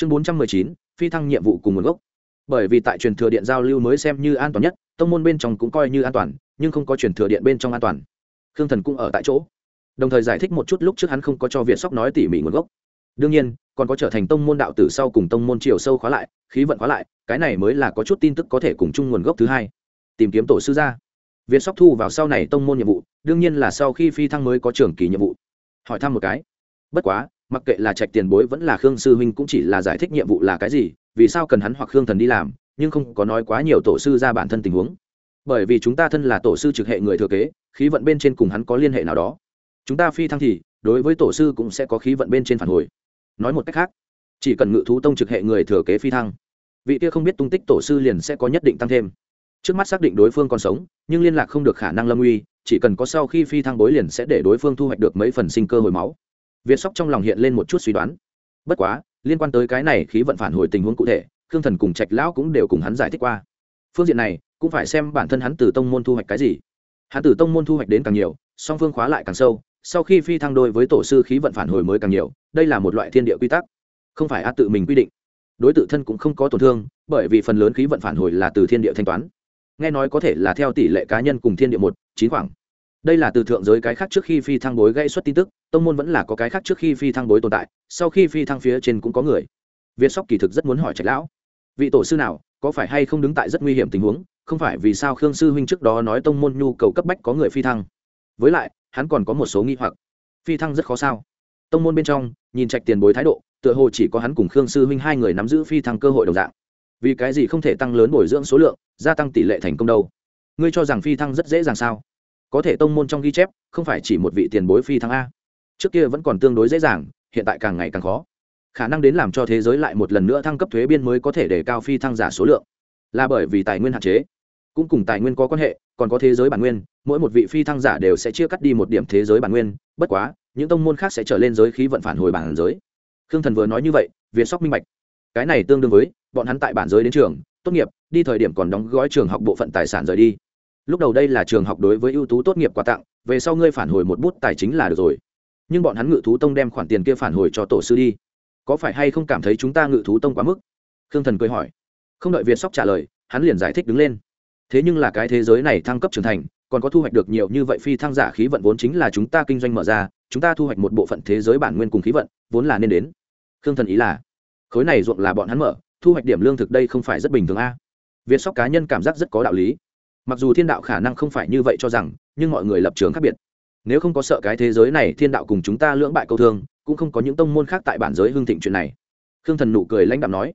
chương bốn trăm mười chín, phi thăng nhiệm vụ cùng nguồn gốc. Bởi vì tại truyền thừa điện giao lưu mới xem như an toàn nhất, tông môn bên trong cũng coi như an toàn, nhưng không có truyền thừa điện bên trong an toàn. Khương thần cũng ở tại chỗ. Đồng thời giải thích một chút lúc trước hắn không có cho việt sóc nói tỉ mỉ nguồn gốc. Đương nhiên, còn có trở thành tông môn đạo tử sau cùng tông môn chiều sâu khóa lại, khí vận khóa lại, cái này mới là có chút tin tức có thể cùng chung nguồn gốc thứ hai. Tìm kiếm tổ sư gia. Việt sóc thu vào sau này tông môn nhiệm vụ, đương nhiên là sau khi phi thăng mới có trường kỳ nhiệm vụ. Hỏi thăm một cái. Bất quá mặc kệ là trạch tiền bối vẫn là khương sư huynh cũng chỉ là giải thích nhiệm vụ là cái gì, vì sao cần hắn hoặc khương thần đi làm, nhưng không có nói quá nhiều tổ sư ra bản thân tình huống. Bởi vì chúng ta thân là tổ sư trực hệ người thừa kế, khí vận bên trên cùng hắn có liên hệ nào đó. Chúng ta phi thăng thì, đối với tổ sư cũng sẽ có khí vận bên trên phản hồi. Nói một cách khác, chỉ cần ngự thú tông trực hệ người thừa kế phi thăng, vị kia không biết tung tích tổ sư liền sẽ có nhất định tăng thêm. Trước mắt xác định đối phương còn sống, nhưng liên lạc không được khả năng lâm uy, chỉ cần có sau khi phi thăng bối liền sẽ để đối phương thu hoạch được mấy phần sinh cơ hồi máu việt sóc trong lòng hiện lên một chút suy đoán. Bất quá, liên quan tới cái này khí vận phản hồi tình huống cụ thể, khương thần cùng trạch lão cũng đều cùng hắn giải thích qua. Phương diện này, cũng phải xem bản thân hắn từ tông môn thu hoạch cái gì. Hắn từ tông môn thu hoạch đến càng nhiều, song phương khóa lại càng sâu, sau khi phi thăng đôi với tổ sư khí vận phản hồi mới càng nhiều, đây là một loại thiên địa quy tắc, không phải a tự mình quy định. Đối tự thân cũng không có tổn thương, bởi vì phần lớn khí vận phản hồi là từ thiên địa thanh toán. Nghe nói có thể là theo tỷ lệ cá nhân cùng thiên địa một, chín khoảng đây là từ thượng giới cái khác trước khi phi thăng bối gây xuất tin tức, tông môn vẫn là có cái khác trước khi phi thăng bối tồn tại, sau khi phi thăng phía trên cũng có người. Việt sóc kỳ thực rất muốn hỏi trạch lão, vị tổ sư nào, có phải hay không đứng tại rất nguy hiểm tình huống, không phải vì sao khương sư huynh trước đó nói tông môn nhu cầu cấp bách có người phi thăng. Với lại, hắn còn có một số nghi hoặc. Phi thăng rất khó sao? Tông môn bên trong, nhìn trạch tiền bối thái độ, tựa hồ chỉ có hắn cùng khương sư huynh hai người nắm giữ phi thăng cơ hội đồng dạng. Vì cái gì không thể tăng lớn bồi dưỡng số lượng, gia tăng tỷ lệ thành công đâu? Ngươi cho rằng phi thăng rất dễ dàng sao? Có thể tông môn trong ghi chép, không phải chỉ một vị tiền bối phi thăng a. Trước kia vẫn còn tương đối dễ dàng, hiện tại càng ngày càng khó. Khả năng đến làm cho thế giới lại một lần nữa thăng cấp thuế biên mới có thể để cao phi thăng giả số lượng. Là bởi vì tài nguyên hạn chế. Cũng cùng tài nguyên có quan hệ, còn có thế giới bản nguyên, mỗi một vị phi thăng giả đều sẽ chia cắt đi một điểm thế giới bản nguyên, bất quá, những tông môn khác sẽ trở lên giới khí vận phản hồi bản giới. Khương thần vừa nói như vậy, việt sóc minh bạch. Cái này tương đương với, bọn hắn tại bản giới đến trường, tốt nghiệp, đi thời điểm còn đóng gói trường học bộ phận tài sản rời đi lúc đầu đây là trường học đối với ưu tú tốt nghiệp quà tặng, về sau ngươi phản hồi một bút tài chính là được rồi. Nhưng bọn hắn ngự thú tông đem khoản tiền kia phản hồi cho tổ sư đi. Có phải hay không cảm thấy chúng ta ngự thú tông quá mức? Khương thần cười hỏi. Không đợi việt sóc trả lời, hắn liền giải thích đứng lên. Thế nhưng là cái thế giới này thăng cấp trưởng thành, còn có thu hoạch được nhiều như vậy phi thăng giả khí vận vốn chính là chúng ta kinh doanh mở ra, chúng ta thu hoạch một bộ phận thế giới bản nguyên cùng khí vận, vốn là nên đến. Khương thần ý là, khối này ruộng là bọn hắn mở, thu hoạch điểm lương thực đây không phải rất bình thường a. Việt sóc cá nhân cảm giác rất có đạo lý mặc dù thiên đạo khả năng không phải như vậy cho rằng, nhưng mọi người lập trường khác biệt. Nếu không có sợ cái thế giới này thiên đạo cùng chúng ta lưỡng bại câu thương, cũng không có những tông môn khác tại bản giới hương thịnh chuyện này. Khương thần nụ cười lãnh đạm nói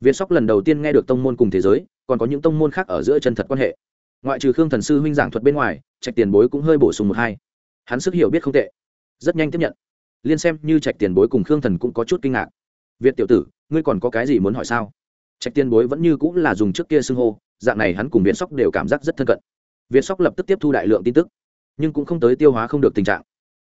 việt sóc lần đầu tiên nghe được tông môn cùng thế giới, còn có những tông môn khác ở giữa chân thật quan hệ. Ngoại trừ khương thần sư huynh giảng thuật bên ngoài, trạch tiền bối cũng hơi bổ sung một hai. Hắn sức hiểu biết không tệ. Rất nhanh tiếp nhận. Liên xem như trạch tiền bối cùng khương thần cũng có chút kinh ngạc. Việt tiểu tử, ngươi còn có cái gì muốn hỏi sao? Trạch tiền bối vẫn như cũng là dùng trước kia xưng hô dạng này hắn cùng việt sóc đều cảm giác rất thân cận. Việt sóc lập tức tiếp thu đại lượng tin tức, nhưng cũng không tới tiêu hóa không được tình trạng.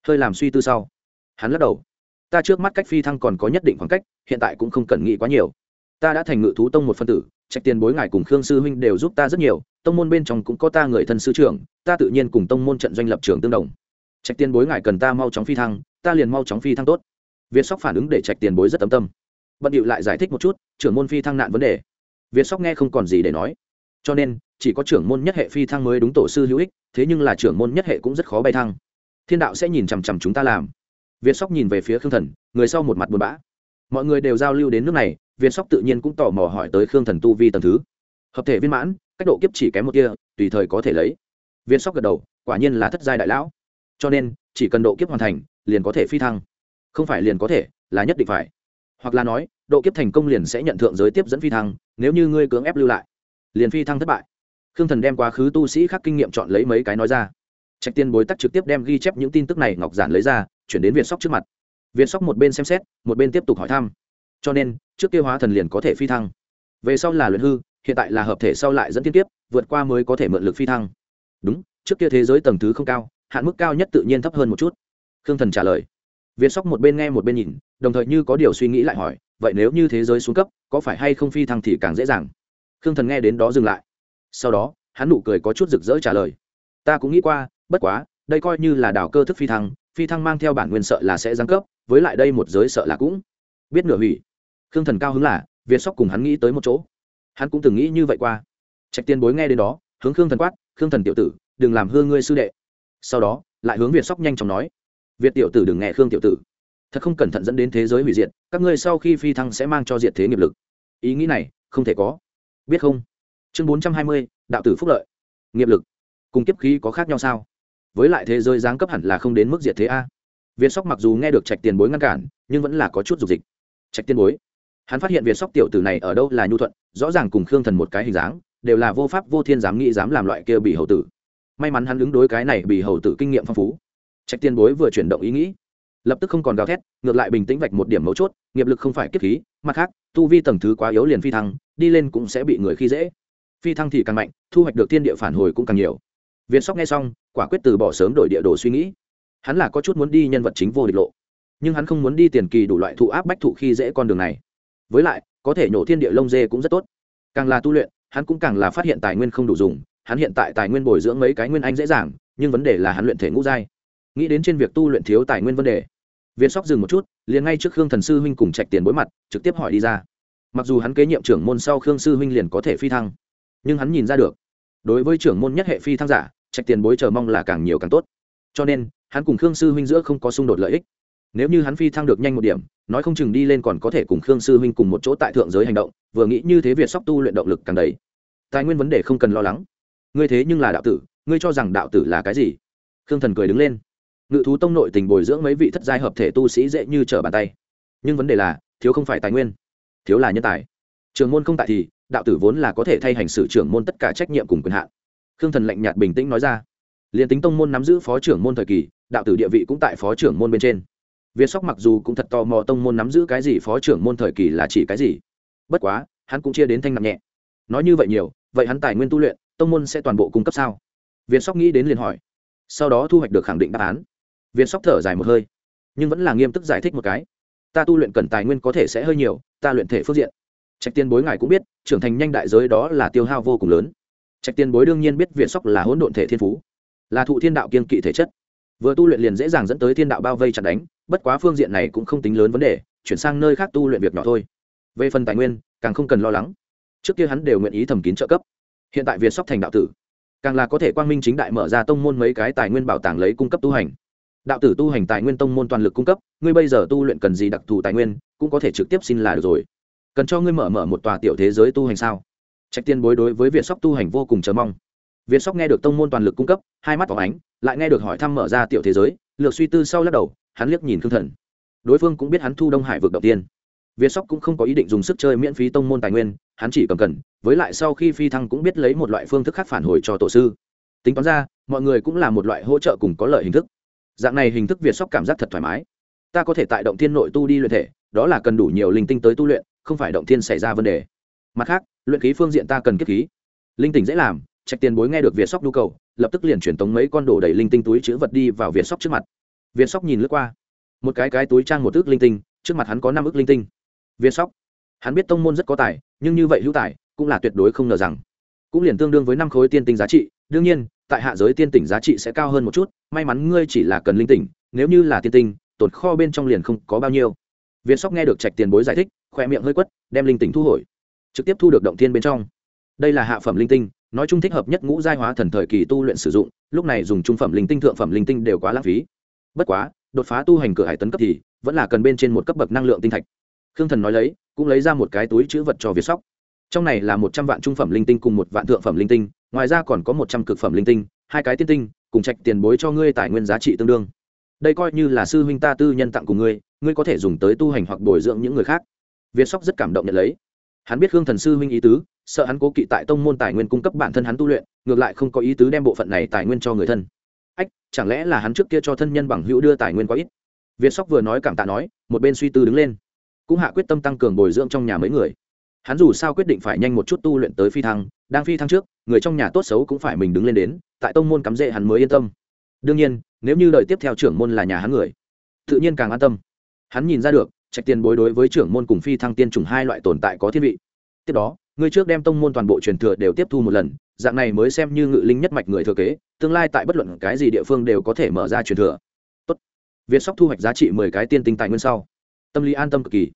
Hơi làm suy tư sau, hắn lắc đầu. Ta trước mắt cách phi thăng còn có nhất định khoảng cách, hiện tại cũng không cần nghĩ quá nhiều. Ta đã thành ngự thú tông một phân tử, trạch tiền bối ngài cùng khương sư huynh đều giúp ta rất nhiều, tông môn bên trong cũng có ta người thân sư trưởng, ta tự nhiên cùng tông môn trận doanh lập trường tương đồng. Trạch tiền bối ngài cần ta mau chóng phi thăng, ta liền mau chóng phi thăng tốt. Việt sóc phản ứng để trạch tiền bối rất tâm tâm. Bận điệu lại giải thích một chút, trưởng môn phi thăng nạn vấn đề. Việt sóc nghe không còn gì để nói cho nên, chỉ có trưởng môn nhất hệ phi thăng mới đúng tổ sư hữu ích, thế nhưng là trưởng môn nhất hệ cũng rất khó bay thăng. Thiên đạo sẽ nhìn chằm chằm chúng ta làm. Việt sóc nhìn về phía khương thần, người sau một mặt buồn bã. Mọi người đều giao lưu đến nước này, việt sóc tự nhiên cũng tò mò hỏi tới khương thần tu vi tầm thứ. Hợp thể viên mãn, cách độ kiếp chỉ kém một kia tùy thời có thể lấy. Việt sóc gật đầu, quả nhiên là thất giai đại lão. Cho nên, chỉ cần độ kiếp hoàn thành, liền có thể phi thăng. Không phải liền có thể, là nhất định phải. Hoặc là nói, độ kiếp thành công liền sẽ nhận thượng giới tiếp dẫn phi thăng, nếu như ngươi cưỡng ép lưu lại liền phi thăng thất bại. Khương thần đem quá khứ tu sĩ khác kinh nghiệm chọn lấy mấy cái nói ra. Trạch tiên bối tắc trực tiếp đem ghi chép những tin tức này ngọc giản lấy ra, chuyển đến việt sóc trước mặt. Việt sóc một bên xem xét, một bên tiếp tục hỏi thăm. Cho nên, trước kia hóa thần liền có thể phi thăng. Về sau là luyện hư, hiện tại là hợp thể sau lại dẫn tiên tiếp vượt qua mới có thể mượn lực phi thăng. Đúng, trước kia thế giới tầng thứ không cao, hạn mức cao nhất tự nhiên thấp hơn một chút. Khương thần trả lời. Việt sóc một bên nghe một bên nhìn, đồng thời như có điều suy nghĩ lại hỏi, vậy nếu như thế giới xuống cấp, có phải hay không phi thăng thì càng dễ dàng? Khương thần nghe đến đó dừng lại. Sau đó, hắn nụ cười có chút rực rỡ trả lời. Ta cũng nghĩ qua, bất quá, đây coi như là đảo cơ thức phi thăng phi thăng mang theo bản nguyên sợ là sẽ giáng cấp, với lại đây một giới sợ là cũng biết nửa hủy. Khương thần cao hứng là, việt sóc cùng hắn nghĩ tới một chỗ. Hắn cũng từng nghĩ như vậy qua. Trạch tiên bối nghe đến đó, hướng khương thần quát, khương thần tiểu tử, đừng làm hư ngươi sư đệ. Sau đó, lại hướng việt sóc nhanh chóng nói, việt tiểu tử đừng nghe khương tiểu tử. Thật không cẩn thận dẫn đến thế giới hủy diệt, các ngươi sau khi phi thăng sẽ mang cho diệt thế nghiệp lực. Ý nghĩ này không thể có biết không? Chương bốn trăm hai mươi, đạo tử phúc lợi. Nghiệp lực. Cùng kiếp khí có khác nhau sao? Với lại thế giới giáng cấp hẳn là không đến mức diệt thế a. Việt sóc mặc dù nghe được trạch tiền bối ngăn cản, nhưng vẫn là có chút dục dịch. Trạch tiền bối. Hắn phát hiện việt sóc tiểu tử này ở đâu là nhu thuận, rõ ràng cùng khương thần một cái hình dáng, đều là vô pháp vô thiên dám nghĩ dám làm loại kia bị hầu tử. May mắn hắn ứng đối cái này bị hầu tử kinh nghiệm phong phú. Trạch tiền bối vừa chuyển động ý nghĩ lập tức không còn gào thét, ngược lại bình tĩnh vạch một điểm mấu chốt, nghiệp lực không phải kiếp khí, mặt khác, tu vi tầng thứ quá yếu liền phi thăng, đi lên cũng sẽ bị người khi dễ. Phi thăng thì càng mạnh, thu hoạch được thiên địa phản hồi cũng càng nhiều. Việt sóc nghe xong, quả quyết từ bỏ sớm đổi địa đồ suy nghĩ. Hắn là có chút muốn đi nhân vật chính vô địch lộ, nhưng hắn không muốn đi tiền kỳ đủ loại thụ áp bách thụ khi dễ con đường này. Với lại, có thể nhổ thiên địa lông dê cũng rất tốt. Càng là tu luyện, hắn cũng càng là phát hiện tài nguyên không đủ dùng, hắn hiện tại tài nguyên bồi dưỡng mấy cái nguyên anh dễ dàng, nhưng vấn đề là hắn luyện thể ngũ giai. Nghĩ đến trên việc tu luyện thiếu tài nguyên vấn đề việt sóc dừng một chút, liền ngay trước khương thần sư huynh cùng trạch tiền bối mặt, trực tiếp hỏi đi ra. Mặc dù hắn kế nhiệm trưởng môn sau khương sư huynh liền có thể phi thăng, nhưng hắn nhìn ra được, đối với trưởng môn nhất hệ phi thăng giả, trạch tiền bối chờ mong là càng nhiều càng tốt. Cho nên, hắn cùng khương sư huynh giữa không có xung đột lợi ích. Nếu như hắn phi thăng được nhanh một điểm, nói không chừng đi lên còn có thể cùng khương sư huynh cùng một chỗ tại thượng giới hành động, vừa nghĩ như thế việt sóc tu luyện động lực càng đầy. Tài nguyên vấn đề không cần lo lắng. Ngươi thế nhưng là đạo tử, ngươi cho rằng đạo tử là cái gì? Khương thần cười đứng lên ngự thú tông nội tình bồi dưỡng mấy vị thất giai hợp thể tu sĩ dễ như trở bàn tay. Nhưng vấn đề là, thiếu không phải tài nguyên, thiếu là nhân tài. Trường môn không tại thì, đạo tử vốn là có thể thay hành xử trưởng môn tất cả trách nhiệm cùng quyền hạn. Khương thần lạnh nhạt bình tĩnh nói ra. Liền tính tông môn nắm giữ phó trưởng môn thời kỳ, đạo tử địa vị cũng tại phó trưởng môn bên trên. Việt sóc mặc dù cũng thật tò mò tông môn nắm giữ cái gì phó trưởng môn thời kỳ là chỉ cái gì. Bất quá, hắn cũng chia đến thanh nặng nhẹ. Nói như vậy nhiều, vậy hắn tài nguyên tu luyện, tông môn sẽ toàn bộ cung cấp sao? Việt sóc nghĩ đến liền hỏi. Sau đó thu hoạch được khẳng định đáp án việt sóc thở dài một hơi. Nhưng vẫn là nghiêm túc giải thích một cái. Ta tu luyện cần tài nguyên có thể sẽ hơi nhiều, ta luyện thể phương diện. Trạch tiên bối ngài cũng biết, trưởng thành nhanh đại giới đó là tiêu hao vô cùng lớn. Trạch tiên bối đương nhiên biết việt sóc là hỗn độn thể thiên phú, là thụ thiên đạo kiên kỵ thể chất. Vừa tu luyện liền dễ dàng dẫn tới thiên đạo bao vây chặt đánh, bất quá phương diện này cũng không tính lớn vấn đề, chuyển sang nơi khác tu luyện việc nhỏ thôi. Về phần tài nguyên, càng không cần lo lắng. Trước kia hắn đều nguyện ý thầm kín trợ cấp. Hiện tại việt sóc thành đạo tử, càng là có thể quang minh chính đại mở ra tông môn mấy cái tài nguyên bảo tàng lấy cung cấp tu hành đạo tử tu hành tài nguyên tông môn toàn lực cung cấp, ngươi bây giờ tu luyện cần gì đặc thù tài nguyên, cũng có thể trực tiếp xin là được rồi. Cần cho ngươi mở mở một tòa tiểu thế giới tu hành sao? Trạch tiên bối đối với việt sóc tu hành vô cùng chờ mong. Việt sóc nghe được tông môn toàn lực cung cấp, hai mắt p ánh, lại nghe được hỏi thăm mở ra tiểu thế giới, lược suy tư sau lắc đầu, hắn liếc nhìn thương thần. Đối phương cũng biết hắn thu đông hải vực đầu tiên. Việt sóc cũng không có ý định dùng sức chơi miễn phí tông môn tài nguyên, hắn chỉ cầm cần, với lại sau khi phi thăng cũng biết lấy một loại phương thức khác phản hồi cho tổ sư. Tính toán ra, mọi người cũng là một loại hỗ trợ cùng có lợi hình thức dạng này hình thức việt sóc cảm giác thật thoải mái. Ta có thể tại động thiên nội tu đi luyện thể, đó là cần đủ nhiều linh tinh tới tu luyện, không phải động thiên xảy ra vấn đề. Mặt khác, luyện khí phương diện ta cần kiếp khí. Linh tinh dễ làm, trạch tiền bối nghe được việt sóc nhu cầu, lập tức liền chuyển tống mấy con đổ đầy linh tinh túi chữ vật đi vào việt sóc trước mặt. Việt sóc nhìn lướt qua. Một cái cái túi trang một ước linh tinh, trước mặt hắn có năm ước linh tinh. Việt sóc hắn biết tông môn rất có tài, nhưng như vậy hữu tài, cũng là tuyệt đối không ngờ rằng. Cũng liền tương đương với năm khối tiên tinh giá trị, đương nhiên tại hạ giới tiên tỉnh giá trị sẽ cao hơn một chút, may mắn ngươi chỉ là cần linh tỉnh, nếu như là tiên tinh, tồn kho bên trong liền không có bao nhiêu. Việt sóc nghe được trạch tiền bối giải thích khoe miệng hơi quất, đem linh tỉnh thu hồi, trực tiếp thu được động thiên bên trong. Đây là hạ phẩm linh tinh, nói chung thích hợp nhất ngũ giai hóa thần thời kỳ tu luyện sử dụng, lúc này dùng trung phẩm linh tinh, thượng phẩm linh tinh đều quá lãng phí. Bất quá, đột phá tu hành cửa hải tấn cấp thì vẫn là cần bên trên một cấp bậc năng lượng tinh thạch. Khương thần nói lấy, cũng lấy ra một cái túi chữ vật cho việt sóc. Trong này là một trăm vạn trung phẩm linh tinh cùng một vạn thượng phẩm linh tinh ngoài ra còn có một trăm cực phẩm linh tinh, hai cái tiên tinh, cùng trạch tiền bối cho ngươi tài nguyên giá trị tương đương. Đây coi như là sư huynh ta tư nhân tặng cùng ngươi ngươi có thể dùng tới tu hành hoặc bồi dưỡng những người khác. Việt sóc rất cảm động nhận lấy. Hắn biết Hương thần sư huynh ý tứ, sợ hắn cố kỵ tại tông môn tài nguyên cung cấp bản thân hắn tu luyện, ngược lại không có ý tứ đem bộ phận này tài nguyên cho người thân. Ách, chẳng lẽ là hắn trước kia cho thân nhân bằng hữu đưa tài nguyên quá ít? Việt sóc vừa nói cảm tạ nói, một bên suy tư đứng lên. Cũng hạ quyết tâm tăng cường bồi dưỡng trong nhà mấy người hắn dù sao quyết định phải nhanh một chút tu luyện tới phi thăng, đang phi thăng trước, người trong nhà tốt xấu cũng phải mình đứng lên đến, tại tông môn cắm rễ hắn mới yên tâm. Đương nhiên, nếu như đợi tiếp theo trưởng môn là nhà hắn người, tự nhiên càng an tâm. Hắn nhìn ra được, trạch tiền bối đối với trưởng môn cùng phi thăng tiên trùng hai loại tồn tại có thiên vị. Tiếp đó, người trước đem tông môn toàn bộ truyền thừa đều tiếp thu một lần, dạng này mới xem như ngự linh nhất mạch người thừa kế, tương lai tại bất luận cái gì địa phương đều có thể mở ra truyền thừa. Tốt. việt sóc thu hoạch giá trị mười cái tiên tinh tài nguyên sau. Tâm lý an tâm cực kỳ.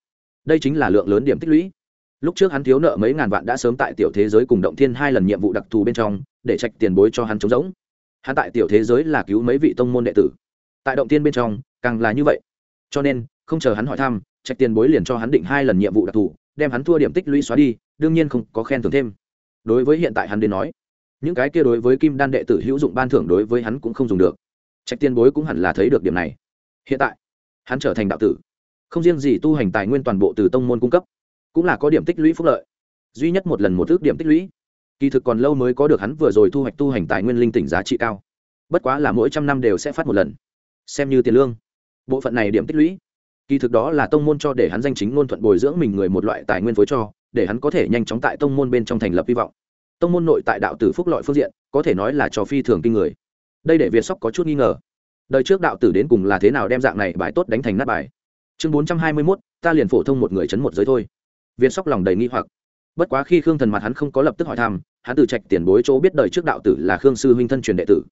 Đây chính là lượng lớn điểm tích lũy lúc trước hắn thiếu nợ mấy ngàn vạn đã sớm tại tiểu thế giới cùng động thiên hai lần nhiệm vụ đặc thù bên trong, để trạch tiền bối cho hắn chống giống hắn tại tiểu thế giới là cứu mấy vị tông môn đệ tử. Tại động thiên bên trong, càng là như vậy. Cho nên, không chờ hắn hỏi thăm, trạch tiền bối liền cho hắn định hai lần nhiệm vụ đặc thù, đem hắn thua điểm tích lũy xóa đi, đương nhiên không có khen thưởng thêm. Đối với hiện tại hắn đến nói, những cái kia đối với kim đan đệ tử hữu dụng ban thưởng đối với hắn cũng không dùng được. Trạch tiền bối cũng hẳn là thấy được điểm này. Hiện tại, hắn trở thành đạo tử. Không riêng gì tu hành tài nguyên toàn bộ từ tông môn cung cấp cũng là có điểm tích lũy phúc lợi. Duy nhất một lần một ước điểm tích lũy. Kỳ thực còn lâu mới có được hắn vừa rồi thu hoạch tu hành tài nguyên linh tỉnh giá trị cao. Bất quá là mỗi trăm năm đều sẽ phát một lần. Xem như tiền lương. Bộ phận này điểm tích lũy. Kỳ thực đó là tông môn cho để hắn danh chính ngôn thuận bồi dưỡng mình người một loại tài nguyên phối cho, để hắn có thể nhanh chóng tại tông môn bên trong thành lập hy vọng. Tông môn nội tại đạo tử phúc lợi phương diện, có thể nói là trò phi thường kinh người. Đây để việt sóc có chút nghi ngờ. Đời trước đạo tử đến cùng là thế nào đem dạng này bài tốt đánh thành nát bài? Chương bốn trăm hai mươi mốt, ta liền phổ thông một người chấn một giới thôi viên sóc lòng đầy nghi hoặc. Bất quá khi khương thần mặt hắn không có lập tức hỏi thăm, hắn từ trạch tiền bối chỗ biết đời trước đạo tử là khương sư huynh thân truyền đệ tử.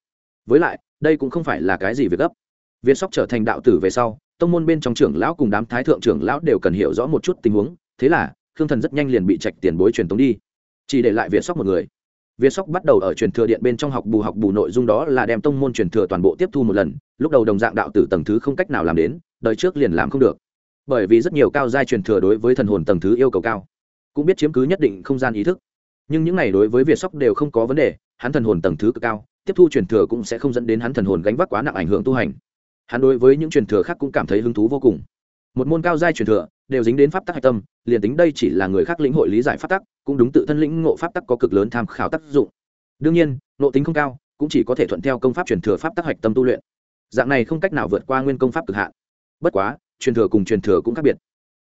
Với lại, đây cũng không phải là cái gì việc gấp. Viên sóc trở thành đạo tử về sau, tông môn bên trong trưởng lão cùng đám thái thượng trưởng lão đều cần hiểu rõ một chút tình huống, thế là, khương thần rất nhanh liền bị trạch tiền bối truyền tống đi. Chỉ để lại việt sóc một người. Việt sóc bắt đầu ở truyền thừa điện bên trong học bù học bù nội dung đó là đem tông môn truyền thừa toàn bộ tiếp thu một lần, lúc đầu đồng dạng đạo tử tầng thứ không cách nào làm đến, đời trước liền làm không được bởi vì rất nhiều cao giai truyền thừa đối với thần hồn tầng thứ yêu cầu cao. Cũng biết chiếm cứ nhất định không gian ý thức. Nhưng những này đối với việt sóc đều không có vấn đề, hắn thần hồn tầng thứ cực cao, tiếp thu truyền thừa cũng sẽ không dẫn đến hắn thần hồn gánh vác quá nặng ảnh hưởng tu hành. Hắn đối với những truyền thừa khác cũng cảm thấy hứng thú vô cùng. Một môn cao giai truyền thừa, đều dính đến pháp tắc hạch tâm, liền tính đây chỉ là người khác lĩnh hội lý giải pháp tắc, cũng đúng tự thân lĩnh ngộ pháp tắc có cực lớn tham khảo tác dụng. Đương nhiên nộ tính không cao, cũng chỉ có thể thuận theo công pháp truyền thừa pháp tắc hạch tâm tu luyện. Dạng này không cách nào vượt qua nguyên công pháp cực hạn. Bất quá truyền thừa cùng truyền thừa cũng khác biệt.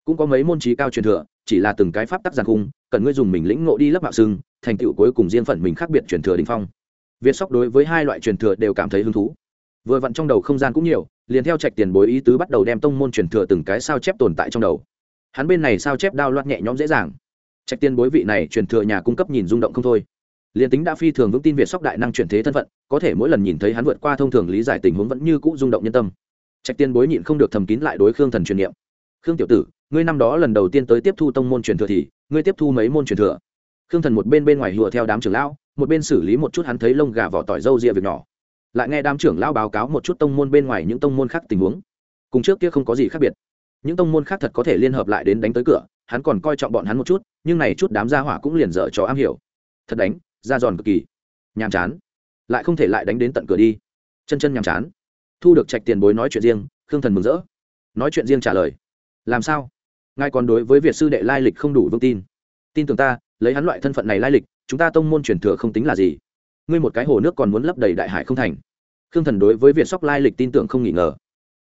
Cũng có mấy môn trí cao truyền thừa, chỉ là từng cái pháp tắc giàn khung, cần ngươi dùng mình lĩnh ngộ đi lấp mạo xưng, thành tựu cuối cùng riêng phận mình khác biệt truyền thừa đình phong. Việt sóc đối với hai loại truyền thừa đều cảm thấy hứng thú. Vừa vặn trong đầu không gian cũng nhiều, liền theo trạch tiền bối ý tứ bắt đầu đem tông môn truyền thừa từng cái sao chép tồn tại trong đầu. Hắn bên này sao chép đao loạt nhẹ nhõm dễ dàng. Trạch tiền bối vị này truyền thừa nhà cung cấp nhìn rung động không thôi. Liền tính đã phi thường vững tin việt sóc đại năng chuyển thế thân phận, có thể mỗi lần nhìn thấy hắn vượt qua thông thường lý giải tình huống vẫn như cũ rung động nhân tâm trạch tiên bối nhịn không được thầm kín lại đối khương thần truyền niệm. Khương tiểu tử, ngươi năm đó lần đầu tiên tới tiếp thu tông môn truyền thừa thì, ngươi tiếp thu mấy môn truyền thừa? Khương thần một bên bên ngoài hùa theo đám trưởng lão, một bên xử lý một chút hắn thấy lông gà vỏ tỏi râu ria việc nhỏ. Lại nghe đám trưởng lão báo cáo một chút tông môn bên ngoài những tông môn khác tình huống. Cùng trước kia không có gì khác biệt. Những tông môn khác thật có thể liên hợp lại đến đánh tới cửa, hắn còn coi trọng bọn hắn một chút, nhưng này chút đám gia hỏa cũng liền dở cho am hiểu. Thật đánh, ra giòn cực kỳ. Nhàm chán. Lại không thể lại đánh đến tận cửa đi. Chân chân nhàm chán thu được trạch tiền bối nói chuyện riêng, khương thần mừng rỡ. Nói chuyện riêng trả lời. Làm sao? Ngài còn đối với việt sư đệ lai lịch không đủ vững tin. Tin tưởng ta, lấy hắn loại thân phận này lai lịch, chúng ta tông môn truyền thừa không tính là gì. Ngươi một cái hồ nước còn muốn lấp đầy đại hải không thành. Khương thần đối với việt sóc lai lịch tin tưởng không nghi ngờ.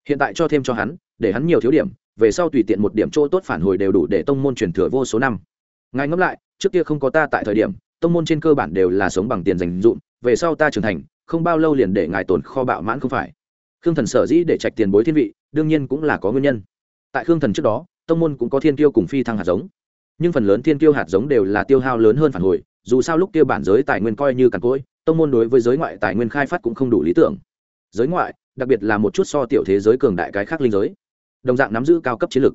Hiện tại cho thêm cho hắn, để hắn nhiều thiếu điểm, về sau tùy tiện một điểm chỗ tốt phản hồi đều đủ để tông môn truyền thừa vô số năm. Ngài ngẫm lại, trước kia không có ta tại thời điểm, tông môn trên cơ bản đều là sống bằng tiền dành dụm về sau ta trưởng thành, không bao lâu liền để ngài tồn kho bạo mãn không phải khương thần sở dĩ để trạch tiền bối thiên vị, đương nhiên cũng là có nguyên nhân. Tại khương thần trước đó, tông môn cũng có thiên tiêu cùng phi thăng hạt giống. Nhưng phần lớn thiên tiêu hạt giống đều là tiêu hao lớn hơn phản hồi, dù sao lúc kia bản giới tài nguyên coi như càn cỗi, tông môn đối với giới ngoại tài nguyên khai phát cũng không đủ lý tưởng. Giới ngoại, đặc biệt là một chút so tiểu thế giới cường đại cái khác linh giới, đồng dạng nắm giữ cao cấp chiến lược.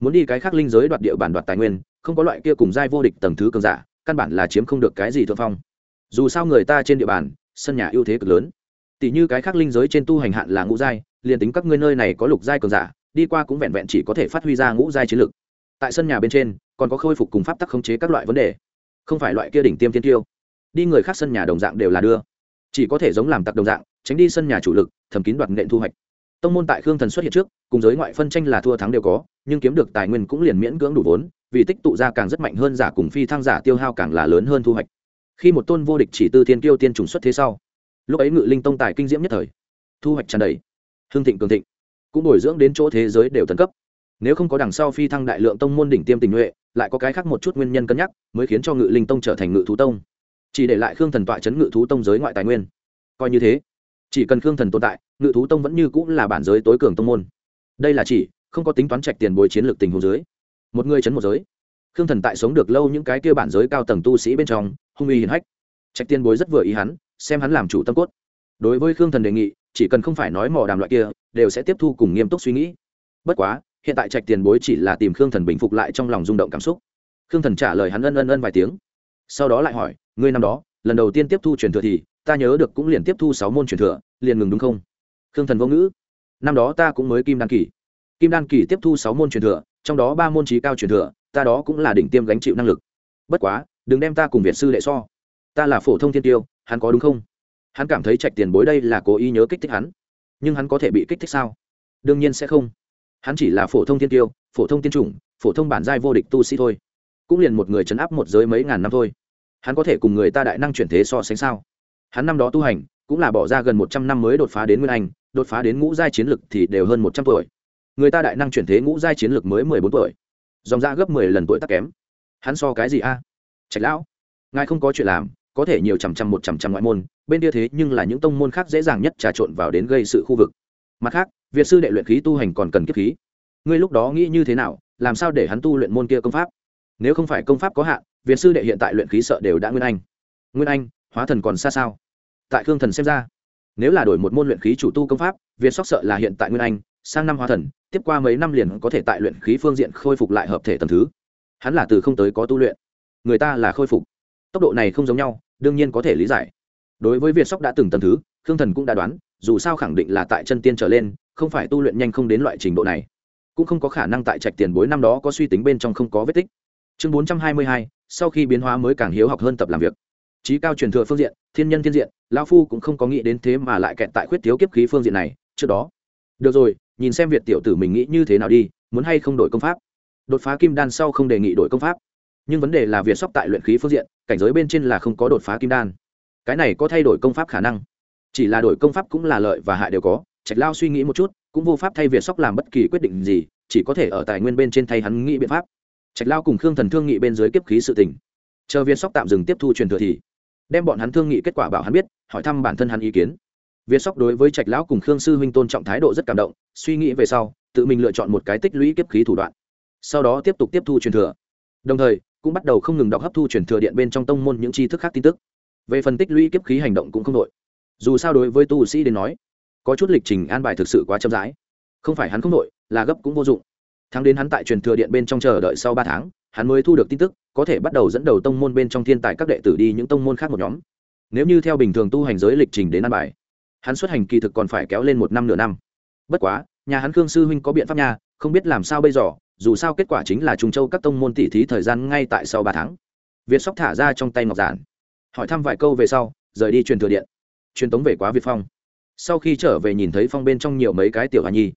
Muốn đi cái khác linh giới đoạt địa bản đoạt tài nguyên, không có loại kia cùng giai vô địch tầng thứ cường giả, căn bản là chiếm không được cái gì thượng phong. Dù sao người ta trên địa bàn, sân nhà ưu thế cực lớn tỷ như cái khác linh giới trên tu hành hạn là ngũ giai, liền tính các ngươi nơi này có lục giai cường giả, đi qua cũng vẹn vẹn chỉ có thể phát huy ra ngũ giai chiến lực. Tại sân nhà bên trên, còn có khôi phục cùng pháp tắc khống chế các loại vấn đề. Không phải loại kia đỉnh tiêm tiên tiêu. Đi người khác sân nhà đồng dạng đều là đưa. Chỉ có thể giống làm tặc đồng dạng, tránh đi sân nhà chủ lực thầm kín đoạt nện thu hoạch. Tông môn tại khương thần xuất hiện trước, cùng giới ngoại phân tranh là thua thắng đều có, nhưng kiếm được tài nguyên cũng liền miễn cưỡng đủ vốn, vì tích tụ ra càng rất mạnh hơn giả cùng phi thăng giả tiêu hao càng là lớn hơn thu hoạch. Khi một tôn vô địch chỉ tư thiên tiêu tiên trùng xuất thế sau lúc ấy ngự linh tông tài kinh diễm nhất thời. Thu hoạch tràn đầy. Hương thịnh cường thịnh. Cũng bồi dưỡng đến chỗ thế giới đều tấn cấp. Nếu không có đằng sau phi thăng đại lượng tông môn đỉnh tiêm tình nhuệ, lại có cái khác một chút nguyên nhân cân nhắc, mới khiến cho ngự linh tông trở thành ngự thú tông. Chỉ để lại khương thần tọa chấn ngự thú tông giới ngoại tài nguyên. Coi như thế, chỉ cần khương thần tồn tại, ngự thú tông vẫn như cũng là bản giới tối cường tông môn. Đây là chỉ, không có tính toán trạch tiền bồi chiến lược tình hồ dưới. Một người chấn một giới. Khương thần tại sống được lâu những cái kia bản giới cao tầng tu sĩ bên trong, hung uy hiển hách. Trạch tiền bối rất vừa ý hắn xem hắn làm chủ tâm cốt. Đối với khương thần đề nghị, chỉ cần không phải nói mò đàm loại kia, đều sẽ tiếp thu cùng nghiêm túc suy nghĩ. Bất quá, hiện tại trạch tiền bối chỉ là tìm khương thần bình phục lại trong lòng rung động cảm xúc. Khương thần trả lời hắn ân ân ân vài tiếng. Sau đó lại hỏi, ngươi năm đó, lần đầu tiên tiếp thu truyền thừa thì, ta nhớ được cũng liền tiếp thu sáu môn truyền thừa, liền ngừng đúng không? Khương thần vô ngữ. Năm đó ta cũng mới kim đan kỳ. Kim đan kỳ tiếp thu sáu môn truyền thừa, trong đó ba môn trí cao truyền thừa, ta đó cũng là đỉnh tiêm gánh chịu năng lực. Bất quá, đừng đem ta cùng việt sư đệ so ta là phổ thông thiên tiêu, hắn có đúng không? Hắn cảm thấy trạch tiền bối đây là cố ý nhớ kích thích hắn. Nhưng hắn có thể bị kích thích sao? Đương nhiên sẽ không. Hắn chỉ là phổ thông thiên tiêu, phổ thông tiên chủng, phổ thông bản giai vô địch tu sĩ thôi. Cũng liền một người chấn áp một giới mấy ngàn năm thôi. Hắn có thể cùng người ta đại năng chuyển thế so sánh sao? Hắn năm đó tu hành, cũng là bỏ ra gần một trăm năm mới đột phá đến nguyên anh, đột phá đến ngũ giai chiến lực thì đều hơn một trăm tuổi. Người ta đại năng chuyển thế ngũ giai chiến lực mới mười bốn tuổi. Dòng ra gấp mười lần tuổi tắc kém. Hắn so cái gì a? À? trạch lão, ngài không có chuyện làm có thể nhiều chằm chằm một chằm chằm ngoại môn, bên kia thế nhưng là những tông môn khác dễ dàng nhất trà trộn vào đến gây sự khu vực. Mặt khác, việt sư đệ luyện khí tu hành còn cần kiếp khí. Ngươi lúc đó nghĩ như thế nào, làm sao để hắn tu luyện môn kia công pháp? Nếu không phải công pháp có hạn, việt sư đệ hiện tại luyện khí sợ đều đã nguyên anh. Nguyên anh, hóa thần còn xa sao? Tại khương thần xem ra, nếu là đổi một môn luyện khí chủ tu công pháp, việt sóc sợ là hiện tại nguyên anh, sang năm hóa thần, tiếp qua mấy năm liền có thể tại luyện khí phương diện khôi phục lại hợp thể tầm thứ. Hắn là từ không tới có tu luyện. Người ta là khôi phục tốc độ này không giống nhau, đương nhiên có thể lý giải. Đối với việt sóc đã từng tầm thứ, khương thần cũng đã đoán, dù sao khẳng định là tại chân tiên trở lên, không phải tu luyện nhanh không đến loại trình độ này. Cũng không có khả năng tại trạch tiền bối năm đó có suy tính bên trong không có vết tích. Chương bốn trăm hai mươi hai, sau khi biến hóa mới càng hiếu học hơn tập làm việc. Trí cao truyền thừa phương diện, thiên nhân thiên diện lao phu cũng không có nghĩ đến thế mà lại kẹt tại khuyết thiếu kiếp khí phương diện này, trước đó. Được rồi, nhìn xem việt tiểu tử mình nghĩ như thế nào đi, muốn hay không đổi công pháp? Đột phá kim đan sau không đề nghị đổi công pháp nhưng vấn đề là việt sóc tại luyện khí phương diện, cảnh giới bên trên là không có đột phá kim đan. Cái này có thay đổi công pháp khả năng. Chỉ là đổi công pháp cũng là lợi và hại đều có. Trạch lao suy nghĩ một chút, cũng vô pháp thay việt sóc làm bất kỳ quyết định gì, chỉ có thể ở tài nguyên bên trên thay hắn nghĩ biện pháp. Trạch lao cùng khương thần thương nghị bên dưới kiếp khí sự tình. Chờ việt sóc tạm dừng tiếp thu truyền thừa thì, đem bọn hắn thương nghị kết quả bảo hắn biết, hỏi thăm bản thân hắn ý kiến. Việt sóc đối với trạch lão cùng khương sư huynh tôn trọng thái độ rất cảm động, suy nghĩ về sau, tự mình lựa chọn một cái tích lũy kiếp khí thủ đoạn. Sau đó tiếp tục tiếp thu truyền thừa. Đồng thời cũng bắt đầu không ngừng đọc hấp thu truyền thừa điện bên trong tông môn những tri thức khác tin tức. Về phần tích lũy kiếp khí hành động cũng không đội dù sao đối với tu sĩ đến nói, có chút lịch trình an bài thực sự quá chậm rãi. Không phải hắn không đội là gấp cũng vô dụng. Thắng đến hắn tại truyền thừa điện bên trong chờ đợi sau ba tháng, hắn mới thu được tin tức, có thể bắt đầu dẫn đầu tông môn bên trong thiên tài các đệ tử đi những tông môn khác một nhóm. Nếu như theo bình thường tu hành giới lịch trình đến an bài, hắn xuất hành kỳ thực còn phải kéo lên một năm nửa năm. Bất quá, nhà hắn khương sư huynh có biện pháp nha, không biết làm sao bây giờ dù sao kết quả chính là trung châu các tông môn tỉ thí thời gian ngay tại sau ba tháng. Việt sóc thả ra trong tay ngọc giản. Hỏi thăm vài câu về sau, rời đi truyền thừa điện. Truyền tống về quá việt phong. Sau khi trở về nhìn thấy phong bên trong nhiều mấy cái tiểu hoa nhi.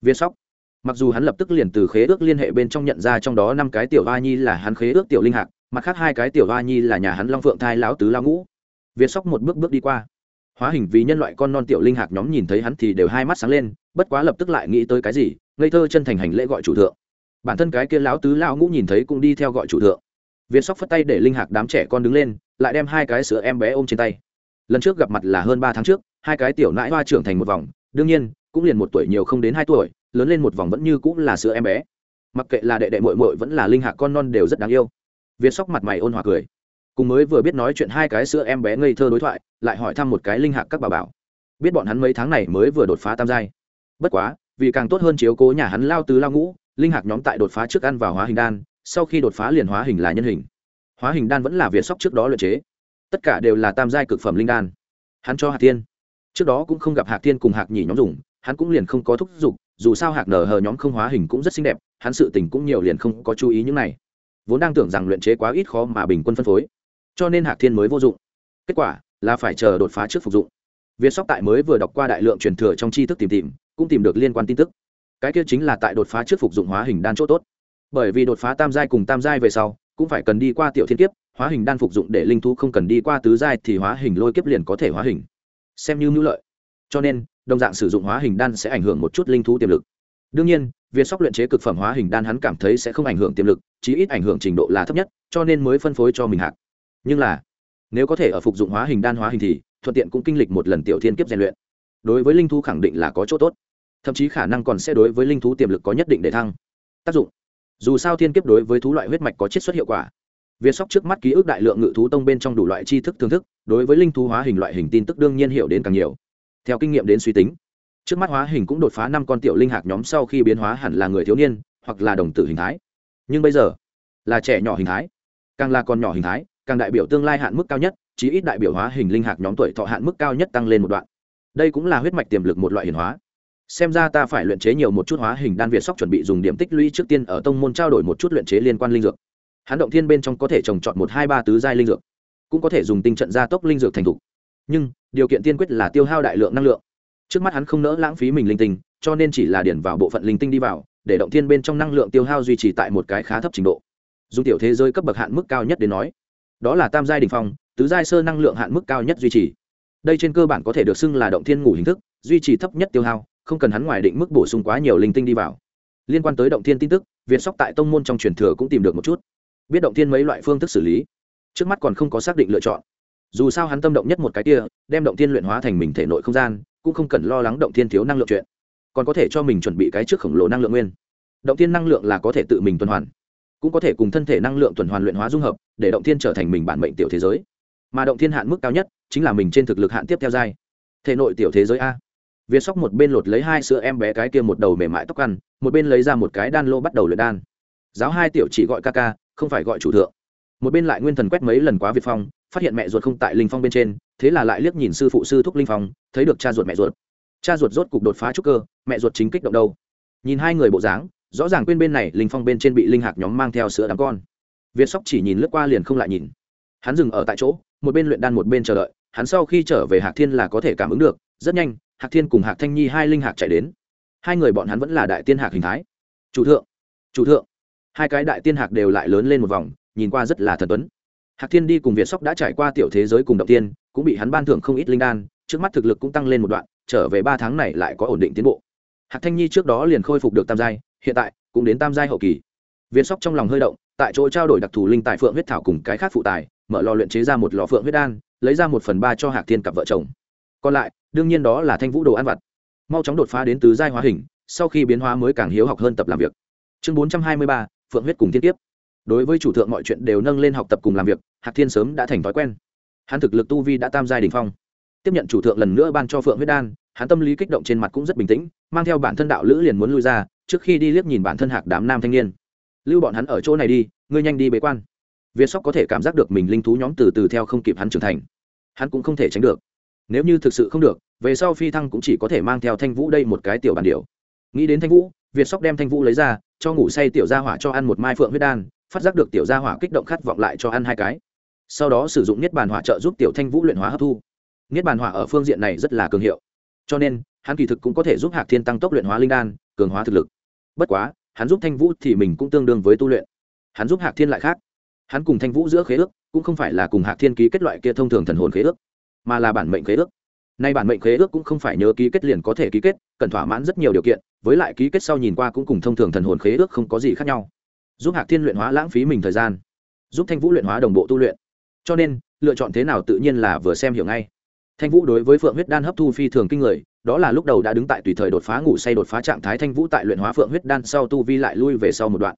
Việt sóc. Mặc dù hắn lập tức liền từ khế ước liên hệ bên trong nhận ra trong đó năm cái tiểu hoa nhi là hắn khế ước tiểu linh hạc, mặt khác hai cái tiểu hoa nhi là nhà hắn long phượng thai lão tứ lão ngũ. Việt sóc một bước bước đi qua. Hóa hình vì nhân loại con non tiểu linh hạc nhóm nhìn thấy hắn thì đều hai mắt sáng lên, bất quá lập tức lại nghĩ tới cái gì, ngây thơ chân thành hành lễ gọi chủ thượng bản thân cái kia lão tứ lão ngũ nhìn thấy cũng đi theo gọi chủ thượng. Việt sóc phất tay để linh hạc đám trẻ con đứng lên, lại đem hai cái sữa em bé ôm trên tay. Lần trước gặp mặt là hơn ba tháng trước, hai cái tiểu nãi hoa trưởng thành một vòng, đương nhiên, cũng liền một tuổi nhiều không đến hai tuổi, lớn lên một vòng vẫn như cũng là sữa em bé. Mặc kệ là đệ đệ mội mội vẫn là linh hạc con non đều rất đáng yêu. Việt sóc mặt mày ôn hòa cười. Cùng mới vừa biết nói chuyện hai cái sữa em bé ngây thơ đối thoại, lại hỏi thăm một cái linh hạc các bà bảo. Biết bọn hắn mấy tháng này mới vừa đột phá tam giai. Bất quá, vì càng tốt hơn chiếu cố nhà hắn lao tứ lao ngũ linh hạc nhóm tại đột phá trước ăn vào hóa hình đan, sau khi đột phá liền hóa hình là nhân hình. Hóa hình đan vẫn là việt sóc trước đó luyện chế. Tất cả đều là tam giai cực phẩm linh đan. Hắn cho hạc tiên trước đó cũng không gặp hạc tiên cùng hạc nhỉ nhóm dùng, hắn cũng liền không có thúc giục, dù sao hạc nở hờ nhóm không hóa hình cũng rất xinh đẹp, hắn sự tình cũng nhiều liền không có chú ý những này. Vốn đang tưởng rằng luyện chế quá ít khó mà bình quân phân phối, cho nên hạc thiên mới vô dụng. Kết quả là phải chờ đột phá trước phục dụng. Việt sóc tại mới vừa đọc qua đại lượng truyền thừa trong tri thức tìm tìm, cũng tìm được liên quan tin tức cái kia chính là tại đột phá trước phục dụng hóa hình đan chỗ tốt. Bởi vì đột phá tam giai cùng tam giai về sau, cũng phải cần đi qua tiểu thiên kiếp, hóa hình đan phục dụng để linh thú không cần đi qua tứ giai thì hóa hình lôi kiếp liền có thể hóa hình. Xem như mưu lợi. Cho nên, đồng dạng sử dụng hóa hình đan sẽ ảnh hưởng một chút linh thú tiềm lực. Đương nhiên, việc sóc luyện chế cực phẩm hóa hình đan hắn cảm thấy sẽ không ảnh hưởng tiềm lực, chí ít ảnh hưởng trình độ là thấp nhất, cho nên mới phân phối cho mình hạt nhưng là, nếu có thể ở phục dụng hóa hình đan hóa hình thì, thuận tiện cũng kinh lịch một lần tiểu thiên kiếp rèn luyện. Đối với linh thú khẳng định là có chỗ tốt thậm chí khả năng còn sẽ đối với linh thú tiềm lực có nhất định để thăng. Tác dụng. Dù sao thiên kiếp đối với thú loại huyết mạch có chiết xuất hiệu quả. Việt sóc trước mắt ký ức đại lượng ngự thú tông bên trong đủ loại tri thức thưởng thức, đối với linh thú hóa hình loại hình tin tức đương nhiên hiểu đến càng nhiều. Theo kinh nghiệm đến suy tính, trước mắt hóa hình cũng đột phá năm con tiểu linh hạc nhóm sau khi biến hóa hẳn là người thiếu niên, hoặc là đồng tử hình thái. Nhưng bây giờ, là trẻ nhỏ hình thái. Càng là con nhỏ hình thái, càng đại biểu tương lai hạn mức cao nhất, chí ít đại biểu hóa hình linh hạc nhóm tuổi thọ hạn mức cao nhất tăng lên một đoạn. Đây cũng là huyết mạch tiềm lực một loại hiển hóa xem ra ta phải luyện chế nhiều một chút hóa hình đan việt sóc chuẩn bị dùng điểm tích lũy trước tiên ở tông môn trao đổi một chút luyện chế liên quan linh dược. Hắn động thiên bên trong có thể trồng trọt một hai ba tứ giai linh dược, cũng có thể dùng tinh trận gia tốc linh dược thành thục. Nhưng, điều kiện tiên quyết là tiêu hao đại lượng năng lượng. Trước mắt hắn không nỡ lãng phí mình linh tinh, cho nên chỉ là điển vào bộ phận linh tinh đi vào, để động thiên bên trong năng lượng tiêu hao duy trì tại một cái khá thấp trình độ. Dùng tiểu thế giới cấp bậc hạn mức cao nhất đến nói, đó là tam giai đình phong, tứ giai sơ năng lượng hạn mức cao nhất duy trì. Đây trên cơ bản có thể được xưng là động thiên ngủ hình thức, duy trì thấp nhất tiêu hao không cần hắn ngoài định mức bổ sung quá nhiều linh tinh đi vào. Liên quan tới động thiên tin tức việt sóc tại tông môn trong truyền thừa cũng tìm được một chút. Biết động thiên mấy loại phương thức xử lý, trước mắt còn không có xác định lựa chọn. Dù sao hắn tâm động nhất một cái kia, đem động thiên luyện hóa thành mình thể nội không gian, cũng không cần lo lắng động thiên thiếu năng lượng chuyện. Còn có thể cho mình chuẩn bị cái trước khổng lồ năng lượng nguyên. Động thiên năng lượng là có thể tự mình tuần hoàn, cũng có thể cùng thân thể năng lượng tuần hoàn luyện hóa dung hợp, để động thiên trở thành mình bản mệnh tiểu thế giới. Mà động thiên hạn mức cao nhất, chính là mình trên thực lực hạn tiếp theo giai. Thể nội tiểu thế giới a việt sóc một bên lột lấy hai sữa em bé cái kia một đầu mềm mại tóc ăn, một bên lấy ra một cái đan lô bắt đầu luyện đan. Giáo hai tiểu chỉ gọi ca ca, không phải gọi chủ thượng. Một bên lại nguyên thần quét mấy lần quá việt phong, phát hiện mẹ ruột không tại linh phong bên trên, thế là lại liếc nhìn sư phụ sư thúc linh phong, thấy được cha ruột mẹ ruột. Cha ruột rốt cục đột phá trúc cơ, mẹ ruột chính kích động đâu. Nhìn hai người bộ dáng, rõ ràng quên bên này linh phong bên trên bị linh hạc nhóm mang theo sữa đám con. Việt sóc chỉ nhìn lướt qua liền không lại nhìn. Hắn dừng ở tại chỗ, một bên luyện đan một bên chờ đợi, hắn sau khi trở về hạc thiên là có thể cảm ứng được, rất nhanh hạc thiên cùng hạc thanh nhi hai linh hạc chạy đến. Hai người bọn hắn vẫn là đại tiên hạc hình thái. Chủ thượng chủ thượng. Hai cái đại tiên hạc đều lại lớn lên một vòng, nhìn qua rất là thần tuấn. Hạc thiên đi cùng việt sóc đã trải qua tiểu thế giới cùng động tiên, cũng bị hắn ban thưởng không ít linh đan, trước mắt thực lực cũng tăng lên một đoạn, trở về ba tháng này lại có ổn định tiến bộ. Hạc thanh nhi trước đó liền khôi phục được tam giai, hiện tại cũng đến tam giai hậu kỳ. Việt sóc trong lòng hơi động, tại chỗ trao đổi đặc thù linh tài phượng huyết thảo cùng cái khác phụ tài, mở lò luyện chế ra một lò phượng huyết đan, lấy ra một phần ba cho hạc thiên cặp vợ chồng còn lại, đương nhiên đó là thanh vũ đồ ăn vặt. Mau chóng đột phá đến tứ giai hóa hình, sau khi biến hóa mới càng hiếu học hơn tập làm việc. Chương bốn trăm hai mươi ba, phượng huyết cùng thiên tiếp đối với chủ thượng mọi chuyện đều nâng lên học tập cùng làm việc, hạc thiên sớm đã thành thói quen. Hắn thực lực tu vi đã tam giai đình phong. Tiếp nhận chủ thượng lần nữa ban cho phượng huyết đan, hắn tâm lý kích động trên mặt cũng rất bình tĩnh, mang theo bản thân đạo lữ liền muốn lui ra, trước khi đi liếc nhìn bản thân hạc đám nam thanh niên. Lưu bọn hắn ở chỗ này đi, ngươi nhanh đi bế quan. Việt sóc có thể cảm giác được mình linh thú nhóm từ từ theo không kịp hắn trưởng thành. Hắn cũng không thể tránh được nếu như thực sự không được, về sau phi thăng cũng chỉ có thể mang theo thanh vũ đây một cái tiểu bản điệu. nghĩ đến thanh vũ, việt sóc đem thanh vũ lấy ra, cho ngủ say tiểu gia hỏa cho ăn một mai phượng huyết đan, phát giác được tiểu gia hỏa kích động khát vọng lại cho ăn hai cái. Sau đó sử dụng niết bàn hỏa trợ giúp tiểu thanh vũ luyện hóa hấp thu. Niết bàn hỏa ở phương diện này rất là cường hiệu. Cho nên, hắn kỳ thực cũng có thể giúp hạc thiên tăng tốc luyện hóa linh đan, cường hóa thực lực. Bất quá, hắn giúp thanh vũ thì mình cũng tương đương với tu luyện. Hắn giúp hạc thiên lại khác. Hắn cùng thanh vũ giữa khế ước, cũng không phải là cùng hạc thiên ký kết loại kia thông thường thần hồn khế ước mà là bản mệnh khế ước. Nay bản mệnh khế ước cũng không phải nhớ ký kết liền có thể ký kết, cần thỏa mãn rất nhiều điều kiện, với lại ký kết sau nhìn qua cũng cùng thông thường thần hồn khế ước không có gì khác nhau. Giúp hạc thiên luyện hóa lãng phí mình thời gian. Giúp thanh vũ luyện hóa đồng bộ tu luyện. Cho nên, lựa chọn thế nào tự nhiên là vừa xem hiểu ngay. Thanh vũ đối với phượng huyết đan hấp thu phi thường kinh người, đó là lúc đầu đã đứng tại tùy thời đột phá ngủ say đột phá trạng thái thanh vũ tại luyện hóa phượng huyết đan sau tu vi lại lui về sau một đoạn.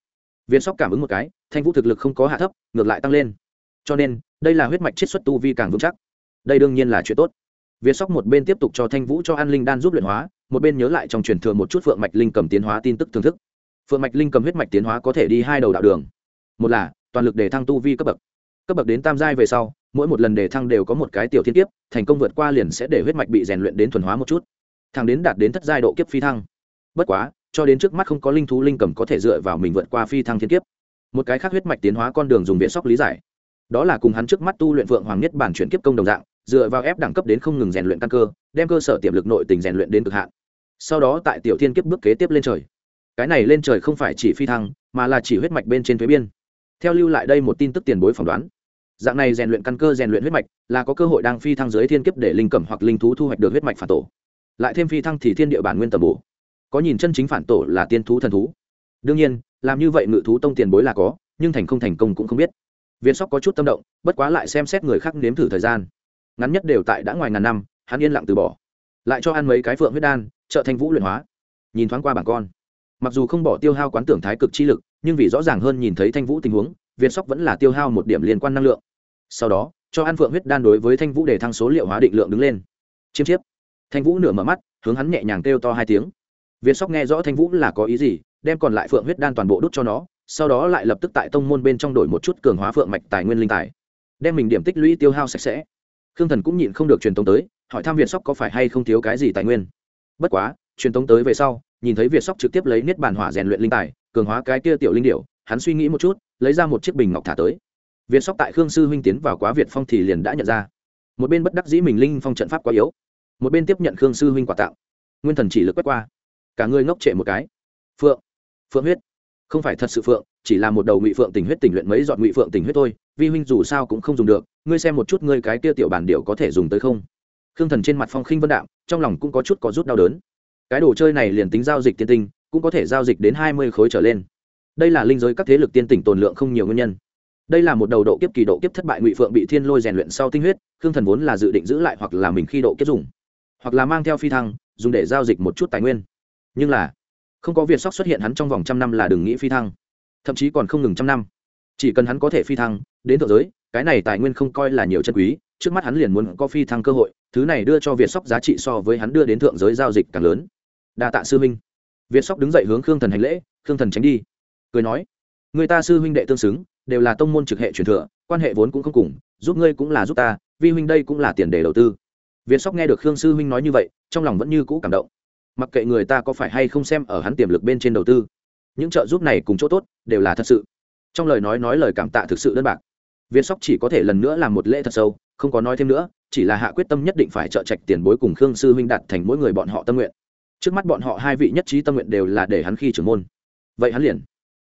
Viên sóc cảm ứng một cái, thanh vũ thực lực không có hạ thấp, ngược lại tăng lên. Cho nên, đây là huyết mạch chiết xuất tu vi càng vững chắc đây đương nhiên là chuyện tốt. Việt sóc một bên tiếp tục cho thanh vũ cho an linh đan giúp luyện hóa, một bên nhớ lại trong truyền thừa một chút phượng mạch linh cầm tiến hóa tin tức thưởng thức. Phượng mạch linh cầm huyết mạch tiến hóa có thể đi hai đầu đạo đường. Một là, toàn lực để thăng tu vi cấp bậc. Cấp bậc đến tam giai về sau, mỗi một lần đề thăng đều có một cái tiểu thiên kiếp, thành công vượt qua liền sẽ để huyết mạch bị rèn luyện đến thuần hóa một chút. Thằng đến đạt đến thất giai độ kiếp phi thăng. Bất quá, cho đến trước mắt không có linh thú linh cầm có thể dựa vào mình vượt qua phi thăng thiên kiếp. Một cái khác huyết mạch tiến hóa con đường dùng viện sóc lý giải. Đó là cùng hắn trước mắt tu luyện vượng hoàng nhất bản chuyển kiếp công đồng dạng dựa vào ép đẳng cấp đến không ngừng rèn luyện căn cơ, đem cơ sở tiềm lực nội tình rèn luyện đến cực hạn. Sau đó tại tiểu thiên kiếp bước kế tiếp lên trời. Cái này lên trời không phải chỉ phi thăng, mà là chỉ huyết mạch bên trên thuế biên. Theo lưu lại đây một tin tức tiền bối phỏng đoán, dạng này rèn luyện căn cơ, rèn luyện huyết mạch là có cơ hội đang phi thăng dưới thiên kiếp để linh cẩm hoặc linh thú thu hoạch được huyết mạch phản tổ. Lại thêm phi thăng thì thiên địa bản nguyên tầm bổ. Có nhìn chân chính phản tổ là tiên thú thần thú. Đương nhiên, làm như vậy ngự thú tông tiền bối là có, nhưng thành không thành công cũng không biết. Viên sóc có chút tâm động, bất quá lại xem xét người khác nếm thử thời gian ngắn nhất đều tại đã ngoài ngàn năm, hắn yên lặng từ bỏ. Lại cho ăn mấy cái phượng huyết đan, trợ thanh vũ luyện hóa. Nhìn thoáng qua bảng con. Mặc dù không bỏ tiêu hao quán tưởng thái cực chi lực, nhưng vì rõ ràng hơn nhìn thấy thanh vũ tình huống, viên sóc vẫn là tiêu hao một điểm liên quan năng lượng. Sau đó, cho ăn phượng huyết đan đối với thanh vũ để thăng số liệu hóa định lượng đứng lên. Chiêm chiếp. Thanh vũ nửa mở mắt, hướng hắn nhẹ nhàng kêu to hai tiếng. Việt sóc nghe rõ thanh vũ là có ý gì, đem còn lại phượng huyết đan toàn bộ đút cho nó, sau đó lại lập tức tại tông môn bên trong đổi một chút cường hóa phượng mạch tài nguyên linh tài, đem mình điểm tích lũy tiêu hao sạch sẽ khương thần cũng nhịn không được truyền tống tới, hỏi thăm việt sóc có phải hay không thiếu cái gì tài nguyên. Bất quá, truyền tống tới về sau, nhìn thấy việt sóc trực tiếp lấy niết bàn hỏa rèn luyện linh tài, cường hóa cái kia tiểu linh điệu hắn suy nghĩ một chút, lấy ra một chiếc bình ngọc thả tới. Việt sóc tại khương sư huynh tiến vào quá việt phong thì liền đã nhận ra. Một bên bất đắc dĩ mình linh phong trận pháp quá yếu, một bên tiếp nhận khương sư huynh quả tạo nguyên thần chỉ lực quét qua. Cả người ngốc trệ một cái. Phượng phượng huyết. Không phải thật sự phượng, chỉ là một đầu ngụy phượng tình huyết tình luyện mấy dọn ngụy phượng tình huyết thôi, vi huynh dù sao cũng không dùng được ngươi xem một chút ngươi cái kia tiểu bản điệu có thể dùng tới không? Khương thần trên mặt phong khinh vân đạm, trong lòng cũng có chút có rút đau đớn. Cái đồ chơi này liền tính giao dịch tiên tinh, cũng có thể giao dịch đến hai mươi khối trở lên. Đây là linh giới các thế lực tiên tỉnh tồn lượng không nhiều nguyên nhân. Đây là một đầu độ kiếp kỳ độ kiếp thất bại ngụy phượng bị thiên lôi rèn luyện sau tinh huyết, khương thần vốn là dự định giữ lại hoặc là mình khi độ kiếp dùng, hoặc là mang theo phi thăng, dùng để giao dịch một chút tài nguyên. Nhưng là, không có việc sóc xuất hiện hắn trong vòng trăm năm là đừng nghĩ phi thăng, thậm chí còn không ngừng trăm năm chỉ cần hắn có thể phi thăng đến thượng giới cái này tài nguyên không coi là nhiều chân quý trước mắt hắn liền muốn có phi thăng cơ hội thứ này đưa cho việt sóc giá trị so với hắn đưa đến thượng giới giao dịch càng lớn. Đa tạ sư huynh, việt sóc đứng dậy hướng khương thần hành lễ khương thần tránh đi. Cười nói người ta sư huynh đệ tương xứng đều là tông môn trực hệ truyền thừa quan hệ vốn cũng không cùng giúp ngươi cũng là giúp ta vi huynh đây cũng là tiền đề đầu tư. Việt sóc nghe được khương sư huynh nói như vậy trong lòng vẫn như cũ cảm động. Mặc kệ người ta có phải hay không xem ở hắn tiềm lực bên trên đầu tư những trợ giúp này cùng chỗ tốt đều là thật sự trong lời nói nói lời cảm tạ thực sự đơn bạc. Việt sóc chỉ có thể lần nữa làm một lễ thật sâu, không có nói thêm nữa, chỉ là hạ quyết tâm nhất định phải trợ trạch tiền bối cùng khương sư huynh đạt thành mỗi người bọn họ tâm nguyện. Trước mắt bọn họ hai vị nhất trí tâm nguyện đều là để hắn khi trưởng môn. Vậy hắn liền,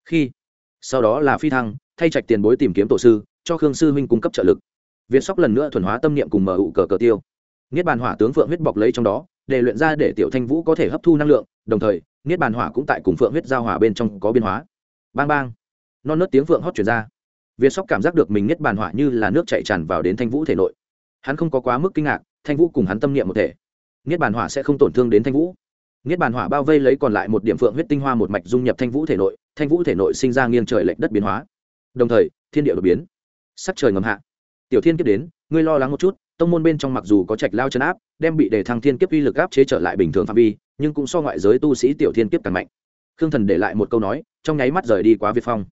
khi, sau đó là phi thăng, thay trạch tiền bối tìm kiếm tổ sư, cho khương sư huynh cung cấp trợ lực. Việt sóc lần nữa thuần hóa tâm niệm cùng mở ụ cờ cờ tiêu. Niết bàn hỏa tướng phượng huyết bọc lấy trong đó, để luyện ra để tiểu thanh vũ có thể hấp thu năng lượng, đồng thời, niết bàn hỏa cũng tại cùng phượng huyết giao hỏa bên trong có biên hóa. Bang bang non nớt tiếng phượng hót chuyển ra. Viên sóc cảm giác được mình nhất bàn hỏa như là nước chạy tràn vào đến thanh vũ thể nội. Hắn không có quá mức kinh ngạc, thanh vũ cùng hắn tâm niệm một thể. Niết bàn hỏa sẽ không tổn thương đến thanh vũ. Niết bàn hỏa bao vây lấy còn lại một điểm phượng huyết tinh hoa một mạch dung nhập thanh vũ thể nội, thanh vũ thể nội sinh ra nghiêng trời lệch đất biến hóa. Đồng thời, thiên địa đột biến. Sắc trời ngầm hạ. Tiểu thiên kiếp đến, ngươi lo lắng một chút, tông môn bên trong mặc dù có trạch lao chấn áp, đem bị đề thăng thiên kiếp uy lực áp chế trở lại bình thường phạm vi, nhưng cũng so ngoại giới tu sĩ tiểu thiên kiếp càng mạnh. Khương thần để lại một câu nói, trong nháy mắt rời đi quá việt phong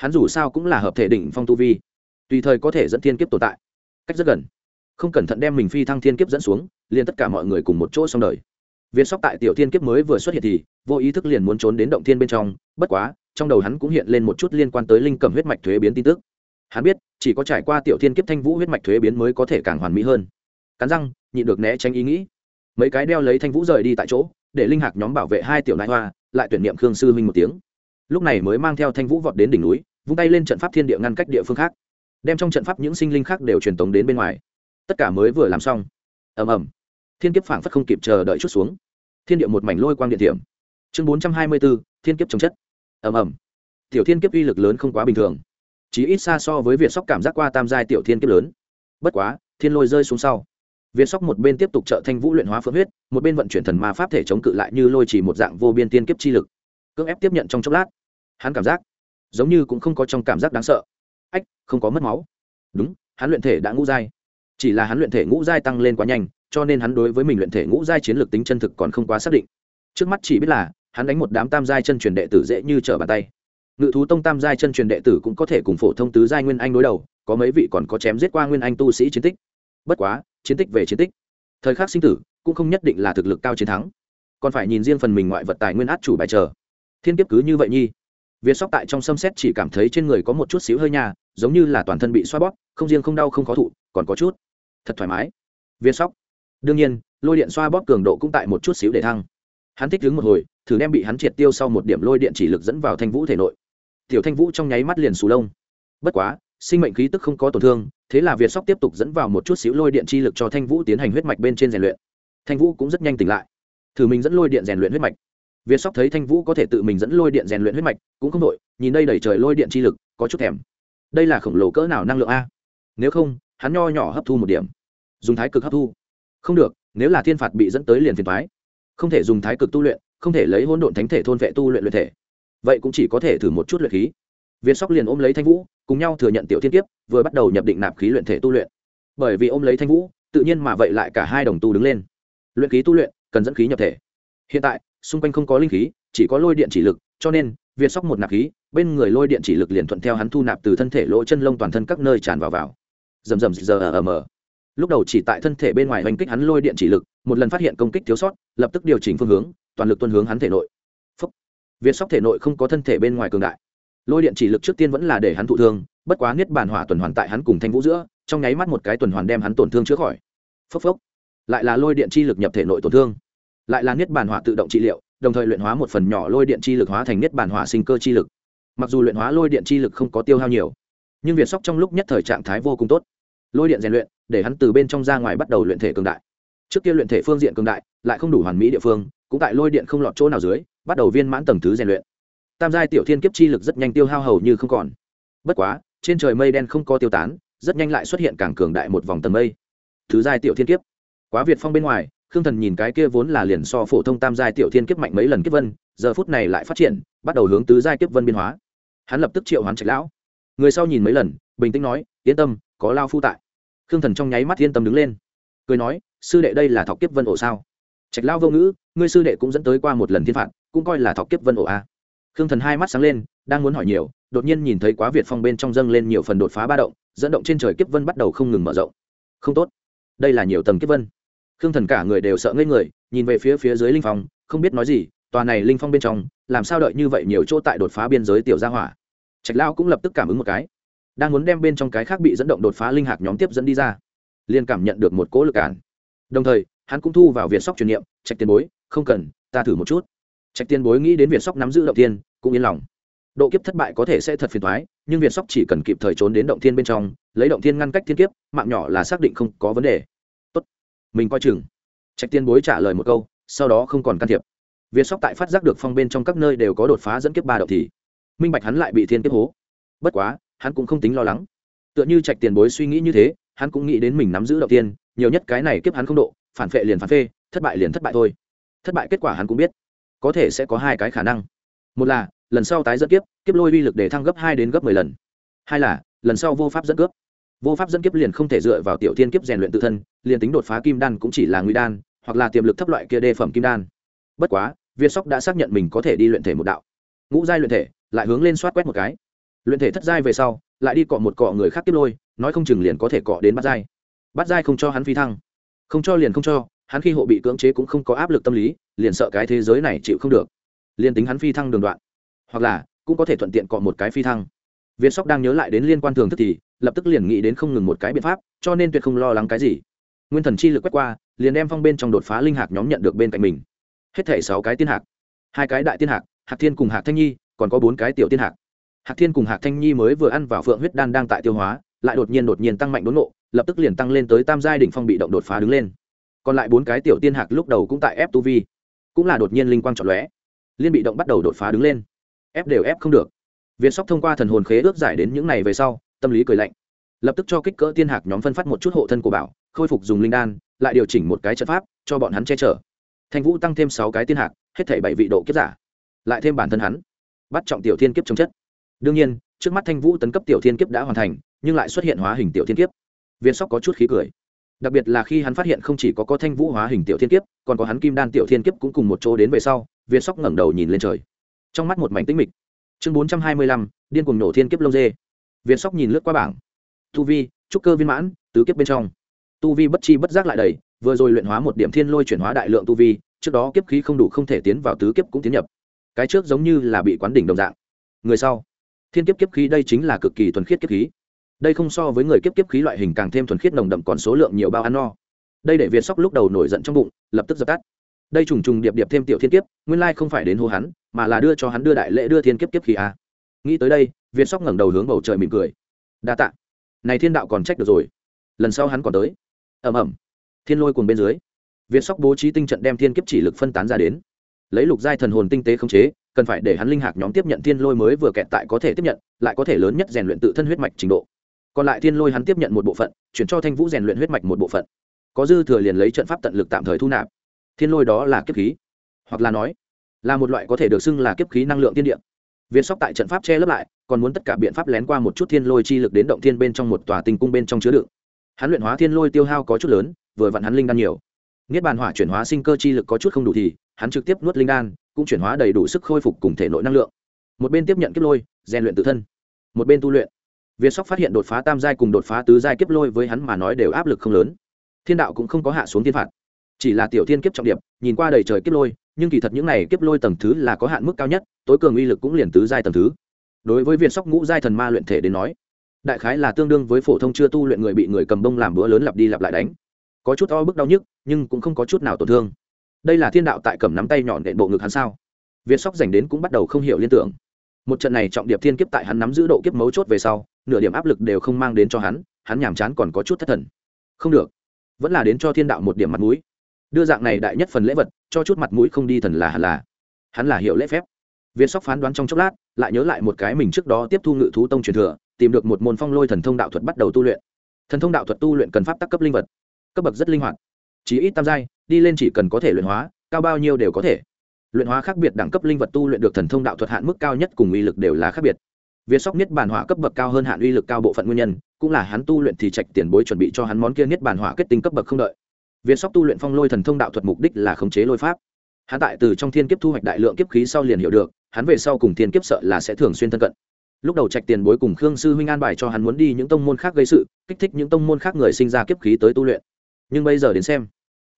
hắn dù sao cũng là hợp thể đỉnh phong tu vi, tùy thời có thể dẫn thiên kiếp tồn tại. Cách rất gần, không cẩn thận đem mình phi thăng thiên kiếp dẫn xuống, liền tất cả mọi người cùng một chỗ xong đời. Viên sóc tại tiểu thiên kiếp mới vừa xuất hiện thì, vô ý thức liền muốn trốn đến động thiên bên trong, bất quá, trong đầu hắn cũng hiện lên một chút liên quan tới linh cầm huyết mạch thuế biến tin tức. Hắn biết, chỉ có trải qua tiểu thiên kiếp thanh vũ huyết mạch thuế biến mới có thể càng hoàn mỹ hơn. Cắn răng, nhịn được né tránh ý nghĩ. Mấy cái đeo lấy thanh vũ rời đi tại chỗ, để linh hạc nhóm bảo vệ hai tiểu nại hoa, lại tuyển niệm khương sư huynh một tiếng. Lúc này mới mang theo thanh vũ vọt đến đỉnh núi vung tay lên trận pháp thiên địa ngăn cách địa phương khác, đem trong trận pháp những sinh linh khác đều truyền tống đến bên ngoài. Tất cả mới vừa làm xong. Ầm ầm. Thiên kiếp phảng phất không kịp chờ đợi chút xuống. Thiên địa một mảnh lôi quang điện điểm chương bốn trăm hai mươi bốn thiên kiếp trồng chất. Ầm ầm. Tiểu thiên kiếp uy lực lớn không quá bình thường. Chỉ ít xa so với việt sóc cảm giác qua tam giai tiểu thiên kiếp lớn. Bất quá, thiên lôi rơi xuống sau. Việt sóc một bên tiếp tục trợ thanh vũ luyện hóa phượng huyết, một bên vận chuyển thần ma pháp thể chống cự lại như lôi chỉ một dạng vô biên tiên kiếp chi lực. Cưỡng ép tiếp nhận trong chốc lát. Hắn cảm giác giống như cũng không có trong cảm giác đáng sợ. Ách, không có mất máu. Đúng, hắn luyện thể đã ngũ giai. Chỉ là hắn luyện thể ngũ giai tăng lên quá nhanh, cho nên hắn đối với mình luyện thể ngũ giai chiến lược tính chân thực còn không quá xác định. Trước mắt chỉ biết là, hắn đánh một đám tam giai chân truyền đệ tử dễ như trở bàn tay. Ngự thú tông tam giai chân truyền đệ tử cũng có thể cùng phổ thông tứ giai nguyên anh đối đầu, có mấy vị còn có chém giết qua nguyên anh tu sĩ chiến tích. Bất quá, chiến tích về chiến tích. Thời khắc sinh tử, cũng không nhất định là thực lực cao chiến thắng. Còn phải nhìn riêng phần mình ngoại vật tài nguyên át chủ bài chờ. Thiên kiếp cứ như vậy nhi việt sóc tại trong xâm xét chỉ cảm thấy trên người có một chút xíu hơi nhà giống như là toàn thân bị xoa bóp, không riêng không đau không khó thụ, còn có chút thật thoải mái. Việt sóc, đương nhiên, lôi điện xoa bóp cường độ cũng tại một chút xíu để thăng. Hắn thích đứng một hồi, thử đem bị hắn triệt tiêu sau một điểm lôi điện chỉ lực dẫn vào thanh vũ thể nội. Tiểu thanh vũ trong nháy mắt liền sù lông. Bất quá, sinh mệnh khí tức không có tổn thương, thế là việt sóc tiếp tục dẫn vào một chút xíu lôi điện chi lực cho thanh vũ tiến hành huyết mạch bên trên rèn luyện. Thanh vũ cũng rất nhanh tỉnh lại. Thử mình dẫn lôi điện rèn luyện huyết mạch việt sóc thấy thanh vũ có thể tự mình dẫn lôi điện rèn luyện huyết mạch, cũng không đội nhìn đây đẩy trời lôi điện chi lực, có chút thèm. Đây là khổng lồ cỡ nào năng lượng a? Nếu không, hắn nho nhỏ hấp thu một điểm. Dùng thái cực hấp thu. Không được, nếu là thiên phạt bị dẫn tới liền phiền toái. không thể dùng thái cực tu luyện, không thể lấy hỗn độn thánh thể thôn vệ tu luyện luyện thể. Vậy cũng chỉ có thể thử một chút luyện khí. Việt sóc liền ôm lấy thanh vũ, cùng nhau thừa nhận tiểu thiên kiếp, vừa bắt đầu nhập định nạp khí luyện thể tu luyện. Bởi vì ôm lấy thanh vũ, tự nhiên mà vậy lại cả hai đồng tu đứng lên. Luyện khí tu luyện, cần dẫn khí nhập thể. Hiện tại xung quanh không có linh khí, chỉ có lôi điện chỉ lực, cho nên, việt sóc một nạp khí, bên người lôi điện chỉ lực liền thuận theo hắn thu nạp từ thân thể lỗ chân lông toàn thân các nơi tràn vào vào. Rầm rầm giờ ở mờ lúc đầu chỉ tại thân thể bên ngoài hành kích hắn lôi điện chỉ lực, một lần phát hiện công kích thiếu sót, lập tức điều chỉnh phương hướng, toàn lực tuân hướng hắn thể nội. Phúc. việt sóc thể nội không có thân thể bên ngoài cường đại. Lôi điện chỉ lực trước tiên vẫn là để hắn thụ thương, bất quá niết bàn hỏa tuần hoàn tại hắn cùng thanh vũ giữa, trong nháy mắt một cái tuần hoàn đem hắn tổn thương chữa khỏi. Phốc phốc lại là lôi điện chi lực nhập thể nội tổn thương lại là niết bàn hỏa tự động trị liệu, đồng thời luyện hóa một phần nhỏ lôi điện chi lực hóa thành niết bàn hỏa sinh cơ chi lực. Mặc dù luyện hóa lôi điện chi lực không có tiêu hao nhiều, nhưng việt sóc trong lúc nhất thời trạng thái vô cùng tốt. Lôi điện rèn luyện, để hắn từ bên trong ra ngoài bắt đầu luyện thể cường đại. Trước kia luyện thể phương diện cường đại, lại không đủ hoàn mỹ địa phương, cũng tại lôi điện không lọt chỗ nào dưới, bắt đầu viên mãn tầng thứ rèn luyện. Tam giai tiểu thiên kiếp chi lực rất nhanh tiêu hao hầu như không còn. Bất quá, trên trời mây đen không có tiêu tán, rất nhanh lại xuất hiện càng cường đại một vòng tầng mây. Thứ giai tiểu thiên kiếp. Quá việt phong bên ngoài khương thần nhìn cái kia vốn là liền so phổ thông tam giai tiểu thiên kiếp mạnh mấy lần kiếp vân, giờ phút này lại phát triển, bắt đầu hướng tứ giai kiếp vân biên hóa. Hắn lập tức triệu hoán trạch lão. Người sau nhìn mấy lần, bình tĩnh nói, yên tâm, có lao phu tại. Khương thần trong nháy mắt yên tâm đứng lên. Cười nói, sư đệ đây là thọc kiếp vân ổ sao? Trạch lao vô ngữ, ngươi sư đệ cũng dẫn tới qua một lần thiên phạt, cũng coi là thọc kiếp vân ổ a khương thần hai mắt sáng lên, đang muốn hỏi nhiều, đột nhiên nhìn thấy quá việt phong bên trong dâng lên nhiều phần đột phá ba động, dẫn động trên trời kiếp vân bắt đầu không ngừng mở rộng. Không tốt, đây là nhiều tầng kiếp vân khương thần cả người đều sợ ngây người, nhìn về phía phía dưới linh phong, không biết nói gì, tòa này linh phong bên trong, làm sao đợi như vậy nhiều chỗ tại đột phá biên giới tiểu gia hỏa. Trạch lao cũng lập tức cảm ứng một cái, đang muốn đem bên trong cái khác bị dẫn động đột phá linh hạc nhóm tiếp dẫn đi ra, liền cảm nhận được một cỗ lực cản. Đồng thời, hắn cũng thu vào việt sóc truyền niệm, trạch tiền bối, không cần, ta thử một chút. Trạch tiền bối nghĩ đến việt sóc nắm giữ động tiên cũng yên lòng. Độ kiếp thất bại có thể sẽ thật phiền thoái nhưng việt sóc chỉ cần kịp thời trốn đến động thiên bên trong, lấy động thiên ngăn cách thiên kiếp, mạng nhỏ là xác định không có vấn đề mình coi chừng. Trạch tiên bối trả lời một câu, sau đó không còn can thiệp. Việt sóc tại phát giác được phong bên trong các nơi đều có đột phá dẫn kiếp ba đậu thì, minh bạch hắn lại bị thiên kiếp hố. Bất quá, hắn cũng không tính lo lắng. Tựa như trạch tiền bối suy nghĩ như thế, hắn cũng nghĩ đến mình nắm giữ đầu tiên, nhiều nhất cái này kiếp hắn không độ, phản phệ liền phản phê thất bại liền thất bại thôi. Thất bại kết quả hắn cũng biết, có thể sẽ có hai cái khả năng. Một là, lần sau tái dẫn kiếp kiếp lôi uy lực để thăng gấp hai đến gấp mười lần. Hai là, lần sau vô pháp dẫn cướp vô pháp dẫn kiếp liền không thể dựa vào tiểu thiên kiếp rèn luyện tự thân, liền tính đột phá kim đan cũng chỉ là nguy đan, hoặc là tiềm lực thấp loại kia đề phẩm kim đan. Bất quá, viên sóc đã xác nhận mình có thể đi luyện thể một đạo. Ngũ giai luyện thể, lại hướng lên soát quét một cái. Luyện thể thất giai về sau, lại đi cọ một cọ người khác tiếp lôi, nói không chừng liền có thể cọ đến bắt giai. Bắt giai không cho hắn phi thăng. Không cho liền không cho, hắn khi hộ bị cưỡng chế cũng không có áp lực tâm lý, liền sợ cái thế giới này chịu không được. Liền tính hắn phi thăng đường đoạn, hoặc là cũng có thể thuận tiện cọ một cái phi thăng viên sóc đang nhớ lại đến liên quan thường thức thì, lập tức liền nghĩ đến không ngừng một cái biện pháp, cho nên tuyệt không lo lắng cái gì. Nguyên thần chi lực quét qua, liền đem phong bên trong đột phá linh hạc nhóm nhận được bên cạnh mình. Hết thể sáu cái tiên hạc. Hai cái đại tiên hạc hạc thiên cùng hạc thanh nhi, còn có bốn cái tiểu tiên hạc. Hạc thiên cùng hạc thanh nhi mới vừa ăn vào phượng huyết đan đang tại tiêu hóa, lại đột nhiên đột nhiên tăng mạnh đốn nộ lập tức liền tăng lên tới tam giai đỉnh phong bị động đột phá đứng lên. Còn lại bốn cái tiểu tiên hạc lúc đầu cũng tại ép tu vi, cũng là đột nhiên linh quang trọn lóe. Liên bị động bắt đầu đột phá đứng lên. Ép đều ép không được việt sóc thông qua thần hồn khế ước giải đến những này về sau, tâm lý cười lạnh. Lập tức cho kích cỡ tiên hạc nhóm phân phát một chút hộ thân của bảo, khôi phục dùng linh đan, lại điều chỉnh một cái trận pháp, cho bọn hắn che chở. Thanh vũ tăng thêm sáu cái tiên hạc, hết thảy bảy vị độ kiếp giả. Lại thêm bản thân hắn, bắt trọng tiểu thiên kiếp chống chất. Đương nhiên, trước mắt thanh vũ tấn cấp tiểu thiên kiếp đã hoàn thành, nhưng lại xuất hiện hóa hình tiểu thiên kiếp. Viên sóc có chút khí cười. Đặc biệt là khi hắn phát hiện không chỉ có có thanh vũ hóa hình tiểu thiên kiếp, còn có hắn kim đan tiểu thiên kiếp cũng cùng một chỗ đến về sau, viên sóc ngẩng đầu nhìn lên trời. Trong mắt một mảnh tĩnh mịch chương bốn trăm hai mươi lăm, điên cuồng nổ thiên kiếp lông dê. Viên sóc nhìn lướt qua bảng. Tu vi, trúc cơ viên mãn, tứ kiếp bên trong. Tu vi bất chi bất giác lại đầy, vừa rồi luyện hóa một điểm thiên lôi chuyển hóa đại lượng tu vi, trước đó kiếp khí không đủ không thể tiến vào tứ kiếp cũng tiến nhập. Cái trước giống như là bị quán đỉnh đồng dạng. Người sau. Thiên kiếp kiếp khí đây chính là cực kỳ thuần khiết kiếp khí. Đây không so với người kiếp kiếp khí loại hình càng thêm thuần khiết nồng đậm còn số lượng nhiều bao ăn no. Đây để việt sóc lúc đầu nổi giận trong bụng, lập tức dập tắt. Đây trùng trùng điệp điệp thêm tiểu thiên kiếp, nguyên lai không phải đến hô hắn mà là đưa cho hắn đưa đại lễ đưa thiên kiếp kiếp khí à. nghĩ tới đây, việt sóc ngẩng đầu hướng bầu trời mỉm cười. Đa tạ. Này thiên đạo còn trách được rồi. Lần sau hắn còn tới. Ẩm ẩm thiên lôi cùng bên dưới, việt sóc bố trí tinh trận đem thiên kiếp chỉ lực phân tán ra đến. Lấy lục giai thần hồn tinh tế khống chế, cần phải để hắn linh hạc nhóm tiếp nhận thiên lôi mới vừa kẹt tại có thể tiếp nhận, lại có thể lớn nhất rèn luyện tự thân huyết mạch trình độ. Còn lại thiên lôi hắn tiếp nhận một bộ phận, chuyển cho thanh vũ rèn luyện huyết mạch một bộ phận. Có dư thừa liền lấy trận pháp tận lực tạm thời thu nạp. Thiên lôi đó là kiếp khí. Hoặc là nói là một loại có thể được xưng là kiếp khí năng lượng tiên địa Viên sóc tại trận pháp che lấp lại, còn muốn tất cả biện pháp lén qua một chút thiên lôi chi lực đến động thiên bên trong một tòa tinh cung bên trong chứa đựng. Hắn luyện hóa thiên lôi tiêu hao có chút lớn, vừa vặn hắn linh đan nhiều. Niết bàn hỏa chuyển hóa sinh cơ chi lực có chút không đủ thì, hắn trực tiếp nuốt linh đan, cũng chuyển hóa đầy đủ sức khôi phục cùng thể nội năng lượng. Một bên tiếp nhận kiếp lôi, rèn luyện tự thân. Một bên tu luyện. Viên sóc phát hiện đột phá tam giai cùng đột phá tứ giai kiếp lôi với hắn mà nói đều áp lực không lớn. Thiên đạo cũng không có hạ xuống thiên phạt chỉ là tiểu thiên kiếp trọng điệp, nhìn qua đầy trời kiếp lôi, nhưng kỳ thật những này kiếp lôi tầng thứ là có hạn mức cao nhất, tối cường uy lực cũng liền tứ giai tầng thứ. Đối với việt sóc ngũ giai thần ma luyện thể đến nói, đại khái là tương đương với phổ thông chưa tu luyện người bị người cầm bông làm bữa lớn lặp đi lặp lại đánh. Có chút o bức đau nhức, nhưng cũng không có chút nào tổn thương. Đây là thiên đạo tại cầm nắm tay nhọn đệm bộ ngực hắn sao? Việt sóc dành đến cũng bắt đầu không hiểu liên tưởng. Một trận này trọng điệp thiên kiếp tại hắn nắm giữ độ kiếp mấu chốt về sau, nửa điểm áp lực đều không mang đến cho hắn hắn nhàm chán còn có chút thất thần. Không được. Vẫn là đến cho thiên đạo một điểm mặt mũi đưa dạng này đại nhất phần lễ vật, cho chút mặt mũi không đi thần là hẳn là. Hắn là hiệu lễ phép. Viên sóc phán đoán trong chốc lát, lại nhớ lại một cái mình trước đó tiếp thu ngự thú tông truyền thừa, tìm được một môn phong lôi thần thông đạo thuật bắt đầu tu luyện. Thần thông đạo thuật tu luyện cần pháp tắc cấp linh vật. Cấp bậc rất linh hoạt. Chỉ ít tam giai, đi lên chỉ cần có thể luyện hóa, cao bao nhiêu đều có thể. Luyện hóa khác biệt đẳng cấp linh vật tu luyện được thần thông đạo thuật hạn mức cao nhất cùng uy lực đều là khác biệt. Việt sóc niết bản hỏa cấp bậc cao hơn hạn uy lực cao bộ phận nguyên nhân, cũng là hắn tu luyện thì trạch tiền bối chuẩn bị cho hắn món kia niết bản hỏa kết tinh cấp bậc không đợi. Viên sóc tu luyện phong lôi thần thông đạo thuật mục đích là khống chế lôi pháp. Hắn tại từ trong thiên kiếp thu hoạch đại lượng kiếp khí sau liền hiểu được, hắn về sau cùng thiên kiếp sợ là sẽ thường xuyên thân cận. Lúc đầu trạch tiền bối cùng khương sư huynh an bài cho hắn muốn đi những tông môn khác gây sự, kích thích những tông môn khác người sinh ra kiếp khí tới tu luyện. Nhưng bây giờ đến xem,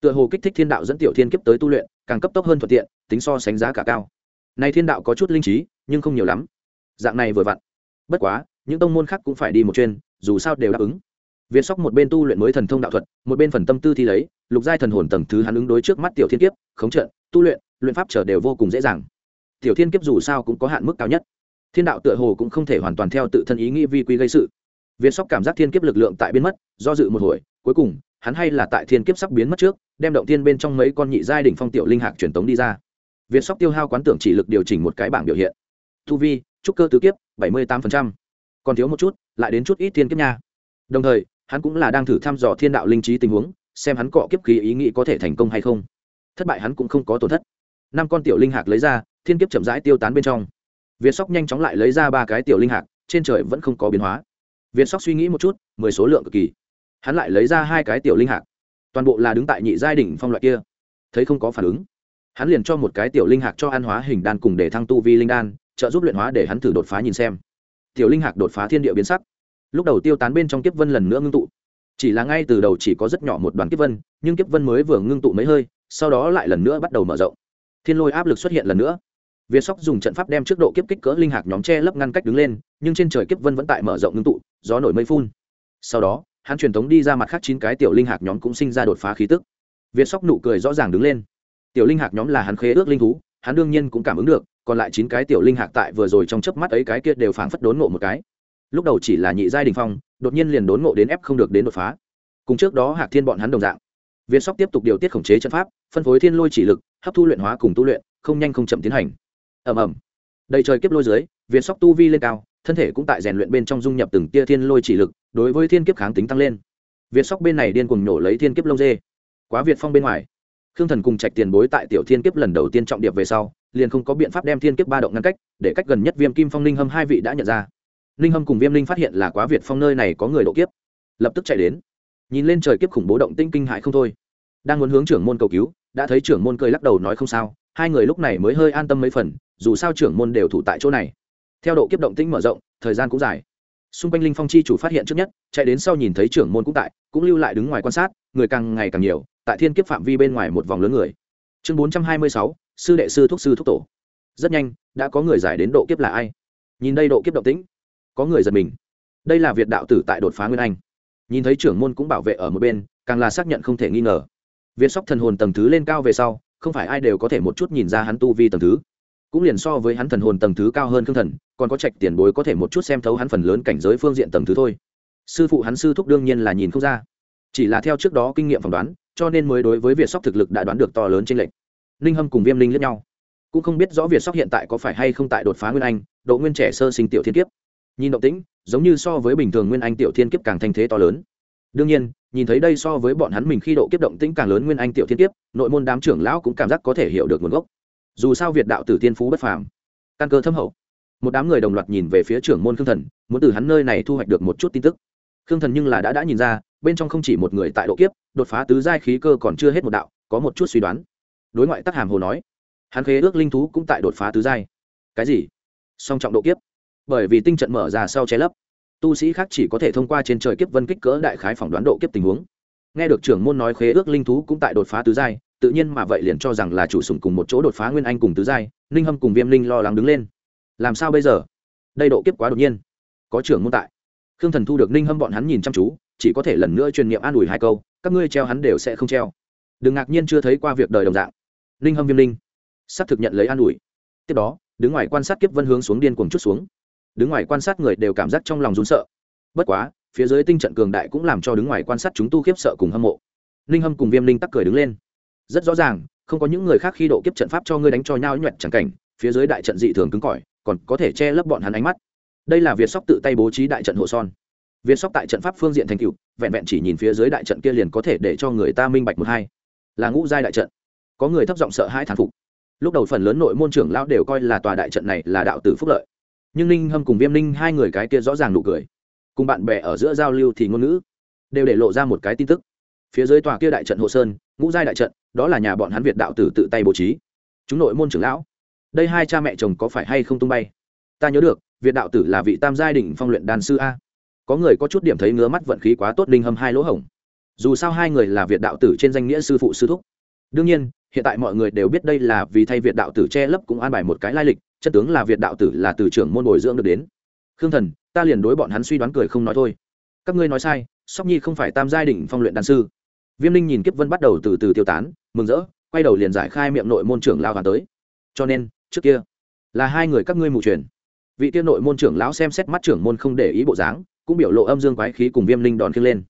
tựa hồ kích thích thiên đạo dẫn tiểu thiên kiếp tới tu luyện, càng cấp tốc hơn thuận tiện, tính so sánh giá cả cao. Nay thiên đạo có chút linh trí, nhưng không nhiều lắm. Dạng này vừa vặn. Bất quá, những tông môn khác cũng phải đi một chuyên dù sao đều đáp ứng việt sóc một bên tu luyện mới thần thông đạo thuật, một bên phần tâm tư thi lấy, lục giai thần hồn tầng thứ hắn ứng đối trước mắt tiểu thiên kiếp, khống trận, tu luyện luyện pháp trở đều vô cùng dễ dàng. Tiểu thiên kiếp dù sao cũng có hạn mức cao nhất. Thiên đạo tựa hồ cũng không thể hoàn toàn theo tự thân ý nghĩ vi quy gây sự. Việt sóc cảm giác thiên kiếp lực lượng tại biến mất, do dự một hồi, cuối cùng, hắn hay là tại thiên kiếp sắp biến mất trước, đem động thiên bên trong mấy con nhị giai đỉnh phong tiểu linh hạc truyền tống đi ra. Việt sóc tiêu hao quán tưởng chỉ lực điều chỉnh một cái bảng biểu hiện. Thu vi, trúc cơ tứ kiếp, bảy mươi tám còn thiếu một chút, lại đến chút ít thiên kiếp nha. Đồng thời hắn cũng là đang thử thăm dò thiên đạo linh trí tình huống, xem hắn cọ kiếp khí ý nghĩ có thể thành công hay không. Thất bại hắn cũng không có tổn thất. Năm con tiểu linh hạc lấy ra, thiên kiếp chậm rãi tiêu tán bên trong. Việt sóc nhanh chóng lại lấy ra ba cái tiểu linh hạc, trên trời vẫn không có biến hóa. Việt sóc suy nghĩ một chút, mười số lượng cực kỳ. Hắn lại lấy ra hai cái tiểu linh hạc. Toàn bộ là đứng tại nhị giai đỉnh phong loại kia. Thấy không có phản ứng, hắn liền cho một cái tiểu linh hạc cho ăn hóa hình đan cùng để thăng tu vi linh đan, trợ giúp luyện hóa để hắn thử đột phá nhìn xem. Tiểu linh hạc đột phá thiên địa biến sắc lúc đầu tiêu tán bên trong kiếp vân lần nữa ngưng tụ. Chỉ là ngay từ đầu chỉ có rất nhỏ một đoàn kiếp vân, nhưng kiếp vân mới vừa ngưng tụ mấy hơi, sau đó lại lần nữa bắt đầu mở rộng. Thiên lôi áp lực xuất hiện lần nữa. Việt sóc dùng trận pháp đem trước độ kiếp kích cỡ linh hạc nhóm che lấp ngăn cách đứng lên, nhưng trên trời kiếp vân vẫn tại mở rộng ngưng tụ, gió nổi mây phun. Sau đó, hắn truyền tống đi ra mặt khác chín cái tiểu linh hạc nhóm cũng sinh ra đột phá khí tức. Việt sóc nụ cười rõ ràng đứng lên. Tiểu linh hạc nhóm là hắn khế ước linh thú, hắn đương nhiên cũng cảm ứng được, còn lại chín cái tiểu linh hạc tại vừa rồi trong chớp mắt ấy cái kia đều phảng phất đốn ngộ một cái lúc đầu chỉ là nhị giai đình phong, đột nhiên liền đốn ngộ đến ép không được đến đột phá. Cùng trước đó hạc thiên bọn hắn đồng dạng. Việt sóc tiếp tục điều tiết khống chế trận pháp, phân phối thiên lôi chỉ lực, hấp thu luyện hóa cùng tu luyện, không nhanh không chậm tiến hành. Ầm ầm. Đầy trời kiếp lôi dưới việt sóc tu vi lên cao, thân thể cũng tại rèn luyện bên trong dung nhập từng tia thiên lôi chỉ lực, đối với thiên kiếp kháng tính tăng lên. Việt sóc bên này điên cùng nổ lấy thiên kiếp lông dê. Quá việt phong bên ngoài. Khương thần cùng trạch tiền bối tại tiểu thiên kiếp lần đầu tiên trọng điệp về sau, liền không có biện pháp đem thiên kiếp ba động ngăn cách, để cách gần nhất viêm kim phong ninh hâm hai vị đã nhận ra ninh hâm cùng viêm linh phát hiện là quá việt phong nơi này có người độ kiếp. Lập tức chạy đến. Nhìn lên trời kiếp khủng bố động tinh kinh hại không thôi. Đang muốn hướng trưởng môn cầu cứu, đã thấy trưởng môn cười lắc đầu nói không sao, hai người lúc này mới hơi an tâm mấy phần, dù sao trưởng môn đều thủ tại chỗ này. Theo độ kiếp động tĩnh mở rộng, thời gian cũng dài. Xung quanh linh phong chi chủ phát hiện trước nhất, chạy đến sau nhìn thấy trưởng môn cũng tại, cũng lưu lại đứng ngoài quan sát, người càng ngày càng nhiều, tại thiên kiếp phạm vi bên ngoài một vòng lớn người. Chương bốn trăm hai mươi sáu, sư đệ sư thúc sư thúc tổ. Rất nhanh, đã có người giải đến độ kiếp là ai. Nhìn đây độ kiếp động tĩnh có người giật mình. Đây là việt đạo tử tại đột phá nguyên anh. Nhìn thấy trưởng môn cũng bảo vệ ở một bên, càng là xác nhận không thể nghi ngờ. Việt sóc thần hồn tầng thứ lên cao về sau, không phải ai đều có thể một chút nhìn ra hắn tu vi tầng thứ. Cũng liền so với hắn thần hồn tầng thứ cao hơn khương thần, còn có trạch tiền bối có thể một chút xem thấu hắn phần lớn cảnh giới phương diện tầng thứ thôi. Sư phụ hắn sư thúc đương nhiên là nhìn không ra. Chỉ là theo trước đó kinh nghiệm phỏng đoán, cho nên mới đối với việt sóc thực lực đã đoán được to lớn trên lệnh ninh hâm cùng viêm linh lẫn nhau. Cũng không biết rõ việt sóc hiện tại có phải hay không tại đột phá nguyên anh, độ nguyên trẻ sơ sinh tiểu thiên kiếp nhìn động tĩnh, giống như so với bình thường nguyên anh tiểu thiên kiếp càng thanh thế to lớn. Đương nhiên, nhìn thấy đây so với bọn hắn mình khi độ kiếp động tĩnh càng lớn nguyên anh tiểu thiên kiếp, nội môn đám trưởng lão cũng cảm giác có thể hiểu được nguồn gốc. Dù sao việt đạo tử tiên phú bất phàm. Căn cơ thâm hậu. Một đám người đồng loạt nhìn về phía trưởng môn khương thần, muốn từ hắn nơi này thu hoạch được một chút tin tức. Khương thần nhưng là đã đã nhìn ra, bên trong không chỉ một người tại độ kiếp, đột phá tứ giai khí cơ còn chưa hết một đạo, có một chút suy đoán. Đối ngoại tắc hàm hồ nói, hắn khế ước linh thú cũng tại đột phá tứ giai. Cái gì? Song trọng độ kiếp bởi vì tinh trận mở ra sau che lấp. Tu sĩ khác chỉ có thể thông qua trên trời kiếp vân kích cỡ đại khái phỏng đoán độ kiếp tình huống. Nghe được trưởng môn nói khế ước linh thú cũng tại đột phá tứ giai, tự nhiên mà vậy liền cho rằng là chủ sủng cùng một chỗ đột phá nguyên anh cùng tứ giai, ninh hâm cùng viêm linh lo lắng đứng lên. Làm sao bây giờ? Đây độ kiếp quá đột nhiên. Có trưởng môn tại. Khương thần thu được ninh hâm bọn hắn nhìn chăm chú, chỉ có thể lần nữa truyền niệm an ủi hai câu, các ngươi treo hắn đều sẽ không treo. Đừng ngạc nhiên chưa thấy qua việc đời đồng dạng. Ninh hâm viêm linh, sắp thực nhận lấy an ủi. Tiếp đó, đứng ngoài quan sát kiếp vân hướng xuống điên cuồng chút xuống đứng ngoài quan sát người đều cảm giác trong lòng rún sợ. Bất quá, phía dưới tinh trận cường đại cũng làm cho đứng ngoài quan sát chúng tu khiếp sợ cùng hâm mộ. Ninh hâm cùng viêm linh tắc cười đứng lên. Rất rõ ràng, không có những người khác khi độ kiếp trận pháp cho ngươi đánh cho nhau nhuẹn chẳng cảnh, phía dưới đại trận dị thường cứng cỏi, còn có thể che lấp bọn hắn ánh mắt. Đây là việt sóc tự tay bố trí đại trận hộ son. Việt sóc tại trận pháp phương diện thành cựu vẹn vẹn chỉ nhìn phía dưới đại trận kia liền có thể để cho người ta minh bạch một hai. Là ngũ giai đại trận. Có người thấp giọng sợ hai thán phục. Lúc đầu phần lớn nội môn trưởng lão đều coi là tòa đại trận này là đạo tử phúc lợi nhưng ninh hâm cùng viêm ninh hai người cái kia rõ ràng nụ cười. Cùng bạn bè ở giữa giao lưu thì ngôn ngữ đều để lộ ra một cái tin tức. Phía dưới tòa kia đại trận hộ sơn, ngũ giai đại trận, đó là nhà bọn hắn việt đạo tử tự tay bố trí. Chúng nội môn trưởng lão, đây hai cha mẹ chồng có phải hay không tung bay? Ta nhớ được, việt đạo tử là vị tam giai đỉnh phong luyện đàn sư a. Có người có chút điểm thấy ngứa mắt vận khí quá tốt ninh hâm hai lỗ hổng. Dù sao hai người là việt đạo tử trên danh nghĩa sư phụ sư thúc. Đương nhiên, hiện tại mọi người đều biết đây là vì thay việt đạo tử che lấp cũng an bài một cái lai lịch chân tướng là việt đạo tử là từ trưởng môn bồi dưỡng được đến. Khương thần, ta liền đối bọn hắn suy đoán cười không nói thôi. Các ngươi nói sai, sóc nhi không phải tam giai đỉnh phong luyện đan sư. Viêm linh nhìn kiếp vân bắt đầu từ từ tiêu tán, mừng rỡ, quay đầu liền giải khai miệng nội môn trưởng lao hoàn tới. Cho nên, trước kia, là hai người các ngươi mù truyền vị tiên nội môn trưởng lão xem xét mắt trưởng môn không để ý bộ dáng, cũng biểu lộ âm dương quái khí cùng viêm linh đòn khiêng lên.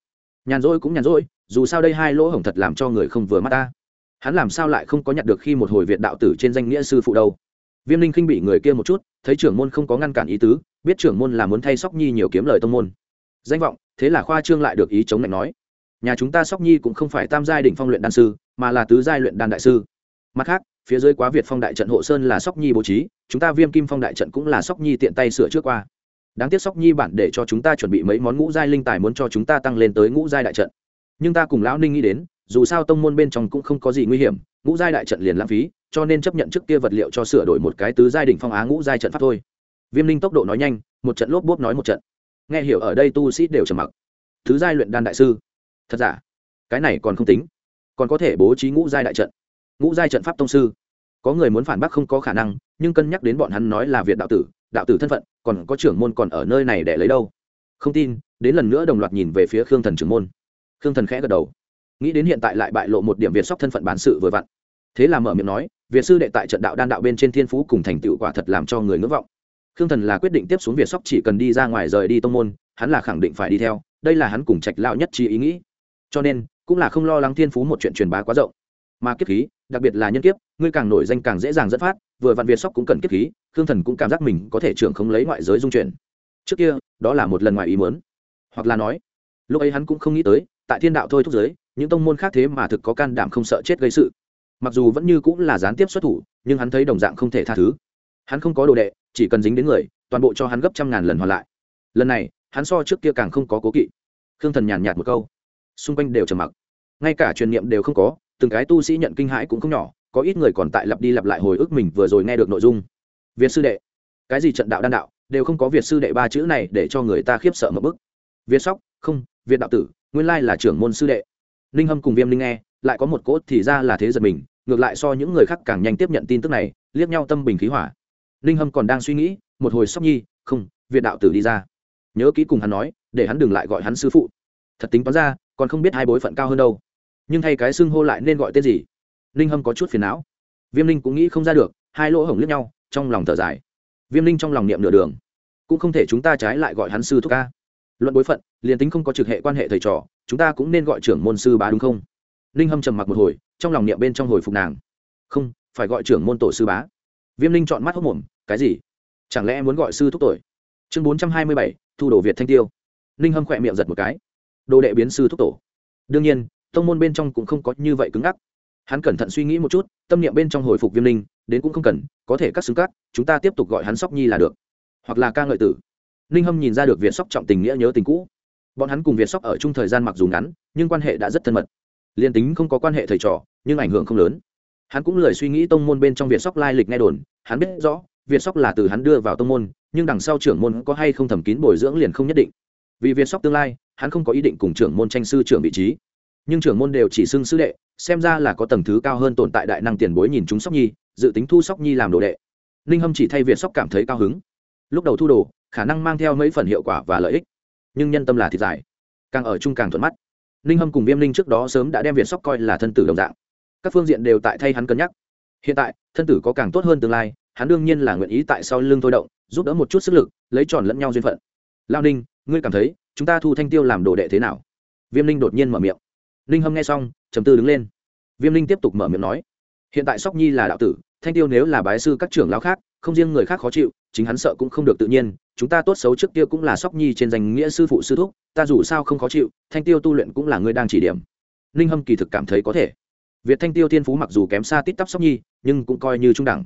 Nhàn rỗi cũng nhàn rỗi, dù sao đây hai lỗ hổng thật làm cho người không vừa mắt ta. Hắn làm sao lại không có nhận được khi một hồi việt đạo tử trên danh nghĩa sư phụ đâu? Viêm linh khinh bị người kia một chút, thấy trưởng môn không có ngăn cản ý tứ, biết trưởng môn là muốn thay sóc nhi nhiều kiếm lời tông môn. Danh vọng, thế là khoa trương lại được ý chống lạnh nói. Nhà chúng ta sóc nhi cũng không phải tam giai đỉnh phong luyện đan sư, mà là tứ giai luyện đan đại sư. Mặt khác, phía dưới quá việt phong đại trận hộ sơn là sóc nhi bố trí, chúng ta viêm kim phong đại trận cũng là sóc nhi tiện tay sửa trước qua. Đáng tiếc sóc nhi bản để cho chúng ta chuẩn bị mấy món ngũ giai linh tài muốn cho chúng ta tăng lên tới ngũ giai đại trận. Nhưng ta cùng lão ninh nghĩ đến, dù sao tông môn bên trong cũng không có gì nguy hiểm ngũ giai đại trận liền lãng phí, cho nên chấp nhận trước kia vật liệu cho sửa đổi một cái tứ giai đỉnh phong á ngũ giai trận pháp thôi. Viêm linh tốc độ nói nhanh, một trận lốp bốp nói một trận. Nghe hiểu ở đây tu sĩ đều trầm mặc. Thứ giai luyện đan đại sư. Thật giả? Cái này còn không tính. Còn có thể bố trí ngũ giai đại trận. Ngũ giai trận pháp tông sư. Có người muốn phản bác không có khả năng, nhưng cân nhắc đến bọn hắn nói là việt đạo tử đạo tử thân phận, còn có trưởng môn còn ở nơi này để lấy đâu? Không tin, đến lần nữa đồng loạt nhìn về phía khương thần trưởng môn. Khương thần khẽ gật đầu nghĩ đến hiện tại lại bại lộ một điểm việt sóc thân phận bản sự vừa vặn. Thế là mở miệng nói, việt sư đệ tại trận đạo đan đạo bên trên thiên phú cùng thành tựu quả thật làm cho người ngưỡng vọng. Khương thần là quyết định tiếp xuống việt sóc chỉ cần đi ra ngoài rời đi tông môn, hắn là khẳng định phải đi theo, đây là hắn cùng trạch lao nhất trí ý nghĩ. Cho nên, cũng là không lo lắng thiên phú một chuyện truyền bá quá rộng. Mà kiếp khí, đặc biệt là nhân kiếp, ngươi càng nổi danh càng dễ dàng dẫn phát, vừa vặn việt sóc cũng cần kiếp khí, khương thần cũng cảm giác mình có thể trưởng không lấy ngoại giới dung chuyển. Trước kia, đó là một lần ngoài ý muốn. Hoặc là nói, lúc ấy hắn cũng không nghĩ tới, tại thiên đạo thôi thúc giới những tông môn khác thế mà thực có can đảm không sợ chết gây sự. Mặc dù vẫn như cũng là gián tiếp xuất thủ, nhưng hắn thấy đồng dạng không thể tha thứ. Hắn không có đồ đệ, chỉ cần dính đến người, toàn bộ cho hắn gấp trăm ngàn lần hoàn lại. Lần này, hắn so trước kia càng không có cố kỵ. Khương thần nhàn nhạt một câu. Xung quanh đều trầm mặc. Ngay cả truyền niệm đều không có, từng cái tu sĩ nhận kinh hãi cũng không nhỏ, có ít người còn tại lặp đi lặp lại hồi ức mình vừa rồi nghe được nội dung. Việt sư đệ, cái gì trận đạo đan đạo, đều không có việt sư đệ ba chữ này để cho người ta khiếp sợ một bức. Việt sóc, không, việt đạo tử, nguyên lai là trưởng môn sư đệ ninh hâm cùng viêm linh nghe, lại có một cốt thì ra là thế giật mình, ngược lại so những người khác càng nhanh tiếp nhận tin tức này, liếc nhau tâm bình khí hỏa. Ninh hâm còn đang suy nghĩ, một hồi sóc nhi, không, việt đạo tử đi ra. Nhớ kỹ cùng hắn nói, để hắn đừng lại gọi hắn sư phụ. Thật tính toán ra, còn không biết hai bối phận cao hơn đâu. Nhưng thay cái xưng hô lại nên gọi tên gì? Ninh hâm có chút phiền não. Viêm Linh cũng nghĩ không ra được, hai lỗ hổng liếc nhau, trong lòng thở dài. Viêm Linh trong lòng niệm nửa đường. Cũng không thể chúng ta trái lại gọi hắn sư thúc ca. Luận bối phận, liền tính không có trực hệ quan hệ thầy trò chúng ta cũng nên gọi trưởng môn sư bá đúng không? Ninh hâm trầm mặc một hồi trong lòng niệm bên trong hồi phục nàng. Không phải gọi trưởng môn tổ sư bá. Viêm Linh chọn mắt hốc mồm cái gì? Chẳng lẽ muốn gọi sư thúc tội? Chương bốn trăm hai mươi bảy thu đồ việt thanh tiêu. Ninh hâm khỏe miệng giật một cái. Đồ đệ biến sư thúc tổ. Đương nhiên tông môn bên trong cũng không có như vậy cứng ngắc. Hắn cẩn thận suy nghĩ một chút tâm niệm bên trong hồi phục viêm Linh, đến cũng không cần có thể cắt xứng cắt chúng ta tiếp tục gọi hắn sóc nhi là được. Hoặc là ca ngợi tử. Ninh hâm nhìn ra được việt sóc trọng tình nghĩa nhớ tình cũ bọn hắn cùng việt sóc ở chung thời gian mặc dù ngắn, nhưng quan hệ đã rất thân mật. Liền tính không có quan hệ thầy trò, nhưng ảnh hưởng không lớn. Hắn cũng lười suy nghĩ tông môn bên trong việt sóc lai lịch nghe đồn, hắn biết rõ, việt sóc là từ hắn đưa vào tông môn, nhưng đằng sau trưởng môn có hay không thẩm kín bồi dưỡng liền không nhất định. Vì việt sóc tương lai, hắn không có ý định cùng trưởng môn tranh sư trưởng vị trí. Nhưng trưởng môn đều chỉ xưng sư đệ, xem ra là có tầng thứ cao hơn tồn tại đại năng tiền bối nhìn chúng sóc nhi, dự tính thu sóc nhi làm đồ đệ. Ninh hâm chỉ thay việt sóc cảm thấy cao hứng. Lúc đầu thu đồ, khả năng mang theo mấy phần hiệu quả và lợi ích nhưng nhân tâm là thịt dài. Càng ở chung càng thuận mắt. Ninh hâm cùng viêm ninh trước đó sớm đã đem việt sóc coi là thân tử đồng dạng. Các phương diện đều tại thay hắn cân nhắc. Hiện tại, thân tử có càng tốt hơn tương lai, hắn đương nhiên là nguyện ý tại sau lưng thôi động, giúp đỡ một chút sức lực, lấy tròn lẫn nhau duyên phận. Lao ninh, ngươi cảm thấy, chúng ta thu thanh tiêu làm đồ đệ thế nào? Viêm ninh đột nhiên mở miệng. Ninh hâm nghe xong chấm tư đứng lên. Viêm ninh tiếp tục mở miệng nói, hiện tại sóc nhi là đạo tử, thanh tiêu nếu là bái sư các trưởng lão khác không riêng người khác khó chịu, chính hắn sợ cũng không được tự nhiên, chúng ta tốt xấu trước kia cũng là sóc nhi trên danh nghĩa sư phụ sư thúc, ta dù sao không khó chịu, thanh tiêu tu luyện cũng là người đang chỉ điểm. Ninh hâm kỳ thực cảm thấy có thể. Việt thanh tiêu thiên phú mặc dù kém xa tít tắp sóc nhi, nhưng cũng coi như trung đẳng.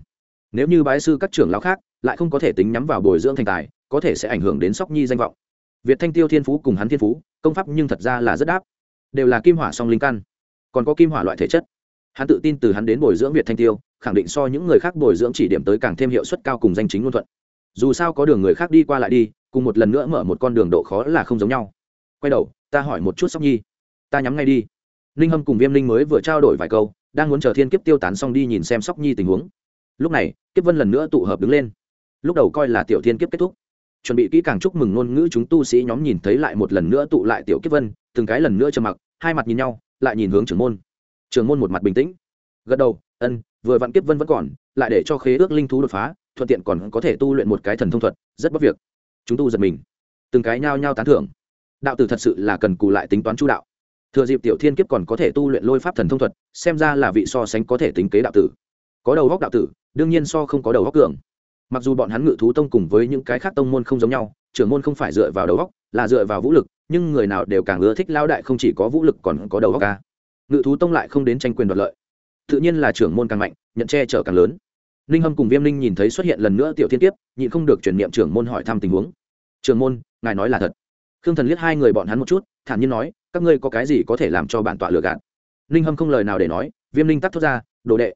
Nếu như bái sư các trưởng lão khác, lại không có thể tính nhắm vào bồi dưỡng thành tài, có thể sẽ ảnh hưởng đến sóc nhi danh vọng. Việt thanh tiêu thiên phú cùng hắn thiên phú, công pháp nhưng thật ra là rất đáp. Đều là kim hỏa song linh căn. Còn có kim hỏa loại thể chất. Hắn tự tin từ hắn đến bồi dưỡng việt thanh tiêu khẳng định so những người khác bồi dưỡng chỉ điểm tới càng thêm hiệu suất cao cùng danh chính ngôn thuận. Dù sao có đường người khác đi qua lại đi, cùng một lần nữa mở một con đường độ khó là không giống nhau. Quay đầu, ta hỏi một chút sóc nhi. Ta nhắm ngay đi. Ninh hâm cùng viêm linh mới vừa trao đổi vài câu, đang muốn chờ thiên kiếp tiêu tán xong đi nhìn xem sóc nhi tình huống. Lúc này, kiếp vân lần nữa tụ hợp đứng lên. Lúc đầu coi là tiểu thiên kiếp kết thúc. Chuẩn bị kỹ càng chúc mừng ngôn ngữ chúng tu sĩ nhóm nhìn thấy lại một lần nữa tụ lại tiểu kiếp vân, từng cái lần nữa trầm mặc, hai mặt nhìn nhau, lại nhìn hướng trưởng môn. Trưởng môn một mặt bình tĩnh. Gật đầu ân, vừa vặn kiếp vân vẫn còn, lại để cho khế ước linh thú đột phá, thuận tiện còn có thể tu luyện một cái thần thông thuật, rất bất việc. Chúng tu giật mình. Từng cái nhao nhao tán thưởng. Đạo tử thật sự là cần cù lại tính toán chu đạo. Thừa dịp tiểu thiên kiếp còn có thể tu luyện lôi pháp thần thông thuật, xem ra là vị so sánh có thể tính kế đạo tử. Có đầu góc đạo tử, đương nhiên so không có đầu góc cường. Mặc dù bọn hắn ngự thú tông cùng với những cái khác tông môn không giống nhau, trưởng môn không phải dựa vào đầu góc, là dựa vào vũ lực, nhưng người nào đều càng ưa thích lao đại không chỉ có vũ lực còn có đầu góc ca. Ngự thú tông lại không đến tranh quyền đoạt lợi tự nhiên là trưởng môn càng mạnh, nhận che chở càng lớn. Ninh hâm cùng viêm ninh nhìn thấy xuất hiện lần nữa tiểu thiên tiếp nhịn không được chuyển niệm trưởng môn hỏi thăm tình huống. Trưởng môn, ngài nói là thật. Khương thần liếc hai người bọn hắn một chút, thản nhiên nói, các ngươi có cái gì có thể làm cho bản tọa lừa gạt? Ninh hâm không lời nào để nói, viêm ninh tắt thốt ra, đồ đệ.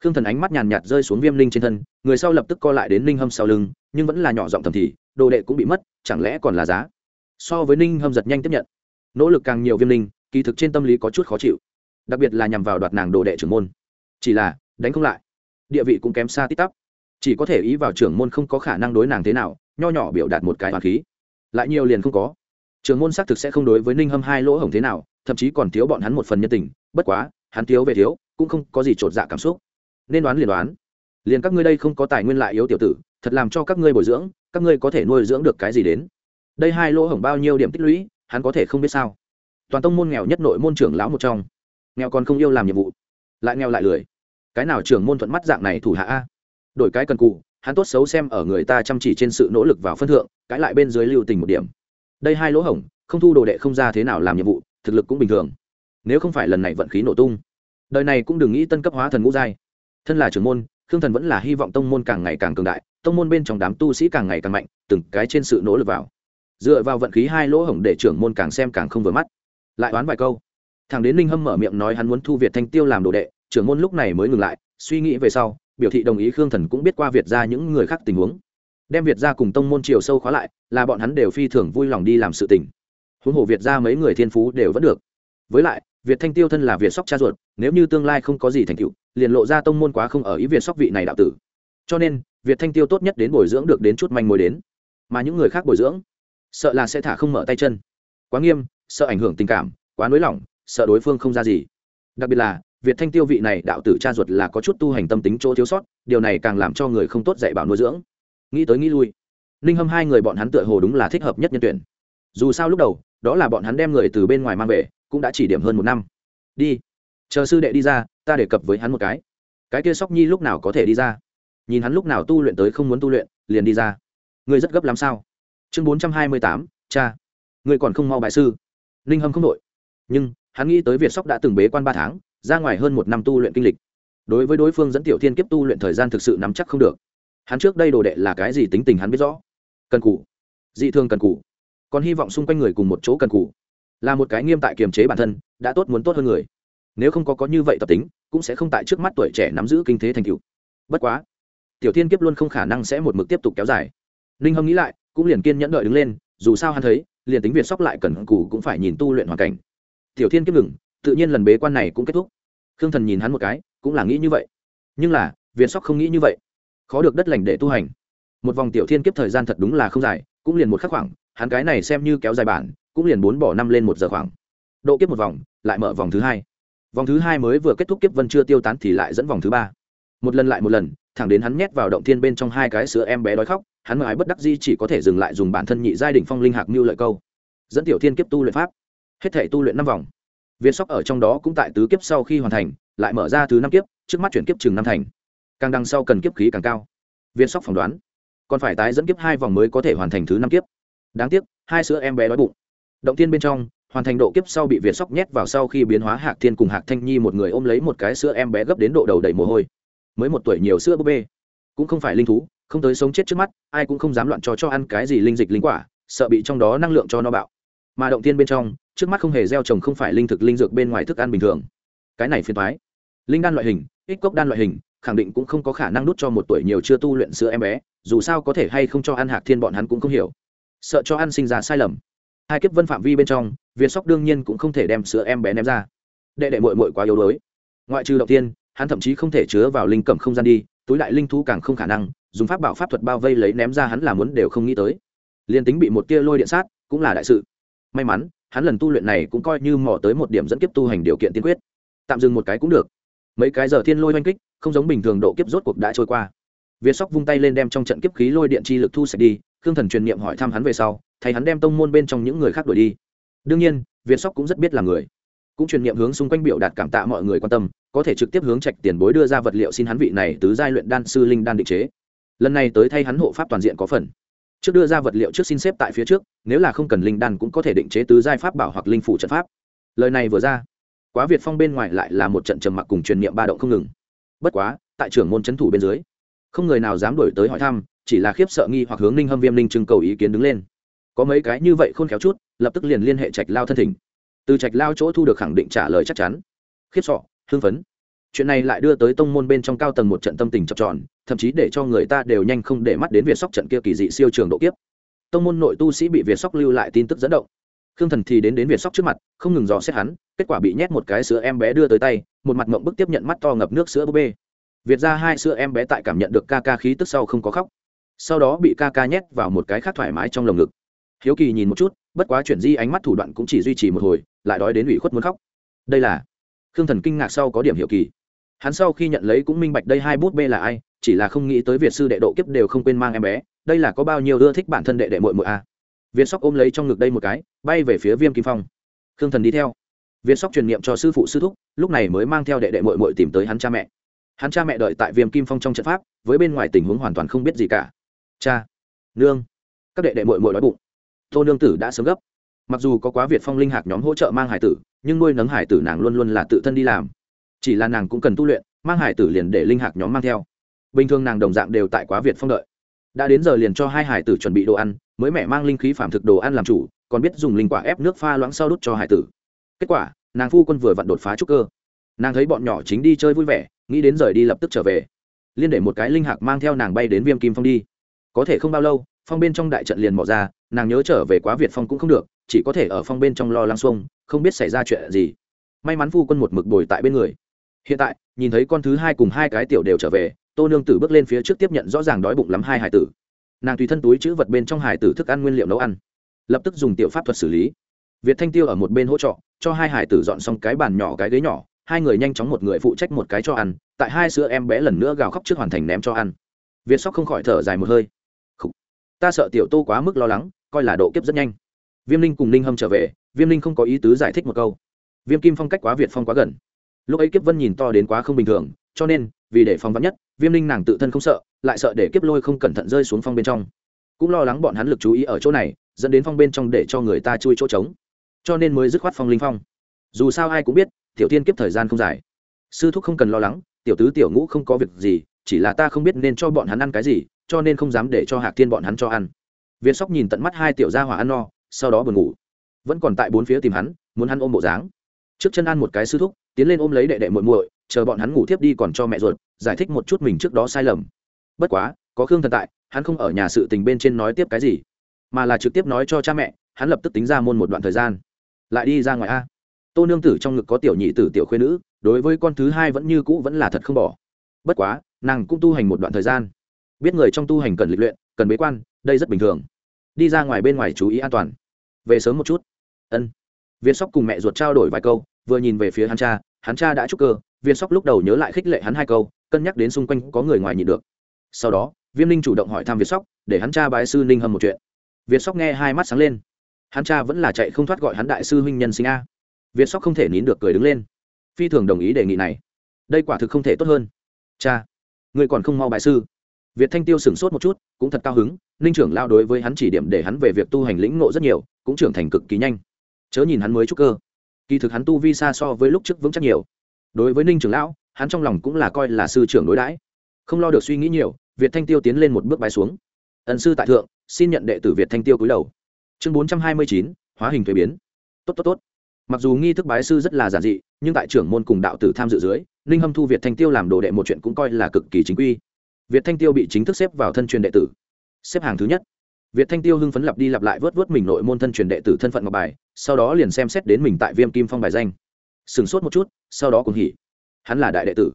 Khương thần ánh mắt nhàn nhạt rơi xuống viêm ninh trên thân, người sau lập tức co lại đến ninh hâm sau lưng, nhưng vẫn là nhỏ giọng thầm thì, đồ đệ cũng bị mất, chẳng lẽ còn là giá? So với ninh hâm giật nhanh tiếp nhận. Nỗ lực càng nhiều viêm ninh, kỳ thực trên tâm lý có chút khó chịu đặc biệt là nhằm vào đoạt nàng đồ đệ trưởng môn. Chỉ là, đánh không lại. Địa vị cũng kém xa tít tắp. Chỉ có thể ý vào trưởng môn không có khả năng đối nàng thế nào, nho nhỏ biểu đạt một cái hoàn khí. Lại nhiều liền không có. Trưởng môn xác thực sẽ không đối với ninh hâm hai lỗ hổng thế nào, thậm chí còn thiếu bọn hắn một phần nhân tình, bất quá, hắn thiếu về thiếu, cũng không có gì t r ộ t dạ cảm xúc. Nên đoán liền đoán. Liền các ngươi đây không có tài nguyên lại yếu tiểu tử, thật làm cho các ngươi bồi dưỡng, các ngươi có thể nuôi dưỡng được cái gì đến? Đây hai lỗ hổng bao nhiêu điểm tích lũy, hắn có thể không biết sao. Toàn tông môn nghèo nhất nội môn trưởng lão một trong nghèo còn không yêu làm nhiệm vụ, lại nghèo lại lười. Cái nào trưởng môn thuận mắt dạng này thủ hạ a? Đổi cái cần cụ hắn tốt xấu xem ở người ta chăm chỉ trên sự nỗ lực vào phân thượng cãi lại bên dưới lưu tình một điểm. Đây hai lỗ hổng, không thu đồ đệ không ra thế nào làm nhiệm vụ, thực lực cũng bình thường. Nếu không phải lần này vận khí nổ tung, đời này cũng đừng nghĩ tân cấp hóa thần ngũ giai. Thân là trưởng môn, khương thần vẫn là hy vọng tông môn càng ngày càng cường đại, tông môn bên trong đám tu sĩ càng ngày càng mạnh, từng cái trên sự nỗ lực vào. Dựa vào vận khí hai lỗ hổng để trưởng môn càng xem càng không vừa mắt. Lại oán vài câu thằng đến ninh hâm mở miệng nói hắn muốn thu việt thanh tiêu làm đồ đệ, trưởng môn lúc này mới ngừng lại, suy nghĩ về sau, biểu thị đồng ý khương thần cũng biết qua việt ra những người khác tình huống. Đem việt ra cùng tông môn chiều sâu khóa lại, là bọn hắn đều phi thường vui lòng đi làm sự tình. Huống hồ việt ra mấy người thiên phú đều vẫn được. Với lại, việt thanh tiêu thân là việt sóc cha ruột, nếu như tương lai không có gì thành tựu, liền lộ ra tông môn quá không ở ý việt sóc vị này đạo tử. Cho nên, việt thanh tiêu tốt nhất đến bồi dưỡng được đến chút manh mối đến. Mà những người khác bồi dưỡng, sợ là sẽ thả không mở tay chân. Quá nghiêm, sợ ảnh hưởng tình cảm, quá nới lỏng sợ đối phương không ra gì. Đặc biệt là, việt thanh tiêu vị này đạo tử cha ruột là có chút tu hành tâm tính chỗ thiếu sót, điều này càng làm cho người không tốt dạy bảo nuôi dưỡng. Nghĩ tới nghĩ lui, ninh hâm hai người bọn hắn tựa hồ đúng là thích hợp nhất nhân tuyển. Dù sao lúc đầu, đó là bọn hắn đem người từ bên ngoài mang về, cũng đã chỉ điểm hơn một năm. Đi, chờ sư đệ đi ra, ta đề cập với hắn một cái. Cái kia sóc nhi lúc nào có thể đi ra? Nhìn hắn lúc nào tu luyện tới không muốn tu luyện, liền đi ra. Ngươi rất gấp làm sao? Chương bốn trăm hai mươi tám, cha. Ngươi còn không mau bại sư. Ninh hâm không đội nhưng hắn nghĩ tới việt sóc đã từng bế quan ba tháng, ra ngoài hơn một năm tu luyện kinh lịch. Đối với đối phương dẫn tiểu thiên kiếp tu luyện thời gian thực sự nắm chắc không được. Hắn trước đây đồ đệ là cái gì tính tình hắn biết rõ. Cần cù. Dị thương cần cù. Còn hy vọng xung quanh người cùng một chỗ cần cù. Là một cái nghiêm tại kiềm chế bản thân, đã tốt muốn tốt hơn người. Nếu không có có như vậy tập tính, cũng sẽ không tại trước mắt tuổi trẻ nắm giữ kinh thế thành cựu bất quá, tiểu thiên kiếp luôn không khả năng sẽ một mực tiếp tục kéo dài. Ninh hâm nghĩ lại, cũng liền kiên nhẫn đợi đứng lên, dù sao hắn thấy, liền tính việt sóc lại cần cù cũng phải nhìn tu luyện hoàn cảnh tiểu thiên kiếp ngừng, tự nhiên lần bế quan này cũng kết thúc. Khương thần nhìn hắn một cái, cũng là nghĩ như vậy. Nhưng là Viên sóc không nghĩ như vậy. Khó được đất lành để tu hành. Một vòng tiểu thiên kiếp thời gian thật đúng là không dài, cũng liền một khắc khoảng, hắn cái này xem như kéo dài bản, cũng liền bốn bỏ năm lên một giờ khoảng. Độ kiếp một vòng, lại mở vòng thứ hai. Vòng thứ hai mới vừa kết thúc kiếp vân chưa tiêu tán thì lại dẫn vòng thứ ba. Một lần lại một lần, thẳng đến hắn nhét vào động thiên bên trong hai cái sữa em bé đói khóc, hắn mãi bất đắc di chỉ có thể dừng lại dùng bản thân nhị giai đỉnh phong linh hạc mưu lợi câu. Dẫn tiểu thiên kiếp tu luyện pháp hết thể tu luyện năm vòng. Việt sóc ở trong đó cũng tại tứ kiếp sau khi hoàn thành, lại mở ra thứ năm kiếp, trước mắt chuyển kiếp chừng năm thành. Càng đằng sau cần kiếp khí càng cao. Việt sóc phỏng đoán, còn phải tái dẫn kiếp hai vòng mới có thể hoàn thành thứ năm kiếp. Đáng tiếc, hai sữa em bé đói bụng. Động tiên bên trong, hoàn thành độ kiếp sau bị việt sóc nhét vào sau khi biến hóa hạc thiên cùng hạc thanh nhi một người ôm lấy một cái sữa em bé gấp đến độ đầu đầy mồ hôi. Mới một tuổi nhiều sữa búp bê. Cũng không phải linh thú, không tới sống chết trước mắt, ai cũng không dám loạn cho cho ăn cái gì linh dịch linh quả, sợ bị trong đó năng lượng cho nó bạo mà động tiên bên trong, trước mắt không hề gieo trồng không phải linh thực linh dược bên ngoài thức ăn bình thường. Cái này phiền thoái linh đan loại hình ích cốc đan loại hình, khẳng định cũng không có khả năng đút cho một tuổi nhiều chưa tu luyện sữa em bé, dù sao có thể hay không cho ăn hạc thiên bọn hắn cũng không hiểu. Sợ cho ăn sinh ra sai lầm. Hai kiếp vân phạm vi bên trong, việt sóc đương nhiên cũng không thể đem sữa em bé ném ra. Đệ đệ mội mội quá yếu đuối. Ngoại trừ đầu tiên hắn thậm chí không thể chứa vào linh cẩm không gian đi, túi đại linh thú càng không khả năng, dùng pháp bảo pháp thuật bao vây lấy ném ra hắn là muốn đều không nghĩ tới. Liền tính bị một tia lôi điện sát, cũng là đại sự may mắn, hắn lần tu luyện này cũng coi như mò tới một điểm dẫn kiếp tu hành điều kiện tiên quyết. Tạm dừng một cái cũng được. Mấy cái giờ thiên lôi oanh kích, không giống bình thường độ kiếp rốt cuộc đã trôi qua. Việt sóc vung tay lên đem trong trận kiếp khí lôi điện chi lực thu sạch đi, khương thần truyền niệm hỏi thăm hắn về sau thầy hắn đem tông môn bên trong những người khác đuổi đi. Đương nhiên việt sóc cũng rất biết là người. Cũng truyền niệm hướng xung quanh biểu đạt cảm tạ mọi người quan tâm, có thể trực tiếp hướng trạch tiền bối đưa ra vật liệu xin hắn vị này tứ giai luyện đan sư linh đan định chế. Lần này tới thay hắn hộ pháp toàn diện có phần trước đưa ra vật liệu trước xin xếp tại phía trước, nếu là không cần linh đan cũng có thể định chế tứ giai pháp bảo hoặc linh phủ trận pháp. Lời này vừa ra, quá việt phong bên ngoài lại là một trận trầm mặc cùng truyền niệm ba động không ngừng. Bất quá, tại trưởng môn trấn thủ bên dưới, không người nào dám đổi tới hỏi thăm, chỉ là khiếp sợ nghi hoặc hướng ninh hâm viêm ninh trưng cầu ý kiến đứng lên. Có mấy cái như vậy khôn khéo chút, lập tức liền liên hệ trạch lao thân thỉnh. Từ trạch lao chỗ thu được khẳng định trả lời chắc chắn. Khiếp sọ hưng phấn chuyện này lại đưa tới tông môn bên trong cao tầng một trận tâm tình chập tròn, thậm chí để cho người ta đều nhanh không để mắt đến việt sóc trận kia kỳ dị siêu trường độ kiếp. Tông môn nội tu sĩ bị việt sóc lưu lại tin tức dẫn động. Khương thần thì đến đến việt sóc trước mặt, không ngừng dò xét hắn, kết quả bị nhét một cái sữa em bé đưa tới tay, một mặt mộng bức tiếp nhận mắt to ngập nước sữa búp bê. Việt ra hai sữa em bé tại cảm nhận được ca ca khí tức sau không có khóc. Sau đó bị ca ca nhét vào một cái khác thoải mái trong lồng ngực. Hiếu kỳ nhìn một chút, bất quá chuyển di ánh mắt thủ đoạn cũng chỉ duy trì một hồi, lại đói đến ủy khuất muốn khóc. Đây là khương thần kinh ngạc sau có điểm hiểu kỳ hắn sau khi nhận lấy cũng minh bạch đây hai bút bê là ai, chỉ là không nghĩ tới việt sư đệ độ kiếp đều không quên mang em bé, đây là có bao nhiêu ưa thích bản thân đệ đệ mội mội a. À. viên sóc ôm lấy trong ngực đây một cái, bay về phía viêm kim phong. Khương thần đi theo. Viên sóc truyền niệm cho sư phụ sư thúc, lúc này mới mang theo đệ đệ mội mội tìm tới hắn cha mẹ. Hắn cha mẹ đợi tại viêm kim phong trong trận pháp, với bên ngoài tình huống hoàn toàn không biết gì cả. Cha, nương. Các đệ đệ mội mội đói bụng. Tô nương tử đã sớm gấp. Mặc dù có quá việt phong linh hạc nhóm hỗ trợ mang hải tử, nhưng nuôi nấng hải tử nàng luôn luôn là tự thân đi làm chỉ là nàng cũng cần tu luyện, mang hải tử liền để linh hạc nhóm mang theo. Bình thường nàng đồng dạng đều tại quá việt phong đợi. Đã đến giờ liền cho hai hải tử chuẩn bị đồ ăn, mới mẹ mang linh khí phạm thực đồ ăn làm chủ, còn biết dùng linh quả ép nước pha loãng sau đút cho hải tử. Kết quả, nàng phu quân vừa vặn đột phá trúc cơ. Nàng thấy bọn nhỏ chính đi chơi vui vẻ, nghĩ đến rời đi lập tức trở về. Liên để một cái linh hạc mang theo nàng bay đến viêm kim phong đi. Có thể không bao lâu, phong bên trong đại trận liền mò ra, nàng nhớ trở về quá việt phong cũng không được, chỉ có thể ở phong bên trong lo lăng xuông, không biết xảy ra chuyện gì. May mắn phu quân một mực bồi tại bên người hiện tại, nhìn thấy con thứ hai cùng hai cái tiểu đều trở về, tô nương tử bước lên phía trước tiếp nhận rõ ràng đói bụng lắm hai hải tử. Nàng tùy thân túi chữ vật bên trong hải tử thức ăn nguyên liệu nấu ăn, lập tức dùng tiểu pháp thuật xử lý. Việt thanh tiêu ở một bên hỗ trợ, cho hai hải tử dọn xong cái bàn nhỏ cái ghế nhỏ, hai người nhanh chóng một người phụ trách một cái cho ăn, tại hai sữa em bé lần nữa gào khóc trước hoàn thành ném cho ăn. Việt sóc không khỏi thở dài một hơi. Ta sợ tiểu tô quá mức lo lắng, coi là độ kiếp rất nhanh. Viêm linh cùng ninh hâm trở về, viêm linh không có ý tứ giải thích một câu. Viêm kim phong cách quá việt phong quá gần lúc ấy kiếp vân nhìn to đến quá không bình thường, cho nên, vì để phong vắn nhất, viêm linh nàng tự thân không sợ, lại sợ để kiếp lôi không cẩn thận rơi xuống phong bên trong. Cũng lo lắng bọn hắn lực chú ý ở chỗ này, dẫn đến phong bên trong để cho người ta chui chỗ trống. Cho nên mới dứt khoát phong linh phong. Dù sao ai cũng biết, tiểu tiên kiếp thời gian không dài. Sư thúc không cần lo lắng, tiểu tứ tiểu ngũ không có việc gì, chỉ là ta không biết nên cho bọn hắn ăn cái gì, cho nên không dám để cho hạc thiên bọn hắn cho ăn. Việt sóc nhìn tận mắt hai tiểu gia hỏa ăn no, sau đó buồn ngủ. Vẫn còn tại bốn phía tìm hắn, muốn hắn ôm bộ dáng trước chân ăn một cái sư thúc, tiến lên ôm lấy đệ đệ muội muội, chờ bọn hắn ngủ tiếp đi còn cho mẹ ruột, giải thích một chút mình trước đó sai lầm. Bất quá, có khương thần tại, hắn không ở nhà sự tình bên trên nói tiếp cái gì, mà là trực tiếp nói cho cha mẹ, hắn lập tức tính ra môn một đoạn thời gian. Lại đi ra ngoài a. Tô nương tử trong ngực có tiểu nhị tử, tiểu khuyên nữ, đối với con thứ hai vẫn như cũ vẫn là thật không bỏ. Bất quá, nàng cũng tu hành một đoạn thời gian. Biết người trong tu hành cần lịch luyện, cần bế quan, đây rất bình thường. Đi ra ngoài bên ngoài chú ý an toàn. Về sớm một chút. Ân viên sóc cùng mẹ ruột trao đổi vài câu, vừa nhìn về phía hắn cha hắn cha đã chúc cơ, viên sóc lúc đầu nhớ lại khích lệ hắn hai câu, cân nhắc đến xung quanh có người ngoài nhịn được. Sau đó, viêm ninh chủ động hỏi thăm việt sóc, để hắn cha bái sư ninh hâm một chuyện. Việt sóc nghe hai mắt sáng lên. Hắn cha vẫn là chạy không thoát gọi hắn đại sư huynh nhân sinh a. Việt sóc không thể nín được cười đứng lên. Phi thường đồng ý đề nghị này. Đây quả thực không thể tốt hơn. Cha người còn không mau bại sư. Việt thanh tiêu sửng sốt một chút, cũng thật cao hứng, ninh trưởng lao đối với hắn chỉ điểm để hắn về việc tu hành lĩnh ngộ rất nhiều, cũng trưởng thành cực kỳ nhanh chớ nhìn hắn mới trúc cơ. Kỳ thực hắn tu vi xa so với lúc trước vững chắc nhiều. Đối với ninh trưởng lão, hắn trong lòng cũng là coi là sư trưởng đối đãi. Không lo được suy nghĩ nhiều, việt thanh tiêu tiến lên một bước bái xuống. Ẩn sư tại thượng, xin nhận đệ tử việt thanh tiêu cúi đầu. Chương bốn trăm hai mươi chín, hóa hình thuế biến. Tốt tốt tốt. Mặc dù nghi thức bái sư rất là giản dị, nhưng tại trưởng môn cùng đạo tử tham dự dưới, ninh hâm thu việt thanh tiêu làm đồ đệ một chuyện cũng coi là cực kỳ chính quy. Việt thanh tiêu bị chính thức xếp vào thân truyền đệ tử. Xếp hàng thứ nhất. Việt thanh tiêu hưng phấn lặp đi lặp lại vớt vớt mình nội môn thân truyền đệ tử thân phận ngọc bài sau đó liền xem xét đến mình tại viêm kim phong bài danh. Sửng sốt một chút, sau đó cùng hỉ. Hắn là đại đệ tử.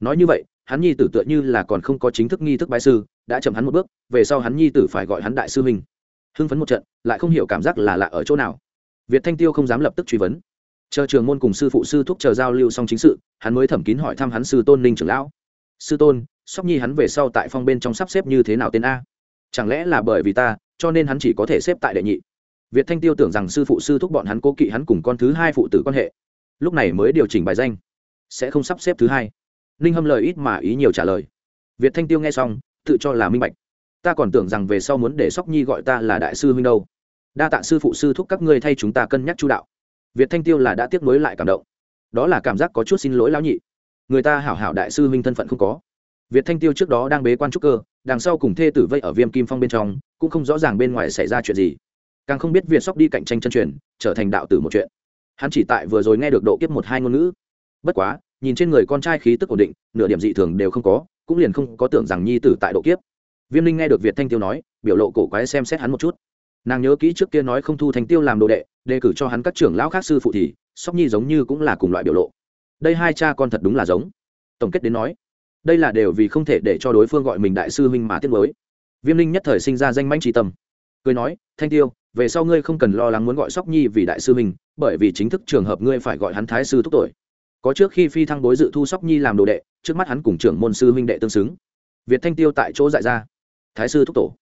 Nói như vậy, hắn nhi tử tựa như là còn không có chính thức nghi thức bái sư, đã chậm hắn một bước, về sau hắn nhi tử phải gọi hắn đại sư huynh. Hưng phấn một trận, lại không hiểu cảm giác là lạ ở chỗ nào. Việt thanh tiêu không dám lập tức truy vấn. Chờ trường môn cùng sư phụ sư thúc chờ giao lưu xong chính sự, hắn mới thẩm kín hỏi thăm hắn sư tôn ninh trưởng lão. Sư tôn, sóc nhi hắn về sau tại phong bên trong sắp xếp như thế nào tên a? Chẳng lẽ là bởi vì ta, cho nên hắn chỉ có thể xếp tại đệ nhị? Việt thanh tiêu tưởng rằng sư phụ sư thúc bọn hắn cố kỵ hắn cùng con thứ hai phụ tử quan hệ. Lúc này mới điều chỉnh bài danh. Sẽ không sắp xếp thứ hai. Ninh hâm lời ít mà ý nhiều trả lời. Việt thanh tiêu nghe xong, tự cho là minh bạch. Ta còn tưởng rằng về sau muốn để sóc nhi gọi ta là đại sư huynh đâu. Đa tạ sư phụ sư thúc các ngươi thay chúng ta cân nhắc chú đạo. Việt thanh tiêu là đã tiếc nuối lại cảm động. Đó là cảm giác có chút xin lỗi lão nhị. Người ta hảo hảo đại sư huynh thân phận không có. Việt thanh tiêu trước đó đang bế quan trúc cơ, đằng sau cùng thê tử vây ở viêm kim phong bên trong, cũng không rõ ràng bên ngoài xảy ra chuyện gì càng không biết việt sóc đi cạnh tranh chân truyền, trở thành đạo tử một chuyện. Hắn chỉ tại vừa rồi nghe được độ kiếp một hai ngôn ngữ. Bất quá, nhìn trên người con trai khí tức ổn định, nửa điểm dị thường đều không có, cũng liền không có tưởng rằng nhi tử tại độ kiếp. Viêm linh nghe được việt thanh tiêu nói, biểu lộ cổ quái xem xét hắn một chút. Nàng nhớ kỹ trước kia nói không thu thanh tiêu làm đồ đệ, đề cử cho hắn các trưởng lão khác sư phụ thì, sóc nhi giống như cũng là cùng loại biểu lộ. Đây hai cha con thật đúng là giống. Tổng kết đến nói, đây là đều vì không thể để cho đối phương gọi mình đại sư huynh mà tiết mới viêm linh nhất thời sinh ra danh manh trí tâm. Cười nói, thanh tiêu về sau ngươi không cần lo lắng muốn gọi sóc nhi vì đại sư mình bởi vì chính thức trường hợp ngươi phải gọi hắn thái sư thúc tội có trước khi phi thăng bối dự thu sóc nhi làm đồ đệ, trước mắt hắn cùng trưởng môn sư huynh đệ tương xứng. Việt thanh tiêu tại chỗ dại ra. Thái sư thúc tổ.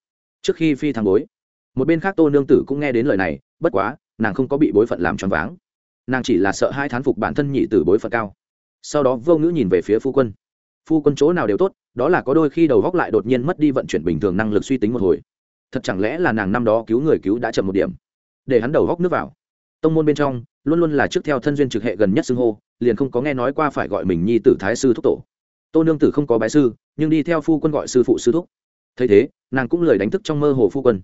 Trước khi phi thăng bối, một bên khác tô nương tử cũng nghe đến lời này, bất quá, nàng không có bị bối phận làm choáng váng. Nàng chỉ là sợ hai thán phục bản thân nhị tử bối phận cao. Sau đó vô ngữ nhìn về phía phu quân. Phu quân chỗ nào đều tốt, đó là có đôi khi đầu góc lại đột nhiên mất đi vận chuyển bình thường năng lực suy tính một hồi thật chẳng lẽ là nàng năm đó cứu người cứu đã chậm một điểm? Để hắn đầu góc nước vào. Tông môn bên trong, luôn luôn là trước theo thân duyên trực hệ gần nhất xưng hô, liền không có nghe nói qua phải gọi mình nhi tử thái sư thúc tổ. Tô nương tử không có bái sư, nhưng đi theo phu quân gọi sư phụ sư thúc. Thấy thế, nàng cũng lời đánh thức trong mơ hồ phu quân.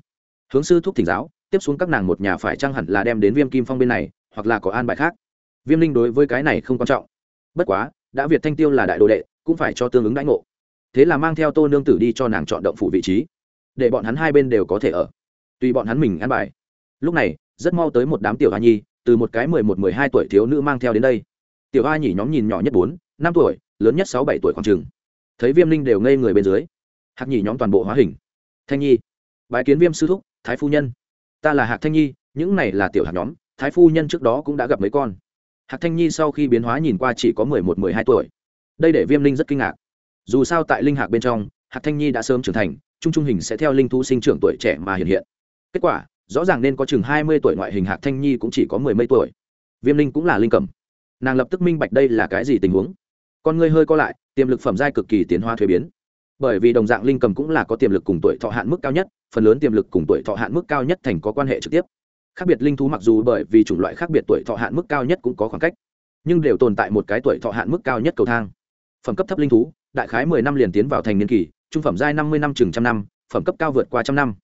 Hướng sư thúc thỉnh giáo, tiếp xuống các nàng một nhà phải chăng hẳn là đem đến viêm kim phong bên này, hoặc là có an bài khác. Viêm linh đối với cái này không quan trọng. Bất quá, đã việt thanh tiêu là đại đồ đệ, cũng phải cho tương ứng đãi ngộ. Thế là mang theo tô nương tử đi cho nàng chọn động phủ vị trí để bọn hắn hai bên đều có thể ở. Tùy bọn hắn mình ăn bài. Lúc này, rất mau tới một đám tiểu hoa nhi, từ một cái mười một, mười hai tuổi thiếu nữ mang theo đến đây. Tiểu hoa nhỉ nhóm nhìn nhỏ nhất bốn, năm tuổi, lớn nhất sáu, bảy tuổi khoảng chừng. Thấy viêm linh đều ngây người bên dưới. Hạc nhỉ nhóm toàn bộ hóa hình. Thanh nhi, bái kiến viêm sư thúc, thái phu nhân. Ta là hạc thanh nhi, những này là tiểu hạc nhóm, thái phu nhân trước đó cũng đã gặp mấy con. Hạc thanh nhi sau khi biến hóa nhìn qua chỉ có mười một, mười hai tuổi. Đây để viêm linh rất kinh ngạc. Dù sao tại linh hạc bên trong, hạc thanh nhi đã sớm trưởng thành trung trung hình sẽ theo linh thú sinh trưởng tuổi trẻ mà hiện hiện. Kết quả, rõ ràng nên có chừng hai mươi tuổi ngoại hình hạc thanh nhi cũng chỉ có mười mấy tuổi. Viêm linh cũng là linh cầm. Nàng lập tức minh bạch đây là cái gì tình huống. Con người hơi co lại, tiềm lực phẩm giai cực kỳ tiến hóa thuế biến. Bởi vì đồng dạng linh cầm cũng là có tiềm lực cùng tuổi thọ hạn mức cao nhất, phần lớn tiềm lực cùng tuổi thọ hạn mức cao nhất thành có quan hệ trực tiếp. Khác biệt linh thú mặc dù bởi vì chủng loại khác biệt tuổi thọ hạn mức cao nhất cũng có khoảng cách, nhưng đều tồn tại một cái tuổi thọ hạn mức cao nhất cầu thang. Phẩm cấp thấp linh thú, đại khái mười năm liền tiến vào thành niên kỳ trung phẩm giai năm mươi năm chừng trăm năm, phẩm cấp cao vượt qua trăm năm.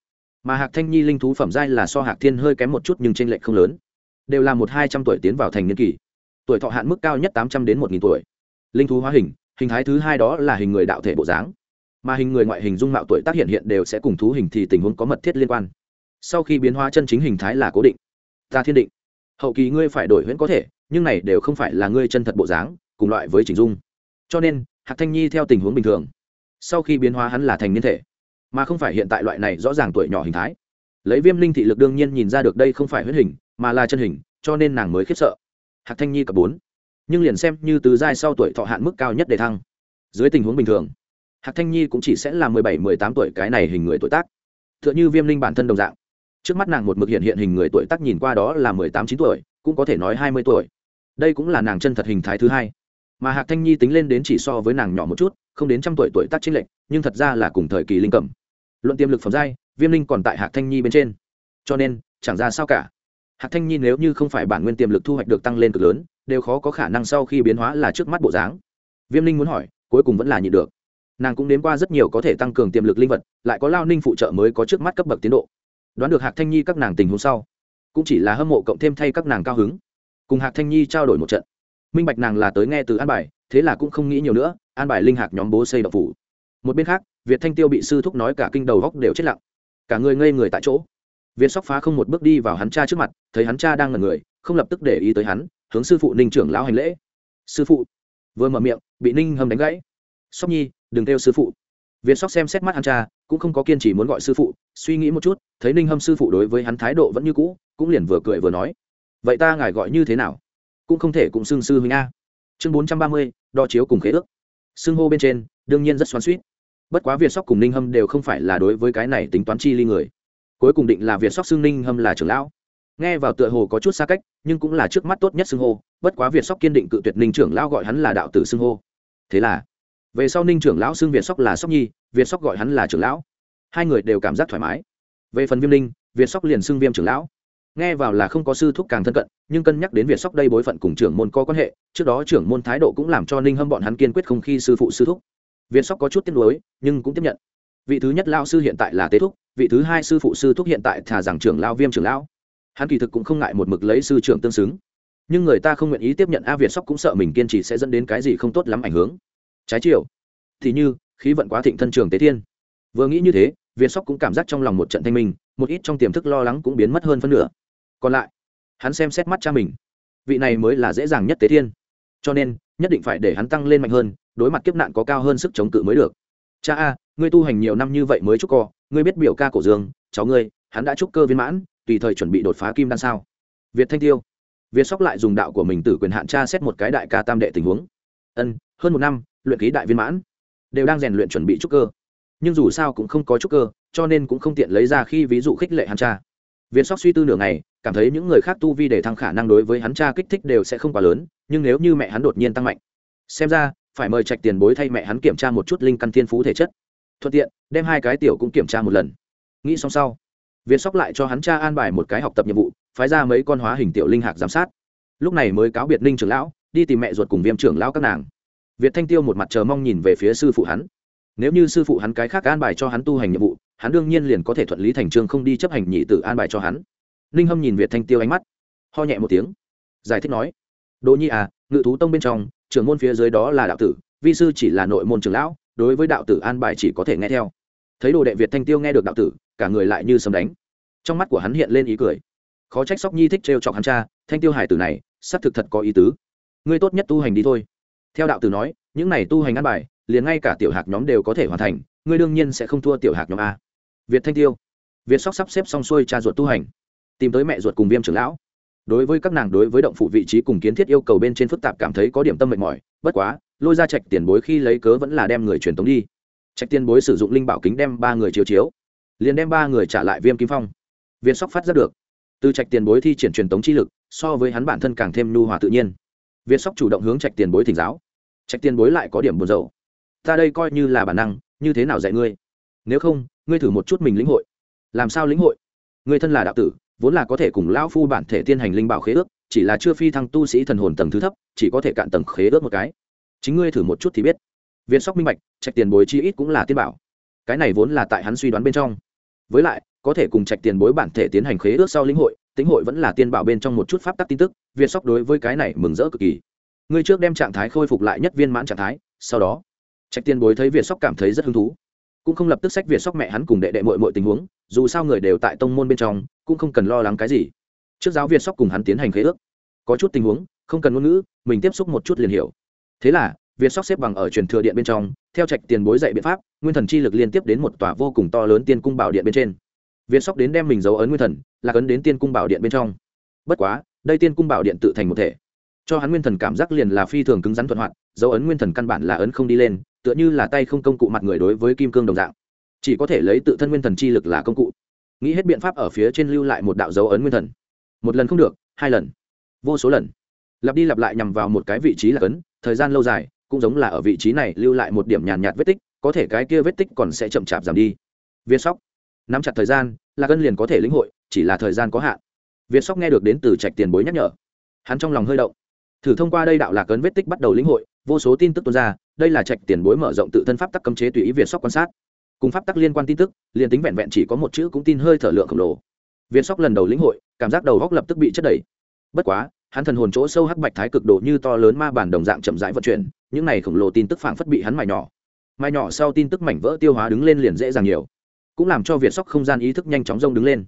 Mà hạc thanh nhi linh thú phẩm giai là so hạc thiên hơi kém một chút nhưng t r ê n lệch không lớn. Đều là một hai trăm tuổi tiến vào thành niên kỳ. Tuổi thọ hạn mức cao nhất tám trăm đến một nghìn tuổi. Linh thú hóa hình hình thái thứ hai đó là hình người đạo thể bộ dáng. Mà hình người ngoại hình dung mạo tuổi tác hiện hiện đều sẽ cùng thú hình thì tình huống có mật thiết liên quan. Sau khi biến hóa chân chính hình thái là cố định. Ta thiên định. Hậu kỳ ngươi phải đổi huyễn có thể, nhưng này đều không phải là ngươi chân thật bộ dáng, cùng loại với chỉnh dung. Cho nên, hạc thanh nhi theo tình huống bình thường sau khi biến hóa hắn là thành niên thể, mà không phải hiện tại loại này rõ ràng tuổi nhỏ hình thái. Lấy viêm linh thị lực đương nhiên nhìn ra được đây không phải huyết hình, mà là chân hình, cho nên nàng mới khiếp sợ. Hạc thanh nhi cấp bốn. Nhưng liền xem như từ giai sau tuổi thọ hạn mức cao nhất để thăng. Dưới tình huống bình thường, hạc thanh nhi cũng chỉ sẽ là mười bảy, mười tám tuổi cái này hình người tuổi tác. T h ư ợ n h ư viêm linh bản thân đồng dạng. Trước mắt nàng một mực hiện hiện hình người tuổi tác nhìn qua đó là mười tám, chín tuổi, cũng có thể nói hai mươi tuổi. Đây cũng là nàng chân thật hình thái thứ hai mà hạc thanh nhi tính lên đến chỉ so với nàng nhỏ một chút, không đến trăm tuổi tuổi tác chính lệnh nhưng thật ra là cùng thời kỳ linh cẩm luận tiềm lực phẩm giai, viêm linh còn tại hạc thanh nhi bên trên. Cho nên, chẳng ra sao cả. Hạc thanh nhi nếu như không phải bản nguyên tiềm lực thu hoạch được tăng lên cực lớn, đều khó có khả năng sau khi biến hóa là trước mắt bộ dáng. Viêm linh muốn hỏi, cuối cùng vẫn là nhịn được. Nàng cũng đến qua rất nhiều có thể tăng cường tiềm lực linh vật, lại có lao ninh phụ trợ mới có trước mắt cấp bậc tiến độ. Đoán được hạc thanh nhi các nàng tình huống sau, cũng chỉ là hâm mộ cộng thêm thay các nàng cao hứng. Cùng hạc thanh nhi trao đổi một trận minh bạch nàng là tới nghe từ an bài, thế là cũng không nghĩ nhiều nữa, an bài linh hạc nhóm bố xây đậu phủ. Một bên khác, việt thanh tiêu bị sư thúc nói cả kinh đầu góc đều chết lặng. Cả người ngây người tại chỗ. Việt sóc phá không một bước đi vào hắn cha trước mặt, thấy hắn cha đang ngần người, không lập tức để ý tới hắn, hướng sư phụ ninh trưởng lão hành lễ. Sư phụ. Vừa mở miệng, bị ninh hâm đánh gãy. Sóc nhi, đừng kêu sư phụ. Việt sóc xem xét mắt hắn cha, cũng không có kiên trì muốn gọi sư phụ, suy nghĩ một chút, thấy ninh hâm sư phụ đối với hắn thái độ vẫn như cũ, cũng liền vừa cười vừa nói. Vậy ta ngài gọi như thế nào? Cũng không thể cũng xưng sư huynh a. Chương bốn trăm ba mươi, đo chiếu cùng khế ước. Xưng hô bên trên, đương nhiên rất xoắn suýt bất quá việt sóc cùng ninh hâm đều không phải là đối với cái này tính toán chi ly người. Cuối cùng định là việt sóc xưng ninh hâm là trưởng lão. Nghe vào tựa hồ có chút xa cách, nhưng cũng là trước mắt tốt nhất xưng hô, bất quá việt sóc kiên định cự tuyệt ninh trưởng lão gọi hắn là đạo tử xưng hô. Thế là, về sau ninh trưởng lão xưng việt sóc là sóc nhi, việt sóc gọi hắn là trưởng lão. Hai người đều cảm giác thoải mái. Về phần viêm ninh việt sóc liền xưng viêm trưởng lão nghe vào là không có sư thúc càng thân cận, nhưng cân nhắc đến việc sóc đây bối phận cùng trưởng môn có quan hệ, trước đó trưởng môn thái độ cũng làm cho ninh hâm bọn hắn kiên quyết không khi sư phụ, sư thúc. Việt sóc có chút tiếc nuối, nhưng cũng tiếp nhận. Vị thứ nhất lao sư hiện tại là tế thúc, vị thứ hai sư phụ, sư thúc hiện tại thà rằng trưởng lao viêm trưởng lão. Hắn kỳ thực cũng không ngại một mực lấy sư trưởng tương xứng. Nhưng người ta không nguyện ý tiếp nhận, a, việt sóc cũng sợ mình kiên trì sẽ dẫn đến cái gì không tốt lắm ảnh hưởng. Trái chiều, thì như, khí vận quá thịnh thân trường tế thiên. Vừa nghĩ như thế, việt sóc cũng cảm giác trong lòng một trận thanh minh, một ít trong tiềm thức lo lắng cũng biến mất hơn phân nửa còn lại, hắn xem xét mắt cha mình. Vị này mới là dễ dàng nhất tế thiên. Cho nên, nhất định phải để hắn tăng lên mạnh hơn, đối mặt kiếp nạn có cao hơn sức chống cự mới được. Cha a, ngươi tu hành nhiều năm như vậy mới chúc co, ngươi biết biểu ca cổ dương, cháu ngươi, hắn đã chúc cơ viên mãn, tùy thời chuẩn bị đột phá kim đan sao? Việt thanh tiêu. Việt sóc lại dùng đạo của mình tử quyền hạn tra xét một cái đại ca tam đệ tình huống. Ân, hơn một năm, luyện ký đại viên mãn, đều đang rèn luyện chuẩn bị trúc cơ. Nhưng dù sao cũng không có trúc cơ, cho nên cũng không tiện lấy ra khi ví dụ khích lệ hắn cha. Việt sóc suy tư nửa ngày cảm thấy những người khác tu vi để thăng khả năng đối với hắn cha kích thích đều sẽ không quá lớn, nhưng nếu như mẹ hắn đột nhiên tăng mạnh, xem ra, phải mời trạch tiền bối thay mẹ hắn kiểm tra một chút linh căn thiên phú thể chất. Thuận tiện, đem hai cái tiểu cũng kiểm tra một lần. Nghĩ xong sau việt sóc lại cho hắn cha an bài một cái học tập nhiệm vụ, phái ra mấy con hóa hình tiểu linh hạc giám sát. Lúc này mới cáo biệt ninh trưởng lão, đi tìm mẹ ruột cùng viêm trưởng lão các nàng. Việt thanh tiêu một mặt chờ mong nhìn về phía sư phụ hắn. Nếu như sư phụ hắn cái khác an bài cho hắn tu hành nhiệm vụ, hắn đương nhiên liền có thể thuận lý thành trương không đi chấp hành nhị tử an bài cho hắn ninh hâm nhìn việt thanh tiêu ánh mắt, ho nhẹ một tiếng, giải thích nói, đỗ nhi à ngự thú tông bên trong, trưởng môn phía dưới đó là đạo tử, vi sư chỉ là nội môn trưởng lão, đối với đạo tử an bài chỉ có thể nghe theo. Thấy đồ đệ việt thanh tiêu nghe được đạo tử, cả người lại như sấm đánh. Trong mắt của hắn hiện lên ý cười. Khó trách sóc nhi thích trêu chọc hắn cha, thanh tiêu hải tử này, xác thực thật có ý tứ. Ngươi tốt nhất tu hành đi thôi. Theo đạo tử nói, những này tu hành ăn bài, liền ngay cả tiểu hạc nhóm đều có thể hoàn thành, ngươi đương nhiên sẽ không thua tiểu hạc nhóm a. Việt thanh tiêu, việt sóc sắp xếp xong xuôi cha ruột tu hành tìm tới mẹ ruột cùng viêm trưởng lão. Đối với các nàng đối với động phụ vị trí cùng kiến thiết yêu cầu bên trên phức tạp cảm thấy có điểm tâm mệt mỏi, bất quá, lôi ra trạch tiền bối khi lấy cớ vẫn là đem người truyền tống đi. Trạch tiền bối sử dụng linh bảo kính đem ba người chiếu chiếu, liền đem ba người trả lại viêm kim phong. Viên sóc phát ra được. Từ trạch tiền bối thi triển truyền tống chi lực, so với hắn bản thân càng thêm nhu hòa tự nhiên. Viên sóc chủ động hướng trạch tiền bối thỉnh giáo. Trạch tiền bối lại có điểm buồn rầu. Ta đây coi như là bản năng, như thế nào dạy ngươi? Nếu không, ngươi thử một chút mình lĩnh hội. Làm sao lĩnh hội? Ngươi thân là đạo tử vốn là có thể cùng lão phu bản thể tiên hành linh bảo khế ước, chỉ là chưa phi thăng tu sĩ thần hồn tầng thứ thấp, chỉ có thể cạn tầng khế ước một cái. Chính ngươi thử một chút thì biết. Viên sóc minh bạch, trạch tiền bối chi ít cũng là tiên bảo. Cái này vốn là tại hắn suy đoán bên trong. Với lại, có thể cùng trạch tiền bối bản thể tiến hành khế ước sau lĩnh hội tính hội vẫn là tiên bảo bên trong một chút pháp tắc tin tức, viên sóc đối với cái này mừng rỡ cực kỳ. Ngươi trước đem trạng thái khôi phục lại nhất viên mãn trạng thái, sau đó, trạch tiền bối thấy viên sóc cảm thấy rất hứng thú cũng không lập tức sách việt sóc mẹ hắn cùng đệ đệ mội mội tình huống, dù sao người đều tại tông môn bên trong, cũng không cần lo lắng cái gì. Trước giáo việt sóc cùng hắn tiến hành khế ước. Có chút tình huống, không cần ngôn ngữ, mình tiếp xúc một chút liền hiểu. Thế là, việt sóc xếp bằng ở truyền thừa điện bên trong, theo trạch tiền bối dạy biện pháp, nguyên thần chi lực liên tiếp đến một tòa vô cùng to lớn tiên cung bảo điện bên trên. Việt sóc đến đem mình dấu ấn nguyên thần, là ấn đến tiên cung bảo điện bên trong. Bất quá, đây tiên cung bảo điện tự thành một thể. Cho hắn nguyên thần cảm giác liền là phi thường cứng rắn thuận hoạt, dấu ấn nguyên thần căn bản là ấn không đi lên tựa như là tay không công cụ mặt người đối với kim cương đồng dạng. Chỉ có thể lấy tự thân nguyên thần chi lực là công cụ. Nghĩ hết biện pháp ở phía trên lưu lại một đạo dấu ấn nguyên thần. Một lần không được, hai lần. Vô số lần. Lặp đi lặp lại nhằm vào một cái vị trí là cấn thời gian lâu dài, cũng giống là ở vị trí này lưu lại một điểm nhàn nhạt vết tích, có thể cái kia vết tích còn sẽ chậm chạp giảm đi. Việt sóc. Nắm chặt thời gian là cân liền có thể lĩnh hội, chỉ là thời gian có hạn. Việt sóc nghe được đến từ trạch tiền bối nhắc nhở. Hắn trong lòng hơi động thử thông qua đây đạo lạc ấn vết tích bắt đầu lĩnh hội, vô số tin tức tuôn ra, đây là trạch tiền bối mở rộng tự thân pháp tắc cấm chế tùy ý việt sóc quan sát. Cùng pháp tắc liên quan tin tức, liền tính vẹn vẹn chỉ có một chữ cũng tin hơi thở lượng khổng lồ. Việt sóc lần đầu lĩnh hội, cảm giác đầu góc lập tức bị chất đẩy bất quá, hắn thần hồn chỗ sâu hắc bạch thái cực độ như to lớn ma bản đồng dạng chậm rãi vận chuyển, những này khổng lồ tin tức phảng phất bị hắn mài nhỏ. Mài nhỏ sau tin tức mảnh vỡ tiêu hóa đứng lên liền dễ dàng nhiều. Cũng làm cho việt sóc không gian ý thức nhanh chóng rông đứng lên.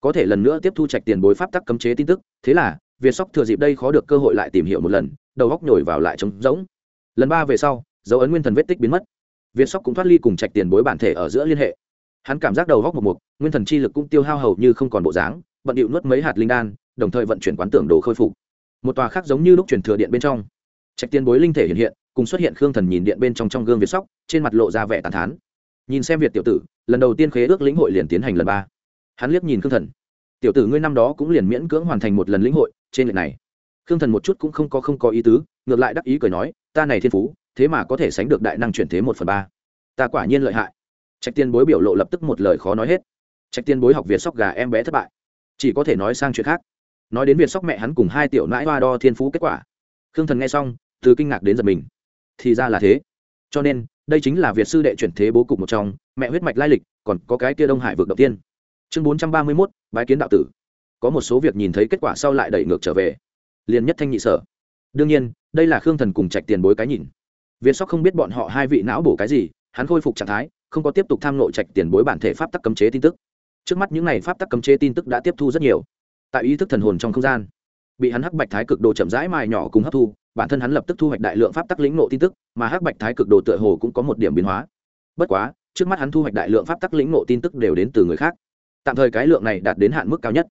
Có thể lần nữa tiếp thu trạch tiền bối pháp tắc cấm chế tin tức, thế là việt sóc thừa dịp đây khó được cơ hội lại tìm hiểu một lần, đầu góc nhồi vào lại trống rỗng. Lần ba về sau, dấu ấn nguyên thần vết tích biến mất. Việt sóc cũng thoát ly cùng trạch tiền bối bản thể ở giữa liên hệ. Hắn cảm giác đầu góc một mục, nguyên thần chi lực cũng tiêu hao hầu như không còn bộ dáng, bận điệu nuốt mấy hạt linh đan, đồng thời vận chuyển quán tưởng đồ khôi phục. Một tòa khác giống như lúc chuyển thừa điện bên trong. Trạch tiền bối linh thể hiện hiện, cùng xuất hiện khương thần nhìn điện bên trong trong gương việt sóc, trên mặt lộ ra vẻ tàn thán. Nhìn xem việt tiểu tử, lần đầu tiên khế ước lĩnh hội liền tiến hành lần ba. Hắn liếc nhìn khương thần tiểu tử ngươi năm đó cũng liền miễn cưỡng hoàn thành một lần lĩnh hội, trên lệnh này. Khương thần một chút cũng không có không có ý tứ, ngược lại đắc ý cười nói, ta này thiên phú, thế mà có thể sánh được đại năng chuyển thế một phần ba. Ta quả nhiên lợi hại. Trạch tiên bối biểu lộ lập tức một lời khó nói hết. Trạch tiên bối học việt sóc gà em bé thất bại. Chỉ có thể nói sang chuyện khác. Nói đến việt sóc mẹ hắn cùng hai tiểu nãi hoa đo thiên phú kết quả. Khương thần nghe xong, từ kinh ngạc đến giật mình. Thì ra là thế. Cho nên, đây chính là việt sư đệ chuyển thế bố cục một trong, mẹ huyết mạch lai lịch, còn có cái kia đông hải vực đầu tiên chương bốn trăm ba mươi mốt, bái kiến đạo tử. Có một số việc nhìn thấy kết quả sau lại đẩy ngược trở về. Liền nhất thanh nhị sở. Đương nhiên, đây là khương thần cùng trạch tiền bối cái nhìn. Việt sóc không biết bọn họ hai vị não bổ cái gì, hắn khôi phục trạng thái, không có tiếp tục tham nội trạch tiền bối bản thể pháp tắc cấm chế tin tức. Trước mắt những n à y pháp tắc cấm chế tin tức đã tiếp thu rất nhiều. Tại ý thức thần hồn trong không gian, bị hắn hắc bạch thái cực đồ chậm rãi mài nhỏ cùng hấp thu, bản thân hắn lập tức thu hoạch đại lượng pháp tắc lĩnh nộ tin tức, mà hắc bạch thái cực đồ tựa hồ cũng có một điểm biến hóa. Bất quá, trước mắt hắn thu hoạch đại lượng pháp tắc lĩnh nộ tin tức đều đến từ người khác tạm thời cái lượng này đạt đến hạn mức cao nhất.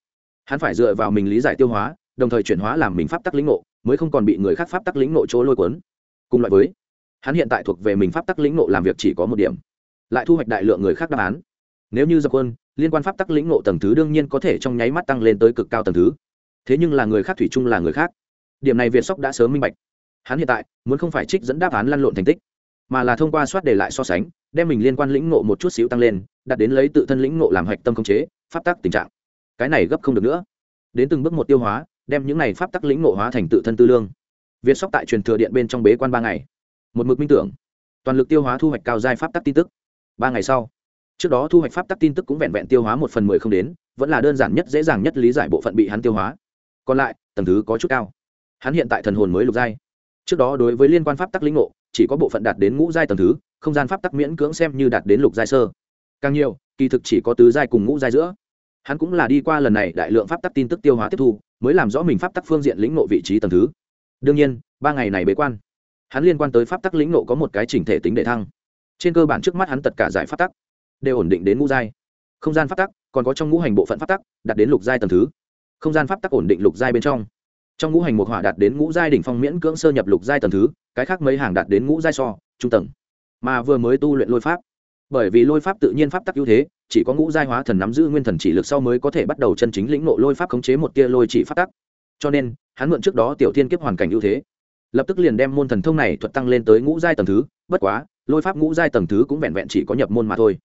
Hắn phải dựa vào mình lý giải tiêu hóa, đồng thời chuyển hóa làm mình pháp tắc lĩnh nộ mới không còn bị người khác pháp tắc lĩnh nộ chỗ lôi cuốn. Cùng loại với, hắn hiện tại thuộc về mình pháp tắc lĩnh nộ làm việc chỉ có một điểm, lại thu hoạch đại lượng người khác đáp án. Nếu như dập quân, liên quan pháp tắc lĩnh nộ tầng thứ đương nhiên có thể trong nháy mắt tăng lên tới cực cao tầng thứ. Thế nhưng là người khác thủy chung là người khác. Điểm này việt sóc đã sớm minh bạch. Hắn hiện tại, muốn không phải trích dẫn đáp án lăn lộn thành tích mà là thông qua soát để lại so sánh, đem mình liên quan lĩnh ngộ một chút xíu tăng lên đặt đến lấy tự thân lĩnh ngộ làm hạch tâm công chế, pháp tắc tình trạng. Cái này gấp không được nữa. Đến từng bước một tiêu hóa, đem những này pháp tắc lĩnh ngộ hóa thành tự thân tư lương. Việt sóc tại truyền thừa điện bên trong bế quan ba ngày. Một mực minh tưởng. Toàn lực tiêu hóa thu hoạch cao giai pháp tắc tin tức. Ba ngày sau, trước đó thu hoạch pháp tắc tin tức cũng vẹn vẹn tiêu hóa một phần mười không đến, vẫn là đơn giản nhất dễ dàng nhất lý giải bộ phận bị hắn tiêu hóa. Còn lại, tầng thứ có chút cao. Hắn hiện tại thần hồn mới lục giai. Trước đó đối với liên quan pháp tắc lĩnh ngộ chỉ có bộ phận đạt đến ngũ giai tầng thứ, không gian pháp tắc miễn cưỡng xem như đạt đến lục giai sơ. Càng nhiều, kỳ thực chỉ có tứ giai cùng ngũ giai giữa. Hắn cũng là đi qua lần này đại lượng pháp tắc tin tức tiêu hóa tiếp thu, mới làm rõ mình pháp tắc phương diện lĩnh ngộ vị trí tầng thứ. Đương nhiên, ba ngày này bế quan. Hắn liên quan tới pháp tắc lĩnh ngộ có một cái chỉnh thể tính để thăng. Trên cơ bản trước mắt hắn tất cả giải pháp tắc đều ổn định đến ngũ giai. Không gian pháp tắc còn có trong ngũ hành bộ phận pháp tắc đạt đến lục giai tầng thứ. Không gian pháp tắc ổn định lục giai bên trong trong ngũ hành một hỏa đạt đến ngũ giai đỉnh phong miễn cưỡng sơ nhập lục giai tầng thứ, cái khác mấy hàng đạt đến ngũ giai so, trung tầng. Mà vừa mới tu luyện lôi pháp, bởi vì lôi pháp tự nhiên pháp tắc ưu thế, chỉ có ngũ giai hóa thần nắm giữ nguyên thần chỉ lực sau mới có thể bắt đầu chân chính lĩnh nộ lôi pháp khống chế một tia lôi chỉ pháp tắc. Cho nên, hắn mượn trước đó tiểu thiên kiếp hoàn cảnh ưu thế, lập tức liền đem môn thần thông này thuật tăng lên tới ngũ giai tầng thứ, bất quá, lôi pháp ngũ giai tầng thứ cũng vẹn vẹn chỉ có nhập môn mà thôi.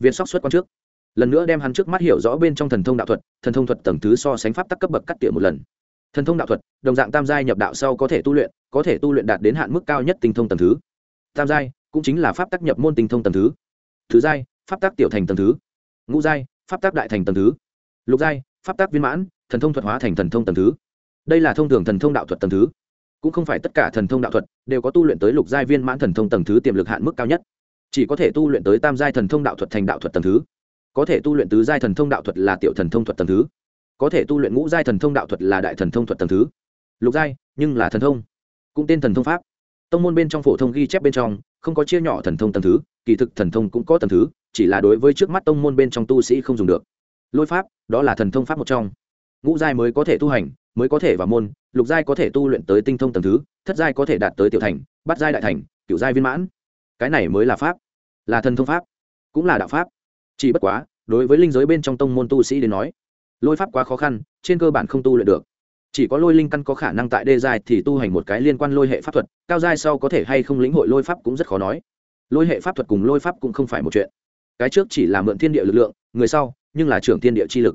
Viên sóc xuất quan trước, lần nữa đem hắn trước mắt hiểu rõ bên trong thần thông đạo thuật, thần thông thuật tầng thứ so sánh pháp tắc cấp bậc cắt tỉa một lần thần thông đạo thuật, đồng dạng tam giai nhập đạo sau có thể tu luyện, có thể tu luyện đạt đến hạn mức cao nhất tinh thông tầng thứ. Tam giai cũng chính là pháp tắc nhập môn tinh thông tầng thứ. Thứ giai, pháp tắc tiểu thành tầng thứ. Ngũ giai, pháp tắc đại thành tầng thứ. Lục giai, pháp tác viên mãn, thần thông thuật hóa thành thần thông tầng thứ. Đây là thông thường thần thông đạo thuật tầng thứ. Cũng không phải tất cả thần thông đạo thuật đều có tu luyện tới lục giai viên mãn thần thông tầng thứ tiềm lực hạn mức cao nhất. Chỉ có thể tu luyện tới tam giai thần thông đạo thuật thành đạo thuật tầng thứ. Có thể tu luyện tứ giai thần thông đạo thuật là tiểu thần thông thuật tầng thứ có thể tu luyện ngũ giai thần thông đạo thuật là đại thần thông thuật tầng thứ. Lục giai, nhưng là thần thông. Cũng tên thần thông pháp. Tông môn bên trong phổ thông ghi chép bên trong, không có chia nhỏ thần thông tầng thứ, kỳ thực thần thông cũng có tầng thứ, chỉ là đối với trước mắt tông môn bên trong tu sĩ không dùng được. Lôi pháp, đó là thần thông pháp một trong. Ngũ giai mới có thể tu hành, mới có thể vào môn, lục giai có thể tu luyện tới tinh thông tầng thứ, thất giai có thể đạt tới tiểu thành bắt giai đại thành cựu giai viên mãn. Cái này mới là pháp, là thần thông pháp, cũng là đạo pháp. Chỉ bất quá, đối với linh giới bên trong tông môn tu sĩ đến nói lôi pháp quá khó khăn, trên cơ bản không tu luyện được. Chỉ có lôi linh căn có khả năng tại đê giai thì tu hành một cái liên quan lôi hệ pháp thuật, cao giai sau có thể hay không lĩnh hội lôi pháp cũng rất khó nói. Lôi hệ pháp thuật cùng lôi pháp cũng không phải một chuyện. Cái trước chỉ là mượn thiên địa lực lượng, người sau, nhưng là trưởng thiên địa chi lực.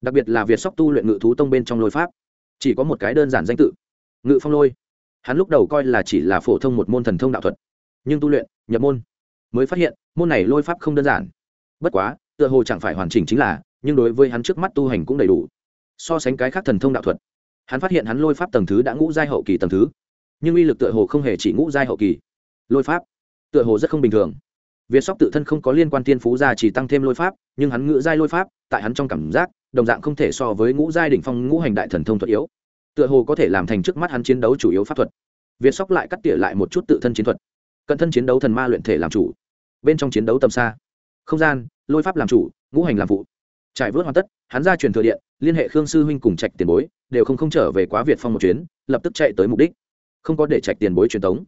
Đặc biệt là việc sóc tu luyện ngự thú tông bên trong lôi pháp. Chỉ có một cái đơn giản danh tự, ngự phong lôi. Hắn lúc đầu coi là chỉ là phổ thông một môn thần thông đạo thuật, nhưng tu luyện, nhập môn, mới phát hiện, môn này lôi pháp không đơn giản. Bất quá, tựa hồ chẳng phải hoàn chỉnh chính là nhưng đối với hắn trước mắt tu hành cũng đầy đủ. So sánh cái khác thần thông đạo thuật, hắn phát hiện hắn lôi pháp tầng thứ đã ngũ giai hậu kỳ tầng thứ, nhưng uy lực tựa hồ không hề chỉ ngũ giai hậu kỳ. Lôi pháp tựa hồ rất không bình thường. Việt sóc tự thân không có liên quan tiên phú ra chỉ tăng thêm lôi pháp, nhưng hắn ngự giai lôi pháp, tại hắn trong cảm giác, đồng dạng không thể so với ngũ giai đỉnh phong ngũ hành đại thần thông thuật yếu. Tựa hồ có thể làm thành trước mắt hắn chiến đấu chủ yếu pháp thuật. Việt sóc lại cắt tỉa lại một chút tự thân chiến thuật. Cận thân chiến đấu thần ma luyện thể làm chủ. Bên trong chiến đấu tầm xa. Không gian, lôi pháp làm chủ, ngũ hành làm phụ trải vớt hoàn tất, hắn ra truyền thừa điện, liên hệ khương sư huynh cùng trạch tiền bối, đều không không trở về quá việt phong một chuyến, lập tức chạy tới mục đích. Không có để trạch tiền bối truyền tống,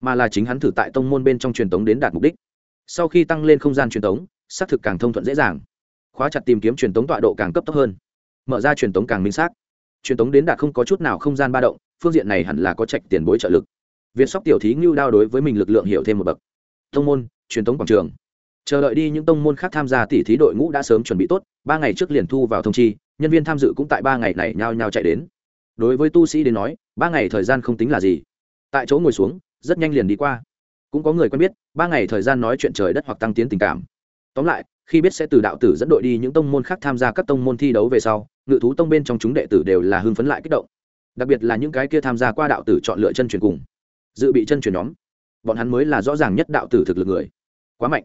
mà là chính hắn thử tại tông môn bên trong truyền tống đến đạt mục đích. Sau khi tăng lên không gian truyền tống, xác thực càng thông thuận dễ dàng. Khóa chặt tìm kiếm truyền tống tọa độ càng cấp tốc hơn. Mở ra truyền tống càng minh xác. Truyền tống đến đạt không có chút nào không gian ba động, phương diện này hẳn là có trạch tiền bối trợ lực. Việt sóc tiểu thí ngưu đao đối với mình lực lượng hiểu thêm một bậc. Tông môn, truyền tống quảng trường chờ đợi đi những tông môn khác tham gia tỷ thí đội ngũ đã sớm chuẩn bị tốt, ba ngày trước liền thu vào thông chi, nhân viên tham dự cũng tại ba ngày này nhao nhao chạy đến. Đối với tu sĩ đến nói, ba ngày thời gian không tính là gì. Tại chỗ ngồi xuống, rất nhanh liền đi qua. Cũng có người quen biết, ba ngày thời gian nói chuyện trời đất hoặc tăng tiến tình cảm. Tóm lại, khi biết sẽ từ đạo tử dẫn đội đi những tông môn khác tham gia các tông môn thi đấu về sau, ngự thú tông bên trong chúng đệ tử đều là hưng phấn lại kích động. Đặc biệt là những cái kia tham gia qua đạo tử chọn lựa chân truyền cùng, dự bị chân truyền nhóm. Bọn hắn mới là rõ ràng nhất đạo tử thực lực người. Quá mạnh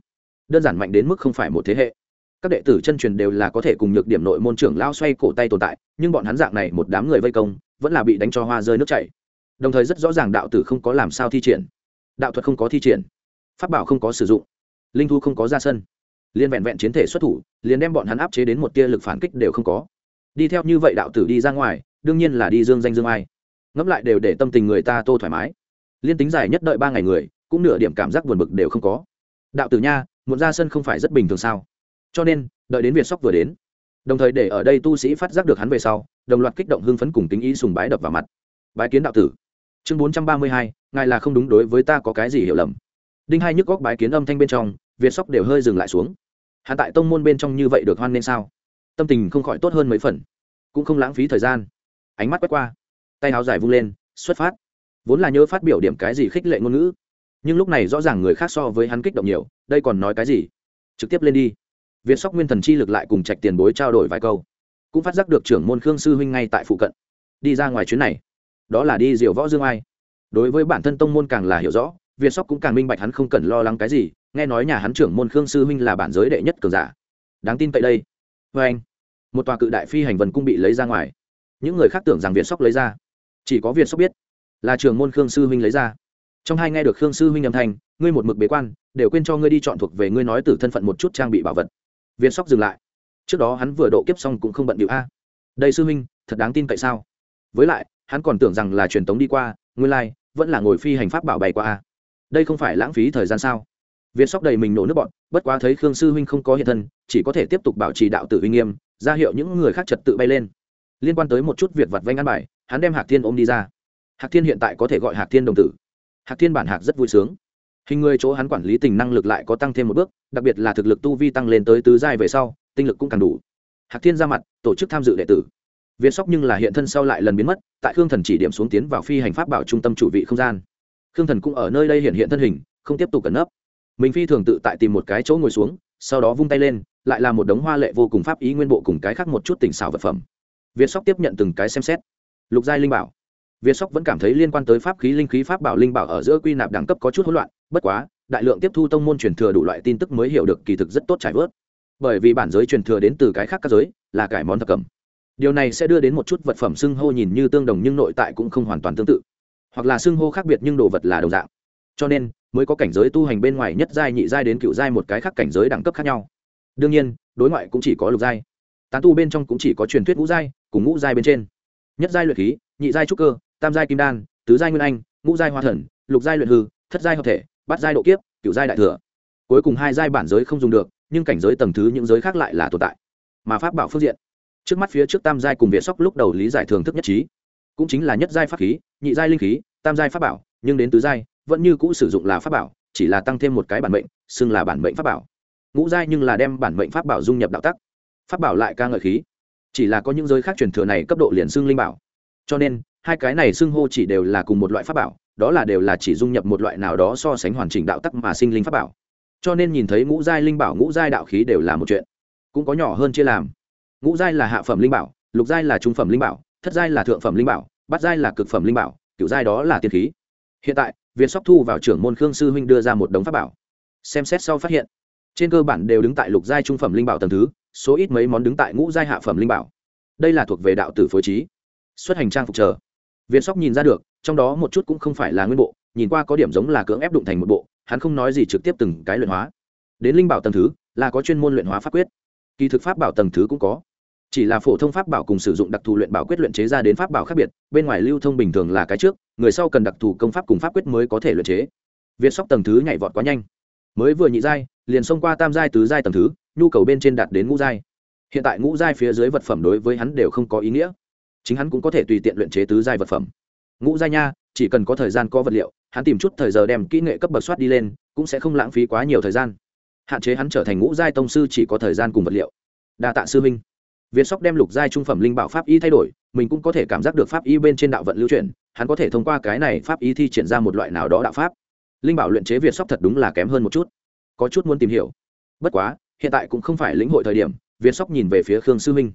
đơn giản mạnh đến mức không phải một thế hệ. Các đệ tử chân truyền đều là có thể cùng nhược điểm nội môn trưởng lao xoay cổ tay tồn tại, nhưng bọn hắn dạng này một đám người vây công, vẫn là bị đánh cho hoa rơi nước chảy. Đồng thời rất rõ ràng đạo tử không có làm sao thi triển. Đạo thuật không có thi triển. Pháp bảo không có sử dụng. Linh thu không có ra sân. Liên vẹn vẹn chiến thể xuất thủ, liền đem bọn hắn áp chế đến một tia lực phản kích đều không có. Đi theo như vậy đạo tử đi ra ngoài, đương nhiên là đi dương danh dương ai. Ngẫm lại đều để tâm tình người ta tô thoải mái. Liên tính dài nhất đợi ba ngày người, cũng nửa điểm cảm giác buồn bực đều không có. Đạo tử nha muộn ra sân không phải rất bình thường sao? Cho nên, đợi đến việt sóc vừa đến, đồng thời để ở đây tu sĩ phát giác được hắn về sau, đồng loạt kích động hưng phấn cùng tính ý sùng bái đập vào mặt. Bái kiến đạo tử. Chương bốn trăm ba mươi hai, ngài là không đúng đối với ta có cái gì hiểu lầm. Đinh hai nhức góc bái kiến âm thanh bên trong, việt sóc đều hơi dừng lại xuống. Hạ tại tông môn bên trong như vậy được hoan nên sao? Tâm tình không khỏi tốt hơn mấy phần. Cũng không lãng phí thời gian. Ánh mắt quét qua, tay áo dài vung lên, xuất phát. Vốn là nhớ phát biểu điểm cái gì khích lệ ngôn ngữ, nhưng lúc này rõ ràng người khác so với hắn kích động nhiều đây còn nói cái gì? Trực tiếp lên đi. Việt sóc nguyên thần chi lực lại cùng trạch tiền bối trao đổi vài câu. Cũng phát giác được trưởng môn khương sư huynh ngay tại phụ cận. Đi ra ngoài chuyến này. Đó là đi diệu võ dương ai. Đối với bản thân tông môn càng là hiểu rõ việt sóc cũng càng minh bạch hắn không cần lo lắng cái gì. Nghe nói nhà hắn trưởng môn khương sư huynh là bản giới đệ nhất cường giả. Đáng tin cậy đây. Vê anh, một tòa cự đại phi hành vần cung bị lấy ra ngoài. Những người khác tưởng rằng việt sóc lấy ra. Chỉ có việt sóc biết là trưởng môn khương sư huynh lấy ra trong hai nghe được khương sư huynh âm thanh ngươi một mực bế quan đều quên cho ngươi đi chọn thuộc về ngươi nói từ thân phận một chút trang bị bảo vật. Việt sóc dừng lại. Trước đó hắn vừa độ kiếp xong cũng không bận điệu a. Đây sư huynh thật đáng tin cậy sao? Với lại hắn còn tưởng rằng là truyền tống đi qua nguyên lai、like, vẫn là ngồi phi hành pháp bảo bày qua a. Đây không phải lãng phí thời gian sao? Việt sóc đầy mình nổ nước bọn bất quá thấy khương sư huynh không có hiện thân chỉ có thể tiếp tục bảo trì đạo tử uy nghiêm ra hiệu những người khác trật tự bay lên. Liên quan tới một chút việc vặt vanh ăn bài hắn đem hạc thiên ôm đi ra. Hạc thiên hiện tại có thể gọi hạc thiên đồng tử hạc thiên bản hạc rất vui sướng. Hình người chỗ hắn quản lý tình năng lực lại có tăng thêm một bước, đặc biệt là thực lực tu vi tăng lên tới tứ giai về sau, tinh lực cũng càng đủ. Hạc thiên ra mặt, tổ chức tham dự đệ tử. Viên sóc nhưng là hiện thân sau lại lần biến mất, tại khương thần chỉ điểm xuống tiến vào phi hành pháp bảo trung tâm chủ vị không gian. Khương thần cũng ở nơi đây hiện hiện thân hình, không tiếp tục cẩn nấp. Mình phi thường tự tại tìm một cái chỗ ngồi xuống, sau đó vung tay lên, lại là một đống hoa lệ vô cùng pháp ý nguyên bộ cùng cái khác một chút tỉnh xảo vật phẩm. Việt sóc tiếp nhận từng cái xem xét. Lục giai linh bảo việt sóc vẫn cảm thấy liên quan tới pháp khí, linh khí, pháp bảo, linh bảo ở giữa quy nạp đẳng cấp có chút hỗn loạn, bất quá, đại lượng tiếp thu tông môn truyền thừa đủ loại tin tức mới hiểu được kỳ thực rất tốt trải vớt. Bởi vì bản giới truyền thừa đến từ cái khác các giới, là cải món thập cẩm. Điều này sẽ đưa đến một chút vật phẩm xưng hô nhìn như tương đồng nhưng nội tại cũng không hoàn toàn tương tự. Hoặc là xưng hô khác biệt nhưng đồ vật là đồng dạng. Cho nên, mới có cảnh giới tu hành bên ngoài nhất giai, nhị giai đến cựu giai một cái khác cảnh giới đẳng cấp khác nhau. Đương nhiên, đối ngoại cũng chỉ có lục giai. Tán tu bên trong cũng chỉ có truyền thuyết ngũ giai, cùng ngũ giai bên trên. Nhất giai luyện khí, nhị giai trúc cơ tam giai kim đan, tứ giai nguyên anh, ngũ giai hoa thần, lục giai luyện hư, thất giai hợp thể, bát giai độ kiếp cựu giai đại thừa. Cuối cùng hai giai bản giới không dùng được, nhưng cảnh giới tầng thứ những giới khác lại là tồn tại. Mà pháp bảo phương diện. Trước mắt phía trước tam giai cùng việt sóc lúc đầu lý giải thường thức nhất trí. Cũng chính là nhất giai pháp khí, nhị giai linh khí, tam giai pháp bảo, nhưng đến tứ giai, vẫn như cũ sử dụng là pháp bảo, chỉ là tăng thêm một cái bản mệnh, xưng là bản mệnh pháp bảo. Ngũ giai nhưng là đem bản mệnh pháp bảo dung nhập đạo tắc. Pháp bảo lại ca ngợi khí. Chỉ là có những giới khác truyền thừa này cấp độ liền xưng linh bảo. Cho nên hai cái này xưng hô chỉ đều là cùng một loại pháp bảo, đó là đều là chỉ dung nhập một loại nào đó so sánh hoàn chỉnh đạo tắc mà sinh linh pháp bảo. Cho nên nhìn thấy ngũ giai linh bảo, ngũ giai đạo khí đều là một chuyện. Cũng có nhỏ hơn chia làm. Ngũ giai là hạ phẩm linh bảo, lục giai là trung phẩm linh bảo, thất giai là thượng phẩm linh bảo, bát giai là cực phẩm linh bảo cựu giai đó là tiên khí. Hiện tại việt sóc thu vào trưởng môn khương sư huynh đưa ra một đống pháp bảo. Xem xét sau phát hiện, trên cơ bản đều đứng tại lục giai trung phẩm linh bảo tầng thứ, số ít mấy món đứng tại ngũ giai hạ phẩm linh bảo. Đây là thuộc về đạo tử phối trí. Xuất hành trang phục chờ việt sóc nhìn ra được, trong đó một chút cũng không phải là nguyên bộ, nhìn qua có điểm giống là cưỡng ép đụng thành một bộ, hắn không nói gì trực tiếp từng cái luyện hóa. Đến linh bảo tầng thứ, là có chuyên môn luyện hóa pháp quyết. Kỳ thực pháp bảo tầng thứ cũng có. Chỉ là phổ thông pháp bảo cùng sử dụng đặc thù luyện bảo quyết luyện chế ra đến pháp bảo khác biệt, bên ngoài lưu thông bình thường là cái trước, người sau cần đặc thù công pháp cùng pháp quyết mới có thể luyện chế. Việt sóc tầng thứ nhảy vọt quá nhanh. Mới vừa nhị giai, liền xông qua tam giai tứ giai tầng thứ, nhu cầu bên trên đạt đến ngũ giai. Hiện tại ngũ giai phía dưới vật phẩm đối với hắn đều không có ý nghĩa chính hắn cũng có thể tùy tiện luyện chế tứ giai vật phẩm. Ngũ giai nha, chỉ cần có thời gian có vật liệu, hắn tìm chút thời giờ đem kỹ nghệ cấp bậc soát đi lên, cũng sẽ không lãng phí quá nhiều thời gian. Hạn chế hắn trở thành ngũ giai tông sư chỉ có thời gian cùng vật liệu. Đa tạ sư minh việt sóc đem lục giai trung phẩm linh bảo pháp y thay đổi, mình cũng có thể cảm giác được pháp y bên trên đạo vận lưu truyền hắn có thể thông qua cái này pháp y thi triển ra một loại nào đó đạo pháp. Linh bảo luyện chế việt sóc thật đúng là kém hơn một chút. Có chút muốn tìm hiểu. Bất quá, hiện tại cũng không phải lĩnh hội thời điểm, việt sóc nhìn về phía khương sư minh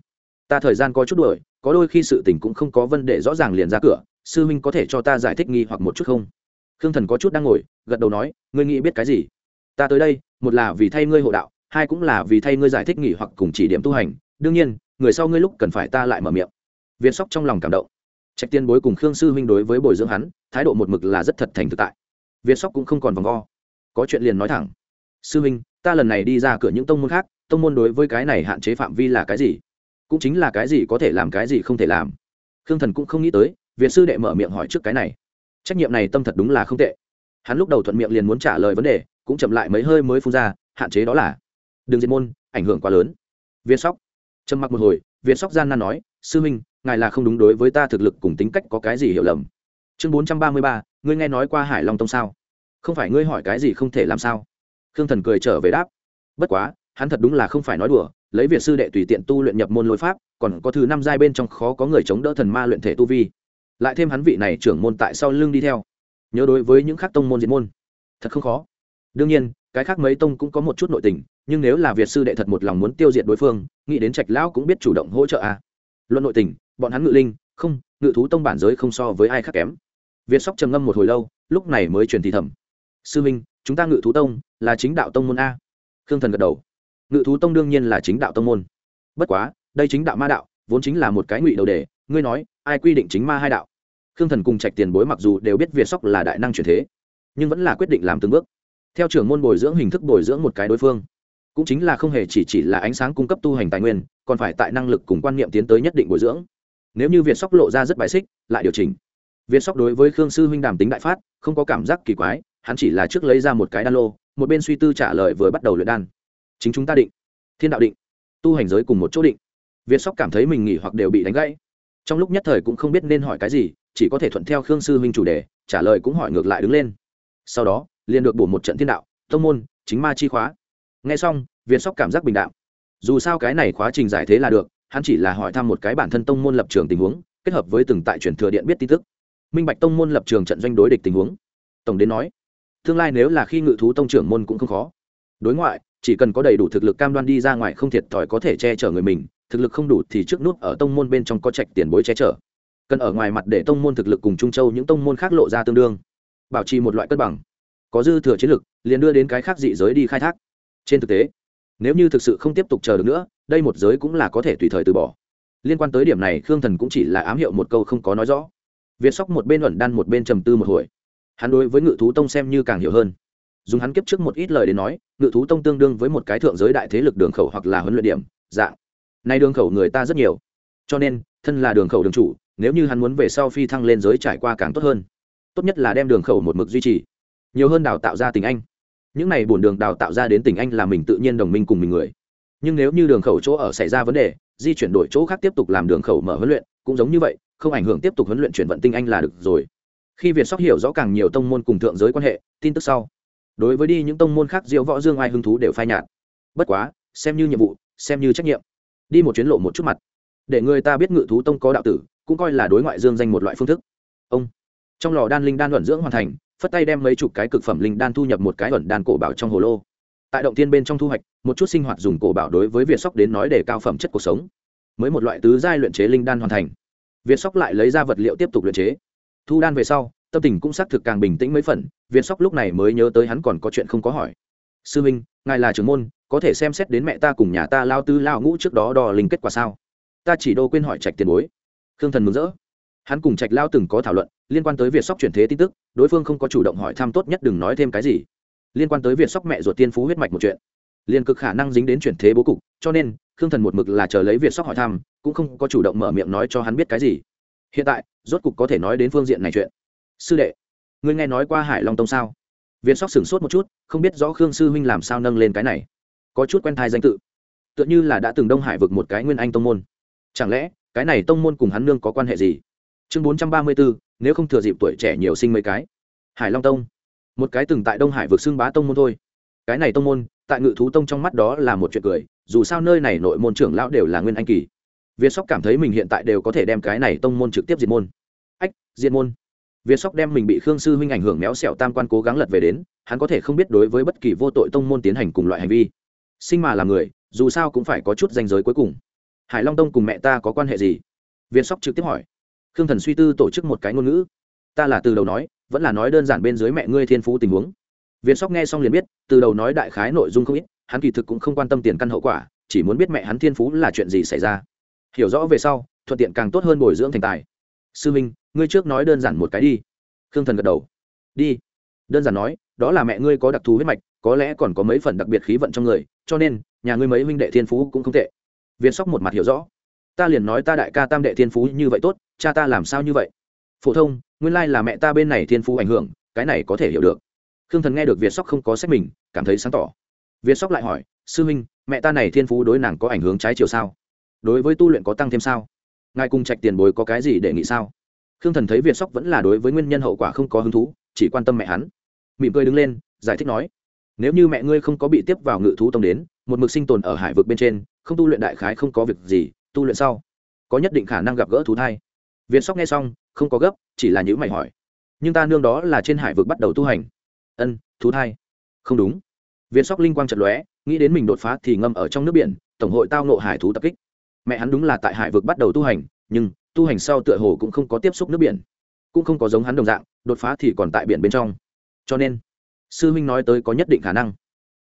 ta thời gian có chút đuổi có đôi khi sự tình cũng không có vấn đề, rõ ràng liền ra cửa, sư minh có thể cho ta giải thích nghi hoặc một chút không? Khương thần có chút đang ngồi, gật đầu nói, ngươi nghĩ biết cái gì? Ta tới đây, một là vì thay ngươi hộ đạo, hai cũng là vì thay ngươi giải thích nghỉ hoặc cùng chỉ điểm tu hành. Đương nhiên, người sau ngươi lúc cần phải ta lại mở miệng. Việt sóc trong lòng cảm động. Trạch tiên bối cùng khương sư huynh đối với bồi dưỡng hắn, thái độ một mực là rất thật thành thực tại. Việt sóc cũng không còn vòng vo. Có chuyện liền nói thẳng. Sư huynh, ta lần này đi ra cửa những tông môn khác, tông môn đối với cái này hạn chế phạm vi là cái gì? Cũng chính là cái gì có thể làm cái gì không thể làm. Khương thần cũng không nghĩ tới, việt sư đệ mở miệng hỏi trước cái này. Trách nhiệm này tâm thật đúng là không tệ. Hắn lúc đầu thuận miệng liền muốn trả lời vấn đề, cũng chậm lại mấy hơi mới phun ra, hạn chế đó là, đừng diệt môn, ảnh hưởng quá lớn. Việt sóc trầm mặc một hồi việt sóc gian nan nói, sư minh, ngài là không đúng đối với ta thực lực cùng tính cách có cái gì hiểu lầm. Chương bốn trăm ba mươi ba, ngươi nghe nói qua hải long tông sao? Không phải ngươi hỏi cái gì không thể làm sao? Khương thần cười trở về đáp, bất quá, hắn thật đúng là không phải nói đùa lấy việt sư đệ tùy tiện tu luyện nhập môn lối pháp, còn có thứ năm giai bên trong khó có người chống đỡ thần ma luyện thể tu vi. Lại thêm hắn vị này trưởng môn tại sau lưng đi theo. Nhớ đối với những khác tông môn diệt môn. Thật không khó. Đương nhiên, cái khác mấy tông cũng có một chút nội tình, nhưng nếu là việt sư đệ thật một lòng muốn tiêu diệt đối phương, nghĩ đến trạch lão cũng biết chủ động hỗ trợ à. luận nội tình, bọn hắn ngự linh, không, ngự thú tông bản giới không so với ai khác kém. Việt sóc trầm ngâm một hồi lâu, lúc này mới truyền thì thầm. Sư minh, chúng ta ngự thú tông là chính đạo tông môn a. Khương thần gật đầu ngự thú tông đương nhiên là chính đạo tông môn. Bất quá, đây chính đạo ma đạo, vốn chính là một cái ngụy đầu đề, ngươi nói, ai quy định chính ma hai đạo? Khương thần cùng trạch tiền bối mặc dù đều biết việt sóc là đại năng truyền thế, nhưng vẫn là quyết định làm từng bước. Theo trưởng môn bồi dưỡng hình thức bồi dưỡng một cái đối phương, cũng chính là không hề chỉ chỉ là ánh sáng cung cấp tu hành tài nguyên, còn phải tại năng lực cùng quan niệm tiến tới nhất định bồi dưỡng. Nếu như việt sóc lộ ra rất bài xích, lại điều chỉnh. Việt sóc đối với khương sư huynh đàm tính đại phát, không có cảm giác kỳ quái, hắn chỉ là trước lấy ra một cái đan lô, một bên suy tư trả lời vừa bắt đầu luyện đan chính chúng ta định. Thiên đạo định. Tu hành giới cùng một chỗ định. Việt sóc cảm thấy mình nghỉ hoặc đều bị đánh gãy. Trong lúc nhất thời cũng không biết nên hỏi cái gì, chỉ có thể thuận theo khương sư huynh chủ đề, trả lời cũng hỏi ngược lại đứng lên. Sau đó, liền được bổ một trận thiên đạo, tông môn, chính ma chi khóa. Nghe xong, việt sóc cảm giác bình đạo dù sao cái này khóa trình giải thế là được, hắn chỉ là hỏi thăm một cái bản thân tông môn lập trường tình huống, kết hợp với từng tại truyền thừa điện biết tin tức. Minh bạch tông môn lập trường trận doanh đối địch tình huống. Tổng đến nói, tương lai nếu là khi ngự thú tông trưởng môn cũng không khó. Đối ngoại chỉ cần có đầy đủ thực lực cam đoan đi ra ngoài không thiệt thòi có thể che chở người mình, thực lực không đủ thì trước nút ở tông môn bên trong có trạch tiền bối che chở. Cần ở ngoài mặt để tông môn thực lực cùng trung châu những tông môn khác lộ ra tương đương. Bảo trì một loại cân bằng. Có dư thừa chiến lực, liền đưa đến cái khác dị giới đi khai thác. Trên thực tế, nếu như thực sự không tiếp tục chờ được nữa, đây một giới cũng là có thể tùy thời từ bỏ. Liên quan tới điểm này, khương thần cũng chỉ là ám hiệu một câu không có nói rõ. Việt sóc một bên ẩn đan một bên trầm tư một hồi. Hắn đối với ngự thú tông xem như càng hiểu hơn dùng hắn kiếp trước một ít lời đến nói, ngự thú tông tương đương với một cái thượng giới đại thế lực đường khẩu hoặc là huấn luyện điểm, dạng. Nay đường khẩu người ta rất nhiều. Cho nên, thân là đường khẩu đường chủ, nếu như hắn muốn về sau phi thăng lên giới trải qua càng tốt hơn, tốt nhất là đem đường khẩu một mực duy trì. Nhiều hơn đào tạo ra tình anh. Những này bổn đường đào tạo ra đến tình anh là mình tự nhiên đồng minh cùng mình người. Nhưng nếu như đường khẩu chỗ ở xảy ra vấn đề, di chuyển đổi chỗ khác tiếp tục làm đường khẩu mở huấn luyện, cũng giống như vậy, không ảnh hưởng tiếp tục huấn luyện chuyển vận tinh anh là được rồi. Khi việt sóc hiểu rõ càng nhiều tông môn cùng thượng giới quan hệ, tin tức sau đối với đi những tông môn khác diễu võ dương ai hứng thú đều phai nhạt. Bất quá, xem như nhiệm vụ, xem như trách nhiệm. Đi một chuyến lộ một chút mặt. Để người ta biết ngự thú tông có đạo tử, cũng coi là đối ngoại dương danh một loại phương thức. Ông. Trong lò đan linh đan luận dưỡng hoàn thành, phất tay đem mấy chục cái cực phẩm linh đan thu nhập một cái luận đan cổ bảo trong hồ lô. Tại động tiên bên trong thu hoạch, một chút sinh hoạt dùng cổ bảo đối với việt sóc đến nói để cao phẩm chất cuộc sống. Mới một loại tứ giai luyện chế linh đan hoàn thành. Việt sóc lại lấy ra vật liệu tiếp tục luyện chế. Thu đan về sau tâm tình cũng xác thực càng bình tĩnh mấy phần việt sóc lúc này mới nhớ tới hắn còn có chuyện không có hỏi. Sư minh, ngài là trưởng môn, có thể xem xét đến mẹ ta cùng nhà ta lao tư lao ngũ trước đó đo linh kết quả sao? Ta chỉ đô quên hỏi trạch tiền bối. Khương thần mừng rỡ. Hắn cùng trạch lao từng có thảo luận, liên quan tới việc sóc chuyển thế tin tức, đối phương không có chủ động hỏi thăm tốt nhất đừng nói thêm cái gì. Liên quan tới việc sóc mẹ ruột tiên phú huyết mạch một chuyện liên cực khả năng dính đến chuyển thế bố cục, cho nên, khương thần một mực là chờ lấy việc sóc hỏi thăm, cũng không có chủ động mở miệng nói cho hắn biết cái gì. Hiện tại, rốt cục có thể nói đến phương diện này chuyện sư đệ, ngươi nghe nói qua hải long tông sao? Viên sóc sửng sốt một chút, không biết rõ khương sư huynh làm sao nâng lên cái này. Có chút quen thai danh tự. Tựa như là đã từng đông hải vực một cái nguyên anh tông môn. Chẳng lẽ, cái này tông môn cùng hắn nương có quan hệ gì? Chương bốn trăm ba mươi bốn nếu không thừa dịp tuổi trẻ nhiều sinh mấy cái. Hải long tông. Một cái từng tại đông hải vực xưng bá tông môn thôi. Cái này tông môn, tại ngự thú tông trong mắt đó là một chuyện cười, dù sao nơi này nội môn trưởng lão đều là nguyên anh kỳ. Viên sóc cảm thấy mình hiện tại đều có thể đem cái này tông môn trực tiếp diệt môn. Ách, diệt môn việt sóc đem mình bị khương sư huynh ảnh hưởng méo xẹo tam quan cố gắng lật về đến, hắn có thể không biết đối với bất kỳ vô tội tông môn tiến hành cùng loại hành vi. Sinh mà là người, dù sao cũng phải có chút danh giới cuối cùng. Hải long tông cùng mẹ ta có quan hệ gì? Việt sóc trực tiếp hỏi. Khương thần suy tư tổ chức một cái ngôn ngữ. Ta là từ đầu nói, vẫn là nói đơn giản bên dưới mẹ ngươi thiên phú tình huống. Viên sóc nghe xong liền biết, từ đầu nói đại khái nội dung không ít, hắn kỳ thực cũng không quan tâm tiền căn hậu quả, chỉ muốn biết mẹ hắn thiên phú là chuyện gì xảy ra. Hiểu rõ về sau, thuận tiện càng tốt hơn bồi dưỡng thành tài. Sư minh ngươi trước nói đơn giản một cái đi. Khương thần gật đầu. Đi. Đơn giản nói, đó là mẹ ngươi có đặc thù huyết mạch, có lẽ còn có mấy phần đặc biệt khí vận trong người, cho nên, nhà ngươi mấy huynh đệ thiên phú cũng không tệ. Việt sóc một mặt hiểu rõ. Ta liền nói ta đại ca tam đệ thiên phú như vậy tốt, cha ta làm sao như vậy? Phổ thông, nguyên lai là mẹ ta bên này thiên phú ảnh hưởng, cái này có thể hiểu được. Khương thần nghe được việt sóc không có sách mình, cảm thấy sáng tỏ. Việt sóc lại hỏi, sư huynh, mẹ ta này thiên phú đối nàng có ảnh hưởng trái chiều sao? Đối với tu luyện có tăng thêm sao? Ngài cùng trạch tiền bối có cái gì để nghĩ sao? Khương thần thấy việt sóc vẫn là đối với nguyên nhân hậu quả không có hứng thú, chỉ quan tâm mẹ hắn. Mỉm cười đứng lên, giải thích nói, nếu như mẹ ngươi không có bị tiếp vào ngự thú tông đến, một mực sinh tồn ở hải vực bên trên, không tu luyện đại khái không có việc gì, tu luyện sau, có nhất định khả năng gặp gỡ thú thai. Viện sóc nghe xong, không có gấp, chỉ là những mày hỏi, nhưng ta nương đó là trên hải vực bắt đầu tu hành? Ân, thú thai. Không đúng. Viện sóc linh quang trận lóe, nghĩ đến mình đột phá thì ngâm ở trong nước biển, tổng hội tao nộ hải thú tập kích. Mẹ hắn đúng là tại hải vực bắt đầu tu hành, nhưng tu hành sau tựa hồ cũng không có tiếp xúc nước biển, cũng không có giống hắn đồng dạng, đột phá thì còn tại biển bên trong. Cho nên, sư huynh nói tới có nhất định khả năng.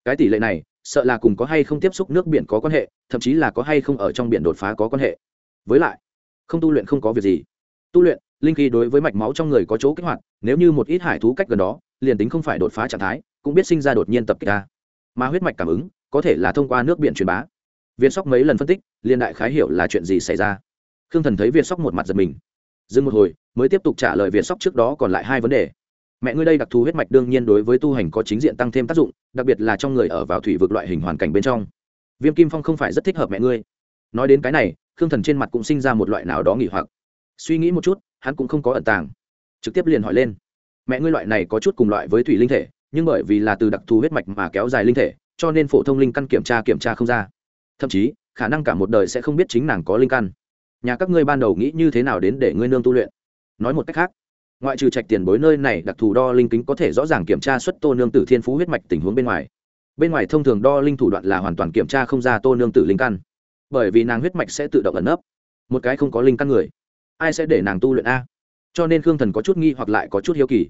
Cái tỷ lệ này, sợ là cùng có hay không tiếp xúc nước biển có quan hệ, thậm chí là có hay không ở trong biển đột phá có quan hệ. Với lại, không tu luyện không có việc gì. Tu luyện, linh khí đối với mạch máu trong người có chỗ kích hoạt, nếu như một ít hải thú cách gần đó, liền tính không phải đột phá trạng thái, cũng biết sinh ra đột nhiên tập kích ta mà huyết mạch cảm ứng, có thể là thông qua nước biển truyền bá. Viên sóc mấy lần phân tích liên đại khái hiểu là chuyện gì xảy ra khương thần thấy việt sóc một mặt giật mình. Dừng một hồi, mới tiếp tục trả lời việt sóc trước đó còn lại hai vấn đề. Mẹ ngươi đây đặc thù huyết mạch đương nhiên đối với tu hành có chính diện tăng thêm tác dụng, đặc biệt là trong người ở vào thủy vực loại hình hoàn cảnh bên trong. Viêm kim phong không phải rất thích hợp mẹ ngươi. Nói đến cái này, khương thần trên mặt cũng sinh ra một loại nào đó nghỉ hoặc. Suy nghĩ một chút, hắn cũng không có ẩn tàng. Trực tiếp liền hỏi lên. Mẹ ngươi loại này có chút cùng loại với thủy linh thể, nhưng bởi vì là từ đặc thù huyết mạch mà kéo dài linh thể, cho nên phổ thông linh căn kiểm tra kiểm tra không ra. Thậm chí, khả năng cả một đời sẽ không biết chính nàng có linh căn nhà các ngươi ban đầu nghĩ như thế nào đến để ngươi nương tu luyện? Nói một cách khác, ngoại trừ trạch tiền bối nơi này đặc thù đo linh kính có thể rõ ràng kiểm tra xuất tô nương tử thiên phú huyết mạch tình huống bên ngoài. Bên ngoài thông thường đo linh thủ đoạn là hoàn toàn kiểm tra không ra tô nương tử linh căn, bởi vì nàng huyết mạch sẽ tự động ẩn nấp. Một cái không có linh căn người, ai sẽ để nàng tu luyện a? Cho nên khương thần có chút nghi hoặc lại có chút hiếu kỳ.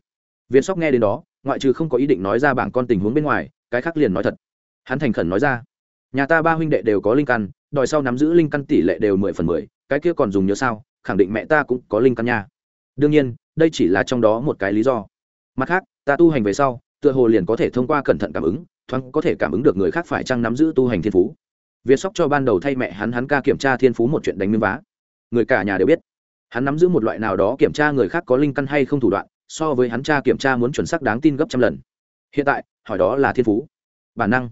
Viên sóc nghe đến đó, ngoại trừ không có ý định nói ra bảng con tình huống bên ngoài, cái khác liền nói thật. Hắn thành khẩn nói ra, nhà ta ba huynh đệ đều có linh căn đòi sau nắm giữ linh căn tỷ lệ đều mười phần mười, cái kia còn dùng nhớ sao, khẳng định mẹ ta cũng có linh căn nha. Đương nhiên, đây chỉ là trong đó một cái lý do. Mặt khác, ta tu hành về sau, tựa hồ liền có thể thông qua cẩn thận cảm ứng, thoáng có thể cảm ứng được người khác phải chăng nắm giữ tu hành thiên phú. Việt sóc cho ban đầu thay mẹ hắn hắn ca kiểm tra thiên phú một chuyện đánh miếng vá. Người cả nhà đều biết, hắn nắm giữ một loại nào đó kiểm tra người khác có linh căn hay không thủ đoạn, so với hắn cha kiểm tra muốn chuẩn xác đáng tin gấp trăm lần. Hiện tại, hỏi đó là thiên phú, bản năng.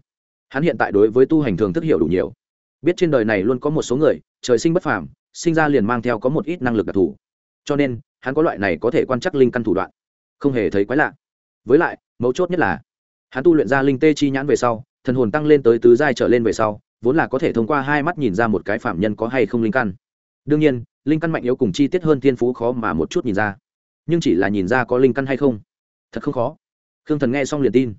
Hắn hiện tại đối với tu hành thường thức hiểu đủ nhiều biết trên đời này luôn có một số người, trời sinh bất phàm, sinh ra liền mang theo có một ít năng lực đặc thù. Cho nên, hắn có loại này có thể quan trắc linh căn thủ đoạn. Không hề thấy quái lạ. Với lại, mấu chốt nhất là, hắn tu luyện ra linh tê chi nhãn về sau, thần hồn tăng lên tới tứ giai trở lên về sau, vốn là có thể thông qua hai mắt nhìn ra một cái phạm nhân có hay không linh căn. Đương nhiên, linh căn mạnh yếu cùng chi tiết hơn thiên phú khó mà một chút nhìn ra. Nhưng chỉ là nhìn ra có linh căn hay không, thật không khó. Khương thần nghe xong liền tin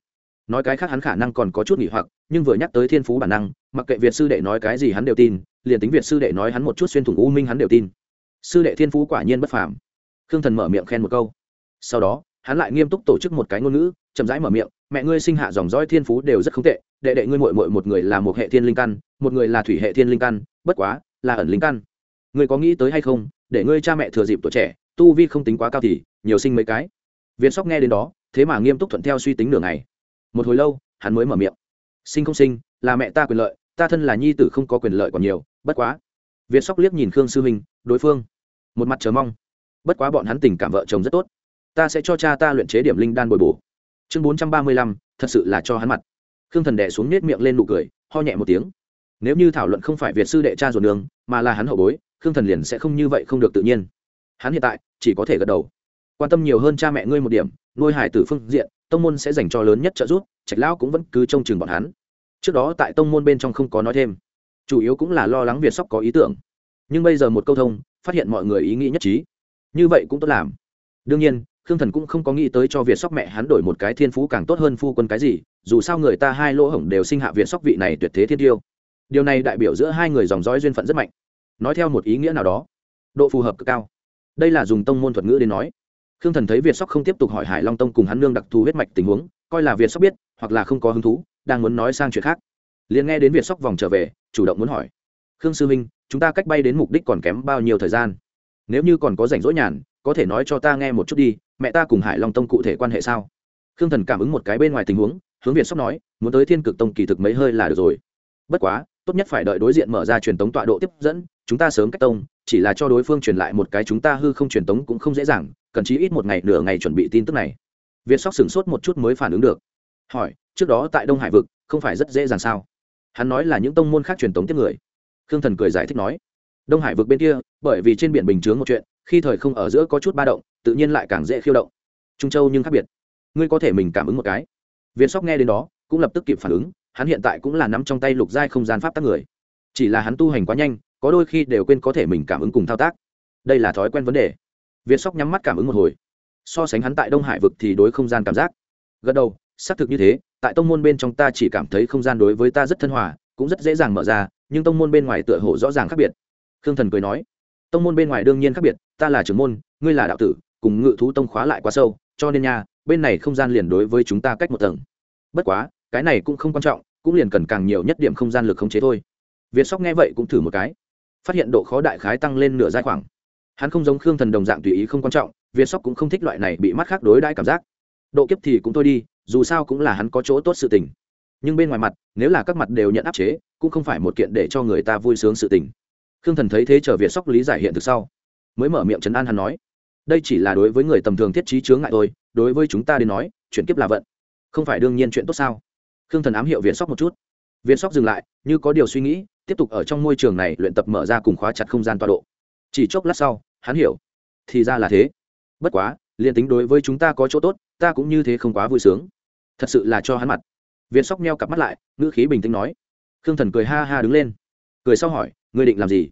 nói cái khác hắn khả năng còn có chút nghỉ hoặc, nhưng vừa nhắc tới thiên phú bản năng, mặc kệ việt sư đệ nói cái gì hắn đều tin, liền tính việt sư đệ nói hắn một chút xuyên thủng u minh hắn đều tin. Sư đệ thiên phú quả nhiên bất phàm. Khương thần mở miệng khen một câu. Sau đó, hắn lại nghiêm túc tổ chức một cái ngôn ngữ, chậm rãi mở miệng, mẹ ngươi sinh hạ dòng dõi thiên phú đều rất không tệ, đệ đệ ngươi mội mội một người là một hệ thiên linh căn, một người là thủy hệ thiên linh căn, bất quá, là ẩn linh căn. Ngươi có nghĩ tới hay không, để ngươi cha mẹ thừa dịp tuổi trẻ, tu vi không tính quá cao thì nhiều sinh mấy cái. Việt sóc nghe đến đó, thế mà nghiêm túc thuận theo suy tính nửa ngày một hồi lâu, hắn mới mở miệng. Sinh không sinh, là mẹ ta quyền lợi, ta thân là nhi tử không có quyền lợi còn nhiều, bất quá. Việt sóc liếc nhìn khương sư huynh đối phương. Một mặt chờ mong. Bất quá bọn hắn tình cảm vợ chồng rất tốt. Ta sẽ cho cha ta luyện chế điểm linh đan bồi bổ. Chương bốn trăm ba mươi lăm, thật sự là cho hắn mặt. Khương thần đẻ xuống nết miệng lên nụ cười, ho nhẹ một tiếng. Nếu như thảo luận không phải việt sư đệ cha ruột đường mà là hắn hậu bối, khương thần liền sẽ không như vậy không được tự nhiên. Hắn hiện tại chỉ có thể gật đầu. Quan tâm nhiều hơn cha mẹ ngươi một điểm nuôi hải tử phương diện, tông môn sẽ dành cho lớn nhất trợ giúp, trạch lão cũng vẫn cứ trông chừng bọn hắn. Trước đó tại tông môn bên trong không có nói thêm. Chủ yếu cũng là lo lắng việt sóc có ý tưởng. Nhưng bây giờ một câu thông, phát hiện mọi người ý nghĩ nhất trí. Như vậy cũng tốt làm. Đương nhiên, khương thần cũng không có nghĩ tới cho việt sóc mẹ hắn đổi một cái thiên phú càng tốt hơn phu quân cái gì, dù sao người ta hai lỗ hổng đều sinh hạ việt sóc vị này tuyệt thế thiên tiêu. Điều này đại biểu giữa hai người dòng dõi duyên phận rất mạnh. Nói theo một ý nghĩa nào đó, độ phù hợp cực cao. Đây là dùng tông môn thuật ngữ đến nói khương thần thấy việt sóc không tiếp tục hỏi hải long tông cùng hắn nương đặc thù huyết mạch tình huống, coi là việt sóc biết, hoặc là không có hứng thú, đang muốn nói sang chuyện khác. Liền nghe đến việt sóc vòng trở về, chủ động muốn hỏi, khương sư minh chúng ta cách bay đến mục đích còn kém bao nhiêu thời gian? Nếu như còn có rảnh rỗi nhàn, có thể nói cho ta nghe một chút đi, mẹ ta cùng hải long tông cụ thể quan hệ sao? Khương thần cảm ứng một cái bên ngoài tình huống, hướng việt sóc nói, muốn tới thiên cực tông kỳ thực mấy hơi là được rồi. Bất quá, tốt nhất phải đợi đối diện mở ra truyền tống tọa độ tiếp dẫn, chúng ta sớm cách tông, chỉ là cho đối phương truyền lại một cái chúng ta hư không truyền tống cũng không dễ dàng cần chí ít một ngày nửa ngày chuẩn bị tin tức này. Việt sóc sửng sốt một chút mới phản ứng được. Hỏi, trước đó tại đông hải vực, không phải rất dễ dàng sao? Hắn nói là những tông môn khác truyền tống tiếp người. Khương thần cười giải thích nói, đông hải vực bên kia, bởi vì trên biển bình chướng một chuyện, khi thời không ở giữa có chút ba động, tự nhiên lại càng dễ khiêu động. Trung châu nhưng khác biệt. Ngươi có thể mình cảm ứng một cái. Việt sóc nghe đến đó, cũng lập tức kịp phản ứng, hắn hiện tại cũng là nắm trong tay lục giai không gian pháp tác người. Chỉ là hắn tu hành quá nhanh, có đôi khi đều quên có thể mình cảm ứng cùng thao tác. Đây là thói quen vấn đề việt sóc nhắm mắt cảm ứng một hồi. So sánh hắn tại đông hải vực thì đối không gian cảm giác. Gật đầu, xác thực như thế, tại tông môn bên trong ta chỉ cảm thấy không gian đối với ta rất thân hòa, cũng rất dễ dàng mở ra, nhưng tông môn bên ngoài tựa hồ rõ ràng khác biệt. Khương thần cười nói, tông môn bên ngoài đương nhiên khác biệt, ta là trưởng môn, ngươi là đạo tử, cùng ngự thú tông khóa lại quá sâu, cho nên nha, bên này không gian liền đối với chúng ta cách một tầng. Bất quá, cái này cũng không quan trọng, cũng liền cần càng nhiều nhất điểm không gian lực khống chế thôi. Việt sóc nghe vậy cũng thử một cái, phát hiện độ khó đại khái tăng lên nửa giai khoảng hắn không giống khương thần đồng dạng tùy ý không quan trọng, việt sóc cũng không thích loại này bị mắt khác đối đãi cảm giác. Độ kiếp thì cũng thôi đi, dù sao cũng là hắn có chỗ tốt sự tình. Nhưng bên ngoài mặt, nếu là các mặt đều nhận áp chế, cũng không phải một kiện để cho người ta vui sướng sự tình. Khương thần thấy thế chờ việt sóc lý giải hiện thực sau, mới mở miệng trấn an hắn nói, đây chỉ là đối với người tầm thường thiết trí chướng ngại thôi, đối với chúng ta đến nói chuyển kiếp là vận, không phải đương nhiên chuyện tốt sao? Khương thần ám hiệu việt sóc một chút. Viên sóc dừng lại, như có điều suy nghĩ, tiếp tục ở trong môi trường này luyện tập mở ra cùng khóa chặt không gian tọa độ chỉ chốc lát sau, hắn hiểu. Thì ra là thế. Bất quá, liền tính đối với chúng ta có chỗ tốt, ta cũng như thế không quá vui sướng. Thật sự là cho hắn mặt. Viên sóc meo cặp mắt lại, ngữ khí bình tĩnh nói. Khương thần cười ha ha đứng lên. Cười sau hỏi, ngươi định làm gì?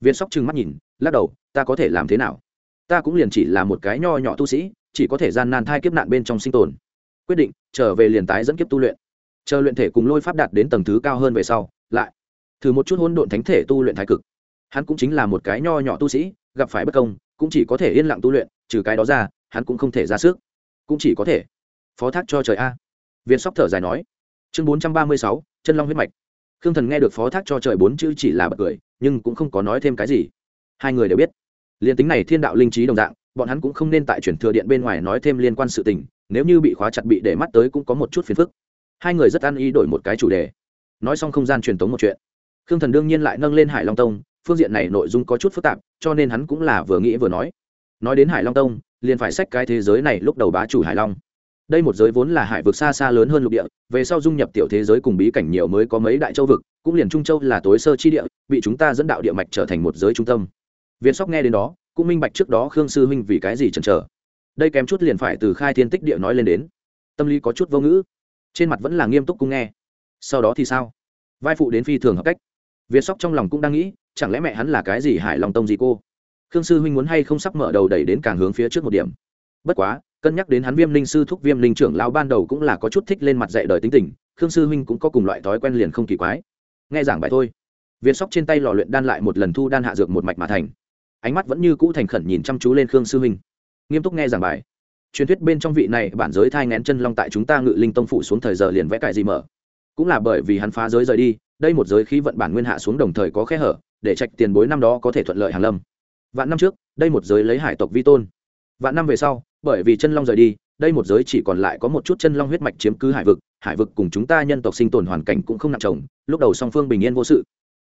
Viên sóc trừng mắt nhìn, lắc đầu, ta có thể làm thế nào? Ta cũng liền chỉ là một cái nho nhỏ tu sĩ, chỉ có thể gian nan thai kiếp nạn bên trong sinh tồn. Quyết định, trở về liền tái dẫn kiếp tu luyện. Chờ luyện thể cùng lôi pháp đạt đến tầng thứ cao hơn về sau, lại thử một chút hôn độn thánh thể tu luyện thái cực hắn cũng chính là một cái nho nhỏ tu sĩ, gặp phải bất công, cũng chỉ có thể yên lặng tu luyện, trừ cái đó ra, hắn cũng không thể ra sức. Cũng chỉ có thể phó thác cho trời a. Viên sóc thở dài nói. Chương bốn trăm ba mươi sáu, chân long huyết mạch. Khương thần nghe được phó thác cho trời bốn chữ chỉ là bật cười, nhưng cũng không có nói thêm cái gì. Hai người đều biết. Liền tính này thiên đạo linh trí đồng dạng, bọn hắn cũng không nên tại chuyển thừa điện bên ngoài nói thêm liên quan sự tình, nếu như bị khóa chặt bị để mắt tới cũng có một chút phiền phức. Hai người rất ăn ý đổi một cái chủ đề. Nói xong không gian truyền tống một chuyện. Khương thần đương nhiên lại nâng lên hải long tông phương diện này nội dung có chút phức tạp, cho nên hắn cũng là vừa nghĩ vừa nói. Nói đến hải long tông, liền phải sách cái thế giới này lúc đầu bá chủ hải long. Đây một giới vốn là hải vực xa xa lớn hơn lục địa, về sau dung nhập tiểu thế giới cùng bí cảnh nhiều mới có mấy đại châu vực, cũng liền trung châu là tối sơ chi địa, bị chúng ta dẫn đạo địa mạch trở thành một giới trung tâm. Viên sóc nghe đến đó, cũng minh bạch trước đó khương sư huynh vì cái gì chần chờ. Đây kém chút liền phải từ khai thiên tích địa nói lên đến. Tâm lý có chút vô ngữ. Trên mặt vẫn là nghiêm túc cùng nghe. Sau đó thì sao? Vai phụ đến phi thường hợp cách. Viên sóc trong lòng cũng đang nghĩ chẳng lẽ mẹ hắn là cái gì hải lòng tông gì cô? Khương sư huynh muốn hay không sắp mở đầu đẩy đến càng hướng phía trước một điểm? Bất quá, cân nhắc đến hắn viêm linh sư thúc viêm linh trưởng lao ban đầu cũng là có chút thích lên mặt dạy đời tính tình, khương sư huynh cũng có cùng loại thói quen liền không kỳ quái. Nghe giảng bài thôi. Viên sóc trên tay lò luyện đan lại một lần thu đan hạ dược một mạch mà thành. Ánh mắt vẫn như cũ thành khẩn nhìn chăm chú lên khương sư huynh. Nghiêm túc nghe giảng bài. Truyền thuyết bên trong vị này bản giới thai ngén chân long tại chúng ta ngự linh tông phụ xuống thời giờ liền vẽ cải gì mở. Cũng là bởi vì hắn phá giới rời đi, đây một giới khí vận bản nguyên hạ xuống đồng thời có khe hở để trạch tiền bối năm đó có thể thuận lợi hàng lâm. Vạn năm trước, đây một giới lấy hải tộc vi tôn. Vạn năm về sau, bởi vì chân long rời đi, đây một giới chỉ còn lại có một chút chân long huyết mạch chiếm cứ hải vực hải vực cùng chúng ta nhân tộc sinh tồn hoàn cảnh cũng không nặng trồng lúc đầu song phương bình yên vô sự.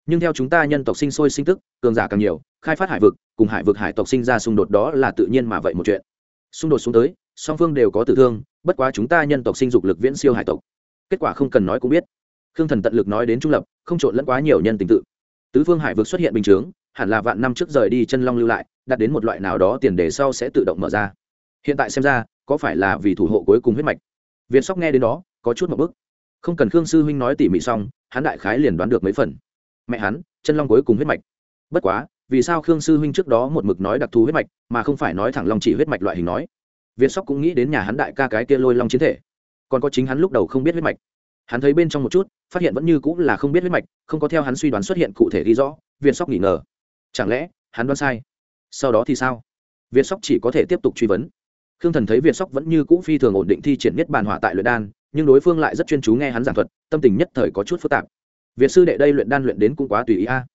Nhưng theo chúng ta nhân tộc sinh sôi sinh tức, cường giả càng nhiều, khai phát hải vực, cùng hải vực hải tộc sinh ra xung đột đó là tự nhiên mà vậy một chuyện. Xung đột xuống tới, song phương đều có tử thương, bất quá chúng ta nhân tộc sinh dục lực viễn siêu hải tộc. Kết quả không cần nói cũng biết. Khương thần tận lực nói đến trung lập, không trộn lẫn quá nhiều nhân tình tự tứ phương hải vực xuất hiện bình chướng, hẳn là vạn năm trước rời đi chân long lưu lại đạt đến một loại nào đó tiền đề sau sẽ tự động mở ra. Hiện tại xem ra, có phải là vì thủ hộ cuối cùng huyết mạch? Việt sóc nghe đến đó, có chút một bức. Không cần khương sư huynh nói tỉ mỉ xong, hắn đại khái liền đoán được mấy phần. Mẹ hắn, chân long cuối cùng huyết mạch. Bất quá, vì sao khương sư huynh trước đó một mực nói đặc thù huyết mạch, mà không phải nói thẳng long chỉ huyết mạch loại hình nói? Việt sóc cũng nghĩ đến nhà hắn đại ca cái kia lôi long chiến thể. Còn có chính hắn lúc đầu không biết huyết mạch hắn thấy bên trong một chút, phát hiện vẫn như cũng là không biết huyết mạch, không có theo hắn suy đoán xuất hiện cụ thể ghi rõ việt sóc nghỉ ngờ. Chẳng lẽ, hắn đoán sai? Sau đó thì sao? Viên sóc chỉ có thể tiếp tục truy vấn. Khương thần thấy viên sóc vẫn như cũ phi thường ổn định thi triển nhất bàn hỏa tại luyện đan, nhưng đối phương lại rất chuyên chú nghe hắn giảng thuật, tâm tình nhất thời có chút phức tạp. Việt sư đệ đây luyện đan luyện đến cũng quá tùy ý a.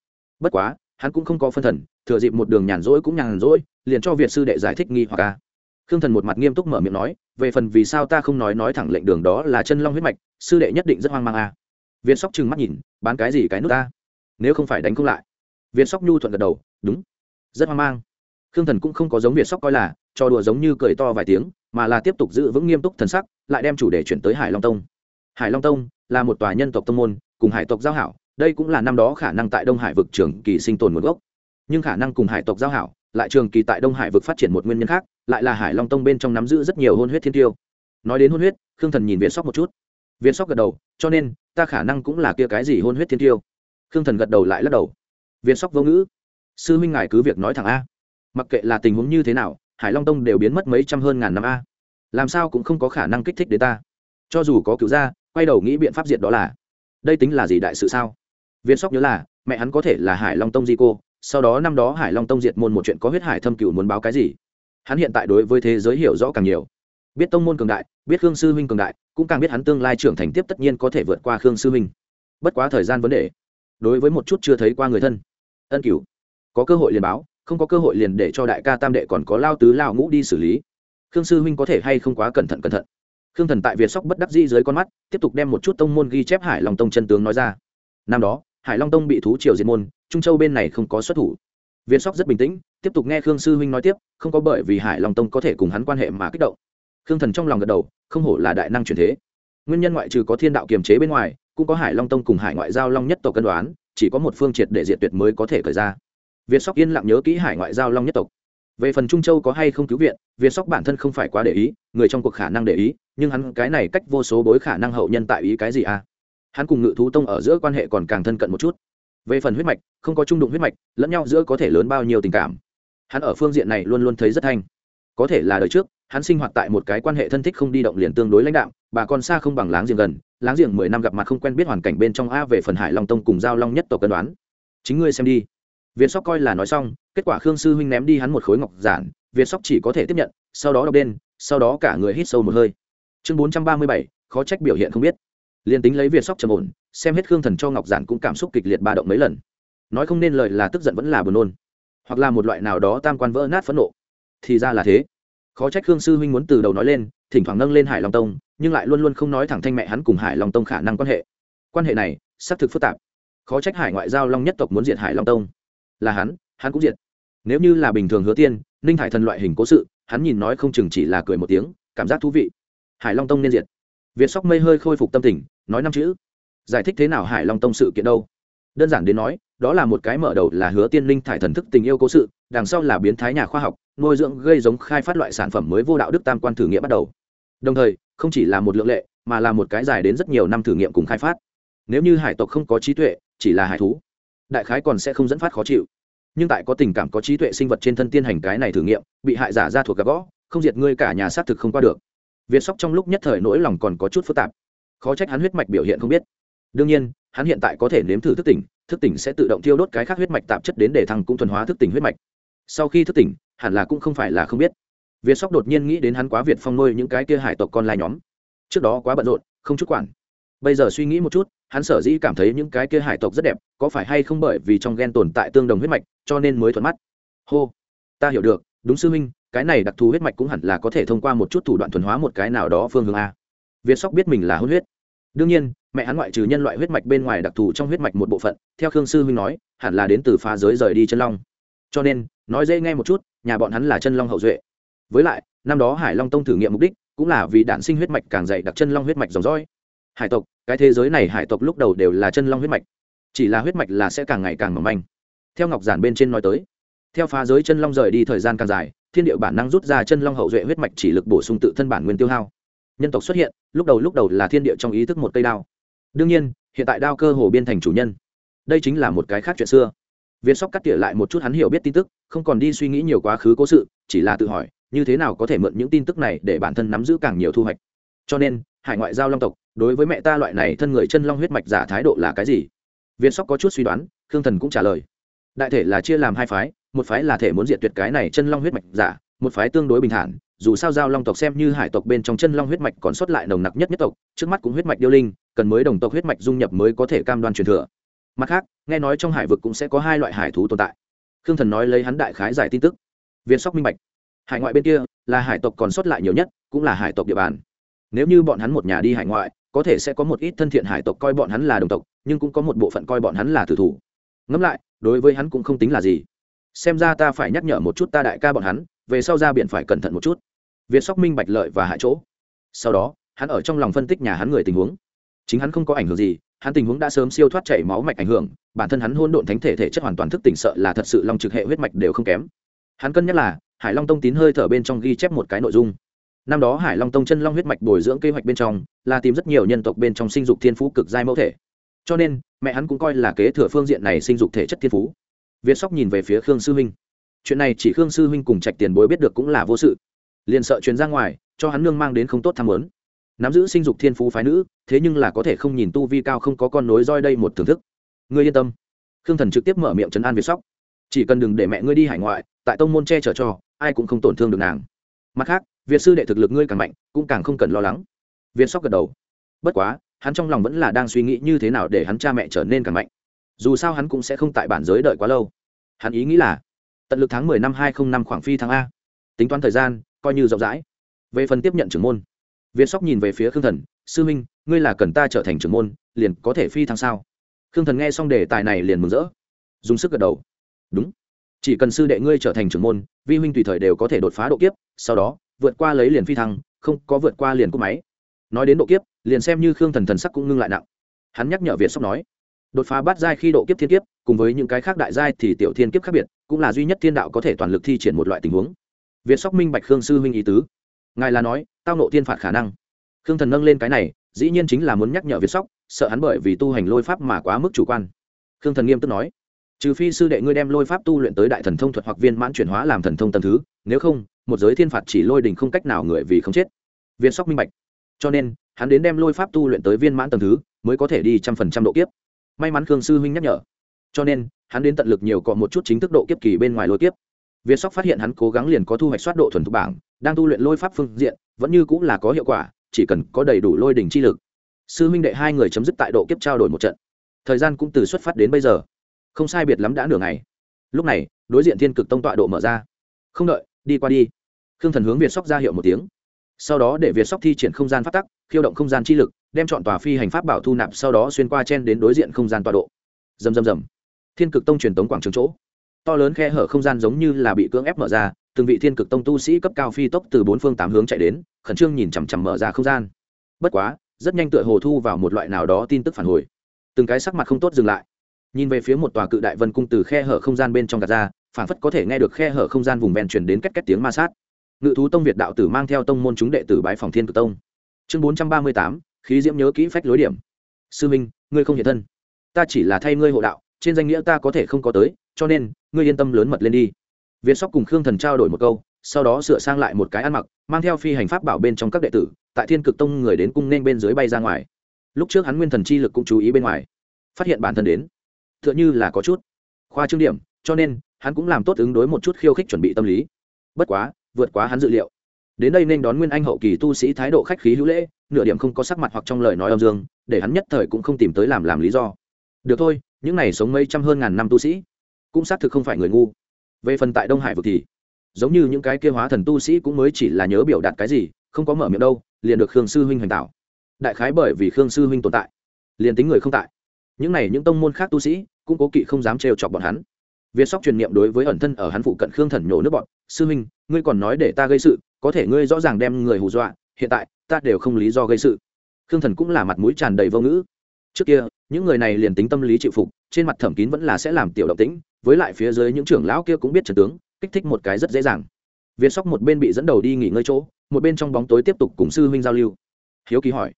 Bất quá, hắn cũng không có phân thần, thừa dịp một đường nhàn rỗi cũng nhàn rỗi, liền cho việt sư đệ giải thích nghi hoặc a khương thần một mặt nghiêm túc mở miệng nói, về phần vì sao ta không nói nói thẳng lệnh đường đó là chân long huyết mạch, sư đệ nhất định rất hoang mang à? việt sóc trừng mắt nhìn, bán cái gì cái nút ta? Nếu không phải đánh không lại. Viên sóc nhu thuận gật đầu, đúng, rất hoang mang. Khương thần cũng không có giống việt sóc coi là, cho đùa giống như cười to vài tiếng, mà là tiếp tục giữ vững nghiêm túc thần sắc, lại đem chủ đề chuyển tới hải long tông. Hải long tông là một tòa nhân tộc tông môn, cùng hải tộc giao hảo, đây cũng là năm đó khả năng tại đông hải vực trường kỳ sinh tồn nguồn gốc. Nhưng khả năng cùng hải tộc giao hảo lại trường kỳ tại đông hải vực phát triển một nguyên nhân khác, lại là hải long tông bên trong nắm giữ rất nhiều hôn huyết thiên tiêu. Nói đến hôn huyết, khương thần nhìn viện sóc một chút. Viện sóc gật đầu, cho nên, ta khả năng cũng là kia cái gì hôn huyết thiên tiêu. Khương thần gật đầu lại lắc đầu. Viện sóc vô ngữ. Sư huynh ngài cứ việc nói thẳng a. Mặc kệ là tình huống như thế nào, hải long tông đều biến mất mấy trăm hơn ngàn năm a. Làm sao cũng không có khả năng kích thích đến ta. Cho dù có cứu ra quay đầu nghĩ biện pháp diệt đó là. Đây tính là gì đại sự sao? Viên sóc nhớ là, mẹ hắn có thể là hải long tông di cô sau đó năm đó hải long tông diệt môn một chuyện có huyết hải thâm cựu muốn báo cái gì? Hắn hiện tại đối với thế giới hiểu rõ càng nhiều. Biết tông môn cường đại, biết khương sư huynh cường đại, cũng càng biết hắn tương lai trưởng thành tiếp tất nhiên có thể vượt qua khương sư huynh bất quá thời gian vấn đề, đối với một chút chưa thấy qua người thân, ân cửu, có cơ hội liền báo, không có cơ hội liền để cho đại ca tam đệ còn có lao tứ lao ngũ đi xử lý. Khương sư huynh có thể hay không quá cẩn thận cẩn thận? Khương thần tại việt sóc bất đắc dĩ dưới con mắt, tiếp tục đem một chút tông môn ghi chép hải long tông chân tướng nói ra. Năm đó, hải long tông bị thú triều diệt môn trung châu bên này không có xuất thủ. Viên sóc rất bình tĩnh, tiếp tục nghe khương sư huynh nói tiếp, không có bởi vì hải long tông có thể cùng hắn quan hệ mà kích động. Khương thần trong lòng gật đầu, không hổ là đại năng truyền thế. Nguyên nhân ngoại trừ có thiên đạo kiềm chế bên ngoài, cũng có hải long tông cùng hải ngoại giao long nhất tộc cân đoán, chỉ có một phương triệt để diệt tuyệt mới có thể khởi ra. Việt sóc yên lặng nhớ kỹ hải ngoại giao long nhất tộc. Về phần trung châu có hay không cứu viện việt sóc bản thân không phải quá để ý, người trong cuộc khả năng để ý, nhưng hắn cái này cách vô số bối khả năng hậu nhân tại ý cái gì à? Hắn cùng ngự thú tông ở giữa quan hệ còn càng thân cận một chút về phần huyết mạch, không có trung đụng huyết mạch, lẫn nhau giữa có thể lớn bao nhiêu tình cảm. Hắn ở phương diện này luôn luôn thấy rất thanh. Có thể là đời trước, hắn sinh hoạt tại một cái quan hệ thân thích không đi động liền tương đối lãnh đạo bà con xa không bằng láng giềng gần, láng giềng mười năm gặp mặt không quen biết hoàn cảnh bên trong a về phần hải long tông cùng giao long nhất tộc cân đoán. Chính ngươi xem đi. Việt sóc coi là nói xong, kết quả khương sư huynh ném đi hắn một khối ngọc giản việt sóc chỉ có thể tiếp nhận, sau đó đọc đen sau đó cả người hít sâu một hơi. Chương bốn trăm ba mươi bảy, khó trách biểu hiện không biết. Liền tính lấy việt sóc trầm ổn xem hết khương thần cho ngọc giản cũng cảm xúc kịch liệt ba động mấy lần. Nói không nên lời là tức giận vẫn là buồn nôn. Hoặc là một loại nào đó tam quan vỡ nát phẫn nộ. Thì ra là thế. Khó trách khương sư huynh muốn từ đầu nói lên, thỉnh thoảng nâng lên hải long tông, nhưng lại luôn luôn không nói thẳng thanh mẹ hắn cùng hải long tông khả năng quan hệ. Quan hệ này, xác thực phức tạp. Khó trách hải ngoại giao long nhất tộc muốn diệt hải long tông. Là hắn hắn cũng diệt. Nếu như là bình thường hứa tiên, ninh hải thần loại hình cố sự, hắn nhìn nói không chừng chỉ là cười một tiếng, cảm giác thú vị. Hải long tông nên diệt. Việt sóc mây hơi khôi phục tâm tình, nói năm chữ giải thích thế nào hải long tông sự kiện đâu? Đơn giản đến nói, đó là một cái mở đầu là hứa tiên linh thải thần thức tình yêu cố sự, đằng sau là biến thái nhà khoa học, nuôi dưỡng gây giống khai phát loại sản phẩm mới vô đạo đức tam quan thử nghiệm bắt đầu. Đồng thời, không chỉ là một lượng lệ, mà là một cái dài đến rất nhiều năm thử nghiệm cùng khai phát. Nếu như hải tộc không có trí tuệ, chỉ là hải thú, đại khái còn sẽ không dẫn phát khó chịu. Nhưng tại có tình cảm, có trí tuệ sinh vật trên thân tiên hành cái này thử nghiệm, bị hại giả ra thuộc gặp gõ, không diệt ngươi cả nhà xác thực không qua được. Việt sóc trong lúc nhất thời nỗi lòng còn có chút phức tạp. Khó trách hắn huyết mạch biểu hiện không biết đương nhiên, hắn hiện tại có thể nếm thử thức tỉnh thức tỉnh sẽ tự động tiêu đốt cái khác huyết mạch tạp chất đến để thằng cũng thuần hóa thức tỉnh huyết mạch. Sau khi thức tỉnh, hẳn là cũng không phải là không biết. Việt sóc đột nhiên nghĩ đến hắn quá việt phong nuôi những cái kia hải tộc con lai nhóm. Trước đó quá bận rộn, không chút quản. Bây giờ suy nghĩ một chút, hắn sở dĩ cảm thấy những cái kia hải tộc rất đẹp, có phải hay không bởi vì trong gen tồn tại tương đồng huyết mạch, cho nên mới thuận mắt? Hô, ta hiểu được, đúng sư huynh, cái này đặc thù huyết mạch cũng hẳn là có thể thông qua một chút thủ đoạn thuần hóa một cái nào đó phương hướng a. Việt sóc biết mình là hôn huyết đương nhiên, mẹ hắn ngoại trừ nhân loại huyết mạch bên ngoài đặc thù trong huyết mạch một bộ phận, theo khương sư huynh nói, hẳn là đến từ phá giới rời đi chân long. Cho nên, nói dễ nghe một chút, nhà bọn hắn là chân long hậu duệ. Với lại, năm đó hải long tông thử nghiệm mục đích cũng là vì đạn sinh huyết mạch càng dày đặc chân long huyết mạch dòng dõi. Hải tộc, cái thế giới này hải tộc lúc đầu đều là chân long huyết mạch, chỉ là huyết mạch là sẽ càng ngày càng mỏng manh. Theo ngọc giản bên trên nói tới, theo phá giới chân long rời đi thời gian càng dài, thiên địa bản năng rút ra chân long hậu duệ huyết mạch chỉ lực bổ sung tự thân bản nguyên tiêu hao nhân tộc xuất hiện, lúc đầu lúc đầu là thiên địa trong ý thức một cây đao. Đương nhiên, hiện tại đao cơ hồ biên thành chủ nhân. Đây chính là một cái khác chuyện xưa. Viên sóc cắt tỉa lại một chút hắn hiểu biết tin tức, không còn đi suy nghĩ nhiều quá khứ cố sự, chỉ là tự hỏi, như thế nào có thể mượn những tin tức này để bản thân nắm giữ càng nhiều thu hoạch. Cho nên, hải ngoại giao long tộc, đối với mẹ ta loại này thân người chân long huyết mạch giả thái độ là cái gì? Viên sóc có chút suy đoán, khương thần cũng trả lời. Đại thể là chia làm hai phái, một phái là thể muốn diệt tuyệt cái này chân long huyết mạch giả, một phái tương đối bình thản dù sao giao long tộc xem như hải tộc bên trong chân long huyết mạch còn sót lại nồng nặc nhất nhất tộc, trước mắt cũng huyết mạch điêu linh, cần mới đồng tộc huyết mạch dung nhập mới có thể cam đoan truyền thừa. Mặt khác, nghe nói trong hải vực cũng sẽ có hai loại hải thú tồn tại. Khương thần nói lấy hắn đại khái giải tin tức. Viên sóc minh bạch. Hải ngoại bên kia là hải tộc còn sót lại nhiều nhất, cũng là hải tộc địa bàn. Nếu như bọn hắn một nhà đi hải ngoại, có thể sẽ có một ít thân thiện hải tộc coi bọn hắn là đồng tộc, nhưng cũng có một bộ phận coi bọn hắn là tử thủ. Ngẫm lại, đối với hắn cũng không tính là gì. Xem ra ta phải nhắc nhở một chút ta đại ca bọn hắn, về sau ra biển phải cẩn thận một chút việt sóc minh bạch lợi và hạ chỗ. Sau đó, hắn ở trong lòng phân tích nhà hắn người tình huống. Chính hắn không có ảnh hưởng gì, hắn tình huống đã sớm siêu thoát chảy máu mạch ảnh hưởng, bản thân hắn hôn độn thánh thể thể chất hoàn toàn thức tỉnh sợ là thật sự long trực hệ huyết mạch đều không kém. Hắn cân nhắc là, hải long tông tín hơi thở bên trong ghi chép một cái nội dung. Năm đó hải long tông chân long huyết mạch bồi dưỡng kế hoạch bên trong, là tìm rất nhiều nhân tộc bên trong sinh dục thiên phú cực giai mẫu thể. Cho nên, mẹ hắn cũng coi là kế thừa phương diện này sinh dục thể chất thiên phú. Việt sóc nhìn về phía khương sư huynh. Chuyện này chỉ khương sư huynh cùng trạch tiền bối biết được cũng là vô sự liền sợ truyền ra ngoài, cho hắn nương mang đến không tốt tham lớn nắm giữ sinh dục thiên phú phái nữ, thế nhưng là có thể không nhìn tu vi cao không có con nối roi đây một thưởng thức. Ngươi yên tâm. Khương thần trực tiếp mở miệng trấn an việt sóc. Chỉ cần đừng để mẹ ngươi đi hải ngoại, tại tông môn che chở cho, ai cũng không tổn thương được nàng. Mặt khác, việt sư đệ thực lực ngươi càng mạnh, cũng càng không cần lo lắng. Việt sóc gật đầu. Bất quá, hắn trong lòng vẫn là đang suy nghĩ như thế nào để hắn cha mẹ trở nên càng mạnh. Dù sao hắn cũng sẽ không tại bản giới đợi quá lâu. Hắn ý nghĩ là, tận lực tháng mười năm hai không năm khoảng phi tháng a. Tính toán thời gian coi như rộng rãi. Về phần tiếp nhận trưởng môn, viên sóc nhìn về phía khương thần, sư minh, ngươi là cần ta trở thành trưởng môn, liền có thể phi thăng sao? Khương thần nghe xong đề tài này liền mừng rỡ, dùng sức gật đầu. Đúng, chỉ cần sư đệ ngươi trở thành trưởng môn, vi huynh tùy thời đều có thể đột phá độ kiếp, sau đó, vượt qua lấy liền phi thăng, không có vượt qua liền cúp máy. Nói đến độ kiếp, liền xem như khương thần thần sắc cũng ngưng lại nặng. Hắn nhắc nhở việt sóc nói, đột phá bát giai khi độ kiếp thiên kiếp, cùng với những cái khác đại giai thì tiểu thiên kiếp khác biệt, cũng là duy nhất thiên đạo có thể toàn lực thi triển một loại tình huống việt sóc minh bạch khương sư huynh ý tứ. Ngài là nói, tao nộ tiên phạt khả năng. Khương thần nâng lên cái này, dĩ nhiên chính là muốn nhắc nhở việt sóc, sợ hắn bởi vì tu hành lôi pháp mà quá mức chủ quan. Khương thần nghiêm túc nói, trừ phi sư đệ ngươi đem lôi pháp tu luyện tới đại thần thông thuật hoặc viên mãn chuyển hóa làm thần thông tầm thứ, nếu không, một giới thiên phạt chỉ lôi đình không cách nào người vì không chết. Viên sóc minh bạch. Cho nên, hắn đến đem lôi pháp tu luyện tới viên mãn tầng thứ, mới có thể đi trăm phần trăm độ kiếp. May mắn khương sư huynh nhắc nhở. Cho nên, hắn đến tận lực nhiều cọ một chút chính thức độ kiếp kỳ bên ngoài lôi kiếp việt sóc phát hiện hắn cố gắng liền có thu hoạch soát độ thuần thục bảng đang tu luyện lôi pháp phương diện vẫn như cũng là có hiệu quả chỉ cần có đầy đủ lôi đỉnh chi lực. Sư huynh đệ hai người chấm dứt tại độ kiếp trao đổi một trận. Thời gian cũng từ xuất phát đến bây giờ. Không sai biệt lắm đã nửa ngày. Lúc này đối diện thiên cực tông tọa độ mở ra. Không đợi đi qua đi. Khương thần hướng việt sóc ra hiệu một tiếng. Sau đó để việt sóc thi triển không gian pháp tắc khiêu động không gian chi lực đem chọn tòa phi hành pháp bảo thu nạp sau đó xuyên qua chen đến đối diện không gian tọa độ. Rầm rầm rầm, thiên cực tông truyền tống quảng trường chỗ to lớn khe hở không gian giống như là bị cưỡng ép mở ra, từng vị thiên cực tông tu sĩ cấp cao phi tốc từ bốn phương tám hướng chạy đến, khẩn trương nhìn chằm chằm mở ra không gian. Bất quá, rất nhanh tựa hồ thu vào một loại nào đó tin tức phản hồi. Từng cái sắc mặt không tốt dừng lại. Nhìn về phía một tòa cự đại vân cung từ khe hở không gian bên trong gạt ra phản phất có thể nghe được khe hở không gian vùng ven truyền đến cách cách tiếng ma sát. Ngự thú tông việt đạo tử mang theo tông môn chúng đệ tử bái phòng thiên cực tông. Chương bốn trăm ba mươi tám, khí diễm nhớ kỹ phách lối điểm. Sư minh, ngươi không hiện thân. Ta chỉ là thay ngươi hộ đạo, trên danh nghĩa ta có thể không có tới cho nên, ngươi yên tâm lớn mật lên đi. Việt sóc cùng khương thần trao đổi một câu, sau đó sửa sang lại một cái ăn mặc, mang theo phi hành pháp bảo bên trong các đệ tử, tại thiên cực tông người đến cung nên bên dưới bay ra ngoài. Lúc trước hắn nguyên thần chi lực cũng chú ý bên ngoài. Phát hiện bản thân đến. T h ư ợ n h ư là có chút khoa trương điểm, cho nên, hắn cũng làm tốt ứng đối một chút khiêu khích chuẩn bị tâm lý. Bất quá, vượt quá hắn dự liệu. Đến đây nên đón nguyên anh hậu kỳ tu sĩ thái độ khách khí hữu lễ, nửa điểm không có sắc mặt hoặc trong lời nói âm dương, để hắn nhất thời cũng không tìm tới làm làm lý do. Được thôi, những này sống mấy trăm hơn ngàn năm tu sĩ cũng xác thực không phải người ngu. Về phần tại đông hải vực thì, giống như những cái kia hóa thần tu sĩ cũng mới chỉ là nhớ biểu đạt cái gì, không có mở miệng đâu, liền được khương sư huynh hoành tạo. Đại khái bởi vì khương sư huynh tồn tại, liền tính người không tại. Những này những tông môn khác tu sĩ cũng cố kỵ không dám trêu chọc bọn hắn. Việt sóc truyền niệm đối với ẩn thân ở hắn phụ cận khương thần nhổ nước bọn, sư huynh, ngươi còn nói để ta gây sự, có thể ngươi rõ ràng đem người hù dọa, hiện tại, ta đều không lý do gây sự. Khương thần cũng là mặt mũi tràn đầy vô ngữ. Trước kia, những người này liền tính tâm lý chịu phục, trên mặt thẩm kín vẫn là sẽ làm tiểu động tĩnh với lại phía dưới những trưởng lão kia cũng biết trần tướng, kích thích một cái rất dễ dàng. Việt sóc một bên bị dẫn đầu đi nghỉ ngơi chỗ, một bên trong bóng tối tiếp tục cùng sư huynh giao lưu. Hiếu kỳ hỏi,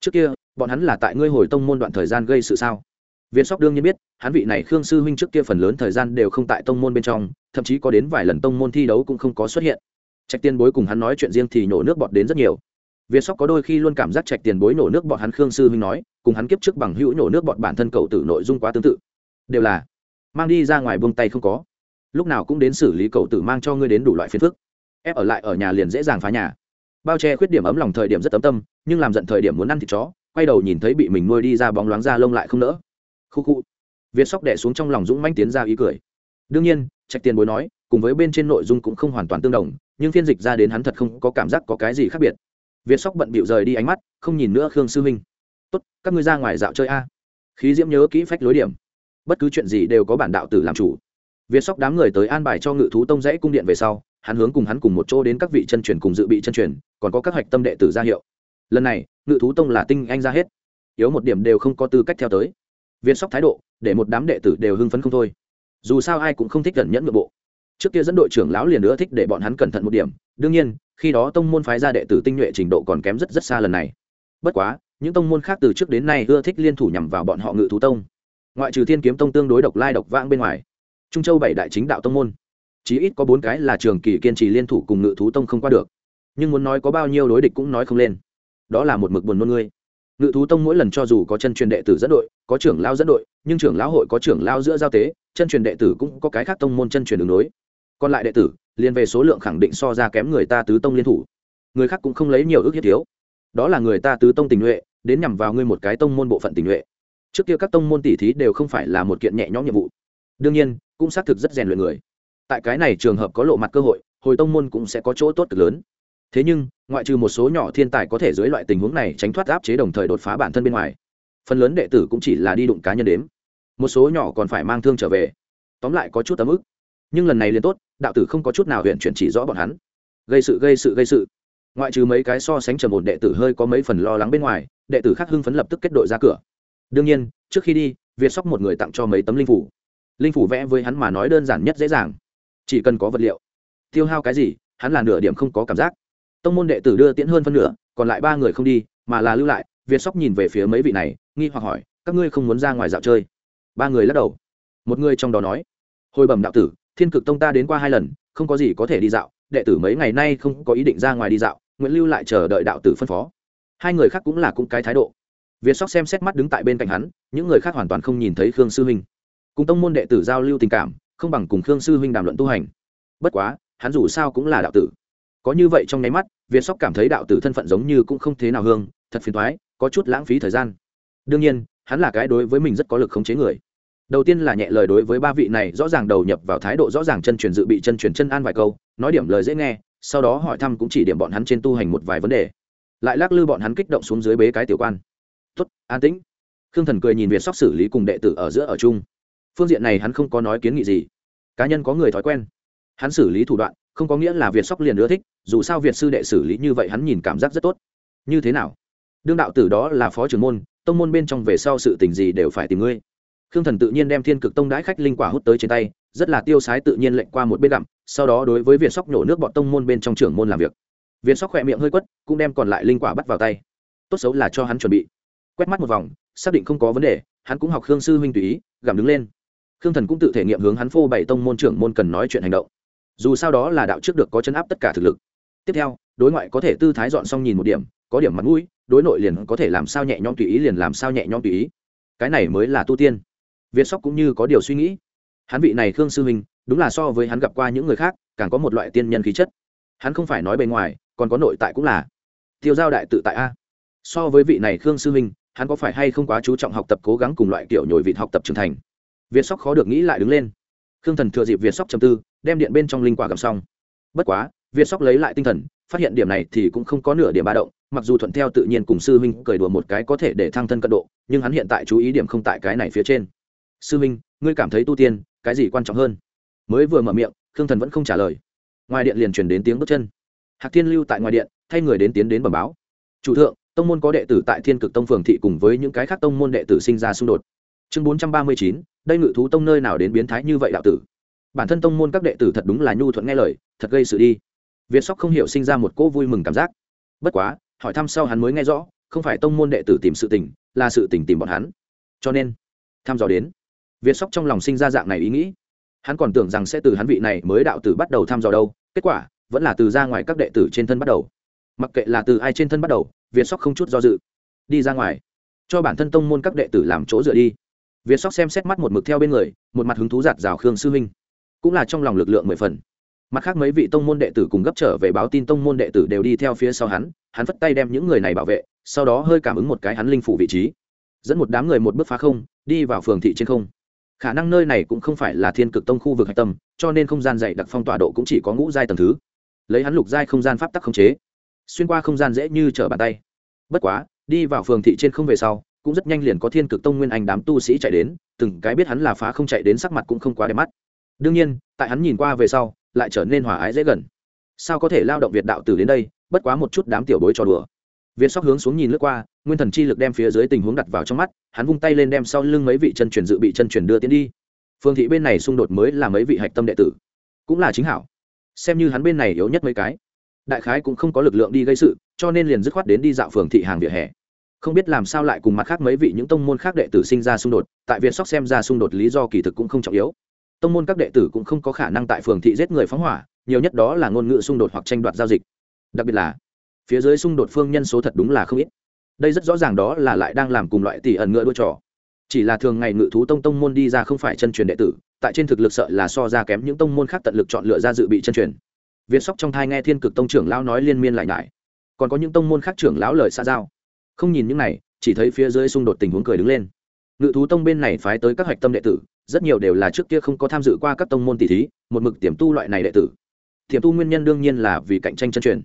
trước kia, bọn hắn là tại ngươi hồi tông môn đoạn thời gian gây sự sao? Việt sóc đương nhiên biết, hắn vị này khương sư huynh trước kia phần lớn thời gian đều không tại tông môn bên trong, thậm chí có đến vài lần tông môn thi đấu cũng không có xuất hiện. Trạch tiền bối cùng hắn nói chuyện riêng thì nhổ nước bọt đến rất nhiều. Việt sóc có đôi khi luôn cảm giác trạch tiền bối nổ nước bọt hắn khương sư huynh nói, cùng hắn kiếp trước bằng hữu nổ nước bọt bản thân cậu tử nội dung quá tương tự. Đều là mang đi ra ngoài buông tay không có. Lúc nào cũng đến xử lý cậu tử mang cho ngươi đến đủ loại phiền phức. Ép ở lại ở nhà liền dễ dàng phá nhà. Bao che khuyết điểm ấm lòng thời điểm rất ấm tâm, nhưng làm giận thời điểm muốn ăn thịt chó, quay đầu nhìn thấy bị mình nuôi đi ra bóng loáng ra lông lại không nỡ. Khu khu. Việt sóc đẻ xuống trong lòng dũng manh tiến ra ý cười. Đương nhiên, trạch tiền bối nói, cùng với bên trên nội dung cũng không hoàn toàn tương đồng, nhưng phiên dịch ra đến hắn thật không có cảm giác có cái gì khác biệt. Việt sóc bận bịu rời đi ánh mắt, không nhìn nữa khương sư Minh. tốt, các ngươi ra ngoài dạo chơi a. Khí diễm nhớ kỹ phách lối điểm bất cứ chuyện gì đều có bản đạo tử làm chủ. Việt sóc đám người tới an bài cho ngự thú tông dãy cung điện về sau, hắn hướng cùng hắn cùng một chỗ đến các vị chân truyền cùng dự bị chân truyền, còn có các hạch tâm đệ tử ra hiệu. Lần này, ngự thú tông là tinh anh ra hết. Yếu một điểm đều không có tư cách theo tới. Viên sóc thái độ, để một đám đệ tử đều hưng phấn không thôi. Dù sao ai cũng không thích gần nhẫn nội bộ. Trước kia dẫn đội trưởng lão liền nữa thích để bọn hắn cẩn thận một điểm. Đương nhiên, khi đó tông môn phái ra đệ tử tinh nhuệ trình độ còn kém rất rất xa lần này. Bất quá, những tông môn khác từ trước đến nay ưa thích liên thủ nhằm vào bọn họ ngự thú tông ngoại trừ thiên kiếm tông tương đối độc lai độc vãng bên ngoài trung châu bảy đại chính đạo tông môn chí ít có bốn cái là trường kỳ kiên trì liên thủ cùng ngự thú tông không qua được nhưng muốn nói có bao nhiêu đối địch cũng nói không lên đó là một mực buồn nôn ngươi ngự thú tông mỗi lần cho dù có chân truyền đệ tử dẫn đội có trưởng lao dẫn đội nhưng trưởng lão hội có trưởng lao giữa giao tế chân truyền đệ tử cũng có cái khác tông môn chân truyền đường nối còn lại đệ tử liên về số lượng khẳng định so ra kém người ta tứ tông liên thủ người khác cũng không lấy nhiều ước hiếp thiếu đó là người ta tứ tông tình nhuệ đến nhằm vào ngươi một cái tông môn bộ phận tình nhuệ trước kia các tông môn tỷ thí đều không phải là một kiện nhẹ nhõm nhiệm vụ. Đương nhiên, cũng xác thực rất rèn luyện người. Tại cái này trường hợp có lộ mặt cơ hội, hồi tông môn cũng sẽ có chỗ tốt cực lớn. Thế nhưng, ngoại trừ một số nhỏ thiên tài có thể dưới loại tình huống này tránh thoát áp chế đồng thời đột phá bản thân bên ngoài, phần lớn đệ tử cũng chỉ là đi đụng cá nhân đếm. Một số nhỏ còn phải mang thương trở về. Tóm lại có chút ấm ức. Nhưng lần này liền tốt, đạo tử không có chút nào huyện chuyển chỉ rõ bọn hắn. Gây sự gây sự gây sự. Ngoại trừ mấy cái so sánh trầm ổn đệ tử hơi có mấy phần lo lắng bên ngoài, đệ tử khác hưng phấn lập tức kết đội ra cửa đương nhiên, trước khi đi, việt sóc một người tặng cho mấy tấm linh phủ. Linh phủ vẽ với hắn mà nói đơn giản nhất dễ dàng. Chỉ cần có vật liệu. Tiêu hao cái gì, hắn là nửa điểm không có cảm giác. Tông môn đệ tử đưa tiễn hơn phân nửa, còn lại ba người không đi, mà là lưu lại. Việt sóc nhìn về phía mấy vị này, nghi hoặc hỏi, các ngươi không muốn ra ngoài dạo chơi? Ba người lắc đầu. Một người trong đó nói, hồi bẩm đạo tử, thiên cực tông ta đến qua hai lần, không có gì có thể đi dạo. Đệ tử mấy ngày nay không có ý định ra ngoài đi dạo nguyễn lưu lại chờ đợi đạo tử phân phó. Hai người khác cũng là cũng cái thái độ việt sóc xem xét mắt đứng tại bên cạnh hắn, những người khác hoàn toàn không nhìn thấy khương sư huynh. Cùng tông môn đệ tử giao lưu tình cảm, không bằng cùng khương sư huynh đàm luận tu hành. Bất quá, hắn dù sao cũng là đạo tử. Có như vậy trong nháy mắt, việt sóc cảm thấy đạo tử thân phận giống như cũng không thế nào hương, thật phiền thoái có chút lãng phí thời gian. Đương nhiên, hắn là cái đối với mình rất có lực khống chế người. Đầu tiên là nhẹ lời đối với ba vị này, rõ ràng đầu nhập vào thái độ rõ ràng chân truyền dự bị chân truyền chân an vài câu, nói điểm lời dễ nghe, sau đó hỏi thăm cũng chỉ điểm bọn hắn trên tu hành một vài vấn đề. Lại lắc lư bọn hắn kích động xuống dưới bế cái tiểu quan tốt, an tĩnh. Khương thần cười nhìn việt sóc xử lý cùng đệ tử ở giữa ở chung. Phương diện này hắn không có nói kiến nghị gì. Cá nhân có người thói quen. Hắn xử lý thủ đoạn, không có nghĩa là việt sóc liền ưa thích, dù sao việt sư đệ xử lý như vậy hắn nhìn cảm giác rất tốt. Như thế nào? Đương đạo tử đó là phó trưởng môn, tông môn bên trong về sau sự tình gì đều phải tìm ngươi. Khương thần tự nhiên đem thiên cực tông đãi khách linh quả hút tới trên tay, rất là tiêu sái tự nhiên lệnh qua một bên gặm, sau đó đối với việt sóc nhổ nước bọn tông môn bên trong trưởng môn làm việc. Việt sóc khỏe miệng hơi quất, cũng đem còn lại linh quả bắt vào tay. Tốt xấu là cho hắn chuẩn bị quét mắt một vòng, xác định không có vấn đề, hắn cũng học khương sư huynh tùy ý, gặm đứng lên. Khương thần cũng tự thể nghiệm hướng hắn phô bày tông môn trưởng môn cần nói chuyện hành động. Dù sao đó là đạo trước được có chấn áp tất cả thực lực. Tiếp theo, đối ngoại có thể tư thái dọn xong nhìn một điểm, có điểm mặt mũi, đối nội liền có thể làm sao nhẹ nhõm tùy ý liền làm sao nhẹ nhõm tùy ý. Cái này mới là tu tiên. Việt sóc cũng như có điều suy nghĩ. Hắn vị này khương sư huynh, đúng là so với hắn gặp qua những người khác, càng có một loại tiên nhân khí chất. Hắn không phải nói bề ngoài, còn có nội tại cũng là. Tiêu giao đại tự tại a. So với vị này khương sư huynh hắn có phải hay không quá chú trọng học tập cố gắng cùng loại kiểu nhồi vịt học tập trưởng thành? Việt sóc khó được nghĩ lại đứng lên. Khương thần thừa dịp việt sóc chầm tư, đem điện bên trong linh quả gầm xong. Bất quá, việt sóc lấy lại tinh thần, phát hiện điểm này thì cũng không có nửa điểm ba động, mặc dù thuận theo tự nhiên cùng sư huynh cười đùa một cái có thể để thăng thân cận độ, nhưng hắn hiện tại chú ý điểm không tại cái này phía trên. Sư huynh, ngươi cảm thấy tu tiên, cái gì quan trọng hơn? Mới vừa mở miệng, khương thần vẫn không trả lời. Ngoài điện liền truyền đến tiếng bước chân. Hạc thiên lưu tại ngoài điện, thay người đến tiến đến bẩm báo. Chủ thượng tông môn có đệ tử tại thiên cực tông phường thị cùng với những cái khác tông môn đệ tử sinh ra xung đột. Chương bốn trăm ba mươi chín, đây ngự thú tông nơi nào đến biến thái như vậy đạo tử? Bản thân tông môn các đệ tử thật đúng là nhu thuận nghe lời, thật gây sự đi. Việt sóc không hiểu sinh ra một cỗ vui mừng cảm giác. Bất quá, hỏi thăm sau hắn mới nghe rõ, không phải tông môn đệ tử tìm sự tình, là sự tình tìm bọn hắn. Cho nên, thăm dò đến, việt sóc trong lòng sinh ra dạng này ý nghĩ. Hắn còn tưởng rằng sẽ từ hắn vị này mới đạo tử bắt đầu thăm dò đâu, kết quả, vẫn là từ ra ngoài các đệ tử trên thân bắt đầu. Mặc kệ là từ ai trên thân bắt đầu việt sóc không chút do dự. Đi ra ngoài. Cho bản thân tông môn các đệ tử làm chỗ dựa đi. Việt sóc xem xét mắt một mực theo bên người, một mặt hứng thú giạt rào khương sư huynh cũng là trong lòng lực lượng mười phần. Mặt khác mấy vị tông môn đệ tử cùng gấp trở về báo tin tông môn đệ tử đều đi theo phía sau hắn hắn vất tay đem những người này bảo vệ, sau đó hơi cảm ứng một cái hắn linh phủ vị trí. Dẫn một đám người một bước phá không, đi vào phường thị trên không. Khả năng nơi này cũng không phải là thiên cực tông khu vực hạch tâm, cho nên không gian dày đặc phong tọa độ cũng chỉ có ngũ giai tầng thứ. Lấy hắn lục giai không gian pháp tắc khống chế xuyên qua không gian dễ như trở bàn tay. Bất quá, đi vào phường thị trên không về sau, cũng rất nhanh liền có thiên cực tông nguyên anh đám tu sĩ chạy đến, từng cái biết hắn là phá không chạy đến sắc mặt cũng không quá đẹp mắt. Đương nhiên, tại hắn nhìn qua về sau, lại trở nên hòa ái dễ gần. Sao có thể lao động việt đạo tử đến đây, bất quá một chút đám tiểu bối trò đùa. Việt sóc hướng xuống nhìn lướt qua, nguyên thần chi lực đem phía dưới tình huống đặt vào trong mắt, hắn vung tay lên đem sau lưng mấy vị chân truyền dự bị chân truyền đưa tiến đi. Phương thị bên này xung đột mới là mấy vị hạch tâm đệ tử. Cũng là chính hảo. Xem như hắn bên này yếu nhất mấy cái đại khái cũng không có lực lượng đi gây sự, cho nên liền dứt khoát đến đi dạo phường thị hàng vỉa hè. Không biết làm sao lại cùng mặt khác mấy vị những tông môn khác đệ tử sinh ra xung đột, tại việt sóc xem ra xung đột lý do kỳ thực cũng không trọng yếu. Tông môn các đệ tử cũng không có khả năng tại phường thị giết người phóng hỏa, nhiều nhất đó là ngôn ngữ xung đột hoặc tranh đoạt giao dịch. Đặc biệt là, phía dưới xung đột phương nhân số thật đúng là không ít. Đây rất rõ ràng đó là lại đang làm cùng loại tỷ ẩn ngựa đua trò. Chỉ là thường ngày ngự thú tông tông môn đi ra không phải chân truyền đệ tử, tại trên thực lực sợ là so ra kém những tông môn khác tận lực chọn lựa ra dự bị chân truyền việt sóc trong thai nghe thiên cực tông trưởng lão nói liên miên lại nhải. Còn có những tông môn khác trưởng lão lời xa giao. Không nhìn những này, chỉ thấy phía dưới xung đột tình huống cười đứng lên. Ngự thú tông bên này phái tới các hạch tâm đệ tử, rất nhiều đều là trước kia không có tham dự qua các tông môn tỷ thí, một mực tiềm tu loại này đệ tử. Tiềm tu nguyên nhân đương nhiên là vì cạnh tranh chân truyền.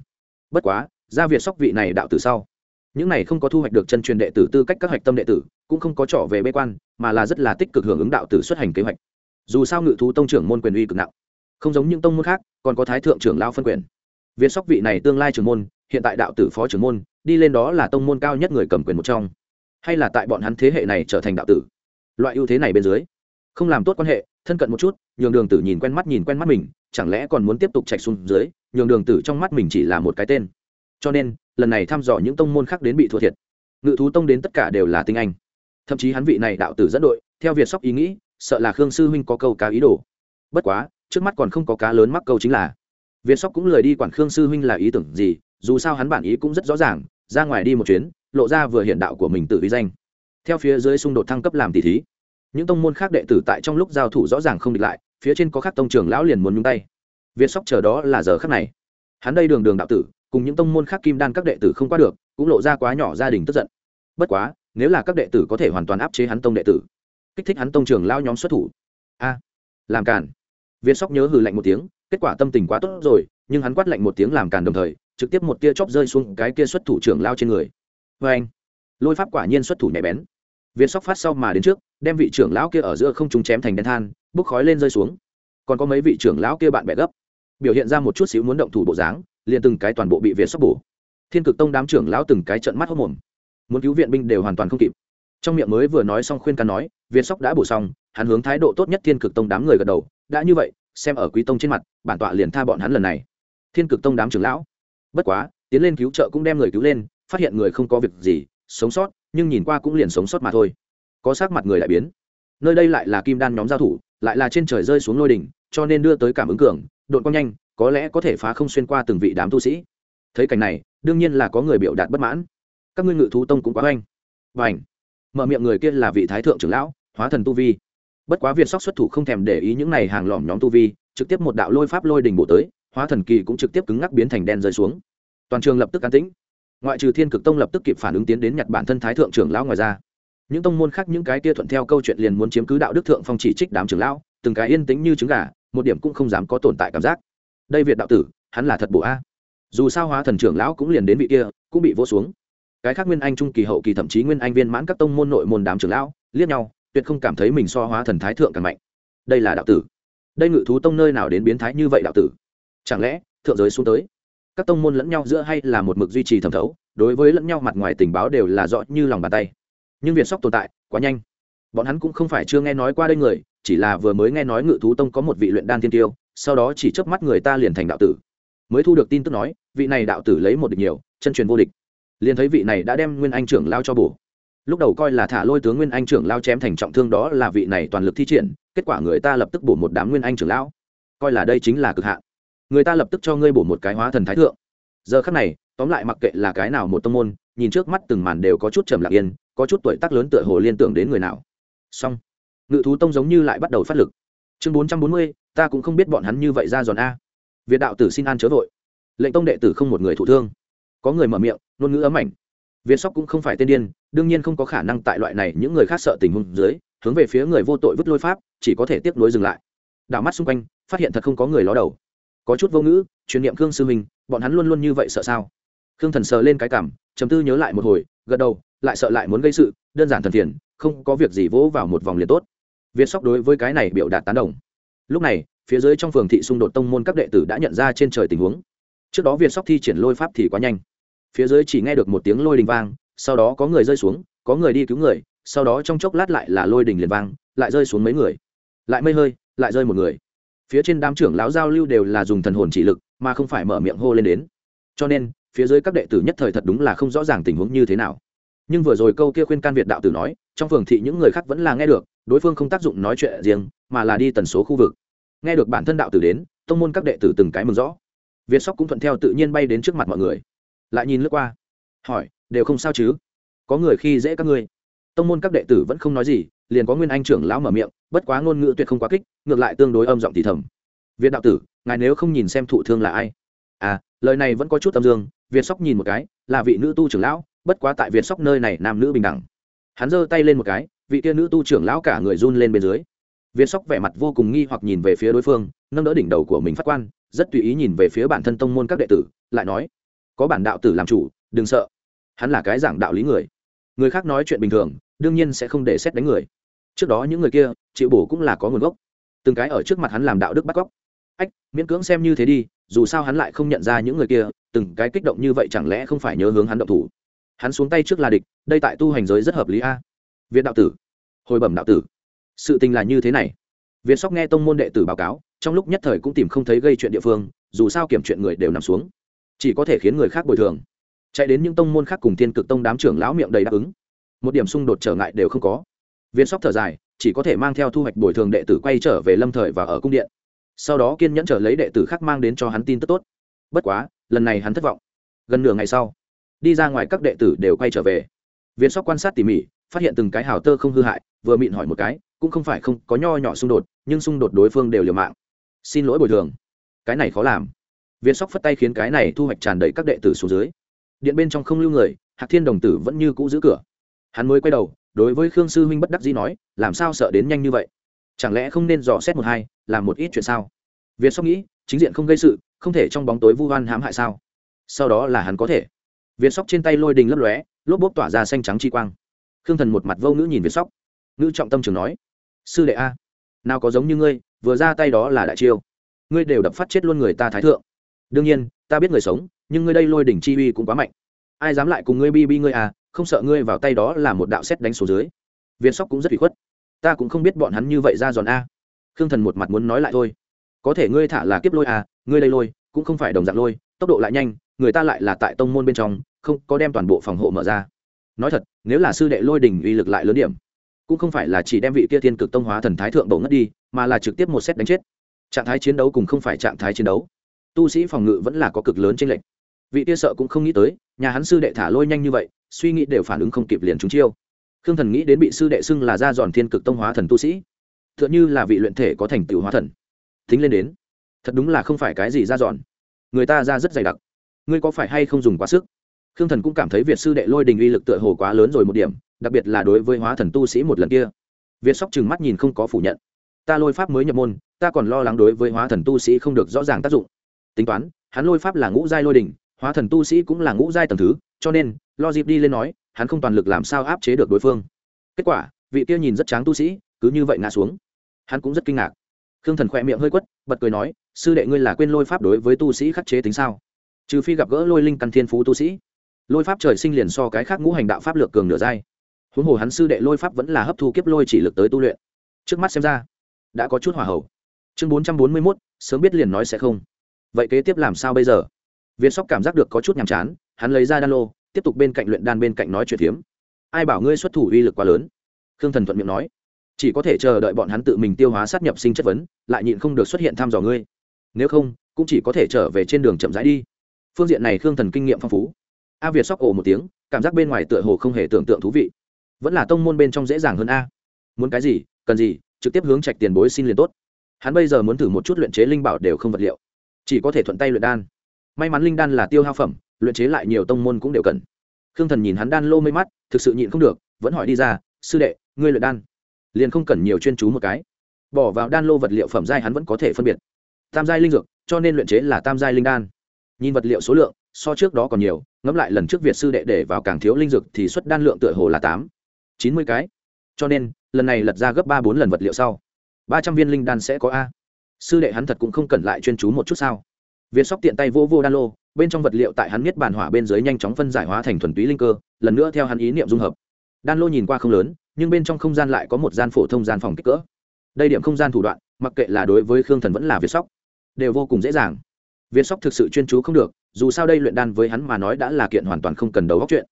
Bất quá gia việt sóc vị này đạo tử sau. Những này không có thu hoạch được chân truyền đệ tử tư cách các hạch tâm đệ tử, cũng không có trỏ về bế quan, mà là rất là tích cực hưởng ứng đạo tử xuất hành kế hoạch. Dù sao ngự thú tông trưởng môn quyền uy cực nặng không giống những tông môn khác, còn có thái thượng trưởng lao phân quyền. Việt sóc vị này tương lai trưởng môn, hiện tại đạo tử phó trưởng môn, đi lên đó là tông môn cao nhất người cầm quyền một trong. Hay là tại bọn hắn thế hệ này trở thành đạo tử? Loại ưu thế này bên dưới, không làm tốt quan hệ, thân cận một chút, nhường đường tử nhìn quen mắt nhìn quen mắt mình, chẳng lẽ còn muốn tiếp tục chạy xuống dưới, nhường đường tử trong mắt mình chỉ là một cái tên. Cho nên, lần này thăm dò những tông môn khác đến bị thua thiệt. Ngự thú tông đến tất cả đều là tinh anh. Thậm chí hắn vị này đạo tử dẫn đội, theo việt sóc ý nghĩ, sợ là khương sư huynh có câu cá ý đồ. Bất quá trước mắt còn không có cá lớn mắc câu chính là. Việt sóc cũng lời đi quản khương sư huynh là ý tưởng gì, dù sao hắn bản ý cũng rất rõ ràng, ra ngoài đi một chuyến, lộ ra vừa hiện đạo của mình tự ý danh. Theo phía dưới xung đột thăng cấp làm tỷ thí, những tông môn khác đệ tử tại trong lúc giao thủ rõ ràng không địch lại, phía trên có khác tông trưởng lão liền muốn nhúng tay. Việt sóc chờ đó là giờ khắc này. Hắn đây đường đường đạo tử, cùng những tông môn khác kim đan các đệ tử không qua được, cũng lộ ra quá nhỏ gia đình tức giận. Bất quá, nếu là các đệ tử có thể hoàn toàn áp chế hắn tông đệ tử, kích thích hắn tông trưởng lao nhóm xuất thủ. A, làm càn việt sóc nhớ hừ lạnh một tiếng, kết quả tâm tình quá tốt rồi, nhưng hắn quát lạnh một tiếng làm càn đồng thời, trực tiếp một tia chóp rơi xuống cái kia xuất thủ trưởng lao trên người. Vê anh, lôi pháp quả nhiên xuất thủ nhạy bén. Việt sóc phát sau mà đến trước, đem vị trưởng lão kia ở giữa không trúng chém thành đen than, bốc khói lên rơi xuống. Còn có mấy vị trưởng lão kia bạn bè gấp. Biểu hiện ra một chút xíu muốn động thủ bộ dáng, liền từng cái toàn bộ bị việt sóc bổ. Thiên cực tông đám trưởng lão từng cái trận mắt hốc mồm muốn cứu viện binh đều hoàn toàn không kịp. Trong miệng mới vừa nói xong khuyên can nói việt sóc đã bổ xong, hắn hướng thái độ tốt nhất thiên cực tông đám người gật đầu đã như vậy, xem ở quý tông trên mặt, bản tọa liền tha bọn hắn lần này. Thiên cực tông đám trưởng lão. Bất quá, tiến lên cứu trợ cũng đem người cứu lên, phát hiện người không có việc gì, sống sót, nhưng nhìn qua cũng liền sống sót mà thôi. Có sắc mặt người lại biến. Nơi đây lại là kim đan nhóm giao thủ, lại là trên trời rơi xuống lôi đỉnh, cho nên đưa tới cảm ứng cường, đột quang nhanh, có lẽ có thể phá không xuyên qua từng vị đám tu sĩ. Thấy cảnh này, đương nhiên là có người biểu đạt bất mãn. Các ngươi ngự thú tông cũng quá oanh và ảnh mở miệng người kia là vị thái thượng trưởng lão, hóa thần tu vi bất quá việt sóc xuất thủ không thèm để ý những này hàng lỏm nhóm tu vi, trực tiếp một đạo lôi pháp lôi đình bộ tới, hóa thần kỳ cũng trực tiếp cứng ngắc biến thành đen rơi xuống. Toàn trường lập tức an tĩnh. Ngoại trừ thiên cực tông lập tức kịp phản ứng tiến đến nhặt bản thân thái thượng trưởng lão ngoài ra. Những tông môn khác những cái kia thuận theo câu chuyện liền muốn chiếm cứ đạo đức thượng phong chỉ trích đám trưởng lão, từng cái yên tĩnh như trứng gà, một điểm cũng không dám có tồn tại cảm giác. Đây việt đạo tử, hắn là thật bổ a. Dù sao hóa thần trưởng lão cũng liền đến vị kia, cũng bị vỗ xuống. Cái khác nguyên anh trung kỳ hậu kỳ thậm chí nguyên anh viên mãn các tông môn nội môn đám trưởng lão, liếc nhau tuyệt không cảm thấy mình so hóa thần thái thượng càng mạnh. Đây là đạo tử. Đây ngự thú tông nơi nào đến biến thái như vậy đạo tử? Chẳng lẽ, thượng giới xuống tới? Các tông môn lẫn nhau giữa hay là một mực duy trì thẩm thấu, đối với lẫn nhau mặt ngoài tình báo đều là rõ như lòng bàn tay. Nhưng việt sóc tồn tại, quá nhanh. Bọn hắn cũng không phải chưa nghe nói qua đây người, chỉ là vừa mới nghe nói ngự thú tông có một vị luyện đan thiên tiêu, sau đó chỉ chớp mắt người ta liền thành đạo tử. Mới thu được tin tức nói, vị này đạo tử lấy một địch nhiều, chân truyền vô địch. Liền thấy vị này đã đem nguyên anh trưởng lao cho bổ lúc đầu coi là thả lôi tướng nguyên anh trưởng lao chém thành trọng thương đó là vị này toàn lực thi triển, kết quả người ta lập tức bổ một đám nguyên anh trưởng lão. Coi là đây chính là cực hạn. Người ta lập tức cho ngươi bổ một cái hóa thần thái thượng. Giờ khắc này, tóm lại mặc kệ là cái nào một tông môn, nhìn trước mắt từng màn đều có chút trầm lặng yên, có chút tuổi tác lớn tựa hồ liên tưởng đến người nào. Xong. Ngự thú tông giống như lại bắt đầu phát lực. Chương bốn trăm bốn mươi, ta cũng không biết bọn hắn như vậy ra giòn a. Việt đạo tử xin an chớ vội. Lệnh tông đệ tử không một người thụ thương. Có người mở miệng, ngôn ngữ ấm ảnh việt sóc cũng không phải tên điên, đương nhiên không có khả năng tại loại này những người khác sợ tình huống dưới, hướng về phía người vô tội vứt lôi pháp, chỉ có thể tiếp nối dừng lại. Đảo mắt xung quanh, phát hiện thật không có người ló đầu. Có chút vô ngữ, truyền niệm khương sư minh, bọn hắn luôn luôn như vậy sợ sao? Khương thần sờ lên cái cảm chấm tư nhớ lại một hồi, gật đầu, lại sợ lại muốn gây sự, đơn giản thần thiền, không có việc gì vỗ vào một vòng liền tốt. Viên sóc đối với cái này biểu đạt tán đồng. Lúc này, phía dưới trong phường thị xung đột tông môn các đệ tử đã nhận ra trên trời tình huống. Trước đó viên sóc thi triển lôi pháp thì quá nhanh phía dưới chỉ nghe được một tiếng lôi đình vang, sau đó có người rơi xuống, có người đi cứu người, sau đó trong chốc lát lại là lôi đình liền vang, lại rơi xuống mấy người. Lại mây hơi, lại rơi một người. Phía trên đám trưởng lão giao lưu đều là dùng thần hồn chỉ lực, mà không phải mở miệng hô lên đến. Cho nên, phía dưới các đệ tử nhất thời thật đúng là không rõ ràng tình huống như thế nào. Nhưng vừa rồi câu kia khuyên can việt đạo tử nói, trong phường thị những người khác vẫn là nghe được, đối phương không tác dụng nói chuyện riêng, mà là đi tần số khu vực. Nghe được bản thân đạo tử đến, tông môn các đệ tử từng cái mừng rõ. Việt sóc cũng thuận theo tự nhiên bay đến trước mặt mọi người lại nhìn lướt qua. Hỏi, đều không sao chứ? Có người khi dễ các ngươi. Tông môn các đệ tử vẫn không nói gì, liền có nguyên anh trưởng lão mở miệng, bất quá ngôn ngữ tuyệt không quá kích, ngược lại tương đối âm giọng thì thầm. Việt đạo tử, ngài nếu không nhìn xem thụ thương là ai? À lời này vẫn có chút âm dương, việt sóc nhìn một cái, là vị nữ tu trưởng lão, bất quá tại việt sóc nơi này nam nữ bình đẳng. Hắn giơ tay lên một cái, vị kia nữ tu trưởng lão cả người run lên bên dưới. Việt sóc vẻ mặt vô cùng nghi hoặc nhìn về phía đối phương, nâng đỡ đỉnh đầu của mình phát quan, rất tùy ý nhìn về phía bản thân tông môn các đệ tử, lại nói có bản đạo tử làm chủ, đừng sợ. Hắn là cái giảng đạo lý người. Người khác nói chuyện bình thường, đương nhiên sẽ không để xét đánh người. Trước đó những người kia, chịu bổ cũng là có nguồn gốc. Từng cái ở trước mặt hắn làm đạo đức bắt cóc. Ách, miễn cưỡng xem như thế đi, dù sao hắn lại không nhận ra những người kia, từng cái kích động như vậy chẳng lẽ không phải nhớ hướng hắn động thủ? Hắn xuống tay trước là địch, đây tại tu hành giới rất hợp lý a. Việt đạo tử. Hồi bẩm đạo tử. Sự tình là như thế này. Việt sóc nghe tông môn đệ tử báo cáo, trong lúc nhất thời cũng tìm không thấy gây chuyện địa phương, dù sao kiểm chuyện người đều nằm xuống chỉ có thể khiến người khác bồi thường. Chạy đến những tông môn khác cùng tiên cực tông đám trưởng lão miệng đầy đáp ứng. Một điểm xung đột trở ngại đều không có. Viên sóc thở dài, chỉ có thể mang theo thu hoạch bồi thường đệ tử quay trở về lâm thời và ở cung điện. Sau đó kiên nhẫn trở lấy đệ tử khác mang đến cho hắn tin tức tốt. Bất quá, lần này hắn thất vọng. Gần nửa ngày sau, đi ra ngoài các đệ tử đều quay trở về. Viên sóc quan sát tỉ mỉ, phát hiện từng cái hào tơ không hư hại, vừa mịn hỏi một cái, cũng không phải không có nho nhỏ xung đột, nhưng xung đột đối phương đều liều mạng. Xin lỗi bồi thường. Cái này khó làm viên sóc phất tay khiến cái này thu hoạch tràn đầy các đệ tử xuống dưới. Điện bên trong không lưu người, hạc thiên đồng tử vẫn như cũ giữ cửa. Hắn mới quay đầu, đối với khương sư huynh bất đắc dĩ nói, làm sao sợ đến nhanh như vậy? Chẳng lẽ không nên dò xét một hai, làm một ít chuyện sao? Việt sóc nghĩ, chính diện không gây sự, không thể trong bóng tối vu oan hãm hại sao? Sau đó là hắn có thể. Việt sóc trên tay lôi đình lấp lóe, lốp bốp tỏa ra xanh trắng chi quang. Khương thần một mặt vô ngữ nhìn việt sóc. Ngữ trọng tâm trường nói, sư đệ a, nào có giống như ngươi, vừa ra tay đó là đại chiêu. Ngươi đều đập phát chết luôn người ta thái thượng đương nhiên, ta biết người sống, nhưng ngươi đây lôi đỉnh chi uy cũng quá mạnh. Ai dám lại cùng ngươi bi bi ngươi à không sợ ngươi vào tay đó là một đạo xét đánh số dưới. Viên sóc cũng rất bị khuất. Ta cũng không biết bọn hắn như vậy ra giòn a. Khương thần một mặt muốn nói lại thôi. Có thể ngươi thả là kiếp lôi à ngươi đây lôi, cũng không phải đồng dạng lôi, tốc độ lại nhanh, người ta lại là tại tông môn bên trong, không có đem toàn bộ phòng hộ mở ra. Nói thật, nếu là sư đệ lôi đỉnh uy lực lại lớn điểm, cũng không phải là chỉ đem vị kia thiên cực tông hóa thần thái thượng bổ ngất đi, mà là trực tiếp một xét đánh chết. Trạng thái chiến đấu cùng không phải trạng thái chiến đấu tu sĩ phòng ngự vẫn là có cực lớn trên lệnh vị kia sợ cũng không nghĩ tới, nhà hắn sư đệ thả lôi nhanh như vậy, suy nghĩ đều phản ứng không kịp liền chúng chiêu. Khương thần nghĩ đến bị sư đệ xưng là ra giòn thiên cực tông hóa thần tu sĩ. T h ư ợ n h ư là vị luyện thể có thành tựu hóa thần. Thính lên đến. Thật đúng là không phải cái gì ra giòn. Người ta ra rất dày đặc. Ngươi có phải hay không dùng quá sức? Khương thần cũng cảm thấy việt sư đệ lôi đình uy lực tựa hồ quá lớn rồi một điểm, đặc biệt là đối với hóa thần tu sĩ một lần kia. Việt sóc chừng mắt nhìn không có phủ nhận. Ta lôi pháp mới nhập môn, ta còn lo lắng đối với hóa thần tu sĩ không được rõ ràng tác dụng tính toán, hắn lôi pháp là ngũ giai lôi đình hóa thần tu sĩ cũng là ngũ giai tầng thứ, cho nên, lo dịp đi lên nói, hắn không toàn lực làm sao áp chế được đối phương. Kết quả, vị kia nhìn rất tráng tu sĩ, cứ như vậy ngã xuống. Hắn cũng rất kinh ngạc. Khương thần khỏe miệng hơi quất, bật cười nói, sư đệ ngươi là quên lôi pháp đối với tu sĩ khắc chế tính sao? Trừ phi gặp gỡ lôi linh căn thiên phú tu sĩ. Lôi pháp trời sinh liền so cái khác ngũ hành đạo pháp lược cường nửa giai. Huống hồ hắn sư đệ lôi pháp vẫn là hấp thu kiếp lôi chỉ lực tới tu luyện. Trước mắt xem ra, đã có chút hỏa hậu. Chương bốn trăm bốn mươi mốt, sớm biết liền nói sẽ không vậy kế tiếp làm sao bây giờ? Việt sóc cảm giác được có chút nhàm chán, hắn lấy ra đan lô, tiếp tục bên cạnh luyện đan bên cạnh nói chuyện hiếm. ai bảo ngươi xuất thủ uy lực quá lớn? Khương thần thuận miệng nói. Chỉ có thể chờ đợi bọn hắn tự mình tiêu hóa sát nhập sinh chất vấn, lại nhịn không được xuất hiện thăm dò ngươi. Nếu không, cũng chỉ có thể trở về trên đường chậm rãi đi. Phương diện này khương thần kinh nghiệm phong phú. A việt sóc ồ một tiếng, cảm giác bên ngoài tựa hồ không hề tưởng tượng thú vị. Vẫn là tông môn bên trong dễ dàng hơn a. Muốn cái gì, cần gì, trực tiếp hướng trạch tiền bối xin liền tốt. Hắn bây giờ muốn thử một chút luyện chế linh bảo đều không vật liệu chỉ có thể thuận tay luyện đan. May mắn linh đan là tiêu hao phẩm, luyện chế lại nhiều tông môn cũng đều cần. Khương thần nhìn hắn đan lô mây mắt, thực sự nhịn không được, vẫn hỏi đi ra, sư đệ, ngươi luyện đan? Liền không cần nhiều chuyên chú một cái. Bỏ vào đan lô vật liệu phẩm giai hắn vẫn có thể phân biệt. Tam giai linh dược, cho nên luyện chế là tam giai linh đan. Nhìn vật liệu số lượng, so trước đó còn nhiều, ngẫm lại lần trước việt sư đệ để vào càng thiếu linh dược thì xuất đan lượng tựa hồ là tám, chín mươi cái. Cho nên, lần này lật ra gấp ba bốn lần vật liệu sau. Ba trăm viên linh đan sẽ có a sư đệ hắn thật cũng không cần lại chuyên chú một chút sao? Viên sóc tiện tay vô vô đan lô, bên trong vật liệu tại hắn biết bàn hỏa bên dưới nhanh chóng phân giải hóa thành thuần túy linh cơ, lần nữa theo hắn ý niệm dung hợp. Đan lô nhìn qua không lớn, nhưng bên trong không gian lại có một gian phổ thông gian phòng kích cỡ. Đây điểm không gian thủ đoạn, mặc kệ là đối với khương thần vẫn là việt sóc, đều vô cùng dễ dàng. Việt sóc thực sự chuyên chú không được, dù sao đây luyện đan với hắn mà nói đã là kiện hoàn toàn không cần đầu góc chuyện.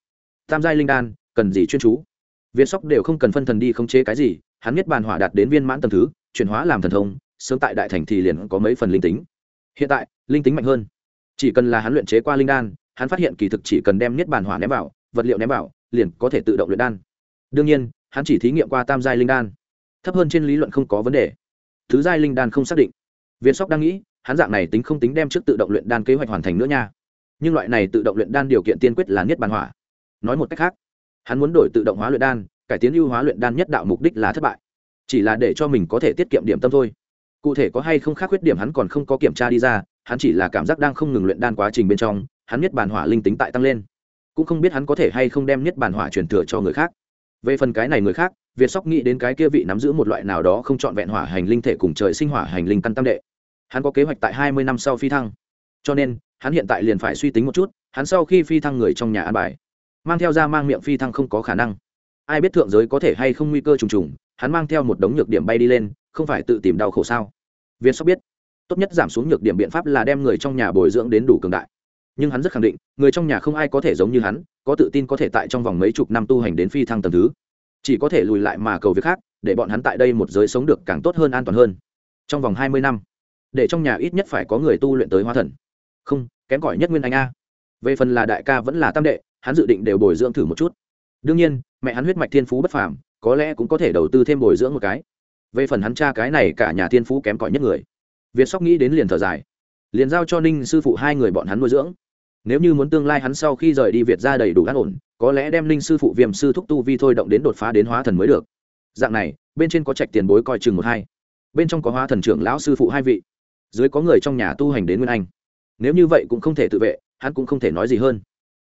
Tam giai linh đan, cần gì chuyên chú? Việt sóc đều không cần phân thần đi khống chế cái gì, hắn biết bàn hỏa đạt đến viên mãn tầng thứ, chuyển hóa làm thần thông sớm tại đại thành thì liền có mấy phần linh tính. Hiện tại, linh tính mạnh hơn. Chỉ cần là hắn luyện chế qua linh đan, hắn phát hiện kỳ thực chỉ cần đem niết bàn hỏa ném vào, vật liệu ném vào, liền có thể tự động luyện đan. Đương nhiên, hắn chỉ thí nghiệm qua tam giai linh đan. Thấp hơn trên lý luận không có vấn đề. Thứ giai linh đan không xác định. Viên sóc đang nghĩ, hắn dạng này tính không tính đem trước tự động luyện đan kế hoạch hoàn thành nữa nha. Nhưng loại này tự động luyện đan điều kiện tiên quyết là niết bàn hỏa. Nói một cách khác, hắn muốn đổi tự động hóa luyện đan, cải tiến ưu hóa luyện đan nhất đạo mục đích là thất bại. Chỉ là để cho mình có thể tiết kiệm điểm tâm thôi cụ thể có hay không khác khuyết điểm hắn còn không có kiểm tra đi ra, hắn chỉ là cảm giác đang không ngừng luyện đan quá trình bên trong, hắn biết bản hỏa linh tính tại tăng lên. Cũng không biết hắn có thể hay không đem nhất bản hỏa truyền thừa cho người khác. Về phần cái này người khác, việt sóc nghĩ đến cái kia vị nắm giữ một loại nào đó không c h ọ n vẹn hỏa hành linh thể cùng trời sinh hỏa hành linh căn tam đệ. Hắn có kế hoạch tại hai mươi năm sau phi thăng. Cho nên, hắn hiện tại liền phải suy tính một chút, hắn sau khi phi thăng người trong nhà an bài. Mang theo ra mang miệng phi thăng không có khả năng. Ai biết thượng giới có thể hay không nguy cơ trùng trùng, hắn mang theo một đống nhược điểm bay đi lên không phải tự tìm đau khổ sao? Viên sóc biết, tốt nhất giảm xuống nhược điểm biện pháp là đem người trong nhà bồi dưỡng đến đủ cường đại. Nhưng hắn rất khẳng định, người trong nhà không ai có thể giống như hắn, có tự tin có thể tại trong vòng mấy chục năm tu hành đến phi thăng tầm thứ. Chỉ có thể lùi lại mà cầu việc khác, để bọn hắn tại đây một giới sống được càng tốt hơn an toàn hơn. Trong vòng hai mươi năm, để trong nhà ít nhất phải có người tu luyện tới hóa thần. Không, kém cỏi nhất nguyên anh a. Về phần là đại ca vẫn là tam đệ, hắn dự định đều bồi dưỡng thử một chút. Đương nhiên, mẹ hắn huyết mạch thiên phú bất phàm, có lẽ cũng có thể đầu tư thêm bồi dưỡng một cái về phần hắn cha cái này cả nhà thiên phú kém cỏi nhất người. Việt sóc nghĩ đến liền thở dài. Liền giao cho ninh sư phụ hai người bọn hắn nuôi dưỡng. Nếu như muốn tương lai hắn sau khi rời đi việt ra đầy đủ an ổn, có lẽ đem ninh sư phụ viêm sư thúc tu vi thôi động đến đột phá đến hóa thần mới được. Dạng này, bên trên có trạch tiền bối coi chừng một hai. Bên trong có hóa thần trưởng lão sư phụ hai vị. Dưới có người trong nhà tu hành đến nguyên anh. Nếu như vậy cũng không thể tự vệ, hắn cũng không thể nói gì hơn.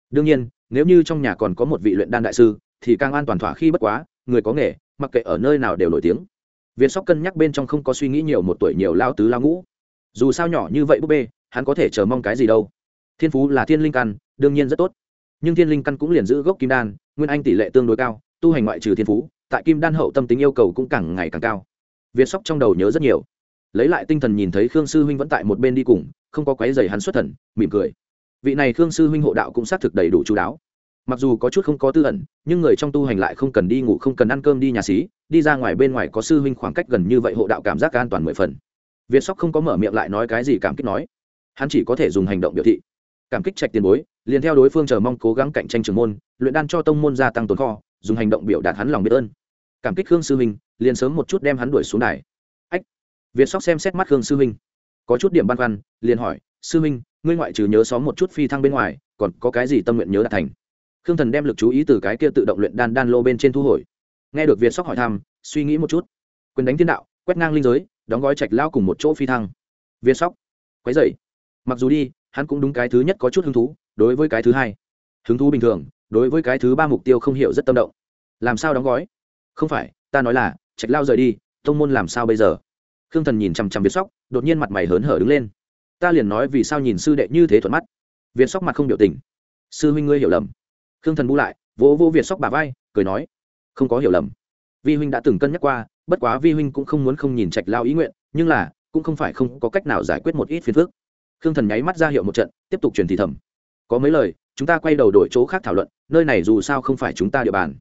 Đương nhiên, nếu như trong nhà còn có một vị luyện đan đại sư, thì càng an toàn thỏa khi bất quá, người có nghề, mặc kệ ở nơi nào đều nổi tiếng việt sóc cân nhắc bên trong không có suy nghĩ nhiều một tuổi nhiều lao tứ lao ngũ. Dù sao nhỏ như vậy búp bê, hắn có thể chờ mong cái gì đâu. Thiên phú là thiên linh căn, đương nhiên rất tốt. Nhưng thiên linh căn cũng liền giữ gốc kim đan, nguyên anh tỷ lệ tương đối cao, tu hành ngoại trừ thiên phú, tại kim đan hậu tâm tính yêu cầu cũng càng ngày càng cao. Viên sóc trong đầu nhớ rất nhiều. Lấy lại tinh thần nhìn thấy khương sư huynh vẫn tại một bên đi cùng, không có quái dày hắn xuất thần, mỉm cười. Vị này khương sư huynh hộ đạo cũng xác thực đầy đủ chú đáo. Mặc dù có chút không có tư ẩn, nhưng người trong tu hành lại không cần đi ngủ, không cần ăn cơm đi nhà xí đi ra ngoài bên ngoài có sư huynh khoảng cách gần như vậy hộ đạo cảm giác an toàn mười phần. Việt sóc không có mở miệng lại nói cái gì cảm kích nói. Hắn chỉ có thể dùng hành động biểu thị. Cảm kích trạch tiền bối, liền theo đối phương chờ mong cố gắng cạnh tranh trường môn, luyện đan cho tông môn gia tăng tồn kho, dùng hành động biểu đạt hắn lòng biết ơn. Cảm kích khương sư huynh liền sớm một chút đem hắn đuổi xuống đài. Ách. Việt sóc xem xét mắt khương sư huynh có chút điểm băn khoăn, liền hỏi, sư huynh ngươi ngoại trừ nhớ xóm một chút phi thăng bên ngoài, còn có cái gì tâm nguyện nhớ đạt thành? Khương thần đem lực chú ý từ cái kia tự động luyện đan đan lô bên trên thu hồi nghe được việt sóc hỏi thăm, suy nghĩ một chút. Quyền đánh thiên đạo, quét ngang linh giới, đóng gói trạch lao cùng một chỗ phi thăng. Việt sóc, quấy dậy mặc dù đi, hắn cũng đúng cái thứ nhất có chút hứng thú, đối với cái thứ hai. Hứng thú bình thường, đối với cái thứ ba mục tiêu không hiểu rất tâm động. Làm sao đóng gói? Không phải, ta nói là, trạch lao rời đi, tông môn làm sao bây giờ? Khương thần nhìn chằm chằm việt sóc, đột nhiên mặt mày hớn hở đứng lên. Ta liền nói vì sao nhìn sư đệ như thế thuận mắt. Việt sóc mặt không biểu tình. Sư huynh ngươi hiểu lầm. Khương thần bu lại, vỗ vô việt sóc bà vai, cười nói không có hiểu lầm. Vi huynh đã từng cân nhắc qua, bất quá vi huynh cũng không muốn không nhìn trạch lao ý nguyện, nhưng là, cũng không phải không có cách nào giải quyết một ít phiền phức. Khương thần nháy mắt ra hiệu một trận, tiếp tục truyền thì thầm. Có mấy lời, chúng ta quay đầu đổi chỗ khác thảo luận, nơi này dù sao không phải chúng ta địa bàn.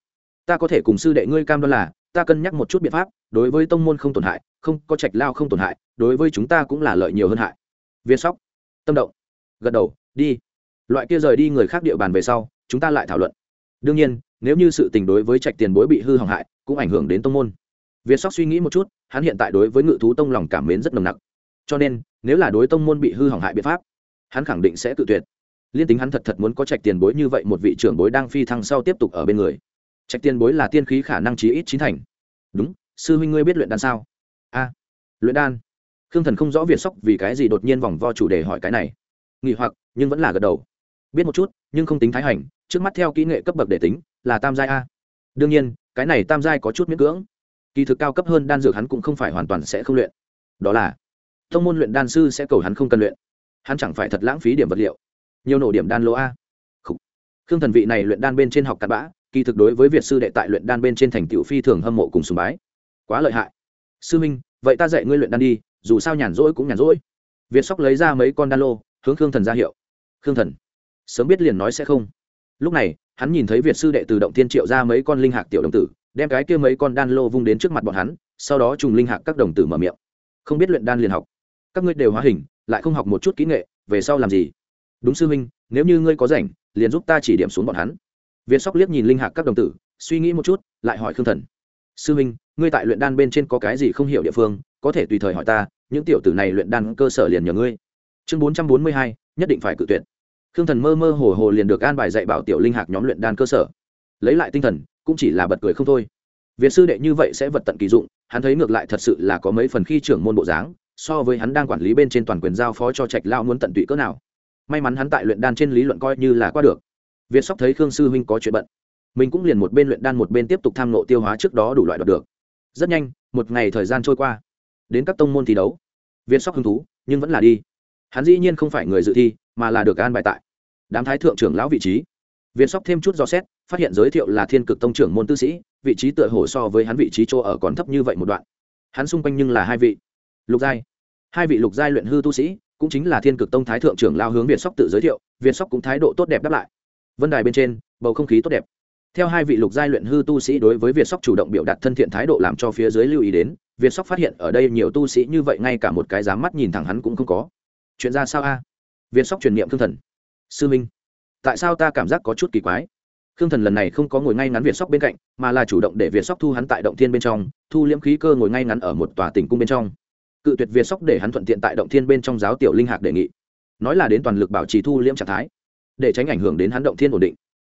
Ta có thể cùng sư đệ ngươi cam đoan là, ta cân nhắc một chút biện pháp, đối với tông môn không tổn hại, không, có trạch lao không tổn hại, đối với chúng ta cũng là lợi nhiều hơn hại. Viên sóc, tâm động, gật đầu, đi. Loại kia rời đi người khác địa bàn về sau, chúng ta lại thảo luận đương nhiên, nếu như sự tình đối với trạch tiền bối bị hư hỏng hại, cũng ảnh hưởng đến tông môn. Việt sóc suy nghĩ một chút, hắn hiện tại đối với ngự thú tông lòng cảm mến rất nồng nặc. Cho nên, nếu là đối tông môn bị hư hỏng hại biện pháp, hắn khẳng định sẽ tự tuyệt. Liên tính hắn thật thật muốn có trạch tiền bối như vậy một vị trưởng bối đang phi thăng sau tiếp tục ở bên người. Trạch tiền bối là tiên khí khả năng chí ít chín thành. Đúng, sư huynh ngươi biết luyện đan sao? A, luyện đan. Khương thần không rõ việt sóc vì cái gì đột nhiên vòng vo chủ đề hỏi cái này. Nghỉ hoặc, nhưng vẫn là gật đầu biết một chút, nhưng không tính thái hành, trước mắt theo kỹ nghệ cấp bậc để tính, là tam giai a. Đương nhiên, cái này tam giai có chút miễn cưỡng. Kỳ thực cao cấp hơn đan dược hắn cũng không phải hoàn toàn sẽ không luyện. Đó là, thông môn luyện đan sư sẽ cầu hắn không cần luyện. Hắn chẳng phải thật lãng phí điểm vật liệu. Nhiều nổ điểm đan lô a. Khương thần vị này luyện đan bên trên học cặn bã, kỳ thực đối với việt sư đệ tại luyện đan bên trên thành tựu phi thường hâm mộ cùng sùng bái. Quá lợi hại. Sư minh, vậy ta dạy ngươi luyện đan đi, dù sao nhàn rỗi cũng nhàn rỗi. Việt sóc lấy ra mấy con đan lô, hướng khương thần ra hiệu. Khương thần sớm biết liền nói sẽ không. Lúc này, hắn nhìn thấy việt sư đệ từ động tiên triệu ra mấy con linh hạc tiểu đồng tử, đem cái kia mấy con đan lô vung đến trước mặt bọn hắn, sau đó trùng linh hạc các đồng tử mở miệng. Không biết luyện đan liền học. Các ngươi đều hóa hình, lại không học một chút kỹ nghệ, về sau làm gì? Đúng sư huynh, nếu như ngươi có rảnh, liền giúp ta chỉ điểm xuống bọn hắn. Việt sóc liếc nhìn linh hạc các đồng tử, suy nghĩ một chút, lại hỏi khương thần. Sư huynh, ngươi tại luyện đan bên trên có cái gì không hiểu địa phương, có thể tùy thời hỏi ta, những tiểu tử này luyện đan cơ sở liền nhờ ngươi. Chương bốn trăm bốn mươi hai, nhất định phải cự tuyệt khương thần mơ mơ hồ hồ liền được an bài dạy bảo tiểu linh hạc nhóm luyện đan cơ sở. Lấy lại tinh thần, cũng chỉ là bật cười không thôi. Việt sư đệ như vậy sẽ vật tận kỳ dụng, hắn thấy ngược lại thật sự là có mấy phần khi trưởng môn bộ dáng, so với hắn đang quản lý bên trên toàn quyền giao phó cho trạch lao muốn tận tụy cỡ nào. May mắn hắn tại luyện đan trên lý luận coi như là qua được. Việt sóc thấy khương sư huynh có chuyện bận, mình cũng liền một bên luyện đan một bên tiếp tục tham nộ tiêu hóa trước đó đủ loại đoạt được. Rất nhanh, một ngày thời gian trôi qua. Đến các tông môn thi đấu. Việt sóc hứng thú, nhưng vẫn là đi. Hắn dĩ nhiên không phải người dự thi mà là được an bài tại đám thái thượng trưởng lão vị trí. Việt sóc thêm chút do xét, phát hiện giới thiệu là thiên cực tông trưởng môn tư sĩ, vị trí tựa hồ so với hắn vị trí chỗ ở còn thấp như vậy một đoạn. Hắn xung quanh nhưng là hai vị. Lục giai. Hai vị lục giai luyện hư tu sĩ, cũng chính là thiên cực tông thái thượng trưởng lao hướng việt sóc tự giới thiệu việt sóc cũng thái độ tốt đẹp đáp lại. Vân đài bên trên, bầu không khí tốt đẹp. Theo hai vị lục giai luyện hư tu sĩ đối với việt sóc chủ động biểu đạt thân thiện thái độ làm cho phía dưới lưu ý đến việt sóc phát hiện ở đây nhiều tu sĩ như vậy ngay cả một cái dám mắt nhìn thẳng hắn cũng không có. Chuyện ra sao a? Việt sóc truyền niệm thương thần. Sư minh, tại sao ta cảm giác có chút kỳ quái? Khương thần lần này không có ngồi ngay ngắn việt sóc bên cạnh, mà là chủ động để việt sóc thu hắn tại động thiên bên trong, thu liễm khí cơ ngồi ngay ngắn ở một tòa tỉnh cung bên trong. Cự tuyệt việt sóc để hắn thuận tiện tại động thiên bên trong giáo tiểu linh hạc đề nghị. Nói là đến toàn lực bảo trì thu liễm trạng thái, để tránh ảnh hưởng đến hắn động thiên ổn định.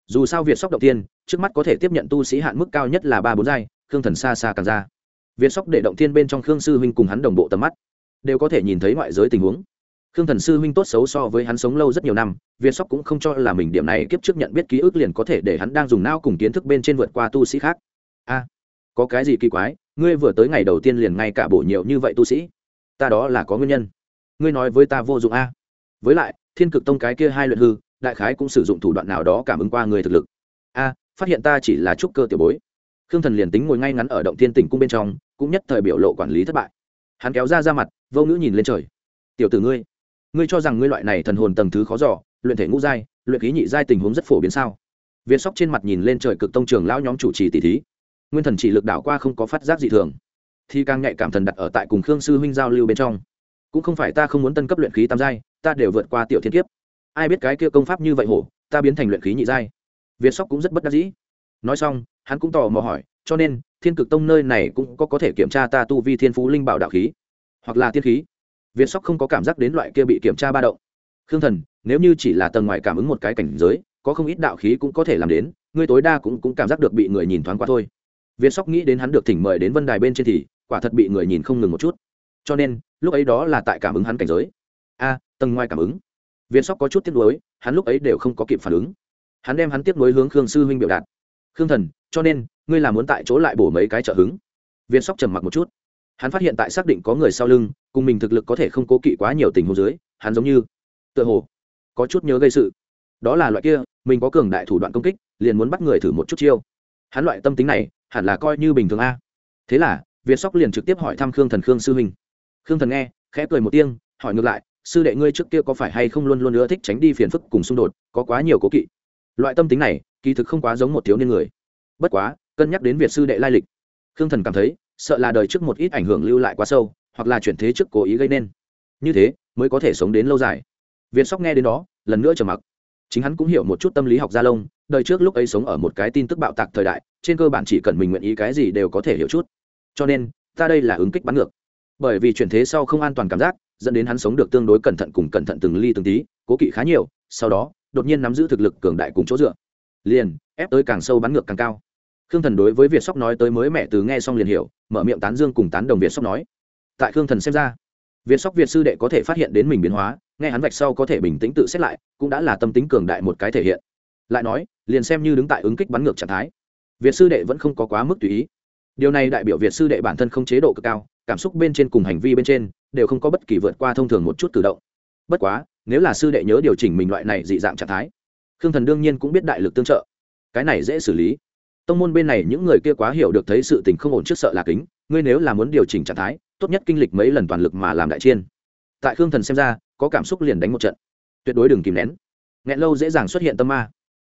Dù sao việt sóc động thiên, trước mắt có thể tiếp nhận tu sĩ hạn mức cao nhất là ba bốn giai, khương thần xa xa càng ra. Việt sóc để động thiên bên trong khương sư huynh cùng hắn đồng bộ tầm mắt, đều có thể nhìn thấy ngoại giới tình huống khương thần sư huynh tốt xấu so với hắn sống lâu rất nhiều năm, Viên sóc cũng không cho là mình điểm này kiếp trước nhận biết ký ức liền có thể để hắn đang dùng não cùng kiến thức bên trên vượt qua tu sĩ khác. A, có cái gì kỳ quái, ngươi vừa tới ngày đầu tiên liền ngay cả bổ nhiều như vậy tu sĩ? Ta đó là có nguyên nhân. Ngươi nói với ta vô dụng a. Với lại, thiên cực tông cái kia hai luyện hư, đại khái cũng sử dụng thủ đoạn nào đó cảm ứng qua người thực lực. A, phát hiện ta chỉ là trúc cơ tiểu bối. Khương thần liền tính ngồi ngay ngắn ở động thiên tỉnh cung bên trong, cũng nhất thời biểu lộ quản lý thất bại. Hắn kéo ra ra mặt, vô ngữ nhìn lên trời. Tiểu tử ngươi ngươi cho rằng ngươi loại này thần hồn tầng thứ khó giỏ luyện thể ngũ giai, luyện khí nhị giai tình huống rất phổ biến sao? Viên sóc trên mặt nhìn lên trời cực tông trường lão nhóm chủ trì tỷ thí. Nguyên thần chỉ lực đảo qua không có phát giác gì thường. Thì càng nhạy cảm thần đặt ở tại cùng khương sư huynh giao lưu bên trong. Cũng không phải ta không muốn tân cấp luyện khí tam giai, ta đều vượt qua tiểu thiên kiếp. Ai biết cái kia công pháp như vậy hổ, ta biến thành luyện khí nhị giai. Viên sóc cũng rất bất đắc dĩ. Nói xong, hắn cũng tò mò hỏi, cho nên, thiên cực tông nơi này cũng có có thể kiểm tra ta tu vi thiên phú linh bảo đạo khí, hoặc là tiên khí việt sóc không có cảm giác đến loại kia bị kiểm tra ba động. Khương thần nếu như chỉ là tầng ngoài cảm ứng một cái cảnh giới có không ít đạo khí cũng có thể làm đến ngươi tối đa cũng, cũng cảm giác được bị người nhìn thoáng qua thôi. Việt sóc nghĩ đến hắn được thỉnh mời đến vân đài bên trên thì quả thật bị người nhìn không ngừng một chút. Cho nên lúc ấy đó là tại cảm ứng hắn cảnh giới. A tầng ngoài cảm ứng. Việt sóc có chút tiếc nuối hắn lúc ấy đều không có kịp phản ứng. Hắn đem hắn tiếc nuối hướng khương sư huynh biểu đạt. Khương thần cho nên ngươi là muốn tại chỗ lại bổ mấy cái trợ hứng? Việt sóc trầm mặc một chút hắn phát hiện tại xác định có người sau lưng, cùng mình thực lực có thể không cố kỵ quá nhiều tình huống dưới, hắn giống như, tựa hồ, có chút nhớ gây sự. Đó là loại kia, mình có cường đại thủ đoạn công kích, liền muốn bắt người thử một chút chiêu. Hắn loại tâm tính này, hẳn là coi như bình thường a. Thế là, việt sóc liền trực tiếp hỏi thăm khương thần khương sư huynh. Khương thần nghe, khẽ cười một tiếng, hỏi ngược lại, sư đệ ngươi trước kia có phải hay không luôn luôn ưa thích tránh đi phiền phức cùng xung đột, có quá nhiều cố kỵ? Loại tâm tính này, kỳ thực không quá giống một thiếu niên người. Bất quá, cân nhắc đến việt sư đệ lai lịch, khương thần cảm thấy sợ là đời trước một ít ảnh hưởng lưu lại quá sâu, hoặc là chuyển thế trước cố ý gây nên. Như thế, mới có thể sống đến lâu dài. Viên sóc nghe đến đó, lần nữa trầm mặc. Chính hắn cũng hiểu một chút tâm lý học gia lông, đời trước lúc ấy sống ở một cái tin tức bạo tạc thời đại, trên cơ bản chỉ cần mình nguyện ý cái gì đều có thể hiểu chút. Cho nên, ta đây là ứng kích bắn ngược. Bởi vì chuyển thế sau không an toàn cảm giác, dẫn đến hắn sống được tương đối cẩn thận cùng cẩn thận từng ly từng tí, cố kỵ khá nhiều, sau đó, đột nhiên nắm giữ thực lực cường đại cùng chỗ dựa. Liền, ép tới càng sâu bắn ngược càng cao. Khương thần đối với việt sóc nói tới mới mẹ từ nghe xong liền hiểu mở miệng tán dương cùng tán đồng việt sóc nói. Tại khương thần xem ra, việt sóc việt sư đệ có thể phát hiện đến mình biến hóa, nghe hắn vạch sau có thể bình tĩnh tự xét lại, cũng đã là tâm tính cường đại một cái thể hiện. Lại nói, liền xem như đứng tại ứng kích bắn ngược trạng thái, việt sư đệ vẫn không có quá mức tùy ý. Điều này đại biểu việt sư đệ bản thân không chế độ cực cao, cảm xúc bên trên cùng hành vi bên trên đều không có bất kỳ vượt qua thông thường một chút cử động. Bất quá, nếu là sư đệ nhớ điều chỉnh mình loại này dị dạng trạng thái, khương thần đương nhiên cũng biết đại lực tương trợ. Cái này dễ xử lý tông môn bên này những người kia quá hiểu được thấy sự tình không ổn trước sợ là kính, ngươi nếu là muốn điều chỉnh trạng thái, tốt nhất kinh lịch mấy lần toàn lực mà làm đại chiên. Tại khương thần xem ra, có cảm xúc liền đánh một trận. Tuyệt đối đừng kìm nén. Nghẹn lâu dễ dàng xuất hiện tâm ma.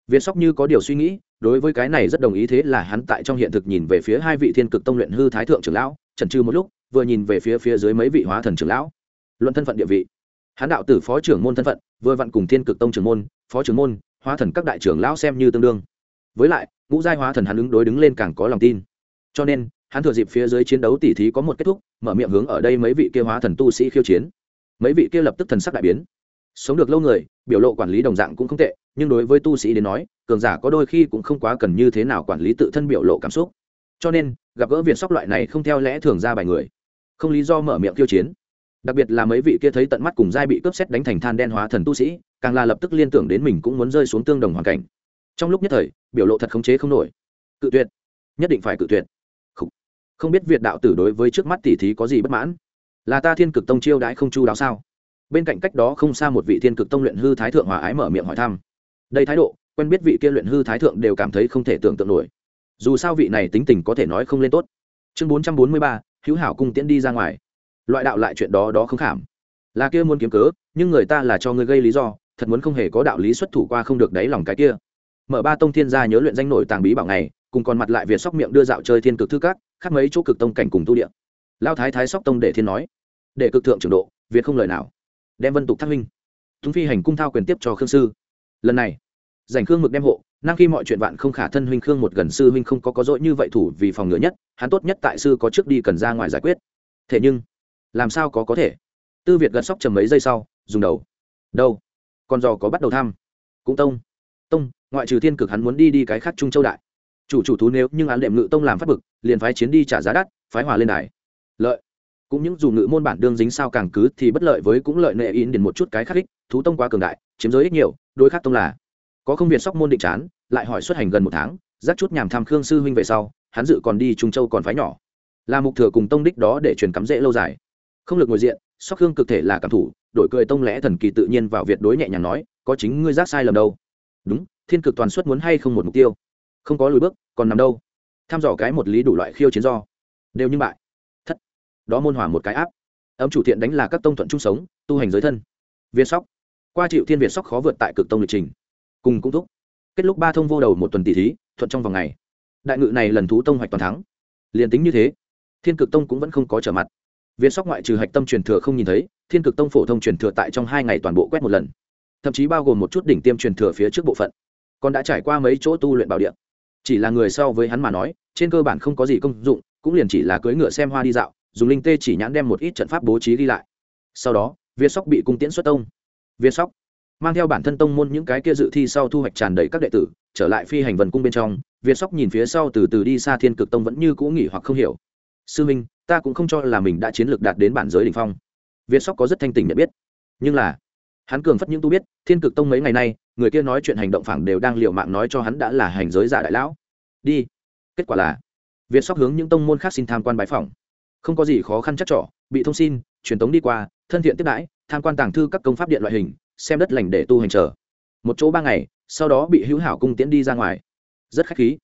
Viên sóc như có điều suy nghĩ, đối với cái này rất đồng ý thế là hắn tại trong hiện thực nhìn về phía hai vị thiên cực tông luyện hư thái thượng trưởng lão trần trừ một lúc, vừa nhìn về phía phía dưới mấy vị hóa thần trưởng lão. Luận thân phận địa vị. Hắn đạo tử phó trưởng môn thân phận, vừa vặn cùng thiên cực tông trưởng môn, phó trưởng môn, hóa thần các đại trưởng lão xem như tương đương. Với lại ngũ giai hóa thần hắn ứng đối đứng lên càng có lòng tin. Cho nên, hắn thừa dịp phía dưới chiến đấu tỉ thí có một kết thúc, mở miệng hướng ở đây mấy vị kia hóa thần tu sĩ khiêu chiến. Mấy vị kia lập tức thần sắc đại biến. Sống được lâu người, biểu lộ quản lý đồng dạng cũng không tệ, nhưng đối với tu sĩ đến nói, cường giả có đôi khi cũng không quá cần như thế nào quản lý tự thân biểu lộ cảm xúc. Cho nên, gặp gỡ viện sóc loại này không theo lẽ thường ra bài người, không lý do mở miệng khiêu chiến. Đặc biệt là mấy vị kia thấy tận mắt cùng giai bị cướp xét đánh thành than đen hóa thần tu sĩ, càng là lập tức liên tưởng đến mình cũng muốn rơi xuống tương đồng hoàn cảnh trong lúc nhất thời biểu lộ thật khống chế không nổi. Cự tuyệt. Nhất định phải cự tuyệt. Không, không biết việt đạo tử đối với trước mắt tỷ thí có gì bất mãn? Là ta thiên cực tông chiêu đãi không chu đáo sao? Bên cạnh cách đó không xa một vị thiên cực tông luyện hư thái thượng hòa ái mở miệng hỏi thăm. Đây thái độ quen biết vị kia luyện hư thái thượng đều cảm thấy không thể tưởng tượng nổi. Dù sao vị này tính tình có thể nói không lên tốt. Chương bốn trăm bốn mươi ba hữu hảo cung tiễn đi ra ngoài. Loại đạo lại chuyện đó đó không khảm. Là kia muốn kiếm cớ nhưng người ta là cho ngươi gây lý do thật muốn không hề có đạo lý xuất thủ qua không được đáy lòng cái kia mở ba tông thiên gia nhớ luyện danh nổi tàng bí bảo này, cùng còn mặt lại việt sóc miệng đưa dạo chơi thiên cực thư các, khác mấy chỗ cực tông cảnh cùng tu địa. Lao thái thái sóc tông để thiên nói, để cực thượng trưởng độ, việt không lời nào. Đem vân tục thác minh chúng phi hành cung thao quyền tiếp cho khương sư. Lần này giành khương mực đem hộ, năng khi mọi chuyện vạn không khả thân huynh khương một gần sư huynh không có có dỗi như vậy thủ vì phòng ngừa nhất, hắn tốt nhất tại sư có trước đi cần ra ngoài giải quyết. Thế nhưng, làm sao có có thể? Tư việt gật sóc trầm mấy giây sau, dùng đầu. Đâu? Con giò có bắt đầu thăm. Cũng tông tông, ngoại trừ thiên cực hắn muốn đi đi cái khác trung châu đại. Chủ chủ thú nếu nhưng án đệm ngự tông làm phát bực liền phái chiến đi trả giá đắt, phái hòa lên đài. Lợi. Cũng những dù ngự môn bản đương dính sao càng cứ thì bất lợi với cũng lợi nệ in đến một chút cái khác ích thú tông quá cường đại, chiếm giới ít nhiều, đối khác tông là. Có không việt sóc môn định chán, lại hỏi xuất hành gần một tháng giác chút nhàm tham khương sư huynh về sau, hắn dự còn đi trung châu còn phái nhỏ. Là mục thừa cùng tông đích đó để truyền cắm dễ lâu dài. Không lực ngồi diện, sóc khương cực thể là cảm thủ, đổi cười tông lẽ thần kỳ tự nhiên vào việt đối nhẹ nhàng nói, có chính ngươi giác sai lầm đâu đúng, thiên cực toàn suất muốn hay không một mục tiêu? Không có lùi bước, còn nằm đâu? Tham dò cái một lý đủ loại khiêu chiến do. Đều như bại. Thất. Đó môn hỏa một cái áp. Ấm chủ thiện đánh là các tông thuận chung sống, tu hành giới thân. Việt sóc. Qua chịu thiên việt sóc khó vượt tại cực tông lịch trình. Cùng cũng thúc. Kết lúc ba thông vô đầu một tuần tỷ thí, thuận trong vòng ngày. Đại ngự này lần thú tông hoạch toàn thắng. Liền tính như thế, thiên cực tông cũng vẫn không có trở mặt. Việt sóc ngoại trừ hạch tâm truyền thừa không nhìn thấy, thiên cực tông phổ thông truyền thừa tại trong hai ngày toàn bộ quét một lần thậm chí bao gồm một chút đỉnh tiêm truyền thừa phía trước bộ phận. Còn đã trải qua mấy chỗ tu luyện bảo điện chỉ là người so với hắn mà nói, trên cơ bản không có gì công dụng, cũng liền chỉ là cưỡi ngựa xem hoa đi dạo, dùng linh tê chỉ nhãn đem một ít trận pháp bố trí đi lại. Sau đó, việt sóc bị cung tiễn xuất tông. Việt sóc mang theo bản thân tông môn những cái kia dự thi sau thu hoạch tràn đầy các đệ tử, trở lại phi hành vần cung bên trong, việt sóc nhìn phía sau từ từ đi xa thiên cực tông vẫn như cũ nghỉ hoặc không hiểu. Sư minh, ta cũng không cho là mình đã chiến lược đạt đến bản giới đ ỉ n h phong. Việt sóc có rất thanh tình nhận biết. Nhưng là hắn cường phất những tu biết, thiên cực tông mấy ngày nay, người kia nói chuyện hành động phẳng đều đang l i ề u mạng nói cho hắn đã là hành giới giả đại lão. Đi. Kết quả là, việt sóc hướng những tông môn khác xin tham quan bái phòng không có gì khó khăn chắc trỏ bị thông xin, truyền tống đi qua, thân thiện tiếp đãi, tham quan tàng thư các công pháp điện loại hình, xem đất lành để tu hành chờ. Một chỗ ba ngày, sau đó bị hữu hảo cung tiễn đi ra ngoài. Rất khách khí,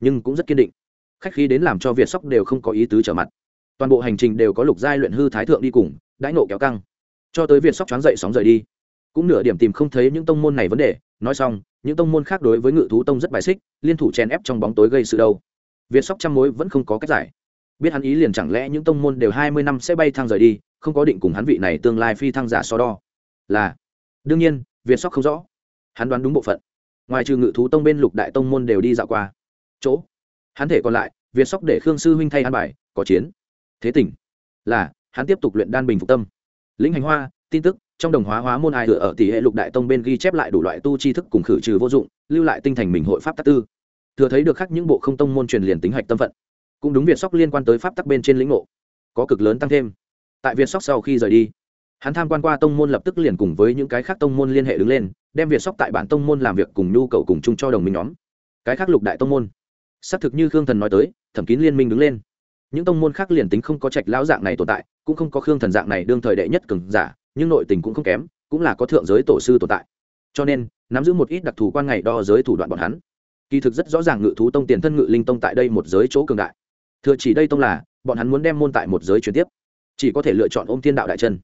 nhưng cũng rất kiên định. Khách khí đến làm cho việt sóc đều không có ý tứ trở mặt. Toàn bộ hành trình đều có lục giai luyện hư thái thượng đi cùng, đãi nộ kéo căng. Cho tới việt sóc choáng dậy sóng rời đi cũng nửa điểm tìm không thấy những tông môn này vấn đề, nói xong, những tông môn khác đối với ngự thú tông rất bài xích, liên thủ chèn ép trong bóng tối gây sự đâu. Việt sóc trăm mối vẫn không có cách giải. Biết hắn ý liền chẳng lẽ những tông môn đều hai mươi năm sẽ bay thang rời đi, không có định cùng hắn vị này tương lai phi thăng giả so đo. Là, đương nhiên, việt sóc không rõ. Hắn đoán đúng bộ phận. Ngoài trừ ngự thú tông bên lục đại tông môn đều đi dạo qua. Chỗ, hắn thể còn lại, việt sóc để khương sư huynh thay hắn bài, có chiến. Thế tỉnh. Là, hắn tiếp tục luyện đan bình phục tâm. Lĩnh hành hoa, tin tức trong đồng hóa hóa môn ai thừa ở tỷ hệ lục đại tông bên ghi chép lại đủ loại tu tri thức cùng khử trừ vô dụng, lưu lại tinh thành mình hội pháp tắc tư. Thừa thấy được khác những bộ không tông môn truyền liền tính hạch tâm phận. Cũng đúng việt sóc liên quan tới pháp tắc bên trên lĩnh ngộ. Có cực lớn tăng thêm. Tại việt sóc sau khi rời đi, hắn tham quan qua tông môn lập tức liền cùng với những cái khác tông môn liên hệ đứng lên, đem việt sóc tại bản tông môn làm việc cùng nhu cầu cùng chung cho đồng minh nhóm. Cái khác lục đại tông môn. Xác thực như khương thần nói tới, thẩm kín liên minh đứng lên. Những tông môn khác liền tính không có trạch lão dạng này tồn tại, cũng không có khương thần dạng này đương thời đệ nhất cường giả nhưng nội tình cũng không kém, cũng là có thượng giới tổ sư tồn tại. Cho nên, nắm giữ một ít đặc thù quan ngày đo giới thủ đoạn bọn hắn. Kỳ thực rất rõ ràng ngự thú tông tiền thân ngự linh tông tại đây một giới chỗ cường đại. Thừa chỉ đây tông là, bọn hắn muốn đem môn tại một giới chuyển tiếp. Chỉ có thể lựa chọn ôm thiên đạo đại chân.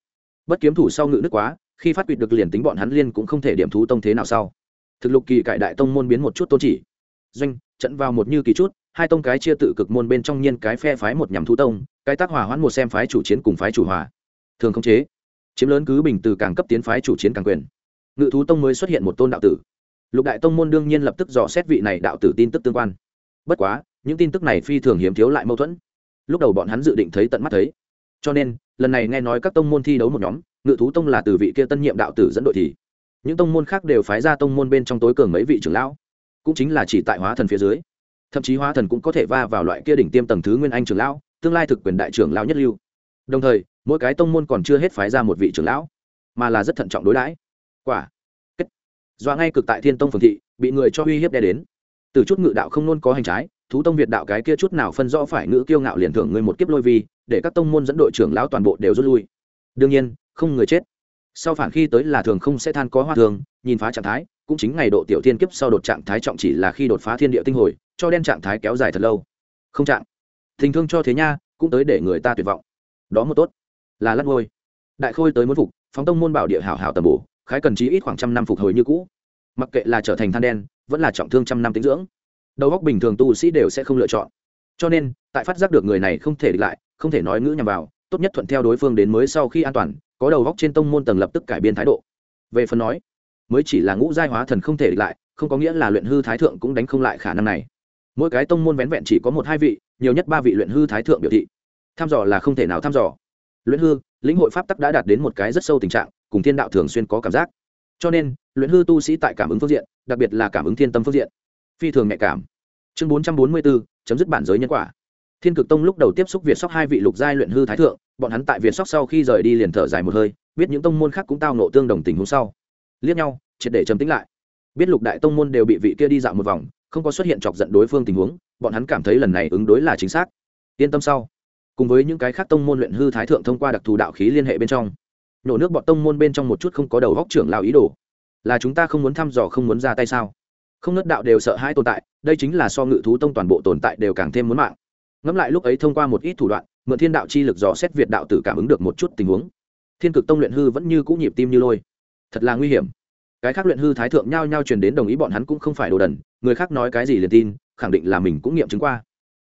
Bất kiếm thủ sau ngự nước quá, khi phát quyệt được liền tính bọn hắn liên cũng không thể điểm thú tông thế nào sau. Thực lục kỳ cải đại tông môn biến một chút tôn chỉ. Doanh, trận vào một như kỳ chút, hai tông cái chia tự cực môn bên trong nhiên cái phe phái một nhằm thú tông, cái tác hòa hoãn một xem phái chủ chiến cùng phái chủ hòa. Thường không chế chiếm lớn cứ bình từ càng cấp tiến phái chủ chiến càng quyền. Ngự thú tông mới xuất hiện một tôn đạo tử. Lục đại tông môn đương nhiên lập tức dò xét vị này đạo tử tin tức tương quan. Bất quá, những tin tức này phi thường hiếm thiếu lại mâu thuẫn. Lúc đầu bọn hắn dự định thấy tận mắt thấy. Cho nên, lần này nghe nói các tông môn thi đấu một nhóm, ngự thú tông là từ vị kia tân nhiệm đạo tử dẫn đội thì. Những tông môn khác đều phái ra tông môn bên trong tối cường mấy vị trưởng lão. Cũng chính là chỉ tại hóa thần phía dưới. Thậm chí hóa thần cũng có thể va vào loại kia đỉnh tiêm tầng thứ nguyên anh trưởng lão, tương lai thực quyền đại trưởng lão nhất lưu. Đồng thời mỗi cái tông môn còn chưa hết phái ra một vị trưởng lão, mà là rất thận trọng đối đãi. Quả, kết. Dọa ngay cực tại thiên tông phường thị, bị người cho uy hiếp đe đến. Từ chút ngự đạo không luôn có hành trái, thú tông việt đạo cái kia chút nào phân rõ phải ngữ kiêu ngạo liền thưởng người một kiếp lôi vi, để các tông môn dẫn đội trưởng lão toàn bộ đều rút lui. Đương nhiên, không người chết. Sau phản khi tới là thường không sẽ than có hoa thường, nhìn phá trạng thái, cũng chính ngày độ tiểu thiên kiếp sau đột trạng thái trọng chỉ là khi đột phá thiên địa tinh hồi, cho đen trạng thái kéo dài thật lâu. Không trạng. Tình thương cho thế nha, cũng tới để người ta tuyệt vọng. Đó một tốt là lắc ngôi. Đại khôi tới muốn phục, phóng tông môn bảo địa hảo hảo tầm bổ, khái cần chí ít khoảng trăm năm phục hồi như cũ. Mặc kệ là trở thành than đen, vẫn là trọng thương trăm năm tính dưỡng. Đầu góc bình thường tu sĩ đều sẽ không lựa chọn. Cho nên, tại phát giác được người này không thể địch lại, không thể nói ngữ nhằm vào, tốt nhất thuận theo đối phương đến mới sau khi an toàn, có đầu góc trên tông môn tầng lập tức cải biên thái độ. Về phần nói, mới chỉ là ngũ giai hóa thần không thể địch lại, không có nghĩa là luyện hư thái thượng cũng đánh không lại khả năng này. Mỗi cái tông môn vén vẹn chỉ có một hai vị, nhiều nhất ba vị luyện hư thái thượng biểu thị. Thăm dò là không thể nào thăm dò luyện hư, lĩnh hội pháp tắc đã đạt đến một cái rất sâu tình trạng, cùng thiên đạo thường xuyên có cảm giác. Cho nên, luyện hư tu sĩ tại cảm ứng phương diện, đặc biệt là cảm ứng thiên tâm phương diện, phi thường nhạy cảm. Chương bốn trăm bốn mươi bốn chấm dứt bản giới nhân quả. Thiên cực tông lúc đầu tiếp xúc việt sóc hai vị lục giai luyện hư thái thượng, bọn hắn tại việt sóc sau khi rời đi liền thở dài một hơi, biết những tông môn khác cũng tao nộ tương đồng tình huống sau. Liếc nhau, triệt để trầm tính lại. Biết lục đại tông môn đều bị vị kia đi dạo một vòng, không có xuất hiện chọc giận đối phương tình huống, bọn hắn cảm thấy lần này ứng đối là chính xác. Yên tâm sau cùng với những cái khác tông môn luyện hư thái thượng thông qua đặc thù đạo khí liên hệ bên trong. Nổ nước bọn tông môn bên trong một chút không có đầu góc trưởng lao ý đồ. Là chúng ta không muốn thăm dò, không muốn ra tay sao? Không nớt đạo đều sợ hai tồn tại, đây chính là so ngự thú tông toàn bộ tồn tại đều càng thêm muốn mạng. Ngẫm lại lúc ấy thông qua một ít thủ đoạn, mượn thiên đạo chi lực dò xét việt đạo tử cảm ứng được một chút tình huống. Thiên cực tông luyện hư vẫn như cũ nhịp tim như lôi. Thật là nguy hiểm. Cái khác luyện hư thái thượng nhao nhao truyền đến đồng ý bọn hắn cũng không phải đồ đần, người khác nói cái gì liền tin, khẳng định là mình cũng nghiệm chứng qua.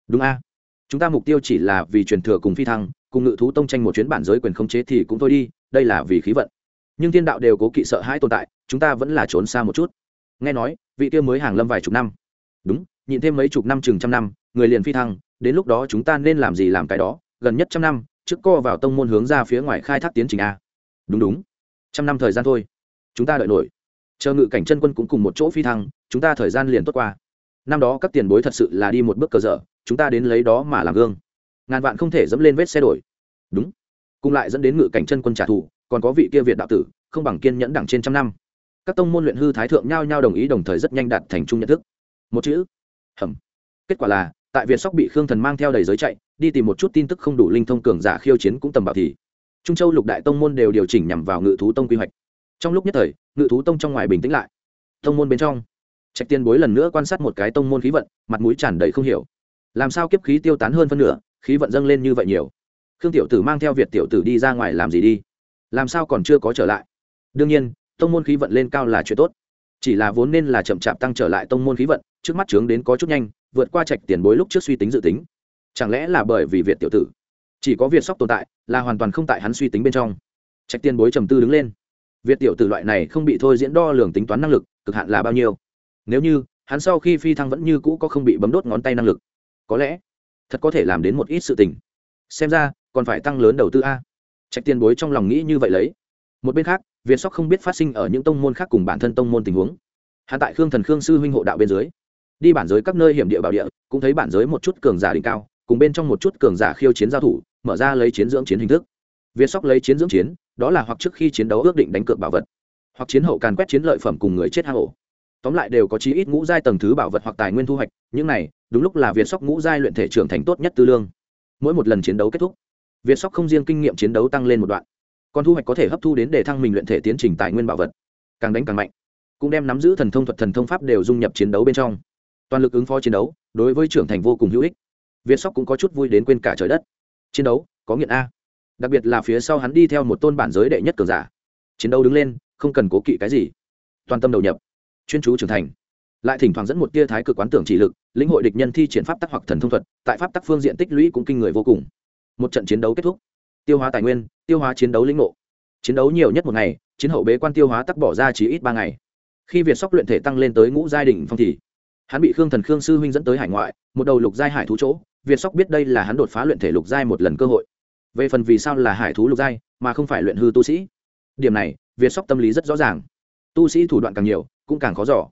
Đúng a chúng ta mục tiêu chỉ là vì truyền thừa cùng phi thăng, cùng ngự thú tông tranh một chuyến bản giới quyền khống chế thì cũng thôi đi, đây là vì khí vận. Nhưng thiên đạo đều cố kỵ sợ hãi tồn tại, chúng ta vẫn là trốn xa một chút. Nghe nói, vị tiêu mới hàng lâm vài chục năm. Đúng, nhịn thêm mấy chục năm chừng trăm năm, người liền phi thăng, đến lúc đó chúng ta nên làm gì làm cái đó, gần nhất trăm năm, trước co vào tông môn hướng ra phía ngoài khai thác tiến trình a. Đúng đúng, trăm năm thời gian thôi, chúng ta đợi nổi. Chờ ngự cảnh chân quân cũng cùng một chỗ phi thăng, chúng ta thời gian liền tốt qua. Năm đó các tiền bối thật sự là đi một bước cờ dở chúng ta đến lấy đó mà làm gương. Ngàn vạn không thể dẫm lên vết xe đổi. Đúng. Cùng lại dẫn đến ngự cảnh chân quân trả thù, còn có vị kia việt đạo tử, không bằng kiên nhẫn đẳng trên trăm năm. Các tông môn luyện hư thái thượng nhao nhao đồng ý đồng thời rất nhanh đạt thành chung nhận thức. Một chữ. Hầm. Kết quả là, tại việt sóc bị khương thần mang theo đầy giới chạy, đi tìm một chút tin tức không đủ linh thông cường giả khiêu chiến cũng tầm bảo thì. Trung châu lục đại tông môn đều điều chỉnh nhằm vào ngự thú tông quy hoạch. Trong lúc nhất thời, ngự thú tông trong ngoài bình tĩnh lại. Tông môn bên trong. Trạch tiên bối lần nữa quan sát một cái tông môn khí vận, mặt mũi tràn đầy không hiểu làm sao kiếp khí tiêu tán hơn phân nửa, khí vận dâng lên như vậy nhiều? Khương tiểu tử mang theo việt tiểu tử đi ra ngoài làm gì đi? Làm sao còn chưa có trở lại? Đương nhiên, tông môn khí vận lên cao là chuyện tốt. Chỉ là vốn nên là chậm chạp tăng trở lại tông môn khí vận, trước mắt trướng đến có chút nhanh, vượt qua trạch tiền bối lúc trước suy tính dự tính. Chẳng lẽ là bởi vì việt tiểu tử? Chỉ có việt sóc tồn tại, là hoàn toàn không tại hắn suy tính bên trong. Trạch tiền bối trầm tư đứng lên. Việt tiểu tử loại này không bị thôi diễn đo lường tính toán năng lực, cực hạn là bao nhiêu? Nếu như, hắn sau khi phi thăng vẫn như cũ có không bị bấm đốt ngón tay năng lực có lẽ, thật có thể làm đến một ít sự tình. Xem ra, còn phải tăng lớn đầu tư a. Trạch tiền bối trong lòng nghĩ như vậy lấy. Một bên khác, việt sóc không biết phát sinh ở những tông môn khác cùng bản thân tông môn tình huống. Hạ tại khương thần khương sư huynh hộ đạo bên dưới, đi bản giới các nơi hiểm địa bảo địa, cũng thấy bản giới một chút cường giả đỉnh cao, cùng bên trong một chút cường giả khiêu chiến giao thủ, mở ra lấy chiến dưỡng chiến hình thức. Việt sóc lấy chiến dưỡng chiến, đó là hoặc trước khi chiến đấu ước định đánh cược bảo vật, hoặc chiến hậu càn quét chiến lợi phẩm cùng người chết hạ hổ tóm lại đều có chí ít ngũ giai tầng thứ bảo vật hoặc tài nguyên thu hoạch, những này, đúng lúc là việt sóc ngũ giai luyện thể trưởng thành tốt nhất tư lương. Mỗi một lần chiến đấu kết thúc, việt sóc không riêng kinh nghiệm chiến đấu tăng lên một đoạn, còn thu hoạch có thể hấp thu đến để thăng mình luyện thể tiến trình tài nguyên bảo vật. Càng đánh càng mạnh, cũng đem nắm giữ thần thông thuật thần thông pháp đều dung nhập chiến đấu bên trong. Toàn lực ứng phó chiến đấu, đối với trưởng thành vô cùng hữu ích. Việt sóc cũng có chút vui đến quên cả trời đất. Chiến đấu, có nghiện a. Đặc biệt là phía sau hắn đi theo một tôn bản giới đệ nhất cường giả. Chiến đấu đứng lên, không cần cố kỵ cái gì. Toàn tâm đầu nhập chuyên chú trưởng thành. Lại thỉnh thoảng dẫn một tia thái cực quán tưởng chỉ lực, lĩnh hội địch nhân thi triển pháp tắc hoặc thần thông thuật, tại pháp tắc phương diện tích lũy cũng kinh người vô cùng. Một trận chiến đấu kết thúc. Tiêu hóa tài nguyên, tiêu hóa chiến đấu lĩnh ngộ. Chiến đấu nhiều nhất một ngày, chiến hậu bế quan tiêu hóa tắc bỏ ra chỉ ít ba ngày. Khi việt sóc luyện thể tăng lên tới ngũ giai đình phong thì, hắn bị khương thần khương sư huynh dẫn tới hải ngoại, một đầu lục giai hải thú chỗ, việt sóc biết đây là hắn đột phá luyện thể lục giai một lần cơ hội. Về phần vì sao là hải thú lục giai, mà không phải luyện hư tu sĩ. Điểm này, việt sóc tâm lý rất rõ ràng. Tu sĩ thủ đoạn càng nhiều cũng càng khó giỏ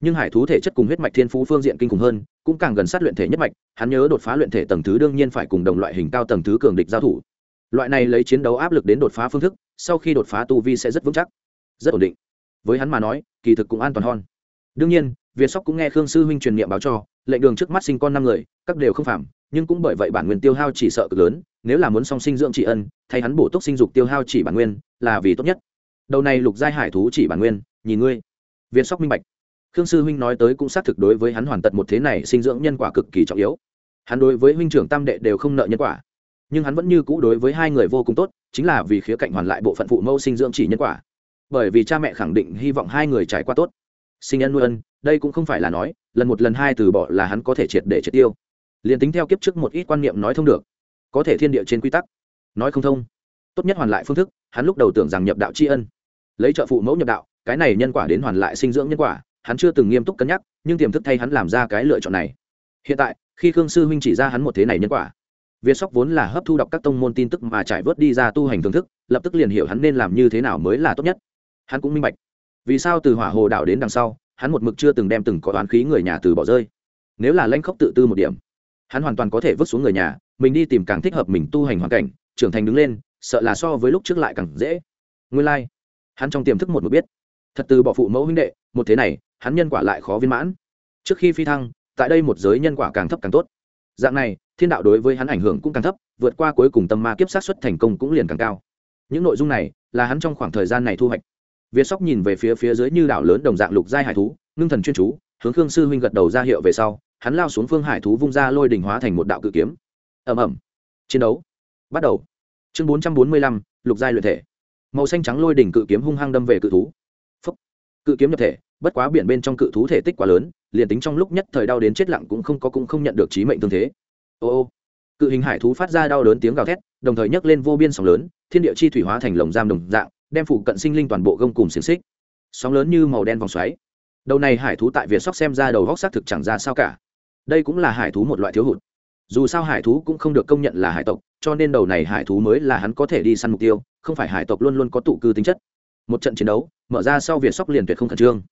nhưng hải thú thể chất cùng huyết mạch thiên phú phương diện kinh khủng hơn, cũng càng gần sát luyện thể nhất mạch, hắn nhớ đột phá luyện thể tầng thứ đương nhiên phải cùng đồng loại hình cao tầng thứ cường địch giao thủ. Loại này lấy chiến đấu áp lực đến đột phá phương thức, sau khi đột phá tu vi sẽ rất vững chắc, rất ổn định. Với hắn mà nói, kỳ thực cũng an toàn hơn. Đương nhiên, việt sóc cũng nghe khương sư huynh truyền niệm báo cho, lệnh đường trước mắt sinh con năm người, các đều không phạm, nhưng cũng bởi vậy bản nguyên tiêu hao chỉ sợ cực lớn, nếu là muốn song sinh dưỡng trị ân, thay hắn bổ túc sinh dục tiêu hao chỉ bản nguyên, là vì tốt nhất. Đầu này lục giai hải thú chỉ bản nguyên, nhìn ngươi việt sóc minh bạch. Khương sư huynh nói tới cũng xác thực đối với hắn hoàn tật một thế này sinh dưỡng nhân quả cực kỳ trọng yếu. Hắn đối với huynh trưởng tam đệ đều không nợ nhân quả. Nhưng hắn vẫn như cũ đối với hai người vô cùng tốt, chính là vì khía cạnh hoàn lại bộ phận phụ mẫu sinh dưỡng chỉ nhân quả. Bởi vì cha mẹ khẳng định hy vọng hai người trải qua tốt. Sinh ân nuôi ân, đây cũng không phải là nói, lần một lần hai từ bỏ là hắn có thể triệt để triệt tiêu. Liền tính theo kiếp trước một ít quan niệm nói thông được, có thể thiên địa trên quy tắc. Nói không thông, tốt nhất hoàn lại phương thức, hắn lúc đầu tưởng rằng nhập đạo tri ân, lấy trợ phụ mẫu nhập đạo cái này nhân quả đến hoàn lại sinh dưỡng nhân quả, hắn chưa từng nghiêm túc cân nhắc, nhưng tiềm thức thay hắn làm ra cái lựa chọn này. Hiện tại, khi khương sư huynh chỉ ra hắn một thế này nhân quả, việt sóc vốn là hấp thu đọc các tông môn tin tức mà trải vớt đi ra tu hành thưởng thức, lập tức liền hiểu hắn nên làm như thế nào mới là tốt nhất. Hắn cũng minh bạch, vì sao từ hỏa hồ đảo đến đằng sau, hắn một mực chưa từng đem từng có toán khí người nhà từ bỏ rơi. Nếu là lanh khốc tự tư một điểm, hắn hoàn toàn có thể vứt xuống người nhà, mình đi tìm càng thích hợp mình tu hành hoàn cảnh, trưởng thành đứng lên, sợ là so với lúc trước lại càng dễ. Nguyên lai、like. hắn trong tiềm thức một mực biết thật từ bỏ phụ mẫu huynh đệ, một thế này, hắn nhân quả lại khó viên mãn. Trước khi phi thăng, tại đây một giới nhân quả càng thấp càng tốt. Dạng này, thiên đạo đối với hắn ảnh hưởng cũng càng thấp, vượt qua cuối cùng tâm ma kiếp sát xuất thành công cũng liền càng cao. Những nội dung này là hắn trong khoảng thời gian này thu hoạch. Việt sóc nhìn về phía phía dưới như đảo lớn đồng dạng lục giai hải thú, ngưng thần chuyên chú, hướng khương sư huynh gật đầu ra hiệu về sau, hắn lao xuống phương hải thú vung ra lôi đình hóa thành một đạo cự kiếm. Ẩm ẩm chiến đấu. Bắt đầu. Chương bốn trăm bốn mươi lăm, lục giai luyện thể. Màu xanh trắng lôi đỉnh cự kiếm hung hăng đâm về cự thú cự kiếm nhập thể, bất quá biển bên trong cự thú thể tích quá lớn, liền tính trong lúc nhất thời đau đến chết lặng cũng không có cũng không nhận được trí mệnh tương thế. Ô ô. Cự hình hải thú phát ra đau lớn tiếng gào thét, đồng thời nhấc lên vô biên sóng lớn, thiên địa chi thủy hóa thành lồng giam đồng dạng, đem phủ cận sinh linh toàn bộ gông cùng xiềng xích. Sóng lớn như màu đen vòng xoáy. Đầu này hải thú tại việt sóc xem ra đầu góc xác thực chẳng ra sao cả. Đây cũng là hải thú một loại thiếu hụt. Dù sao hải thú cũng không được công nhận là hải tộc, cho nên đầu này hải thú mới là hắn có thể đi săn mục tiêu, không phải hải tộc luôn luôn có tụ cư tính chất một trận chiến đấu, mở ra sau việt sóc liền tuyệt không khẩn trương.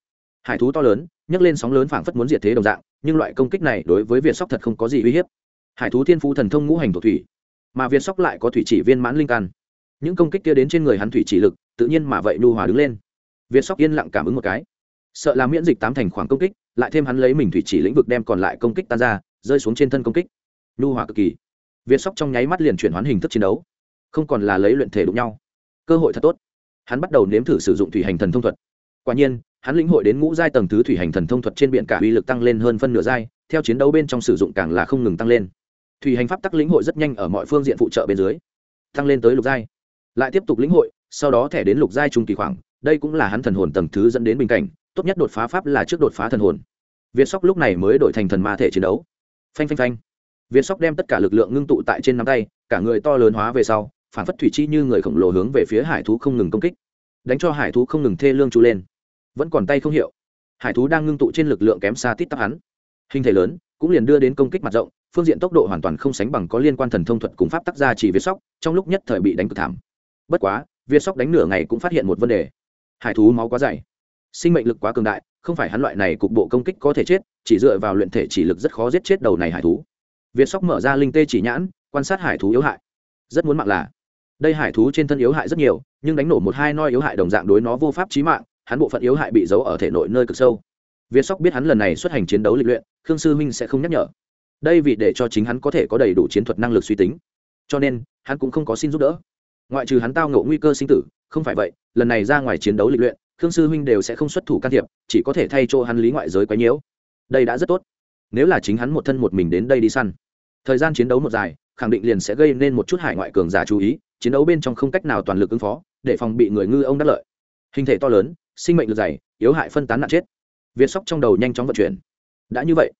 Hải thú to lớn, nhấc lên sóng lớn phảng phất muốn diệt thế đồng dạng, nhưng loại công kích này đối với việt sóc thật không có gì uy hiếp. Hải thú thiên phú thần thông ngũ hành thổ thủy, mà việt sóc lại có thủy chỉ viên mãn linh căn. Những công kích kia đến trên người hắn thủy chỉ lực, tự nhiên mà vậy nhu hòa đứng lên. Việt sóc yên lặng cảm ứng một cái. Sợ là miễn dịch tám thành khoảng công kích, lại thêm hắn lấy mình thủy chỉ lĩnh vực đem còn lại công kích tan ra, rơi xuống trên thân công kích. Nhu hòa cực kỳ. Việt sóc trong nháy mắt liền chuyển hoán hình thức chiến đấu. Không còn là lấy luyện thể đụng nhau. Cơ hội thật tốt hắn bắt đầu nếm thử sử dụng thủy hành thần thông thuật. Quả nhiên, hắn lĩnh hội đến ngũ giai tầng thứ thủy hành thần thông thuật trên biển cả uy lực tăng lên hơn phân nửa giai, theo chiến đấu bên trong sử dụng càng là không ngừng tăng lên. Thủy hành pháp tắc lĩnh hội rất nhanh ở mọi phương diện phụ trợ bên dưới, tăng lên tới lục giai. Lại tiếp tục lĩnh hội, sau đó thẻ đến lục giai trung kỳ khoảng, đây cũng là hắn thần hồn tầng thứ dẫn đến bình cảnh, tốt nhất đột phá pháp là trước đột phá thần hồn. Việt sóc lúc này mới đổi thành thần ma thể chiến đấu. Phanh phanh phanh. Việt sóc đem tất cả lực lượng ngưng tụ tại trên nắm tay, cả người to lớn hóa về sau phản phất thủy chi như người khổng lồ hướng về phía hải thú không ngừng công kích. Đánh cho hải thú không ngừng thê lương chú lên. Vẫn còn tay không hiệu. Hải thú đang ngưng tụ trên lực lượng kém xa tít tắc hắn. Hình thể lớn, cũng liền đưa đến công kích mặt rộng, phương diện tốc độ hoàn toàn không sánh bằng có liên quan thần thông thuật cùng pháp tác gia chỉ việt sóc, trong lúc nhất thời bị đánh cực thảm. Bất quá, việt sóc đánh nửa ngày cũng phát hiện một vấn đề. Hải thú máu quá dày. Sinh mệnh lực quá cường đại, không phải hắn loại này cục bộ công kích có thể chết, chỉ dựa vào luyện thể chỉ lực rất khó giết chết đầu này hải thú. Việt sóc mở ra linh tê chỉ nhãn, quan sát hải thú yếu hại. Rất muốn mạng là đây hải thú trên thân yếu hại rất nhiều, nhưng đánh nổ một hai noi yếu hại đồng dạng đối nó vô pháp trí mạng, hắn bộ phận yếu hại bị giấu ở thể nội nơi cực sâu. Việt sóc biết hắn lần này xuất hành chiến đấu lịch luyện, khương sư minh sẽ không nhắc nhở. Đây vì để cho chính hắn có thể có đầy đủ chiến thuật năng lực suy tính. Cho nên, hắn cũng không có xin giúp đỡ. Ngoại trừ hắn tao ngộ nguy cơ sinh tử, không phải vậy, lần này ra ngoài chiến đấu lịch luyện, khương sư huynh đều sẽ không xuất thủ can thiệp, chỉ có thể thay cho hắn lý ngoại giới quấy nhiễu. Đây đã rất tốt. Nếu là chính hắn một thân một mình đến đây đi săn, thời gian chiến đấu một dài, khẳng định liền sẽ gây nên một chút hải ngoại cường giả chú ý chiến đấu bên trong không cách nào toàn lực ứng phó, để phòng bị người ngư ông đắc lợi. Hình thể to lớn, sinh mệnh lực dày, yếu hại phân tán nạn chết. Việt sóc trong đầu nhanh chóng vận chuyển. Đã như vậy,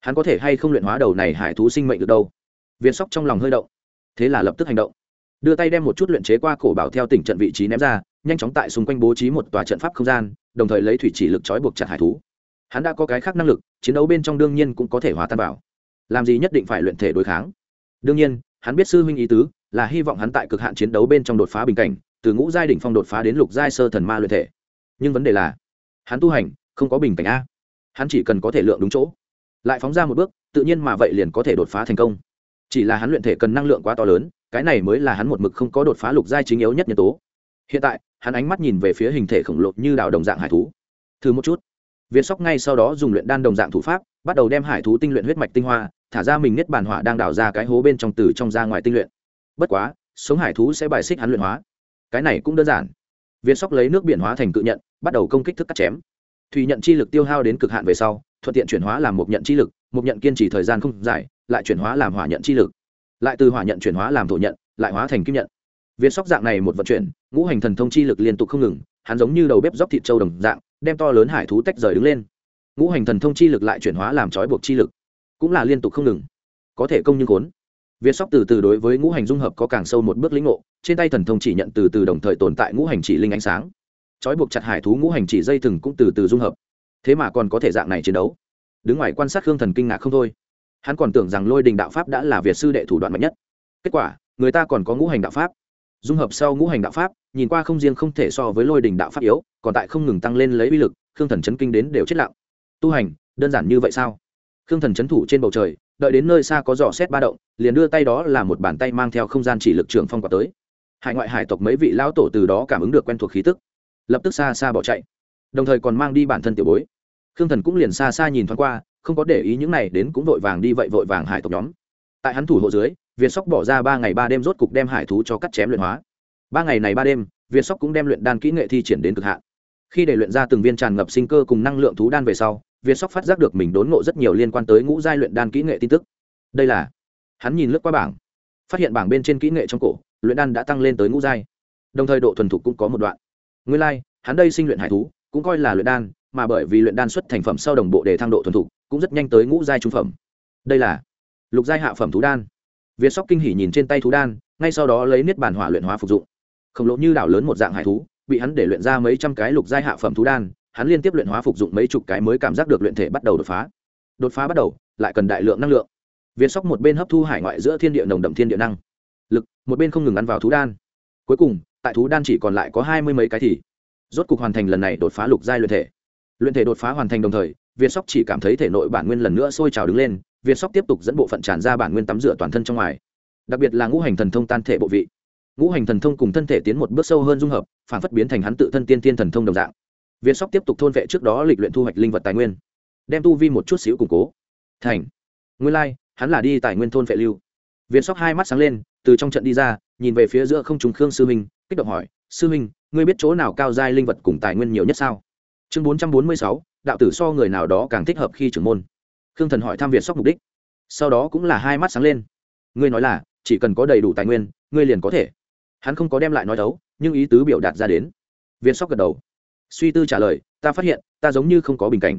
hắn có thể hay không luyện hóa đầu này hải thú sinh mệnh được đâu? Việt sóc trong lòng hơi động. Thế là lập tức hành động. Đưa tay đem một chút luyện chế qua cổ bảo theo tỉnh trận vị trí ném ra, nhanh chóng tại xung quanh bố trí một tòa trận pháp không gian, đồng thời lấy thủy chỉ lực trói buộc chặt hải thú. Hắn đã có cái khác năng lực, chiến đấu bên trong đương nhiên cũng có thể hóa tan bảo làm gì nhất định phải luyện thể đối kháng. Đương nhiên, hắn biết sư huynh ý tứ là hy vọng hắn tại cực hạn chiến đấu bên trong đột phá bình cảnh, từ ngũ giai đỉnh phong đột phá đến lục giai sơ thần ma luyện thể. Nhưng vấn đề là, hắn tu hành không có bình cảnh a. Hắn chỉ cần có thể lượng đúng chỗ, lại phóng ra một bước, tự nhiên mà vậy liền có thể đột phá thành công. Chỉ là hắn luyện thể cần năng lượng quá to lớn, cái này mới là hắn một mực không có đột phá lục giai chính yếu nhất nhân tố. Hiện tại, hắn ánh mắt nhìn về phía hình thể khổng lồ như đào đồng dạng hải thú. Thứ một chút. Việt sóc ngay sau đó dùng luyện đan đồng dạng thủ pháp, bắt đầu đem hải thú tinh luyện huyết mạch tinh hoa, thả ra mình nhất bản hỏa đang đào ra cái hố bên trong từ trong ra ngoài tinh luyện bất quá, sống hải thú sẽ bài xích hắn luyện hóa. Cái này cũng đơn giản. Việt sóc lấy nước biển hóa thành cự nhận, bắt đầu công kích thức cắt chém. Thủy nhận chi lực tiêu hao đến cực hạn về sau, thuận tiện chuyển hóa làm một nhận chi lực, một nhận kiên trì thời gian không dài, lại chuyển hóa làm hỏa nhận chi lực. Lại từ hỏa nhận chuyển hóa làm thổ nhận, lại hóa thành kim nhận. Việt sóc dạng này một vận chuyển, ngũ hành thần thông chi lực liên tục không ngừng, hắn giống như đầu bếp dóc thịt trâu đồng dạng, đem to lớn hải thú tách rời đứng lên. Ngũ hành thần thông chi lực lại chuyển hóa làm trói buộc chi lực, cũng là liên tục không ngừng. Có thể công nhưng khốn việt sóc từ từ đối với ngũ hành dung hợp có càng sâu một bước lĩnh ngộ, trên tay thần thông chỉ nhận từ từ đồng thời tồn tại ngũ hành chỉ linh ánh sáng. Trói buộc chặt hải thú ngũ hành chỉ dây từng cũng từ từ dung hợp. Thế mà còn có thể dạng này chiến đấu. Đứng ngoài quan sát khương thần kinh ngạc không thôi. Hắn còn tưởng rằng lôi đình đạo pháp đã là việt sư đệ thủ đoạn mạnh nhất. Kết quả, người ta còn có ngũ hành đạo pháp. Dung hợp sau ngũ hành đạo pháp, nhìn qua không riêng không thể so với lôi đình đạo pháp yếu, còn tại không ngừng tăng lên lấy uy lực, khương thần chấn kinh đến đều chết lặng. Tu hành, đơn giản như vậy sao? Khương thần chấn thủ trên bầu trời, đợi đến nơi xa có dò xét ba động, liền đưa tay đó là một bàn tay mang theo không gian chỉ lực trường phong quả tới. Hải ngoại hải tộc mấy vị lão tổ từ đó cảm ứng được quen thuộc khí tức, lập tức xa xa bỏ chạy, đồng thời còn mang đi bản thân tiểu bối. Khương thần cũng liền xa xa nhìn thoáng qua, không có để ý những này đến cũng vội vàng đi vậy vội vàng hải tộc nhóm. Tại hắn thủ hộ dưới, việt sóc bỏ ra ba ngày ba đêm rốt cục đem hải thú cho cắt chém luyện hóa. Ba ngày này ba đêm, việt sóc cũng đem luyện đan kỹ nghệ thi triển đến cực hạn. Khi để luyện ra từng viên tràn ngập sinh cơ cùng năng lượng thú đan về sau việt sóc phát giác được mình đốn ngộ rất nhiều liên quan tới ngũ giai luyện đan kỹ nghệ tin tức. Đây là hắn nhìn lướt qua bảng phát hiện bảng bên trên kỹ nghệ trong cổ luyện đan đã tăng lên tới ngũ giai. Đồng thời độ thuần thục cũng có một đoạn. Nguyên lai、like, hắn đây sinh luyện hải thú cũng coi là luyện đan mà bởi vì luyện đan xuất thành phẩm sau đồng bộ để thăng độ thuần thục cũng rất nhanh tới ngũ giai trung phẩm. Đây là lục giai hạ phẩm thú đan. Việt sóc kinh hỉ nhìn trên tay thú đan ngay sau đó lấy niết bản hỏa luyện hóa phục dụng. Khổng lồ như đảo lớn một dạng hải thú bị hắn để luyện ra mấy trăm cái lục giai hạ phẩm thú đan hắn liên tiếp luyện hóa phục dụng mấy chục cái mới cảm giác được luyện thể bắt đầu đột phá. Đột phá bắt đầu, lại cần đại lượng năng lượng. Việt sóc một bên hấp thu hải ngoại giữa thiên địa nồng đậm thiên địa năng. Lực, một bên không ngừng ăn vào thú đan. Cuối cùng, tại thú đan chỉ còn lại có hai mươi mấy cái thì, rốt cục hoàn thành lần này đột phá lục giai luyện thể. Luyện thể đột phá hoàn thành đồng thời việt sóc chỉ cảm thấy thể nội bản nguyên lần nữa sôi trào đứng lên, viên sóc tiếp tục dẫn bộ phận tràn ra bản nguyên tắm rửa toàn thân trong ngoài. Đặc biệt là ngũ hành thần thông tan thể bộ vị. Ngũ hành thần thông cùng thân thể tiến một bước sâu hơn dung hợp, phản phất biến thành hắn tự thân tiên tiên thần thông đồng dạng việt sóc tiếp tục thôn vệ trước đó lịch luyện thu hoạch linh vật tài nguyên đem tu vi một chút xíu củng cố. Thành. Nguyên lai、like, hắn là đi tài nguyên thôn vệ lưu. Viên sóc hai mắt sáng lên từ trong trận đi ra nhìn về phía giữa không trùng khương sư minh kích động hỏi sư minh ngươi biết chỗ nào cao giai linh vật cùng tài nguyên nhiều nhất sao? Chương bốn trăm bốn mươi sáu đạo tử so người nào đó càng thích hợp khi trưởng môn. Khương thần hỏi thăm việt sóc mục đích. Sau đó cũng là hai mắt sáng lên. Ngươi nói là chỉ cần có đầy đủ tài nguyên ngươi liền có thể. Hắn không có đem lại nói đấu, nhưng ý tứ biểu đạt ra đến. Viên sóc gật đầu suy tư trả lời, ta phát hiện, ta giống như không có bình cảnh.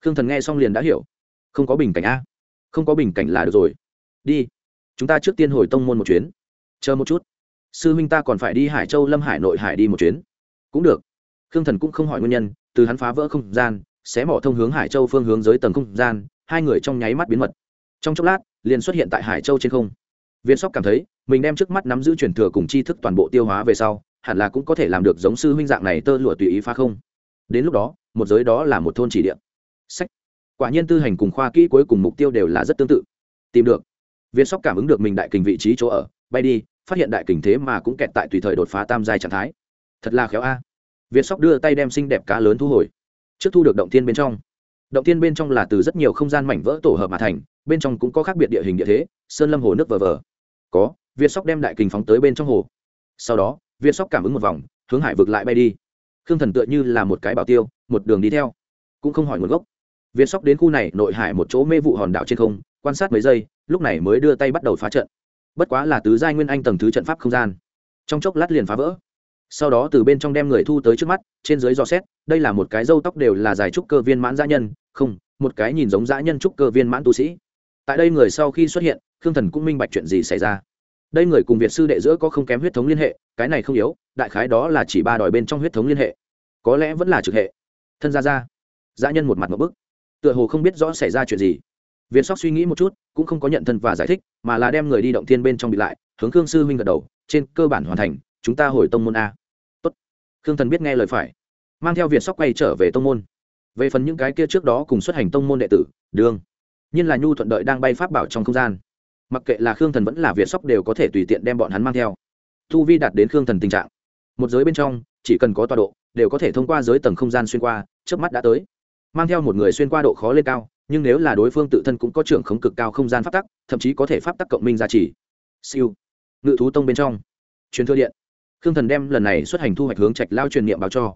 Khương thần nghe xong liền đã hiểu. Không có bình cảnh a? Không có bình cảnh là được rồi. Đi, chúng ta trước tiên hồi tông môn một chuyến. Chờ một chút. Sư huynh ta còn phải đi hải châu, lâm hải, nội hải đi một chuyến. Cũng được. Khương thần cũng không hỏi nguyên nhân, từ hắn phá vỡ không gian, xé mỏ thông hướng hải châu phương hướng dưới tầng không gian, hai người trong nháy mắt biến mật. Trong chốc lát, liền xuất hiện tại hải châu trên không. Viên sóc cảm thấy, mình đem trước mắt nắm giữ truyền thừa cùng tri thức toàn bộ tiêu hóa về sau hẳn là cũng có thể làm được giống sư huynh dạng này tơ lụa tùy ý phá không. Đến lúc đó, một giới đó là một thôn chỉ địa. Sách. Quả nhiên tư hành cùng khoa kỹ cuối cùng mục tiêu đều là rất tương tự. Tìm được. Viên sóc cảm ứng được mình đại kình vị trí chỗ ở, bay đi, phát hiện đại kình thế mà cũng kẹt tại tùy thời đột phá tam giai trạng thái. Thật là khéo a. Việt sóc đưa tay đem xinh đẹp cá lớn thu hồi. Trước thu được động thiên bên trong. Động thiên bên trong là từ rất nhiều không gian mảnh vỡ tổ hợp mà thành, bên trong cũng có khác biệt địa hình địa thế, sơn lâm hồ nước vờ vờ. Có, việt sóc đem đại kình phóng tới bên trong hồ. Sau đó việt sóc cảm ứng một vòng, hướng hải vực lại bay đi. Khương thần tựa như là một cái bảo tiêu, một đường đi theo, cũng không hỏi nguồn gốc. Việt sóc đến khu này, nội hải một chỗ mê vụ hòn đảo trên không, quan sát mấy giây, lúc này mới đưa tay bắt đầu phá trận. Bất quá là tứ giai nguyên anh tầng thứ trận pháp không gian. Trong chốc lát liền phá vỡ. Sau đó từ bên trong đem người thu tới trước mắt, trên dưới dò xét, đây là một cái râu tóc đều là dài trúc cơ viên mãn dã nhân, không, một cái nhìn giống dã nhân trúc cơ viên mãn tu sĩ. Tại đây người sau khi xuất hiện, khương thần cũng minh bạch chuyện gì xảy ra đây người cùng việt sư đệ giữa có không kém huyết thống liên hệ cái này không yếu đại khái đó là chỉ ba đòi bên trong huyết thống liên hệ. Có lẽ vẫn là trực hệ. Thân gia gia, dã nhân một mặt một bức. Tựa hồ không biết rõ xảy ra chuyện gì. Việt sóc suy nghĩ một chút cũng không có nhận thân và giải thích mà là đem người đi động thiên bên trong bị lại hướng khương sư huynh gật đầu trên cơ bản hoàn thành chúng ta hồi tông môn a. Tốt. khương thần biết nghe lời phải. Mang theo việt sóc quay trở về tông môn. Về phần những cái kia trước đó cùng xuất hành tông môn đệ tử đương nhiên là nhu thuận đợi đang bay pháp bảo trong không gian mặc kệ là khương thần vẫn là việt sóc đều có thể tùy tiện đem bọn hắn mang theo. Thu vi đạt đến khương thần tình trạng. Một giới bên trong, chỉ cần có tọa độ, đều có thể thông qua giới tầng không gian xuyên qua trước mắt đã tới. Mang theo một người xuyên qua độ khó lên cao, nhưng nếu là đối phương tự thân cũng có trưởng khống cực cao không gian pháp tắc, thậm chí có thể pháp tắc cộng minh gia trì siêu. Ngự thú tông bên trong. Truyền thừa điện. Khương thần đem lần này xuất hành thu hoạch hướng trạch lao truyền niệm báo cho.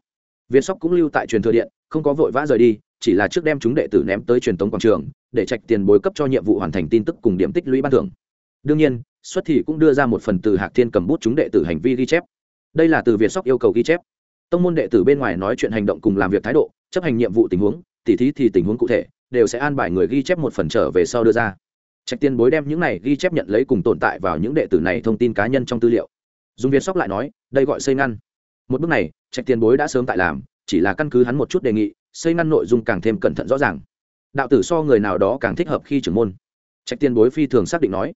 Việt sóc cũng lưu tại truyền thừa điện, không có vội vã rời đi chỉ là trước đem chúng đệ tử ném tới truyền tống quảng trường, để trạch tiền bối cấp cho nhiệm vụ hoàn thành tin tức cùng điểm tích lũy ban thưởng. Đương nhiên, xuất thị cũng đưa ra một phần từ hạc thiên cầm bút chúng đệ tử hành vi ghi chép. Đây là từ việt sóc yêu cầu ghi chép. Tông môn đệ tử bên ngoài nói chuyện hành động cùng làm việc thái độ, chấp hành nhiệm vụ tình huống, tỉ thí thì tình huống cụ thể, đều sẽ an bài người ghi chép một phần trở về sau đưa ra. Trạch tiền bối đem những này ghi chép nhận lấy cùng tồn tại vào những đệ tử này thông tin cá nhân trong tư liệu. Dùng việt sóc lại nói, đây gọi xây ngăn. Một bước này, trạch tiền bối đã sớm tại làm chỉ là căn cứ hắn một chút đề nghị, xây ngăn nội dung càng thêm cẩn thận rõ ràng. Đạo tử so người nào đó càng thích hợp khi trưởng môn. Trạch tiền bối phi thường xác định nói.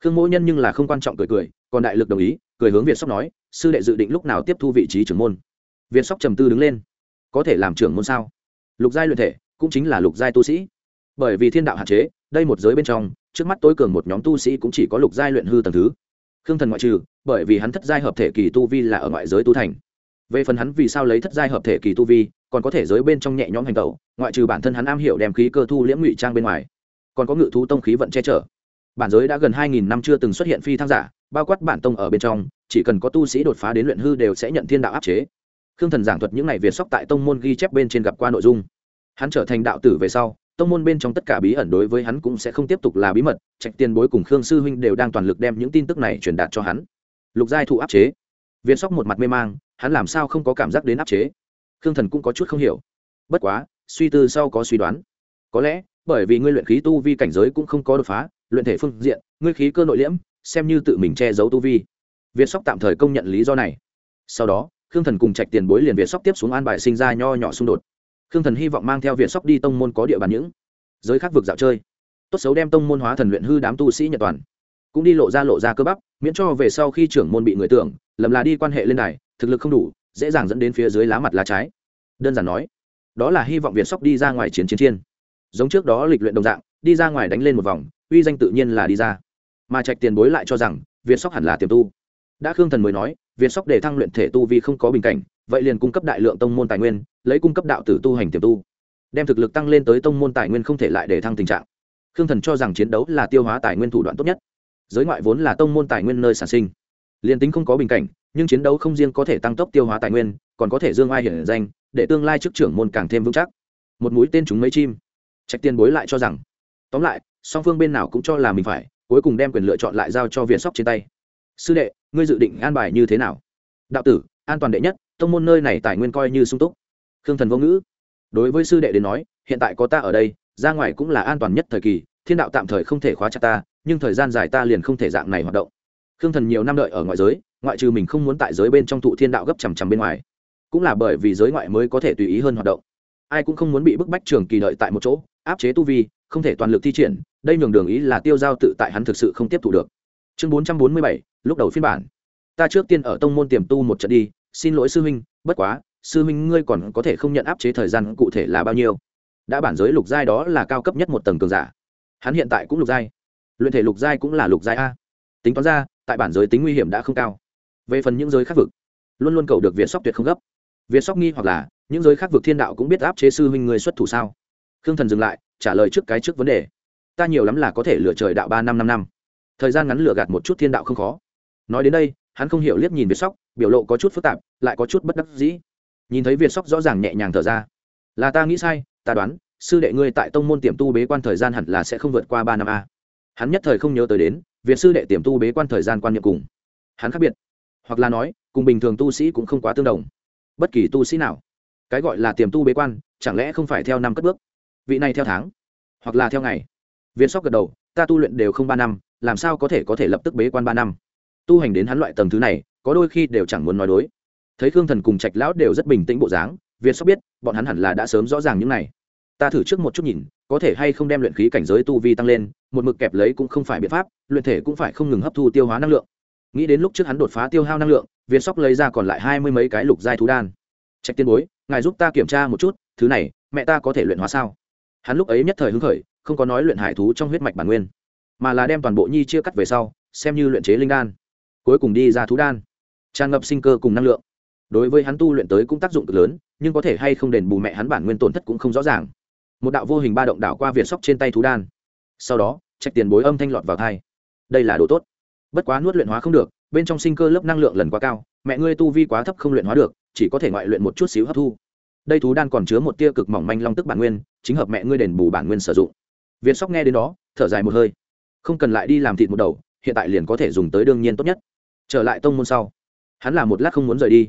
Khương mỗ nhân nhưng là không quan trọng cười cười, còn đại lực đồng ý, cười hướng việt sóc nói, sư đệ dự định lúc nào tiếp thu vị trí trưởng môn. Việt sóc trầm tư đứng lên. Có thể làm trưởng môn sao? Lục giai luyện thể, cũng chính là lục giai tu sĩ. Bởi vì thiên đạo hạn chế, đây một giới bên trong, trước mắt tối cường một nhóm tu sĩ cũng chỉ có lục giai luyện hư tầng thứ. Khương thần ngoại trừ, bởi vì hắn thất giai hợp thể kỳ tu vi là ở ngoại giới tu thành về phần hắn vì sao lấy thất giai hợp thể kỳ tu vi, còn có thể giới bên trong nhẹ nhõm hành tẩu, ngoại trừ bản thân hắn am hiểu đem khí cơ thu liễm ngụy trang bên ngoài. Còn có ngự thú tông khí vận che chở. Bản giới đã gần hai nghìn năm chưa từng xuất hiện phi thăng giả, bao quát bản tông ở bên trong, chỉ cần có tu sĩ đột phá đến luyện hư đều sẽ nhận thiên đạo áp chế. Khương thần giảng thuật những ngày việt sóc tại tông môn ghi chép bên trên gặp qua nội dung. Hắn trở thành đạo tử về sau, tông môn bên trong tất cả bí ẩn đối với hắn cũng sẽ không tiếp tục là bí mật, trạch tiền bối cùng khương sư huynh đều đang toàn lực đem những tin tức này truyền đạt cho hắn. Lục giai thụ áp chế. Việt sóc một mặt mê mang hắn làm sao không có cảm giác đến áp chế? Khương thần cũng có chút không hiểu. Bất quá, suy tư sau có suy đoán. Có lẽ, bởi vì ngươi luyện khí tu vi cảnh giới cũng không có đột phá, luyện thể phương diện, ngươi khí cơ nội liễm, xem như tự mình che giấu tu vi. Việt sóc tạm thời công nhận lý do này. Sau đó, khương thần cùng trạch tiền bối liền việt sóc tiếp xuống an bài sinh ra nho nhỏ xung đột. Khương thần hy vọng mang theo việt sóc đi tông môn có địa bàn những giới khác vực dạo chơi. Tốt xấu đem tông môn hóa thần luyện hư đám tu sĩ nhật toàn. Cũng đi lộ ra lộ ra cơ bắp, miễn cho về sau khi trưởng môn bị người tưởng, lầm là đi quan hệ lên này thực lực không đủ, dễ dàng dẫn đến phía dưới lá mặt lá trái. Đơn giản nói, đó là hy vọng việt sóc đi ra ngoài chiến chiến chiên giống trước đó lịch luyện đồng dạng, đi ra ngoài đánh lên một vòng, uy danh tự nhiên là đi ra. Mà trạch tiền bối lại cho rằng, việt sóc hẳn là tiềm tu. Đã khương thần mới nói, việt sóc để thăng luyện thể tu vì không có bình cảnh, vậy liền cung cấp đại lượng tông môn tài nguyên, lấy cung cấp đạo tử tu hành tiềm tu. Đem thực lực tăng lên tới tông môn tài nguyên không thể lại để thăng tình trạng. Khương thần cho rằng chiến đấu là tiêu hóa tài nguyên thủ đoạn tốt nhất. Giới ngoại vốn là tông môn tài nguyên nơi sản sinh. Liền tính không có bình cảnh nhưng chiến đấu không riêng có thể tăng tốc tiêu hóa tài nguyên, còn có thể dương ai hiển danh, để tương lai chức trưởng môn càng thêm vững chắc. Một mũi tên chúng mấy chim? Trạch tiên bối lại cho rằng. Tóm lại, song phương bên nào cũng cho là mình phải, cuối cùng đem quyền lựa chọn lại giao cho viện sóc trên tay. Sư đệ, ngươi dự định an bài như thế nào? Đạo tử, an toàn đệ nhất, tông môn nơi này tài nguyên coi như sung túc. Khương thần vô ngữ. Đối với sư đệ đến nói, hiện tại có ta ở đây, ra ngoài cũng là an toàn nhất thời kỳ, thiên đạo tạm thời không thể khóa chặt ta, nhưng thời gian dài ta liền không thể dạng này hoạt động. Khương thần nhiều năm đợi ở ngoại giới ngoại trừ mình không muốn tại giới bên trong thụ thiên đạo gấp chằm chằm bên ngoài, cũng là bởi vì giới ngoại mới có thể tùy ý hơn hoạt động. Ai cũng không muốn bị bức bách trường kỳ đợi tại một chỗ, áp chế tu vi, không thể toàn lực thi triển, đây nhường đường ý là tiêu giao tự tại hắn thực sự không tiếp thu được. Chương bốn trăm bốn mươi bảy, lúc đầu phiên bản. Ta trước tiên ở tông môn tiềm tu một trận đi, xin lỗi sư huynh, bất quá, sư huynh ngươi còn có thể không nhận áp chế thời gian cụ thể là bao nhiêu? Đã bản giới lục giai đó là cao cấp nhất một tầng cường giả. Hắn hiện tại cũng lục giai. Luyện thể lục giai cũng là lục giai a. Tính toán ra, tại bản giới tính nguy hiểm đã không cao về phần những giới khác vực, luôn luôn cầu được việt sóc tuyệt không gấp. Việt sóc nghi hoặc là, những giới khác vực thiên đạo cũng biết áp chế sư huynh người xuất thủ sao? Khương thần dừng lại, trả lời trước cái trước vấn đề. Ta nhiều lắm là có thể lựa trời đạo ba năm năm năm. Thời gian ngắn lựa gạt một chút thiên đạo không khó. Nói đến đây, hắn không hiểu liếc nhìn việt sóc, biểu lộ có chút phức tạp, lại có chút bất đắc dĩ. Nhìn thấy việt sóc rõ ràng nhẹ nhàng thở ra. Là ta nghĩ sai, ta đoán, sư đệ ngươi tại tông môn tiềm tu bế quan thời gian hẳn là sẽ không vượt qua ba năm a. Hắn nhất thời không nhớ tới đến, việt sư đệ tiềm tu bế quan thời gian quan niệm cùng. Hắn khác biệt hoặc là nói, cùng bình thường tu sĩ cũng không quá tương đồng. Bất kỳ tu sĩ nào, cái gọi là tiềm tu bế quan, chẳng lẽ không phải theo năm cất bước? Vị này theo tháng, hoặc là theo ngày. Viên sóc gật đầu, ta tu luyện đều không ba năm, làm sao có thể có thể lập tức bế quan ba năm? Tu hành đến hắn loại tầng thứ này, có đôi khi đều chẳng muốn nói đối. Thấy khương thần cùng trạch lão đều rất bình tĩnh bộ dáng, viên sóc biết, bọn hắn hẳn là đã sớm rõ ràng những này. Ta thử trước một chút nhìn, có thể hay không đem luyện khí cảnh giới tu vi tăng lên, một mực kẹp lấy cũng không phải biện pháp, luyện thể cũng phải không ngừng hấp thu tiêu hóa năng lượng nghĩ đến lúc trước hắn đột phá tiêu hao năng lượng việt sóc lấy ra còn lại hai mươi mấy cái lục giai thú đan. Trạch tiên bối, ngài giúp ta kiểm tra một chút, thứ này, mẹ ta có thể luyện hóa sao? Hắn lúc ấy nhất thời hứng khởi, không có nói luyện hải thú trong huyết mạch bản nguyên, mà là đem toàn bộ nhi chia cắt về sau, xem như luyện chế linh đan. Cuối cùng đi ra thú đan, tràn ngập sinh cơ cùng năng lượng. Đối với hắn tu luyện tới cũng tác dụng cực lớn, nhưng có thể hay không đền bù mẹ hắn bản nguyên tổn thất cũng không rõ ràng. Một đạo vô hình ba động đảo qua việt sóc trên tay thú đan. Sau đó, trạch tiền bối âm thanh lọt vào thai đây là đồ tốt bất quá nuốt luyện hóa không được, bên trong sinh cơ lớp năng lượng lần quá cao, mẹ ngươi tu vi quá thấp không luyện hóa được, chỉ có thể ngoại luyện một chút xíu hấp thu. Đây thú đan còn chứa một tia cực mỏng manh long tức bản nguyên, chính hợp mẹ ngươi đền bù bản nguyên sử dụng. Việt sóc nghe đến đó, thở dài một hơi. Không cần lại đi làm thịt một đầu, hiện tại liền có thể dùng tới đương nhiên tốt nhất. Trở lại tông môn sau, hắn là một lát không muốn rời đi.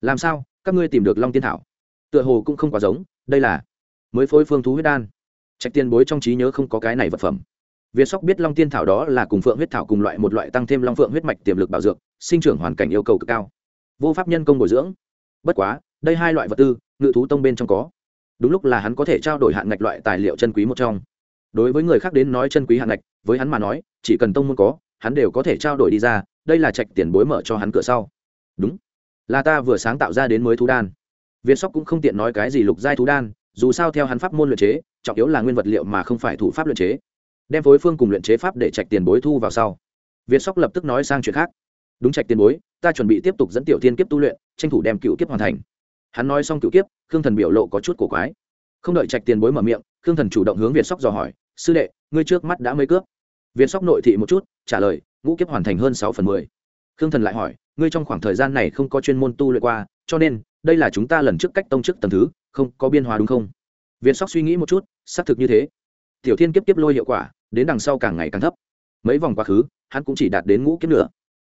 Làm sao, các ngươi tìm được long tiên thảo? Tựa hồ cũng không quá giống, đây là mới phối phương thú huyết đan. Trạch tiền bối trong trí nhớ không có cái này vật phẩm việt sóc biết long tiên thảo đó là cùng phượng huyết thảo cùng loại một loại tăng thêm long phượng huyết mạch tiềm lực bảo dược sinh trưởng hoàn cảnh yêu cầu cực cao. Vô pháp nhân công bồi dưỡng. Bất quá, đây hai loại vật tư, ngự thú tông bên trong có. Đúng lúc là hắn có thể trao đổi hạn ngạch loại tài liệu chân quý một trong. Đối với người khác đến nói chân quý hạn ngạch, với hắn mà nói, chỉ cần tông môn có, hắn đều có thể trao đổi đi ra, đây là trạch tiền bối mở cho hắn cửa sau. Đúng. Là ta vừa sáng tạo ra đến mới thú đan. Việt sóc cũng không tiện nói cái gì lục giai thú đan, dù sao theo hắn pháp môn luyện chế, trọng yếu là nguyên vật liệu mà không phải thủ pháp luyện chế đem phối phương cùng luyện chế pháp để trạch tiền bối thu vào sau. Việt sóc lập tức nói sang chuyện khác. Đúng trạch tiền bối, ta chuẩn bị tiếp tục dẫn tiểu thiên kiếp tu luyện, tranh thủ đem cựu kiếp hoàn thành. Hắn nói xong cựu kiếp, khương thần biểu lộ có chút cổ quái. Không đợi trạch tiền bối mở miệng, khương thần chủ động hướng việt sóc dò hỏi, sư đệ, ngươi trước mắt đã mấy cướp? Việt sóc nội thị một chút, trả lời, ngũ kiếp hoàn thành hơn sáu phần mười. Khương thần lại hỏi, ngươi trong khoảng thời gian này không có chuyên môn tu luyện qua, cho nên, đây là chúng ta lần trước cách tông chức tầm thứ, không có biên hòa đúng không? Việt sóc suy nghĩ một chút, xác thực như thế. Tiểu thiên kiếp tiếp lôi hiệu quả đến đằng sau càng ngày càng thấp. Mấy vòng quá khứ, hắn cũng chỉ đạt đến ngũ kiếp nữa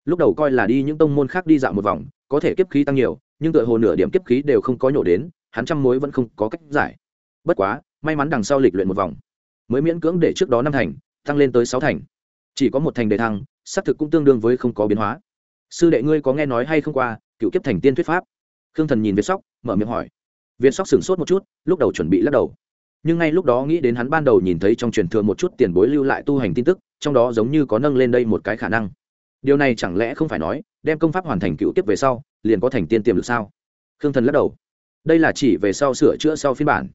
lúc đầu coi là đi những tông môn khác đi dạo một vòng, có thể kiếp khí tăng nhiều, nhưng tựa hồ nửa điểm kiếp khí đều không có nhổ đến, hắn trăm mối vẫn không có cách giải. Bất quá, may mắn đằng sau lịch luyện một vòng, mới miễn cưỡng để trước đó năm thành, tăng lên tới sáu thành. Chỉ có một thành đề thăng, xác thực cũng tương đương với không có biến hóa. Sư đệ ngươi có nghe nói hay không qua, cựu kiếp thành tiên thuyết pháp? Khương thần nhìn việt sóc, mở miệng hỏi. Việt sóc sửng sốt một chút, lúc đầu chuẩn bị lắc đầu nhưng ngay lúc đó nghĩ đến hắn ban đầu nhìn thấy trong truyền thừa một chút tiền bối lưu lại tu hành tin tức, trong đó giống như có nâng lên đây một cái khả năng. Điều này chẳng lẽ không phải nói, đem công pháp hoàn thành cựu tiếp về sau, liền có thành tiên tiềm lực sao? Khương thần lắc đầu. Đây là chỉ về sau sửa chữa sau phiên bản.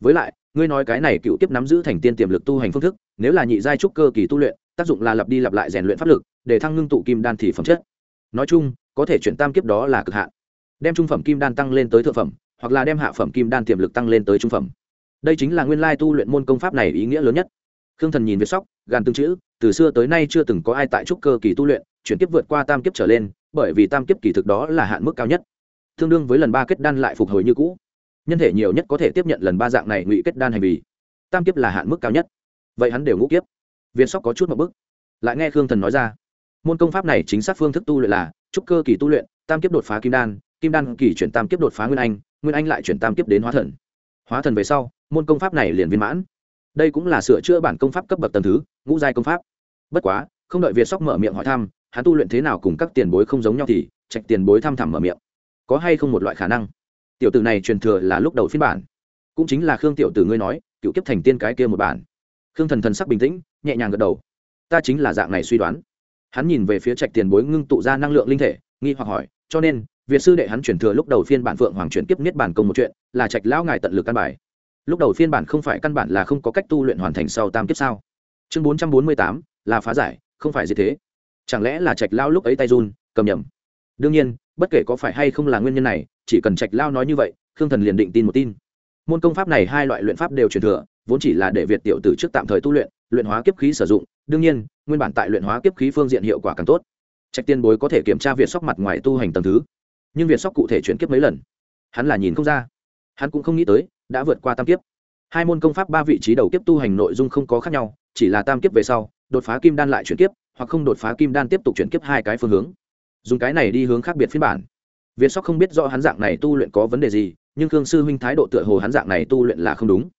Với lại, ngươi nói cái này cựu tiếp nắm giữ thành tiên tiềm lực tu hành phương thức, nếu là nhị giai trúc cơ kỳ tu luyện, tác dụng là lặp đi lặp lại rèn luyện pháp lực, để thăng ngưng tụ kim đan thì phẩm chất. Nói chung, có thể chuyển tam kiếp đó là cực hạn. Đem trung phẩm kim đan tăng lên tới thượng phẩm, hoặc là đem hạ phẩm kim đan tiềm lực tăng lên tới trung phẩm đây chính là nguyên lai tu luyện môn công pháp này ý nghĩa lớn nhất. Khương thần nhìn việt sóc, gàn tương chữ, từ xưa tới nay chưa từng có ai tại trúc cơ kỳ tu luyện, chuyển tiếp vượt qua tam kiếp trở lên, bởi vì tam kiếp kỳ thực đó là hạn mức cao nhất. Tương đương với lần ba kết đan lại phục hồi như cũ. Nhân thể nhiều nhất có thể tiếp nhận lần ba dạng này ngụy kết đan hành vi. Tam kiếp là hạn mức cao nhất. Vậy hắn đều ngũ kiếp. Viên sóc có chút một bức. Lại nghe khương thần nói ra, môn công pháp này chính xác phương thức tu luyện là trúc cơ kỳ tu luyện, tam kiếp đột phá kim đan kim đan kỳ chuyển tam kiếp đột phá nguyên anh nguyên anh lại chuyển tam kiếp đến hóa thần hóa thần về sau, môn công pháp này liền viên mãn. Đây cũng là sửa chữa bản công pháp cấp bậc tầng thứ, ngũ giai công pháp. Bất quá, không đợi việt sóc mở miệng hỏi thăm, hắn tu luyện thế nào cùng các tiền bối không giống nhau thì, trạch tiền bối thăm thẳm mở miệng. Có hay không một loại khả năng? Tiểu tử này truyền thừa là lúc đầu phiên bản. Cũng chính là khương tiểu tử ngươi nói, cựu kiếp thành tiên cái kia một bản. Khương thần thần sắc bình tĩnh, nhẹ nhàng gật đầu. Ta chính là dạng này suy đoán. Hắn nhìn về phía trạch tiền bối ngưng tụ ra năng lượng linh thể, nghi hoặc hỏi, cho nên việt sư đệ hắn chuyển thừa lúc đầu phiên bản phượng hoàng chuyển tiếp niết bản công một chuyện, là trạch lão ngài tận lực căn bài. Lúc đầu phiên bản không phải căn bản là không có cách tu luyện hoàn thành sau tam kiếp sao? Chương bốn trăm bốn mươi tám, là phá giải, không phải gì thế? Chẳng lẽ là trạch lao lúc ấy tay run, cầm nhầm? Đương nhiên, bất kể có phải hay không là nguyên nhân này, chỉ cần trạch lao nói như vậy, khương thần liền định tin một tin. Môn công pháp này hai loại luyện pháp đều truyền thừa, vốn chỉ là để việt tiểu tử trước tạm thời tu luyện luyện hóa kiếp khí sử dụng, đương nhiên, nguyên bản tại luyện hóa kiếp khí phương diện hiệu quả càng tốt. Trạch tiên bối có thể kiểm tra việt sóc mặt ngoài tu hành tầng thứ nhưng việt sóc cụ thể chuyển kiếp mấy lần hắn là nhìn không ra hắn cũng không nghĩ tới đã vượt qua tam kiếp hai môn công pháp ba vị trí đầu kiếp tu hành nội dung không có khác nhau chỉ là tam kiếp về sau đột phá kim đan lại chuyển kiếp hoặc không đột phá kim đan tiếp tục chuyển kiếp hai cái phương hướng dùng cái này đi hướng khác biệt phiên bản việt sóc không biết rõ hắn dạng này tu luyện có vấn đề gì nhưng khương sư huynh thái độ tựa hồ hắn dạng này tu luyện là không đúng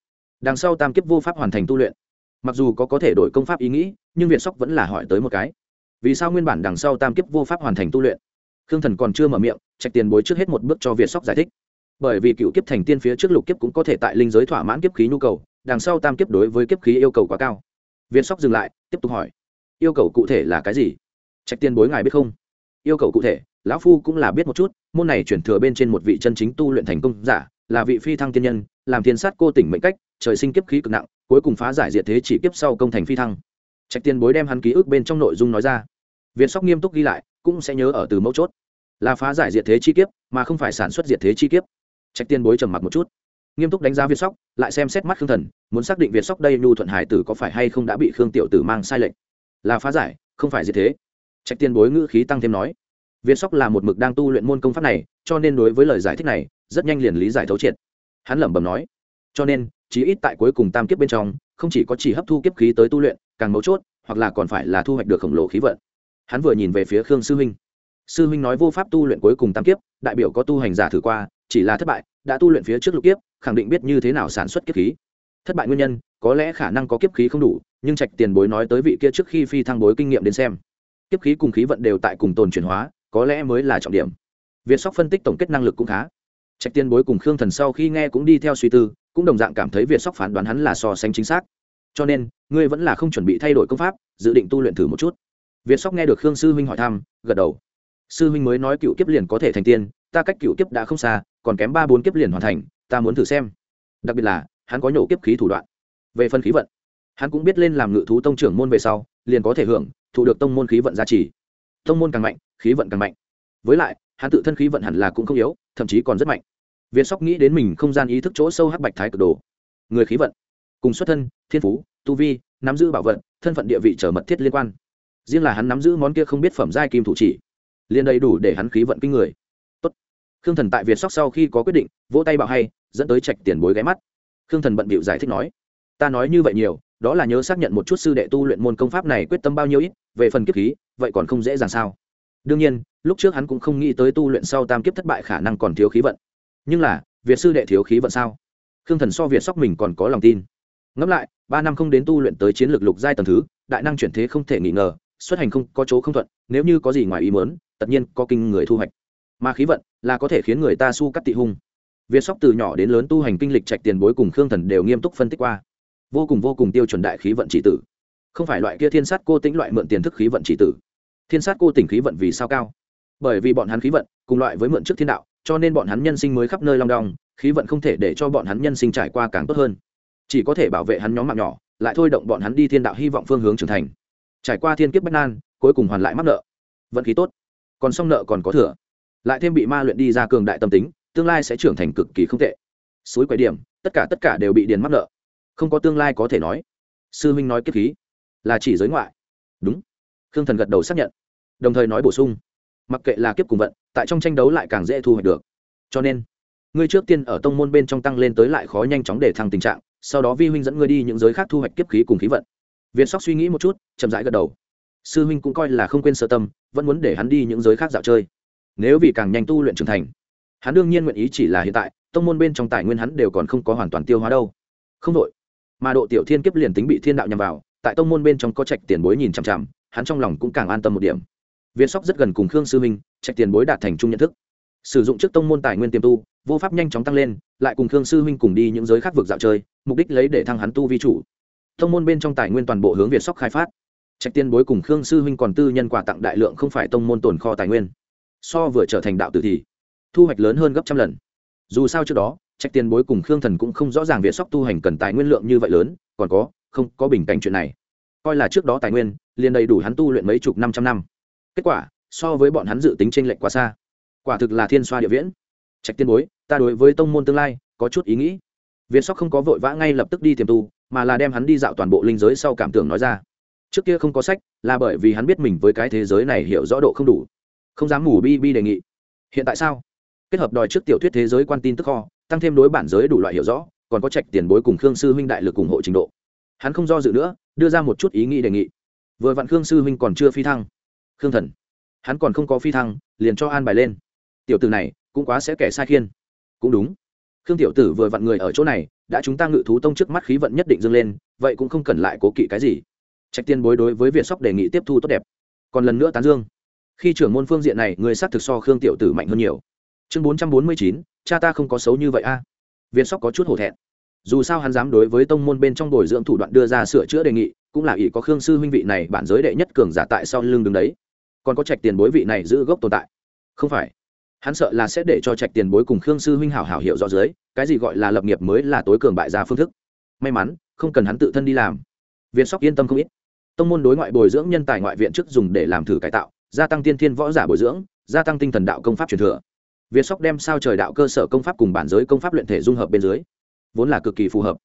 đằng sau tam kiếp vô pháp hoàn thành tu luyện mặc dù có có thể đổi công pháp ý nghĩ nhưng việt sóc vẫn là hỏi tới một cái vì sao nguyên bản đằng sau tam kiếp vô pháp hoàn thành tu luyện khương thần còn chưa mở miệng trạch tiền bối trước hết một bước cho việt sóc giải thích bởi vì cựu kiếp thành tiên phía trước lục kiếp cũng có thể tại linh giới thỏa mãn kiếp khí nhu cầu đằng sau tam kiếp đối với kiếp khí yêu cầu quá cao viên sóc dừng lại tiếp tục hỏi yêu cầu cụ thể là cái gì trạch tiên bối ngài biết không yêu cầu cụ thể lão phu cũng là biết một chút môn này chuyển thừa bên trên một vị chân chính tu luyện thành công giả là vị phi thăng tiên nhân làm thiên sát cô tỉnh mệnh cách trời sinh kiếp khí cực nặng cuối cùng phá giải diệt thế chỉ kiếp sau công thành phi thăng trạch tiên bối đem hắn ký ức bên trong nội dung nói ra viên sóc nghiêm túc ghi lại cũng sẽ nhớ ở từ mấu chốt là phá giải diệt thế chi kiếp, mà không phải sản xuất diệt thế chi kiếp. Trạch tiên bối trầm mặc một chút. Nghiêm túc đánh giá việt sóc, lại xem xét mắt khương thần, muốn xác định việt sóc đây nhu thuận hải tử có phải hay không đã bị khương tiểu tử mang sai lệch. Là phá giải, không phải diệt thế. Trạch tiên bối ngữ khí tăng thêm nói. Việt sóc là một mực đang tu luyện môn công pháp này, cho nên đối với lời giải thích này, rất nhanh liền lý giải thấu triệt. Hắn lẩm bẩm nói. Cho nên, chí ít tại cuối cùng tam kiếp bên trong, không chỉ có chỉ hấp thu kiếp khí tới tu luyện, càng mấu chốt, hoặc là còn phải là thu hoạch được khổng lồ khí vận. Hắn vừa nhìn về phía khương sư huynh sư huynh nói vô pháp tu luyện cuối cùng tam kiếp, đại biểu có tu hành giả thử qua, chỉ là thất bại, đã tu luyện phía trước lục kiếp, khẳng định biết như thế nào sản xuất kiếp khí. Thất bại nguyên nhân, có lẽ khả năng có kiếp khí không đủ, nhưng trạch tiền bối nói tới vị kia trước khi phi thăng bối kinh nghiệm đến xem. Kiếp khí cùng khí vận đều tại cùng tồn chuyển hóa, có lẽ mới là trọng điểm. Việt sóc phân tích tổng kết năng lực cũng khá. Trạch tiền bối cùng khương thần sau khi nghe cũng đi theo suy tư, cũng đồng dạng cảm thấy việt sóc phán đoán hắn là so sánh chính xác. Cho nên, ngươi vẫn là không chuẩn bị thay đổi công pháp, dự định tu luyện thử một chút. Việt sóc nghe được khương sư huynh hỏi thăm, gật đầu sư huynh mới nói cựu kiếp liền có thể thành tiên, ta cách cựu kiếp đã không xa, còn kém ba bốn kiếp liền hoàn thành, ta muốn thử xem. Đặc biệt là, hắn có nhổ kiếp khí thủ đoạn. Về phân khí vận, hắn cũng biết lên làm ngự thú tông trưởng môn về sau, liền có thể hưởng, thụ được tông môn khí vận gia trì. Tông môn càng mạnh, khí vận càng mạnh. Với lại, hắn tự thân khí vận hẳn là cũng không yếu, thậm chí còn rất mạnh. Viên sóc nghĩ đến mình không gian ý thức chỗ sâu hắc bạch thái cực đồ. Người khí vận, cùng xuất thân, thiên phú, tu vi, nắm giữ bảo vận, thân phận địa vị trở mật thiết liên quan. Riêng là hắn nắm giữ món kia không biết phẩm giai kim thủ chỉ liền đầy đủ để hắn khí vận kinh người. Tốt. khương thần tại việt sóc sau khi có quyết định, vỗ tay bảo hay, dẫn tới trạch tiền bối ghé mắt. Khương thần bận bịu giải thích nói, ta nói như vậy nhiều, đó là nhớ xác nhận một chút sư đệ tu luyện môn công pháp này quyết tâm bao nhiêu ít, về phần kiếp khí, vậy còn không dễ dàng sao? Đương nhiên, lúc trước hắn cũng không nghĩ tới tu luyện sau tam kiếp thất bại khả năng còn thiếu khí vận. Nhưng là, việt sư đệ thiếu khí vận sao? Khương thần so việt sóc mình còn có lòng tin. Ngẫm lại, ba năm không đến tu luyện tới chiến lược lục giai tầng thứ, đại năng chuyển thế không thể nghỉ ngờ, xuất hành không có chỗ không thuận, nếu như có gì ngoài ý mớn tất nhiên có kinh người thu hoạch. Mà khí vận là có thể khiến người ta su cắt tị hung. Viên sóc từ nhỏ đến lớn tu hành kinh lịch trạch tiền bối cùng khương thần đều nghiêm túc phân tích qua. Vô cùng vô cùng tiêu chuẩn đại khí vận chỉ tử. Không phải loại kia thiên sát cô tĩnh loại mượn tiền thức khí vận chỉ tử. Thiên sát cô tỉnh khí vận vì sao cao? Bởi vì bọn hắn khí vận cùng loại với mượn trước thiên đạo, cho nên bọn hắn nhân sinh mới khắp nơi long đong, khí vận không thể để cho bọn hắn nhân sinh trải qua càng tốt hơn. Chỉ có thể bảo vệ hắn nhóm mạng nhỏ, lại thôi động bọn hắn đi thiên đạo hy vọng phương hướng trưởng thành. Trải qua thiên kiếp bất nan cuối cùng hoàn lại mắc nợ. Vận khí tốt còn xong nợ còn có thừa. Lại thêm bị ma luyện đi ra cường đại tâm tính, tương lai sẽ trưởng thành cực kỳ không tệ. Suối quầy điểm, tất cả tất cả đều bị điền mắc nợ. Không có tương lai có thể nói. Sư huynh nói kiếp khí, là chỉ giới ngoại. Đúng. Khương thần gật đầu xác nhận. Đồng thời nói bổ sung. Mặc kệ là kiếp cùng vận, tại trong tranh đấu lại càng dễ thu hoạch được. Cho nên, ngươi trước tiên ở tông môn bên trong tăng lên tới lại khó nhanh chóng để thăng tình trạng, sau đó vi huynh dẫn ngươi đi những giới khác thu hoạch kiếp khí cùng khí vận. Việt sóc suy nghĩ một chút, chậm rãi gật đầu. Sư huynh cũng coi là không quên sơ tâm vẫn muốn để hắn đi những giới khác dạo chơi. Nếu vì càng nhanh tu luyện trưởng thành, hắn đương nhiên nguyện ý chỉ là hiện tại, tông môn bên trong tài nguyên hắn đều còn không có hoàn toàn tiêu hóa đâu. Không đội mà độ tiểu thiên kiếp liền tính bị thiên đạo nhằm vào, tại tông môn bên trong có trạch tiền bối nhìn chằm chằm, hắn trong lòng cũng càng an tâm một điểm. Việt sóc rất gần cùng khương sư minh, trạch tiền bối đạt thành chung nhận thức. Sử dụng trước tông môn tài nguyên tiềm tu, vô pháp nhanh chóng tăng lên, lại cùng khương sư huynh cùng đi những giới khác vực dạo chơi, mục đích lấy để thăng hắn tu vi chủ. Tông môn bên trong tài nguyên toàn bộ hướng việt sóc khai phát trạch Tiên bối cùng khương sư huynh còn tư nhân quà tặng đại lượng không phải tông môn tồn kho tài nguyên. So vừa trở thành đạo tử thì thu hoạch lớn hơn gấp trăm lần. Dù sao trước đó, trạch Tiên bối cùng khương thần cũng không rõ ràng việt sóc tu hành cần tài nguyên lượng như vậy lớn, còn có, không, có bình cảnh chuyện này. Coi là trước đó tài nguyên, liền đầy đủ hắn tu luyện mấy chục năm trăm năm. Kết quả, so với bọn hắn dự tính tranh lệch quá xa. Quả thực là thiên xoa địa viễn. Trạch tiên bối, ta đối với tông môn tương lai, có chút ý nghĩ. Việt sóc không có vội vã ngay lập tức đi tiềm tu, mà là đem hắn đi dạo toàn bộ linh giới sau cảm tưởng nói ra trước kia không có sách, là bởi vì hắn biết mình với cái thế giới này hiểu rõ độ không đủ. Không dám mù bi bi đề nghị. Hiện tại sao? Kết hợp đòi trước tiểu thuyết thế giới quan tin tức kho, tăng thêm đối bản giới đủ loại hiểu rõ, còn có trạch tiền bối cùng khương sư huynh đại lực ủng hộ trình độ. Hắn không do dự nữa, đưa ra một chút ý nghĩ đề nghị. Vừa vặn khương sư huynh còn chưa phi thăng. Khương thần. Hắn còn không có phi thăng, liền cho an bài lên. Tiểu tử này, cũng quá sẽ kẻ sai khiên. Cũng đúng. Khương tiểu tử vừa vặn người ở chỗ này, đã chúng ta ngự thú tông trước mắt khí vận nhất định dâng lên, vậy cũng không cần lại cố kỵ cái gì trạch tiên bối đối với việt sóc đề nghị tiếp thu tốt đẹp. Còn lần nữa tán dương. Khi trưởng môn phương diện này, người xác thực so khương tiểu tử mạnh hơn nhiều. Chương bốn trăm bốn mươi chín, cha ta không có xấu như vậy a. Việt sóc có chút hổ thẹn. Dù sao hắn dám đối với tông môn bên trong bồi dưỡng thủ đoạn đưa ra sửa chữa đề nghị, cũng là ỷ có khương sư huynh vị này bản giới đệ nhất cường giả tại sau lưng đứng đấy. Còn có trạch tiền bối vị này giữ gốc tồn tại. Không phải. Hắn sợ là sẽ để cho trạch tiền bối cùng khương sư huynh hảo hảo hiểu rõ dưới, cái gì gọi là lập nghiệp mới là tối cường bại gia phương thức. May mắn, không cần hắn tự thân đi làm. Viên sóc yên tâm không ít tông môn đối ngoại bồi dưỡng nhân tài ngoại viện trước dùng để làm thử cải tạo, gia tăng tiên thiên võ giả bồi dưỡng, gia tăng tinh thần đạo công pháp truyền thừa. Việt sóc đem sao trời đạo cơ sở công pháp cùng bản giới công pháp luyện thể dung hợp bên dưới, vốn là cực kỳ phù hợp.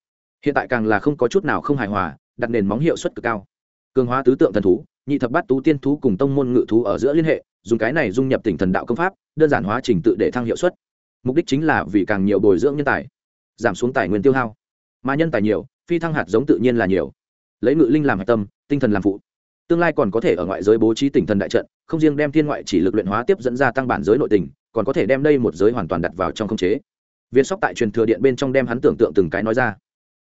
Hiện tại càng là không có chút nào không hài hòa, đặt nền móng hiệu suất cực cao. Cường hóa tứ tượng thần thú, nhị thập bát tú tiên thú cùng tông môn ngự thú ở giữa liên hệ, dùng cái này dung nhập tỉnh thần đạo công pháp, đơn giản hóa trình tự để thăng hiệu suất. Mục đích chính là vì càng nhiều bồi dưỡng nhân tài, giảm xuống tài nguyên tiêu hao. Mà nhân tài nhiều, phi thăng hạt giống tự nhiên là nhiều lấy ngự linh làm hạch tâm, tinh thần làm phụ. Tương lai còn có thể ở ngoại giới bố trí tỉnh thần đại trận, không riêng đem thiên ngoại chỉ lực luyện hóa tiếp dẫn ra tăng bản giới nội tình, còn có thể đem đây một giới hoàn toàn đặt vào trong khống chế. Viên sóc tại truyền thừa điện bên trong đem hắn tưởng tượng từng cái nói ra.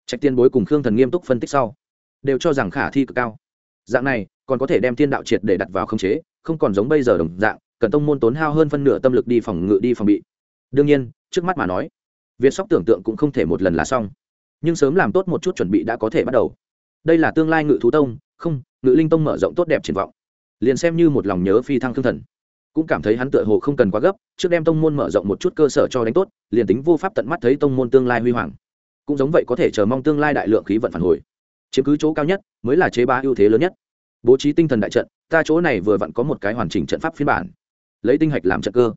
Trạch tiên bối cùng khương thần nghiêm túc phân tích sau, đều cho rằng khả thi cực cao. Dạng này, còn có thể đem thiên đạo triệt để đặt vào khống chế, không còn giống bây giờ đồng dạng, cần tông môn tốn hao hơn phân nửa tâm lực đi phòng ngự, đi phòng bị. Đương nhiên, trước mắt mà nói, viên sóc tưởng tượng cũng không thể một lần là xong. Nhưng sớm làm tốt một chút chuẩn bị đã có thể bắt đầu đây là tương lai ngự thú tông, không, ngự linh tông mở rộng tốt đẹp triển vọng. Liền xem như một lòng nhớ phi thăng thương thần. Cũng cảm thấy hắn tựa hồ không cần quá gấp, trước đem tông môn mở rộng một chút cơ sở cho đánh tốt, liền tính vô pháp tận mắt thấy tông môn tương lai huy hoàng. Cũng giống vậy có thể chờ mong tương lai đại lượng khí vận phản hồi. Chiếm cứ chỗ cao nhất, mới là chế bá ưu thế lớn nhất. Bố trí tinh thần đại trận, ta chỗ này vừa vặn có một cái hoàn chỉnh trận pháp phiên bản. Lấy tinh hạch làm trận cơ.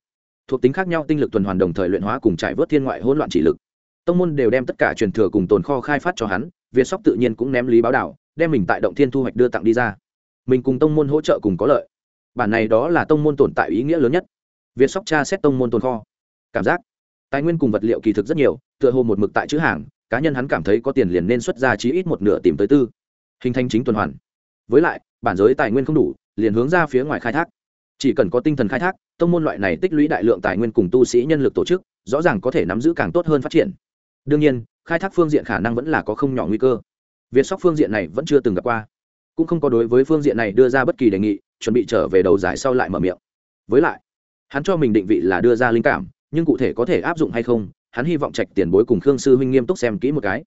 Thuộc tính khác nhau tinh lực tuần hoàn đồng thời luyện hóa cùng trải vớt thiên ngoại hỗn loạn chỉ lực. Tông môn đều đem tất cả truyền thừa cùng tồn kho khai phát cho hắn việt sóc tự nhiên cũng ném lý báo đạo đem mình tại động thiên thu hoạch đưa tặng đi ra. Mình cùng tông môn hỗ trợ cùng có lợi. Bản này đó là tông môn tồn tại ý nghĩa lớn nhất. Việt sóc tra xét tông môn tồn kho. Cảm giác. Tài nguyên cùng vật liệu kỳ thực rất nhiều, tựa hồ một mực tại chữ hàng, cá nhân hắn cảm thấy có tiền liền nên xuất ra chí ít một nửa tìm tới tư. Hình thành chính tuần hoàn. Với lại, bản giới tài nguyên không đủ, liền hướng ra phía ngoài khai thác. Chỉ cần có tinh thần khai thác, tông môn loại này tích lũy đại lượng tài nguyên cùng tu sĩ nhân lực tổ chức, rõ ràng có thể nắm giữ càng tốt hơn phát triển. Đương nhiên khai thác phương diện khả năng vẫn là có không nhỏ nguy cơ. Việt sóc phương diện này vẫn chưa từng gặp qua. Cũng không có đối với phương diện này đưa ra bất kỳ đề nghị, chuẩn bị trở về đầu giải sau lại mở miệng. Với lại, hắn cho mình định vị là đưa ra linh cảm, nhưng cụ thể có thể áp dụng hay không, hắn hy vọng trạch tiền bối cùng khương sư huynh nghiêm túc xem kỹ một cái.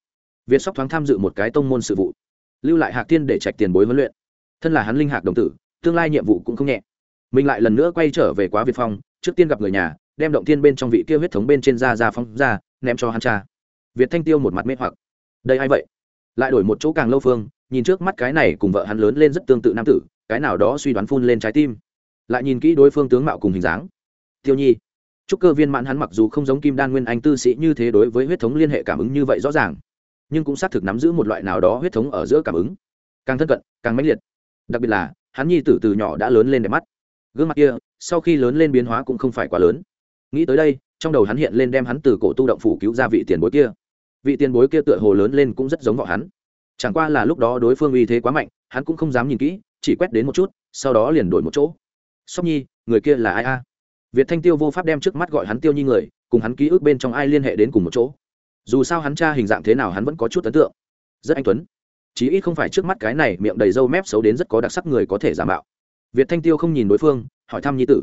Việt sóc thoáng tham dự một cái tông môn sự vụ, lưu lại hạc tiên để trạch tiền bối huấn luyện. Thân là hắn linh hạc đồng tử, tương lai nhiệm vụ cũng không nhẹ. Mình lại lần nữa quay trở về quá việt phong, trước tiên gặp người nhà, đem động tiên bên trong vị kia huyết thống bên trên da ra phong ra, ném cho hắn cha việt thanh tiêu một mặt mê hoặc. Đây a i vậy? Lại đổi một chỗ càng lâu phương, nhìn trước mắt cái này cùng vợ hắn lớn lên rất tương tự nam tử, cái nào đó suy đoán phun lên trái tim. Lại nhìn kỹ đối phương tướng mạo cùng hình dáng. Tiêu nhi, chúc cơ viên mãn hắn mặc dù không giống kim đan nguyên anh tư sĩ như thế đối với huyết thống liên hệ cảm ứng như vậy rõ ràng, nhưng cũng xác thực nắm giữ một loại nào đó huyết thống ở giữa cảm ứng. Càng thân cận, càng mãnh liệt. Đặc biệt là, hắn nhi tử từ nhỏ đã lớn lên đẹp mắt. Gương mặt kia, sau khi lớn lên biến hóa cũng không phải quá lớn. Nghĩ tới đây, trong đầu hắn hiện lên đem hắn từ cổ tu động phủ cứu ra vị tiền bối kia vị tiền bối kia tựa hồ lớn lên cũng rất giống vợ hắn. Chẳng qua là lúc đó đối phương uy thế quá mạnh, hắn cũng không dám nhìn kỹ, chỉ quét đến một chút, sau đó liền đổi một chỗ. Sóc nhi, người kia là ai a? Việt thanh tiêu vô pháp đem trước mắt gọi hắn tiêu nhi người, cùng hắn ký ức bên trong ai liên hệ đến cùng một chỗ. Dù sao hắn cha hình dạng thế nào hắn vẫn có chút ấn tượng. Rất anh tuấn. Chí ít không phải trước mắt cái này miệng đầy râu mép xấu đến rất có đặc sắc người có thể giả mạo. Việt thanh tiêu không nhìn đối phương, hỏi thăm nhi tử.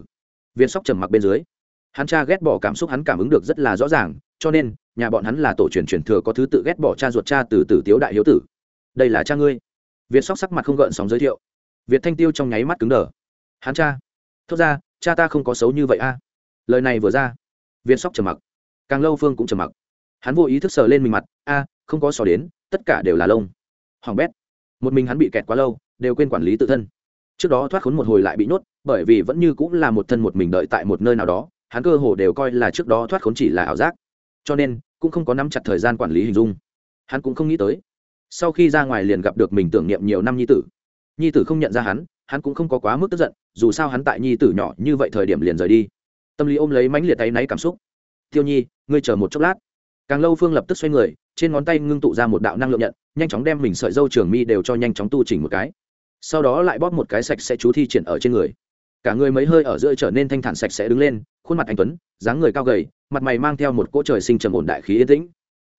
Việt sóc trầm mặc bên dưới. Hắn cha ghét bỏ cảm xúc hắn cảm ứng được rất là rõ ràng, cho nên nhà bọn hắn là tổ truyền truyền thừa có thứ tự ghét bỏ cha ruột cha từ tử tiếu đại hiếu tử. Đây là cha ngươi. Việt sóc sắc mặt không gợn sóng giới thiệu. Việt thanh tiêu trong nháy mắt cứng đờ. Hắn cha. Thốt ra, cha ta không có xấu như vậy a. Lời này vừa ra, việt sóc trầm mặc. Càng lâu phương cũng trầm mặc. Hắn vô ý thức sờ lên mình mặt, a, không có sò đến, tất cả đều là lông. Hoàng bét. Một mình hắn bị kẹt quá lâu, đều quên quản lý tự thân. Trước đó thoát khốn một hồi lại bị nhốt, bởi vì vẫn như cũng là một thân một mình đợi tại một nơi nào đó, hắn cơ hồ đều coi là trước đó thoát khốn chỉ là ảo giác. Cho nên cũng không có nắm chặt thời gian quản lý hình dung. Hắn cũng không nghĩ tới, sau khi ra ngoài liền gặp được mình tưởng niệm nhiều năm nhi tử. Nhi tử không nhận ra hắn hắn cũng không có quá mức tức giận, dù sao hắn tại nhi tử nhỏ như vậy thời điểm liền rời đi. Tâm lý ôm lấy mãnh liệt tay náy cảm xúc. Tiêu nhi, ngươi chờ một chốc lát. Càng lâu phương lập tức xoay người, trên ngón tay ngưng tụ ra một đạo năng lượng nhận, nhanh chóng đem mình sợi dâu trường mi đều cho nhanh chóng tu chỉnh một cái. Sau đó lại bóp một cái sạch sẽ chú thi triển ở trên người. Cả người mấy hơi ở giữa trở nên thanh thản sạch sẽ đứng lên, khuôn mặt anh tuấn, dáng người cao gầy mặt mày mang theo một cỗ trời sinh trầm ổn đại khí yên tĩnh.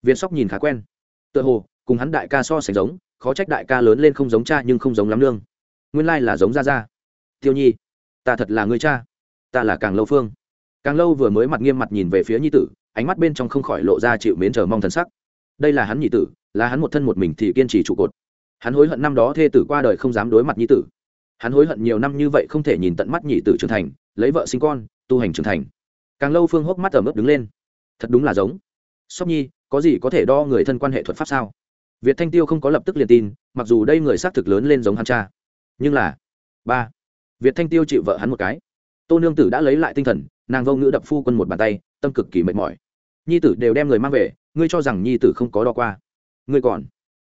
Viên sóc nhìn khá quen. Tựa hồ, cùng hắn đại ca so sánh giống, khó trách đại ca lớn lên không giống cha nhưng không giống lắm nương. Nguyên lai là giống ra ra tiêu nhi, ta thật là người cha. Ta là càng lâu phương. Càng lâu vừa mới mặt nghiêm mặt nhìn về phía nhi tử, ánh mắt bên trong không khỏi lộ ra chịu mến chờ mong thần sắc. Đây là hắn nhị tử, là hắn một thân một mình thì kiên trì trụ cột. Hắn hối hận năm đó thê tử qua đời không dám đối mặt nhi tử. Hắn hối hận nhiều năm như vậy không thể nhìn tận mắt nhị tử trưởng thành, lấy vợ sinh con, tu hành trưởng thành càng lâu phương hốc mắt ở mức đứng lên. Thật đúng là giống. Sóc nhi, có gì có thể đo người thân quan hệ thuật pháp sao? Việt thanh tiêu không có lập tức liền tin, mặc dù đây người xác thực lớn lên giống hắn cha. Nhưng là, ba, việt thanh tiêu chịu vợ hắn một cái. Tô nương tử đã lấy lại tinh thần, nàng vô ngữ đập phu quân một bàn tay, tâm cực kỳ mệt mỏi. Nhi tử đều đem người mang về, ngươi cho rằng nhi tử không có đo qua. Ngươi còn,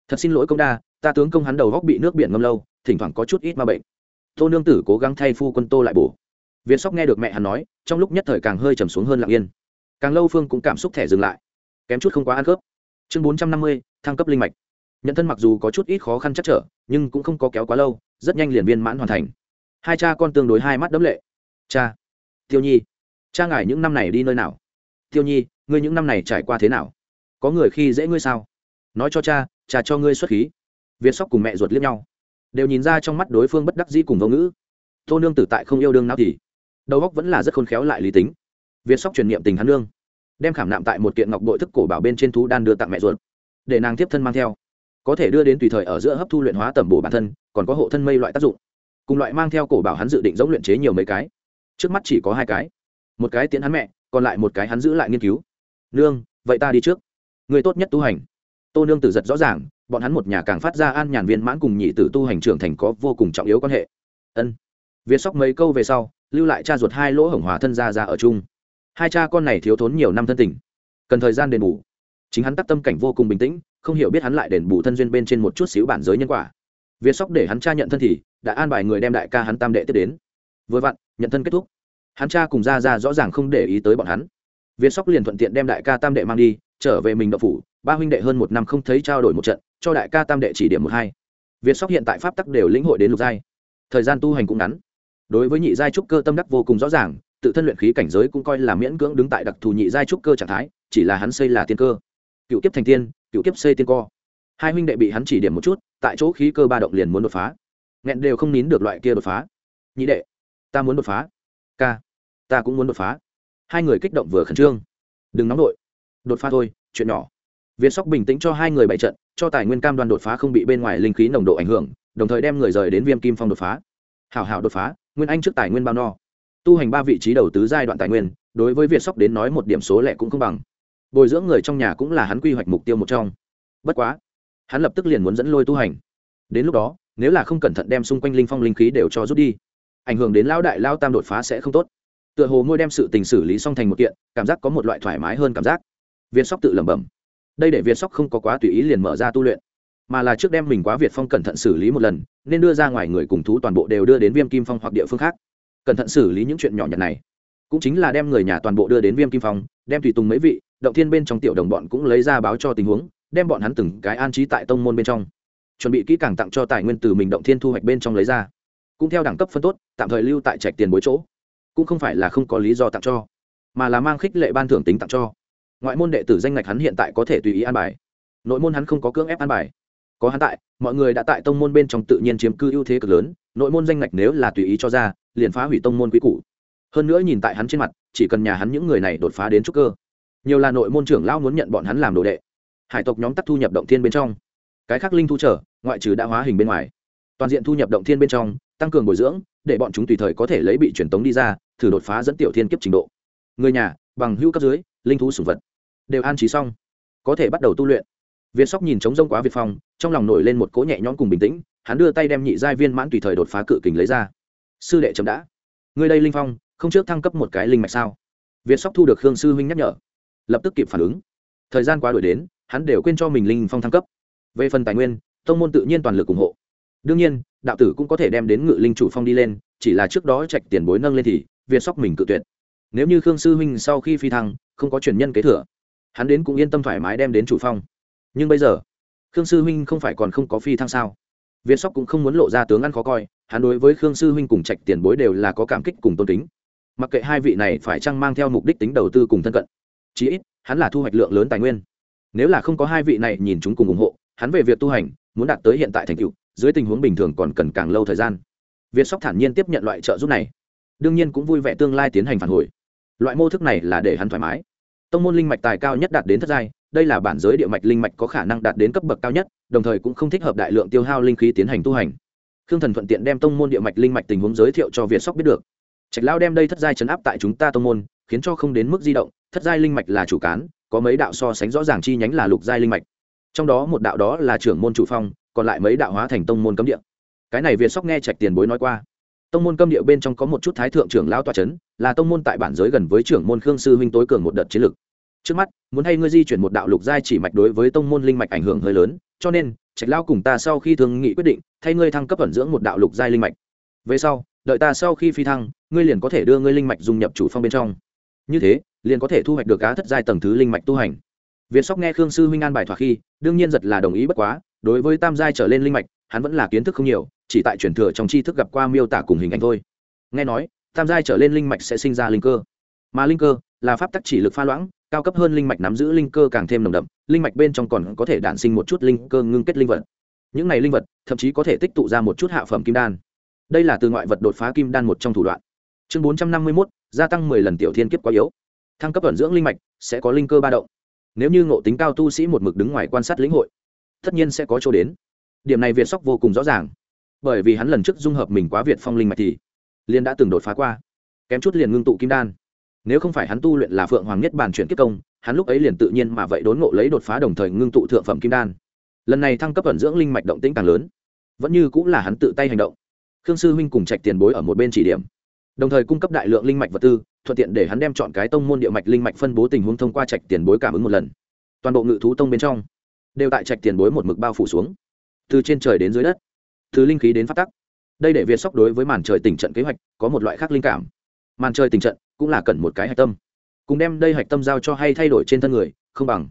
thật xin lỗi công đa, ta tướng công hắn đầu góc bị nước biển ngâm lâu, thỉnh thoảng có chút ít ma bệnh. Tô nương tử cố gắng thay phu quân tô lại bổ việt sóc nghe được mẹ hắn nói, trong lúc nhất thời càng hơi trầm xuống hơn lặng yên. Càng lâu phương cũng cảm xúc thẻ dừng lại. Kém chút không quá ăn khớp. Chương bốn trăm năm mươi, thăng cấp linh mạch. Nhận thân mặc dù có chút ít khó khăn chắc trở, nhưng cũng không có kéo quá lâu, rất nhanh liền viên mãn hoàn thành. Hai cha con tương đối hai mắt đấm lệ. Cha, tiêu nhi, cha ngài những năm này đi nơi nào? Tiêu nhi, ngươi những năm này trải qua thế nào? Có người khi dễ ngươi sao? Nói cho cha cha cho ngươi xuất khí. Việt sóc cùng mẹ ruột liếc nhau. Đều nhìn ra trong mắt đối phương bất đắc dĩ cùng vô ngữ. Tô nương tử tại không yêu đương nào thì đầu góc vẫn là rất khôn khéo lại lý tính. Việt sóc truyền niệm tình hắn lương, đem khảm nạm tại một kiện ngọc bội thức cổ bảo bên trên thú đan đưa tặng mẹ ruột để nàng tiếp thân mang theo. Có thể đưa đến tùy thời ở giữa hấp thu luyện hóa tẩm bổ bản thân còn có hộ thân mây loại tác dụng. Cùng loại mang theo cổ bảo hắn dự định giống luyện chế nhiều mấy cái. Trước mắt chỉ có hai cái. Một cái tiễn hắn mẹ còn lại một cái hắn giữ lại nghiên cứu. Nương vậy ta đi trước. Người tốt nhất tu hành. Tô nương tử giật rõ ràng bọn hắn một nhà càng phát ra an nhàn viên mãn cùng nhị tử tu hành trưởng thành có vô cùng trọng yếu quan hệ. Ân. Việt sóc mấy câu về sau lưu lại cha ruột hai lỗ hổng hòa thân ra ra ở chung. Hai cha con này thiếu thốn nhiều năm thân tình, cần thời gian đền bù. Chính hắn tắc tâm cảnh vô cùng bình tĩnh, không hiểu biết hắn lại đền bù thân duyên bên trên một chút xíu bản giới nhân quả. Việt sóc để hắn cha nhận thân thì, đã an bài người đem đại ca hắn tam đệ tiếp đến. Vừa vặn, nhận thân kết thúc. Hắn cha cùng ra ra rõ ràng không để ý tới bọn hắn. Việt sóc liền thuận tiện đem đại ca tam đệ mang đi, trở về mình đậu phủ, ba huynh đệ hơn một năm không thấy trao đổi một trận, cho đại ca tam đệ chỉ điểm một hai. Việt sóc hiện tại pháp tắc đều lĩnh hội đến lục giai. Thời gian tu hành cũng ngắn đối với nhị giai trúc cơ tâm đắc vô cùng rõ ràng, tự thân luyện khí cảnh giới cũng coi là miễn cưỡng đứng tại đặc thù nhị giai trúc cơ trạng thái, chỉ là hắn xây là tiên cơ. Cựu kiếp thành tiên, cựu kiếp xây tiên co. Hai huynh đệ bị hắn chỉ điểm một chút, tại chỗ khí cơ ba động liền muốn đột phá. Nghẹn đều không nín được loại kia đột phá. Nhị đệ, ta muốn đột phá. Ca, ta cũng muốn đột phá. Hai người kích động vừa khẩn trương. Đừng nóng đội đột phá thôi, chuyện nhỏ. Việt sóc bình tĩnh cho hai người bày trận, cho tài nguyên cam đoan đột phá không bị bên ngoài linh khí nồng độ ảnh hưởng, đồng thời đem người rời đến viêm kim phong đột phá. Hảo hảo đột phá nguyên anh trước tài nguyên bao no. Tu hành ba vị trí đầu tứ giai đoạn tài nguyên, đối với việt sóc đến nói một điểm số lẻ cũng không bằng. Bồi dưỡng người trong nhà cũng là hắn quy hoạch mục tiêu một trong. Bất quá, hắn lập tức liền muốn dẫn lôi tu hành. Đến lúc đó, nếu là không cẩn thận đem xung quanh linh phong linh khí đều cho rút đi, ảnh hưởng đến lao đại lao tam đột phá sẽ không tốt. Tựa hồ ngôi đem sự tình xử lý xong thành một kiện, cảm giác có một loại thoải mái hơn cảm giác. Viên sóc tự lẩm bẩm. Đây để viên sóc không có quá tùy ý liền mở ra tu luyện mà là trước đem mình quá việt phong cẩn thận xử lý một lần, nên đưa ra ngoài người cùng thú toàn bộ đều đưa đến viêm kim phong hoặc địa phương khác. Cẩn thận xử lý những chuyện nhỏ nhặt này. Cũng chính là đem người nhà toàn bộ đưa đến viêm kim phong, đem tùy tùng mấy vị, động thiên bên trong tiểu đồng bọn cũng lấy ra báo cho tình huống, đem bọn hắn từng cái an trí tại tông môn bên trong. Chuẩn bị kỹ càng tặng cho tài nguyên từ mình động thiên thu hoạch bên trong lấy ra. Cũng theo đẳng cấp phân tốt, tạm thời lưu tại trạch tiền bối chỗ. Cũng không phải là không có lý do tặng cho, mà là mang khích lệ ban thưởng tính tặng cho. Ngoại môn đệ tử danh ngạch hắn hiện tại có thể tùy ý an bài. Nội môn hắn không có cưỡng ép an bài có hắn tại, mọi người đã tại tông môn bên trong tự nhiên chiếm cư ưu thế cực lớn, nội môn danh ngạch nếu là tùy ý cho ra, liền phá hủy tông môn quý cũ hơn nữa nhìn tại hắn trên mặt, chỉ cần nhà hắn những người này đột phá đến trúc cơ, nhiều là nội môn trưởng lao muốn nhận bọn hắn làm đồ đệ. Hải tộc nhóm tắc thu nhập động thiên bên trong. Cái khác linh thu trở, ngoại trừ đã hóa hình bên ngoài. Toàn diện thu nhập động thiên bên trong, tăng cường bồi dưỡng, để bọn chúng tùy thời có thể lấy bị truyền tống đi ra, thử đột phá dẫn tiểu thiên kiếp trình độ. Người nhà, bằng hữu cấp dưới, linh thú sủng vật. Đều an trí xong. Có thể bắt đầu tu luyện việt sóc nhìn trống rông quá việt phong, trong lòng nổi lên một cỗ nhẹ nhõm cùng bình tĩnh, hắn đưa tay đem nhị giai viên mãn tùy thời đột phá cự kình lấy ra. Sư đệ chậm đã. Ngươi đây linh phong, không trước thăng cấp một cái linh mạch sao? Việt sóc thu được khương sư huynh nhắc nhở. Lập tức kịp phản ứng. Thời gian quá đuổi đến, hắn đều quên cho mình linh phong thăng cấp. Về phần tài nguyên, tông môn tự nhiên toàn lực ủng hộ. Đương nhiên, đạo tử cũng có thể đem đến ngự linh chủ phong đi lên, chỉ là trước đó trạch tiền bối nâng lên thì việt sóc mình cự tuyệt. Nếu như khương sư huynh sau khi phi thăng, không có truyền nhân kế thừa, hắn đến cũng yên tâm thoải mái đem đến chủ phong nhưng bây giờ, khương sư huynh không phải còn không có phi thăng sao? Việt sóc cũng không muốn lộ ra tướng ăn khó coi, hắn đối với khương sư huynh cùng trạch tiền bối đều là có cảm kích cùng tôn kính. Mặc kệ hai vị này phải chăng mang theo mục đích tính đầu tư cùng thân cận, chí ít, hắn là thu hoạch lượng lớn tài nguyên. Nếu là không có hai vị này nhìn chúng cùng ủng hộ, hắn về việc tu hành, muốn đạt tới hiện tại thành tựu, dưới tình huống bình thường còn cần càng lâu thời gian. Việt sóc thản nhiên tiếp nhận loại trợ giúp này. Đương nhiên cũng vui vẻ tương lai tiến hành phản hồi. Loại mô thức này là để hắn thoải mái. Tông môn linh mạch tài cao nhất đạt đến thất giai đây là bản giới địa mạch linh mạch có khả năng đạt đến cấp bậc cao nhất, đồng thời cũng không thích hợp đại lượng tiêu hao linh khí tiến hành tu hành. Khương thần thuận tiện đem tông môn địa mạch linh mạch tình huống giới thiệu cho việt sóc biết được. Trạch lao đem đây thất giai chấn áp tại chúng ta tông môn, khiến cho không đến mức di động, thất giai linh mạch là chủ cán, có mấy đạo so sánh rõ ràng chi nhánh là lục giai linh mạch. Trong đó một đạo đó là trưởng môn chủ phong, còn lại mấy đạo hóa thành tông môn cấm địa. Cái này việt sóc nghe trạch tiền bối nói qua. Tông môn cấm địa bên trong có một chút thái thượng trưởng lão toa c là tông môn tại bản giới gần với trưởng môn khương sư huynh tối cường một đợt chiến lực trước mắt, muốn hay ngươi di chuyển một đạo lục giai chỉ mạch đối với tông môn linh mạch ảnh hưởng hơi lớn, cho nên, trạch lao cùng ta sau khi thương nghị quyết định, thay ngươi thăng cấp ẩn dưỡng một đạo lục giai linh mạch. Về sau, đợi ta sau khi phi thăng, ngươi liền có thể đưa ngươi linh mạch dùng nhập chủ phong bên trong. Như thế, liền có thể thu hoạch được cá thất giai tầng thứ linh mạch tu hành. Việt sóc nghe khương sư huynh an bài thỏa khi, đương nhiên giật là đồng ý bất quá, đối với tam giai trở lên linh mạch, hắn vẫn là kiến thức không nhiều, chỉ tại truyền thừa trong tri thức gặp qua miêu tả cùng hình ảnh thôi. Nghe nói, tam giai trở lên linh mạch sẽ sinh ra linh cơ. Mà linh cơ là pháp tắc chỉ lực pha loãng cao cấp hơn linh mạch nắm giữ linh cơ càng thêm nồng đậm, linh mạch bên trong còn có thể đản sinh một chút linh cơ ngưng kết linh vật. Những này linh vật, thậm chí có thể tích tụ ra một chút hạ phẩm kim đan. Đây là từ ngoại vật đột phá kim đan một trong thủ đoạn. Chương bốn trăm năm mươi mốt, gia tăng mười lần tiểu thiên kiếp quá yếu. Thăng cấp ẩn dưỡng linh mạch, sẽ có linh cơ ba động. Nếu như ngộ tính cao tu sĩ một mực đứng ngoài quan sát lĩnh hội, tất nhiên sẽ có chỗ đến. Điểm này việt sóc vô cùng rõ ràng. Bởi vì hắn lần trước dung hợp mình quá việt phong linh mạch thì liên đã từng đột phá qua. Kém chút liền ngưng tụ kim đan nếu không phải hắn tu luyện là phượng hoàng nhất bản chuyển kiếp công, hắn lúc ấy liền tự nhiên mà vậy đốn ngộ lấy đột phá đồng thời ngưng tụ thượng phẩm kim đan. Lần này thăng cấp ẩn dưỡng linh mạch động tĩnh càng lớn. Vẫn như cũng là hắn tự tay hành động. Khương sư huynh cùng trạch tiền bối ở một bên chỉ điểm. Đồng thời cung cấp đại lượng linh mạch vật tư, thuận tiện để hắn đem chọn cái tông môn địa mạch linh mạch phân bố tình huống thông qua trạch tiền bối cảm ứng một lần. Toàn bộ ngự thú tông bên trong, đều tại trạch tiền bối một mực bao phủ xuống. Từ trên trời đến dưới đất, từ linh khí đến phát tắc. Đây để việt sóc đối với màn trời tình trận kế hoạch có một loại khác linh cảm màn trời tình trận cũng là cần một cái hạch tâm. Cùng đem đây hạch tâm giao cho hay thay đổi trên thân người, không bằng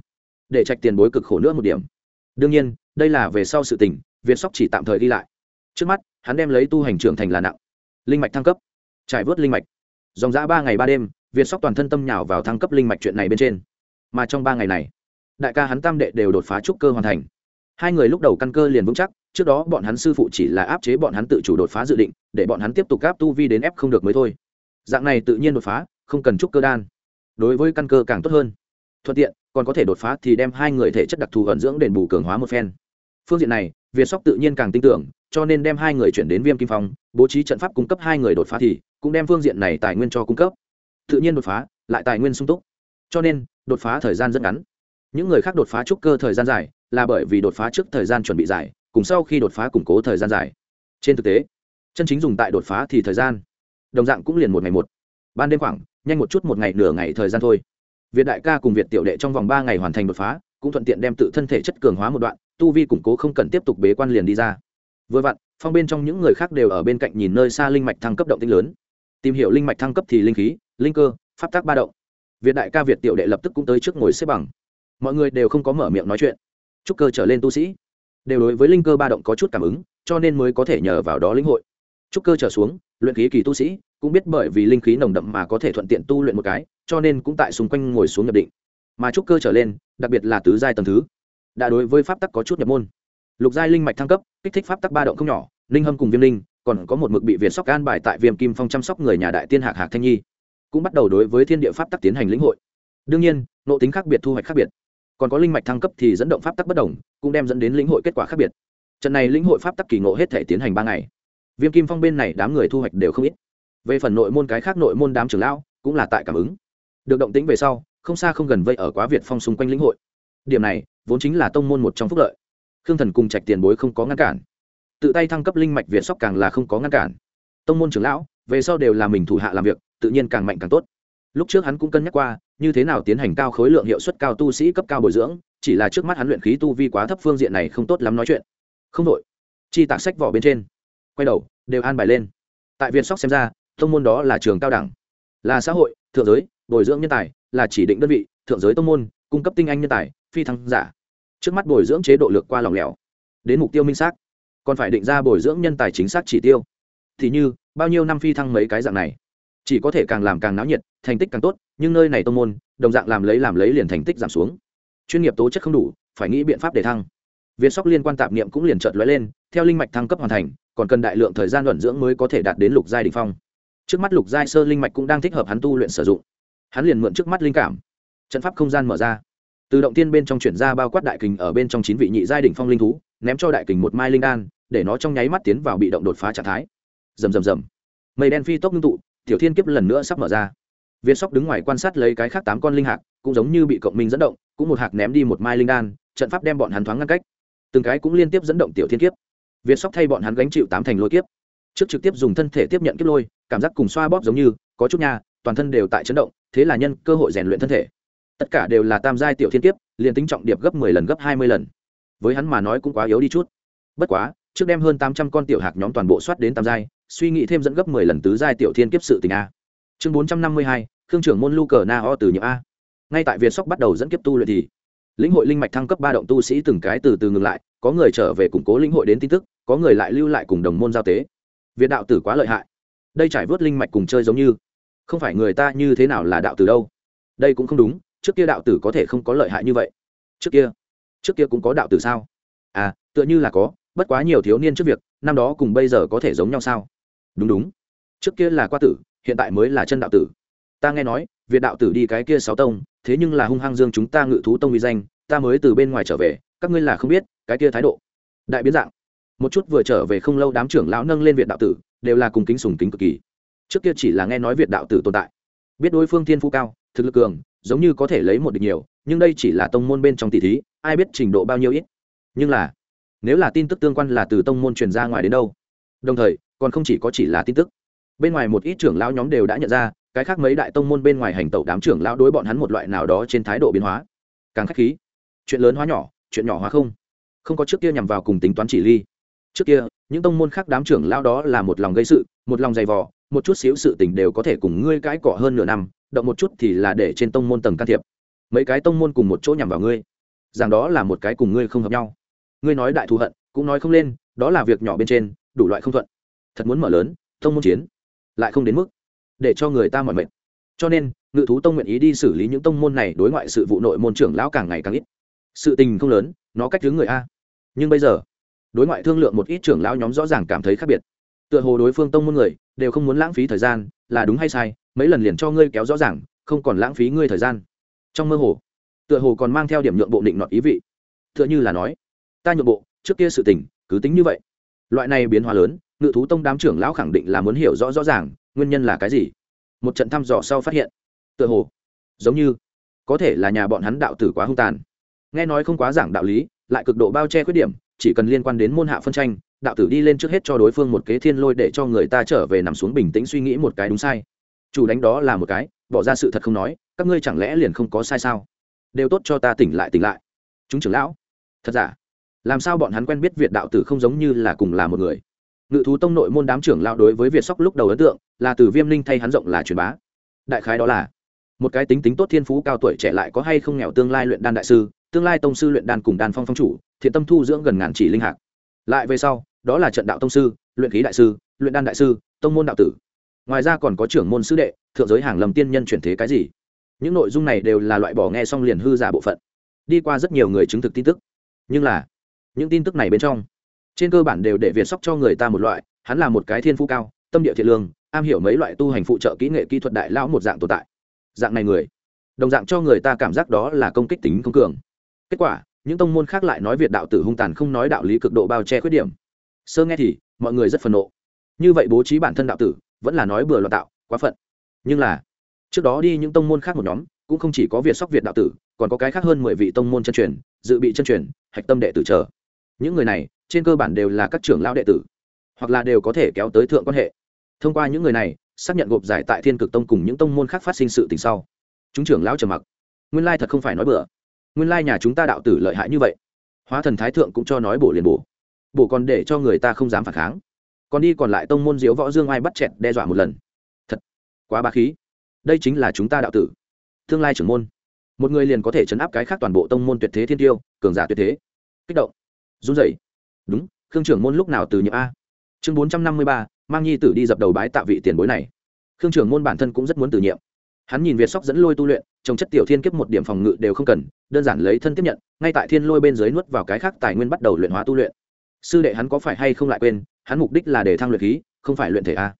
để trạch tiền bối cực khổ nữa một điểm. Đương nhiên, đây là về sau sự tình, việt sóc chỉ tạm thời đi lại. Trước mắt, hắn đem lấy tu hành trưởng thành là nặng. Linh mạch thăng cấp. Trải vớt linh mạch. Dòng dã ba ngày ba đêm, việt sóc toàn thân tâm nhào vào thăng cấp linh mạch chuyện này bên trên. Mà trong ba ngày này, đại ca hắn tam đệ đều đột phá trúc cơ hoàn thành. Hai người lúc đầu căn cơ liền vững chắc, trước đó bọn hắn sư phụ chỉ là áp chế bọn hắn tự chủ đột phá dự định, để bọn hắn tiếp tục gáp tu vi đến ép không được mới thôi dạng này tự nhiên đột phá, không cần trúc cơ đan. Đối với căn cơ càng tốt hơn. Thuận tiện, còn có thể đột phá thì đem hai người thể chất đặc thù ẩn dưỡng đền bù cường hóa một phen. Phương diện này, việt sóc tự nhiên càng tin tưởng, cho nên đem hai người chuyển đến viêm kim phong, bố trí trận pháp cung cấp hai người đột phá thì cũng đem phương diện này tài nguyên cho cung cấp. Tự nhiên đột phá, lại tài nguyên sung túc. Cho nên, đột phá thời gian rất ngắn. Những người khác đột phá trúc cơ thời gian dài là bởi vì đột phá trước thời gian chuẩn bị dài, cùng sau khi đột phá củng cố thời gian dài. Trên thực tế, chân chính dùng tại đột phá thì thời gian đồng dạng cũng liền một ngày một. Ban đêm khoảng, nhanh một chút một ngày nửa ngày thời gian thôi. Việt đại ca cùng việt tiểu đệ trong vòng ba ngày hoàn thành đột phá, cũng thuận tiện đem tự thân thể chất cường hóa một đoạn, tu vi củng cố không cần tiếp tục bế quan liền đi ra. Vừa vặn, phong bên trong những người khác đều ở bên cạnh nhìn nơi xa linh mạch thăng cấp động tinh lớn. Tìm hiểu linh mạch thăng cấp thì linh khí, linh cơ, pháp tác ba động. Việt đại ca việt tiểu đệ lập tức cũng tới trước ngồi xếp bằng. Mọi người đều không có mở miệng nói chuyện. Chúc cơ trở lên tu sĩ. Đều đối với linh cơ ba động có chút cảm ứng, cho nên mới có thể nhờ vào đó lĩnh hội. Chúc cơ trở xuống luyện khí kỳ tu sĩ, cũng biết bởi vì linh khí nồng đậm mà có thể thuận tiện tu luyện một cái, cho nên cũng tại xung quanh ngồi xuống nhập định. Mà trúc cơ trở lên, đặc biệt là tứ giai tầng thứ, đã đối với pháp tắc có chút nhập môn. Lục giai linh mạch thăng cấp, kích thích pháp tắc ba động không nhỏ, linh hâm cùng viêm linh, còn có một mực bị việt sóc gan bài tại viêm kim phong chăm sóc người nhà đại tiên hạc hạc thanh nhi, cũng bắt đầu đối với thiên địa pháp tắc tiến hành lĩnh hội. Đương nhiên, nộ tính khác biệt, thu hoạch khác biệt. Còn có linh mạch thăng cấp thì dẫn động pháp tắc bất đồng, cũng đem dẫn đến lĩnh hội kết quả khác biệt. Trận này lĩnh hội pháp tắc kỳ ngộ hết thể tiến hành ba ngày viêm kim phong bên này đám người thu hoạch đều không ít. Về phần nội môn cái khác nội môn đám trưởng lão, cũng là tại cảm ứng. Được động tĩnh về sau, không xa không gần vây ở quá việt phong xung quanh lĩnh hội. Điểm này, vốn chính là tông môn một trong phúc lợi. Khương thần cùng trạch tiền bối không có ngăn cản. Tự tay thăng cấp linh mạch việt sóc càng là không có ngăn cản. Tông môn trưởng lão, về sau đều là mình thủ hạ làm việc, tự nhiên càng mạnh càng tốt. Lúc trước hắn cũng cân nhắc qua, như thế nào tiến hành cao khối lượng hiệu suất cao tu sĩ cấp cao bồi dưỡng, chỉ là trước mắt hắn luyện khí tu vi quá thấp phương diện này không tốt lắm nói chuyện. Không đội chi tạc sách vỏ bên trên quay đầu, đều an bài lên. Tại việt sóc xem ra thông môn đó là trường cao đẳng, là xã hội, thượng giới, bồi dưỡng nhân tài, là chỉ định đơn vị, thượng giới tông môn, cung cấp tinh anh nhân tài, phi thăng giả. Trước mắt bồi dưỡng chế độ lược qua lòng lẻo, đến mục tiêu minh xác, còn phải định ra bồi dưỡng nhân tài chính xác chỉ tiêu. Thì như, bao nhiêu năm phi thăng mấy cái dạng này, chỉ có thể càng làm càng náo nhiệt, thành tích càng tốt, nhưng nơi này tông môn, đồng dạng làm lấy làm lấy liền thành tích giảm xuống. Chuyên nghiệp tố chất không đủ, phải nghĩ biện pháp để thăng. Việt sóc liên quan tạp niệm cũng liền trợt lóe lên, theo linh mạch thăng cấp hoàn thành còn cần đại lượng thời gian luận dưỡng mới có thể đạt đến lục giai đỉnh phong. Trước mắt lục giai sơ linh mạch cũng đang thích hợp hắn tu luyện sử dụng. Hắn liền mượn trước mắt linh cảm, trận pháp không gian mở ra. Từ động tiên bên trong chuyển ra bao quát đại kình ở bên trong chín vị nhị giai đỉnh phong linh thú, ném cho đại kình một mai linh đan, để nó trong nháy mắt tiến vào bị động đột phá trạng thái. Rầm rầm rầm. Mây đen phi tốc ngưng tụ, tiểu thiên kiếp lần nữa sắp mở ra. Việt sóc đứng ngoài quan sát lấy cái khác tám con linh hạc, cũng giống như bị cộng minh dẫn động, cũng một hạc ném đi một mai linh đan, trận pháp đem bọn hắn thoáng ngăn cách. Từng cái cũng liên tiếp dẫn động tiểu thiên kiếp việt sóc thay bọn hắn gánh chịu tám thành lôi kiếp. Trước trực tiếp dùng thân thể tiếp nhận kiếp lôi, cảm giác cùng xoa bóp giống như, có chút nha, toàn thân đều tại chấn động, thế là nhân cơ hội rèn luyện thân thể. Tất cả đều là tam giai tiểu thiên kiếp, liền tính trọng điệp gấp mười lần gấp hai mươi lần. Với hắn mà nói cũng quá yếu đi chút. Bất quá, trước đem hơn tám trăm con tiểu hạc nhóm toàn bộ soát đến tam giai, suy nghĩ thêm dẫn gấp mười lần tứ giai tiểu thiên kiếp sự tình a. Chương bốn trăm năm mươi hai, khương trưởng môn lu cờ na o từ nhiệm a. Ngay tại việt sóc bắt đầu dẫn kiếp tu luyện thì, lĩnh hội linh mạch thăng cấp ba động tu sĩ từng cái từ từ ngừng lại có người trở về củng cố linh hội đến tin tức, có người lại lưu lại cùng đồng môn giao tế. Việt đạo tử quá lợi hại. Đây trải vớt linh mạch cùng chơi giống như. Không phải người ta như thế nào là đạo tử đâu. Đây cũng không đúng, trước kia đạo tử có thể không có lợi hại như vậy. Trước kia trước kia cũng có đạo tử sao? À tựa như là có, bất quá nhiều thiếu niên trước việc, năm đó cùng bây giờ có thể giống nhau sao? Đúng đúng. Trước kia là qua tử, hiện tại mới là chân đạo tử. Ta nghe nói, việt đạo tử đi cái kia sáu tông, thế nhưng là hung hăng dương chúng ta ngự thú tông uy danh, ta mới từ bên ngoài trở về các ngươi là không biết, cái kia thái độ. Đại biến dạng. Một chút vừa trở về không lâu đám trưởng lão nâng lên việt đạo tử, đều là cùng kính sùng kính cực kỳ. Trước kia chỉ là nghe nói việt đạo tử tồn tại. Biết đối phương thiên phú cao, thực lực cường, giống như có thể lấy một địch nhiều, nhưng đây chỉ là tông môn bên trong tỷ thí, ai biết trình độ bao nhiêu ít. Nhưng là, nếu là tin tức tương quan là từ tông môn truyền ra ngoài đến đâu? Đồng thời, còn không chỉ có chỉ là tin tức. Bên ngoài một ít trưởng lão nhóm đều đã nhận ra, cái khác mấy đại tông môn bên ngoài hành tẩu đám trưởng lão đối bọn hắn một loại nào đó trên thái độ biến hóa. Càng k h á c h khí. Chuyện lớn hóa nhỏ chuyện nhỏ hóa không? Không có trước kia nhằm vào cùng tính toán chỉ ly. Trước kia, những tông môn khác đám trưởng lão đó là một lòng gây sự, một lòng dày vò, một chút xíu sự tình đều có thể cùng ngươi cãi cọ hơn nửa năm, động một chút thì là để trên tông môn tầng can thiệp. Mấy cái tông môn cùng một chỗ nhằm vào ngươi. Rằng đó là một cái cùng ngươi không hợp nhau. Ngươi nói đại thù hận, cũng nói không lên, đó là việc nhỏ bên trên, đủ loại không thuận. Thật muốn mở lớn, tông môn chiến, lại không đến mức để cho người ta mỏi mệt. Cho nên, ngự thú tông nguyện ý đi xử lý những tông môn này đối ngoại sự vụ nội môn trưởng lão càng ngày càng ít sự tình không lớn, nó cách thứ người a. Nhưng bây giờ, đối ngoại thương lượng một ít trưởng lão nhóm rõ ràng cảm thấy khác biệt. Tựa hồ đối phương tông môn người, đều không muốn lãng phí thời gian, là đúng hay sai, mấy lần liền cho ngươi kéo rõ ràng, không còn lãng phí ngươi thời gian. Trong mơ hồ, tựa hồ còn mang theo điểm nhượng bộ định nọt ý vị. Tựa như là nói, ta nhượng bộ, trước kia sự tình, cứ tính như vậy. Loại này biến hóa lớn, ngự thú tông đám trưởng lão khẳng định là muốn hiểu rõ rõ ràng, nguyên nhân là cái gì. Một trận thăm dò sau phát hiện, tựa hồ, giống như, có thể là nhà bọn hắn đạo tử quá hung tàn nghe nói không quá giảng đạo lý, lại cực độ bao che khuyết điểm, chỉ cần liên quan đến môn hạ phân tranh, đạo tử đi lên trước hết cho đối phương một kế thiên lôi để cho người ta trở về nằm xuống bình tĩnh suy nghĩ một cái đúng sai. Chủ đánh đó là một cái, bỏ ra sự thật không nói, các ngươi chẳng lẽ liền không có sai sao? Đều tốt cho ta tỉnh lại tỉnh lại. Chúng trưởng lão. Thật giả? Làm sao bọn hắn quen biết việt đạo tử không giống như là cùng là một người? Ngự thú tông nội môn đám trưởng lão đối với việt sóc lúc đầu ấn tượng, là từ viêm linh thay hắn rộng là truyền bá. Đại khái đó là, một cái tính tính tốt thiên phú cao tuổi trẻ lại có hay không nghèo tương lai luyện đan đại sư tương lai tông sư luyện đan cùng đan phong phong chủ, thiện tâm thu dưỡng gần ngàn chỉ linh hạc. Lại về sau, đó là trận đạo tông sư, luyện khí đại sư, luyện đan đại sư, tông môn đạo tử. Ngoài ra còn có trưởng môn sư đệ, thượng giới hàng lầm tiên nhân chuyển thế cái gì? Những nội dung này đều là loại bỏ nghe xong liền hư giả bộ phận. Đi qua rất nhiều người chứng thực tin tức. Nhưng là, những tin tức này bên trong, trên cơ bản đều để việt sóc cho người ta một loại, hắn là một cái thiên phú cao, tâm địa thiện lương, am hiểu mấy loại tu hành phụ trợ kỹ nghệ kỹ thuật đại lão một dạng tồn tại. Dạng này người, đồng dạng cho người ta cảm giác đó là công kích tính công cường kết quả, những tông môn khác lại nói việt đạo tử hung tàn không nói đạo lý cực độ bao che khuyết điểm. Sơ nghe thì, mọi người rất phẫn nộ. Như vậy bố trí bản thân đạo tử, vẫn là nói bừa loạn tạo, quá phận. Nhưng là, trước đó đi những tông môn khác một nhóm, cũng không chỉ có việt sóc việt đạo tử, còn có cái khác hơn mười vị tông môn chân truyền, dự bị chân truyền, hạch tâm đệ tử chờ. Những người này, trên cơ bản đều là các trưởng lão đệ tử, hoặc là đều có thể kéo tới thượng quan hệ. Thông qua những người này, xác nhận gộp giải tại thiên cực tông cùng những tông môn khác phát sinh sự tình sau. Chúng trưởng lão trầm mặc. Nguyên lai thật không phải nói bừa nguyên lai nhà chúng ta đạo tử lợi hại như vậy. Hóa thần thái thượng cũng cho nói bổ liền bổ. Bổ còn để cho người ta không dám phản kháng. Còn đi còn lại tông môn diếu võ dương ai bắt chẹt đe dọa một lần. Thật, quá ba khí. Đây chính là chúng ta đạo tử. Tương lai trưởng môn. Một người liền có thể chấn áp cái khác toàn bộ tông môn tuyệt thế thiên tiêu, cường giả tuyệt thế. Kích động. Run rẩy. Đúng, khương trưởng môn lúc nào từ nhiệm a? Chương bốn trăm năm mươi ba, mang nhi tử đi dập đầu bái tạ vị tiền bối này. Khương trưởng môn bản thân cũng rất muốn từ nhiệm. Hắn nhìn việt sóc dẫn lôi tu luyện trồng chất tiểu thiên kiếp một điểm phòng ngự đều không cần đơn giản lấy thân tiếp nhận, ngay tại thiên lôi bên dưới nuốt vào cái khác tài nguyên bắt đầu luyện hóa tu luyện. Sư đệ hắn có phải hay không lại quên, hắn mục đích là để thăng luyện khí, không phải luyện thể a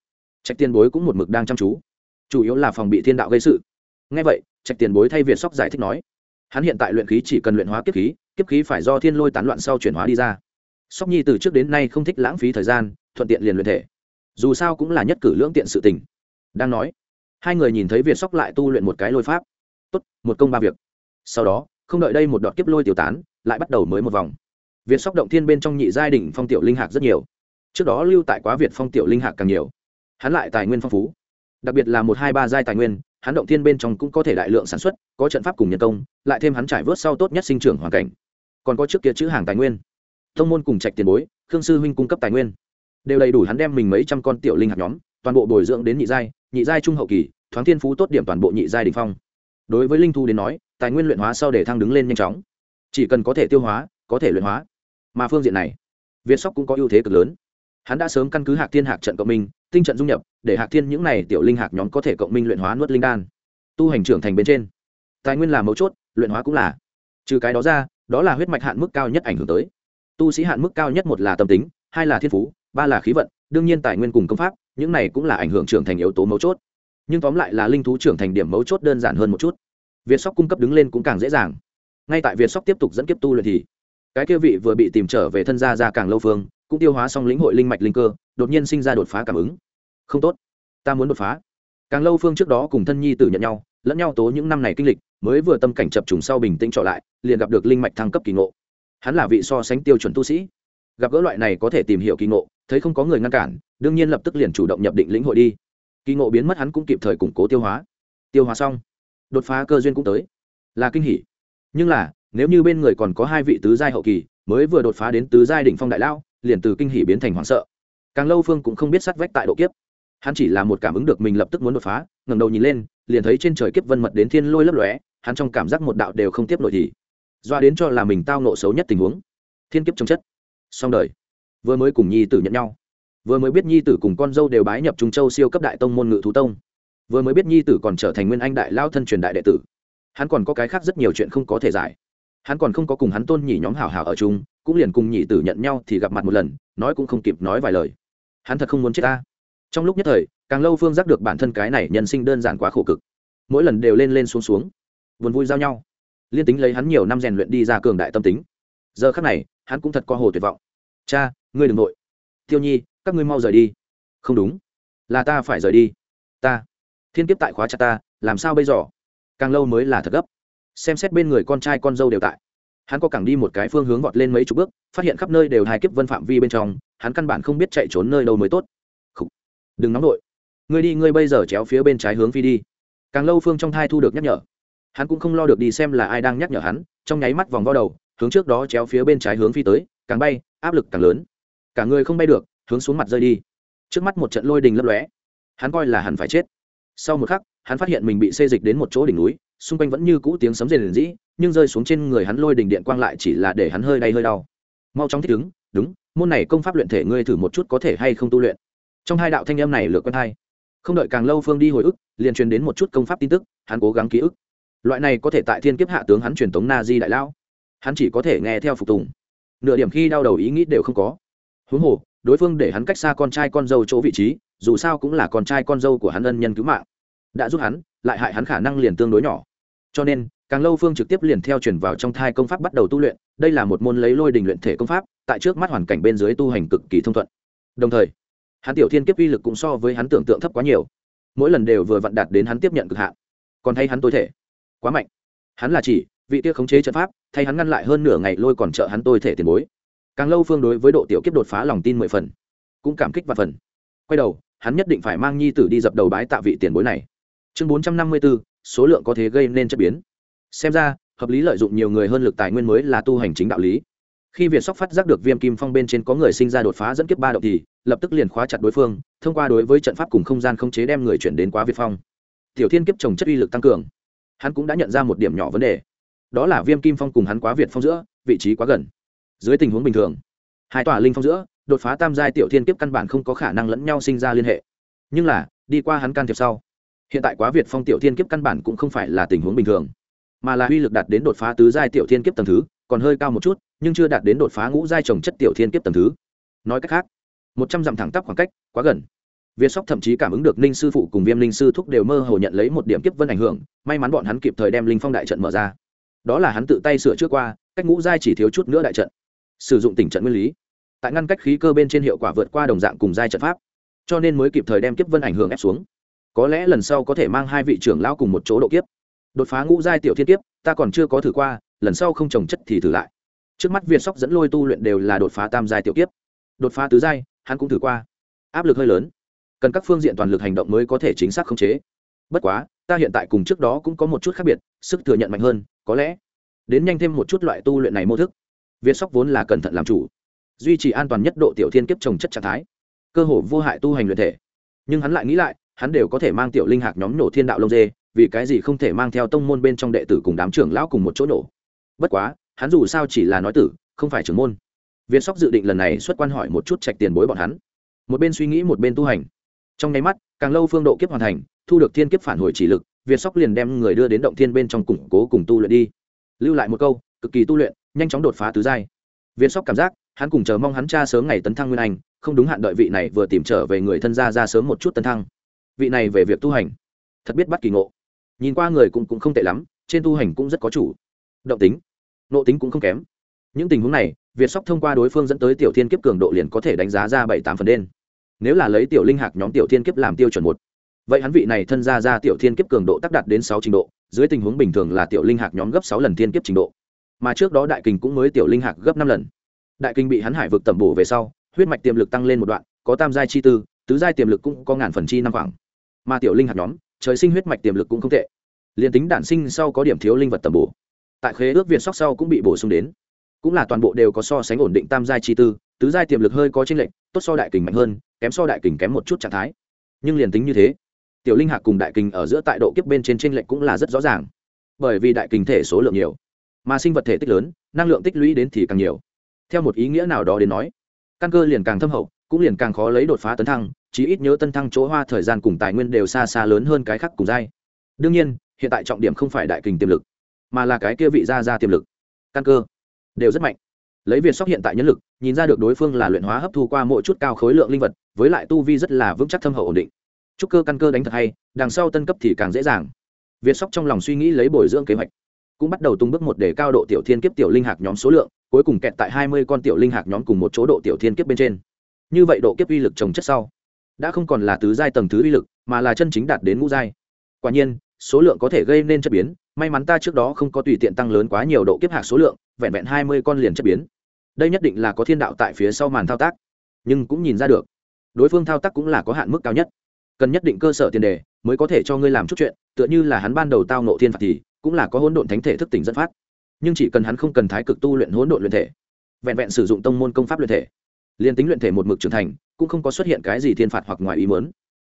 trạch tiền bối cũng một mực đang chăm chú. Chủ yếu là phòng bị thiên đạo gây sự. Ngay vậy, trạch tiền bối thay việt sóc giải thích nói. Hắn hiện tại luyện khí chỉ cần luyện hóa kiếp khí kiếp khí phải do thiên lôi tán loạn sau chuyển hóa đi ra. Sóc nhi từ trước đến nay không thích lãng phí thời gian, thuận tiện liền luyện thể. Dù sao cũng là nhất cử lưỡng tiện sự tình. Đang nói, hai người nhìn thấy việt sóc lại tu luyện một cái lôi pháp. Tốt, một công ba việc. Sau đó không đợi đây một đọt kiếp lôi tiêu tán, lại bắt đầu mới một vòng. Việt sóc động thiên bên trong nhị giai đỉnh phong tiểu linh hạc rất nhiều. Trước đó lưu tại quá việt phong tiểu linh hạc càng nhiều. Hắn lại tài nguyên phong phú. Đặc biệt là một, hai, ba giai tài nguyên, hắn động thiên bên trong cũng có thể đại lượng sản xuất, có trận pháp cùng nhân công, lại thêm hắn trải vớt sau tốt nhất sinh trưởng hoàn cảnh. Còn có trước kia chữ hàng tài nguyên. Thông môn cùng trạch tiền bối, khương sư huynh cung cấp tài nguyên. Đều đầy đủ hắn đem mình mấy trăm con tiểu linh hạt nhóm, toàn bộ bồi dưỡng đến nhị giai nhị giai trung hậu kỳ, thoáng thiên phú tốt điểm toàn bộ nhị giai đình phong đối với linh thu đến nói, tài nguyên luyện hóa sau để thăng đứng lên nhanh chóng. Chỉ cần có thể tiêu hóa, có thể luyện hóa. Mà phương diện này, việt sóc cũng có ưu thế cực lớn. Hắn đã sớm căn cứ hạc thiên hạc trận cộng minh, tinh trận dung nhập, để hạc thiên những này tiểu linh hạc nhóm có thể cộng minh luyện hóa nuốt linh đan. Tu hành trưởng thành bên trên, tài nguyên là mấu chốt, luyện hóa cũng là. Trừ cái đó ra, đó là huyết mạch hạn mức cao nhất ảnh hưởng tới. Tu sĩ hạn mức cao nhất một là tâm tính, hai là thiên phú, ba là khí vận, đương nhiên tài nguyên cùng công pháp, những này cũng là ảnh hưởng trưởng thành yếu tố mấu chốt nhưng tóm lại là linh thú trưởng thành điểm mấu chốt đơn giản hơn một chút. Việt sóc cung cấp đứng lên cũng càng dễ dàng. Ngay tại việt sóc tiếp tục dẫn kiếp tu luyện thì, cái kia vị vừa bị tìm trở về thân gia ra càng lâu phương, cũng tiêu hóa xong lĩnh hội linh mạch linh cơ, đột nhiên sinh ra đột phá cảm ứng. Không tốt, ta muốn đột phá. Càng lâu phương trước đó cùng thân nhi tử nhận nhau, lẫn nhau tố những năm này kinh lịch, mới vừa tâm cảnh chập trùng sau bình tĩnh trở lại, liền gặp được linh mạch thăng cấp kỳ ngộ. Hắn là vị so sánh tiêu chuẩn tu sĩ. Gặp gỡ loại này có thể tìm hiểu kỳ ngộ, thấy không có người ngăn cản, đương nhiên lập tức liền chủ động nhập định lĩnh hội đi kỳ ngộ biến mất hắn cũng kịp thời củng cố tiêu hóa. Tiêu hóa xong, đột phá cơ duyên cũng tới. Là kinh hỉ. Nhưng là, nếu như bên người còn có hai vị tứ giai hậu kỳ, mới vừa đột phá đến tứ giai đỉnh phong đại lao liền từ kinh hỉ biến thành hoảng sợ. Càng lâu phương cũng không biết sắt vách tại độ kiếp. Hắn chỉ là một cảm ứng được mình lập tức muốn đột phá, ngẩng đầu nhìn lên, liền thấy trên trời kiếp vân mật đến thiên lôi lấp lóe, hắn trong cảm giác một đạo đều không tiếp nổi thì, doa đến cho là mình tao nộ xấu nhất tình huống. Thiên kiếp trồng chất. Xong đời. Vừa mới cùng nhi tử nhận nhau vừa mới biết nhi tử cùng con dâu đều bái nhập trung châu siêu cấp đại tông môn ngự thú tông. Vừa mới biết nhi tử còn trở thành nguyên anh đại lao thân truyền đại đệ tử. Hắn còn có cái khác rất nhiều chuyện không có thể giải. Hắn còn không có cùng hắn tôn nhỉ nhóm hảo hảo ở chung, cũng liền cùng nhị tử nhận nhau thì gặp mặt một lần, nói cũng không kịp nói vài lời. Hắn thật không muốn chết ta. Trong lúc nhất thời, càng lâu phương giác được bản thân cái này nhân sinh đơn giản quá khổ cực. Mỗi lần đều lên lên xuống xuống vườn vui giao nhau. Liên tính lấy hắn nhiều năm rèn luyện đi ra cường đại tâm tính. Giờ khắc này, hắn cũng thật co hồ tuyệt vọng. Cha, ngươi đ ừ n g nội tiêu nhi các ngươi mau rời đi. Không đúng. Là ta phải rời đi. Ta. Thiên kiếp tại khóa chặt ta, làm sao bây giờ? Càng lâu mới là thật gấp. Xem xét bên người con trai con dâu đều tại. Hắn có cẳng đi một cái phương hướng vọt lên mấy chục bước, phát hiện khắp nơi đều hai kiếp vân phạm vi bên trong, hắn căn bản không biết chạy trốn nơi đâu mới tốt. Khủ. đừng nóng đội ngươi đi, ngươi bây giờ chéo phía bên trái hướng phi đi. Càng lâu phương trong thai thu được nhắc nhở. Hắn cũng không lo được đi xem là ai đang nhắc nhở hắn, trong nháy mắt vòng vo đầu, hướng trước đó chéo phía bên trái hướng phi tới, càng bay, áp lực càng lớn. Cả người không bay được hướng xuống mặt rơi đi. Trước mắt một trận lôi đình lấp lóe. Hắn coi là hẳn phải chết. Sau một khắc, hắn phát hiện mình bị xê dịch đến một chỗ đỉnh núi, xung quanh vẫn như cũ tiếng sấm rền rĩ, nhưng rơi xuống trên người hắn lôi đình điện quang lại chỉ là để hắn hơi đay hơi đau. Mau chóng thích ứng, đúng, môn này công pháp luyện thể ngươi thử một chút có thể hay không tu luyện. Trong hai đạo thanh em này lược quen hai. Không đợi càng lâu phương đi hồi ức, liền truyền đến một chút công pháp tin tức, hắn cố gắng ký ức. Loại này có thể tại thiên kiếp hạ tướng hắn truyền tống na di đại lão. Hắn chỉ có thể nghe theo phục tùng. Nửa điểm khi đau đầu ý nghĩ đều không có. Huống hồ đối phương để hắn cách xa con trai con dâu chỗ vị trí, dù sao cũng là con trai con dâu của hắn ân nhân cứu mạng. Đã giúp hắn, lại hại hắn khả năng liền tương đối nhỏ. Cho nên, càng lâu phương trực tiếp liền theo chuyển vào trong thai công pháp bắt đầu tu luyện, đây là một môn lấy lôi đình luyện thể công pháp, tại trước mắt hoàn cảnh bên dưới tu hành cực kỳ thông thuận. Đồng thời, hắn tiểu thiên kiếp uy lực cũng so với hắn tưởng tượng thấp quá nhiều. Mỗi lần đều vừa vặn đạt đến hắn tiếp nhận cực hạn. Còn thay hắn tối thể. Quá mạnh. Hắn là chỉ, vị tiết khống chế trận pháp, thay hắn ngăn lại hơn nửa ngày lôi còn trợ hắn tôi thể tiền bối càng lâu phương đối với độ tiểu kiếp đột phá lòng tin mười phần, cũng cảm kích và phần. Quay đầu, hắn nhất định phải mang nhi tử đi dập đầu bái tạ vị tiền bối này. Chương bốn trăm năm mươi bốn số lượng có thể gây nên chất biến. Xem ra, hợp lý lợi dụng nhiều người hơn lực tài nguyên mới là tu hành chính đạo lý. Khi việt sóc phát giác được viêm kim phong bên trên có người sinh ra đột phá dẫn kiếp ba động thì, lập tức liền khóa chặt đối phương, thông qua đối với trận pháp cùng không gian không chế đem người chuyển đến quá việt phong. Tiểu thiên kiếp trồng chất uy lực tăng cường. Hắn cũng đã nhận ra một điểm nhỏ vấn đề. Đó là viêm kim phong cùng hắn quá việt phong giữa, vị trí quá gần dưới tình huống bình thường, hai tòa linh phong giữa, đột phá tam giai tiểu thiên kiếp căn bản không có khả năng lẫn nhau sinh ra liên hệ. Nhưng là, đi qua hắn can thiệp sau, hiện tại quá việt phong tiểu thiên kiếp căn bản cũng không phải là tình huống bình thường, mà là uy lực đạt đến đột phá tứ giai tiểu thiên kiếp tầng thứ, còn hơi cao một chút, nhưng chưa đạt đến đột phá ngũ giai trồng chất tiểu thiên kiếp tầng thứ. Nói cách khác, một trăm dặm thẳng tắp khoảng cách, quá gần. Việt sóc thậm chí cảm ứng được ninh sư phụ cùng viêm ninh sư thúc đều mơ hồ nhận lấy một điểm kiếp vân ảnh hưởng, may mắn bọn hắn kịp thời đem linh phong đại trận mở ra. Đó là hắn tự tay sửa trước qua, cách ngũ giai chỉ thiếu chút nữa đại trận sử dụng tình trận nguyên lý. Tại ngăn cách khí cơ bên trên hiệu quả vượt qua đồng dạng cùng giai trận pháp, cho nên mới kịp thời đem kiếp vân ảnh hưởng ép xuống. Có lẽ lần sau có thể mang hai vị trưởng lão cùng một chỗ độ kiếp. Đột phá ngũ giai tiểu thiên kiếp, ta còn chưa có thử qua, lần sau không trồng chất thì thử lại. Trước mắt việt sóc dẫn lôi tu luyện đều là đột phá tam giai tiểu kiếp. Đột phá tứ giai, hắn cũng thử qua. Áp lực hơi lớn, cần các phương diện toàn lực hành động mới có thể chính xác khống chế. Bất quá, ta hiện tại cùng trước đó cũng có một chút khác biệt, sức thừa nhận mạnh hơn, có lẽ đến nhanh thêm một chút loại tu luyện này mô thức việt sóc vốn là cẩn thận làm chủ, duy trì an toàn nhất độ tiểu thiên kiếp trồng chất trạng thái, cơ hồ vô hại tu hành luyện thể. Nhưng hắn lại nghĩ lại, hắn đều có thể mang tiểu linh hạc nhóm nổ thiên đạo lông dê, vì cái gì không thể mang theo tông môn bên trong đệ tử cùng đám trưởng lão cùng một chỗ nổ? Bất quá, hắn dù sao chỉ là nói tử, không phải trưởng môn. Việt sóc dự định lần này xuất quan hỏi một chút trạch tiền bối bọn hắn. Một bên suy nghĩ, một bên tu hành. Trong nháy mắt, càng lâu phương độ kiếp hoàn thành, thu được thiên kiếp phản hồi chỉ lực, việt sóc liền đem người đưa đến động thiên bên trong củng cố cùng tu luyện đi. Lưu lại một câu, cực kỳ tu luyện nhanh chóng đột phá tứ giai. Việt sóc cảm giác, hắn cùng chờ mong hắn cha sớm ngày tấn thăng nguyên anh, không đúng hạn đợi vị này vừa tìm trở về người thân gia ra sớm một chút tấn thăng. Vị này về việc tu hành, thật biết bắt kỳ ngộ. Nhìn qua người cũng cũng không tệ lắm, trên tu hành cũng rất có chủ. Động tính nộ tính cũng không kém. Những tình huống này việt sóc thông qua đối phương dẫn tới tiểu thiên kiếp cường độ liền có thể đánh giá ra bảy tám phần đen. Nếu là lấy tiểu linh hạc nhóm tiểu thiên kiếp làm tiêu chuẩn một, vậy hắn vị này thân ra ra tiểu thiên kiếp cường độ tác đạt đến sáu trình độ, dưới tình huống bình thường là tiểu linh hạc nhóm gấp sáu lần thiên kiếp trình độ mà trước đó đại kình cũng mới tiểu linh hạc gấp năm lần. Đại kinh bị hắn hải vực tẩm bổ về sau, huyết mạch tiềm lực tăng lên một đoạn, có tam giai chi tư, tứ giai tiềm lực cũng có ngàn phần chi năm khoảng. Mà tiểu linh hạt nhóm, trời sinh huyết mạch tiềm lực cũng không tệ. Liền tính đản sinh sau có điểm thiếu linh vật tẩm bổ, tại khế ước việt sóc sau cũng bị bổ sung đến. Cũng là toàn bộ đều có so sánh ổn định tam giai chi tư, tứ giai tiềm lực hơi có chênh lệch, tốt so đại kình mạnh hơn, kém so đại kình kém một chút trạng thái. Nhưng liền tính như thế, tiểu linh hạc cùng đại kình ở giữa tại độ kiếp bên trên chênh lệch cũng là rất rõ ràng. Bởi vì đại kình thể số lượng nhiều mà sinh vật thể tích lớn, năng lượng tích lũy đến thì càng nhiều. Theo một ý nghĩa nào đó đến nói, căn cơ liền càng thâm hậu, cũng liền càng khó lấy đột phá tấn thăng, chí ít nhớ tân thăng chỗ hoa thời gian cùng tài nguyên đều xa xa lớn hơn cái khác cùng dai đương nhiên, hiện tại trọng điểm không phải đại kình tiềm lực, mà là cái kia vị gia gia tiềm lực. Căn cơ đều rất mạnh. Lấy việc sóc hiện tại nhân lực, nhìn ra được đối phương là luyện hóa hấp thu qua mỗi chút cao khối lượng linh vật, với lại tu vi rất là vững chắc thâm hậu ổn định. Chúc cơ căn cơ đánh thật hay, đằng sau tân cấp thì càng dễ dàng. Việt sóc trong lòng suy nghĩ lấy bồi dưỡng kế hoạch cũng bắt đầu tung bước một để cao độ tiểu thiên kiếp tiểu linh hạc nhóm số lượng, cuối cùng kẹt tại hai mươi con tiểu linh hạc nhóm cùng một chỗ độ tiểu thiên kiếp bên trên. Như vậy độ kiếp uy lực trồng chất sau, đã không còn là tứ giai tầng thứ uy lực, mà là chân chính đạt đến ngũ giai. Quả nhiên, số lượng có thể gây nên chất biến, may mắn ta trước đó không có tùy tiện tăng lớn quá nhiều độ kiếp hạc số lượng, vẹn vẹn hai mươi con liền chất biến. Đây nhất định là có thiên đạo tại phía sau màn thao tác, nhưng cũng nhìn ra được, đối phương thao tác cũng là có hạn mức cao nhất. Cần nhất định cơ sở tiền đề, mới có thể cho ngươi làm chút chuyện, tựa như là hắn ban đầu tao nộ thiên phạt thì cũng là có hỗn độn thánh thể thức tỉnh dẫn phát. Nhưng chỉ cần hắn không cần thái cực tu luyện hỗn độn luyện thể, vẹn vẹn sử dụng tông môn công pháp luyện thể, liền tính luyện thể một mực trưởng thành, cũng không có xuất hiện cái gì thiên phạt hoặc ngoài ý muốn.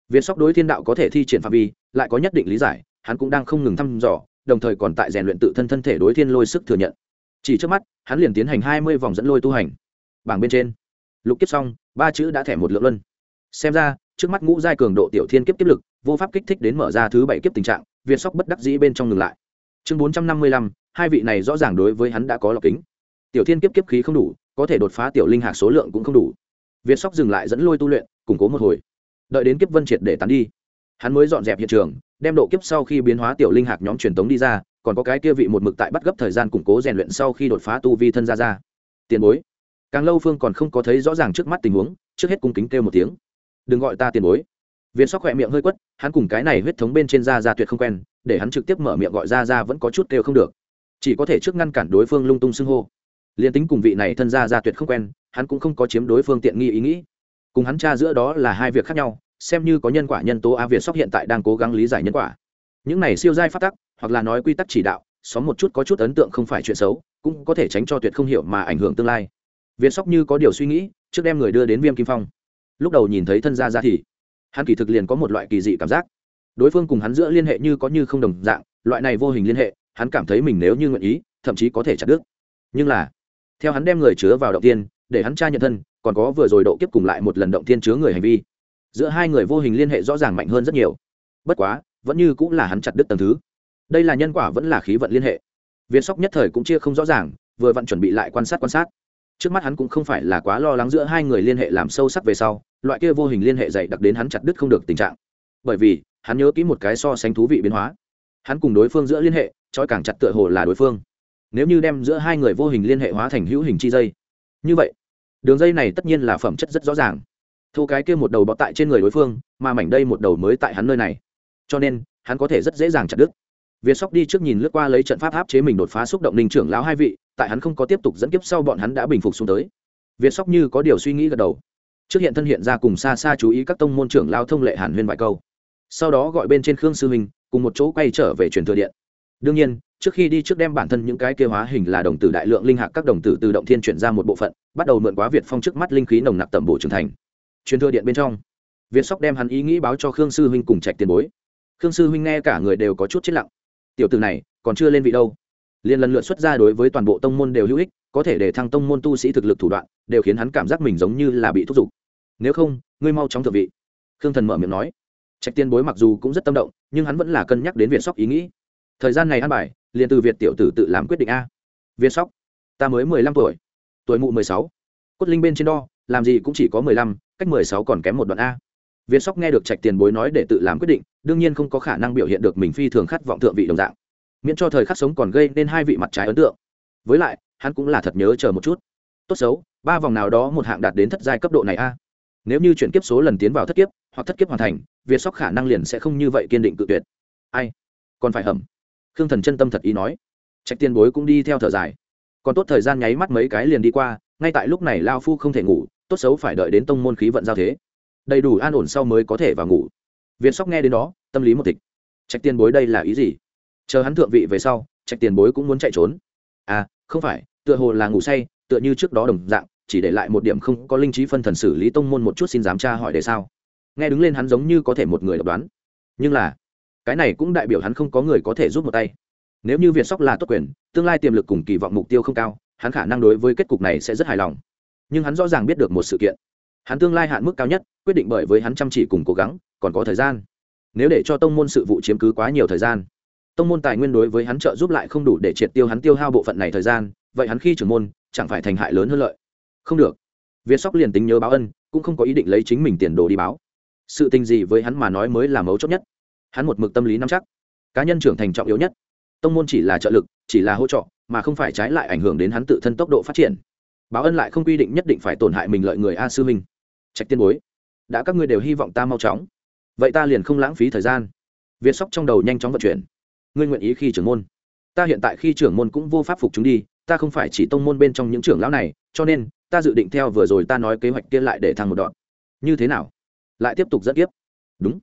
Việt sóc đối thiên đạo có thể thi triển phạm vi, lại có nhất định lý giải, hắn cũng đang không ngừng thăm dò, đồng thời còn tại rèn luyện tự thân thân thể đối thiên lôi sức thừa nhận. Chỉ trước mắt, hắn liền tiến hành hai mươi vòng dẫn lôi tu hành. Bảng bên trên. Lục kiếp xong, ba chữ đã thẻ một lượng luân. Xem ra, trước mắt ngũ giai cường độ tiểu thiên kiếp kiếp lực, vô pháp kích thích đến mở ra thứ bảy kiếp tình trạng việt sóc bất đắc dĩ bên trong ngừng lại chương bốn trăm năm mươi lăm, hai vị này rõ ràng đối với hắn đã có lọc kính. Tiểu thiên kiếp kiếp khí không đủ, có thể đột phá tiểu linh hạc số lượng cũng không đủ. Việt sóc dừng lại dẫn lôi tu luyện, củng cố một hồi. Đợi đến kiếp vân triệt để tán đi, hắn mới dọn dẹp hiện trường, đem độ kiếp sau khi biến hóa tiểu linh hạc nhóm truyền tống đi ra, còn có cái kia vị một mực tại bắt gấp thời gian củng cố rèn luyện sau khi đột phá tu vi thân ra ra tiền bối. Càng lâu phương còn không có thấy rõ ràng trước mắt tình huống, trước hết cung kính kêu một tiếng. Đừng gọi ta tiền bối viên sóc khỏe miệng hơi quất, hắn cùng cái này huyết thống bên trên da ra tuyệt không quen, để hắn trực tiếp mở miệng gọi ra ra vẫn có chút kêu không được. Chỉ có thể trước ngăn cản đối phương lung tung xưng hô. Liền tính cùng vị này thân ra ra tuyệt không quen, hắn cũng không có chiếm đối phương tiện nghi ý nghĩ. Cùng hắn cha giữa đó là hai việc khác nhau, xem như có nhân quả nhân tố a việt sóc hiện tại đang cố gắng lý giải nhân quả. Những này siêu giai phát tắc, hoặc là nói quy tắc chỉ đạo, xóm một chút có chút ấn tượng không phải chuyện xấu, cũng có thể tránh cho tuyệt không hiểu mà ảnh hưởng tương lai. Việt sóc như có điều suy nghĩ, trước đem người đưa đến viêm kim phong. Lúc đầu nhìn thấy thân gia ra thì hắn kỳ thực liền có một loại kỳ dị cảm giác. Đối phương cùng hắn giữa liên hệ như có như không đồng dạng, loại này vô hình liên hệ, hắn cảm thấy mình nếu như nguyện ý, thậm chí có thể chặt đứt. Nhưng là, theo hắn đem người chứa vào động tiên để hắn tra nhận thân, còn có vừa rồi độ kiếp cùng lại một lần động tiên chứa người hành vi. Giữa hai người vô hình liên hệ rõ ràng mạnh hơn rất nhiều. Bất quá, vẫn như cũng là hắn chặt đứt tầng thứ. Đây là nhân quả vẫn là khí vận liên hệ. Viên sóc nhất thời cũng chia không rõ ràng, vừa vặn chuẩn bị lại quan sát quan sát. Trước mắt hắn cũng không phải là quá lo lắng giữa hai người liên hệ làm sâu sắc về sau loại kia vô hình liên hệ dày đặc đến hắn chặt đứt không được tình trạng. Bởi vì, hắn nhớ kỹ một cái so sánh thú vị biến hóa. Hắn cùng đối phương giữa liên hệ, trói càng chặt tựa hồ là đối phương. Nếu như đem giữa hai người vô hình liên hệ hóa thành hữu hình chi dây. Như vậy, đường dây này tất nhiên là phẩm chất rất rõ ràng. Thu cái kia một đầu bọt tại trên người đối phương, mà mảnh đây một đầu mới tại hắn nơi này. Cho nên, hắn có thể rất dễ dàng chặt đứt. Việt sóc đi trước nhìn lướt qua lấy trận pháp áp chế mình đột phá xúc động linh trưởng lão hai vị, tại hắn không có tiếp tục dẫn kiếp sau bọn hắn đã bình phục xuống tới. Việt sóc như có điều suy nghĩ gật đầu trước hiện thân hiện ra cùng xa xa chú ý các tông môn trưởng lao thông lệ hàn huyên vài câu. Sau đó gọi bên trên khương sư huynh, cùng một chỗ quay trở về truyền thừa điện. Đương nhiên, trước khi đi trước đem bản thân những cái kêu hóa hình là đồng tử đại lượng linh hạc các đồng tử từ động thiên chuyển ra một bộ phận, bắt đầu mượn quá việt phong trước mắt linh khí nồng nặc tầm bổ trưởng thành. Truyền thừa điện bên trong, việt sóc đem hắn ý nghĩ báo cho khương sư huynh cùng trạch tiền bối. Khương sư huynh nghe cả người đều có chút chết lặng. Tiểu từ này, còn chưa lên vị đâu. Liền lần lượt xuất ra đối với toàn bộ tông môn đều hữu ích có thể để thăng tông môn tu sĩ thực lực thủ đoạn, đều khiến hắn cảm giác mình giống như là bị thúc giục. Nếu không, ngươi mau chóng thượng vị. Khương thần mở miệng nói. Trạch tiên bối mặc dù cũng rất tâm động, nhưng hắn vẫn là cân nhắc đến việt sóc ý nghĩ. Thời gian này ăn bài, liền từ việt tiểu tử tự làm quyết định a. Việt sóc, ta mới mười lăm tuổi. Tuổi mụ mười sáu. Cốt linh bên trên đo, làm gì cũng chỉ có mười lăm, cách mười sáu còn kém một đoạn a. Việt sóc nghe được trạch tiền bối nói để tự làm quyết định, đương nhiên không có khả năng biểu hiện được mình phi thường khát vọng thượng vị đồng dạng. Miễn cho thời khắc sống còn gây nên hai vị mặt trái ấn tượng. Với lại hắn cũng là thật nhớ chờ một chút. Tốt xấu, ba vòng nào đó một hạng đạt đến thất giai cấp độ này a. Nếu như chuyển kiếp số lần tiến vào thất kiếp, hoặc thất kiếp hoàn thành, việt sóc khả năng liền sẽ không như vậy kiên định tự tuyệt. Ai? Còn phải hầm khương thần chân tâm thật ý nói. Trạch tiền bối cũng đi theo thở dài. Còn tốt thời gian nháy mắt mấy cái liền đi qua, ngay tại lúc này lao phu không thể ngủ, tốt xấu phải đợi đến tông môn khí vận giao thế. Đầy đủ an ổn sau mới có thể vào ngủ. Việt sóc nghe đến đó, tâm lý một tịch. Trạch tiền bối đây là ý gì? Chờ hắn thượng vị về sau, trạch tiền bối cũng muốn chạy trốn. À không phải, tựa hồ là ngủ say, tựa như trước đó đồng dạng, chỉ để lại một điểm không có linh trí phân thần xử lý tông môn một chút xin dám tra hỏi để sao. Nghe đứng lên hắn giống như có thể một người độc đoán. Nhưng là, cái này cũng đại biểu hắn không có người có thể giúp một tay. Nếu như việt sóc là tốt quyền, tương lai tiềm lực cùng kỳ vọng mục tiêu không cao, hắn khả năng đối với kết cục này sẽ rất hài lòng. Nhưng hắn rõ ràng biết được một sự kiện. Hắn tương lai hạn mức cao nhất, quyết định bởi với hắn chăm chỉ cùng cố gắng, còn có thời gian. Nếu để cho tông môn sự vụ chiếm cứ quá nhiều thời gian tông môn tài nguyên đối với hắn trợ giúp lại không đủ để triệt tiêu hắn tiêu hao bộ phận này thời gian, vậy hắn khi trưởng môn, chẳng phải thành hại lớn hơn lợi? Không được. Việt sóc liền tính nhớ báo ân, cũng không có ý định lấy chính mình tiền đồ đi báo. Sự tình gì với hắn mà nói mới là mấu chốt nhất. Hắn một mực tâm lý nắm chắc. Cá nhân trưởng thành trọng yếu nhất. Tông môn chỉ là trợ lực, chỉ là hỗ trợ, mà không phải trái lại ảnh hưởng đến hắn tự thân tốc độ phát triển. Báo ân lại không quy định nhất định phải tổn hại mình lợi người a sư minh. Trạch tiên bối, đã các ngươi đều hy vọng ta mau chóng. Vậy ta liền không lãng phí thời gian. Việt sóc trong đầu nhanh chóng vận chuyển ngươi nguyện ý khi trưởng môn. Ta hiện tại khi trưởng môn cũng vô pháp phục chúng đi, ta không phải chỉ tông môn bên trong những trưởng lão này, cho nên, ta dự định theo vừa rồi ta nói kế hoạch kia lại để thăng một đoạn. Như thế nào? Lại tiếp tục dẫn kiếp? Đúng.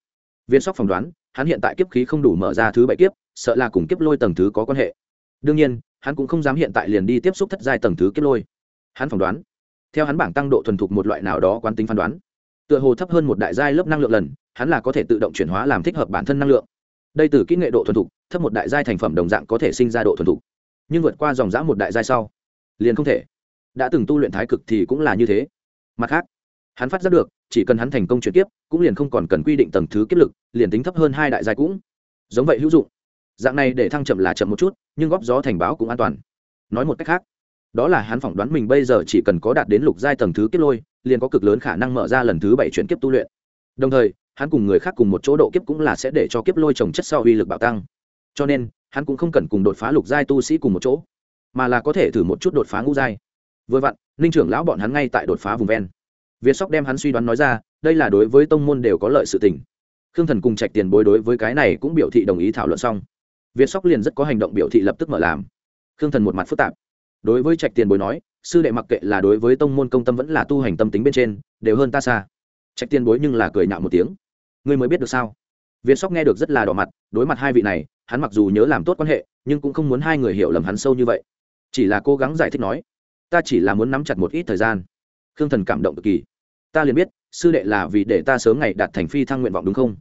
Viên sóc phỏng đoán, hắn hiện tại kiếp khí không đủ mở ra thứ bảy kiếp, sợ là cùng kiếp lôi tầng thứ có quan hệ. Đương nhiên, hắn cũng không dám hiện tại liền đi tiếp xúc thất giai tầng thứ kiếp lôi. Hắn phỏng đoán, theo hắn bảng tăng độ thuần thục một loại nào đó quán tính phán đoán, tựa hồ thấp hơn một đại giai lớp năng lượng lần, hắn là có thể tự động chuyển hóa làm thích hợp bản thân năng lượng đây từ kỹ nghệ độ thuần thục thấp một đại giai thành phẩm đồng dạng có thể sinh ra độ thuần thục. Nhưng vượt qua dòng giã một đại giai sau liền không thể. Đã từng tu luyện thái cực thì cũng là như thế. Mặt khác hắn phát giác được chỉ cần hắn thành công chuyển tiếp, cũng liền không còn cần quy định tầng thứ kiếp lực liền tính thấp hơn hai đại giai cũng. Giống vậy hữu dụng. Dạng này để thăng chậm là chậm một chút nhưng góp gió thành báo cũng an toàn. Nói một cách khác đó là hắn phỏng đoán mình bây giờ chỉ cần có đạt đến lục giai tầng thứ kiếp lôi liền có cực lớn khả năng mở ra lần thứ bảy chuyển kiếp tu luyện. Đồng thời hắn cùng người khác cùng một chỗ độ kiếp cũng là sẽ để cho kiếp lôi trồng chất sau uy lực bạo tăng. Cho nên, hắn cũng không cần cùng đột phá lục giai tu sĩ cùng một chỗ, mà là có thể thử một chút đột phá ngũ giai. Vừa vặn, ninh trưởng lão bọn hắn ngay tại đột phá vùng ven. Việt sóc đem hắn suy đoán nói ra, đây là đối với tông môn đều có lợi sự tình. Khương thần cùng trạch tiền bối đối với cái này cũng biểu thị đồng ý thảo luận xong. Việt sóc liền rất có hành động biểu thị lập tức mở làm. Khương thần một mặt phức tạp. Đối với trạch tiền bối nói, sư đệ mặc kệ là đối với tông môn công tâm vẫn là tu hành tâm tính bên trên, đều hơn ta xa. Trạch tiền bối nhưng là cười nhạo một tiếng ngươi mới biết được sao? Viên sóc nghe được rất là đỏ mặt, đối mặt hai vị này, hắn mặc dù nhớ làm tốt quan hệ, nhưng cũng không muốn hai người hiểu lầm hắn sâu như vậy. Chỉ là cố gắng giải thích nói, ta chỉ là muốn nắm chặt một ít thời gian. Khương thần cảm động cực kỳ. Ta liền biết, sư đệ là vì để ta sớm ngày đạt thành phi thăng nguyện vọng đúng không?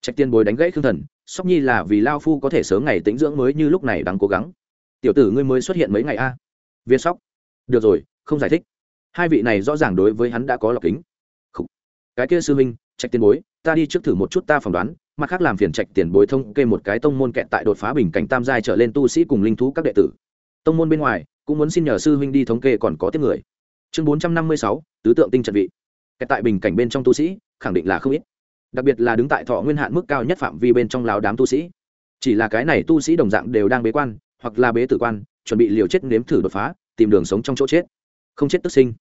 Trạch tiên bối đánh gãy khương thần, sóc nhi là vì lao phu có thể sớm ngày tĩnh dưỡng mới như lúc này đang cố gắng. Tiểu tử ngươi mới xuất hiện mấy ngày a? À? viên sóc, được rồi, không giải thích. Hai vị này rõ ràng đối với hắn đã có lọc kính. Cái kia sư minh trạch tiên bối ta đi trước thử một chút ta phỏng đoán, mặt khác làm phiền trạch tiền bối thông kê một cái tông môn kẹt tại đột phá bình cảnh tam giai trở lên tu sĩ cùng linh thú các đệ tử. Tông môn bên ngoài, cũng muốn xin nhờ sư huynh đi thống kê còn có tiếp người. Chương bốn trăm năm mươi sáu, tứ tượng tinh trận vị. Kẹt tại bình cảnh bên trong tu sĩ, khẳng định là không ít. Đặc biệt là đứng tại thọ nguyên hạn mức cao nhất phạm vi bên trong lào đám tu sĩ. Chỉ là cái này tu sĩ đồng dạng đều đang bế quan, hoặc là bế tử quan, chuẩn bị liều chết nếm thử đột phá, tìm đường sống trong chỗ chết. Không chết tức sinh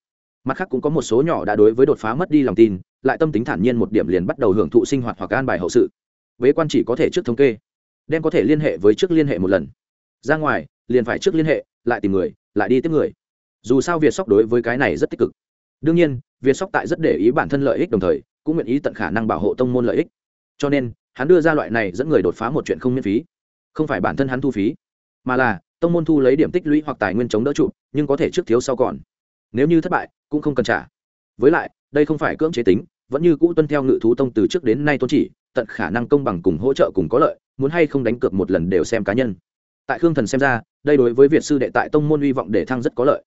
mặt khác cũng có một số nhỏ đã đối với đột phá mất đi lòng tin, lại tâm tính thản nhiên một điểm liền bắt đầu hưởng thụ sinh hoạt hoặc an bài hậu sự. Bế quan chỉ có thể trước thống kê, đem có thể liên hệ với trước liên hệ một lần. Ra ngoài, liền phải trước liên hệ, lại tìm người, lại đi tiếp người. Dù sao việt sóc đối với cái này rất tích cực. Đương nhiên, việt sóc tại rất để ý bản thân lợi ích đồng thời, cũng nguyện ý tận khả năng bảo hộ tông môn lợi ích. Cho nên, hắn đưa ra loại này dẫn người đột phá một chuyện không miễn phí. Không phải bản thân hắn thu phí, mà là tông môn thu lấy điểm tích lũy hoặc tài nguyên chống đỡ trụ, nhưng có thể trước thiếu sau còn nếu như thất bại, cũng không cần trả. Với lại, đây không phải cưỡng chế tính, vẫn như cũ tuân theo ngự thú tông từ trước đến nay tôn chỉ, tận khả năng công bằng cùng hỗ trợ cùng có lợi, muốn hay không đánh cược một lần đều xem cá nhân. Tại khương thần xem ra, đây đối với việt sư đệ tại tông môn hy vọng để thăng rất có lợi.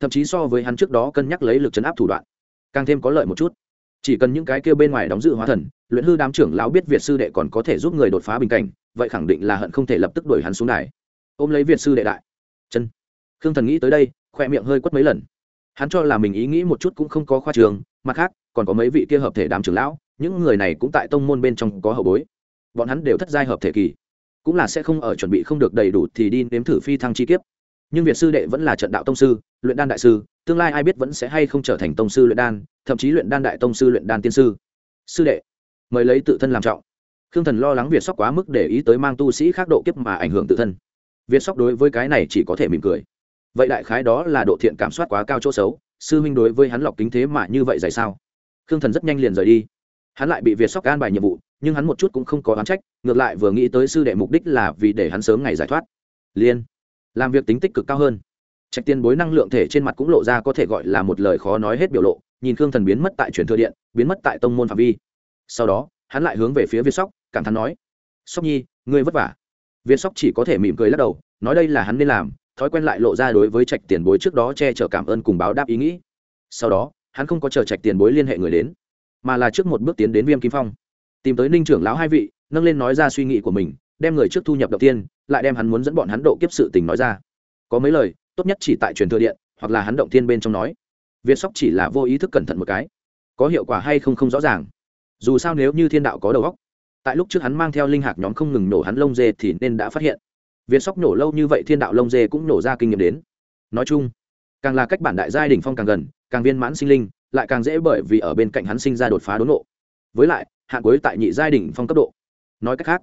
Thậm chí so với hắn trước đó cân nhắc lấy lực chấn áp thủ đoạn, càng thêm có lợi một chút. Chỉ cần những cái kêu bên ngoài đóng dự hóa thần, luyện hư đám trưởng lão biết việt sư đệ còn có thể giúp người đột phá bình cảnh, vậy khẳng định là hận không thể lập tức đuổi hắn xuống đài. Ôm lấy việt sư đệ đại. Chân. Khương thần nghĩ tới đây, khoe miệng hơi quất mấy lần hắn cho là mình ý nghĩ một chút cũng không có khoa trường, mặt khác, còn có mấy vị kia hợp thể đám trưởng lão, những người này cũng tại tông môn bên trong có hậu bối. Bọn hắn đều thất giai hợp thể kỳ, cũng là sẽ không ở chuẩn bị không được đầy đủ thì đi nếm thử phi thăng chi kiếp. Nhưng việt sư đệ vẫn là trận đạo tông sư, luyện đan đại sư, tương lai ai biết vẫn sẽ hay không trở thành tông sư luyện đan, thậm chí luyện đan đại tông sư luyện đan tiên sư. Sư đệ, mời lấy tự thân làm trọng. Khương thần lo lắng việt sóc quá mức để ý tới mang tu sĩ khác độ kiếp mà ảnh hưởng tự thân. Việt sóc đối với cái này chỉ có thể mỉm cười vậy đại khái đó là độ thiện cảm soát quá cao chỗ xấu, sư huynh đối với hắn lọc kính thế mà như vậy dạy sao? Khương thần rất nhanh liền rời đi. Hắn lại bị việt sóc gan bài nhiệm vụ, nhưng hắn một chút cũng không có oán trách, ngược lại vừa nghĩ tới sư đệ mục đích là vì để hắn sớm ngày giải thoát. Liên, làm việc tính tích cực cao hơn. Trạch tiền bối năng lượng thể trên mặt cũng lộ ra có thể gọi là một lời khó nói hết biểu lộ, nhìn khương thần biến mất tại truyền thừa điện, biến mất tại tông môn phạm vi. Sau đó, hắn lại hướng về phía việt sóc, cảm thán nói, sóc nhi, ngươi vất vả. Việt sóc chỉ có thể mỉm cười lắc đầu, nói đây là hắn nên làm thói quen lại lộ ra đối với trạch tiền bối trước đó che chở cảm ơn cùng báo đáp ý nghĩ. Sau đó, hắn không có chờ trạch tiền bối liên hệ người đến, mà là trước một bước tiến đến viêm kim phong. Tìm tới ninh trưởng lão hai vị, nâng lên nói ra suy nghĩ của mình, đem người trước thu nhập đầu tiên, lại đem hắn muốn dẫn bọn hắn độ kiếp sự tình nói ra. Có mấy lời, tốt nhất chỉ tại truyền thừa điện, hoặc là hắn động thiên bên trong nói. Việt sóc chỉ là vô ý thức cẩn thận một cái. Có hiệu quả hay không không rõ ràng. Dù sao nếu như thiên đạo có đầu óc, tại lúc trước hắn mang theo linh hạc nhóm không ngừng nổ hắn lông dê thì nên đã phát hiện viên sóc nổ lâu như vậy thiên đạo lông dê cũng nổ ra kinh nghiệm đến. Nói chung, càng là cách bản đại giai đ ỉ n h phong càng gần, càng viên mãn sinh linh, lại càng dễ bởi vì ở bên cạnh hắn sinh ra đột phá đốn nộ với lại, hạn cuối tại nhị giai đ ỉ n h phong cấp độ. Nói cách khác,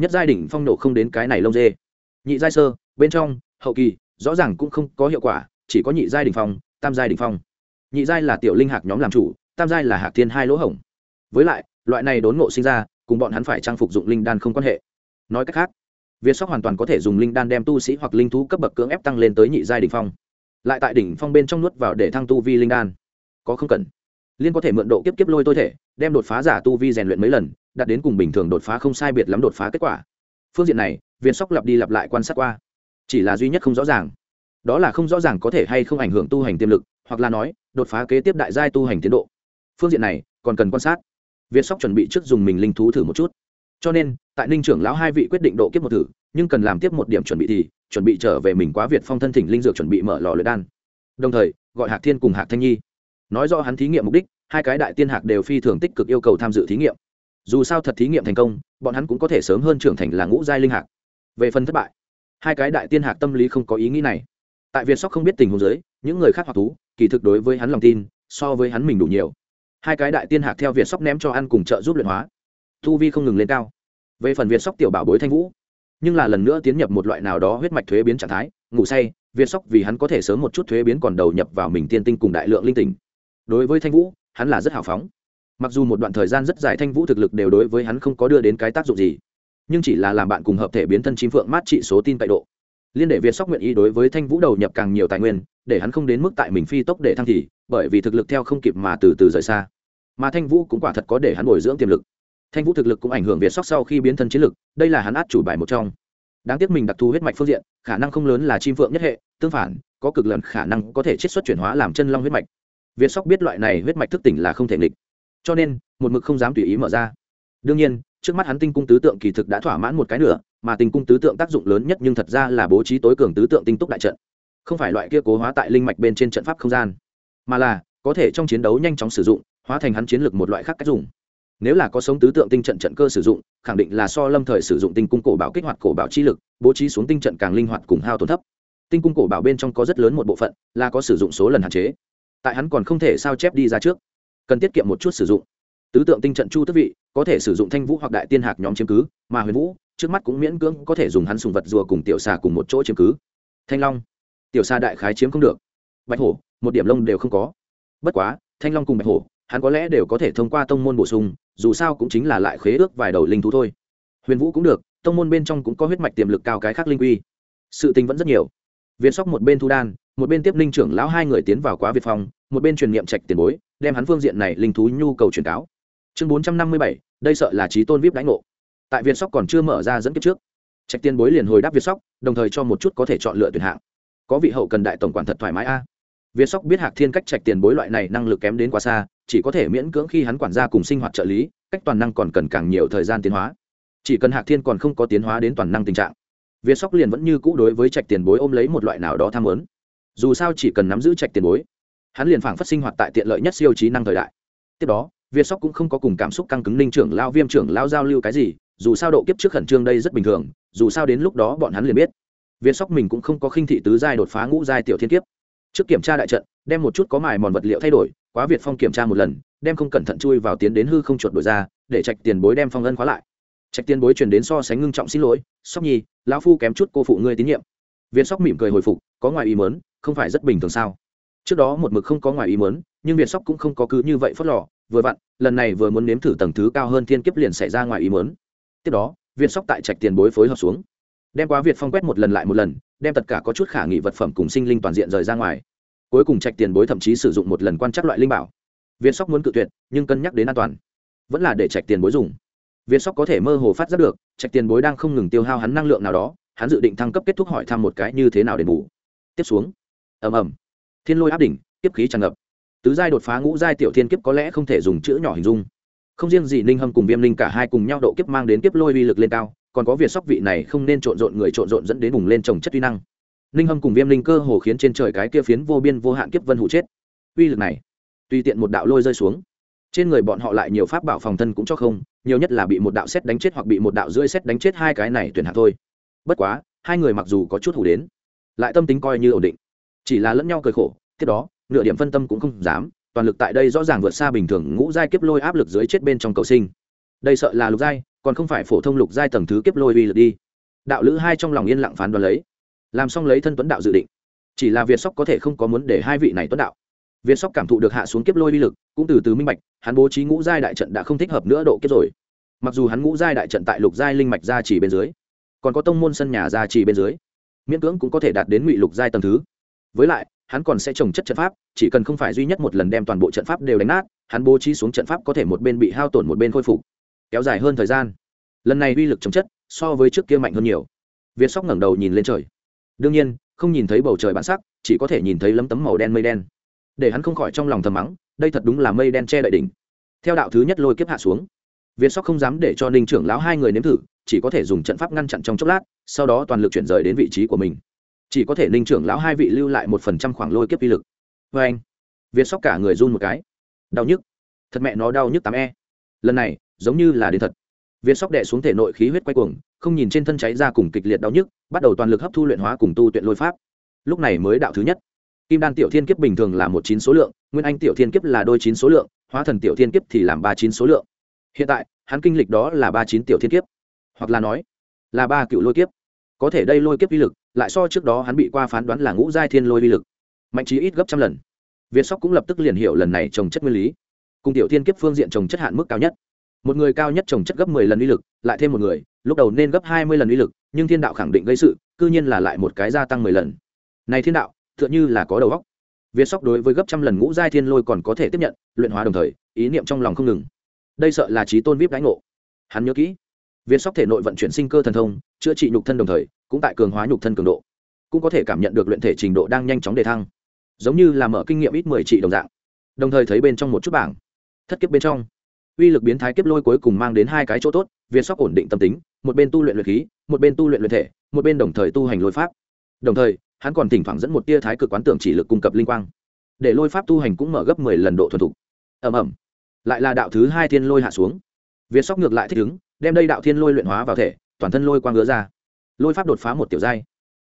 nhất giai đ ỉ n h phong nổ không đến cái này lông dê. Nhị giai sơ, bên trong, hậu kỳ, rõ ràng cũng không có hiệu quả, chỉ có nhị giai đ ỉ n h phong, tam giai đ ỉ n h phong. Nhị giai là tiểu linh hạc nhóm làm chủ, tam giai là hạc thiên hai lỗ hổng. Với lại, loại này đốn ngộ sinh ra, cùng bọn hắn phải trang phục dụng linh đan không quan hệ. Nói cách khác việt sóc hoàn toàn có thể dùng linh đan đem tu sĩ hoặc linh thú cấp bậc cưỡng ép tăng lên tới nhị giai đỉnh phong. Lại tại đỉnh phong bên trong nuốt vào để thăng tu vi linh đan. Có không cần. Liên có thể mượn độ kiếp kiếp lôi tôi thể, đem đột phá giả tu vi rèn luyện mấy lần, đạt đến cùng bình thường đột phá không sai biệt lắm đột phá kết quả. Phương diện này Viên sóc lặp đi lặp lại quan sát qua. Chỉ là duy nhất không rõ ràng. Đó là không rõ ràng có thể hay không ảnh hưởng tu hành tiềm lực, hoặc là nói, đột phá kế tiếp đại giai tu hành tiến độ. Phương diện này, còn cần quan sát. Viên sóc chuẩn bị trước dùng mình linh thú thử một chút cho nên, tại ninh trưởng lão hai vị quyết định độ kiếp một thử, nhưng cần làm tiếp một điểm chuẩn bị thì, chuẩn bị trở về mình quá việt phong thân thỉnh linh dược chuẩn bị mở lò luyện đan. Đồng thời, gọi hạc thiên cùng hạc thanh nhi. Nói rõ hắn thí nghiệm mục đích, hai cái đại tiên hạc đều phi thường tích cực yêu cầu tham dự thí nghiệm. Dù sao thật thí nghiệm thành công, bọn hắn cũng có thể sớm hơn trưởng thành là ngũ giai linh hạc. Về phần thất bại, hai cái đại tiên hạc tâm lý không có ý nghĩ này. Tại việt sóc không biết tình huống giới những người khác hoặc thú, kỳ thực đối với hắn lòng tin, so với hắn mình đủ nhiều. Hai cái đại tiên hạc theo việt sóc ném cho ăn cùng trợ giúp luyện hóa thu vi không ngừng lên cao. Về phần việt sóc tiểu bảo bối thanh vũ, nhưng là lần nữa tiến nhập một loại nào đó huyết mạch thuế biến trạng thái, ngủ say, việt sóc vì hắn có thể sớm một chút thuế biến còn đầu nhập vào mình tiên tinh cùng đại lượng linh tinh. Đối với thanh vũ, hắn là rất hào phóng. Mặc dù một đoạn thời gian rất dài thanh vũ thực lực đều đối với hắn không có đưa đến cái tác dụng gì, nhưng chỉ là làm bạn cùng hợp thể biến thân chim phượng mát trị số tin tại độ. Liên đệ việt sóc nguyện ý đối với thanh vũ đầu nhập càng nhiều tài nguyên, để hắn không đến mức tại mình phi tốc để thăng thì, bởi vì thực lực theo không kịp mà từ từ rời xa. Mà thanh vũ cũng quả thật có để hắn bồi dưỡng tiềm lực thanh vũ thực lực cũng ảnh hưởng việt sóc sau khi biến thân chiến lực, đây là hắn át chủ bài một trong. Đáng tiếc mình đặc thù huyết mạch phương diện, khả năng không lớn là chim phượng nhất hệ, tương phản, có cực lần khả năng có thể chiết xuất chuyển hóa làm chân long huyết mạch. Việt sóc biết loại này huyết mạch thức tỉnh là không thể nghịch. Cho nên, một mực không dám tùy ý mở ra. Đương nhiên, trước mắt hắn tinh cung tứ tượng kỳ thực đã thỏa mãn một cái nữa mà tinh cung tứ tượng tác dụng lớn nhất nhưng thật ra là bố trí tối cường tứ tượng tinh túc đại trận. Không phải loại kia cố hóa tại linh mạch bên trên trận pháp không gian, mà là có thể trong chiến đấu nhanh chóng sử dụng, hóa thành hắn chiến lược một loại khác cách dùng nếu là có sống tứ tượng tinh trận trận cơ sử dụng, khẳng định là so lâm thời sử dụng tinh cung cổ bảo kích hoạt cổ bảo chi lực, bố trí xuống tinh trận càng linh hoạt cùng hao tổn thấp. Tinh cung cổ bảo bên trong có rất lớn một bộ phận là có sử dụng số lần hạn chế. Tại hắn còn không thể sao chép đi ra trước, cần tiết kiệm một chút sử dụng. Tứ tượng tinh trận chu tức vị, có thể sử dụng thanh vũ hoặc đại tiên hạc nhóm chiếm cứ, mà huyền vũ, trước mắt cũng miễn cưỡng có thể dùng hắn sùng vật rùa cùng tiểu xà cùng một chỗ chiếm cứ. Thanh long, tiểu xà đại khái chiếm không được. Bạch hổ, một điểm lông đều không có. Bất quá, thanh long cùng bạch hổ hắn có lẽ đều có thể thông qua tông môn bổ sung, dù sao cũng chính là lại khế ước vài đầu linh thú thôi. Huyền vũ cũng được, tông môn bên trong cũng có huyết mạch tiềm lực cao cái khác linh quy. Sự tình vẫn rất nhiều. Việt sóc một bên thu đan, một bên tiếp linh trưởng lão hai người tiến vào quá việt phòng một bên truyền nghiệm trạch tiền bối, đem hắn phương diện này linh thú nhu cầu truyền cáo. Chương bốn trăm năm mươi bảy, đây sợ là trí tôn vip đánh ngộ. Tại việt sóc còn chưa mở ra dẫn kiếp trước, trạch tiền bối liền hồi đáp việt sóc, đồng thời cho một chút có thể chọn lựa tuyển hạng. Có vị hậu cần đại tổng quản thật thoải mái a việt sóc biết hạc thiên cách trạch tiền bối loại này năng lực kém đến quá xa, chỉ có thể miễn cưỡng khi hắn quản gia cùng sinh hoạt trợ lý, cách toàn năng còn cần càng nhiều thời gian tiến hóa. Chỉ cần hạc thiên còn không có tiến hóa đến toàn năng tình trạng việt sóc liền vẫn như cũ đối với trạch tiền bối ôm lấy một loại nào đó tham muốn. dù sao chỉ cần nắm giữ trạch tiền bối, hắn liền phảng phát sinh hoạt tại tiện lợi nhất siêu trí năng thời đại. Tiếp đó việt sóc cũng không có cùng cảm xúc căng cứng ninh trưởng lao viêm trưởng lao giao lưu cái gì, dù sao độ kiếp trước khẩn trương đây rất bình thường, dù sao đến lúc đó bọn hắn liền biết. Việt sóc mình cũng không có khinh thị tứ giai đột phá ngũ giai tiểu thiên kiếp trước kiểm tra đại trận, đem một chút có mài mòn vật liệu thay đổi, quá việt phong kiểm tra một lần, đem không cẩn thận chui vào tiến đến hư không chuột đổi ra, để trạch tiền bối đem phong ân khóa lại. Trạch tiền bối truyền đến so sánh ngưng trọng xin lỗi, sóc nhi, lão phu kém chút cô phụ ngươi tín nhiệm. Viên sóc mỉm cười hồi phục, có ngoài ý mớn không phải rất bình thường sao? Trước đó một mực không có ngoài ý mớn nhưng Viên sóc cũng không có cứ như vậy phớt lò vừa vặn, lần này vừa muốn nếm thử tầng thứ cao hơn thiên kiếp liền xảy ra ngoài ý mớn tiếp đó, Viên sóc tại trạch tiền bối phối hợp xuống, đem quá việt phong quét một lần lại một lần đem tất cả có chút khả nghi vật phẩm cùng sinh linh toàn diện rời ra ngoài. Cuối cùng trạch tiền bối thậm chí sử dụng một lần quan chắc loại linh bảo. Viên sóc muốn cự tuyệt, nhưng cân nhắc đến an toàn. Vẫn là để trạch tiền bối dùng. Viên sóc có thể mơ hồ phát giác được, trạch tiền bối đang không ngừng tiêu hao hắn năng lượng nào đó, hắn dự định thăng cấp kết thúc hỏi thăm một cái như thế nào để bù. Tiếp xuống. Ầm ầm. Thiên lôi áp đỉnh tiếp khí tràn ngập. Tứ giai đột phá ngũ giai tiểu thiên kiếp có lẽ không thể dùng chữ nhỏ hình dung. Không riêng gì ninh hâm cùng viêm linh cả hai cùng nhau độ kiếp mang đến kiếp lôi uy lực lên cao còn có việc sóc vị này không nên trộn rộn người trộn rộn dẫn đến bùng lên trồng chất uy năng. Ninh hâm cùng viêm linh cơ hồ khiến trên trời cái kia phiến vô biên vô hạn kiếp vân hụ chết. Uy lực này tùy tiện một đạo lôi rơi xuống, trên người bọn họ lại nhiều pháp bảo phòng thân cũng cho không, nhiều nhất là bị một đạo xét đánh chết hoặc bị một đạo rưỡi xét đánh chết hai cái này tuyển hạt thôi. Bất quá, hai người mặc dù có chút hủ đến, lại tâm tính coi như ổn định. Chỉ là lẫn nhau cười khổ, tiếp đó, nửa điểm phân tâm cũng không dám, toàn lực tại đây rõ ràng vượt xa bình thường ngũ giai kiếp lôi áp lực dưới chết bên trong cầu sinh. Đây sợ là lục giai còn không phải phổ thông lục giai tầng thứ kiếp lôi uy lực đi. Đạo lữ hai trong lòng yên lặng phán đoán lấy. Làm xong lấy thân tuấn đạo dự định. Chỉ là việt sóc có thể không có muốn để hai vị này tuấn đạo. Việt sóc cảm thụ được hạ xuống kiếp lôi uy lực, cũng từ từ minh bạch, hắn bố trí ngũ giai đại trận đã không thích hợp nữa độ kiếp rồi. Mặc dù hắn ngũ giai đại trận tại lục giai linh mạch gia trì bên dưới, còn có tông môn sân nhà gia trì bên dưới, miễn cưỡng cũng có thể đạt đến ngụy lục giai tầng thứ. Với lại, hắn còn sẽ trồng chất trận pháp, chỉ cần không phải duy nhất một lần đem toàn bộ trận pháp đều đánh nát, hắn bố trí xuống trận pháp có thể một bên bị hao tổn một bên khôi phục kéo dài hơn thời gian. Lần này uy lực chống chất, so với trước kia mạnh hơn nhiều. Việt sóc ngẩng đầu nhìn lên trời. Đương nhiên, không nhìn thấy bầu trời bản sắc, chỉ có thể nhìn thấy lấm tấm màu đen mây đen. Để hắn không khỏi trong lòng thầm mắng, đây thật đúng là mây đen che đậy đỉnh. Theo đạo thứ nhất lôi kiếp hạ xuống, viên sóc không dám để cho ninh trưởng lão hai người nếm thử, chỉ có thể dùng trận pháp ngăn chặn trong chốc lát, sau đó toàn lực chuyển rời đến vị trí của mình. Chỉ có thể ninh trưởng lão hai vị lưu lại một phần trăm khoảng lôi kiếp vi lực. Vê anh viên sóc cả người run một cái. Đau nhức. Thật mẹ nó đau nhức tám e. Lần này giống như là đến thật. Việt sóc đệ xuống thể nội khí huyết quay cuồng, không nhìn trên thân cháy ra cùng kịch liệt đau nhức, bắt đầu toàn lực hấp thu luyện hóa cùng tu tuyện lôi pháp. Lúc này mới đạo thứ nhất. Kim đan tiểu thiên kiếp bình thường là một chín số lượng, nguyên anh tiểu thiên kiếp là đôi chín số lượng, hóa thần tiểu thiên kiếp thì làm ba chín số lượng. Hiện tại, hắn kinh lịch đó là ba chín tiểu thiên kiếp. Hoặc là nói, là ba cựu lôi kiếp. Có thể đây lôi kiếp vi lực, lại so trước đó hắn bị qua phán đoán là ngũ giai thiên lôi vi lực, mạnh trí ít gấp trăm lần. Việt sóc cũng lập tức liền hiểu lần này trồng chất nguyên lý. Cùng tiểu thiên kiếp phương diện trồng chất hạn mức cao nhất một người cao nhất trồng chất gấp mười lần uy lực, lại thêm một người, lúc đầu nên gấp hai mươi lần uy lực, nhưng thiên đạo khẳng định gây sự, cư nhiên là lại một cái gia tăng mười lần. Này thiên đạo, tựa như là có đầu óc. Việt sóc đối với gấp trăm lần ngũ giai thiên lôi còn có thể tiếp nhận, luyện hóa đồng thời, ý niệm trong lòng không ngừng. Đây sợ là trí tôn vip đánh ngộ. Hắn nhớ kỹ việt sóc thể nội vận chuyển sinh cơ thần thông, chữa trị nhục thân đồng thời, cũng tại cường hóa nhục thân cường độ. Cũng có thể cảm nhận được luyện thể trình độ đang nhanh chóng đề thăng. Giống như là mở kinh nghiệm ít mười trị đồng dạng. Đồng thời thấy bên trong một chút bảng. Thất kiếp bên trong uy lực biến thái kiếp lôi cuối cùng mang đến hai cái chỗ tốt, việt sóc ổn định tâm tính, một bên tu luyện luyện khí, một bên tu luyện luyện thể, một bên đồng thời tu hành lôi pháp. Đồng thời, hắn còn thỉnh thoảng dẫn một tia thái cực quán tưởng chỉ lực cung cấp linh quang. Để lôi pháp tu hành cũng mở gấp mười lần độ thuần thục. Ẩm ẩm lại là đạo thứ hai thiên lôi hạ xuống. Việt sóc ngược lại thích ứng, đem đây đạo thiên lôi luyện hóa vào thể, toàn thân lôi quang ngứa ra. Lôi pháp đột phá một tiểu giai.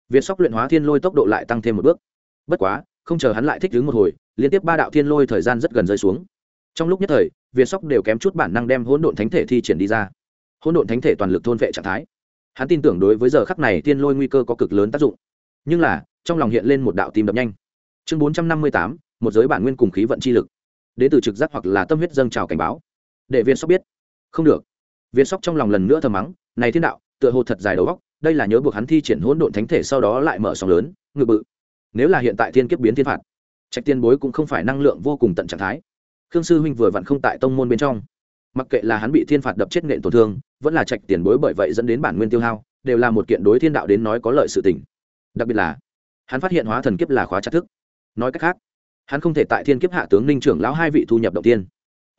Việt sóc luyện hóa thiên lôi tốc độ lại tăng thêm một bước. Bất quá, không chờ hắn lại thích ứng một hồi, liên tiếp ba đạo thiên lôi thời gian rất gần rơi xuống. Trong lúc nhất thời việt sóc đều kém chút bản năng đem hỗn độn thánh thể thi triển đi ra. Hỗn độn thánh thể toàn lực thôn vệ trạng thái. Hắn tin tưởng đối với giờ khắc này tiên lôi nguy cơ có cực lớn tác dụng. Nhưng là, trong lòng hiện lên một đạo tim đập nhanh. Chương bốn trăm năm mươi tám, một giới bản nguyên cùng khí vận chi lực. Đến từ trực giác hoặc là tâm huyết dâng trào cảnh báo. Để viên sóc biết. Không được. Viên sóc trong lòng lần nữa thầm mắng, này thiên đạo, tựa hồ thật dài đầu góc đây là nhớ buộc hắn thi triển hỗn độn thánh thể sau đó lại mở sóng lớn, ngự bự. Nếu là hiện tại thiên kiếp biến thiên phạt, trạch tiên bối cũng không phải năng lượng vô cùng tận trạng thái khương sư huynh vừa vặn không tại tông môn bên trong. Mặc kệ là hắn bị thiên phạt đập chết nện tổn thương, vẫn là trạch tiền bối bởi vậy dẫn đến bản nguyên tiêu hao, đều là một kiện đối thiên đạo đến nói có lợi sự tình. Đặc biệt là, hắn phát hiện hóa thần kiếp là khóa chặt thức. Nói cách khác, hắn không thể tại thiên kiếp hạ tướng ninh trưởng lão hai vị thu nhập động tiên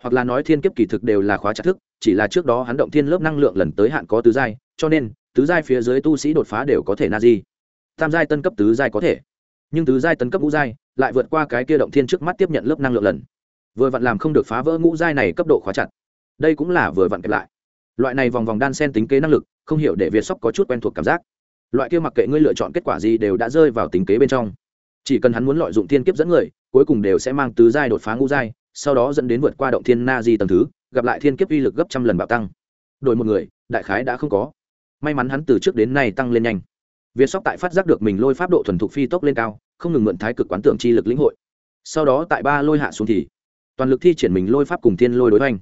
hoặc là nói thiên kiếp kỳ thực đều là khóa chặt thức, chỉ là trước đó hắn động thiên lớp năng lượng lần tới hạn có tứ giai, cho nên, tứ giai phía dưới tu sĩ đột phá đều có thể na di. Tam giai tân cấp tứ giai có thể. Nhưng tứ giai tân cấp ngũ giai, lại vượt qua cái kia động thiên trước mắt tiếp nhận lớp năng lượng lần vừa vặn làm không được phá vỡ ngũ giai này cấp độ khóa chặt. Đây cũng là vừa vặn kẹp lại. Loại này vòng vòng đan sen tính kế năng lực, không hiểu để việt sóc có chút quen thuộc cảm giác. Loại kia mặc kệ ngươi lựa chọn kết quả gì đều đã rơi vào tính kế bên trong. Chỉ cần hắn muốn lợi dụng thiên kiếp dẫn người, cuối cùng đều sẽ mang tứ giai đột phá ngũ giai, sau đó dẫn đến vượt qua động thiên na di tầng thứ, gặp lại thiên kiếp uy lực gấp trăm lần bạo tăng. Đổi một người, đại khái đã không có. May mắn hắn từ trước đến nay tăng lên nhanh. Việt sóc tại phát giác được mình lôi pháp độ thuần thục phi tốc lên cao, không ngừng mượn thái cực quán tưởng chi lực lĩnh hội. Sau đó tại ba lôi hạ xuống thì toàn lực thi triển mình lôi pháp cùng thiên lôi đối oanh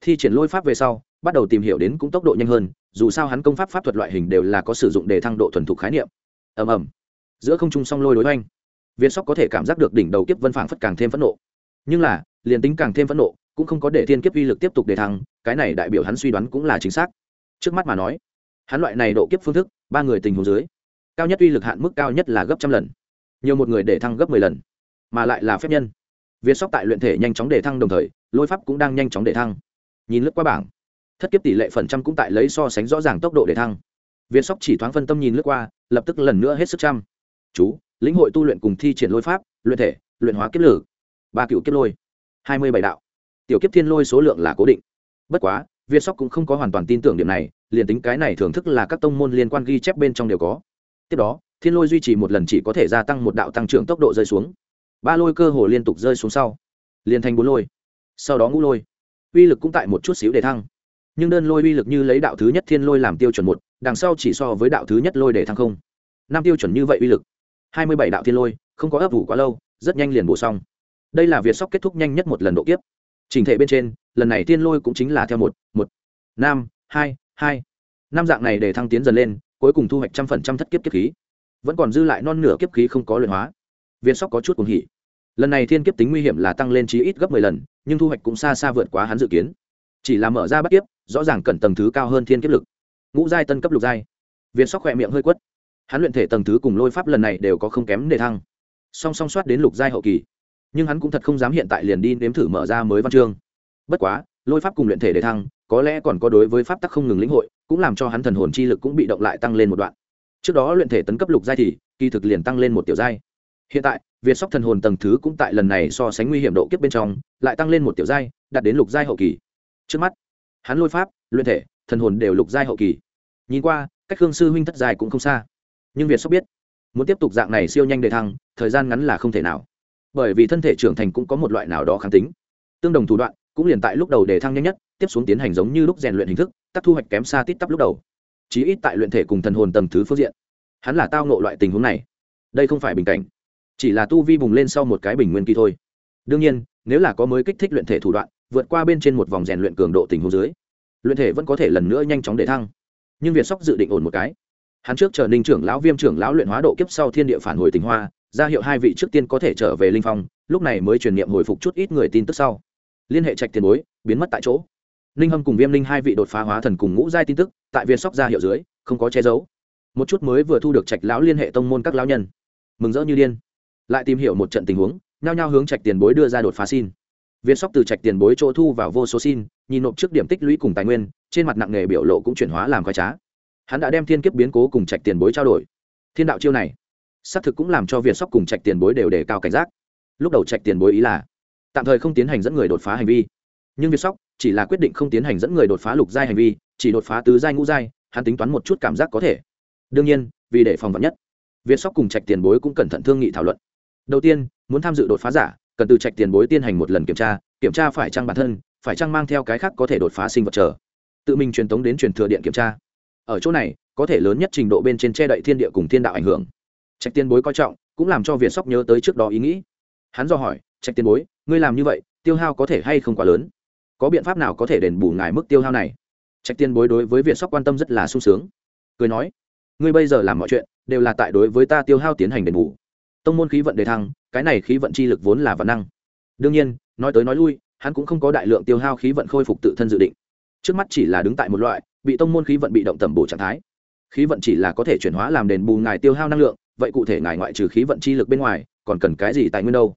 thi triển lôi pháp về sau, bắt đầu tìm hiểu đến cũng tốc độ nhanh hơn, dù sao hắn công pháp pháp thuật loại hình đều là có sử dụng để thăng độ thuần thục khái niệm. Ầm ầm. Giữa không trung song lôi đối oanh viên sóc có thể cảm giác được đỉnh đầu kiếp vân phảng phất càng thêm phẫn nộ. Nhưng là, liền tính càng thêm phẫn nộ, cũng không có để thiên kiếp uy lực tiếp tục để thăng, cái này đại biểu hắn suy đoán cũng là chính xác. Trước mắt mà nói, hắn loại này độ kiếp phương thức, ba người tình huống dưới, cao nhất uy lực hạn mức cao nhất là gấp trăm lần. Nhiều một người để thăng gấp mười lần, mà lại là phép nhân việt sóc tại luyện thể nhanh chóng để thăng đồng thời, lôi pháp cũng đang nhanh chóng để thăng. Nhìn lướt qua bảng, thất kiếp tỷ lệ phần trăm cũng tại lấy so sánh rõ ràng tốc độ để thăng. Việt sóc chỉ thoáng phân tâm nhìn lướt qua, lập tức lần nữa hết sức chăm chú, lĩnh hội tu luyện cùng thi triển lôi pháp, luyện thể, luyện hóa kiếp lử. Ba cựu kiếp lôi. Hai mươi bảy đạo. Tiểu kiếp thiên lôi số lượng là cố định. Bất quá, việt sóc cũng không có hoàn toàn tin tưởng điểm này, liền tính cái này thưởng thức là các tông môn liên quan ghi chép bên trong đều có. Tiếp đó, thiên lôi duy trì một lần chỉ có thể gia tăng một đạo tăng trưởng tốc độ rơi xuống ba lôi cơ hồ liên tục rơi xuống sau, liền thành bốn lôi, sau đó ngũ lôi. Uy lực cũng tại một chút xíu để thăng, nhưng đơn lôi uy lực như lấy đạo thứ nhất thiên lôi làm tiêu chuẩn một, đằng sau chỉ so với đạo thứ nhất lôi để thăng không. Năm tiêu chuẩn như vậy uy lực, hai mươi bảy đạo thiên lôi, không có ấp ủ quá lâu, rất nhanh liền bổ xong. Đây là việc sóc kết thúc nhanh nhất một lần độ kiếp. Trình thể bên trên, lần này thiên lôi cũng chính là theo một một, năm, hai hai. Năm dạng này để thăng tiến dần lên, cuối cùng thu hoạch trăm phần trăm thất kiếp kiếp khí. Vẫn còn dư lại non nửa kiếp khí không có luyện hóa viên sóc có chút cuồng hỉ. Lần này thiên kiếp tính nguy hiểm là tăng lên chí ít gấp mười lần, nhưng thu hoạch cũng xa xa vượt quá hắn dự kiến. Chỉ là mở ra bắt kiếp, rõ ràng cần tầng thứ cao hơn thiên kiếp lực. Ngũ giai tân cấp lục giai. Viên sóc khỏe miệng hơi quất. Hắn luyện thể tầng thứ cùng lôi pháp lần này đều có không kém đề thăng. Song song soát đến lục giai hậu kỳ. Nhưng hắn cũng thật không dám hiện tại liền đi nếm thử mở ra mới văn chương. Bất quá, lôi pháp cùng luyện thể đề thăng, có lẽ còn có đối với pháp tắc không ngừng lĩnh hội, cũng làm cho hắn thần hồn chi lực cũng bị động lại tăng lên một đoạn. Trước đó luyện thể tấn cấp lục giai thì, kỳ thực liền tăng lên một tiểu giai hiện tại, việt sóc thần hồn tầng thứ cũng tại lần này so sánh nguy hiểm độ kiếp bên trong, lại tăng lên một tiểu giai, đạt đến lục giai hậu kỳ. Trước mắt, hắn lôi pháp, luyện thể, thần hồn đều lục giai hậu kỳ. Nhìn qua, cách hương sư huynh thất giai cũng không xa. Nhưng việt sóc biết, muốn tiếp tục dạng này siêu nhanh đề thăng, thời gian ngắn là không thể nào. Bởi vì thân thể trưởng thành cũng có một loại nào đó kháng tính. Tương đồng thủ đoạn, cũng liền tại lúc đầu đề thăng nhanh nhất, tiếp xuống tiến hành giống như lúc rèn luyện hình thức tắc thu hoạch kém xa tít tắp lúc đầu. Chí ít tại luyện thể cùng thần hồn tầng thứ phương diện. Hắn là tao nộ loại tình huống này. Đây không phải bình cảnh chỉ là tu vi bùng lên sau một cái bình nguyên kỳ thôi. Đương nhiên, nếu là có mới kích thích luyện thể thủ đoạn, vượt qua bên trên một vòng rèn luyện cường độ tình huống dưới, luyện thể vẫn có thể lần nữa nhanh chóng để thăng. Nhưng việt sóc dự định ổn một cái. Hắn trước chờ ninh trưởng lão viêm trưởng lão luyện hóa độ kiếp sau thiên địa phản hồi tình hoa, ra hiệu hai vị trước tiên có thể trở về linh phong, lúc này mới truyền niệm hồi phục chút ít người tin tức sau. Liên hệ trạch tiền bối, biến mất tại chỗ. Ninh hâm cùng viêm linh hai vị đột phá hóa thần cùng ngũ giai tin tức, tại việt sóc ra hiệu dưới, không có che giấu. Một chút mới vừa thu được trạch lão liên hệ tông môn các lão nhân. Mừng rỡ như điên lại tìm hiểu một trận tình huống, nhao nhao hướng trạch tiền bối đưa ra đột phá xin. Việt sóc từ trạch tiền bối chỗ thu vào vô số xin, nhìn nộp trước điểm tích lũy cùng tài nguyên, trên mặt nặng nghề biểu lộ cũng chuyển hóa làm khoai trá. Hắn đã đem thiên kiếp biến cố cùng trạch tiền bối trao đổi. Thiên đạo chiêu này, xác thực cũng làm cho việt sóc cùng trạch tiền bối đều đề cao cảnh giác. Lúc đầu trạch tiền bối ý là, tạm thời không tiến hành dẫn người đột phá hành vi. Nhưng việt sóc chỉ là quyết định không tiến hành dẫn người đột phá lục giai hành vi, chỉ đột phá tứ giai ngũ giai, hắn tính toán một chút cảm giác có thể. Đương nhiên, vì để phòng vật nhất việt sóc cùng trạch tiền bối cũng cẩn thận thương nghị thảo luận đầu tiên, muốn tham dự đột phá giả, cần từ trạch tiền bối tiến hành một lần kiểm tra kiểm tra phải trang bản thân, phải trang mang theo cái khác có thể đột phá sinh vật trở tự mình truyền tống đến truyền thừa điện kiểm tra. Ở chỗ này, có thể lớn nhất trình độ bên trên che đậy thiên địa cùng thiên đạo ảnh hưởng. Trạch tiền bối coi trọng, cũng làm cho việt sóc nhớ tới trước đó ý nghĩ. Hắn do hỏi, trạch tiền bối, ngươi làm như vậy, tiêu hao có thể hay không quá lớn? Có biện pháp nào có thể đền bù ngài mức tiêu hao này? Trạch tiền bối đối với việt sóc quan tâm rất là sung sướng. Cười nói, ngươi bây giờ làm mọi chuyện, đều là tại đối với ta tiêu hao tiến hành đền bù tông môn khí vận đề thăng, cái này khí vận chi lực vốn là vật năng. Đương nhiên, nói tới nói lui, hắn cũng không có đại lượng tiêu hao khí vận khôi phục tự thân dự định. Trước mắt chỉ là đứng tại một loại, bị tông môn khí vận bị động tẩm bổ trạng thái. Khí vận chỉ là có thể chuyển hóa làm đền bù ngài tiêu hao năng lượng, vậy cụ thể ngài ngoại trừ khí vận chi lực bên ngoài, còn cần cái gì tài nguyên đâu?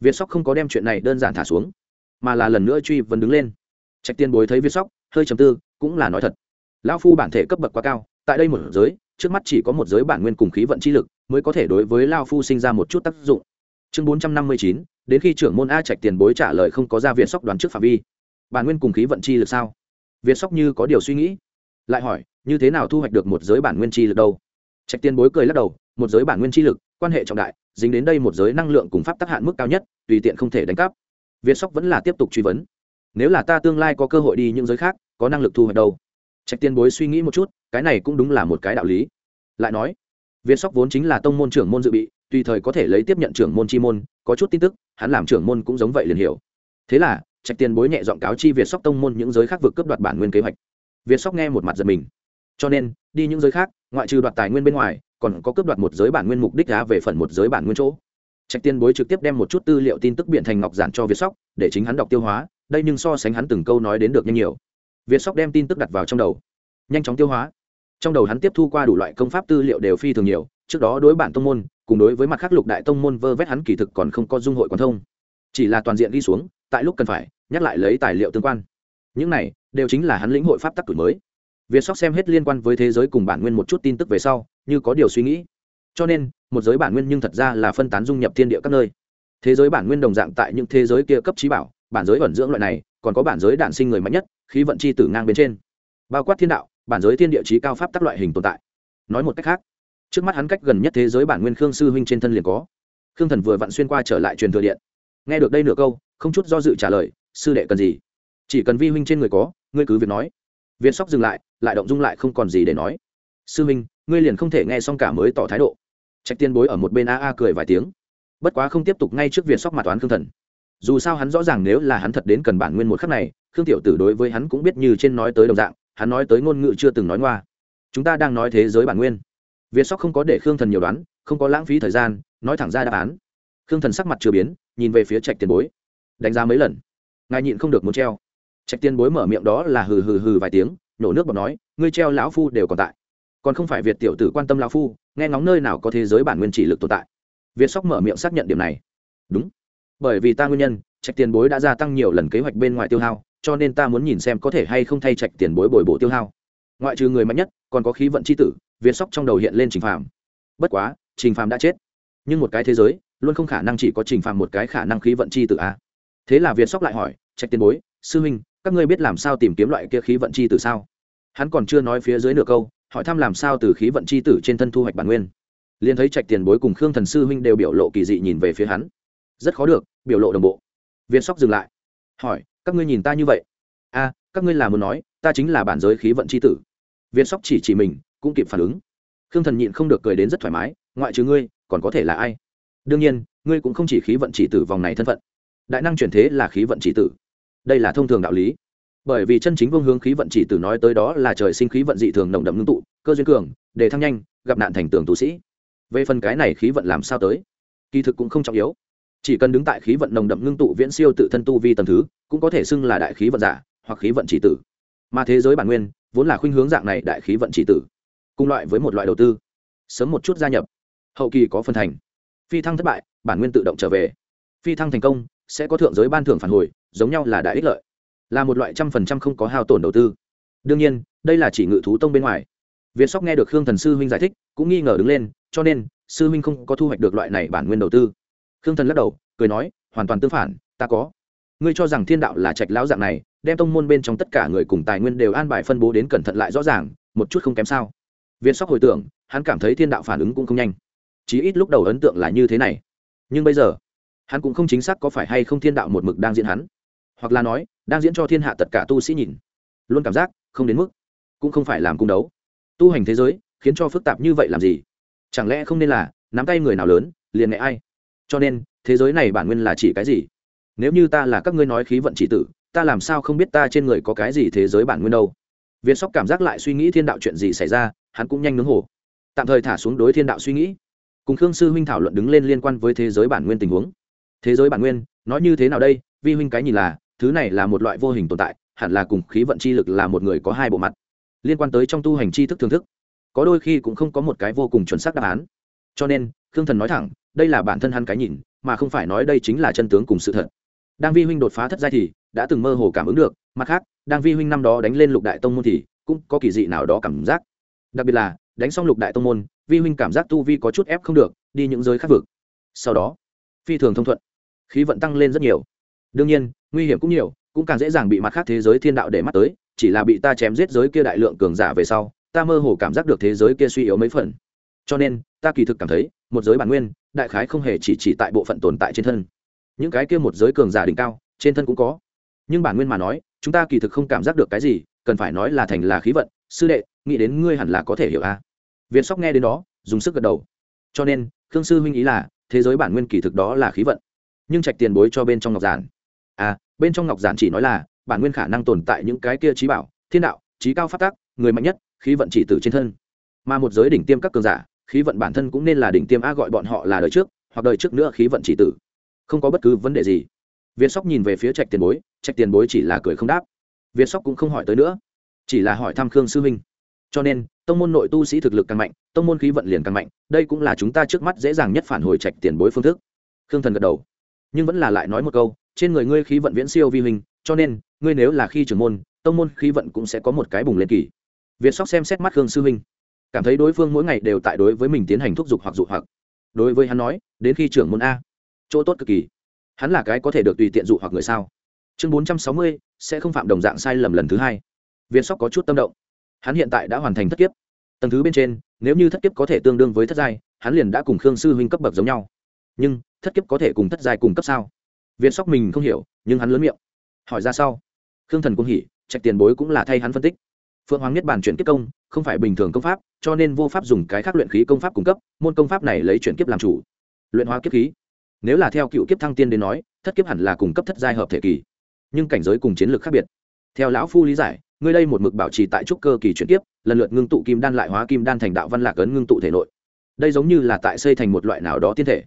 Việt sóc không có đem chuyện này đơn giản thả xuống, mà là lần nữa truy vấn đứng lên. Trạch tiên bối thấy việt sóc, hơi trầm tư, cũng là nói thật. Lão phu bản thể cấp bậc quá cao, tại đây một giới, trước mắt chỉ có một giới bản nguyên cùng khí vận chi lực mới có thể đối với lao phu sinh ra một chút tác dụng. Chương bốn trăm năm mươi chín, đến khi trưởng môn a trạch tiền bối trả lời không có ra viện sóc đoán trước phạm vi. Bản nguyên cùng khí vận chi lực sao? Viện sóc như có điều suy nghĩ. Lại hỏi, như thế nào thu hoạch được một giới bản nguyên chi lực đâu? Trạch tiền bối cười lắc đầu, một giới bản nguyên chi lực, quan hệ trọng đại, dính đến đây một giới năng lượng cùng pháp tác hạn mức cao nhất, tùy tiện không thể đánh cắp. Viện sóc vẫn là tiếp tục truy vấn. Nếu là ta tương lai có cơ hội đi những giới khác, có năng lực thu hoạch đâu? Trạch tiền bối suy nghĩ một chút, cái này cũng đúng là một cái đạo lý. Lại nói việt sóc vốn chính là tông môn trưởng môn dự bị, tùy thời có thể lấy tiếp nhận trưởng môn chi môn, có chút tin tức, hắn làm trưởng môn cũng giống vậy liền hiểu. Thế là, trạch tiền bối nhẹ giọng cáo chi việt sóc tông môn những giới khác vượt cướp đoạt bản nguyên kế hoạch. Việt sóc nghe một mặt giật mình. Cho nên, đi những giới khác, ngoại trừ đoạt tài nguyên bên ngoài, còn có cướp đoạt một giới bản nguyên mục đích giá về phần một giới bản nguyên chỗ. Trạch Tiên bối trực tiếp đem một chút tư liệu tin tức biện thành ngọc giản cho việt sóc, để chính hắn đọc tiêu hóa, đây nhưng so sánh hắn từng câu nói đến được nhanh nhiều. Việt sóc đem tin tức đặt vào trong đầu. Nhanh chóng tiêu hóa trong đầu hắn tiếp thu qua đủ loại công pháp tư liệu đều phi thường nhiều, trước đó đối bản tông môn, cùng đối với mặt khác lục đại tông môn vơ vét hắn kỳ thực còn không có dung hội quan thông. Chỉ là toàn diện ghi xuống, tại lúc cần phải, nhắc lại lấy tài liệu tương quan. Những này, đều chính là hắn lĩnh hội pháp tắc tuổi mới. Việt sóc xem hết liên quan với thế giới cùng bản nguyên một chút tin tức về sau, như có điều suy nghĩ. Cho nên, một giới bản nguyên nhưng thật ra là phân tán dung nhập thiên địa các nơi. Thế giới bản nguyên đồng dạng tại những thế giới kia cấp trí bảo, bản giới ẩn dưỡng loại này, còn có bản giới đạn sinh người mạnh nhất, khí vận chi tử ngang bên trên. Bao quát thiên đạo bản giới thiên địa chí cao pháp tắc loại hình tồn tại. Nói một cách khác, trước mắt hắn cách gần nhất thế giới bản nguyên khương sư huynh trên thân liền có. Khương thần vừa vặn xuyên qua trở lại truyền thừa điện. Nghe được đây nửa câu, không chút do dự trả lời, sư đệ cần gì? Chỉ cần vi huynh trên người có, ngươi cứ việc nói. Việt sóc dừng lại lại động dung lại không còn gì để nói. Sư huynh, ngươi liền không thể nghe xong cả mới tỏ thái độ. Trạch tiên bối ở một bên a a cười vài tiếng. Bất quá không tiếp tục ngay trước việt sóc mà toán khương thần. Dù sao hắn rõ ràng nếu là hắn thật đến cần bản nguyên một khắc này, khương tiểu tử đối với hắn cũng biết như trên nói tới đồng dạng hắn nói tới ngôn ngữ chưa từng nói ngoa. Chúng ta đang nói thế giới bản nguyên. Việt sóc không có để khương thần nhiều đoán, không có lãng phí thời gian, nói thẳng ra đáp án. Khương thần sắc mặt chưa biến, nhìn về phía trạch tiền bối. Đánh giá mấy lần? Ngài nhịn không được muốn treo. Trạch tiền bối mở miệng đó là hừ hừ hừ vài tiếng nhổ nước bọt nói, ngươi treo lão phu đều còn tại. Còn không phải việt tiểu tử quan tâm lão phu, nghe ngóng nơi nào có thế giới bản nguyên chỉ lực tồn tại. Việt sóc mở miệng xác nhận điểm này. Đúng. Bởi vì ta nguyên nhân, trạch tiền bối đã gia tăng nhiều lần kế hoạch bên ngoài tiêu hao cho nên ta muốn nhìn xem có thể hay không thay trạch tiền bối bồi bổ tiêu hao. Ngoại trừ người mạnh nhất, còn có khí vận c h i tử viên sóc trong đầu hiện lên trình phàm. Bất quá, trình phàm đã chết. Nhưng một cái thế giới, luôn không khả năng chỉ có trình phàm một cái khả năng khí vận c h i tử a thế là việt sóc lại hỏi, trạch tiền bối, sư huynh, các ngươi biết làm sao tìm kiếm loại kia khí vận c h i tử sao? Hắn còn chưa nói phía dưới nửa câu, hỏi thăm làm sao từ khí vận c h i tử trên thân thu hoạch bản nguyên. Liền thấy trạch tiền bối cùng khương thần sư huynh đều biểu lộ kỳ dị nhìn về phía hắn. Rất khó được, biểu lộ đồng bộ. Viên sóc dừng lại, hỏi các ngươi nhìn ta như vậy. A các ngươi là muốn nói, ta chính là bản giới khí vận c h i tử. Việt sóc chỉ chỉ mình, cũng kịp phản ứng. Khương thần nhịn không được cười đến rất thoải mái, ngoại trừ ngươi, còn có thể là ai? Đương nhiên, ngươi cũng không chỉ khí vận chỉ tử vòng này thân phận. Đại năng chuyển thế là khí vận chỉ tử. Đây là thông thường đạo lý. Bởi vì chân chính vương hướng khí vận chỉ tử nói tới đó là trời sinh khí vận dị thường nồng đậm ngưng tụ, cơ duyên cường để thăng nhanh, gặp nạn thành tường tu sĩ. Về phần cái này khí vận làm sao tới? Kỳ thực cũng không trọng yếu chỉ cần đứng tại khí vận nồng đậm ngưng tụ viễn siêu tự thân tu vi tầm thứ, cũng có thể xưng là đại khí vận giả, hoặc khí vận chỉ tử. Mà thế giới bản nguyên, vốn là khuynh hướng dạng này đại khí vận chỉ tử. Cùng loại với một loại đầu tư. Sớm một chút gia nhập. Hậu kỳ có phần thành. Phi thăng thất bại, bản nguyên tự động trở về. Phi thăng thành công, sẽ có thượng giới ban thưởng phản hồi, giống nhau là đại ích lợi. Là một loại trăm phần trăm không có hao tổn đầu tư. Đương nhiên, đây là chỉ ngự thú tông bên ngoài. Việt sóc nghe được khương thần sư huynh giải thích, cũng nghi ngờ đứng lên, cho nên, sư huynh không có thu hoạch được loại này bản nguyên đầu tư khương thần lắc đầu, cười nói, hoàn toàn tương phản, ta có. Ngươi cho rằng thiên đạo là trạch lão dạng này, đem tông môn bên trong tất cả người cùng tài nguyên đều an bài phân bố đến cẩn thận lại rõ ràng, một chút không kém sao? Viên sóc hồi tưởng, hắn cảm thấy thiên đạo phản ứng cũng không nhanh. Chí ít lúc đầu ấn tượng là như thế này. Nhưng bây giờ, hắn cũng không chính xác có phải hay không thiên đạo một mực đang diễn hắn. Hoặc là nói, đang diễn cho thiên hạ tất cả tu sĩ nhìn. Luôn cảm giác, không đến mức, cũng không phải làm cung đấu. Tu hành thế giới, khiến cho phức tạp như vậy làm gì? Chẳng lẽ không nên là, nắm tay người nào lớn, liền nghệ ai? Cho nên thế giới này bản nguyên là chỉ cái gì? Nếu như ta là các ngươi nói khí vận chỉ tử ta làm sao không biết ta trên người có cái gì thế giới bản nguyên đâu? Viên sóc cảm giác lại suy nghĩ thiên đạo chuyện gì xảy ra hắn cũng nhanh nướng hổ, tạm thời thả xuống đối thiên đạo suy nghĩ. Cùng khương sư huynh thảo luận đứng lên liên quan với thế giới bản nguyên tình huống. Thế giới bản nguyên nói như thế nào đây? Vi huynh cái nhìn là thứ này là một loại vô hình tồn tại hẳn là cùng khí vận chi lực là một người có hai bộ mặt. Liên quan tới trong tu hành chi thức thưởng thức có đôi khi cũng không có một cái vô cùng chuẩn xác đáp án. Cho nên khương thần nói thẳng, đây là bản thân hắn cái nhìn, mà không phải nói đây chính là chân tướng cùng sự thật. Đang vi huynh đột phá thất giai thì, đã từng mơ hồ cảm ứng được, mặt khác, đang vi huynh năm đó đánh lên lục đại tông môn thì, cũng có kỳ dị nào đó cảm giác. Đặc biệt là, đánh xong lục đại tông môn, vi huynh cảm giác tu vi có chút ép không được, đi những giới khác vực. Sau đó, phi thường thông thuận, khí vận tăng lên rất nhiều. Đương nhiên, nguy hiểm cũng nhiều, cũng càng dễ dàng bị mặt khác thế giới thiên đạo để mắt tới, chỉ là bị ta chém giết giới kia đại lượng cường giả về sau, ta mơ hồ cảm giác được thế giới kia suy yếu mấy phần. Cho nên ta kỳ thực cảm thấy, một giới bản nguyên, đại khái không hề chỉ chỉ tại bộ phận tồn tại trên thân. Những cái kia một giới cường giả đỉnh cao, trên thân cũng có. Nhưng bản nguyên mà nói, chúng ta kỳ thực không cảm giác được cái gì, cần phải nói là thành là khí vận. Sư đệ, nghĩ đến ngươi hẳn là có thể hiểu a việt sóc nghe đến đó, dùng sức gật đầu. Cho nên, khương sư huynh ý là, thế giới bản nguyên kỳ thực đó là khí vận. Nhưng trạch tiền bối cho bên trong ngọc giản. À bên trong ngọc giản chỉ nói là, bản nguyên khả năng tồn tại những cái kia trí bảo, thiên đạo, trí cao phát tác người mạnh nhất, khí vận chỉ từ trên thân. Mà một giới đỉnh tiêm các cường giả khí vận bản thân cũng nên là đỉnh tiêm a gọi bọn họ là đời trước, hoặc đời trước nữa khí vận chỉ tử. Không có bất cứ vấn đề gì. Viên sóc nhìn về phía trạch tiền bối, trạch tiền bối chỉ là cười không đáp. Viên sóc cũng không hỏi tới nữa, chỉ là hỏi thăm khương sư huynh cho nên, tông môn nội tu sĩ thực lực càng mạnh, tông môn khí vận liền càng mạnh, đây cũng là chúng ta trước mắt dễ dàng nhất phản hồi trạch tiền bối phương thức. Khương thần gật đầu. Nhưng vẫn là lại nói một câu, trên người ngươi khí vận viễn siêu vi hình, cho nên, ngươi nếu là khi trưởng môn, tông môn khí vận cũng sẽ có một cái bùng lên kỳ. Việt sóc xem xét mắt khương sư huynh cảm thấy đối phương mỗi ngày đều tại đối với mình tiến hành thúc giục hoặc dụ hoặc. Đối với hắn nói, đến khi trưởng môn a. Chỗ tốt cực kỳ. Hắn là cái có thể được tùy tiện dụ hoặc người sao? Chương bốn trăm sáu mươi, sẽ không phạm đồng dạng sai lầm lần thứ hai. Viên sóc có chút tâm động. Hắn hiện tại đã hoàn thành thất kiếp. Tầng thứ bên trên, nếu như thất kiếp có thể tương đương với thất giai, hắn liền đã cùng khương sư huynh cấp bậc giống nhau. Nhưng, thất kiếp có thể cùng thất giai cùng cấp sao? Viên sóc mình không hiểu, nhưng hắn lớn miệng. Hỏi ra sau. Khương thần cũng hỉ, trạch tiền bối cũng là thay hắn phân tích phượng hoàng nhất bản chuyển kiếp công, không phải bình thường công pháp, cho nên vô pháp dùng cái khác luyện khí công pháp cung cấp, môn công pháp này lấy chuyển kiếp làm chủ. Luyện hóa kiếp khí. Nếu là theo cựu kiếp thăng tiên đến nói, thất kiếp hẳn là cung cấp thất giai hợp thể kỳ. Nhưng cảnh giới cùng chiến lược khác biệt. Theo lão phu lý giải, ngươi đây một mực bảo trì tại trúc cơ kỳ chuyển kiếp, lần lượt ngưng tụ kim đan lại hóa kim đan thành đạo văn lạc ấn ngưng tụ thể nội. Đây giống như là tại xây thành một loại nào đó tiên thể.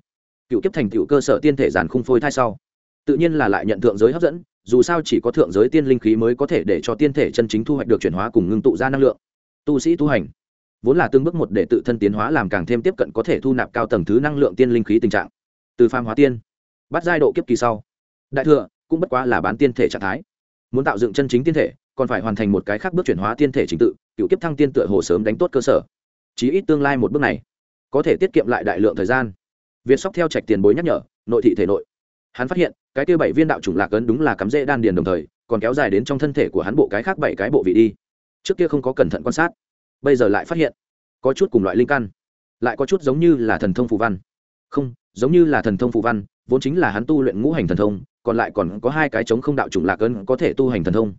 Cựu kiếp thành cựu cơ sở tiên thể giàn khung phôi thai sau. Tự nhiên là lại nhận thượng giới hấp dẫn dù sao chỉ có thượng giới tiên linh khí mới có thể để cho tiên thể chân chính thu hoạch được chuyển hóa cùng ngưng tụ ra năng lượng. Tu sĩ tu hành, vốn là tương bước một để tự thân tiến hóa làm càng thêm tiếp cận có thể thu nạp cao tầng thứ năng lượng tiên linh khí tình trạng. Từ phàm hóa tiên, bắt giai độ kiếp kỳ sau, đại thừa cũng bất quá là bán tiên thể trạng thái. Muốn tạo dựng chân chính tiên thể, còn phải hoàn thành một cái khác bước chuyển hóa tiên thể chính tự, cựu kiếp thăng tiên tựa hồ sớm đánh tốt cơ sở. Chí ít tương lai một bước này, có thể tiết kiệm lại đại lượng thời gian. Việt sóc theo trạch tiền bối nhắc nhở, nội thị thể nội hắn phát hiện, cái kia bảy viên đạo chủng lạc ấn đúng là cắm rễ đan điền đồng thời, còn kéo dài đến trong thân thể của hắn bộ cái khác bảy cái bộ vị đi. Trước kia không có cẩn thận quan sát, bây giờ lại phát hiện, có chút cùng loại linh căn, lại có chút giống như là thần thông phù văn. Không, giống như là thần thông phù văn, vốn chính là hắn tu luyện ngũ hành thần thông, còn lại còn có hai cái chống không đạo chủng lạc ấn có thể tu hành thần thông.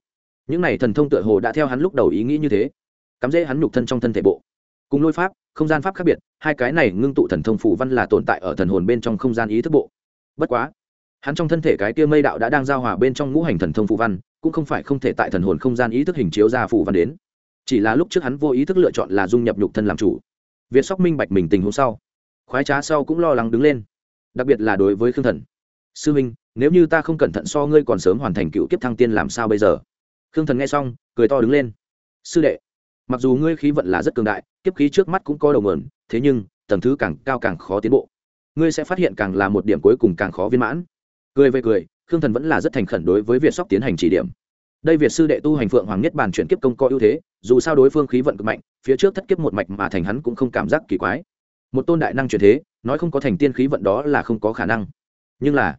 Những này thần thông tựa hồ đã theo hắn lúc đầu ý nghĩ như thế, cắm dễ hắn nhục thân trong thân thể bộ. Cùng lôi pháp, không gian pháp khác biệt, hai cái này ngưng tụ thần thông phù văn là tồn tại ở thần hồn bên trong không gian ý thức bộ. Bất quá hắn trong thân thể cái kia mây đạo đã đang giao hòa bên trong ngũ hành thần thông phù văn, cũng không phải không thể tại thần hồn không gian ý thức hình chiếu ra phù văn đến. Chỉ là lúc trước hắn vô ý thức lựa chọn là dung nhập nhục thân làm chủ. Việt sóc minh bạch mình tình huống sau, khoái trá sau cũng lo lắng đứng lên. Đặc biệt là đối với khương thần. Sư minh, nếu như ta không cẩn thận so ngươi còn sớm hoàn thành cựu kiếp thăng tiên làm sao bây giờ? Khương thần nghe xong, cười to đứng lên. Sư đệ, mặc dù ngươi khí vận là rất cường đại, kiếp khí trước mắt cũng có đầu mườn thế nhưng, tầng thứ càng cao càng khó tiến bộ. Ngươi sẽ phát hiện càng là một điểm cuối cùng càng khó viên mãn cười về cười, khương thần vẫn là rất thành khẩn đối với việt sóc tiến hành chỉ điểm. Đây việt sư đệ tu hành phượng hoàng nhất bản chuyển kiếp công có ưu thế, dù sao đối phương khí vận cực mạnh, phía trước thất kiếp một mạch mà thành hắn cũng không cảm giác kỳ quái. Một tôn đại năng chuyển thế, nói không có thành tiên khí vận đó là không có khả năng. Nhưng là,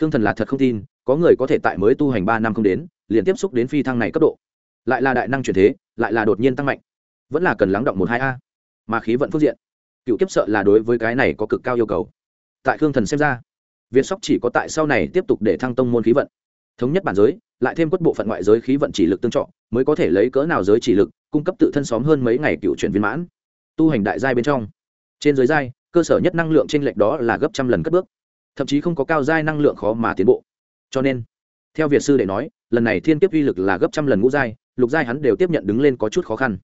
khương thần là thật không tin, có người có thể tại mới tu hành ba năm không đến, liền tiếp xúc đến phi thăng này cấp độ. Lại là đại năng chuyển thế, lại là đột nhiên tăng mạnh. Vẫn là cần lắng động một hai a. Mà khí vận phương diện, cựu kiếp sợ là đối với cái này có cực cao yêu cầu. Tại khương thần xem ra việt sóc chỉ có tại sau này tiếp tục để thăng tông môn khí vận. Thống nhất bản giới, lại thêm quất bộ phận ngoại giới khí vận chỉ lực tương trợ, mới có thể lấy cỡ nào giới chỉ lực, cung cấp tự thân xóm hơn mấy ngày cựu chuyển viên mãn. Tu hành đại giai bên trong. Trên giới giai, cơ sở nhất năng lượng chênh lệch đó là gấp trăm lần cất bước. Thậm chí không có cao giai năng lượng khó mà tiến bộ. Cho nên, theo việt sư để nói, lần này thiên kiếp uy lực là gấp trăm lần ngũ giai, lục giai hắn đều tiếp nhận đứng lên có chút khó khăn.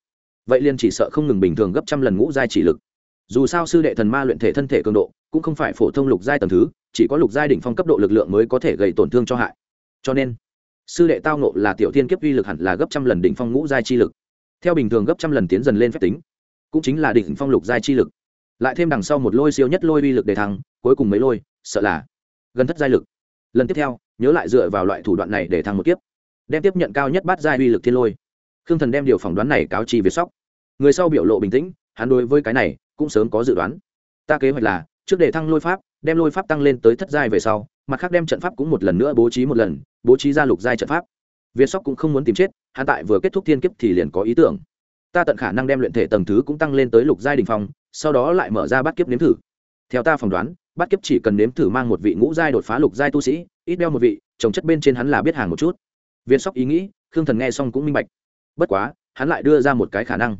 Vậy liền chỉ sợ không ngừng bình thường gấp trăm lần ngũ giai chỉ lực. Dù sao sư đệ thần ma luyện thể thân thể cường độ cũng không phải phổ thông lục giai tầng thứ, chỉ có lục giai đỉnh phong cấp độ lực lượng mới có thể gây tổn thương cho hại. Cho nên, sư đệ tao nộ là tiểu thiên kiếp uy lực hẳn là gấp trăm lần đỉnh phong ngũ giai chi lực. Theo bình thường gấp trăm lần tiến dần lên phép tính, cũng chính là đỉnh phong lục giai chi lực. Lại thêm đằng sau một lôi siêu nhất lôi uy lực để thăng, cuối cùng mấy lôi, sợ là gần thất giai lực. Lần tiếp theo, nhớ lại dựa vào loại thủ đoạn này để thăng một kiếp, đem tiếp nhận cao nhất bát giai uy lực thiên lôi. Khương thần đem điều phỏng đoán này cáo chi về sóc. Người sau biểu lộ bình tĩnh, hắn đối với cái này cũng sớm có dự đoán. Ta kế hoạch là trước để thăng lôi pháp, đem lôi pháp tăng lên tới thất giai về sau, mặt khác đem trận pháp cũng một lần nữa bố trí một lần, bố trí ra lục giai trận pháp. Việt sóc cũng không muốn tìm chết, hắn tại vừa kết thúc thiên kiếp thì liền có ý tưởng. Ta tận khả năng đem luyện thể tầng thứ cũng tăng lên tới lục giai đình phong, sau đó lại mở ra bắt kiếp nếm thử. Theo ta phỏng đoán, bắt kiếp chỉ cần nếm thử mang một vị ngũ giai đột phá lục giai tu sĩ, ít đeo một vị, trồng chất bên trên hắn là biết hàng một chút. Viên sóc ý nghĩ, khương thần nghe xong cũng minh bạch. Bất quá, hắn lại đưa ra một cái khả năng.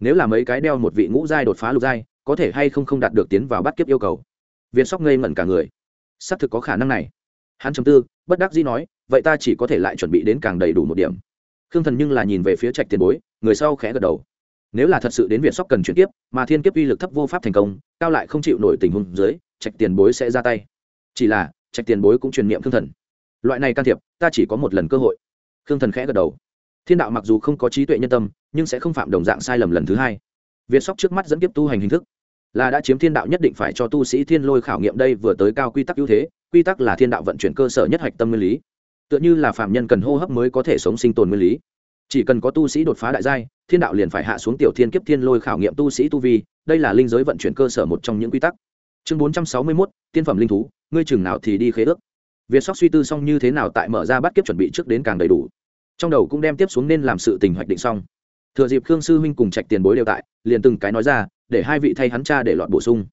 Nếu là mấy cái đeo một vị ngũ giai đột phá lục giai có thể hay không không đạt được tiến vào bắt kiếp yêu cầu. Việt sóc ngây ngẩn cả người. Xác thực có khả năng này. Hắn chấm tư, bất đắc dĩ nói, vậy ta chỉ có thể lại chuẩn bị đến càng đầy đủ một điểm. Khương thần nhưng là nhìn về phía trạch tiền bối, người sau khẽ gật đầu. Nếu là thật sự đến việt sóc cần chuyển tiếp mà thiên kiếp uy lực thấp vô pháp thành công, cao lại không chịu nổi tình huống dưới, trạch tiền bối sẽ ra tay. Chỉ là, trạch tiền bối cũng truyền niệm khương thần. Loại này can thiệp, ta chỉ có một lần cơ hội. Khương thần khẽ gật đầu. Thiên đạo mặc dù không có trí tuệ nhân tâm, nhưng sẽ không phạm đồng dạng sai lầm lần thứ hai. Việt sóc trước mắt dẫn tiếp tu hành hình thức là đã chiếm thiên đạo nhất định phải cho tu sĩ thiên lôi khảo nghiệm đây vừa tới cao quy tắc ưu thế, quy tắc là thiên đạo vận chuyển cơ sở nhất hạch tâm nguyên lý. Tựa như là phạm nhân cần hô hấp mới có thể sống sinh tồn nguyên lý. Chỉ cần có tu sĩ đột phá đại giai, thiên đạo liền phải hạ xuống tiểu thiên kiếp thiên lôi khảo nghiệm tu sĩ tu vi, đây là linh giới vận chuyển cơ sở một trong những quy tắc. Chương bốn trăm sáu mươi mốt, tiên phẩm linh thú, ngươi chừng nào thì đi khế ước. Việt sóc suy tư xong như thế nào tại mở ra bắt kiếp chuẩn bị trước đến càng đầy đủ. Trong đầu cũng đem tiếp xuống nên làm sự tình hoạch định xong. Thừa dịp khương sư huynh cùng trạch tiền bối đều tại, liền từng cái nói ra để hai vị thay hắn cha để lọt bổ sung.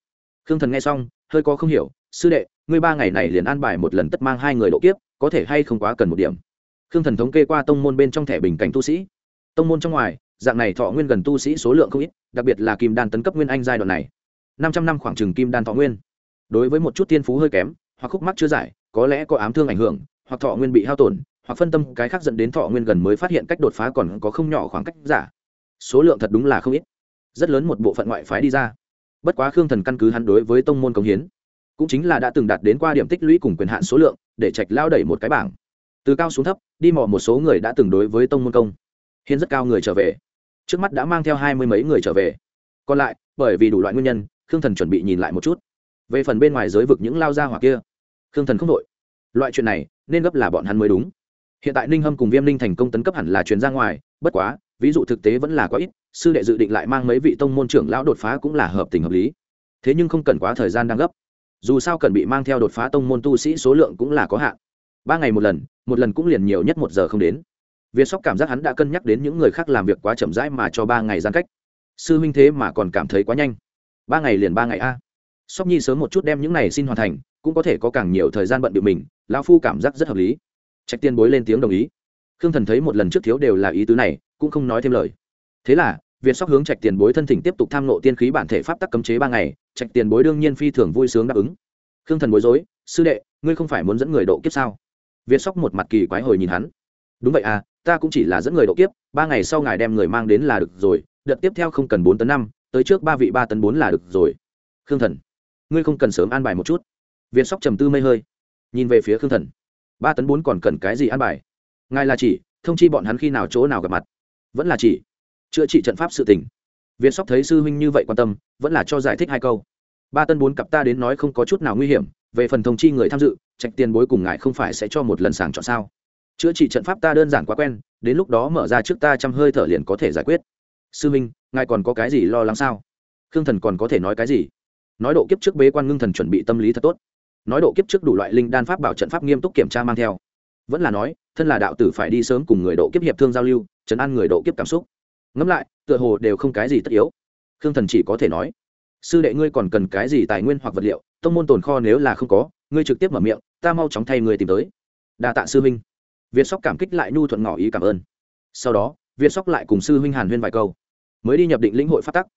Khương thần nghe xong, hơi có không hiểu, sư đệ, ngươi ba ngày này liền an bài một lần tất mang hai người độ kiếp, có thể hay không quá cần một điểm? Khương thần thống kê qua tông môn bên trong thẻ bình cảnh tu sĩ. Tông môn trong ngoài, dạng này thọ nguyên gần tu sĩ số lượng không ít, đặc biệt là kim đan tấn cấp nguyên anh giai đoạn này. Năm trăm năm khoảng trừng kim đan thọ nguyên. Đối với một chút tiên phú hơi kém, hoặc khúc mắc chưa giải, có lẽ có ám thương ảnh hưởng, hoặc thọ nguyên bị hao tổn, hoặc phân tâm cái khác dẫn đến thọ nguyên gần mới phát hiện cách đột phá còn có không nhỏ khoảng cách giả. Số lượng thật đúng là không ít rất lớn một bộ phận ngoại phái đi ra. Bất quá khương thần căn cứ hắn đối với tông môn công hiến, cũng chính là đã từng đạt đến qua điểm tích lũy cùng quyền hạn số lượng, để trạch lao đẩy một cái bảng. Từ cao xuống thấp, đi mò một số người đã từng đối với tông môn công hiến rất cao người trở về. Trước mắt đã mang theo hai mươi mấy người trở về. Còn lại, bởi vì đủ loại nguyên nhân, khương thần chuẩn bị nhìn lại một chút. Về phần bên ngoài giới vực những lao ra hoặc kia, khương thần không đội loại chuyện này, nên gấp là bọn hắn mới đúng. Hiện tại ninh hâm cùng viêm ninh thành công tấn cấp hẳn là truyền ra ngoài, bất quá ví dụ thực tế vẫn là quá ít, sư đệ dự định lại mang mấy vị tông môn trưởng lão đột phá cũng là hợp tình hợp lý. Thế nhưng không cần quá thời gian đang gấp. Dù sao cần bị mang theo đột phá tông môn tu sĩ số lượng cũng là có hạn. Ba ngày một lần một lần cũng liền nhiều nhất một giờ không đến. Việt sóc cảm giác hắn đã cân nhắc đến những người khác làm việc quá chậm rãi mà cho ba ngày gian cách. Sư huynh thế mà còn cảm thấy quá nhanh. Ba ngày liền ba ngày a. Sóc nhi sớm một chút đem những này xin hoàn thành, cũng có thể có càng nhiều thời gian bận điệu mình, lão phu cảm giác rất hợp lý. Trạch tiên bối lên tiếng đồng ý khương thần thấy một lần trước thiếu đều là ý tứ này, cũng không nói thêm lời. Thế là, việt sóc hướng trạch tiền bối thân thỉnh tiếp tục tham nộ tiên khí bản thể pháp tắc cấm chế ba ngày, trạch tiền bối đương nhiên phi thường vui sướng đáp ứng. Khương thần bối rối, sư đệ, ngươi không phải muốn dẫn người độ kiếp sao? Việt sóc một mặt kỳ quái hồi nhìn hắn. Đúng vậy à ta cũng chỉ là dẫn người độ kiếp, ba ngày sau ngài đem người mang đến là được rồi, đợt tiếp theo không cần bốn tấn năm, tới trước ba vị ba tấn bốn là được rồi. Khương thần, ngươi không cần sớm an bài một chút. Việt sóc trầm tư mây hơi, nhìn về phía khương thần. Ba tấn bốn còn cần cái gì an bài? Ngài là chỉ, thông chi bọn hắn khi nào chỗ nào gặp mặt. Vẫn là chỉ, chữa trị trận pháp sự tình. Việt sóc thấy sư huynh như vậy quan tâm, vẫn là cho giải thích hai câu. Ba tân bốn cặp ta đến nói không có chút nào nguy hiểm, về phần thông chi người tham dự, trạch tiền bối cùng ngài không phải sẽ cho một lần sàng chọn sao? Chữa trị trận pháp ta đơn giản quá quen, đến lúc đó mở ra trước ta trăm hơi thở liền có thể giải quyết. Sư huynh, ngài còn có cái gì lo lắng sao? Khương thần còn có thể nói cái gì? Nói độ kiếp trước bế quan ngưng thần chuẩn bị tâm lý thật tốt. Nói độ kiếp trước đủ loại linh đan pháp bảo trận pháp nghiêm túc kiểm tra mang theo vẫn là nói, thân là đạo tử phải đi sớm cùng người độ kiếp hiệp thương giao lưu chấn an người độ kiếp cảm xúc. Ngẫm lại, tựa hồ đều không cái gì tất yếu. Khương thần chỉ có thể nói, sư đệ ngươi còn cần cái gì tài nguyên hoặc vật liệu, tông môn tồn kho nếu là không có, ngươi trực tiếp mở miệng, ta mau chóng thay người tìm tới. Đa tạ sư huynh. Việt sóc cảm kích lại nhu thuận ngỏ ý cảm ơn. Sau đó, việt sóc lại cùng sư huynh hàn huyên vài câu. Mới đi nhập định lĩnh hội phát tắc.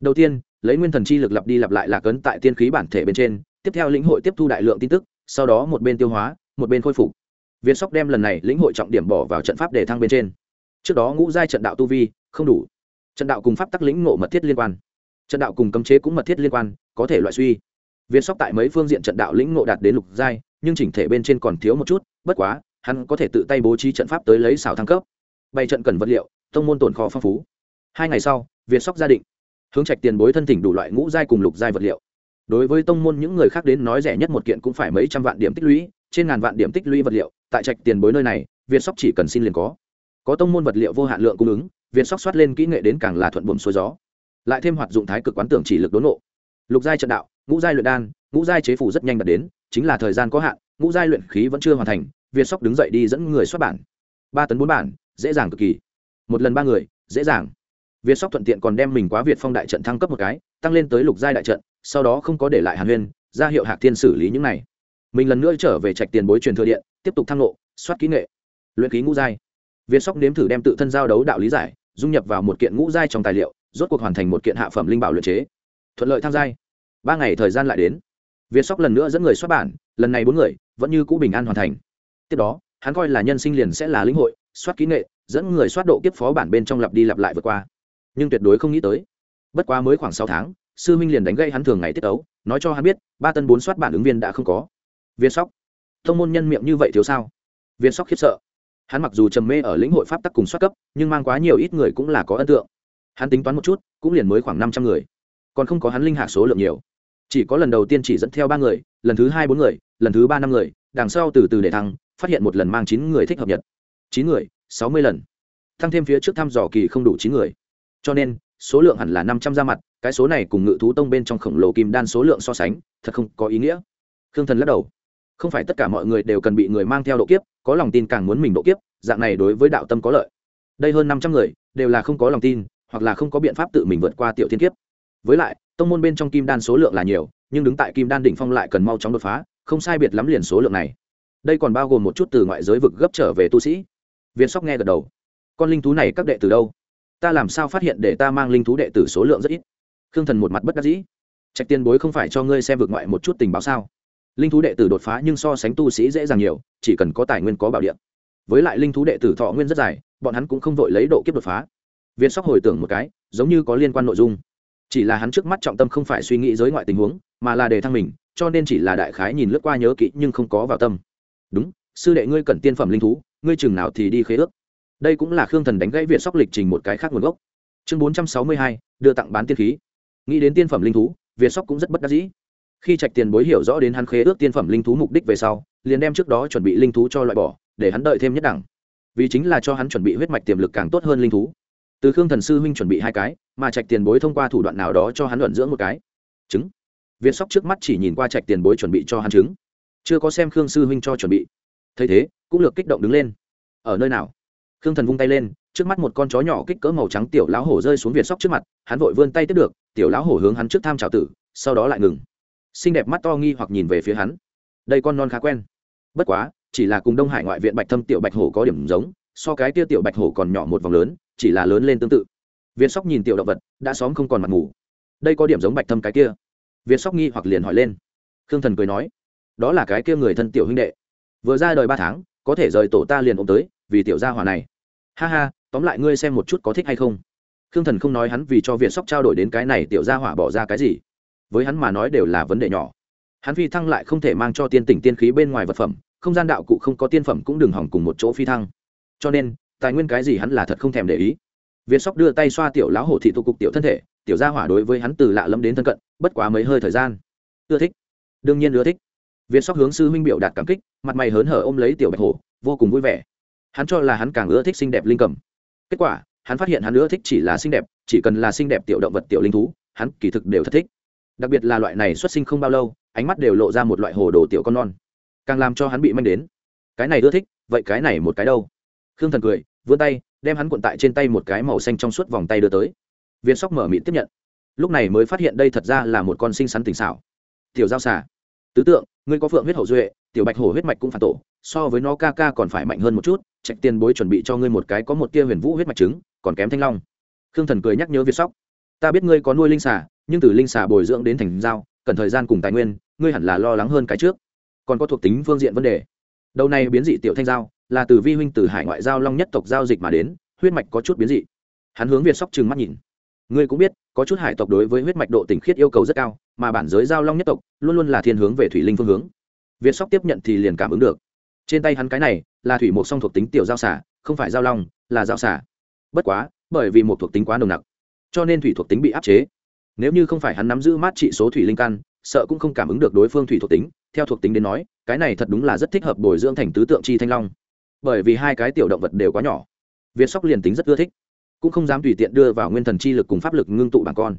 Đầu tiên, lấy nguyên thần chi lực lặp đi lặp lại là cấn tại tiên khí bản thể bên trên, tiếp theo lĩnh hội tiếp thu đại lượng tin tức, sau đó một bên tiêu hóa, một bên khôi phục việt sóc đem lần này lĩnh hội trọng điểm bỏ vào trận pháp để thăng bên trên. Trước đó ngũ giai trận đạo tu vi, không đủ. Trận đạo cùng pháp tắc lĩnh ngộ mật thiết liên quan. Trận đạo cùng cấm chế cũng mật thiết liên quan, có thể loại suy. Việt sóc tại mấy phương diện trận đạo lĩnh ngộ đạt đến lục giai, nhưng chỉnh thể bên trên còn thiếu một chút, bất quá, hắn có thể tự tay bố trí trận pháp tới lấy xảo thăng cấp. Bày trận cần vật liệu, tông môn tồn kho phong phú. Hai ngày sau việt sóc gia định, hướng trạch tiền bối thân thỉnh đủ loại ngũ giai cùng lục giai vật liệu. Đối với tông môn những người khác đến nói rẻ nhất một kiện cũng phải mấy trăm vạn điểm tích lũy, trên ngàn vạn điểm tích lũy vật liệu tại trạch tiền bối nơi này, việt sóc chỉ cần xin liền có. Có tông môn vật liệu vô hạn lượng cung ứng, việt sóc soát lên kỹ nghệ đến càng là thuận buồm xuôi gió. Lại thêm hoạt dụng thái cực quán tưởng chỉ lực đốn nộ lục giai trận đạo, ngũ giai luyện đan, ngũ giai chế phủ rất nhanh đạt đến, chính là thời gian có hạn, ngũ giai luyện khí vẫn chưa hoàn thành, việt sóc đứng dậy đi dẫn người xuất bản. Ba tấn bốn bản, dễ dàng cực kỳ. Một lần ba người, dễ dàng. Việt sóc thuận tiện còn đem mình quá việt phong đại trận thăng cấp một cái, tăng lên tới lục giai đại trận, sau đó không có để lại hàn huyên, ra hiệu hạc thiên xử lý những này. Mình lần nữa trở về trạch tiền bối truyền thừa điện tiếp tục thăng lộ soát kỹ nghệ, luyện khí ngũ giai. Viên sóc nếm thử đem tự thân giao đấu đạo lý giải, dung nhập vào một kiện ngũ giai trong tài liệu, rốt cuộc hoàn thành một kiện hạ phẩm linh bảo luyện chế. Thuận lợi tham giai. Ba ngày thời gian lại đến. Viên sóc lần nữa dẫn người xuất bản, lần này bốn người vẫn như cũ bình an hoàn thành. Tiếp đó, hắn coi là nhân sinh liền sẽ là lĩnh hội, soát kỹ nghệ, dẫn người soát độ kiếp phó bản bên trong lặp đi lặp lại vượt qua. Nhưng tuyệt đối không nghĩ tới, bất quá mới khoảng sáu tháng, sư minh liền đánh gây hắn thường ngày tiết ấu nói cho hắn biết, ba tân bốn soát bản ứng viên đã không có. Viên sóc thông môn nhân miệng như vậy thiếu sao? Viên sóc khiếp sợ. Hắn mặc dù trầm mê ở lĩnh hội pháp tắc cùng xuất cấp, nhưng mang quá nhiều ít người cũng là có ấn tượng. Hắn tính toán một chút, cũng liền mới khoảng năm trăm người. Còn không có hắn linh hạc số lượng nhiều. Chỉ có lần đầu tiên chỉ dẫn theo ba người, lần thứ hai bốn người, lần thứ ba năm người, đằng sau từ từ để thăng, phát hiện một lần mang chín người thích hợp nhật. Chín người, sáu mươi lần. Thăng thêm phía trước thăm dò kỳ không đủ chín người. Cho nên, số lượng hẳn là năm trăm ra mặt, cái số này cùng ngự thú tông bên trong khổng lồ kim đan số lượng so sánh, thật không có ý nghĩa. Khương thần lắc đầu không phải tất cả mọi người đều cần bị người mang theo độ kiếp, có lòng tin càng muốn mình độ kiếp, dạng này đối với đạo tâm có lợi. Đây hơn năm trăm người, đều là không có lòng tin, hoặc là không có biện pháp tự mình vượt qua tiểu thiên kiếp. Với lại, tông môn bên trong kim đan số lượng là nhiều, nhưng đứng tại kim đan đỉnh phong lại cần mau chóng đột phá, không sai biệt lắm liền số lượng này. Đây còn bao gồm một chút từ ngoại giới vực gấp trở về tu sĩ. Viên sóc nghe gật đầu. Con linh thú này các đệ từ đâu? Ta làm sao phát hiện để ta mang linh thú đệ tử số lượng rất ít? Khương thần một mặt bất đắc dĩ. Trạch tiên bối không phải cho ngươi xem vực ngoại một chút tình báo sao? Linh thú đệ tử đột phá nhưng so sánh tu sĩ dễ dàng nhiều, chỉ cần có tài nguyên có bảo điện với lại linh thú đệ tử thọ nguyên rất dài, bọn hắn cũng không vội lấy độ kiếp đột phá. Viên sóc hồi tưởng một cái, giống như có liên quan nội dung. Chỉ là hắn trước mắt trọng tâm không phải suy nghĩ giới ngoại tình huống, mà là đề thăng mình, cho nên chỉ là đại khái nhìn lướt qua nhớ kỹ nhưng không có vào tâm. Đúng, sư đệ ngươi cần tiên phẩm linh thú, ngươi chừng nào thì đi khế ước. Đây cũng là khương thần đánh gãy viện sóc lịch trình một cái khác nguồn gốc. Chương bốn trăm sáu mươi hai, đưa tặng bán tiên khí. Nghĩ đến tiên phẩm linh thú việt sóc cũng rất bất đắc dĩ khi trạch tiền bối hiểu rõ đến hắn khế ước tiên phẩm linh thú mục đích về sau liền đem trước đó chuẩn bị linh thú cho loại bỏ để hắn đợi thêm nhất đẳng. Vì chính là cho hắn chuẩn bị huyết mạch tiềm lực càng tốt hơn linh thú. Từ khương thần sư huynh chuẩn bị hai cái mà trạch tiền bối thông qua thủ đoạn nào đó cho hắn luận dưỡng một cái. Chứng. việt sóc trước mắt chỉ nhìn qua trạch tiền bối chuẩn bị cho hắn chứng, chưa có xem khương sư huynh cho chuẩn bị. Thấy thế cũng lược kích động đứng lên. Ở nơi nào? Khương thần vung tay lên trước mắt một con chó nhỏ kích cỡ màu trắng tiểu lão hổ rơi xuống việt sóc trước mặt hắn vội vươn tay tiếp được tiểu lão hổ hướng hắn trước tham trào tử sau đó lại ngừng xinh đẹp mắt to nghi hoặc nhìn về phía hắn. Đây con non khá quen. Bất quá, chỉ là cùng đông hải ngoại viện bạch thâm tiểu bạch hổ có điểm giống, so cái tia tiểu bạch hổ còn nhỏ một vòng lớn, chỉ là lớn lên tương tự. Việt sóc nhìn tiểu động vật, đã xóm không còn mặt ngủ đây có điểm giống bạch thâm cái kia. Việt sóc nghi hoặc liền hỏi lên. Khương thần cười nói, đó là cái kia người thân tiểu huynh đệ. Vừa ra đời ba tháng, có thể rời tổ ta liền ôm tới, vì tiểu gia hỏa này. Ha ha, tóm lại ngươi xem một chút có thích hay không. Khương thần không nói hắn vì cho việt sóc trao đổi đến cái này tiểu gia hỏa bỏ ra cái gì với hắn mà nói đều là vấn đề nhỏ. Hắn phi thăng lại không thể mang cho tiên tỉnh tiên khí bên ngoài vật phẩm, không gian đạo cụ không có tiên phẩm cũng đừng hỏng cùng một chỗ phi thăng. Cho nên, tài nguyên cái gì hắn là thật không thèm để ý. Việt sóc đưa tay xoa tiểu lão hổ thị tụ cục tiểu thân thể, tiểu gia hỏa đối với hắn từ lạ lẫm đến thân cận, bất quá mấy hơi thời gian. Ưa thích. Đương nhiên ưa thích. Việt sóc hướng sư huynh biểu đạt cảm kích, mặt mày hớn hở ôm lấy tiểu bạch hổ, vô cùng vui vẻ. Hắn cho là hắn càng ưa thích xinh đẹp linh cầm. Kết quả, hắn phát hiện hắn ưa thích chỉ là xinh đẹp, chỉ cần là xinh đẹp tiểu động vật tiểu linh thú, hắn kỳ thực đều thật thích đặc biệt là loại này xuất sinh không bao lâu, ánh mắt đều lộ ra một loại hồ đồ tiểu con non. Càng làm cho hắn bị manh đến. Cái này ưa thích, vậy cái này một cái đâu? Khương thần cười, vươn tay, đem hắn cuộn tại trên tay một cái màu xanh trong suốt vòng tay đưa tới. Viên sóc mở mịn tiếp nhận. Lúc này mới phát hiện đây thật ra là một con sinh sắn tỉnh xảo. Tiểu giao xà, tứ tượng, ngươi có phượng huyết hậu duệ, tiểu bạch hổ huyết mạch cũng phản tổ, so với nó ca ca còn phải mạnh hơn một chút, trạch tiền bối chuẩn bị cho ngươi một cái có một tia huyền vũ huyết mạch trứng, còn kém thanh long. Khương thần cười nhắc nhớ việt sóc, ta biết ngươi có nuôi linh xà nhưng từ linh xà bồi dưỡng đến thành giao, cần thời gian cùng tài nguyên, ngươi hẳn là lo lắng hơn cái trước. Còn có thuộc tính phương diện vấn đề. Đầu này biến dị tiểu thanh giao, là từ vi huynh từ hải ngoại giao long nhất tộc giao dịch mà đến, huyết mạch có chút biến dị. Hắn hướng việt sóc trừng mắt nhìn. Ngươi cũng biết, có chút hải tộc đối với huyết mạch độ tình khiết yêu cầu rất cao, mà bản giới giao long nhất tộc, luôn luôn là thiên hướng về thủy linh phương hướng. Việt sóc tiếp nhận thì liền cảm ứng được. Trên tay hắn cái này, là thủy một song thuộc tính tiểu giao xả không phải giao long, là giao xả bất quá, bởi vì một thuộc tính quá nồng nặc, cho nên thủy thuộc tính bị áp chế nếu như không phải hắn nắm giữ mát trị số thủy linh căn, sợ cũng không cảm ứng được đối phương thủy thuộc tính. Theo thuộc tính đến nói, cái này thật đúng là rất thích hợp bồi dưỡng thành tứ tượng chi thanh long. Bởi vì hai cái tiểu động vật đều quá nhỏ. Việt sóc liền tính rất ưa thích, cũng không dám tùy tiện đưa vào nguyên thần chi lực cùng pháp lực ngưng tụ bằng con.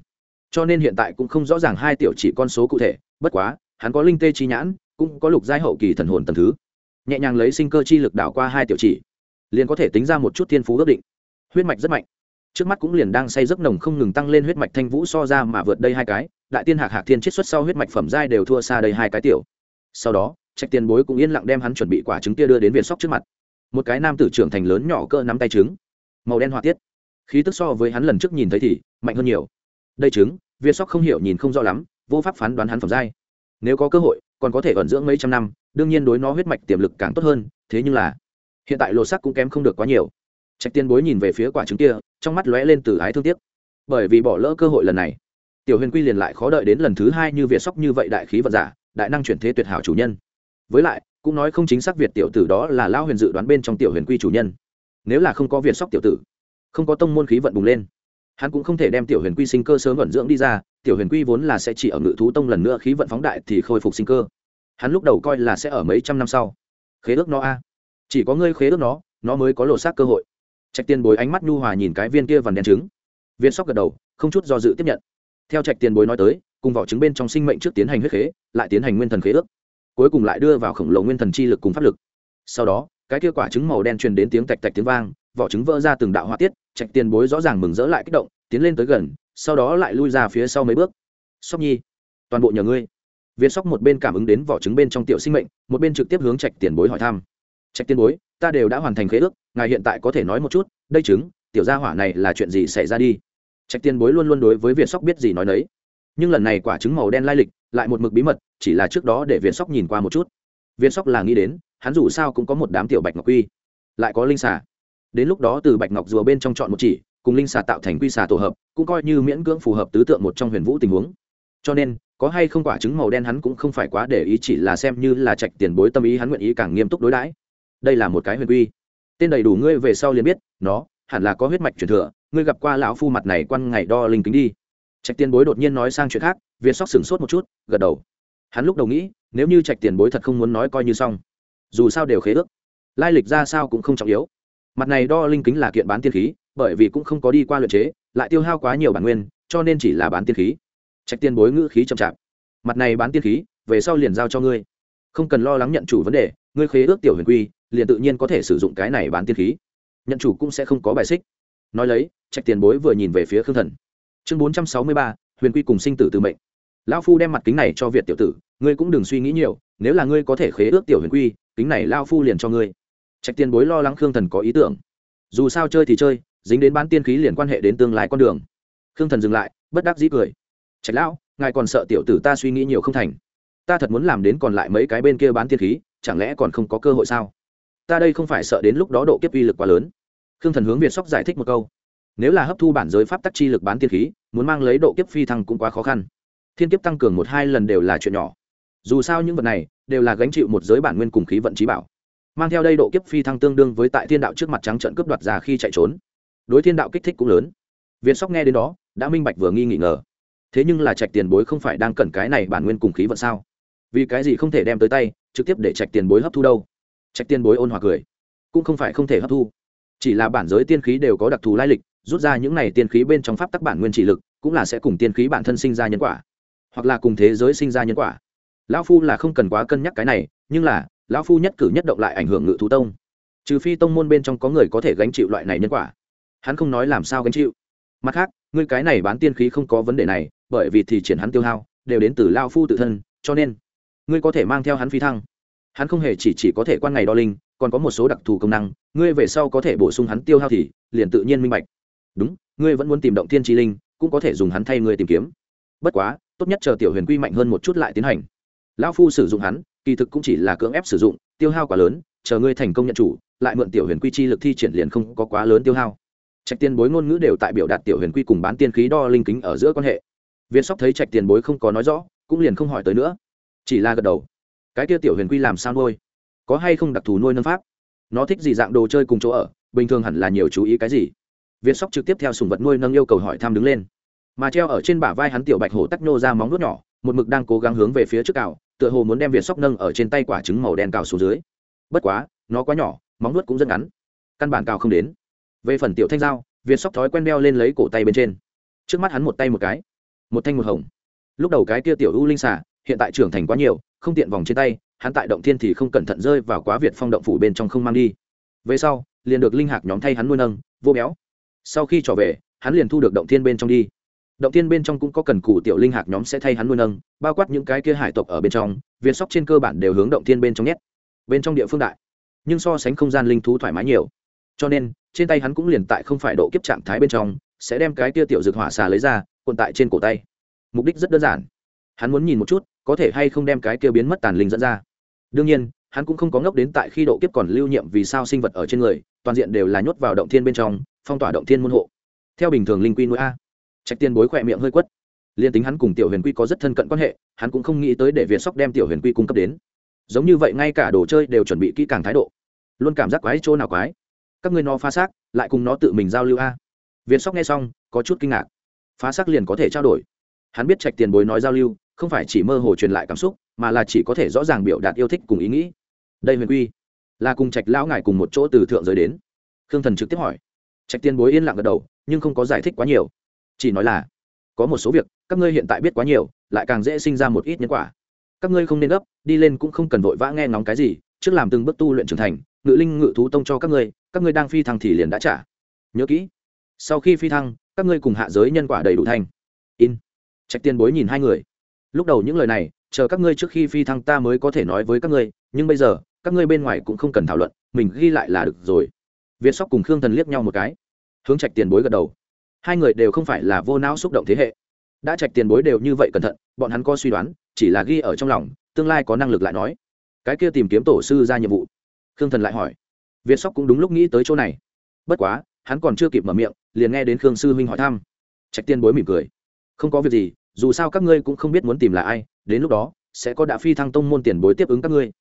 Cho nên hiện tại cũng không rõ ràng hai tiểu chỉ con số cụ thể, bất quá, hắn có linh tê chi nhãn, cũng có lục giai hậu kỳ thần hồn tầm thứ. Nhẹ nhàng lấy sinh cơ chi lực đảo qua hai tiểu chỉ, liền có thể tính ra một chút thiên phú ước định. Huyết mạch rất mạnh trước mắt cũng liền đang say giấc nồng không ngừng tăng lên huyết mạch thanh vũ so ra mà vượt đây hai cái, đại tiên hạc hạc thiên chiết xuất sau huyết mạch phẩm giai đều thua xa đây hai cái tiểu. Sau đó, trạch tiền bối cũng yên lặng đem hắn chuẩn bị quả trứng kia đưa đến việt sóc trước mặt. Một cái nam tử trưởng thành lớn nhỏ cỡ nắm tay trứng, màu đen họa tiết. Khí tức so với hắn lần trước nhìn thấy thì mạnh hơn nhiều. Đây trứng việt sóc không hiểu nhìn không rõ lắm, vô pháp phán đoán hắn phẩm giai. Nếu có cơ hội, còn có thể ẩn dưỡng mấy trăm năm, đương nhiên đối nó huyết mạch tiềm lực càng tốt hơn, thế nhưng là, hiện tại lộ sắc cũng kém không được quá nhiều trạch tiên bối nhìn về phía quả trứng kia, trong mắt lóe lên từ ái thương tiếc. Bởi vì bỏ lỡ cơ hội lần này, tiểu huyền quy liền lại khó đợi đến lần thứ hai như việt sóc như vậy đại khí vật giả, đại năng chuyển thế tuyệt hảo chủ nhân. Với lại, cũng nói không chính xác việt tiểu tử đó là lao huyền dự đoán bên trong tiểu huyền quy chủ nhân. Nếu là không có việt sóc tiểu tử, không có tông môn khí vận bùng lên, hắn cũng không thể đem tiểu huyền quy sinh cơ sớm vận dưỡng đi ra, tiểu huyền quy vốn là sẽ chỉ ở ngự thú tông lần nữa khí vận phóng đại thì khôi phục sinh cơ. Hắn lúc đầu coi là sẽ ở mấy trăm năm sau. Khế ước nó a. Chỉ có ngươi khế ước nó nó mới có lộ xác cơ hội trạch tiền bối ánh mắt nhu hòa nhìn cái viên kia vằn đen trứng. Viên sóc gật đầu, không chút do dự tiếp nhận. Theo trạch tiền bối nói tới, cùng vỏ trứng bên trong sinh mệnh trước tiến hành huyết khế, lại tiến hành nguyên thần khế ước. Cuối cùng lại đưa vào khổng lồ nguyên thần chi lực cùng pháp lực. Sau đó, cái kia quả trứng màu đen truyền đến tiếng tạch tạch tiếng vang, vỏ trứng vỡ ra từng đạo hoa tiết, trạch tiền bối rõ ràng mừng rỡ lại kích động, tiến lên tới gần, sau đó lại lui ra phía sau mấy bước. Sóc nhi, toàn bộ nhờ ngươi. Viên sóc một bên cảm ứng đến vỏ trứng bên trong tiểu sinh mệnh, một bên trực tiếp hướng trạch tiền bối hỏi thăm trạch Tiên bối, ta đều đã hoàn thành khế ước, ngài hiện tại có thể nói một chút, đây trứng tiểu gia hỏa này là chuyện gì xảy ra đi? Trạch Tiên bối luôn luôn đối với việt sóc biết gì nói nấy. Nhưng lần này quả trứng màu đen lai lịch, lại một mực bí mật, chỉ là trước đó để viện sóc nhìn qua một chút. Viện sóc là nghĩ đến, hắn dù sao cũng có một đám tiểu bạch ngọc quy. Lại có linh xà. Đến lúc đó từ bạch ngọc rùa bên trong chọn một chỉ, cùng linh xà tạo thành quy xà tổ hợp, cũng coi như miễn cưỡng phù hợp tứ tượng một trong huyền vũ tình huống. Cho nên, có hay không quả trứng màu đen hắn cũng không phải quá để ý, chỉ là xem như là trạch tiền bối tâm ý hắn nguyện ý càng nghiêm túc đối đãi đây là một cái huyền quy. Tên đầy đủ ngươi về sau liền biết, nó, hẳn là có huyết mạch truyền thừa, ngươi gặp qua lão phu mặt này quan ngày đo linh kính đi. Trạch tiền bối đột nhiên nói sang chuyện khác, việt sóc sửng sốt một chút, gật đầu. Hắn lúc đầu nghĩ, nếu như trạch tiền bối thật không muốn nói coi như xong, dù sao đều khế ước. Lai lịch ra sao cũng không trọng yếu. Mặt này đo linh kính là kiện bán tiên khí, bởi vì cũng không có đi qua luyện chế, lại tiêu hao quá nhiều bản nguyên, cho nên chỉ là bán tiên khí. Trạch tiền bối ngữ khí chậm chạp. Mặt này bán tiên khí, về sau liền giao cho ngươi. Không cần lo lắng nhận chủ vấn đề, ngươi khế ước tiểu huyền quy liền tự nhiên có thể sử dụng cái này bán tiên khí. Nhận chủ cũng sẽ không có bài xích. Nói lấy, trạch tiền bối vừa nhìn về phía khương thần. Chương bốn trăm sáu mươi ba, huyền quy cùng sinh tử từ mệnh. Lão phu đem mặt kính này cho việt tiểu tử, ngươi cũng đừng suy nghĩ nhiều, nếu là ngươi có thể khế ước tiểu huyền quy, kính này lao phu liền cho ngươi. Trạch tiền bối lo lắng khương thần có ý tưởng. Dù sao chơi thì chơi, dính đến bán tiên khí liền quan hệ đến tương lai con đường. Khương thần dừng lại, bất đắc dĩ cười. Trạch lão, ngài còn sợ tiểu tử ta suy nghĩ nhiều không thành? Ta thật muốn làm đến còn lại mấy cái bên kia bán tiên khí, chẳng lẽ còn không có cơ hội sao? Ta đây không phải sợ đến lúc đó độ kiếp uy lực quá lớn. Khương thần hướng việt sóc giải thích một câu. Nếu là hấp thu bản giới pháp tắc chi lực bán tiên khí, muốn mang lấy độ kiếp phi thăng cũng quá khó khăn. Thiên kiếp tăng cường một hai lần đều là chuyện nhỏ. Dù sao những vật này đều là gánh chịu một giới bản nguyên cùng khí vận trí bảo. Mang theo đây độ kiếp phi thăng tương đương với tại thiên đạo trước mặt trắng trận cướp đoạt ra khi chạy trốn. Đối thiên đạo kích thích cũng lớn. Việt sóc nghe đến đó, đã minh bạch vừa nghi nghi ngờ. Thế nhưng là trạch tiền bối không phải đang cần cái này bản nguyên cùng khí vận sao? Vì cái gì không thể đem tới tay, trực tiếp để trạch tiền bối hấp thu đâu? Trạch tiên bối ôn hòa cười. Cũng không phải không thể hấp thu. Chỉ là bản giới tiên khí đều có đặc thù lai lịch, rút ra những này tiên khí bên trong pháp tắc bản nguyên chỉ lực, cũng là sẽ cùng tiên khí bản thân sinh ra nhân quả. Hoặc là cùng thế giới sinh ra nhân quả. Lão phu là không cần quá cân nhắc cái này, nhưng là, lão phu nhất cử nhất động lại ảnh hưởng ngự thú tông. Trừ phi tông môn bên trong có người có thể gánh chịu loại này nhân quả. Hắn không nói làm sao gánh chịu. Mặt khác, ngươi cái này bán tiên khí không có vấn đề này, bởi vì thì triển hắn tiêu hao, đều đến từ lao phu tự thân, cho nên, ngươi có thể mang theo hắn phi thăng hắn không hề chỉ chỉ có thể quan ngày đo linh, còn có một số đặc thù công năng, ngươi về sau có thể bổ sung hắn tiêu hao thì, liền tự nhiên minh bạch. Đúng, ngươi vẫn muốn tìm động thiên tri linh, cũng có thể dùng hắn thay ngươi tìm kiếm. Bất quá, tốt nhất chờ tiểu huyền quy mạnh hơn một chút lại tiến hành. Lão phu sử dụng hắn, kỳ thực cũng chỉ là cưỡng ép sử dụng, tiêu hao quá lớn, chờ ngươi thành công nhận chủ, lại mượn tiểu huyền quy chi lực thi triển liền không có quá lớn tiêu hao. Trạch tiền bối ngôn ngữ đều tại biểu đạt tiểu huyền quy cùng bán tiên khí đo linh kính ở giữa quan hệ. Viên sóc thấy trạch tiền bối không có nói rõ, cũng liền không hỏi tới nữa. Chỉ là gật đầu cái kia tiểu huyền quy làm sao nuôi? Có hay không đặc thù nuôi nâng pháp? Nó thích gì dạng đồ chơi cùng chỗ ở, bình thường hẳn là nhiều chú ý cái gì? Việt sóc trực tiếp theo sùng vật nuôi nâng yêu cầu hỏi thăm đứng lên. Mà treo ở trên bả vai hắn tiểu bạch hổ tắc nô ra móng nuốt nhỏ, một mực đang cố gắng hướng về phía trước cào, tựa hồ muốn đem việt sóc nâng ở trên tay quả trứng màu đen cào xuống dưới. Bất quá, nó quá nhỏ, móng nuốt cũng rất ngắn. Căn bản cào không đến. Về phần tiểu thanh dao, việt sóc thói quen đeo lên lấy cổ tay bên trên. Trước mắt hắn một tay một cái. Một thanh một hồng. Lúc đầu cái kia tiểu u linh xả hiện tại trưởng thành quá nhiều, không tiện vòng trên tay, hắn tại động thiên thì không cẩn thận rơi vào quá việt phong động phủ bên trong không mang đi. Về sau, liền được linh hạc nhóm thay hắn nuôi nâng, vô béo. Sau khi trở về, hắn liền thu được động thiên bên trong đi. Động thiên bên trong cũng có cần cù tiểu linh hạc nhóm sẽ thay hắn nuôi nâng, bao quát những cái kia hải tộc ở bên trong, việt sóc trên cơ bản đều hướng động thiên bên trong nhét. Bên trong địa phương đại, nhưng so sánh không gian linh thú thoải mái nhiều. Cho nên, trên tay hắn cũng liền tại không phải độ kiếp trạng thái bên trong, sẽ đem cái kia tiểu dược hỏa xà lấy ra quần tại trên cổ tay. Mục đích rất đơn giản. Hắn muốn nhìn một chút có thể hay không đem cái kia biến mất tàn linh dẫn ra. Đương nhiên, hắn cũng không có ngốc đến tại khi độ kiếp còn lưu nhiệm vì sao sinh vật ở trên người, toàn diện đều là nhốt vào động thiên bên trong, phong tỏa động thiên môn hộ. Theo bình thường linh quy nuôi a. Trạch tiên bối khỏe miệng hơi quất. Liên tính hắn cùng tiểu huyền quy có rất thân cận quan hệ, hắn cũng không nghĩ tới để việt sóc đem tiểu huyền quy cung cấp đến. Giống như vậy, ngay cả đồ chơi đều chuẩn bị kỹ càng thái độ. Luôn cảm giác quái chỗ nào quái. Các ngươi nó phá xác, lại cùng nó tự mình giao lưu a. Việt sóc nghe xong, có chút kinh ngạc. Phá xác liền có thể trao đổi. Hắn biết trạch tiền bối nói giao lưu không phải chỉ mơ hồ truyền lại cảm xúc, mà là chỉ có thể rõ ràng biểu đạt yêu thích cùng ý nghĩ. Đây huyền quy, là cùng trạch lão ngài cùng một chỗ từ thượng giới đến. Khương thần trực tiếp hỏi. Trạch Tiên bối yên lặng gật đầu, nhưng không có giải thích quá nhiều. Chỉ nói là, có một số việc, các ngươi hiện tại biết quá nhiều, lại càng dễ sinh ra một ít nhân quả. Các ngươi không nên gấp, đi lên cũng không cần vội vã nghe ngóng cái gì, trước làm từng bước tu luyện trưởng thành, ngự linh ngự thú tông cho các ngươi các ngươi đang phi thăng thì liền đã trả. Nhớ kỹ, sau khi phi thăng, các ngươi cùng hạ giới nhân quả đầy đủ thành. in. Trạch tiên bối nhìn hai người lúc đầu những lời này, chờ các ngươi trước khi phi thăng ta mới có thể nói với các ngươi, nhưng bây giờ, các ngươi bên ngoài cũng không cần thảo luận, mình ghi lại là được rồi. Việt sóc cùng khương thần liếc nhau một cái. Hướng trạch tiền bối gật đầu. Hai người đều không phải là vô não xúc động thế hệ. Đã trạch tiền bối đều như vậy cẩn thận, bọn hắn có suy đoán, chỉ là ghi ở trong lòng, tương lai có năng lực lại nói. Cái kia tìm kiếm tổ sư ra nhiệm vụ. Khương thần lại hỏi. Việt sóc cũng đúng lúc nghĩ tới chỗ này. Bất quá, hắn còn chưa kịp mở miệng, liền nghe đến khương sư huynh hỏi thăm. Trạch tiên bối mỉm cười. Không có việc gì dù sao các ngươi cũng không biết muốn tìm là ai, đến lúc đó, sẽ có đã phi thăng tông môn tiền bối tiếp ứng các ngươi.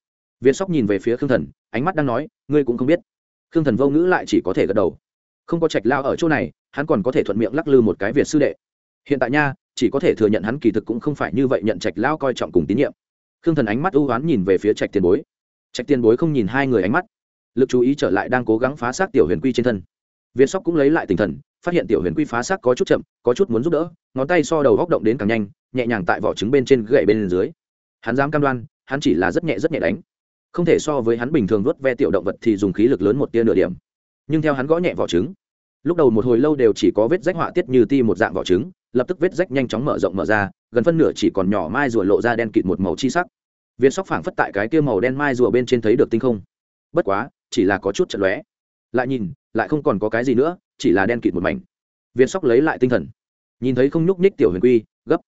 Viên sóc nhìn về phía khương thần, ánh mắt đang nói, ngươi cũng không biết. Khương thần vô ngữ lại chỉ có thể gật đầu. Không có trạch lao ở chỗ này, hắn còn có thể thuận miệng lắc lư một cái việt sư đệ. Hiện tại nha, chỉ có thể thừa nhận hắn kỳ thực cũng không phải như vậy nhận trạch lao coi trọng cùng tín nhiệm. Khương thần ánh mắt ưu oán nhìn về phía trạch tiền bối. Trạch tiền bối không nhìn hai người ánh mắt, lực chú ý trở lại đang cố gắng phá xác tiểu huyền quy trên thân. Viên sóc cũng lấy lại tinh thần phát hiện tiểu huyền quy phá xác có chút chậm, có chút muốn giúp đỡ, ngón tay so đầu góc động đến càng nhanh, nhẹ nhàng tại vỏ trứng bên trên gậy bên dưới. Hắn dám cam đoan, hắn chỉ là rất nhẹ rất nhẹ đánh. Không thể so với hắn bình thường vớt ve tiểu động vật thì dùng khí lực lớn một tia nửa điểm. Nhưng theo hắn gõ nhẹ vỏ trứng, lúc đầu một hồi lâu đều chỉ có vết rách họa tiết như ti một dạng vỏ trứng, lập tức vết rách nhanh chóng mở rộng mở ra, gần phân nửa chỉ còn nhỏ mai rùa lộ ra đen kịt một màu chi sắc. Viên sóc phảng phất tại cái kia màu đen mai rùa bên trên thấy được tinh không. Bất quá, chỉ là có chút chật lóe lại nhìn, lại không còn có cái gì nữa, chỉ là đen kịt một mảnh. Việt sóc lấy lại tinh thần. Nhìn thấy không nhúc nhích tiểu huyền quy, gấp.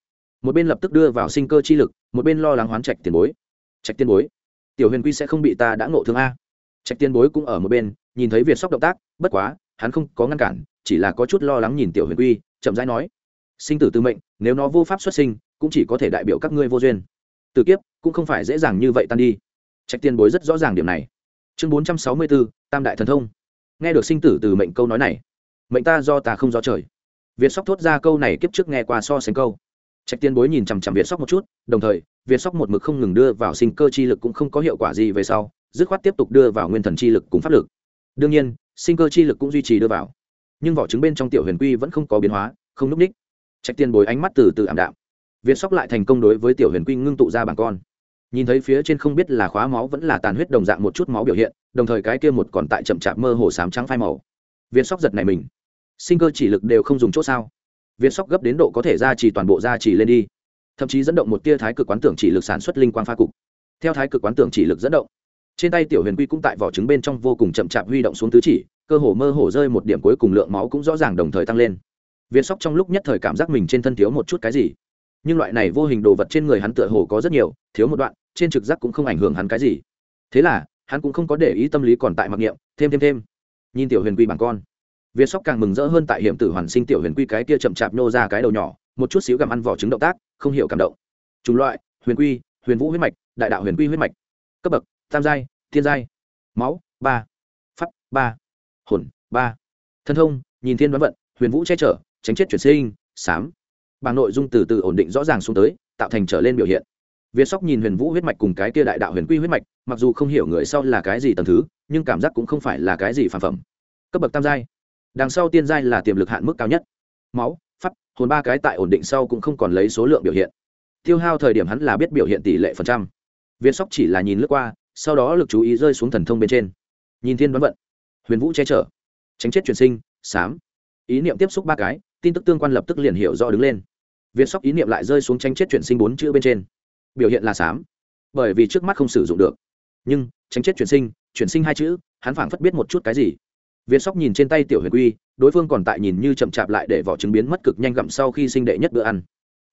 Một bên lập tức đưa vào sinh cơ chi lực, một bên lo lắng hoán trạch tiền bối. Trạch tiền bối, tiểu huyền quy sẽ không bị ta đã ngộ thương a. Trạch tiền bối cũng ở một bên, nhìn thấy việt sóc động tác, bất quá, hắn không có ngăn cản, chỉ là có chút lo lắng nhìn tiểu huyền quy, chậm rãi nói. Sinh tử tư mệnh, nếu nó vô pháp xuất sinh, cũng chỉ có thể đại biểu các ngươi vô duyên. Từ kiếp, cũng không phải dễ dàng như vậy tan đi. Trạch tiền bối rất rõ ràng điểm này. Chương bốn trăm sáu mươi bốn, tam đại thần thông nghe được sinh tử từ mệnh câu nói này, mệnh ta do ta không do trời. Việt sóc thốt ra câu này kiếp trước nghe qua so sánh câu. Trạch tiên bối nhìn chằm chằm việt sóc một chút, đồng thời, việt sóc một mực không ngừng đưa vào sinh cơ chi lực cũng không có hiệu quả gì về sau, dứt khoát tiếp tục đưa vào nguyên thần chi lực cùng pháp lực. Đương nhiên, sinh cơ chi lực cũng duy trì đưa vào. Nhưng vỏ trứng bên trong tiểu huyền quy vẫn không có biến hóa, không n ú c ních. Trạch tiên bối ánh mắt từ từ ảm đạm. Việt sóc lại thành công đối với tiểu huyền quy ngưng tụ ra bảng con nhìn thấy phía trên không biết là khóa máu vẫn là tàn huyết đồng dạng một chút máu biểu hiện, đồng thời cái kia một còn tại chậm chạp mơ hồ sám trắng phai màu. Viên sóc giật này mình. Sinh cơ chỉ lực đều không dùng chỗ sao? Viên sóc gấp đến độ có thể ra chỉ toàn bộ ra chỉ lên đi. Thậm chí dẫn động một tia thái cực quán tưởng chỉ lực sản xuất linh quang pha cục. Theo thái cực quán tưởng chỉ lực dẫn động, trên tay tiểu huyền quy cũng tại vỏ trứng bên trong vô cùng chậm chạp huy động xuống tứ chỉ, cơ hồ mơ hồ rơi một điểm cuối cùng lượng máu cũng rõ ràng đồng thời tăng lên. Viên sóc trong lúc nhất thời cảm giác mình trên thân thiếu một chút cái gì. Nhưng loại này vô hình đồ vật trên người hắn tựa hồ có rất nhiều, thiếu một đoạn trên trực giác cũng không ảnh hưởng hắn cái gì. Thế là, hắn cũng không có để ý tâm lý còn tại mặc niệm, thêm thêm thêm. Nhìn tiểu huyền quy bằng con. Việt sóc càng mừng rỡ hơn tại hiểm tử hoàn sinh tiểu huyền quy cái kia chậm chạp nô ra cái đầu nhỏ, một chút xíu gặm ăn vỏ trứng động tác, không hiểu cảm động. Chủng loại, huyền quy, huyền vũ huyết mạch, đại đạo huyền quy huyết mạch. Cấp bậc, tam giai, thiên giai. Máu, ba. Pháp, ba. Hồn, ba. Thân thông, nhìn thiên đoán vận, huyền vũ che chở, tránh chết chuyển sinh, sám. Bảng nội dung từ từ ổn định rõ ràng xuống tới, tạo thành trở lên biểu hiện việt sóc nhìn huyền vũ huyết mạch cùng cái kia đại đạo huyền quy huyết mạch, mặc dù không hiểu người sau là cái gì tầng thứ, nhưng cảm giác cũng không phải là cái gì phản phẩm. Cấp bậc tam giai. Đằng sau tiên giai là tiềm lực hạn mức cao nhất. Máu, pháp, hồn ba cái tại ổn định sau cũng không còn lấy số lượng biểu hiện. Tiêu hao thời điểm hắn là biết biểu hiện tỷ lệ phần trăm. Viên sóc chỉ là nhìn lướt qua, sau đó lực chú ý rơi xuống thần thông bên trên. Nhìn thiên đoán vận. Huyền vũ che chở. Tránh chết chuyển sinh, sám. Ý niệm tiếp xúc ba cái, tin tức tương quan lập tức liền hiểu rõ đứng lên. Viên sóc ý niệm lại rơi xuống tránh chết chuyển sinh bốn chữ bên trên biểu hiện là sám bởi vì trước mắt không sử dụng được. Nhưng, tránh chết chuyển sinh chuyển sinh hai chữ, hắn phảng phất biết một chút cái gì. Viên sóc nhìn trên tay tiểu huyền quy, đối phương còn tại nhìn như chậm chạp lại để vỏ trứng biến mất cực nhanh gặm sau khi sinh đệ nhất bữa ăn.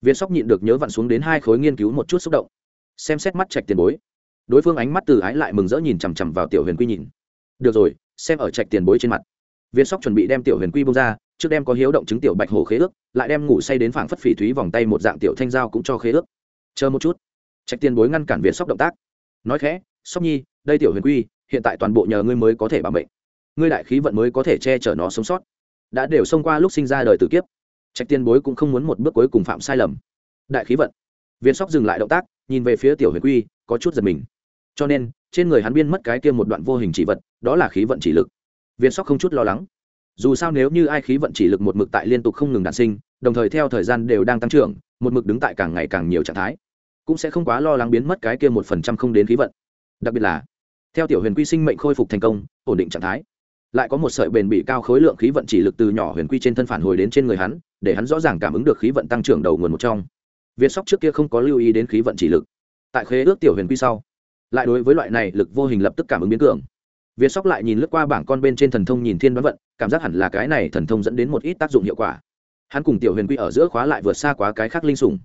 Viên sóc nhịn được nhớ vặn xuống đến hai khối nghiên cứu một chút xúc động. Xem xét mắt trạch tiền bối. Đối phương ánh mắt từ ái lại mừng rỡ nhìn chằm chằm vào tiểu huyền quy nhìn. Được rồi, xem ở trạch tiền bối trên mặt. Viên sóc chuẩn bị đem tiểu huyền quy bông ra, trước đem có hiếu động chứng tiểu bạch hồ khế ước, lại đem ngủ say đến phảng phất phỉ thúy vòng tay một dạng tiểu thanh giao cũng cho khế ước. Chờ một chút trạch tiền bối ngăn cản việt sóc động tác. Nói khẽ, sóc nhi, đây tiểu huyền quy, hiện tại toàn bộ nhờ ngươi mới có thể bảo mệnh. Ngươi đại khí vận mới có thể che chở nó sống sót. Đã đều xông qua lúc sinh ra đời tử kiếp. Trạch tiền bối cũng không muốn một bước cuối cùng phạm sai lầm. Đại khí vận. Việt sóc dừng lại động tác, nhìn về phía tiểu huyền quy, có chút giật mình. Cho nên, trên người hắn biên mất cái kia một đoạn vô hình chỉ vật, đó là khí vận chỉ lực. Việt sóc không chút lo lắng. Dù sao nếu như ai khí vận chỉ lực một mực tại liên tục không ngừng đản sinh, đồng thời theo thời gian đều đang tăng trưởng, một mực đứng tại càng ngày càng nhiều trạng thái cũng sẽ không quá lo lắng biến mất cái kia một phần trăm không đến khí vận. Đặc biệt là, theo tiểu huyền quy sinh mệnh khôi phục thành công, ổn định trạng thái, lại có một sợi bền bị cao khối lượng khí vận chỉ lực từ nhỏ huyền quy trên thân phản hồi đến trên người hắn, để hắn rõ ràng cảm ứng được khí vận tăng trưởng đầu nguồn một trong. Việt sóc trước kia không có lưu ý đến khí vận chỉ lực. Tại khế ước tiểu huyền quy sau, lại đối với loại này lực vô hình lập tức cảm ứng biến cường. Việt sóc lại nhìn lướt qua bảng con bên trên thần thông nhìn thiên đoán vận, cảm giác hẳn là cái này thần thông dẫn đến một ít tác dụng hiệu quả. Hắn cùng tiểu huyền quy ở giữa khóa lại vượt xa quá cái khác linh sủng.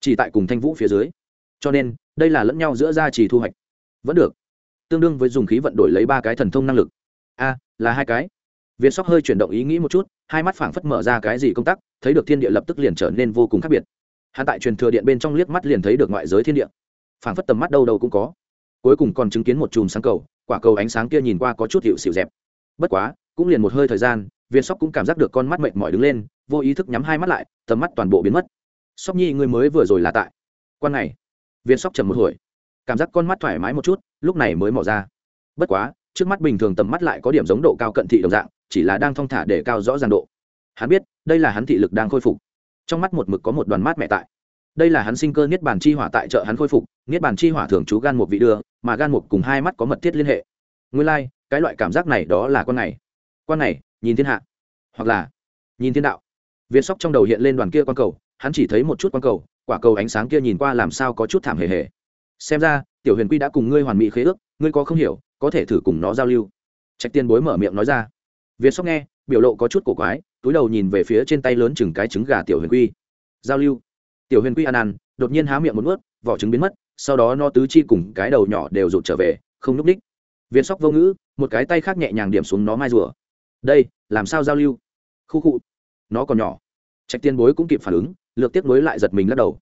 Chỉ tại cùng thanh vũ phía dưới cho nên, đây là lẫn nhau giữa gia trì thu hoạch. Vẫn được. Tương đương với dùng khí vận đổi lấy ba cái thần thông năng lực. A, là hai cái. Việt sóc hơi chuyển động ý nghĩ một chút, hai mắt phảng phất mở ra cái gì công tác thấy được thiên địa lập tức liền trở nên vô cùng khác biệt. Hắn tại truyền thừa điện bên trong liếc mắt liền thấy được ngoại giới thiên địa. Phảng phất tầm mắt đâu đâu cũng có. Cuối cùng còn chứng kiến một chùm sáng cầu, quả cầu ánh sáng kia nhìn qua có chút hiệu xịu dẹp. Bất quá, cũng liền một hơi thời gian, việt sóc cũng cảm giác được con mắt mệt mỏi đứng lên, vô ý thức nhắm hai mắt lại, tầm mắt toàn bộ biến mất. Sóc nhi, người mới vừa rồi là tại. Quan này. Viên sóc trầm một hồi. Cảm giác con mắt thoải mái một chút lúc này mới mỏ ra. Bất quá trước mắt bình thường tầm mắt lại có điểm giống độ cao cận thị đồng dạng chỉ là đang thong thả để cao rõ ràng độ. Hắn biết đây là hắn thị lực đang khôi phục. Trong mắt một mực có một đoàn mát mẹ tại. Đây là hắn sinh cơ niết bàn chi hỏa tại chợ hắn khôi phục niết bàn chi hỏa thường chú gan một vị đưa mà gan một cùng hai mắt có mật thiết liên hệ. Nguyên lai、like, cái loại cảm giác này đó là con này. Quan này nhìn thiên hạ. Hoặc là nhìn thiên đạo. Viên sóc trong đầu hiện lên đoàn kia quan cầu hắn chỉ thấy một chút quan cầu quả cầu ánh sáng kia nhìn qua làm sao có chút thảm hề hề. Xem ra, tiểu huyền quy đã cùng ngươi hoàn mỹ khế ước, ngươi có không hiểu, có thể thử cùng nó giao lưu. Trạch tiên bối mở miệng nói ra. Việt sóc nghe, biểu lộ có chút cổ quái, túi đầu nhìn về phía trên tay lớn chừng cái trứng gà tiểu huyền quy. Giao lưu. Tiểu huyền quy ăn ăn đột nhiên há miệng một ướt vỏ trứng biến mất, sau đó nó tứ chi cùng cái đầu nhỏ đều rụt trở về, không núp ních. Viên sóc vô ngữ, một cái tay khác nhẹ nhàng điểm xuống nó mai rùa. Đây, làm sao giao lưu? Khu khu. Nó còn nhỏ. Trạch tiên bối cũng kịp phản ứng lược tiếp nối lại giật mình lắc đầu.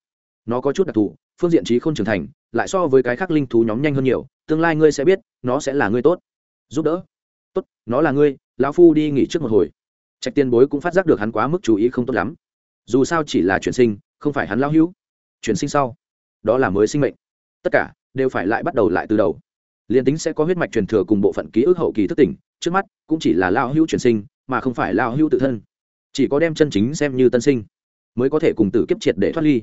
Nó có chút đặc thù, phương diện trí không trưởng thành, lại so với cái khác linh thú nhóm nhanh hơn nhiều, tương lai ngươi sẽ biết, nó sẽ là ngươi tốt. Giúp đỡ. Tốt, nó là ngươi, lão phu đi nghỉ trước một hồi. Trạch tiên bối cũng phát giác được hắn quá mức chú ý không tốt lắm. Dù sao chỉ là chuyển sinh, không phải hắn lao hữu. Chuyển sinh sau, đó là mới sinh mệnh. Tất cả đều phải lại bắt đầu lại từ đầu. Liền tính sẽ có huyết mạch truyền thừa cùng bộ phận ký ức hậu kỳ thức tỉnh, trước mắt cũng chỉ là lao hữu chuyển sinh, mà không phải lao hữu tự thân. Chỉ có đem chân chính xem như tân sinh mới có thể cùng tử kiếp triệt để thoát ly.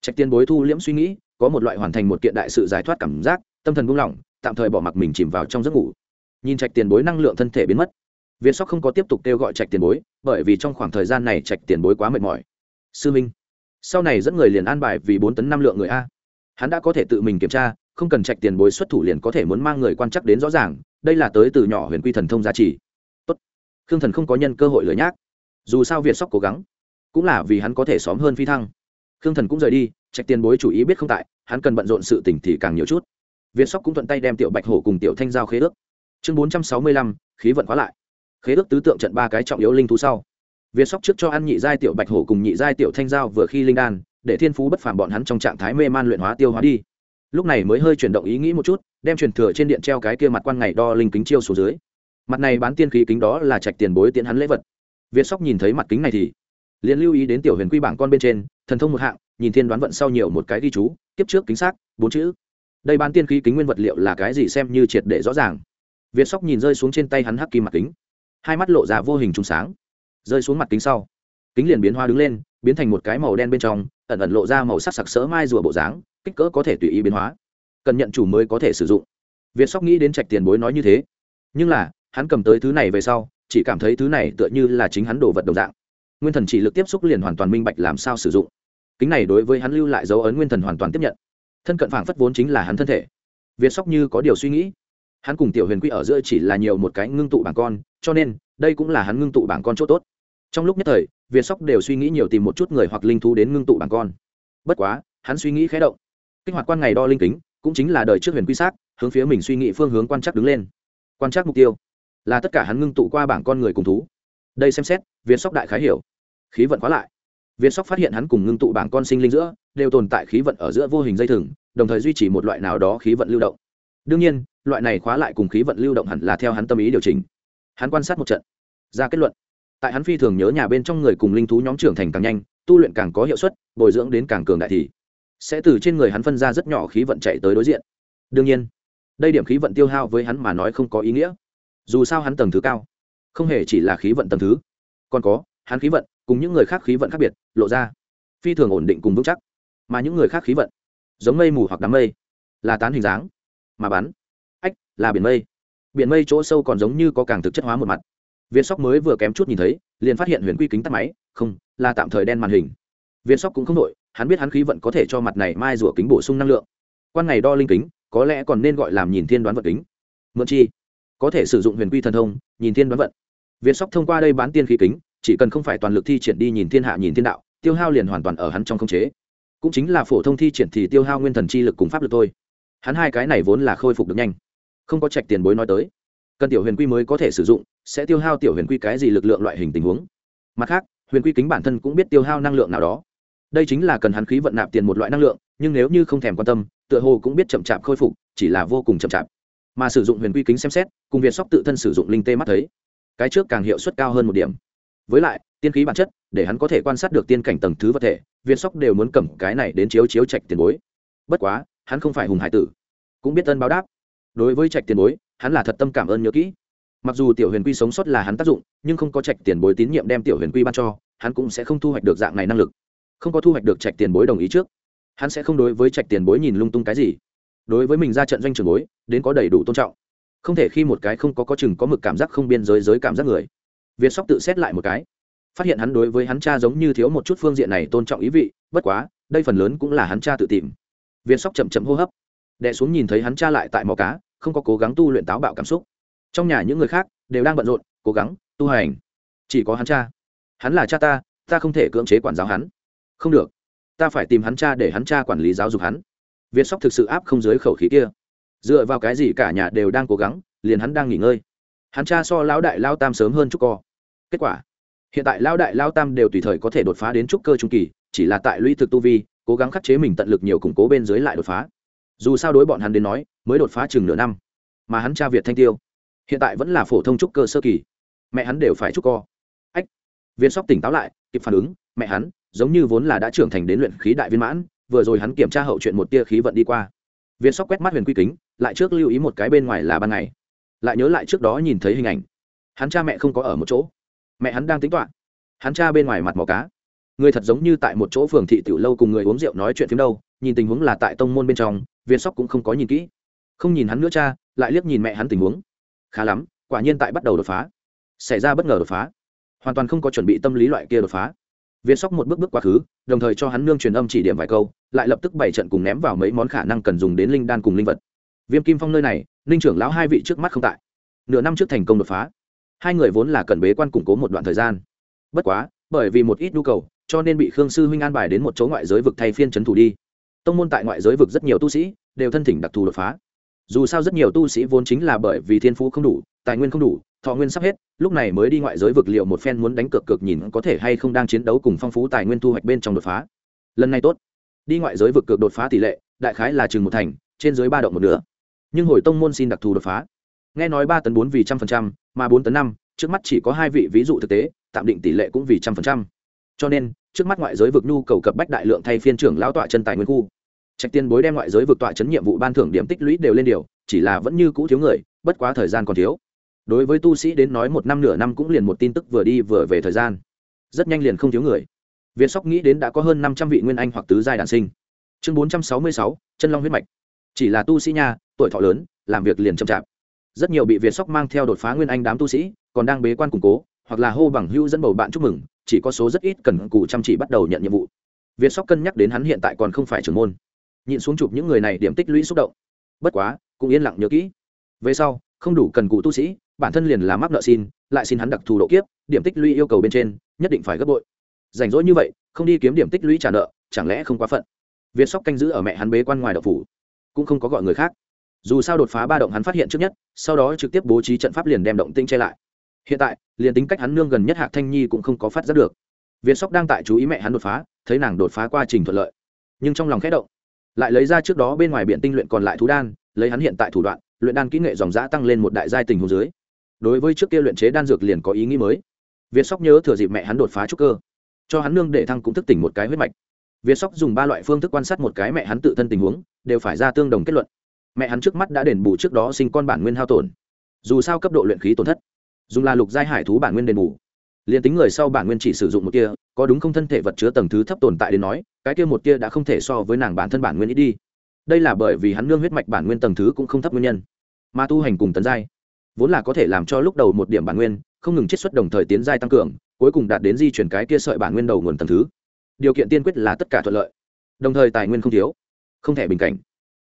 Trạch tiên bối thu liễm suy nghĩ, có một loại hoàn thành một kiện đại sự giải thoát cảm giác, tâm thần buông lỏng, tạm thời bỏ mặc mình chìm vào trong giấc ngủ. Nhìn trạch tiền bối năng lượng thân thể biến mất việt sóc không có tiếp tục kêu gọi trạch tiền bối, bởi vì trong khoảng thời gian này trạch tiền bối quá mệt mỏi. Sư minh, sau này dẫn người liền an bài vì bốn tấn năm lượng người a. Hắn đã có thể tự mình kiểm tra, không cần trạch tiền bối xuất thủ liền có thể muốn mang người quan chắc đến rõ ràng, đây là tới từ nhỏ huyền quy thần thông giá trị tốt. Khương thần không có nhân cơ hội lừa nhác dù sao việt sóc cố gắng cũng là vì hắn có thể xóm hơn phi thăng. Khương thần cũng rời đi, trạch tiền bối chủ ý biết không tại, hắn cần bận rộn sự tỉnh thì càng nhiều chút. Việt sóc cũng thuận tay đem tiểu bạch hổ cùng tiểu thanh giao khế ước. Chương bốn trăm sáu mươi lăm, khí vận khóa lại. Khế ước tứ tượng trận ba cái trọng yếu linh thú sau. Việt sóc trước cho ăn nhị giai tiểu bạch hổ cùng nhị giai tiểu thanh giao vừa khi linh đan, để thiên phú bất phàm bọn hắn trong trạng thái mê man luyện hóa tiêu hóa đi. Lúc này mới hơi chuyển động ý nghĩ một chút, đem truyền thừa trên điện treo cái kia mặt quan ngày đo linh kính chiêu xuống dưới. Mặt này bán tiên khí kính đó là trạch tiền bối tiễn hắn lễ vật. Việt sóc nhìn thấy mặt kính này thì liền lưu ý đến tiểu huyền quy bảng con bên trên, thần thông một hạng, nhìn thiên đoán vận sau nhiều một cái ghi chú, tiếp trước kính xác, bốn chữ. Đây bán tiên khí kính nguyên vật liệu là cái gì xem như triệt để rõ ràng. Việt sóc nhìn rơi xuống trên tay hắn hắc kim mặt kính. Hai mắt lộ ra vô hình trùng sáng. Rơi xuống mặt kính sau, kính liền biến hoa đứng lên, biến thành một cái màu đen bên trong, ẩn ẩn lộ ra màu sắc sặc sỡ mai rùa bộ dáng, kích cỡ có thể tùy ý biến hóa. Cần nhận chủ mới có thể sử dụng. Việt sóc nghĩ đến trạch tiền bối nói như thế. Nhưng là, hắn cầm tới thứ này về sau, chỉ cảm thấy thứ này tựa như là chính hắn đồ vật đồng dạng nguyên thần chỉ lực tiếp xúc liền hoàn toàn minh bạch làm sao sử dụng. Kính này đối với hắn lưu lại dấu ấn nguyên thần hoàn toàn tiếp nhận. Thân cận phảng phất vốn chính là hắn thân thể. Việt sóc như có điều suy nghĩ. Hắn cùng tiểu huyền quy ở giữa chỉ là nhiều một cái ngưng tụ bảng con, cho nên, đây cũng là hắn ngưng tụ bảng con chỗ tốt. Trong lúc nhất thời, việt sóc đều suy nghĩ nhiều tìm một chút người hoặc linh thú đến ngưng tụ bảng con. Bất quá, hắn suy nghĩ khé động. Kích hoạt quan ngày đo linh kính, cũng chính là đời trước huyền quy sát hướng phía mình suy nghĩ phương hướng quan trắc đứng lên. Quan trắc mục tiêu là tất cả hắn ngưng tụ qua bảng con người cùng thú. Đây xem xét, việt sóc đại khái hiểu khí vận khóa lại. Viên sóc phát hiện hắn cùng ngưng tụ bảng con sinh linh giữa, đều tồn tại khí vận ở giữa vô hình dây thừng, đồng thời duy trì một loại nào đó khí vận lưu động. Đương nhiên, loại này khóa lại cùng khí vận lưu động hẳn là theo hắn tâm ý điều chỉnh. Hắn quan sát một trận. Ra kết luận. Tại hắn phi thường nhớ nhà bên trong người cùng linh thú nhóm trưởng thành càng nhanh, tu luyện càng có hiệu suất, bồi dưỡng đến càng cường đại thì sẽ từ trên người hắn phân ra rất nhỏ khí vận chạy tới đối diện. Đương nhiên, đây điểm khí vận tiêu hao với hắn mà nói không có ý nghĩa. Dù sao hắn tầng thứ cao, không hề chỉ là khí vận tầng thứ. Còn có, hắn khí vận cùng những người khác khí vận khác biệt, lộ ra phi thường ổn định cùng vững chắc. Mà những người khác khí vận, giống mây mù hoặc đám mây, là tán hình dáng, mà bắn, ách, là biển mây. Biển mây chỗ sâu còn giống như có càng thực chất hóa một mặt. Việt sóc mới vừa kém chút nhìn thấy, liền phát hiện huyền quy kính tắt máy, không, là tạm thời đen màn hình. Việt sóc cũng không đội hắn biết hắn khí vận có thể cho mặt này mai rủa kính bổ sung năng lượng. Quan ngày đo linh kính, có lẽ còn nên gọi làm nhìn thiên đoán vật kính. Mượn chi, có thể sử dụng huyền quy thần thông, nhìn thiên đoán vận. Việt sóc thông qua đây bán tiên khí kính chỉ cần không phải toàn lực thi triển đi nhìn thiên hạ nhìn thiên đạo, tiêu hao liền hoàn toàn ở hắn trong không chế. Cũng chính là phổ thông thi triển thì tiêu hao nguyên thần chi lực cùng pháp lực thôi. Hắn hai cái này vốn là khôi phục được nhanh. Không có trạch tiền bối nói tới. Cần tiểu huyền quy mới có thể sử dụng, sẽ tiêu hao tiểu huyền quy cái gì lực lượng loại hình tình huống. Mặt khác, huyền quy kính bản thân cũng biết tiêu hao năng lượng nào đó. Đây chính là cần hắn khí vận nạp tiền một loại năng lượng, nhưng nếu như không thèm quan tâm, tựa hồ cũng biết chậm chạp khôi phục, chỉ là vô cùng chậm chạp. Mà sử dụng huyền quy kính xem xét, cùng việt sóc tự thân sử dụng linh tê mắt thấy, cái trước càng hiệu suất cao hơn một điểm với lại, tiên khí bản chất, để hắn có thể quan sát được tiên cảnh tầng thứ vật thể việt sóc đều muốn cầm cái này đến chiếu chiếu trạch tiền bối. Bất quá, hắn không phải hùng hải tử. Cũng biết ân báo đáp. Đối với trạch tiền bối, hắn là thật tâm cảm ơn nhớ kỹ. Mặc dù tiểu huyền quy sống sót là hắn tác dụng, nhưng không có trạch tiền bối tín nhiệm đem tiểu huyền quy ban cho, hắn cũng sẽ không thu hoạch được dạng này năng lực. Không có thu hoạch được trạch tiền bối đồng ý trước, hắn sẽ không đối với trạch tiền bối nhìn lung tung cái gì. Đối với mình ra trận doanh trường bối, đến có đầy đủ tôn trọng. Không thể khi một cái không có có chừng có mực cảm giác không biên giới giới cảm giác người việt sóc tự xét lại một cái. Phát hiện hắn đối với hắn cha giống như thiếu một chút phương diện này tôn trọng ý vị, bất quá, đây phần lớn cũng là hắn cha tự tìm. Việt sóc chậm chậm hô hấp. Đè xuống nhìn thấy hắn cha lại tại mò cá, không có cố gắng tu luyện táo bạo cảm xúc. Trong nhà những người khác đều đang bận rộn, cố gắng tu hành. Chỉ có hắn cha. Hắn là cha ta ta không thể cưỡng chế quản giáo hắn. Không được. Ta phải tìm hắn cha để hắn cha quản lý giáo dục hắn. Việt sóc thực sự áp không dưới khẩu khí kia. Dựa vào cái gì cả nhà đều đang cố gắng, liền hắn đang nghỉ ngơi hắn cha so lão đại lao tam sớm hơn chút co. Kết quả, hiện tại lão đại lao tam đều tùy thời có thể đột phá đến trúc cơ trung kỳ, chỉ là tại lũy thực tu vi, cố gắng khắc chế mình tận lực nhiều củng cố bên dưới lại đột phá. Dù sao đối bọn hắn đến nói, mới đột phá chừng nửa năm. Mà hắn cha việt thanh tiêu, hiện tại vẫn là phổ thông trúc cơ sơ kỳ. Mẹ hắn đều phải trúc co. Ách, viên sóc tỉnh táo lại, kịp phản ứng, mẹ hắn, giống như vốn là đã trưởng thành đến luyện khí đại viên mãn, vừa rồi hắn kiểm tra hậu chuyện một tia khí vận đi qua. Viên sóc quét mắt huyền quy kính, lại trước lưu ý một cái bên ngoài là ban ngày lại nhớ lại trước đó nhìn thấy hình ảnh. Hắn cha mẹ không có ở một chỗ. Mẹ hắn đang tính toán. Hắn cha bên ngoài mặt mò cá. Người thật giống như tại một chỗ phường thị tiểu lâu cùng người uống rượu nói chuyện phim đâu, nhìn tình huống là tại tông môn bên trong, viên sóc cũng không có nhìn kỹ. Không nhìn hắn nữa cha, lại liếc nhìn mẹ hắn tình huống. Khá lắm, quả nhiên tại bắt đầu đột phá. Xảy ra bất ngờ đột phá. Hoàn toàn không có chuẩn bị tâm lý loại kia đột phá. Viên sóc một bước bước quá khứ, đồng thời cho hắn nương truyền âm chỉ điểm vài câu, lại lập tức bảy trận cùng ném vào mấy món khả năng cần dùng đến linh đan cùng linh vật. Viêm kim phong nơi này ninh trưởng lão hai vị trước mắt không tại. Nửa năm trước thành công đột phá. Hai người vốn là cần bế quan củng cố một đoạn thời gian. Bất quá, bởi vì một ít nhu cầu, cho nên bị khương sư huynh an bài đến một chỗ ngoại giới vực thay phiên c h ấ n thủ đi. Tông môn tại ngoại giới vực rất nhiều tu sĩ, đều thân thỉnh đặc thù đột phá. Dù sao rất nhiều tu sĩ vốn chính là bởi vì thiên phú không đủ, tài nguyên không đủ, thọ nguyên sắp hết, lúc này mới đi ngoại giới vực liệu một phen muốn đánh cược cược nhìn có thể hay không đang chiến đấu cùng phong phú tài nguyên thu hoạch bên trong đột phá. Lần này tốt. Đi ngoại giới vực cược đột phá tỷ lệ, đại khái là chừng một thành, trên dưới ba động một nửa nhưng hồi tông môn xin đặc thù đột phá. Nghe nói ba tấn bốn vì trăm phần trăm, mà bốn tấn năm, trước mắt chỉ có hai vị ví dụ thực tế, tạm định tỷ lệ cũng vì trăm phần trăm. Cho nên, trước mắt ngoại giới vực nhu cầu cập bách đại lượng thay phiên trưởng lão tọa chân tài nguyên khu. Trạch tiên bối đem ngoại giới vực tọa chấn nhiệm vụ ban thưởng điểm tích lũy đều lên điều, chỉ là vẫn như cũ thiếu người, bất quá thời gian còn thiếu. Đối với tu sĩ đến nói một năm nửa năm cũng liền một tin tức vừa đi vừa về thời gian. Rất nhanh liền không thiếu người. Việt sóc nghĩ đến đã có hơn năm trăm vị nguyên anh hoặc tứ giai đản sinh. Chương bốn trăm sáu mươi sáu, chân long huyết mạch chỉ là tu sĩ nha, tuổi thọ lớn, làm việc liền chậm chạp. Rất nhiều bị việt sóc mang theo đột phá nguyên anh đám tu sĩ, còn đang bế quan củng cố, hoặc là hô bằng hưu dẫn bầu bạn chúc mừng, chỉ có số rất ít cần cù chăm chỉ bắt đầu nhận nhiệm vụ. Việt sóc cân nhắc đến hắn hiện tại còn không phải trưởng môn. Nhịn xuống chụp những người này điểm tích lũy xúc động. Bất quá, cũng yên lặng nhớ kỹ. Về sau, không đủ cần cụ tu sĩ, bản thân liền là mắc nợ xin, lại xin hắn đặc thù độ kiếp, điểm tích lũy yêu cầu bên trên, nhất định phải gấp bội. Rảnh rỗi như vậy, không đi kiếm điểm tích lũy trả nợ, chẳng lẽ không quá phận? Việt sóc canh giữ ở mẹ hắn bế quan ngoài độc phủ cũng không có gọi người khác. Dù sao đột phá ba động hắn phát hiện trước nhất, sau đó trực tiếp bố trí trận pháp liền đem động tinh che lại. Hiện tại, liền tính cách hắn nương gần nhất hạc thanh nhi cũng không có phát giác được. Việt sóc đang tại chú ý mẹ hắn đột phá, thấy nàng đột phá quá trình thuận lợi. Nhưng trong lòng khẽ động, lại lấy ra trước đó bên ngoài biển tinh luyện còn lại thú đan, lấy hắn hiện tại thủ đoạn, luyện đan kỹ nghệ dòng giã tăng lên một đại giai tình hồ dưới. Đối với trước kia luyện chế đan dược liền có ý nghĩ mới. Việt sóc nhớ thừa dịp mẹ hắn đột phá trúc cơ, cho hắn nương để thăng cũng thức tỉnh một cái huyết mạch việt sóc dùng ba loại phương thức quan sát một cái mẹ hắn tự thân tình huống, đều phải ra tương đồng kết luận. Mẹ hắn trước mắt đã đền bù trước đó sinh con bản nguyên hao tổn. Dù sao cấp độ luyện khí tổn thất, dùng là lục giai hải thú bản nguyên đền bù. Liền tính người sau bản nguyên chỉ sử dụng một kia có đúng không thân thể vật chứa tầng thứ thấp tồn tại đến nói, cái kia một kia đã không thể so với nàng bản thân bản nguyên ít đi. Đây là bởi vì hắn nương huyết mạch bản nguyên tầng thứ cũng không thấp nguyên nhân. Mà tu hành cùng tấn giai, vốn là có thể làm cho lúc đầu một điểm bản nguyên, không ngừng chiết xuất đồng thời tiến giai tăng cường, cuối cùng đạt đến di chuyển cái kia sợi bản nguyên đầu nguồn tầng thứ điều kiện tiên quyết là tất cả thuận lợi. Đồng thời tài nguyên không thiếu, không thể bình cảnh.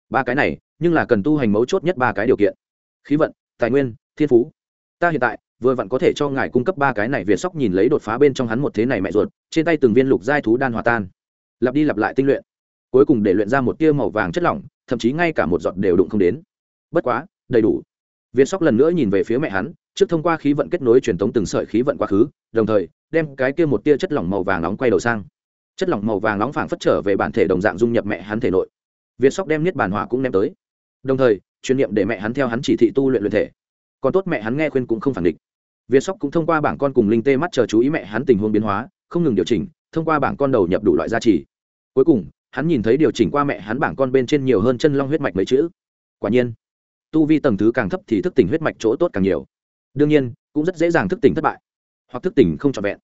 Ba cái này, nhưng là cần tu hành mấu chốt nhất ba cái điều kiện. Khí vận, tài nguyên, thiên phú. Ta hiện tại, vừa vặn có thể cho ngài cung cấp ba cái này việt sóc nhìn lấy đột phá bên trong hắn một thế này mẹ ruột, trên tay từng viên lục giai thú đan hòa tan. Lặp đi lặp lại tinh luyện. Cuối cùng để luyện ra một tia màu vàng chất lỏng, thậm chí ngay cả một giọt đều đụng không đến. Bất quá, đầy đủ. Việt sóc lần nữa nhìn về phía mẹ hắn, trước thông qua khí vận kết nối truyền thống từng sợi khí vận quá khứ, đồng thời, đem cái kia một tia chất lỏng màu vàng nóng quay đầu sang chất lỏng màu vàng nóng phảng phất trở về bản thể đồng dạng dung nhập mẹ hắn thể nội. Việt sóc đem niết bản hỏa cũng ném tới. Đồng thời, truyền niệm để mẹ hắn theo hắn chỉ thị tu luyện luyện thể. Còn tốt mẹ hắn nghe khuyên cũng không phản địch. Việt sóc cũng thông qua bảng con cùng linh tê mắt chờ chú ý mẹ hắn tình huống biến hóa, không ngừng điều chỉnh, thông qua bảng con đầu nhập đủ loại gia trì. Cuối cùng, hắn nhìn thấy điều chỉnh qua mẹ hắn bảng con bên trên nhiều hơn chân long huyết mạch mấy chữ. Quả nhiên, tu vi tầng thứ càng thấp thì thức tỉnh huyết mạch chỗ tốt càng nhiều. Đương nhiên, cũng rất dễ dàng thức tỉnh thất bại, hoặc thức tỉnh không trọn vẹn.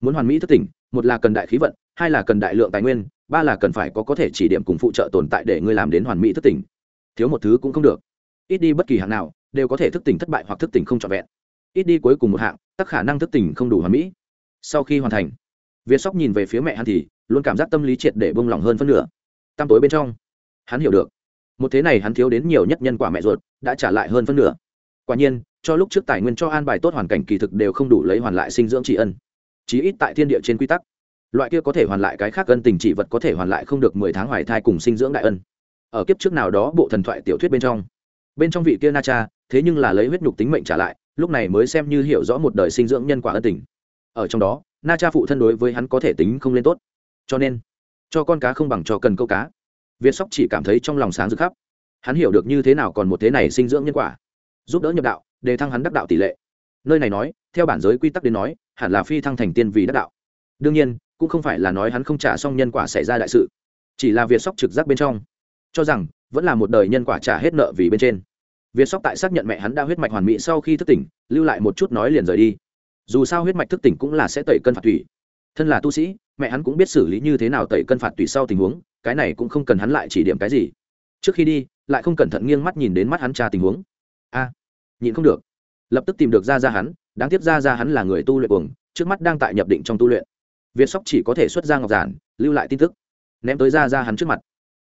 Muốn hoàn mỹ thức tỉnh, một là cần đại khí vận hai là cần đại lượng tài nguyên, ba là cần phải có có thể chỉ điểm cùng phụ trợ tồn tại để ngươi làm đến hoàn mỹ thức tỉnh. Thiếu một thứ cũng không được. Ít đi bất kỳ hạng nào, đều có thể thức tỉnh thất bại hoặc thức tỉnh không trọn vẹn. Ít đi cuối cùng một hạng tất khả năng thức tỉnh không đủ hoàn mỹ. Sau khi hoàn thành, việt sóc nhìn về phía mẹ hắn thì luôn cảm giác tâm lý triệt để bông lỏng hơn phân nửa. Tăm tối bên trong, hắn hiểu được. Một thế này hắn thiếu đến nhiều nhất nhân quả mẹ ruột, đã trả lại hơn phân nửa. Quả nhiên, cho lúc trước tài nguyên cho an bài tốt hoàn cảnh kỳ thực đều không đủ lấy hoàn lại sinh dưỡng tri ân. Chí ít tại thiên địa trên quy tắc loại kia có thể hoàn lại cái khác ân tình trị vật có thể hoàn lại không được mười tháng hoài thai cùng sinh dưỡng đại ân. Ở kiếp trước nào đó bộ thần thoại tiểu thuyết bên trong. Bên trong vị kia na cha, thế nhưng là lấy huyết nhục tính mệnh trả lại, lúc này mới xem như hiểu rõ một đời sinh dưỡng nhân quả ân tình. Ở trong đó, na cha phụ thân đối với hắn có thể tính không lên tốt. Cho nên, cho con cá không bằng cho cần câu cá. Việt sóc chỉ cảm thấy trong lòng sáng rực khắp. Hắn hiểu được như thế nào còn một thế này sinh dưỡng nhân quả. Giúp đỡ nhập đạo để thăng hắn đắc đạo tỷ lệ. Nơi này nói, theo bản giới quy tắc đến nói, hẳn là phi thăng thành tiên vì đắc đạo. Đương nhiên cũng không phải là nói hắn không trả xong nhân quả xảy ra đại sự chỉ là việt sóc trực giác bên trong cho rằng vẫn là một đời nhân quả trả hết nợ vì bên trên. Việt sóc tại xác nhận mẹ hắn đã huyết mạch hoàn mỹ sau khi thức tỉnh lưu lại một chút nói liền rời đi. Dù sao huyết mạch thức tỉnh cũng là sẽ tẩy cân phạt thủy thân là tu sĩ mẹ hắn cũng biết xử lý như thế nào tẩy cân phạt tùy sau tình huống cái này cũng không cần hắn lại chỉ điểm cái gì. Trước khi đi lại không cẩn thận nghiêng mắt nhìn đến mắt hắn tra tình huống. A à, không được. Lập tức tìm được ra ra hắn đáng tiếc ra ra hắn là người tu luyện cuồng trước mắt đang tại nhập định trong tu luyện việt sóc chỉ có thể xuất ra ngọc giản, lưu lại tin tức, ném tới ra ra hắn trước mặt.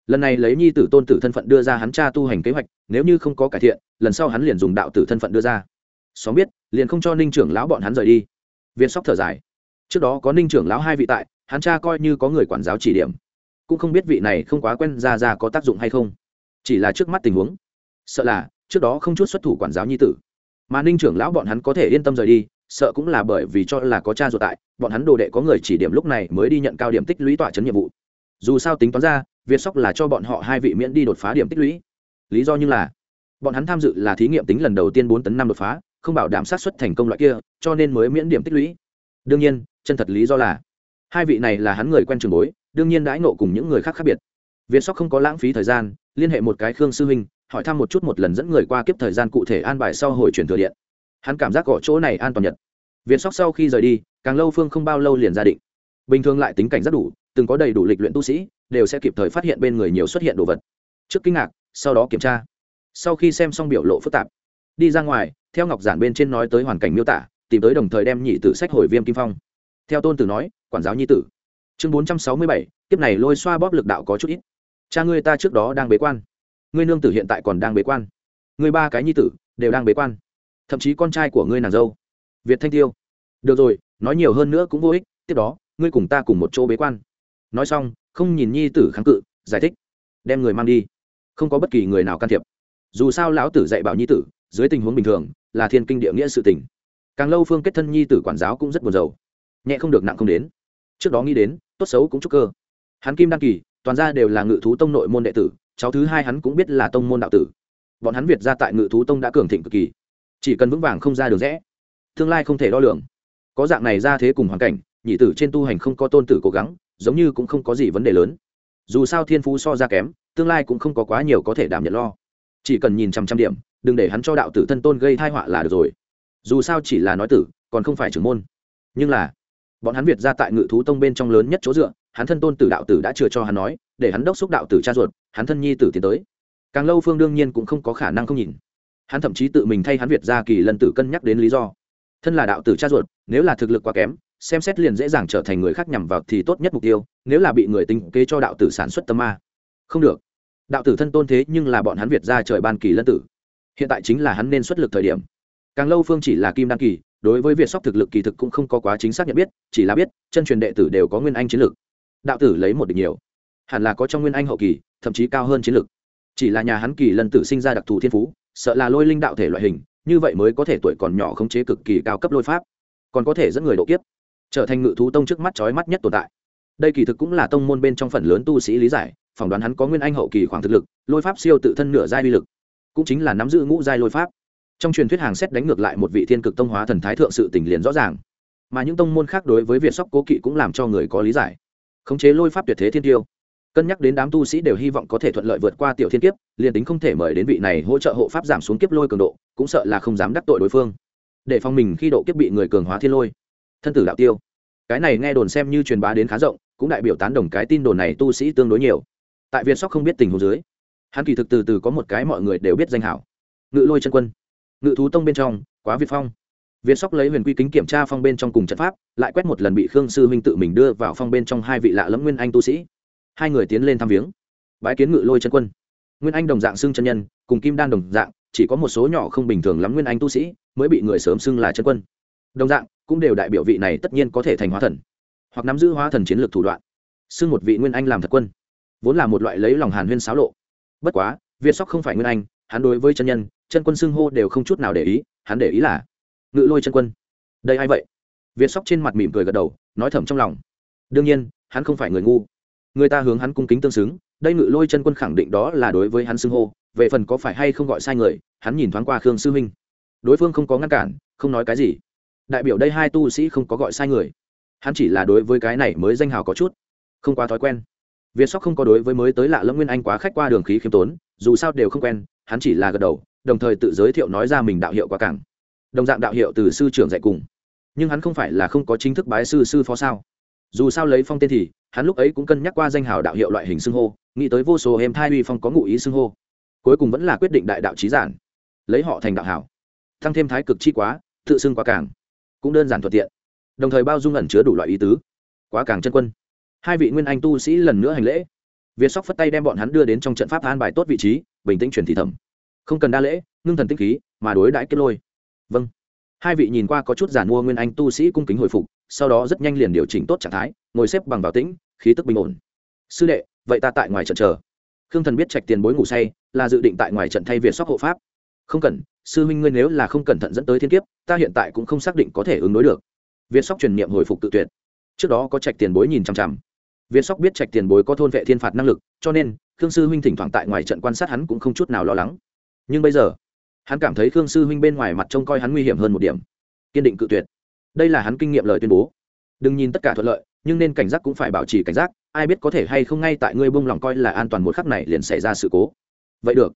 Lần này lấy nhi tử tôn tử thân phận đưa ra hắn cha tu hành kế hoạch, nếu như không có cải thiện, lần sau hắn liền dùng đạo tử thân phận đưa ra. Xóm biết, liền không cho ninh trưởng lão bọn hắn rời đi. Việt sóc thở dài. Trước đó có ninh trưởng lão hai vị tại, hắn cha coi như có người quản giáo chỉ điểm. Cũng không biết vị này không quá quen ra ra có tác dụng hay không. Chỉ là trước mắt tình huống. Sợ là, trước đó không chút xuất thủ quản giáo nhi tử. Mà ninh trưởng lão bọn hắn có thể yên tâm rời đi sợ cũng là bởi vì cho là có cha ruột tại, bọn hắn đồ đệ có người chỉ điểm lúc này mới đi nhận cao điểm tích lũy tọa chấn nhiệm vụ. Dù sao tính toán ra, việt sóc là cho bọn họ hai vị miễn đi đột phá điểm tích lũy. Lý do như là, bọn hắn tham dự là thí nghiệm tính lần đầu tiên bốn tấn năm đột phá, không bảo đảm sát xuất thành công loại kia, cho nên mới miễn điểm tích lũy. Đương nhiên, chân thật lý do là, hai vị này là hắn người quen trường bối, đương nhiên đãi nộ cùng những người khác khác biệt. Việt sóc không có lãng phí thời gian, liên hệ một cái khương sư huynh, hỏi thăm một chút một lần dẫn người qua kiếp thời gian cụ thể an bài sau hồi chuyển thừa điện hắn cảm giác gõ chỗ này an toàn nhật Viên sóc sau khi rời đi, càng lâu phương không bao lâu liền ra định. Bình thường lại tính cảnh rất đủ, từng có đầy đủ lịch luyện tu sĩ, đều sẽ kịp thời phát hiện bên người nhiều xuất hiện đồ vật. Trước kinh ngạc, sau đó kiểm tra. Sau khi xem xong biểu lộ phức tạp, đi ra ngoài, theo ngọc giản bên trên nói tới hoàn cảnh miêu tả, tìm tới đồng thời đem nhị tử sách hồi viêm kim phong. Theo tôn tử nói, quản giáo nhi tử. Chương bốn trăm sáu mươi bảy, kiếp này lôi xoa bóp lực đạo có chút ít. Cha ngươi ta trước đó đang bế quan. Ngươi nương tử hiện tại còn đang bế quan. Ngươi ba cái nhi tử đều đang bế quan thậm chí con trai của ngươi nàng dâu. Việt thanh tiêu. Được rồi, nói nhiều hơn nữa cũng vô ích, tiếp đó, ngươi cùng ta cùng một chỗ bế quan. Nói xong, không nhìn nhi tử kháng cự, giải thích. Đem người mang đi. Không có bất kỳ người nào can thiệp. Dù sao lão tử dạy bảo nhi tử, dưới tình huống bình thường, là thiên kinh địa nghĩa sự tình. Càng lâu phương kết thân nhi tử quản giáo cũng rất buồn rầu. Nhẹ không được nặng không đến. Trước đó nghĩ đến, tốt xấu cũng chúc cơ. Hắn kim đăng kỳ, toàn ra đều là ngự thú tông nội môn đệ tử, cháu thứ hai hắn cũng biết là tông môn đạo tử. Bọn hắn việt ra tại ngự thú tông đã cường thịnh cực kỳ chỉ cần vững vàng không ra đường rẽ, tương lai không thể đo lường. Có dạng này ra thế cùng hoàn cảnh, nhị tử trên tu hành không có tôn tử cố gắng, giống như cũng không có gì vấn đề lớn. Dù sao thiên phú so ra kém, tương lai cũng không có quá nhiều có thể đảm nhận lo. Chỉ cần nhìn trăm trăm điểm, đừng để hắn cho đạo tử thân tôn gây thai họa là được rồi. Dù sao chỉ là nói tử, còn không phải trưởng môn. Nhưng là, bọn hắn việt ra tại ngự thú tông bên trong lớn nhất chỗ dựa, hắn thân tôn tử đạo tử đã chưa cho hắn nói, để hắn đốc xúc đạo tử cha ruột, hắn thân nhi tử tiến tới. Càng lâu phương đương nhiên cũng không có khả năng không nhìn hắn thậm chí tự mình thay hắn việt ra kỳ lần tử cân nhắc đến lý do. Thân là đạo tử cha ruột, nếu là thực lực quá kém, xem xét liền dễ dàng trở thành người khác nhằm vào thì tốt nhất mục tiêu, nếu là bị người tính kế cho đạo tử sản xuất tâm ma. Không được. Đạo tử thân tôn thế nhưng là bọn hắn việt ra trời ban kỳ lân tử. Hiện tại chính là hắn nên xuất lực thời điểm. Càng lâu phương chỉ là kim đan kỳ, đối với việt sóc thực lực kỳ thực cũng không có quá chính xác nhận biết, chỉ là biết, chân truyền đệ tử đều có nguyên anh chiến lực. Đạo tử lấy một địch nhiều. Hẳn là có trong nguyên anh hậu kỳ, thậm chí cao hơn chiến lực. Chỉ là nhà hắn kỳ lân tử sinh ra đặc thù thiên phú sợ là lôi linh đạo thể loại hình, như vậy mới có thể tuổi còn nhỏ khống chế cực kỳ cao cấp lôi pháp, còn có thể dẫn người độ kiếp, trở thành ngự thú tông trước mắt trói mắt nhất tồn tại. Đây kỳ thực cũng là tông môn bên trong phần lớn tu sĩ lý giải, phỏng đoán hắn có nguyên anh hậu kỳ khoảng thực lực, lôi pháp siêu tự thân nửa giai uy lực, cũng chính là nắm giữ ngũ giai lôi pháp. Trong truyền thuyết hàng xét đánh ngược lại một vị thiên cực tông hóa thần thái thượng sự tình liền rõ ràng, mà những tông môn khác đối với việc sóc cố kỵ cũng làm cho người có lý giải. Khống chế lôi pháp tuyệt thế thiên tiêu cân nhắc đến đám tu sĩ đều hy vọng có thể thuận lợi vượt qua tiểu thiên kiếp, liền tính không thể mời đến vị này hỗ trợ hộ pháp giảm xuống kiếp lôi cường độ, cũng sợ là không dám đắc tội đối phương. Để phòng mình khi độ kiếp bị người cường hóa thiên lôi. Thân tử đạo tiêu. Cái này nghe đồn xem như truyền bá đến khá rộng, cũng đại biểu tán đồng cái tin đồn này tu sĩ tương đối nhiều. Tại việt sóc không biết tình huống dưới, hắn kỳ thực từ từ có một cái mọi người đều biết danh hảo. Ngự lôi chân quân. Ngự thú tông bên trong, quá việt phong. Việt sóc lấy huyền quy kính kiểm tra phong bên trong cùng trận pháp, lại quét một lần bị khương sư huynh tự mình đưa vào phong bên trong hai vị lạ lẫm nguyên anh tu sĩ hai người tiến lên thăm viếng. Bãi kiến ngự lôi chân quân. Nguyên anh đồng dạng xưng chân nhân, cùng kim đan đồng dạng, chỉ có một số nhỏ không bình thường lắm nguyên anh tu sĩ mới bị người sớm xưng là chân quân. Đồng dạng, cũng đều đại biểu vị này tất nhiên có thể thành hóa thần, hoặc nắm giữ hóa thần chiến lược thủ đoạn. Xưng một vị nguyên anh làm thật quân, vốn là một loại lấy lòng hàn huyên xáo lộ. Bất quá, việt sóc không phải nguyên anh, hắn đối với chân nhân, chân quân xưng hô đều không chút nào để ý, hắn để ý là, ngự lôi chân quân. Đây a i vậy? Việt sóc trên mặt mỉm cười gật đầu, nói thầm trong lòng. Đương nhiên, hắn không phải người ngu người ta hướng hắn cung kính tương xứng, đây ngự lôi chân quân khẳng định đó là đối với hắn xưng hô, về phần có phải hay không gọi sai người, hắn nhìn thoáng qua khương sư huynh đối phương không có ngăn cản, không nói cái gì. Đại biểu đây hai tu sĩ không có gọi sai người. Hắn chỉ là đối với cái này mới danh hào có chút, không quá thói quen. Việt sóc không có đối với mới tới lạ lâm nguyên anh quá khách qua đường khí khiêm tốn, dù sao đều không quen, hắn chỉ là gật đầu, đồng thời tự giới thiệu nói ra mình đạo hiệu quá cảng. Đồng dạng đạo hiệu từ sư trưởng dạy cùng. Nhưng hắn không phải là không có chính thức bái sư sư phó sao? Dù sao lấy phong tên thì, hắn lúc ấy cũng cân nhắc qua danh hào đạo hiệu loại hình xưng hô, nghĩ tới vô số em thai uy phong có ngụ ý xưng hô. Cuối cùng vẫn là quyết định đại đạo trí giản, lấy họ thành đạo hảo. Tăng thêm thái cực chi quá, tự xưng quá càng, cũng đơn giản thuận tiện. Đồng thời bao dung ẩn chứa đủ loại ý tứ. Quá càng chân quân. Hai vị nguyên anh tu sĩ lần nữa hành lễ. Việt sóc phất tay đem bọn hắn đưa đến trong trận pháp an bài tốt vị trí, bình tĩnh truyền thị thẩm. Không cần đa lễ, ngưng thần tinh khí, mà đối đãi kết lôi. Vâng. Hai vị nhìn qua có chút giản mua nguyên anh tu sĩ cung kính hồi phục sau đó rất nhanh liền điều chỉnh tốt trạng thái, ngồi xếp bằng vào tĩnh, khí tức bình ổn. Sư đệ, vậy ta tại ngoài trận chờ. Khương thần biết trạch tiền bối ngủ say, là dự định tại ngoài trận thay việt sóc hộ pháp. Không cần, sư huynh ngươi nếu là không cẩn thận dẫn tới thiên kiếp, ta hiện tại cũng không xác định có thể ứng đối được. Việt sóc truyền niệm hồi phục tự tuyệt. Trước đó có trạch tiền bối nhìn chằm chằm. Việt sóc biết trạch tiền bối có thôn vệ thiên phạt năng lực, cho nên khương sư huynh thỉnh thoảng tại ngoài trận quan sát hắn cũng không chút nào lo lắng. Nhưng bây giờ, hắn cảm thấy khương sư huynh bên ngoài mặt trông coi hắn nguy hiểm hơn một điểm. Kiên định cự tuyệt đây là hắn kinh nghiệm lời tuyên bố. Đừng nhìn tất cả thuận lợi, nhưng nên cảnh giác cũng phải bảo trì cảnh giác, ai biết có thể hay không ngay tại ngươi bông lòng coi là an toàn một khắc này liền xảy ra sự cố. Vậy được.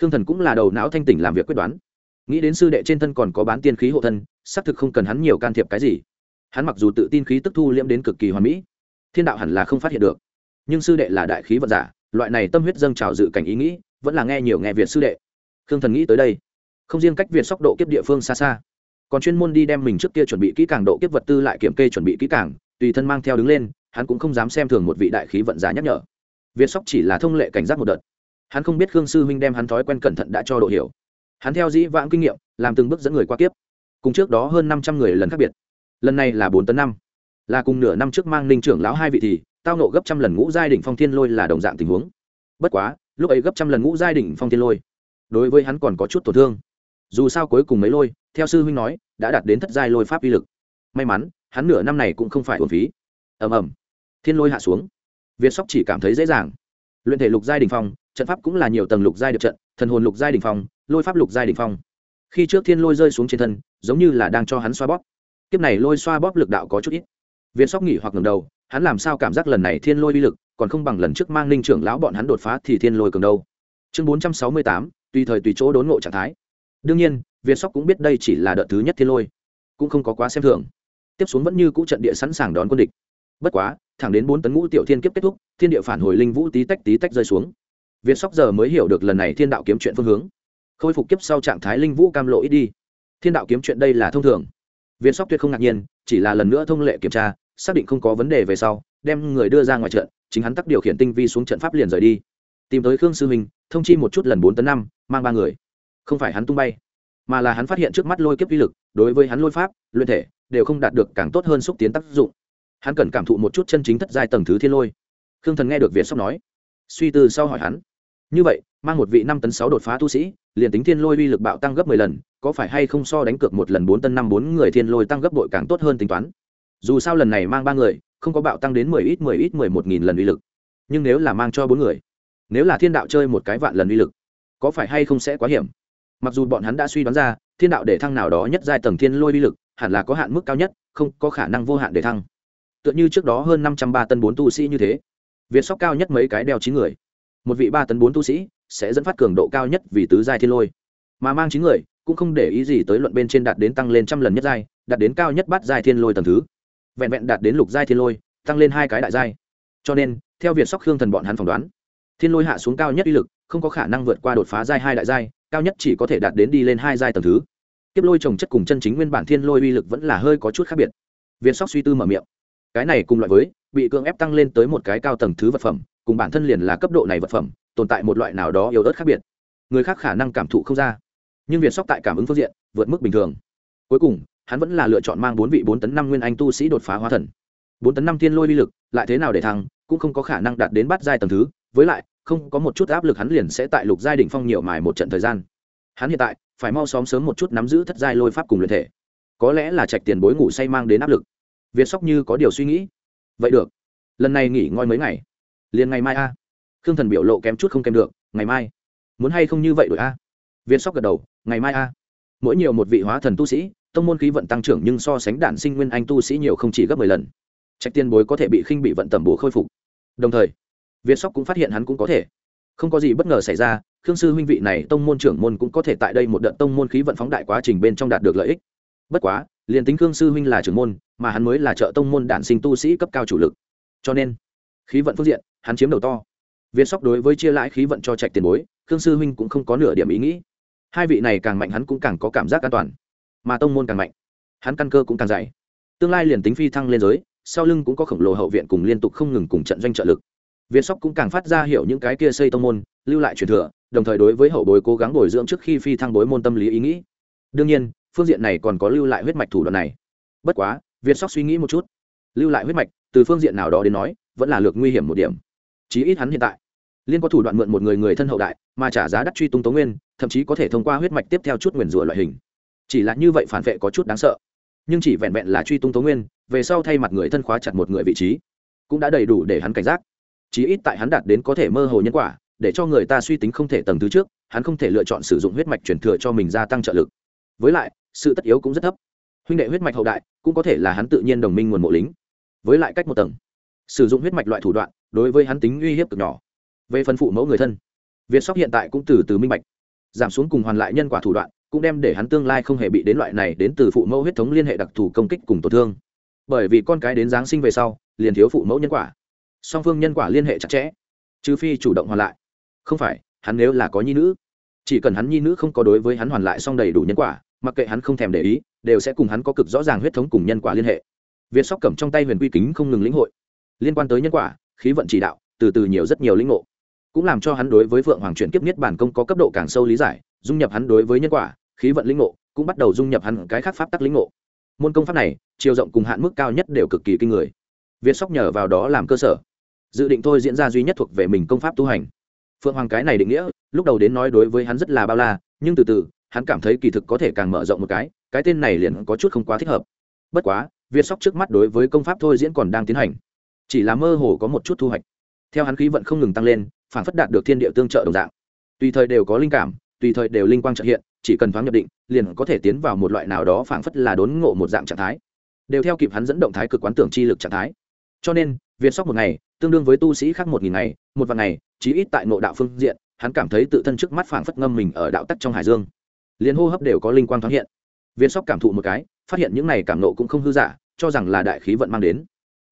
Khương thần cũng là đầu não thanh tỉnh làm việc quyết đoán. Nghĩ đến sư đệ trên thân còn có bán tiên khí hộ thân, xác thực không cần hắn nhiều can thiệp cái gì. Hắn mặc dù tự tin khí tức thu liễm đến cực kỳ hoàn mỹ, thiên đạo hẳn là không phát hiện được. Nhưng sư đệ là đại khí vận giả, loại này tâm huyết dâng trào dự cảnh ý nghĩ, vẫn là nghe nhiều nghe việt sư đệ. Khương thần nghĩ tới đây. Không riêng cách việt sóc độ kiếp địa phương xa xa còn chuyên môn đi đem mình trước kia chuẩn bị kỹ càng độ kiếp vật tư lại kiểm kê chuẩn bị kỹ càng, tùy thân mang theo đứng lên, hắn cũng không dám xem thường một vị đại khí vận giả nhắc nhở. Việt sóc chỉ là thông lệ cảnh giác một đợt. Hắn không biết khương sư huynh đem hắn thói quen cẩn thận đã cho độ hiểu. Hắn theo dĩ vãng kinh nghiệm, làm từng bước dẫn người qua kiếp. Cùng trước đó hơn năm trăm người lần khác biệt. Lần này là bốn tấn năm. Là cùng nửa năm trước mang ninh trưởng lão hai vị thì, tao nộ gấp trăm lần ngũ giai đ ỉ n h phong thiên lôi là đồng dạng tình huống. Bất quá, lúc ấy gấp trăm lần ngũ giai đ ỉ n h phong thiên lôi, đối với hắn còn có chút tổn thương. Dù sao cuối cùng mấy lôi theo sư huynh nói, đã đạt đến thất giai lôi pháp uy lực. May mắn, hắn nửa năm này cũng không phải hồn phí. Ầm ầm. Thiên lôi hạ xuống. Việt sóc chỉ cảm thấy dễ dàng. Luyện thể lục giai đình phong, trận pháp cũng là nhiều tầng lục giai được trận, thần hồn lục giai đình phong, lôi pháp lục giai đình phong. Khi trước thiên lôi rơi xuống trên thân, giống như là đang cho hắn xoa bóp. Kiếp này lôi xoa bóp lực đạo có chút ít. Viên sóc nghỉ hoặc ngầm đầu, hắn làm sao cảm giác lần này thiên lôi uy lực, còn không bằng lần trước mang ninh trưởng lão bọn hắn đột phá thì thiên lôi cường đâu. Chương bốn trăm sáu mươi tám, tùy thời tùy chỗ đốn ngộ trạng thái đương nhiên viên sóc cũng biết đây chỉ là đợt thứ nhất thiên lôi cũng không có quá xem thường. Tiếp xuống vẫn như cũ trận địa sẵn sàng đón quân địch. Bất quá thẳng đến bốn tấn ngũ tiểu thiên kiếp kết thúc thiên địa phản hồi linh vũ tí tách tí tách rơi xuống. Việt sóc giờ mới hiểu được lần này thiên đạo kiếm chuyện phương hướng. Khôi phục kiếp sau trạng thái linh vũ cam lộ ít đi. Thiên đạo kiếm chuyện đây là thông thường. Viên sóc tuyệt không ngạc nhiên chỉ là lần nữa thông lệ kiểm tra xác định không có vấn đề về sau đem người đưa ra ngoài trận chính hắn tắc điều khiển tinh vi xuống trận pháp liền rời đi. Tìm tới khương sư Minh, thông chi một chút lần bốn tấn năm mang ba người không phải hắn tung bay, mà là hắn phát hiện trước mắt lôi kiếp vi lực, đối với hắn lôi pháp, luyện thể đều không đạt được càng tốt hơn xúc tiến tác dụng. Hắn cần cảm thụ một chút chân chính thất giai tầng thứ thiên lôi. Khương thần nghe được việt sóc nói, suy tư sau hỏi hắn, như vậy, mang một vị năm tấn sáu đột phá tu sĩ, liền tính thiên lôi uy lực bạo tăng gấp mười lần, có phải hay không so đánh cược một lần bốn tân năm bốn người thiên lôi tăng gấp bội càng tốt hơn tính toán? Dù sao lần này mang ba người, không có bạo tăng đến mười ít mười ít, mười một nghìn lần uy lực. Nhưng nếu là mang cho bốn người, nếu là thiên đạo chơi một cái vạn lần uy lực, có phải hay không sẽ quá hiểm? Mặc dù bọn hắn đã suy đoán ra, thiên đạo để thăng nào đó nhất giai tầng thiên lôi uy lực, hẳn là có hạn mức cao nhất, không có khả năng vô hạn để thăng. Tựa như trước đó hơn năm trăm ba tân bốn tu sĩ như thế. Việt sóc cao nhất mấy cái đeo chín người. Một vị ba tấn bốn tu sĩ sẽ dẫn phát cường độ cao nhất vì tứ giai thiên lôi. Mà mang chín người cũng không để ý gì tới luận bên trên đạt đến tăng lên trăm lần nhất giai, đạt đến cao nhất bát giai thiên lôi tầng thứ. Vẹn vẹn đạt đến lục giai thiên lôi, tăng lên hai cái đại giai. Cho nên, theo việt sóc khương thần bọn hắn phỏng đoán, thiên lôi hạ xuống cao nhất uy lực không có khả năng vượt qua đột phá giai hai đại giai cao nhất chỉ có thể đạt đến đi lên hai giai tầng thứ. Kiếp lôi trồng chất cùng chân chính nguyên bản thiên lôi uy lực vẫn là hơi có chút khác biệt. Viên sóc suy tư mở miệng. Cái này cùng loại với, bị cưỡng ép tăng lên tới một cái cao tầng thứ vật phẩm, cùng bản thân liền là cấp độ này vật phẩm, tồn tại một loại nào đó yếu ớt khác biệt. Người khác khả năng cảm thụ không ra. Nhưng việt sóc tại cảm ứng phương diện, vượt mức bình thường. Cuối cùng, hắn vẫn là lựa chọn mang bốn vị bốn tấn năm nguyên anh tu sĩ đột phá hóa thần. Bốn tấn năm thiên lôi uy lực, lại thế nào để thăng, cũng không có khả năng đạt đến bắt giai tầng thứ với lại, không có một chút áp lực hắn liền sẽ tại lục giai đỉnh phong nhiều mài một trận thời gian. Hắn hiện tại, phải mau xóm sớm một chút nắm giữ thất giai lôi pháp cùng luyện thể. Có lẽ là trạch tiền bối ngủ say mang đến áp lực. Việt sóc như có điều suy nghĩ. Vậy được. Lần này nghỉ ngơi mấy ngày. Liền ngày mai a. Khương thần biểu lộ kém chút không kèm được, ngày mai? Muốn hay không như vậy đổi a? Việt sóc gật đầu, ngày mai a. Mỗi nhiều một vị hóa thần tu sĩ, tông môn khí vận tăng trưởng nhưng so sánh đản sinh nguyên anh tu sĩ nhiều không chỉ gấp mười lần. Trạch tiên bối có thể bị khinh bị vận tẩm bổ khôi phục. Đồng thời việt sóc cũng phát hiện hắn cũng có thể. Không có gì bất ngờ xảy ra, khương sư huynh vị này tông môn trưởng môn cũng có thể tại đây một đợt tông môn khí vận phóng đại quá trình bên trong đạt được lợi ích. Bất quá, liền tính khương sư huynh là trưởng môn, mà hắn mới là trợ tông môn đản sinh tu sĩ cấp cao chủ lực. Cho nên, khí vận phương diện, hắn chiếm đầu to. Việt sóc đối với chia lãi khí vận cho trạch tiền bối, khương sư huynh cũng không có nửa điểm ý nghĩ. Hai vị này càng mạnh hắn cũng càng có cảm giác an toàn, mà tông môn càng mạnh, hắn căn cơ cũng càng dày. Tương lai liền tính phi thăng lên giới, sau lưng cũng có khổng lồ hậu viện cùng liên tục không ngừng cùng trận doanh trợ lực việt sóc cũng càng phát ra hiểu những cái kia xây tông môn, lưu lại truyền thừa, đồng thời đối với hậu bối cố gắng bồi dưỡng trước khi phi thăng bối môn tâm lý ý nghĩ. Đương nhiên, phương diện này còn có lưu lại huyết mạch thủ đoạn này. Bất quá việt sóc suy nghĩ một chút. Lưu lại huyết mạch, từ phương diện nào đó đến nói, vẫn là lược nguy hiểm một điểm. Chí ít hắn hiện tại, liên có thủ đoạn mượn một người người thân hậu đại, mà trả giá đắt truy tung Tống nguyên, thậm chí có thể thông qua huyết mạch tiếp theo chút nguyền rủa loại hình. Chỉ là như vậy phản vệ có chút đáng sợ. Nhưng chỉ vẹn vẹn là truy tung Tống nguyên, về sau thay mặt người thân khóa chặt một người vị trí, cũng đã đầy đủ để hắn cảnh giác chí ít tại hắn đạt đến có thể mơ hồ nhân quả, để cho người ta suy tính không thể tầng thứ trước, hắn không thể lựa chọn sử dụng huyết mạch truyền thừa cho mình gia tăng trợ lực. Với lại, sự tất yếu cũng rất thấp. Huynh đệ huyết mạch hậu đại, cũng có thể là hắn tự nhiên đồng minh nguồn mộ lính. Với lại cách một tầng, sử dụng huyết mạch loại thủ đoạn, đối với hắn tính uy hiếp cực nhỏ. Về phần phụ mẫu người thân, việt sóc hiện tại cũng từ từ minh bạch. Giảm xuống cùng hoàn lại nhân quả thủ đoạn, cũng đem để hắn tương lai không hề bị đến loại này đến từ phụ mẫu huyết thống liên hệ đặc thù công kích cùng tổn thương. Bởi vì con cái đến giáng sinh về sau, liền thiếu phụ mẫu nhân quả song phương nhân quả liên hệ chặt chẽ, trừ phi chủ động hoàn lại. Không phải, hắn nếu là có nhi nữ, chỉ cần hắn nhi nữ không có đối với hắn hoàn lại xong đầy đủ nhân quả, mặc kệ hắn không thèm để ý, đều sẽ cùng hắn có cực rõ ràng huyết thống cùng nhân quả liên hệ. Việt sóc cầm trong tay huyền quy kính không ngừng lĩnh hội. Liên quan tới nhân quả, khí vận chỉ đạo, từ từ nhiều rất nhiều lĩnh ngộ. Cũng làm cho hắn đối với vượng hoàng chuyển kiếp niết bản công có cấp độ càng sâu lý giải, dung nhập hắn đối với nhân quả, khí vận lĩnh ngộ, cũng bắt đầu dung nhập hắn cái khác pháp tắc lĩnh ngộ. Môn công pháp này, chiều rộng cùng hạn mức cao nhất đều cực kỳ kinh người việt sóc nhờ vào đó làm cơ sở. Dự định thôi diễn ra duy nhất thuộc về mình công pháp tu hành. Phượng hoàng cái này định nghĩa, lúc đầu đến nói đối với hắn rất là bao la, nhưng từ từ, hắn cảm thấy kỳ thực có thể càng mở rộng một cái cái tên này liền có chút không quá thích hợp. Bất quá việt sóc trước mắt đối với công pháp thôi diễn còn đang tiến hành. Chỉ là mơ hồ có một chút thu hoạch. Theo hắn khí vận không ngừng tăng lên, phản phất đạt được thiên địa tương trợ đồng dạng. Tùy thời đều có linh cảm, tùy thời đều linh quang trợ hiện, chỉ cần thoáng nhập định, liền có thể tiến vào một loại nào đó phản phất là đốn ngộ một dạng trạng thái. Đều theo kịp hắn dẫn động thái cực quán tưởng chi lực trạng thái cho nên, việt sóc một ngày, tương đương với tu sĩ khác một nghìn ngày, một vạn ngày, chí ít tại ngộ đạo phương diện, hắn cảm thấy tự thân trước mắt phảng phất ngâm mình ở đạo tắc trong hải dương. Liền hô hấp đều có linh quang thoáng hiện. Viên sóc cảm thụ một cái, phát hiện những này cảm nộ cũng không hư giả, cho rằng là đại khí vận mang đến.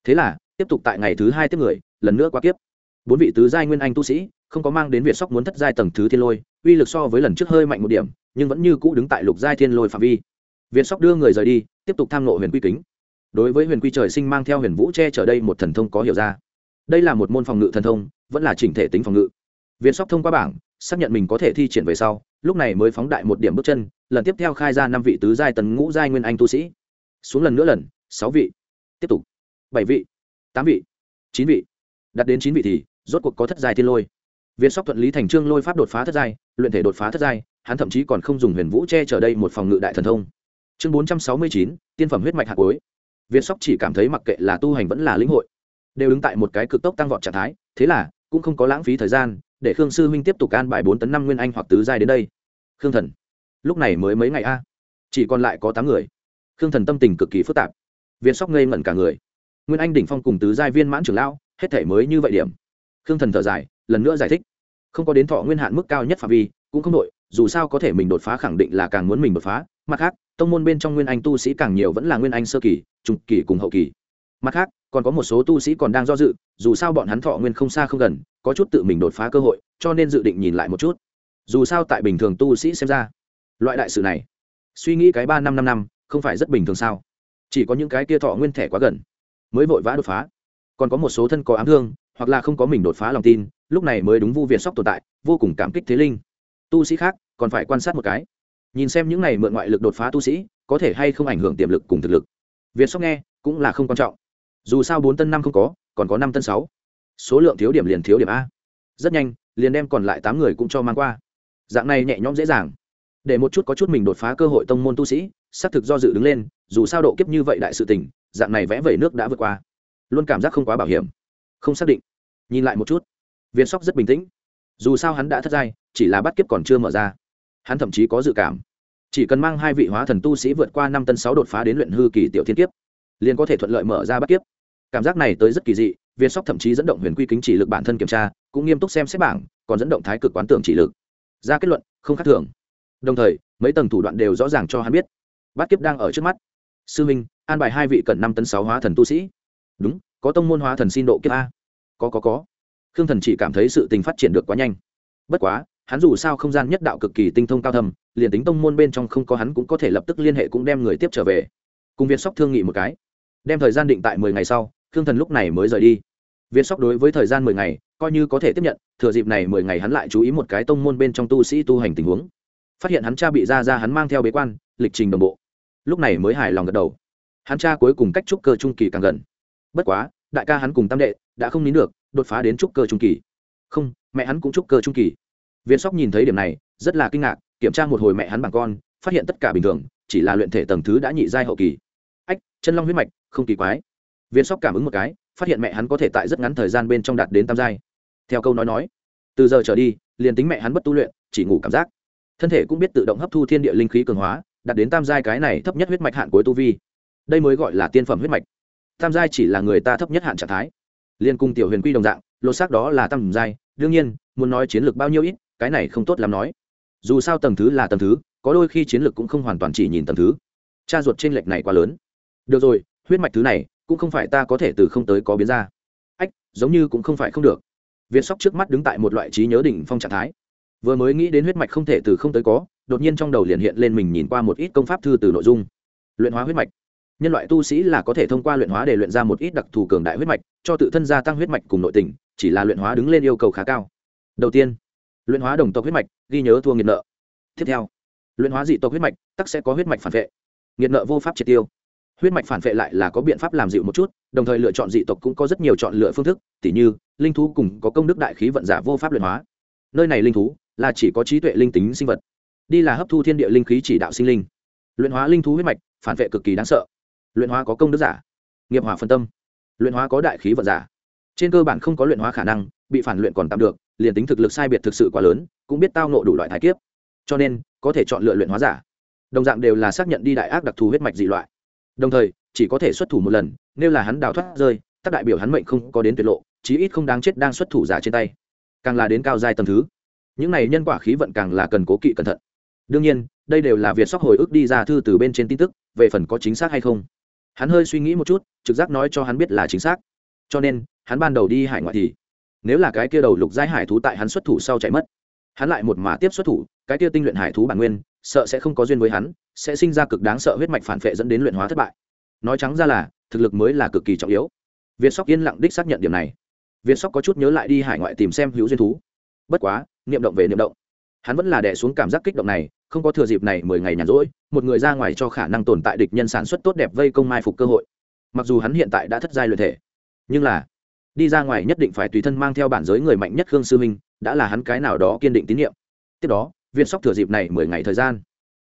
Thế là, tiếp tục tại ngày thứ hai tiếp người, lần nữa qua kiếp. Bốn vị tứ giai nguyên anh tu sĩ, không có mang đến việt sóc muốn thất giai tầng thứ thiên lôi, uy lực so với lần trước hơi mạnh một điểm, nhưng vẫn như cũ đứng tại lục giai thiên lôi phạm vi. Việt sóc đưa người rời đi, tiếp tục tham nộ huyền quy kính đối với huyền quy trời sinh mang theo huyền vũ che chở đây một thần thông có hiểu ra. Đây là một môn phòng ngự thần thông, vẫn là chỉnh thể tính phòng ngự. Viên sóc thông qua bảng, xác nhận mình có thể thi triển về sau, lúc này mới phóng đại một điểm bước chân, lần tiếp theo khai ra năm vị tứ giai tấn ngũ giai nguyên anh tu sĩ. Xuống lần nữa lần, sáu vị. Tiếp tục. Bảy vị. Tám vị. Chín vị. Đặt đến chín vị thì, rốt cuộc có thất giai thiên lôi. Viên sóc thuận lý thành trương lôi pháp đột phá thất giai, luyện thể đột phá thất giai, hắn thậm chí còn không dùng huyền vũ che chở đây một phòng ngự đại thần thông. Chương bốn trăm sáu mươi chín, tiên phẩm huyết mạch hạt cuối việt sóc chỉ cảm thấy mặc kệ là tu hành vẫn là lĩnh hội, đều đứng tại một cái cực tốc tăng vọt trạng thái, thế là cũng không có lãng phí thời gian, để khương sư huynh tiếp tục can bài bốn tấn năm nguyên anh hoặc tứ giai đến đây. Khương thần, lúc này mới mấy ngày a? Chỉ còn lại có tám người. Khương thần tâm tình cực kỳ phức tạp. Việt sóc ngây ngẩn cả người. Nguyên anh đỉnh phong cùng tứ giai viên mãn trưởng lão, hết thể mới như vậy điểm. Khương thần thở dài, lần nữa giải thích. Không có đến thọ nguyên hạn mức cao nhất phạm vi, cũng không đội dù sao có thể mình đột phá khẳng định là càng muốn mình đột phá mặt khác, tông môn bên trong nguyên anh tu sĩ càng nhiều vẫn là nguyên anh sơ kỳ, trung kỳ cùng hậu kỳ. Mặt khác, còn có một số tu sĩ còn đang do dự, dù sao bọn hắn thọ nguyên không xa không gần, có chút tự mình đột phá cơ hội, cho nên dự định nhìn lại một chút. Dù sao tại bình thường tu sĩ xem ra, loại đại sự này, suy nghĩ cái ba năm năm năm, không phải rất bình thường sao? Chỉ có những cái kia thọ nguyên thẻ quá gần, mới vội vã đột phá. Còn có một số thân có ám thương, hoặc là không có mình đột phá lòng tin, lúc này mới đúng vu việt sóc tồn tại, vô cùng cảm kích thế linh. Tu sĩ khác, còn phải quan sát một cái nhìn xem những này mượn ngoại lực đột phá tu sĩ, có thể hay không ảnh hưởng tiềm lực cùng thực lực. Việt sóc nghe, cũng là không quan trọng. Dù sao bốn tân năm không có, còn có năm tân sáu. Số lượng thiếu điểm liền thiếu điểm a. Rất nhanh, liền đem còn lại tám người cũng cho mang qua. Dạng này nhẹ nhõm dễ dàng. Để một chút có chút mình đột phá cơ hội tông môn tu sĩ, xác thực do dự đứng lên, dù sao độ kiếp như vậy đại sự tình, dạng này vẽ vẩy nước đã vượt qua. Luôn cảm giác không quá bảo hiểm. Không xác định. Nhìn lại một chút. Viên sóc rất bình tĩnh. Dù sao hắn đã thất giai, chỉ là bắt kiếp còn chưa mở ra hắn thậm chí có dự cảm. Chỉ cần mang hai vị hóa thần tu sĩ vượt qua năm tân sáu đột phá đến luyện hư kỳ tiểu thiên kiếp, liền có thể thuận lợi mở ra bắt kiếp. Cảm giác này tới rất kỳ dị viên sóc thậm chí dẫn động huyền quy kính chỉ lực bản thân kiểm tra, cũng nghiêm túc xem xét bảng, còn dẫn động thái cực quán tưởng chỉ lực. Ra kết luận, không khác thường. Đồng thời, mấy tầng thủ đoạn đều rõ ràng cho hắn biết. Bát kiếp đang ở trước mắt. Sư minh, an bài hai vị cần năm tấn sáu hóa thần tu sĩ. Đúng, có tông môn hóa thần xin độ kiếp a. Có có có. Khương thần chỉ cảm thấy sự tình phát triển được quá nhanh. Bất quá hắn dù sao không gian nhất đạo cực kỳ tinh thông cao thầm liền tính tông môn bên trong không có hắn cũng có thể lập tức liên hệ cũng đem người tiếp trở về. Cùng việt sóc thương nghị một cái. Đem thời gian định tại mười ngày sau, khương thần lúc này mới rời đi. Việt sóc đối với thời gian mười ngày, coi như có thể tiếp nhận, thừa dịp này mười ngày hắn lại chú ý một cái tông môn bên trong tu sĩ tu hành tình huống. Phát hiện hắn cha bị ra ra hắn mang theo bế quan, lịch trình đồng bộ. Lúc này mới hài lòng gật đầu. Hắn cha cuối cùng cách trúc cơ trung kỳ càng gần. Bất quá, đại ca hắn cùng tam đệ đã không nín được, đột phá đến trúc cơ trung kỳ. Không, mẹ hắn cũng trúc cơ trung kỳ viên sóc nhìn thấy điểm này, rất là kinh ngạc, kiểm tra một hồi mẹ hắn bằng con, phát hiện tất cả bình thường, chỉ là luyện thể tầng thứ đã nhị giai hậu kỳ. Ách, chân long huyết mạch, không kỳ quái. Viên sóc cảm ứng một cái, phát hiện mẹ hắn có thể tại rất ngắn thời gian bên trong đạt đến tam giai. Theo câu nói nói, từ giờ trở đi, liền tính mẹ hắn bất tu luyện, chỉ ngủ cảm giác. Thân thể cũng biết tự động hấp thu thiên địa linh khí cường hóa, đạt đến tam giai cái này thấp nhất huyết mạch hạn cuối tu vi. Đây mới gọi là tiên phẩm huyết mạch. Tam giai chỉ là người ta thấp nhất hạn trạng thái. Liên cung tiểu huyền quy đồng dạng lô xác đó là tam giai, đương nhiên, muốn nói chiến lược bao nhiêu ít cái này không tốt lắm nói. Dù sao tầng thứ là tầng thứ, có đôi khi chiến lược cũng không hoàn toàn chỉ nhìn tầng thứ. Cha ruột trên lệch này quá lớn. Được rồi, huyết mạch thứ này, cũng không phải ta có thể từ không tới có biến ra. Ách, giống như cũng không phải không được. Việt sóc trước mắt đứng tại một loại trí nhớ đỉnh phong trạng thái. Vừa mới nghĩ đến huyết mạch không thể từ không tới có, đột nhiên trong đầu liền hiện lên mình nhìn qua một ít công pháp thư từ nội dung. Luyện hóa huyết mạch. Nhân loại tu sĩ là có thể thông qua luyện hóa để luyện ra một ít đặc thù cường đại huyết mạch, cho tự thân gia tăng huyết mạch cùng nội tình, chỉ là luyện hóa đứng lên yêu cầu khá cao. Đầu tiên luyện hóa đồng tộc huyết mạch, ghi nhớ thua nghiệt nợ. Tiếp theo, luyện hóa dị tộc huyết mạch, tắc sẽ có huyết mạch phản vệ. Nghiệt nợ vô pháp triệt tiêu. Huyết mạch phản vệ lại là có biện pháp làm dịu một chút, đồng thời lựa chọn dị tộc cũng có rất nhiều chọn lựa phương thức, tỉ như, linh thú cùng có công đức đại khí vận giả vô pháp luyện hóa. Nơi này linh thú là chỉ có trí tuệ linh tính sinh vật. Đi là hấp thu thiên địa linh khí chỉ đạo sinh linh. Luyện hóa linh thú huyết mạch, phản vệ cực kỳ đáng sợ. Luyện hóa có công đức giả, nghiệp hỏa phân tâm. Luyện hóa có đại khí vận giả. Trên cơ bản không có luyện hóa khả năng, bị phản luyện còn tạm được liền tính thực lực sai biệt thực sự quá lớn, cũng biết tao nộ đủ loại thái kiếp. Cho nên, có thể chọn lựa luyện hóa giả. Đồng dạng đều là xác nhận đi đại ác đặc thù huyết mạch dị loại. Đồng thời, chỉ có thể xuất thủ một lần, nếu là hắn đào thoát rơi các đại biểu hắn mệnh không có đến tuyệt lộ, chí ít không đáng chết đang xuất thủ giả trên tay. Càng là đến cao giai tầm thứ. Những này nhân quả khí vận càng là cần cố kỵ cẩn thận. Đương nhiên, đây đều là việc sóc hồi ức đi ra thư từ bên trên tin tức, về phần có chính xác hay không. Hắn hơi suy nghĩ một chút, trực giác nói cho hắn biết là chính xác. Cho nên, hắn ban đầu đi hải ngoại thì nếu là cái kia đầu lục giai hải thú tại hắn xuất thủ sau chạy mất, hắn lại một mà tiếp xuất thủ, cái kia tinh luyện hải thú bản nguyên, sợ sẽ không có duyên với hắn, sẽ sinh ra cực đáng sợ huyết mạch phản vệ dẫn đến luyện hóa thất bại. Nói trắng ra là, thực lực mới là cực kỳ trọng yếu. Việt sóc yên lặng đích xác nhận điểm này. Việt sóc có chút nhớ lại đi hải ngoại tìm xem hữu duyên thú. Bất quá, niệm động về niệm động. Hắn vẫn là đẻ xuống cảm giác kích động này, không có thừa dịp này mười ngày nhàn rỗi, một người ra ngoài cho khả năng tồn tại địch nhân sản xuất tốt đẹp vây công mai phục cơ hội. Mặc dù hắn hiện tại đã thất giai luyện thể, nhưng là đi ra ngoài nhất định phải tùy thân mang theo bản giới người mạnh nhất khương sư minh, đã là hắn cái nào đó kiên định tín nhiệm. Tiếp đó, viên sóc thừa dịp này mười ngày thời gian,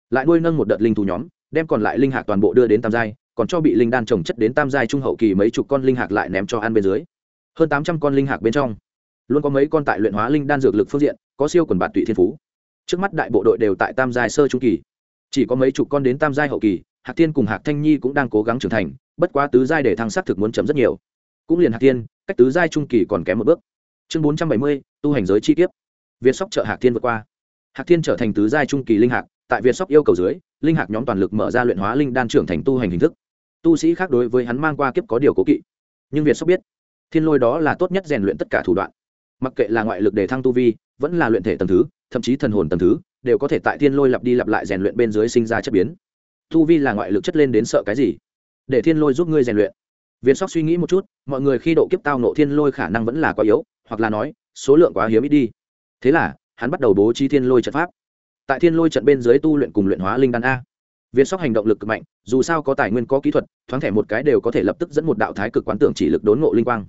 lại nuôi nâng một đợt linh thú nhóm, đem còn lại linh hạc toàn bộ đưa đến tam giai, còn cho bị linh đan trồng chất đến tam giai trung hậu kỳ mấy chục con linh hạc lại ném cho ăn bên dưới. Hơn tám trăm con linh hạc bên trong, luôn có mấy con tại luyện hóa linh đan dược lực phương diện, có siêu quần bạt tụy thiên phú. Trước mắt đại bộ đội đều tại tam giai sơ trung kỳ, chỉ có mấy chục con đến tam giai hậu kỳ, hạc tiên cùng hạc thanh nhi cũng đang cố gắng trưởng thành, bất quá tứ giai để thăng sắc thực muốn chấm rất nhiều. Cũng liền hạc tiên cách tứ giai trung kỳ còn kém một bước. Chương bốn trăm bảy mươi, tu hành giới chi tiết việt sóc trợ hạc thiên vượt qua. Hạc thiên trở thành tứ giai trung kỳ linh hạc, tại việt sóc yêu cầu dưới, linh hạc nhóm toàn lực mở ra luyện hóa linh đan trưởng thành tu hành hình thức. Tu sĩ khác đối với hắn mang qua kiếp có điều cố kỵ. Nhưng việt sóc biết, thiên lôi đó là tốt nhất rèn luyện tất cả thủ đoạn. Mặc kệ là ngoại lực để thăng tu vi, vẫn là luyện thể tầng thứ, thậm chí thần hồn tầng thứ, đều có thể tại thiên lôi lặp đi lặp lại rèn luyện bên dưới sinh ra chất biến. Tu vi là ngoại lực chất lên đến sợ cái gì? Để thiên lôi giúp ngươi rèn luyện việt sóc suy nghĩ một chút, mọi người khi độ kiếp tao nộ thiên lôi khả năng vẫn là quá yếu, hoặc là nói, số lượng quá hiếm ít đi. Thế là, hắn bắt đầu bố trí thiên lôi trận pháp. Tại thiên lôi trận bên dưới tu luyện cùng luyện hóa linh đan a. Viên sóc hành động lực cực mạnh, dù sao có tài nguyên, có kỹ thuật, thoáng thẻ một cái đều có thể lập tức dẫn một đạo thái cực quán tưởng chỉ lực đốn ngộ linh quang.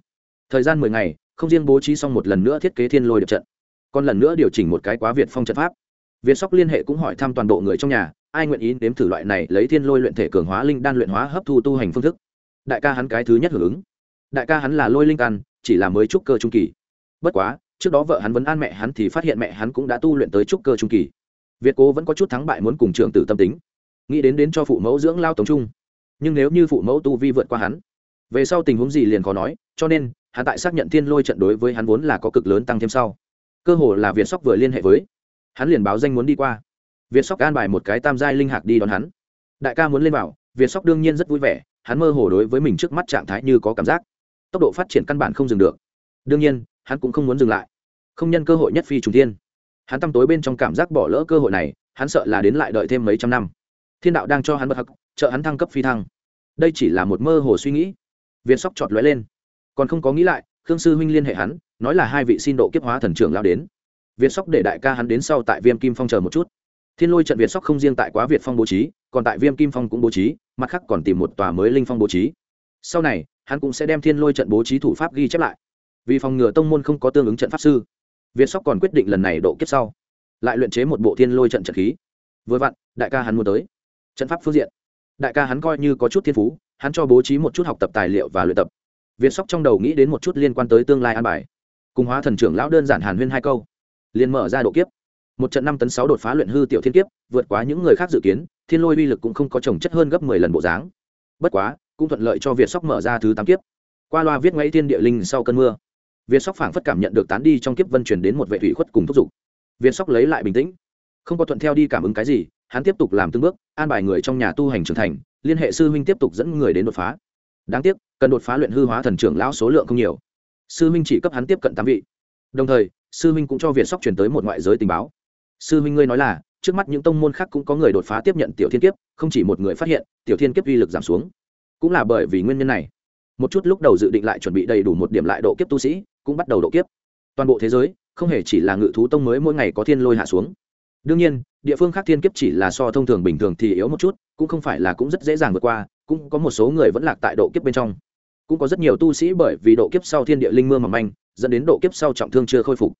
Thời gian mười ngày, không riêng bố trí xong một lần nữa thiết kế thiên lôi điệp trận, còn lần nữa điều chỉnh một cái quá việt phong trận pháp. Viên sóc liên hệ cũng hỏi thăm toàn bộ người trong nhà, ai nguyện ý nếm thử loại này lấy thiên lôi luyện thể cường hóa linh đan luyện hóa hấp thu tu hành phương thức đại ca hắn cái thứ nhất hưởng ứng. Đại ca hắn là lôi linh căn chỉ là mới trúc cơ trung kỳ. Bất quá trước đó vợ hắn vẫn an mẹ hắn thì phát hiện mẹ hắn cũng đã tu luyện tới trúc cơ trung kỳ. Việt cố vẫn có chút thắng bại muốn cùng trường tử tâm tính. Nghĩ đến đến cho phụ mẫu dưỡng lao tống trung. Nhưng nếu như phụ mẫu tu vi vượt qua hắn về sau tình huống gì liền khó nói cho nên hắn tại xác nhận thiên lôi trận đối với hắn vốn là có cực lớn tăng thêm sau. Cơ hồ là việt sóc vừa liên hệ với hắn liền báo danh muốn đi qua. Việt sóc an bài một cái tam giai linh hạc đi đón hắn. Đại ca muốn lên bảo, việt sóc đương nhiên rất vui vẻ hắn mơ hồ đối với mình trước mắt trạng thái như có cảm giác. Tốc độ phát triển căn bản không dừng được. Đương nhiên, hắn cũng không muốn dừng lại. Không nhân cơ hội nhất phi trùng thiên. Hắn tăm tối bên trong cảm giác bỏ lỡ cơ hội này, hắn sợ là đến lại đợi thêm mấy trăm năm. Thiên đạo đang cho hắn bật hắc, trợ hắn thăng cấp phi thăng. Đây chỉ là một mơ hồ suy nghĩ. Việt sóc chọt lóe lên. Còn không có nghĩ lại, khương sư huynh liên hệ hắn, nói là hai vị xin độ kiếp hóa thần trưởng lao đến. Việt sóc để đại ca hắn đến sau tại viêm kim phong chờ một chút. Thiên lôi trận việt sóc không riêng tại quá việt phong bố trí, còn tại viêm kim phong cũng bố trí mặt khác còn tìm một tòa mới linh phong bố trí. Sau này, hắn cũng sẽ đem thiên lôi trận bố trí thủ pháp ghi chép lại. Vì phòng ngừa tông môn không có tương ứng trận pháp sư, việt sóc còn quyết định lần này độ kiếp sau, lại luyện chế một bộ thiên lôi trận trận khí. Vừa vặn, đại ca hắn muốn tới. Trận pháp phương diện. Đại ca hắn coi như có chút thiên phú, hắn cho bố trí một chút học tập tài liệu và luyện tập. Việt sóc trong đầu nghĩ đến một chút liên quan tới tương lai an bài. Cùng hóa thần trưởng lão đơn giản hàn huyên hai câu. Liền mở ra độ kiếp. Một trận năm tấn sáu đột phá luyện hư tiểu thiên kiếp, vượt quá những người khác dự kiến thiên lôi uy lực cũng không có trồng chất hơn gấp mười lần bộ dáng. Bất quá, cũng thuận lợi cho việt sóc mở ra thứ tám kiếp. Qua loa viết ngay thiên địa linh sau cơn mưa, việt sóc phảng phất cảm nhận được tán đi trong kiếp vân chuyển đến một vệ thủy khuất cùng thúc giục. Việt sóc lấy lại bình tĩnh, không có thuận theo đi cảm ứng cái gì, hắn tiếp tục làm từng bước, an bài người trong nhà tu hành trưởng thành, liên hệ sư huynh tiếp tục dẫn người đến đột phá. Đáng tiếc, cần đột phá luyện hư hóa thần trưởng lão số lượng không nhiều. Sư minh chỉ cấp hắn tiếp cận tám vị. Đồng thời, sư minh cũng cho việt sóc chuyển tới một ngoại giới tình báo. Sư minh ngươi nói là trước mắt những tông môn khác cũng có người đột phá tiếp nhận tiểu thiên kiếp, không chỉ một người phát hiện, tiểu thiên kiếp uy lực giảm xuống. Cũng là bởi vì nguyên nhân này. Một chút lúc đầu dự định lại chuẩn bị đầy đủ một điểm lại độ kiếp tu sĩ, cũng bắt đầu độ kiếp. Toàn bộ thế giới, không hề chỉ là ngự thú tông mới mỗi ngày có thiên lôi hạ xuống. Đương nhiên, địa phương khác thiên kiếp chỉ là so thông thường bình thường thì yếu một chút, cũng không phải là cũng rất dễ dàng vượt qua, cũng có một số người vẫn lạc tại độ kiếp bên trong. Cũng có rất nhiều tu sĩ bởi vì độ kiếp sau thiên địa linh mưa mỏng manh, dẫn đến độ kiếp sau trọng thương chưa khôi phục,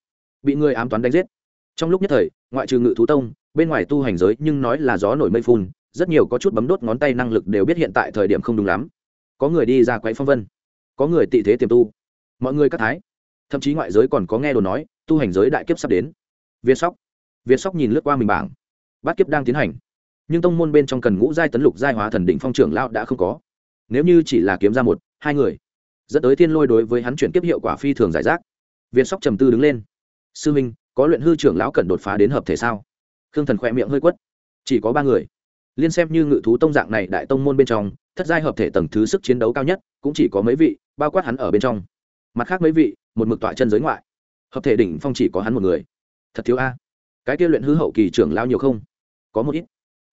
bị người ám toán đánh giết. Trong lúc nhất thời, ngoại trừ ngự thú tông bên ngoài tu hành giới nhưng nói là gió nổi mây phun, rất nhiều có chút bấm đốt ngón tay năng lực đều biết hiện tại thời điểm không đúng lắm. Có người đi ra quấy phong vân, có người tị thế tiềm tu. Mọi người các thái, thậm chí ngoại giới còn có nghe đồn nói, tu hành giới đại kiếp sắp đến. Việt sóc việt sóc nhìn lướt qua mình bảng, bát kiếp đang tiến hành. Nhưng tông môn bên trong cần ngũ giai tấn lục giai hóa thần định phong trưởng lao đã không có. Nếu như chỉ là kiếm ra một, hai người, dẫn tới thiên lôi đối với hắn chuyển kiếp hiệu quả phi thường giải rác. Việt sóc trầm tư đứng lên. Sư minh, có luyện hư trưởng lão cần đột phá đến hợp thể sao? Khương thần khỏe miệng hơi quất. Chỉ có ba người. Liên xem như ngự thú tông dạng này đại tông môn bên trong, thất giai hợp thể tầng thứ sức chiến đấu cao nhất, cũng chỉ có mấy vị, bao quát hắn ở bên trong. Mặt khác mấy vị, một mực tọa chân giới ngoại. Hợp thể đỉnh phong chỉ có hắn một người. Thật thiếu a. Cái kia luyện hư hậu kỳ trưởng lao nhiều không? Có một ít.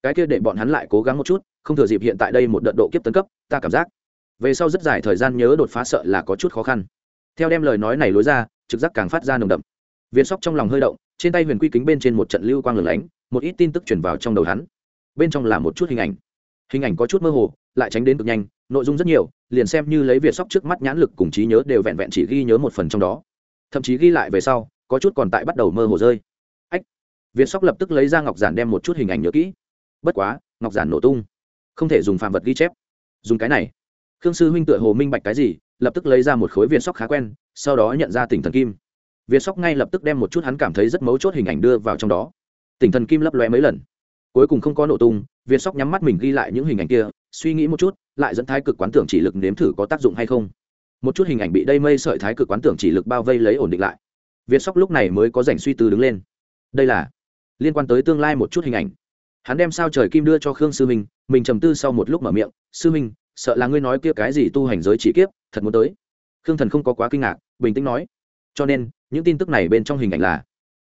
Cái kia để bọn hắn lại cố gắng một chút, không thừa dịp hiện tại đây một đợt độ kiếp tấn cấp, ta cảm giác, về sau rất dài thời gian nhớ đột phá sợ là có chút khó khăn. Theo đem lời nói này lối ra, trực giác càng phát ra nồng đậm. Viên sóc trong lòng hơi động trên tay huyền quy kính bên trên một trận lưu quang lửng lánh, một ít tin tức chuyển vào trong đầu hắn. Bên trong là một chút hình ảnh. Hình ảnh có chút mơ hồ, lại tránh đến cực nhanh, nội dung rất nhiều, liền xem như lấy việt sóc trước mắt nhãn lực cùng trí nhớ đều vẹn vẹn chỉ ghi nhớ một phần trong đó. Thậm chí ghi lại về sau, có chút còn tại bắt đầu mơ hồ rơi. Ách! Việt sóc lập tức lấy ra ngọc giản đem một chút hình ảnh nhớ kỹ. Bất quá, ngọc giản nổ tung. Không thể dùng phạm vật ghi chép. Dùng cái này. Khương sư huynh tựa hồ minh bạch cái gì, lập tức lấy ra một khối việt sóc khá quen, sau đó nhận ra tỉnh thần kim việt sóc ngay lập tức đem một chút hắn cảm thấy rất mấu chốt hình ảnh đưa vào trong đó. Tỉnh thần kim lấp lóe mấy lần. Cuối cùng không có nổ tung việt sóc nhắm mắt mình ghi lại những hình ảnh kia, suy nghĩ một chút, lại dẫn thái cực quán tưởng chỉ lực nếm thử có tác dụng hay không. Một chút hình ảnh bị đây mây sợi thái cực quán tưởng chỉ lực bao vây lấy ổn định lại. Việt sóc lúc này mới có dành suy tư đứng lên. Đây là liên quan tới tương lai một chút hình ảnh. Hắn đem sao trời kim đưa cho khương sư minh, mình trầm tư sau một lúc mở miệng, sư minh, sợ là ngươi nói kia cái gì tu hành giới chỉ kiếp, thật muốn tới. Khương thần không có quá kinh ngạc, bình tĩnh nói cho nên, những tin tức này bên trong hình ảnh là,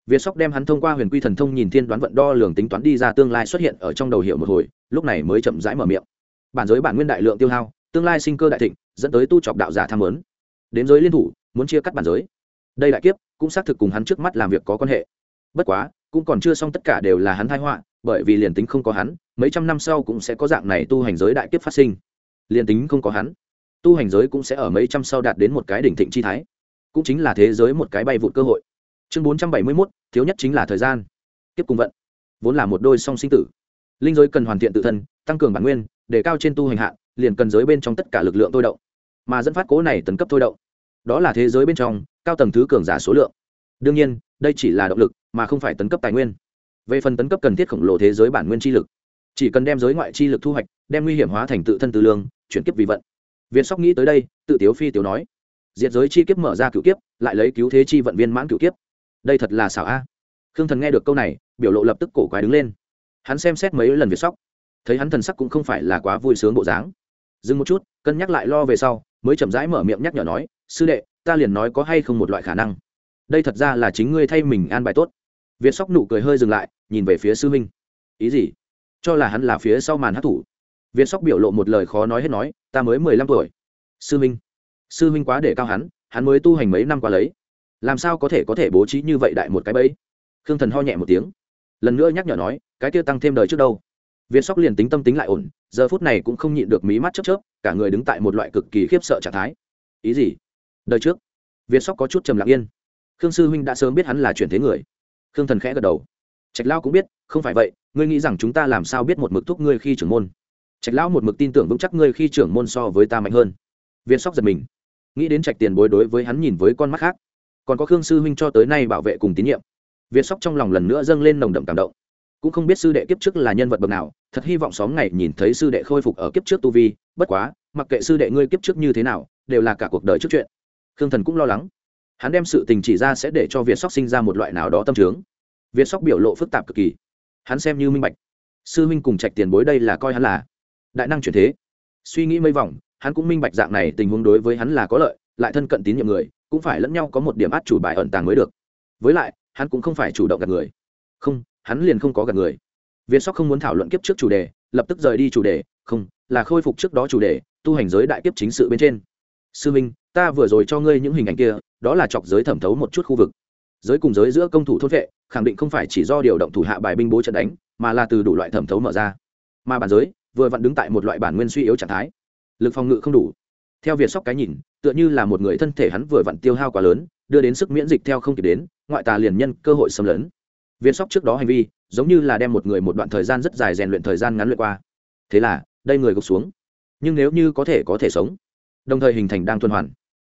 việt sóc đem hắn thông qua huyền quy thần thông nhìn thiên đoán vận đo lường tính toán đi ra tương lai xuất hiện ở trong đầu hiệu một hồi, lúc này mới chậm rãi mở miệng. Bản giới bản nguyên đại lượng tiêu hao, tương lai sinh cơ đại thịnh, dẫn tới tu trọc đạo giả tham lớn đến giới liên thủ, muốn chia cắt bản giới. Đây đại kiếp, cũng xác thực cùng hắn trước mắt làm việc có quan hệ. Bất quá, cũng còn chưa xong tất cả đều là hắn thai họa, bởi vì liền tính không có hắn, mấy trăm năm sau cũng sẽ có dạng này tu hành giới đại kiếp phát sinh. Liền tính không có hắn, tu hành giới cũng sẽ ở mấy trăm sau đạt đến một cái đỉnh thịnh chi thái cũng chính là thế giới một cái bay vụt cơ hội. Chương bốn trăm bảy mươi mốt, thiếu nhất chính là thời gian. Kiếp cùng vận. Vốn là một đôi song sinh tử. Linh giới cần hoàn thiện tự thân, tăng cường bản nguyên, để cao trên tu hành hạ liền cần giới bên trong tất cả lực lượng thôi động. Mà dẫn phát cố này tấn cấp thôi động. Đó là thế giới bên trong, cao tầng thứ cường giả số lượng. Đương nhiên, đây chỉ là động lực, mà không phải tấn cấp tài nguyên. Về phần tấn cấp cần thiết khổng lồ thế giới bản nguyên chi lực, chỉ cần đem giới ngoại chi lực thu hoạch, đem nguy hiểm hóa thành tự thân tư lương, chuyển kiếp vì vận. Việt sóc nghĩ tới đây, tự tiếu phi tiểu nói diệt giới chi kiếp mở ra cựu kiếp, lại lấy cứu thế chi vận viên mãn cựu kiếp. Đây thật là xảo a. Khương thần nghe được câu này, biểu lộ lập tức cổ quái đứng lên. Hắn xem xét mấy lần việt sóc, thấy hắn thần sắc cũng không phải là quá vui sướng bộ dáng. Dừng một chút, cân nhắc lại lo về sau, mới chậm rãi mở miệng nhắc nhở nói, sư đệ, ta liền nói có hay không một loại khả năng. Đây thật ra là chính ngươi thay mình an bài tốt. Việt sóc nụ cười hơi dừng lại, nhìn về phía sư minh ý gì? Cho là hắn là phía sau màn hát thủ. Việt sóc biểu lộ một lời khó nói hết nói, ta mới mười lăm tuổi. Sư minh sư huynh quá để cao hắn hắn mới tu hành mấy năm qua lấy. Làm sao có thể có thể bố trí như vậy đại một cái bẫy? Khương thần ho nhẹ một tiếng. Lần nữa nhắc nhở nói, cái kia tăng thêm đời trước đâu? Viên sóc liền tính tâm tính lại ổn, giờ phút này cũng không nhịn được mí mắt chớp chớp, cả người đứng tại một loại cực kỳ khiếp sợ trạng thái. Ý gì? Đời trước? Viên sóc có chút trầm lặng yên. Khương sư huynh đã sớm biết hắn là chuyển thế người. Khương thần khẽ gật đầu. Trạch lao cũng biết, không phải vậy, ngươi nghĩ rằng chúng ta làm sao biết một mực thúc ngươi khi trưởng môn? Trạch lão một mực tin tưởng vững chắc ngươi khi trưởng môn so với ta mạnh hơn. Viên sóc giật mình nghĩ đến trạch tiền bối đối với hắn nhìn với con mắt khác, còn có khương sư huynh cho tới nay bảo vệ cùng tín nhiệm, việt sóc trong lòng lần nữa dâng lên nồng đậm cảm động. Cũng không biết sư đệ kiếp trước là nhân vật bậc nào, thật hy vọng xóm ngày nhìn thấy sư đệ khôi phục ở kiếp trước tu vi, bất quá, mặc kệ sư đệ ngươi kiếp trước như thế nào, đều là cả cuộc đời trước chuyện. Khương thần cũng lo lắng. Hắn đem sự tình chỉ ra sẽ để cho việt sóc sinh ra một loại nào đó tâm trướng. Việt sóc biểu lộ phức tạp cực kỳ. Hắn xem như minh bạch. Sư huynh cùng trạch tiền bối đây là coi hắn là đại năng chuyển thế. Suy nghĩ mấy vòng hắn cũng minh bạch dạng này tình huống đối với hắn là có lợi, lại thân cận tín nhiệm người, cũng phải lẫn nhau có một điểm át chủ bài ẩn tàng mới được. Với lại, hắn cũng không phải chủ động gặp người. Không, hắn liền không có gặp người. Việt sóc không muốn thảo luận kiếp trước chủ đề, lập tức rời đi chủ đề, không, là khôi phục trước đó chủ đề, tu hành giới đại kiếp chính sự bên trên. Sư minh, ta vừa rồi cho ngươi những hình ảnh kia, đó là chọc giới thẩm thấu một chút khu vực. Giới cùng giới giữa công thủ thốt vệ, khẳng định không phải chỉ do điều động thủ hạ bài binh bố trận đánh, mà là từ đủ loại thẩm thấu mở ra. Mà bản giới vừa vặn đứng tại một loại bản nguyên suy yếu trạng thái lực phòng ngự không đủ. Theo việc sóc cái nhìn, tựa như là một người thân thể hắn vừa vặn tiêu hao quá lớn, đưa đến sức miễn dịch theo không kịp đến, ngoại tà liền nhân cơ hội xâm lấn. Viên sóc trước đó hành vi, giống như là đem một người một đoạn thời gian rất dài rèn luyện thời gian ngắn luyện qua. Thế là, đây người gục xuống. Nhưng nếu như có thể có thể sống, đồng thời hình thành đang tuần hoàn,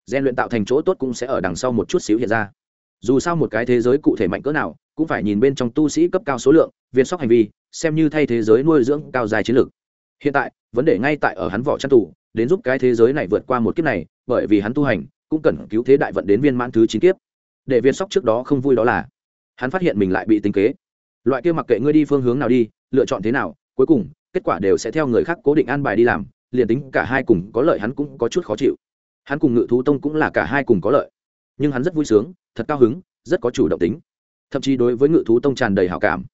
rèn luyện tạo thành chỗ tốt cũng sẽ ở đằng sau một chút xíu hiện ra. Dù sao một cái thế giới cụ thể mạnh cỡ nào, cũng phải nhìn bên trong tu sĩ cấp cao số lượng Viên sóc hành vi, xem như thay thế giới nuôi dưỡng cao dài chiến lược. Hiện tại vấn đề ngay tại ở hắn vỏ chăn tù, đến giúp cái thế giới này vượt qua một kiếp này, bởi vì hắn tu hành, cũng cần cứu thế đại vận đến viên mãn thứ chín kiếp. Để viên sóc trước đó không vui đó là, hắn phát hiện mình lại bị tính kế. Loại kia mặc kệ ngươi đi phương hướng nào đi, lựa chọn thế nào, cuối cùng, kết quả đều sẽ theo người khác cố định an bài đi làm, liền tính cả hai cùng có lợi hắn cũng có chút khó chịu. Hắn cùng ngự thú tông cũng là cả hai cùng có lợi. Nhưng hắn rất vui sướng, thật cao hứng, rất có chủ động tính. Thậm chí đối với ngự thú tông tràn đầy hảo cảm.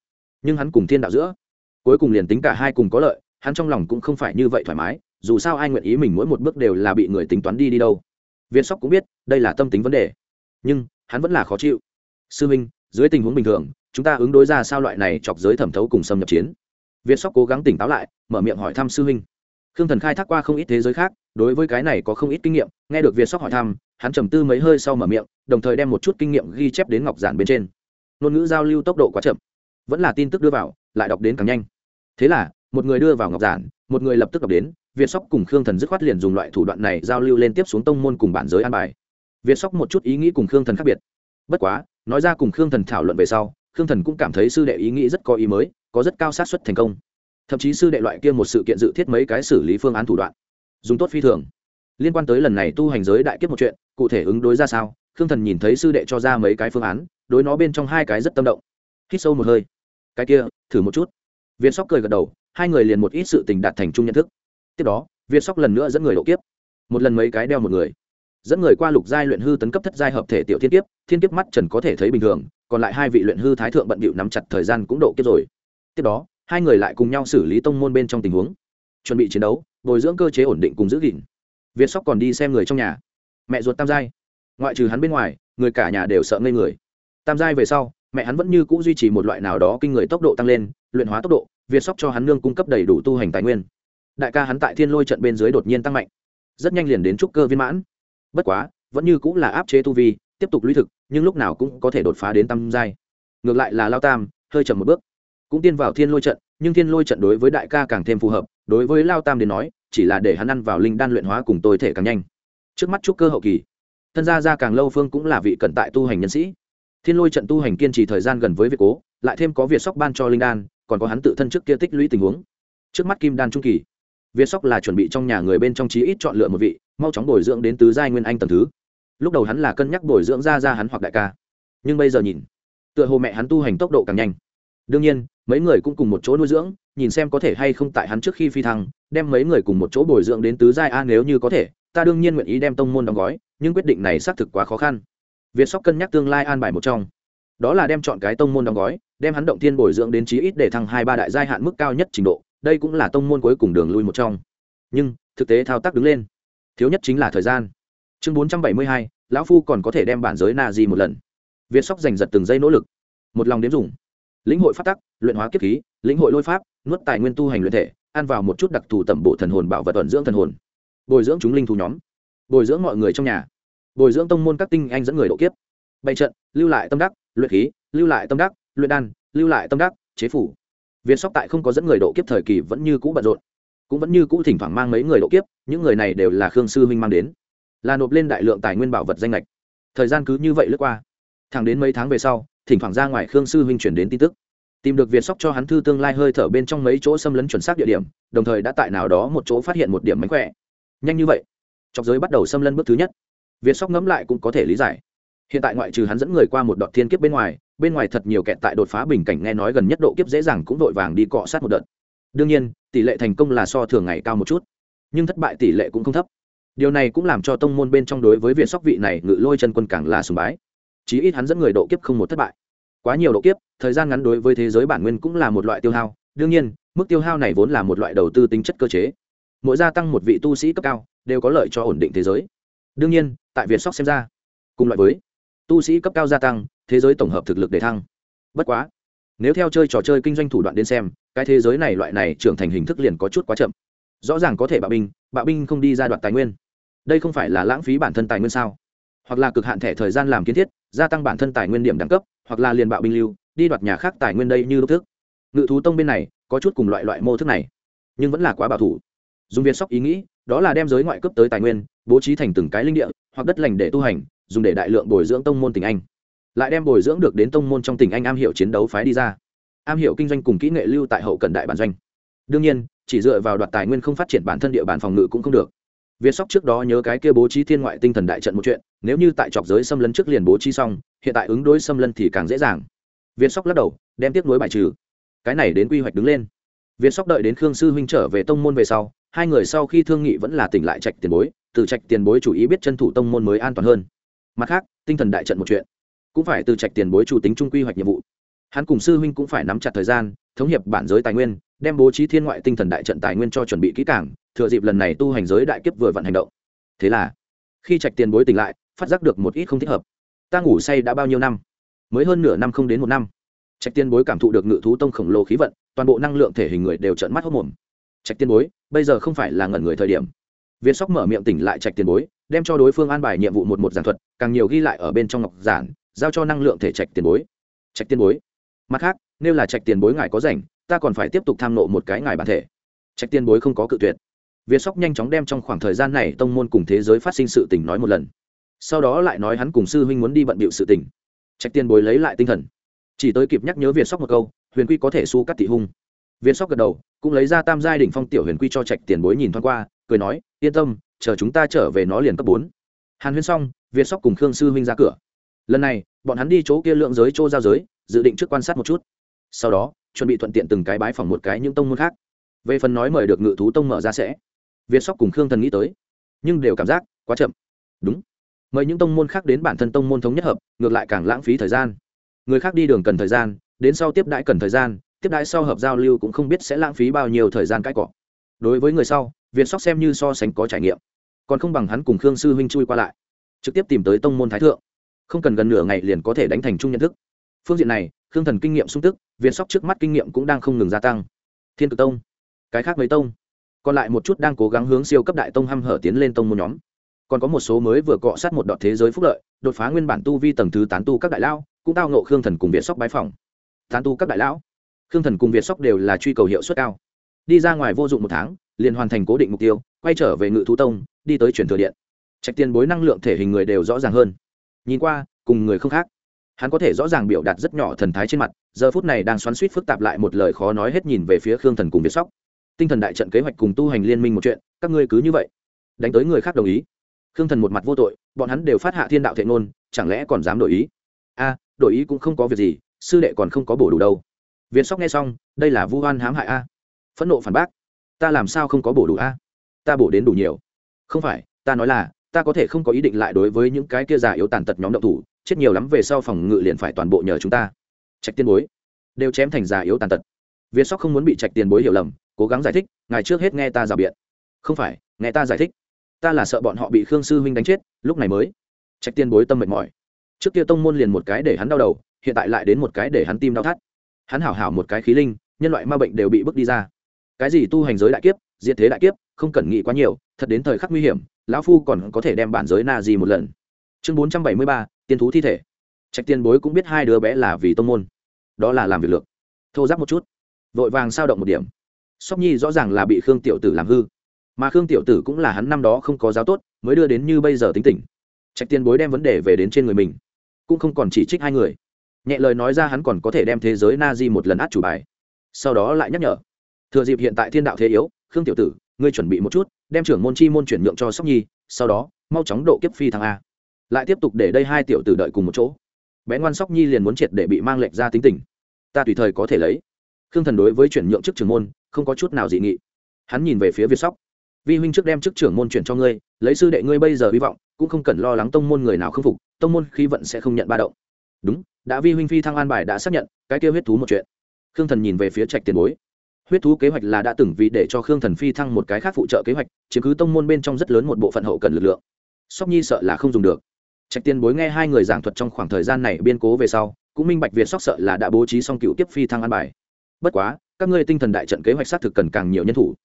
Nhưng hắn cùng thiên đạo giữa, cuối cùng liền tính cả hai cùng có lợi hắn trong lòng cũng không phải như vậy thoải mái, dù sao ai nguyện ý mình mỗi một bước đều là bị người tính toán đi đi đâu. Viên sóc cũng biết, đây là tâm tính vấn đề. Nhưng, hắn vẫn là khó chịu. Sư minh, dưới tình huống bình thường, chúng ta ứng đối ra sao loại này chọc giới thẩm thấu cùng xâm nhập chiến? Việt sóc cố gắng tỉnh táo lại, mở miệng hỏi thăm sư huynh khương thần khai thác qua không ít thế giới khác, đối với cái này có không ít kinh nghiệm, nghe được việt sóc hỏi thăm, hắn trầm tư mấy hơi sau mở miệng, đồng thời đem một chút kinh nghiệm ghi chép đến ngọc giản bên trên. Ngôn ngữ giao lưu tốc độ quá chậm. Vẫn là tin tức đưa vào, lại đọc đến càng nhanh. Thế là một người đưa vào ngọc giản, một người lập tức đọc đến, việt sóc cùng khương thần dứt khoát liền dùng loại thủ đoạn này giao lưu lên tiếp xuống tông môn cùng bản giới an bài. Việt sóc một chút ý nghĩ cùng khương thần khác biệt. Bất quá, nói ra cùng khương thần thảo luận về sau, khương thần cũng cảm thấy sư đệ ý nghĩ rất có ý mới, có rất cao sát xuất thành công. Thậm chí sư đệ loại kia một sự kiện dự thiết mấy cái xử lý phương án thủ đoạn, dùng tốt phi thường. Liên quan tới lần này tu hành giới đại kiếp một chuyện, cụ thể ứng đối ra sao, khương thần nhìn thấy sư đệ cho ra mấy cái phương án, đối nó bên trong hai cái rất tâm động. Hít sâu một hơi. Cái kia, thử một chút. Việt sóc cười gật đầu hai người liền một ít sự tình đạt thành chung nhận thức. Tiếp đó, việt sóc lần nữa dẫn người độ kiếp. Một lần mấy cái đeo một người. Dẫn người qua lục giai luyện hư tấn cấp thất giai hợp thể tiểu thiên kiếp thiên kiếp mắt trần có thể thấy bình thường, còn lại hai vị luyện hư thái thượng bận bịu nắm chặt thời gian cũng độ kiếp rồi. Tiếp đó, hai người lại cùng nhau xử lý tông môn bên trong tình huống. Chuẩn bị chiến đấu, bồi dưỡng cơ chế ổn định cùng giữ gìn. Việt sóc còn đi xem người trong nhà. Mẹ ruột tam giai. Ngoại trừ hắn bên ngoài, người cả nhà đều sợ ngây người. Tam giai về sau, mẹ hắn vẫn như c ũ duy trì một loại nào đó kinh người tốc độ tăng lên luyện hóa tốc độ, việt sóc cho hắn nương cung cấp đầy đủ tu hành tài nguyên. Đại ca hắn tại thiên lôi trận bên dưới đột nhiên tăng mạnh. Rất nhanh liền đến trúc cơ viên mãn. Bất quá, vẫn như cũng là áp chế tu vi, tiếp tục lũy thực, nhưng lúc nào cũng có thể đột phá đến tam giai. Ngược lại là lao tam, hơi chậm một bước. Cũng tiên vào thiên lôi trận, nhưng thiên lôi trận đối với đại ca càng thêm phù hợp, đối với lao tam đến nói, chỉ là để hắn ăn vào linh đan luyện hóa cùng tôi thể càng nhanh. Trước mắt trúc cơ hậu kỳ, thân gia ra càng lâu phương cũng là vị cận tại tu hành nhân sĩ. Thiên lôi trận tu hành kiên trì thời gian gần với việc cố, lại thêm có việc sóc ban cho linh đan còn có hắn tự thân trước kia tích lũy tình huống. Trước mắt kim đan trung kỳ viên sóc là chuẩn bị trong nhà người bên trong chí ít chọn lựa một vị, mau chóng bồi dưỡng đến tứ giai nguyên anh tầng thứ. Lúc đầu hắn là cân nhắc bồi dưỡng ra ra hắn hoặc đại ca. Nhưng bây giờ nhìn, tựa hồ mẹ hắn tu hành tốc độ càng nhanh. Đương nhiên, mấy người cũng cùng một chỗ nuôi dưỡng, nhìn xem có thể hay không tại hắn trước khi phi thăng, đem mấy người cùng một chỗ bồi dưỡng đến tứ giai a nếu như có thể, ta đương nhiên nguyện ý đem tông môn đóng gói, nhưng quyết định này xác thực quá khó khăn. Việt sóc cân nhắc tương lai an bài một trong. Đó là đem chọn cái tông môn đóng gói đem hắn động thiên bồi dưỡng đến chí ít để thăng hai ba đại giai hạn mức cao nhất trình độ, đây cũng là tông môn cuối cùng đường lui một trong. Nhưng, thực tế thao tác đứng lên. Thiếu nhất chính là thời gian. Chương bốn trăm bảy mươi hai, lão phu còn có thể đem bản giới na di một lần. Việt sóc giành giật từng giây nỗ lực. Một lòng đếm dùng. Lĩnh hội phát tắc, luyện hóa kiếp khí, lĩnh hội lôi pháp, nuốt tài nguyên tu hành luyện thể, ăn vào một chút đặc thù tẩm bộ thần hồn bảo vật tuần dưỡng thần hồn. Bồi dưỡng chúng linh thú nhóm. Bồi dưỡng mọi người trong nhà. Bồi dưỡng tông môn các tinh anh dẫn người độ kiếp. Bày trận, lưu lại tâm đắc, luyện khí, lưu lại tâm đắc luyện đan, lưu lại tâm đắc, chế phủ. Viên sóc tại không có dẫn người độ kiếp thời kỳ vẫn như cũ bận rộn, cũng vẫn như cũ thỉnh thoảng mang mấy người độ kiếp, những người này đều là khương sư huynh mang đến. Là nộp lên đại lượng tài nguyên bảo vật danh lệch thời gian cứ như vậy lướt qua. Thẳng đến mấy tháng về sau, thỉnh thoảng ra ngoài khương sư huynh chuyển đến tin tức. Tìm được việt sóc cho hắn thư tương lai hơi thở bên trong mấy chỗ xâm lấn chuẩn xác địa điểm, đồng thời đã tại nào đó một chỗ phát hiện một điểm mánh khỏe. Nhanh như vậy, chọc giới bắt đầu xâm lấn bước thứ nhất. Việt sóc ngẫm lại cũng có thể lý giải. Hiện tại ngoại trừ hắn dẫn người qua một đoạn thiên kiếp bên ngoài bên ngoài thật nhiều kẹt tại đột phá bình cảnh nghe nói gần nhất độ kiếp dễ dàng cũng vội vàng đi cọ sát một đợt. Đương nhiên, tỷ lệ thành công là so thường ngày cao một chút, nhưng thất bại tỷ lệ cũng không thấp. Điều này cũng làm cho tông môn bên trong đối với viện sóc vị này ngự lôi chân quân càng là sùng bái. Chí ít hắn dẫn người độ kiếp không một thất bại. Quá nhiều độ kiếp, thời gian ngắn đối với thế giới bản nguyên cũng là một loại tiêu hao. Đương nhiên, mức tiêu hao này vốn là một loại đầu tư tính chất cơ chế. Mỗi gia tăng một vị tu sĩ cấp cao, đều có lợi cho ổn định thế giới. Đương nhiên, tại việt sóc xem ra, cùng loại với, tu sĩ cấp cao gia tăng thế giới tổng hợp thực lực để thăng. Bất quá, nếu theo chơi trò chơi kinh doanh thủ đoạn đến xem, cái thế giới này loại này trưởng thành hình thức liền có chút quá chậm. Rõ ràng có thể bạo binh bạo binh không đi ra đoạn tài nguyên. Đây không phải là lãng phí bản thân tài nguyên sao? Hoặc là cực hạn thẻ thời gian làm kiến thiết, gia tăng bản thân tài nguyên điểm đẳng cấp, hoặc là liền bạo binh lưu, đi đoạt nhà khác tài nguyên đây như lúc thức ngự thú tông bên này, có chút cùng loại loại mô thức này, nhưng vẫn là quá bảo thủ. Dùng viên sóc ý nghĩ, đó là đem giới ngoại cấp tới tài nguyên, bố trí thành từng cái linh địa, hoặc đất lành để tu hành, dùng để đại lượng bồi dưỡng tông môn tỉnh anh lại đem bồi dưỡng được đến tông môn trong tỉnh anh am hiểu chiến đấu phái đi ra. Am hiểu kinh doanh cùng kỹ nghệ lưu tại hậu cận đại bản doanh. Đương nhiên, chỉ dựa vào đoạt tài nguyên không phát triển bản thân địa bàn phòng ngự cũng không được. Việt sóc trước đó nhớ cái kia bố trí thiên ngoại tinh thần đại trận một chuyện, nếu như tại trọc giới xâm lấn trước liền bố trí xong, hiện tại ứng đối xâm lấn thì càng dễ dàng. Việt sóc lắc đầu, đem tiếp nối bài trừ. Cái này đến quy hoạch đứng lên. Việt sóc đợi đến khương sư huynh trở về tông môn về sau, hai người sau khi thương nghị vẫn là tỉnh lại trạch tiền bối, từ trạch tiền bối chủ ý biết chân thủ tông môn mới an toàn hơn. Mặt khác, tinh thần đại trận một chuyện cũng phải từ trạch tiền bối chủ tính trung quy hoạch nhiệm vụ. Hắn cùng sư huynh cũng phải nắm chặt thời gian, thống hiệp bản giới tài nguyên, đem bố trí thiên ngoại tinh thần đại trận tài nguyên cho chuẩn bị kỹ cảng thừa dịp lần này tu hành giới đại kiếp vừa vận hành động. Thế là, khi trạch tiền bối tỉnh lại, phát giác được một ít không thích hợp. Ta ngủ say đã bao nhiêu năm? Mới hơn nửa năm không đến một năm. Trạch tiền bối cảm thụ được ngự thú tông khổng lồ khí vận, toàn bộ năng lượng thể hình người đều trợn mắt hốc mồm. Trạch tiền bối, bây giờ không phải là ngẩn người thời điểm. Viên sóc mở miệng tỉnh lại trạch tiền bối, đem cho đối phương an bài nhiệm vụ một một giản thuật, càng nhiều ghi lại ở bên trong ngọc giản giao cho năng lượng thể trạch tiền bối. Trạch tiền bối. Mặt khác, nếu là trạch tiền bối ngài có rảnh, ta còn phải tiếp tục tham nộ một cái ngài bản thể. Trạch tiền bối không có cự tuyệt. Việt sóc nhanh chóng đem trong khoảng thời gian này tông môn cùng thế giới phát sinh sự tình nói một lần. Sau đó lại nói hắn cùng sư huynh muốn đi bận bịu sự tình. Trạch tiền bối lấy lại tinh thần. Chỉ tới kịp nhắc nhớ việt sóc một câu, huyền quy có thể su cắt thị hung. Việt sóc gật đầu, cũng lấy ra tam giai đỉnh phong tiểu huyền quy cho trạch tiền bối nhìn thoáng qua, cười nói, yên tâm, chờ chúng ta trở về nó liền cấp bốn. Hàn huyên xong, việt sóc cùng khương sư huynh ra cửa lần này, bọn hắn đi chỗ kia lượng giới chỗ giao giới, dự định trước quan sát một chút. Sau đó, chuẩn bị thuận tiện từng cái bái phòng một cái những tông môn khác. Về phần nói mời được ngự thú tông mở ra sẽ, việt sóc cùng khương thần nghĩ tới, nhưng đều cảm giác quá chậm. Đúng. Mời những tông môn khác đến bản thân tông môn thống nhất hợp, ngược lại càng lãng phí thời gian. Người khác đi đường cần thời gian, đến sau tiếp đãi cần thời gian, tiếp đãi sau hợp giao lưu cũng không biết sẽ lãng phí bao nhiêu thời gian cãi cọ. Đối với người sau, việt sóc xem như so sánh có trải nghiệm. Còn không bằng hắn cùng khương sư huynh chui qua lại, trực tiếp tìm tới tông môn thái thượng không cần gần nửa ngày liền có thể đánh thành chung nhận thức. Phương diện này, khương thần kinh nghiệm sung tức việt sóc trước mắt kinh nghiệm cũng đang không ngừng gia tăng. Thiên cực tông, cái khác mấy tông, còn lại một chút đang cố gắng hướng siêu cấp đại tông hăm hở tiến lên tông một nhóm. Còn có một số mới vừa cọ sát một đoạn thế giới phúc lợi, đột phá nguyên bản tu vi tầng thứ tán tu các đại lão, cũng tao nộ khương thần cùng việt sóc bái phòng tán tu các đại lão, khương thần cùng việt sóc đều là truy cầu hiệu suất cao. Đi ra ngoài vô dụng một tháng, liền hoàn thành cố định mục tiêu, quay trở về ngự thú tông, đi tới truyền thừa điện. Trạch tiền bối năng lượng thể hình người đều rõ ràng hơn nhìn qua, cùng người không khác. Hắn có thể rõ ràng biểu đạt rất nhỏ thần thái trên mặt, giờ phút này đang xoắn suýt phức tạp lại một lời khó nói hết nhìn về phía khương thần cùng việt sóc. Tinh thần đại trận kế hoạch cùng tu hành liên minh một chuyện, các ngươi cứ như vậy. Đánh tới người khác đồng ý. Khương thần một mặt vô tội, bọn hắn đều phát hạ thiên đạo thệ ngôn, chẳng lẽ còn dám đổi ý? A, đổi ý cũng không có việc gì, sư đệ còn không có bổ đủ đâu. Việt sóc nghe xong, đây là vu oan hãm hại a. Phẫn nộ phản bác. Ta làm sao không có bổ đủ a? Ta bổ đến đủ nhiều. Không phải, ta nói là ta có thể không có ý định lại đối với những cái kia già yếu tàn tật nhóm động thủ, chết nhiều lắm về sau phòng ngự liền phải toàn bộ nhờ chúng ta. Trạch tiên bối, đều chém thành già yếu tàn tật. Việt sóc không muốn bị trạch tiền bối hiểu lầm, cố gắng giải thích, ngài trước hết nghe ta rào biện. Không phải, nghe ta giải thích. Ta là sợ bọn họ bị khương sư huynh đánh chết, lúc này mới. Trạch tiên bối tâm mệt mỏi. Trước kia tông môn liền một cái để hắn đau đầu, hiện tại lại đến một cái để hắn tim đau thắt. Hắn hảo hảo một cái khí linh, nhân loại ma bệnh đều bị bước đi ra. Cái gì tu hành giới đại kiếp, diệt thế đại kiếp, không cần nghĩ quá nhiều, thật đến thời khắc nguy hiểm lão phu còn có thể đem bản giới na Di một lần. Chương bốn trăm bảy mươi ba, tiên thú thi thể. Trạch tiên bối cũng biết hai đứa bé là vì tông môn. Đó là làm việc lược. Thô giáp một chút. Vội vàng sao động một điểm. Sóc nhi rõ ràng là bị khương tiểu tử làm hư. Mà khương tiểu tử cũng là hắn năm đó không có giáo tốt, mới đưa đến như bây giờ tính tình. Trạch tiên bối đem vấn đề về đến trên người mình. Cũng không còn chỉ trích hai người. Nhẹ lời nói ra hắn còn có thể đem thế giới na di một lần át chủ bài. Sau đó lại nhắc nhở. Thừa dịp hiện tại thiên đạo thế yếu, khương tiểu tử ngươi chuẩn bị một chút, đem trưởng môn chi môn chuyển nhượng cho sóc nhi, sau đó, mau chóng độ kiếp phi thăng a. Lại tiếp tục để đây hai tiểu tử đợi cùng một chỗ. Bé ngoan sóc nhi liền muốn triệt để bị mang lệch ra tính tình. Ta tùy thời có thể lấy. Khương thần đối với chuyển nhượng chức trưởng môn, không có chút nào dị nghị. Hắn nhìn về phía việt sóc. Vi huynh trước đem chức trưởng môn chuyển cho ngươi, lấy sư đệ ngươi bây giờ hy vọng, cũng không cần lo lắng tông môn người nào không phục, tông môn khí vận sẽ không nhận ba động. Đúng, đã vi huynh phi thăng an bài đã xác nhận, cái kêu huyết thú một chuyện. Khương thần nhìn về phía trạch tiền bối huyết thú kế hoạch là đã từng vì để cho khương thần phi thăng một cái khác phụ trợ kế hoạch, chiếm cứ tông môn bên trong rất lớn một bộ phận hậu cần lực lượng. Sóc nhi sợ là không dùng được. Trạch Tiên bối nghe hai người giảng thuật trong khoảng thời gian này biên cố về sau, cũng minh bạch việt sóc sợ là đã bố trí xong cựu tiếp phi thăng an bài. Bất quá, các ngươi tinh thần đại trận kế hoạch xác thực cần càng nhiều nhân thủ.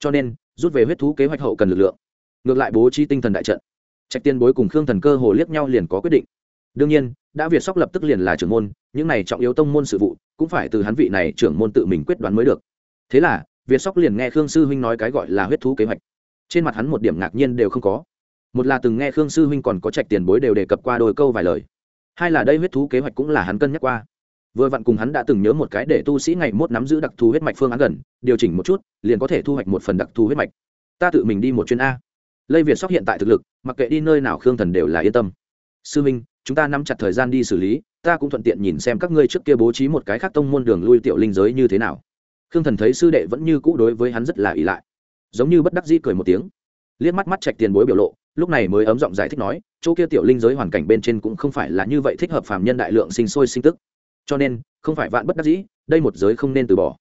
Cho nên, rút về huyết thú kế hoạch hậu cần lực lượng. Ngược lại bố trí tinh thần đại trận. Trạch tiên bối cùng khương thần cơ hồ liếc nhau liền có quyết định. Đương nhiên, đã việt sóc lập tức liền là trưởng môn, những này trọng yếu tông môn sự vụ, cũng phải từ hắn vị này trưởng môn tự mình quyết đoán mới được thế là, việt sóc liền nghe khương sư huynh nói cái gọi là huyết thú kế hoạch. Trên mặt hắn một điểm ngạc nhiên đều không có. Một là từng nghe khương sư huynh còn có trạch tiền bối đều đề cập qua đôi câu vài lời. Hai là đây huyết thú kế hoạch cũng là hắn cân nhắc qua. Vừa vặn cùng hắn đã từng nhớ một cái để tu sĩ ngày mốt nắm giữ đặc thù huyết mạch phương án gần, điều chỉnh một chút, liền có thể thu hoạch một phần đặc thù huyết mạch. Ta tự mình đi một chuyến a. Lây việt sóc hiện tại thực lực, mặc kệ đi nơi nào khương thần đều là yên tâm. Sư minh, chúng ta nắm chặt thời gian đi xử lý, ta cũng thuận tiện nhìn xem các ngươi trước kia bố trí một cái khác tông môn đường lui tiểu linh giới như thế nào khương thần thấy sư đệ vẫn như cũ đối với hắn rất là ỷ lại, giống như bất đắc dĩ cười một tiếng. Liếc mắt mắt chạch tiền bối biểu lộ, lúc này mới ấm giọng giải thích nói, chỗ kia tiểu linh giới hoàn cảnh bên trên cũng không phải là như vậy thích hợp phàm nhân đại lượng sinh sôi sinh tức. Cho nên, không phải vạn bất đắc dĩ, đây một giới không nên từ bỏ.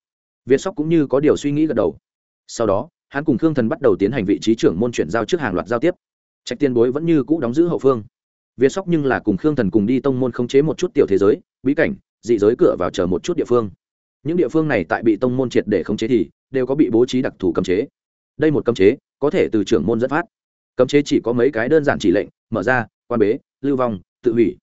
Việt sóc cũng như có điều suy nghĩ gật đầu. Sau đó, hắn cùng khương thần bắt đầu tiến hành vị trí trưởng môn chuyển giao trước hàng loạt giao tiếp. Trạch tiên bối vẫn như cũ đóng giữ hậu phương. Việt sóc nhưng là cùng khương thần cùng đi tông môn khống chế một chút tiểu thế giới, bí cảnh, dị giới cửa vào chờ một chút địa phương những địa phương này tại bị tông môn triệt để khống chế thì đều có bị bố trí đặc thù cấm chế. Đây một cấm chế có thể từ trưởng môn dẫn phát. Cấm chế chỉ có mấy cái đơn giản chỉ lệnh, mở ra, quan bế, lưu vong, tự hủy.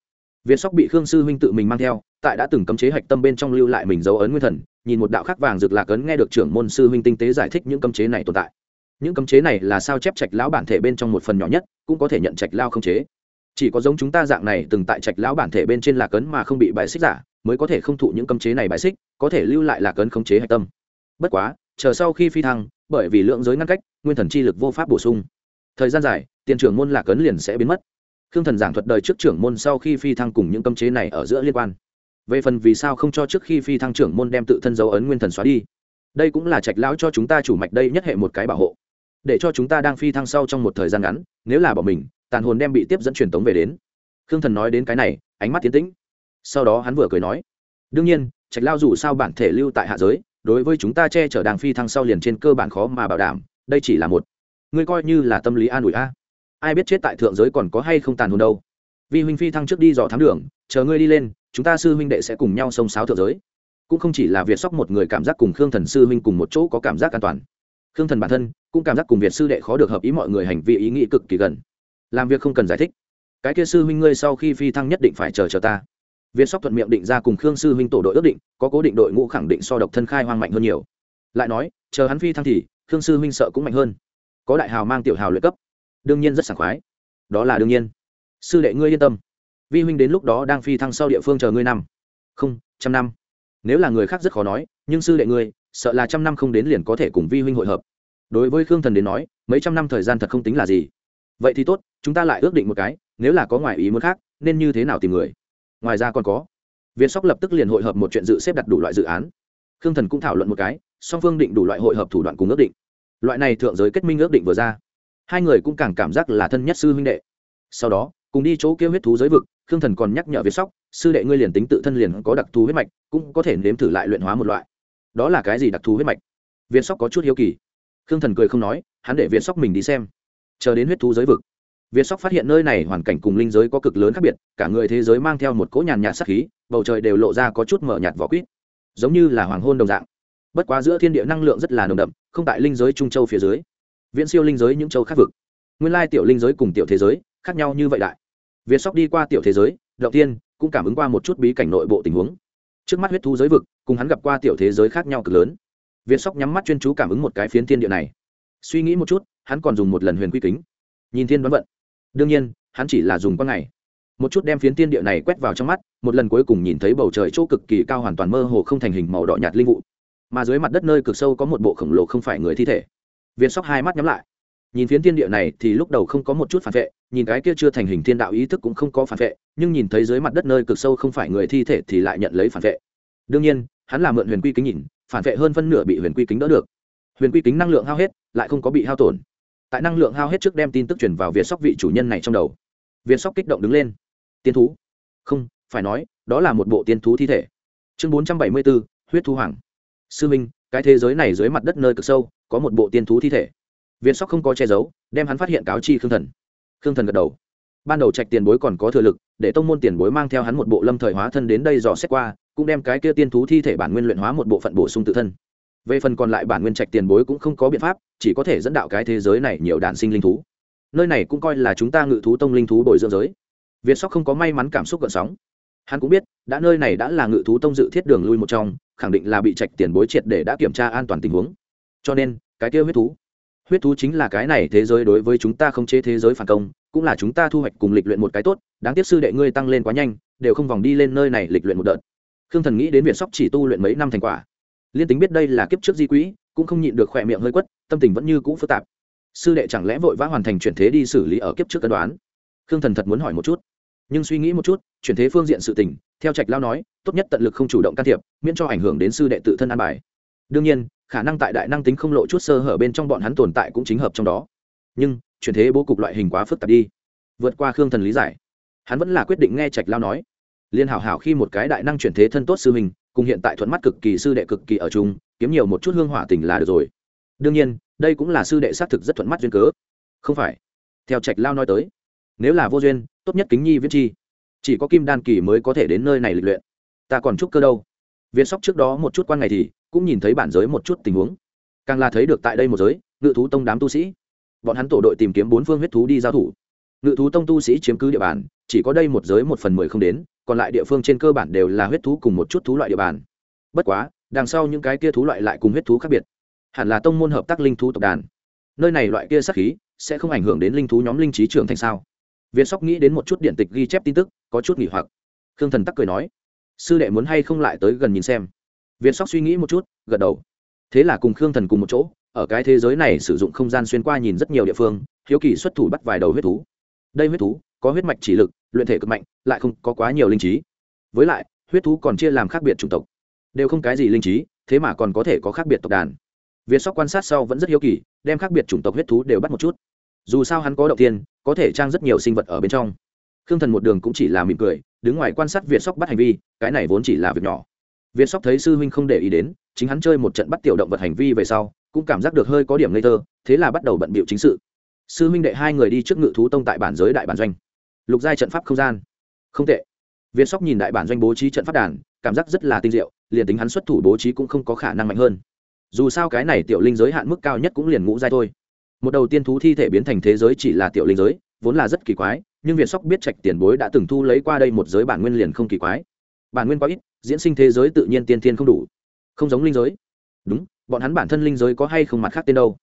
Viên sóc bị khương sư huynh tự mình mang theo, tại đã từng cấm chế hạch tâm bên trong lưu lại mình dấu ấn nguyên thần, nhìn một đạo khắc vàng rực lạc ấn nghe được trưởng môn sư huynh tinh tế giải thích những cấm chế này tồn tại. Những cấm chế này là sao chép trạch lão bản thể bên trong một phần nhỏ nhất, cũng có thể nhận trạch lao không chế. Chỉ có giống chúng ta dạng này từng tại trạch lão bản thể bên trên lạc ấn mà không bị bài xích giả mới có thể không thụ những cấm chế này bài xích, có thể lưu lại lạc ấn khống chế hạch tâm. Bất quá, chờ sau khi phi thăng, bởi vì lượng giới ngăn cách, nguyên thần chi lực vô pháp bổ sung. Thời gian dài, tiền trưởng môn lạc ấn liền sẽ biến mất. Khương thần giảng thuật đời trước trưởng môn sau khi phi thăng cùng những cấm chế này ở giữa liên quan. Về phần vì sao không cho trước khi phi thăng trưởng môn đem tự thân dấu ấn nguyên thần xóa đi, đây cũng là trạch lão cho chúng ta chủ mạch đây nhất hệ một cái bảo hộ. Để cho chúng ta đang phi thăng sau trong một thời gian ngắn, nếu là bỏ mình, tàn hồn đem bị tiếp dẫn truyền tống về đến. Khương thần nói đến cái này, ánh mắt tiến tĩnh sau đó hắn vừa cười nói, đương nhiên, trạch lao dù sao bản thể lưu tại hạ giới, đối với chúng ta che chở đàng phi thăng sau liền trên cơ bản khó mà bảo đảm, đây chỉ là một. Ngươi coi như là tâm lý an ủi a. Ai biết chết tại thượng giới còn có hay không tàn hồn đâu. Vì huynh phi thăng trước đi dò thám đường, chờ ngươi đi lên, chúng ta sư huynh đệ sẽ cùng nhau xông xáo thượng giới. Cũng không chỉ là việt sóc một người cảm giác cùng khương thần sư huynh cùng một chỗ có cảm giác an toàn. Khương thần bản thân cũng cảm giác cùng việt sư đệ khó được hợp ý mọi người hành vi ý nghĩ cực kỳ gần. Làm việc không cần giải thích. Cái kia sư huynh ngươi sau khi phi thăng nhất định phải chờ chờ ta việt sóc thuận miệng định ra cùng khương sư huynh tổ đội ước định, có cố định đội ngũ khẳng định so độc thân khai hoang mạnh hơn nhiều. Lại nói, chờ hắn phi thăng thì, khương sư huynh sợ cũng mạnh hơn. Có đại hào mang tiểu hào luyện cấp. Đương nhiên rất sảng khoái. Đó là đương nhiên. Sư đệ ngươi yên tâm. Vi huynh đến lúc đó đang phi thăng sau địa phương chờ ngươi năm. Không, trăm năm. Nếu là người khác rất khó nói, nhưng sư đệ ngươi, sợ là trăm năm không đến liền có thể cùng vi huynh hội hợp. Đối với khương thần đến nói, mấy trăm năm thời gian thật không tính là gì. Vậy thì tốt, chúng ta lại ước định một cái, nếu là có ngoại ý muốn khác, nên như thế nào tìm người? Ngoài ra còn có. Việt sóc lập tức liền hội hợp một chuyện dự xếp đặt đủ loại dự án. Khương thần cũng thảo luận một cái, song phương định đủ loại hội hợp thủ đoạn cùng ước định. Loại này thượng giới kết minh ước định vừa ra, hai người cũng càng cảm giác là thân nhất sư huynh đệ. Sau đó, cùng đi chỗ kêu huyết thú giới vực, khương thần còn nhắc nhở việt sóc, sư đệ ngươi liền tính tự thân liền có đặc thù huyết mạch, cũng có thể nếm thử lại luyện hóa một loại. Đó là cái gì đặc thù huyết mạch? Việt sóc có chút hiếu kỳ. Khương thần cười không nói, hắn để việt sóc mình đi xem. Chờ đến huyết thú giới vực việt sóc phát hiện nơi này hoàn cảnh cùng linh giới có cực lớn khác biệt, cả người thế giới mang theo một cỗ nhàn nhạt sát khí, bầu trời đều lộ ra có chút mở nhạt vỏ quýt. Giống như là hoàng hôn đồng dạng. Bất quá giữa thiên địa năng lượng rất là nồng đậm, không tại linh giới trung châu phía dưới. Viễn siêu linh giới những châu khác vực. Nguyên lai tiểu linh giới cùng tiểu thế giới khác nhau như vậy đại. Việt sóc đi qua tiểu thế giới, đầu tiên cũng cảm ứng qua một chút bí cảnh nội bộ tình huống. Trước mắt huyết thu giới vực, cùng hắn gặp qua tiểu thế giới khác nhau cực lớn. Việt sóc nhắm mắt chuyên chú cảm ứng một cái phiến thiên địa này. Suy nghĩ một chút, hắn còn dùng một lần huyền quy kính. Nhìn thiên đoán vận đương nhiên, hắn chỉ là dùng quang ngày một chút đem phiến thiên địa này quét vào trong mắt, một lần cuối cùng nhìn thấy bầu trời chỗ cực kỳ cao hoàn toàn mơ hồ không thành hình màu đỏ nhạt linh vụ. Mà dưới mặt đất nơi cực sâu có một bộ khổng lồ không phải người thi thể. Việt sóc hai mắt nhắm lại. Nhìn phiến thiên địa này thì lúc đầu không có một chút phản vệ, nhìn cái kia chưa thành hình thiên đạo ý thức cũng không có phản vệ, nhưng nhìn thấy dưới mặt đất nơi cực sâu không phải người thi thể thì lại nhận lấy phản vệ. Đương nhiên, hắn là mượn huyền quy kính nhìn, phản vệ hơn phân nửa bị huyền quy kính đỡ được. Huyền quy kính năng lượng hao hết, lại không có bị hao tổn tại năng lượng hao hết trước đem tin tức truyền vào việt sóc vị chủ nhân này trong đầu. Việt sóc kích động đứng lên. Tiên thú. Không, phải nói, đó là một bộ tiên thú thi thể. Chương bốn trăm bảy mươi bốn huyết thú hoàng. Sư minh, cái thế giới này dưới mặt đất nơi cực sâu, có một bộ tiên thú thi thể. Việt sóc không có che giấu, đem hắn phát hiện cáo chi khương thần. Khương thần gật đầu. Ban đầu trạch tiền bối còn có thừa lực, để tông môn tiền bối mang theo hắn một bộ lâm thời hóa thân đến đây dò xét qua, cũng đem cái kia tiên thú thi thể bản nguyên luyện hóa một bộ phận bổ sung tự thân về phần còn lại bản nguyên trạch tiền bối cũng không có biện pháp, chỉ có thể dẫn đạo cái thế giới này nhiều đạn sinh linh thú. Nơi này cũng coi là chúng ta ngự thú tông linh thú bồi dưỡng giới. Việt sóc không có may mắn cảm xúc gợn sóng. Hắn cũng biết, đã nơi này đã là ngự thú tông dự thiết đường lui một trong, khẳng định là bị trạch tiền bối triệt để đã kiểm tra an toàn tình huống. Cho nên, cái kia huyết thú. Huyết thú chính là cái này thế giới đối với chúng ta không chế thế giới phản công, cũng là chúng ta thu hoạch cùng lịch luyện một cái tốt, đáng tiếc sư đệ ngươi tăng lên quá nhanh, đều không vòng đi lên nơi này lịch luyện một đợt. Khương thần nghĩ đến việt sóc chỉ tu luyện mấy năm thành quả liên tính biết đây là kiếp trước di quỹ, cũng không nhịn được khỏe miệng hơi quất, tâm tình vẫn như cũ phức tạp. Sư đệ chẳng lẽ vội vã hoàn thành chuyển thế đi xử lý ở kiếp trước cân đoán? Khương thần thật muốn hỏi một chút. Nhưng suy nghĩ một chút, chuyển thế phương diện sự tình, theo trạch lao nói, tốt nhất tận lực không chủ động can thiệp, miễn cho ảnh hưởng đến sư đệ tự thân an bài. Đương nhiên, khả năng tại đại năng tính không lộ chút sơ hở bên trong bọn hắn tồn tại cũng chính hợp trong đó. Nhưng, chuyển thế bố cục loại hình quá phức tạp đi. Vượt qua khương thần lý giải. Hắn vẫn là quyết định nghe trạch lao nói liên hảo hảo khi một cái đại năng chuyển thế thân tốt sư mình cùng hiện tại thuận mắt cực kỳ sư đệ cực kỳ ở chung, kiếm nhiều một chút hương hỏa tình là được rồi. Đương nhiên, đây cũng là sư đệ xác thực rất thuận mắt duyên cớ. Không phải. Theo trạch lao nói tới, nếu là vô duyên, tốt nhất kính nhi viết chi. Chỉ có kim đan kỳ mới có thể đến nơi này lịch luyện. Ta còn chúc cơ đâu? Viên sóc trước đó một chút quan ngày thì, cũng nhìn thấy bản giới một chút tình huống. Càng là thấy được tại đây một giới, ngự thú tông đám tu sĩ. Bọn hắn tổ đội tìm kiếm bốn phương huyết thú đi giao thủ ngự thú tông tu sĩ chiếm cứ địa bàn, chỉ có đây một giới một phần mười không đến, còn lại địa phương trên cơ bản đều là huyết thú cùng một chút thú loại địa bàn. Bất quá, đằng sau những cái kia thú loại lại cùng huyết thú khác biệt. Hẳn là tông môn hợp tác linh thú tộc đàn. Nơi này loại kia sắc khí, sẽ không ảnh hưởng đến linh thú nhóm linh trí trưởng thành sao? Viên sóc nghĩ đến một chút điện tịch ghi chép tin tức, có chút nghỉ hoặc. Khương thần tắc cười nói, sư đệ muốn hay không lại tới gần nhìn xem? Viên sóc suy nghĩ một chút, gật đầu. Thế là cùng khương thần cùng một chỗ, ở cái thế giới này sử dụng không gian xuyên qua nhìn rất nhiều địa phương, hiếu kỳ xuất thủ bắt vài đầu huyết thú đây huyết thú có huyết mạch chỉ lực, luyện thể cực mạnh, lại không có quá nhiều linh trí. Với lại, huyết thú còn chia làm khác biệt chủng tộc. Đều không cái gì linh trí, thế mà còn có thể có khác biệt tộc đàn. Việt sóc quan sát sau vẫn rất hiếu kỳ, đem khác biệt chủng tộc huyết thú đều bắt một chút. Dù sao hắn có động tiên có thể trang rất nhiều sinh vật ở bên trong. Khương thần một đường cũng chỉ là mỉm cười, đứng ngoài quan sát việt sóc bắt hành vi, cái này vốn chỉ là việc nhỏ. Việt sóc thấy sư huynh không để ý đến, chính hắn chơi một trận bắt tiểu động vật hành vi về sau, cũng cảm giác được hơi có điểm ngây thơ, thế là bắt đầu bận bịu chính sự sư huynh đệ hai người đi trước ngự thú tông tại bản giới đại bản doanh. Lục giai trận pháp không gian. Không tệ. Viên sóc nhìn đại bản doanh bố trí trận pháp đàn, cảm giác rất là tinh diệu, liền tính hắn xuất thủ bố trí cũng không có khả năng mạnh hơn. Dù sao cái này tiểu linh giới hạn mức cao nhất cũng liền ngũ giai thôi. Một đầu tiên thú thi thể biến thành thế giới chỉ là tiểu linh giới, vốn là rất kỳ quái, nhưng việt sóc biết trạch tiền bối đã từng thu lấy qua đây một giới bản nguyên liền không kỳ quái. Bản nguyên quá ít, diễn sinh thế giới tự nhiên tiên tiên không đủ. Không giống linh giới. Đúng, bọn hắn bản thân linh giới có hay không mặt khác tên đâu?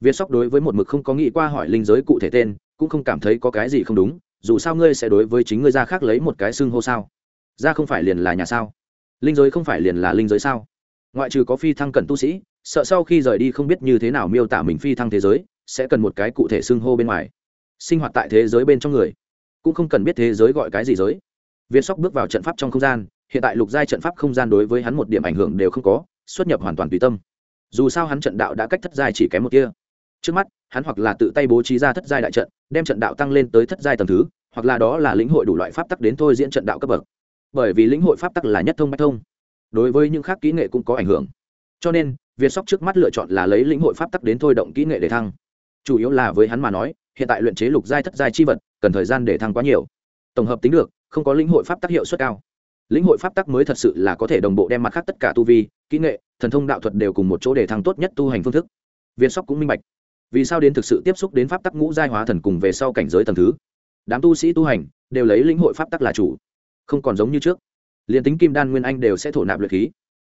Việt sóc đối với một mực không có nghĩ qua hỏi linh giới cụ thể tên, cũng không cảm thấy có cái gì không đúng, dù sao ngươi sẽ đối với chính ngươi ra khác lấy một cái xưng hô sao? Ra không phải liền là nhà sao? Linh giới không phải liền là linh giới sao? Ngoại trừ có phi thăng cận tu sĩ, sợ sau khi rời đi không biết như thế nào miêu tả mình phi thăng thế giới, sẽ cần một cái cụ thể xưng hô bên ngoài. Sinh hoạt tại thế giới bên trong người, cũng không cần biết thế giới gọi cái gì giới. Viên sóc bước vào trận pháp trong không gian, hiện tại lục giai trận pháp không gian đối với hắn một điểm ảnh hưởng đều không có, xuất nhập hoàn toàn tùy tâm. Dù sao hắn trận đạo đã cách thất giai chỉ kém một kia trước mắt, hắn hoặc là tự tay bố trí ra thất giai đại trận, đem trận đạo tăng lên tới thất giai tầng thứ, hoặc là đó là lĩnh hội đủ loại pháp tắc đến thôi diễn trận đạo cấp bậc. Bởi vì lĩnh hội pháp tắc là nhất thông bách thông. Đối với những khác kỹ nghệ cũng có ảnh hưởng. Cho nên, việt sóc trước mắt lựa chọn là lấy lĩnh hội pháp tắc đến thôi động kỹ nghệ để thăng. Chủ yếu là với hắn mà nói, hiện tại luyện chế lục giai thất giai chi vật, cần thời gian để thăng quá nhiều. Tổng hợp tính được, không có lĩnh hội pháp tắc hiệu suất cao. Lĩnh hội pháp tắc mới thật sự là có thể đồng bộ đem mặt khác tất cả tu vi, kỹ nghệ, thần thông đạo thuật đều cùng một chỗ để thăng tốt nhất tu hành phương thức. Viên sóc cũng minh bạch vì sao đến thực sự tiếp xúc đến pháp tắc ngũ giai hóa thần cùng về sau cảnh giới tầng thứ? Đám tu sĩ tu hành đều lấy lĩnh hội pháp tắc là chủ, không còn giống như trước. Liền tính kim đan nguyên anh đều sẽ thổ nạp luyện khí,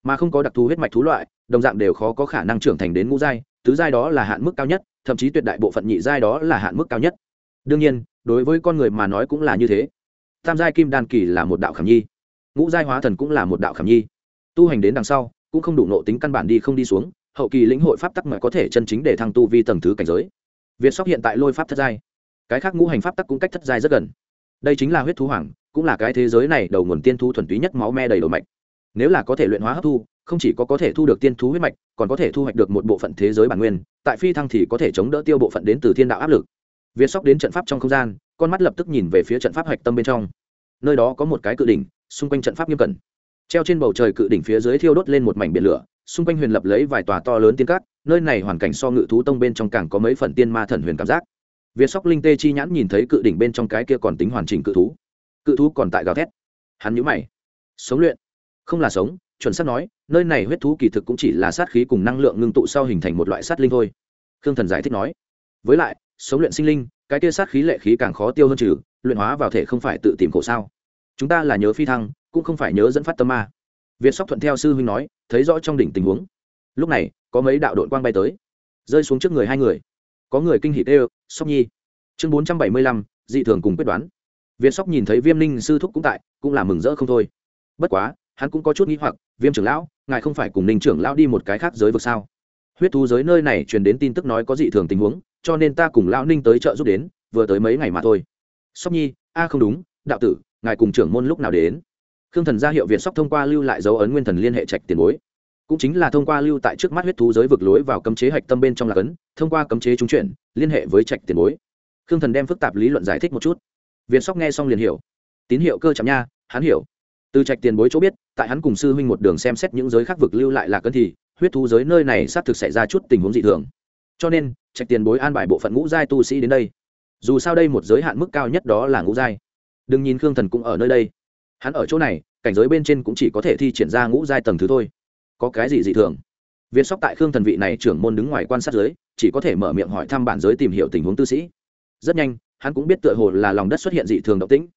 mà không có đặc thù huyết mạch thú loại, đồng dạng đều khó có khả năng trưởng thành đến ngũ giai, tứ giai đó là hạn mức cao nhất, thậm chí tuyệt đại bộ phận nhị giai đó là hạn mức cao nhất. Đương nhiên, đối với con người mà nói cũng là như thế. Tam giai kim đan kỳ là một đạo khảm nhi, ngũ giai hóa thần cũng là một đạo khảm nhi. Tu hành đến đằng sau, cũng không đủ nộ tính căn bản đi không đi xuống hậu kỳ lĩnh hội pháp tắc mà có thể chân chính để thăng tu vi tầng thứ cảnh giới. Việt sóc hiện tại lôi pháp thất giai. Cái khác ngũ hành pháp tắc cũng cách thất giai rất gần. Đây chính là huyết thú hoàng, cũng là cái thế giới này đầu nguồn tiên thu thuần túy nhất máu me đầy đầu mạch. Nếu là có thể luyện hóa hấp thu, không chỉ có có thể thu được tiên thú huyết mạch, còn có thể thu hoạch được một bộ phận thế giới bản nguyên, tại phi thăng thì có thể chống đỡ tiêu bộ phận đến từ thiên đạo áp lực. Việt sóc đến trận pháp trong không gian, con mắt lập tức nhìn về phía trận pháp hạch tâm bên trong. Nơi đó có một cái cự đỉnh, xung quanh trận pháp nghiêm cẩn. Treo trên bầu trời cự đỉnh phía dưới thiêu đốt lên một mảnh biển lửa xung quanh huyền lập lấy vài tòa to lớn tiên cát, nơi này hoàn cảnh so ngự thú tông bên trong càng có mấy phần tiên ma thần huyền cảm giác. Việt sóc linh tê chi nhãn nhìn thấy cự đỉnh bên trong cái kia còn tính hoàn chỉnh cự thú. Cự thú còn tại gào thét. Hắn nhũ mày. Sống luyện. Không là sống, chuẩn xác nói, nơi này huyết thú kỳ thực cũng chỉ là sát khí cùng năng lượng ngưng tụ sau hình thành một loại sát linh thôi. Khương thần giải thích nói. Với lại, sống luyện sinh linh, cái kia sát khí lệ khí càng khó tiêu hơn trừ, luyện hóa vào thể không phải tự tìm khổ sao. Chúng ta là nhớ phi thăng, cũng không phải nhớ dẫn phát tâm ma việt sóc thuận theo sư huynh nói, thấy rõ trong đỉnh tình huống. Lúc này, có mấy đạo đội quang bay tới. Rơi xuống trước người hai người. Có người kinh hỉ tê sóc nhi. Chương bốn trăm bảy mươi lăm, dị thường cùng quyết đoán. Việt sóc nhìn thấy viêm ninh sư thúc cũng tại, cũng là mừng rỡ không thôi. Bất quá, hắn cũng có chút nghi hoặc, viêm trưởng lão, ngài không phải cùng ninh trưởng lão đi một cái khác giới vực sao? Huyết thú giới nơi này truyền đến tin tức nói có dị thường tình huống, cho nên ta cùng lão ninh tới chợ giúp đến, vừa tới mấy ngày mà thôi. Sóc nhi, a không đúng, đạo tử, ngài cùng trưởng môn lúc nào đến? Khương thần ra hiệu việt sóc thông qua lưu lại dấu ấn nguyên thần liên hệ trạch tiền bối. Cũng chính là thông qua lưu tại trước mắt huyết thú giới vực lối vào cấm chế hạch tâm bên trong lạc ấn, thông qua cấm chế trung chuyển, liên hệ với trạch tiền bối. Khương thần đem phức tạp lý luận giải thích một chút. Việt sóc nghe xong liền hiểu. Tín hiệu cơ chạm nha, hắn hiểu. Từ trạch tiền bối chỗ biết, tại hắn cùng sư huynh một đường xem xét những giới khác vực lưu lại là cấn thì, huyết thú giới nơi này xác thực xảy ra chút tình huống dị thường. Cho nên, trạch tiền bối an bài bộ phận ngũ giai tu sĩ đến đây. Dù sao đây một giới hạn mức cao nhất đó là ngũ giai. Đừng nhìn khương thần cũng ở nơi đây hắn ở chỗ này cảnh giới bên trên cũng chỉ có thể thi triển ra ngũ giai tầng thứ thôi. Có cái gì dị thường? Việt sóc tại khương thần vị này trưởng môn đứng ngoài quan sát giới chỉ có thể mở miệng hỏi thăm bản giới tìm hiểu tình huống tư sĩ. Rất nhanh hắn cũng biết tựa hồ là lòng đất xuất hiện dị thường động tĩnh.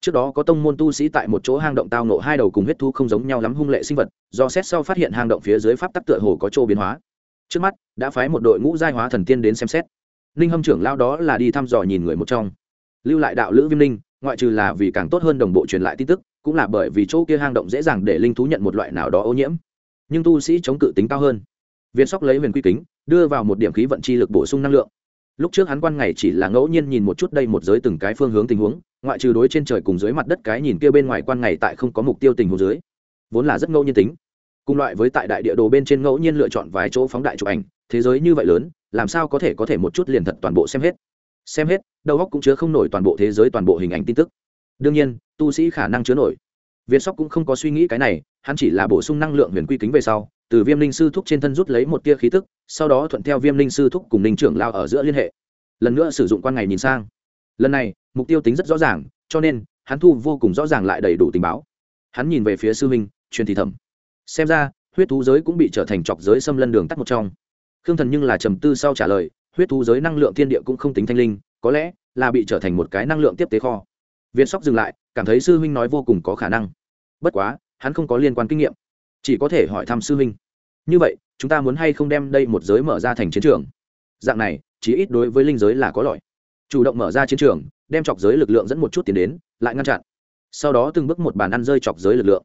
Trước đó có tông môn tu sĩ tại một chỗ hang động tao nộ hai đầu cùng huyết thu không giống nhau lắm hung lệ sinh vật do xét sau phát hiện hang động phía dưới pháp tắc tựa hồ có chỗ biến hóa. Trước mắt đã phái một đội ngũ giai hóa thần tiên đến xem xét. Ninh hâm trưởng lao đó là đi thăm dò nhìn người một trong. Lưu lại đạo lữ viêm ninh, ngoại trừ là vì càng tốt hơn đồng bộ truyền lại tin tức cũng là bởi vì chỗ kia hang động dễ dàng để linh thú nhận một loại nào đó ô nhiễm. Nhưng tu sĩ chống cự tính cao hơn. Viên sóc lấy huyền quy kính, đưa vào một điểm khí vận chi lực bổ sung năng lượng. Lúc trước hắn quan ngày chỉ là ngẫu nhiên nhìn một chút đây một giới từng cái phương hướng tình huống, ngoại trừ đối trên trời cùng dưới mặt đất cái nhìn kia bên ngoài quan ngày tại không có mục tiêu tình huống dưới, vốn là rất ngẫu nhiên tính. Cùng loại với tại đại địa đồ bên trên ngẫu nhiên lựa chọn vài chỗ phóng đại chụp ảnh, thế giới như vậy lớn, làm sao có thể có thể một chút liền thật toàn bộ xem hết? Xem hết, đầu óc cũng chứa không nổi toàn bộ thế giới toàn bộ hình ảnh tin tức đương nhiên tu sĩ khả năng chứa nổi. Việt sóc cũng không có suy nghĩ cái này hắn chỉ là bổ sung năng lượng huyền quy kính về sau từ viêm linh sư thúc trên thân rút lấy một tia khí tức sau đó thuận theo viêm linh sư thúc cùng linh trưởng lao ở giữa liên hệ. Lần nữa sử dụng quan ngày nhìn sang. Lần này mục tiêu tính rất rõ ràng cho nên hắn thu vô cùng rõ ràng lại đầy đủ tình báo. Hắn nhìn về phía sư huynh truyền thì thẩm, xem ra huyết thú giới cũng bị trở thành chọc giới xâm lân đường tắt một trong. Khương thần nhưng là trầm tư sau trả lời huyết thú giới năng lượng thiên địa cũng không tính thanh linh có lẽ là bị trở thành một cái năng lượng tiếp tế kho việt sóc dừng lại, cảm thấy sư huynh nói vô cùng có khả năng. Bất quá, hắn không có liên quan kinh nghiệm, chỉ có thể hỏi thăm sư huynh. Như vậy, chúng ta muốn hay không đem đây một giới mở ra thành chiến trường? Dạng này chỉ ít đối với linh giới là có lợi. Chủ động mở ra chiến trường, đem chọc giới lực lượng dẫn một chút tiền đến, lại ngăn chặn. Sau đó từng bước một bàn ăn rơi chọc giới lực lượng.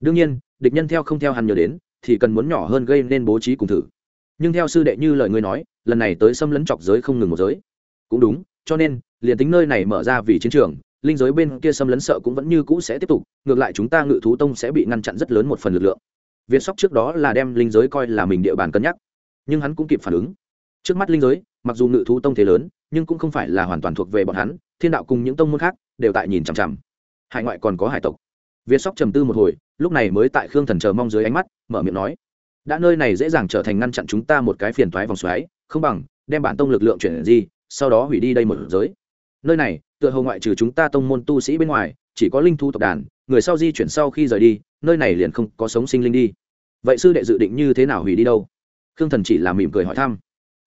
Đương nhiên, địch nhân theo không theo hắn nhớ đến, thì cần muốn nhỏ hơn gây nên bố trí cùng thử. Nhưng theo sư đệ như lời ngươi nói, lần này tới xâm lấn chọc giới không ngừng một giới. Cũng đúng, cho nên, liền tính nơi này mở ra vì chiến trường linh giới bên kia xâm lấn sợ cũng vẫn như cũ sẽ tiếp tục, ngược lại chúng ta ngự thú tông sẽ bị ngăn chặn rất lớn một phần lực lượng. Việt sóc trước đó là đem linh giới coi là mình địa bàn cân nhắc, nhưng hắn cũng kịp phản ứng. Trước mắt linh giới, mặc dù ngự thú tông thế lớn, nhưng cũng không phải là hoàn toàn thuộc về bọn hắn, thiên đạo cùng những tông môn khác đều tại nhìn chằm chằm. Hải ngoại còn có hải tộc. Việt sóc trầm tư một hồi, lúc này mới tại khương thần chờ mong dưới ánh mắt, mở miệng nói, đã nơi này dễ dàng trở thành ngăn chặn chúng ta một cái phiền toái vòng xoáy, không bằng đem bản tông lực lượng chuyển gì sau đó hủy đi đây một giới. Nơi này tựa hồ ngoại trừ chúng ta tông môn tu sĩ bên ngoài chỉ có linh thu tộc đàn người sau di chuyển sau khi rời đi nơi này liền không có sống sinh linh đi. Vậy sư đệ dự định như thế nào hủy đi đâu? Khương thần chỉ là mỉm cười hỏi thăm.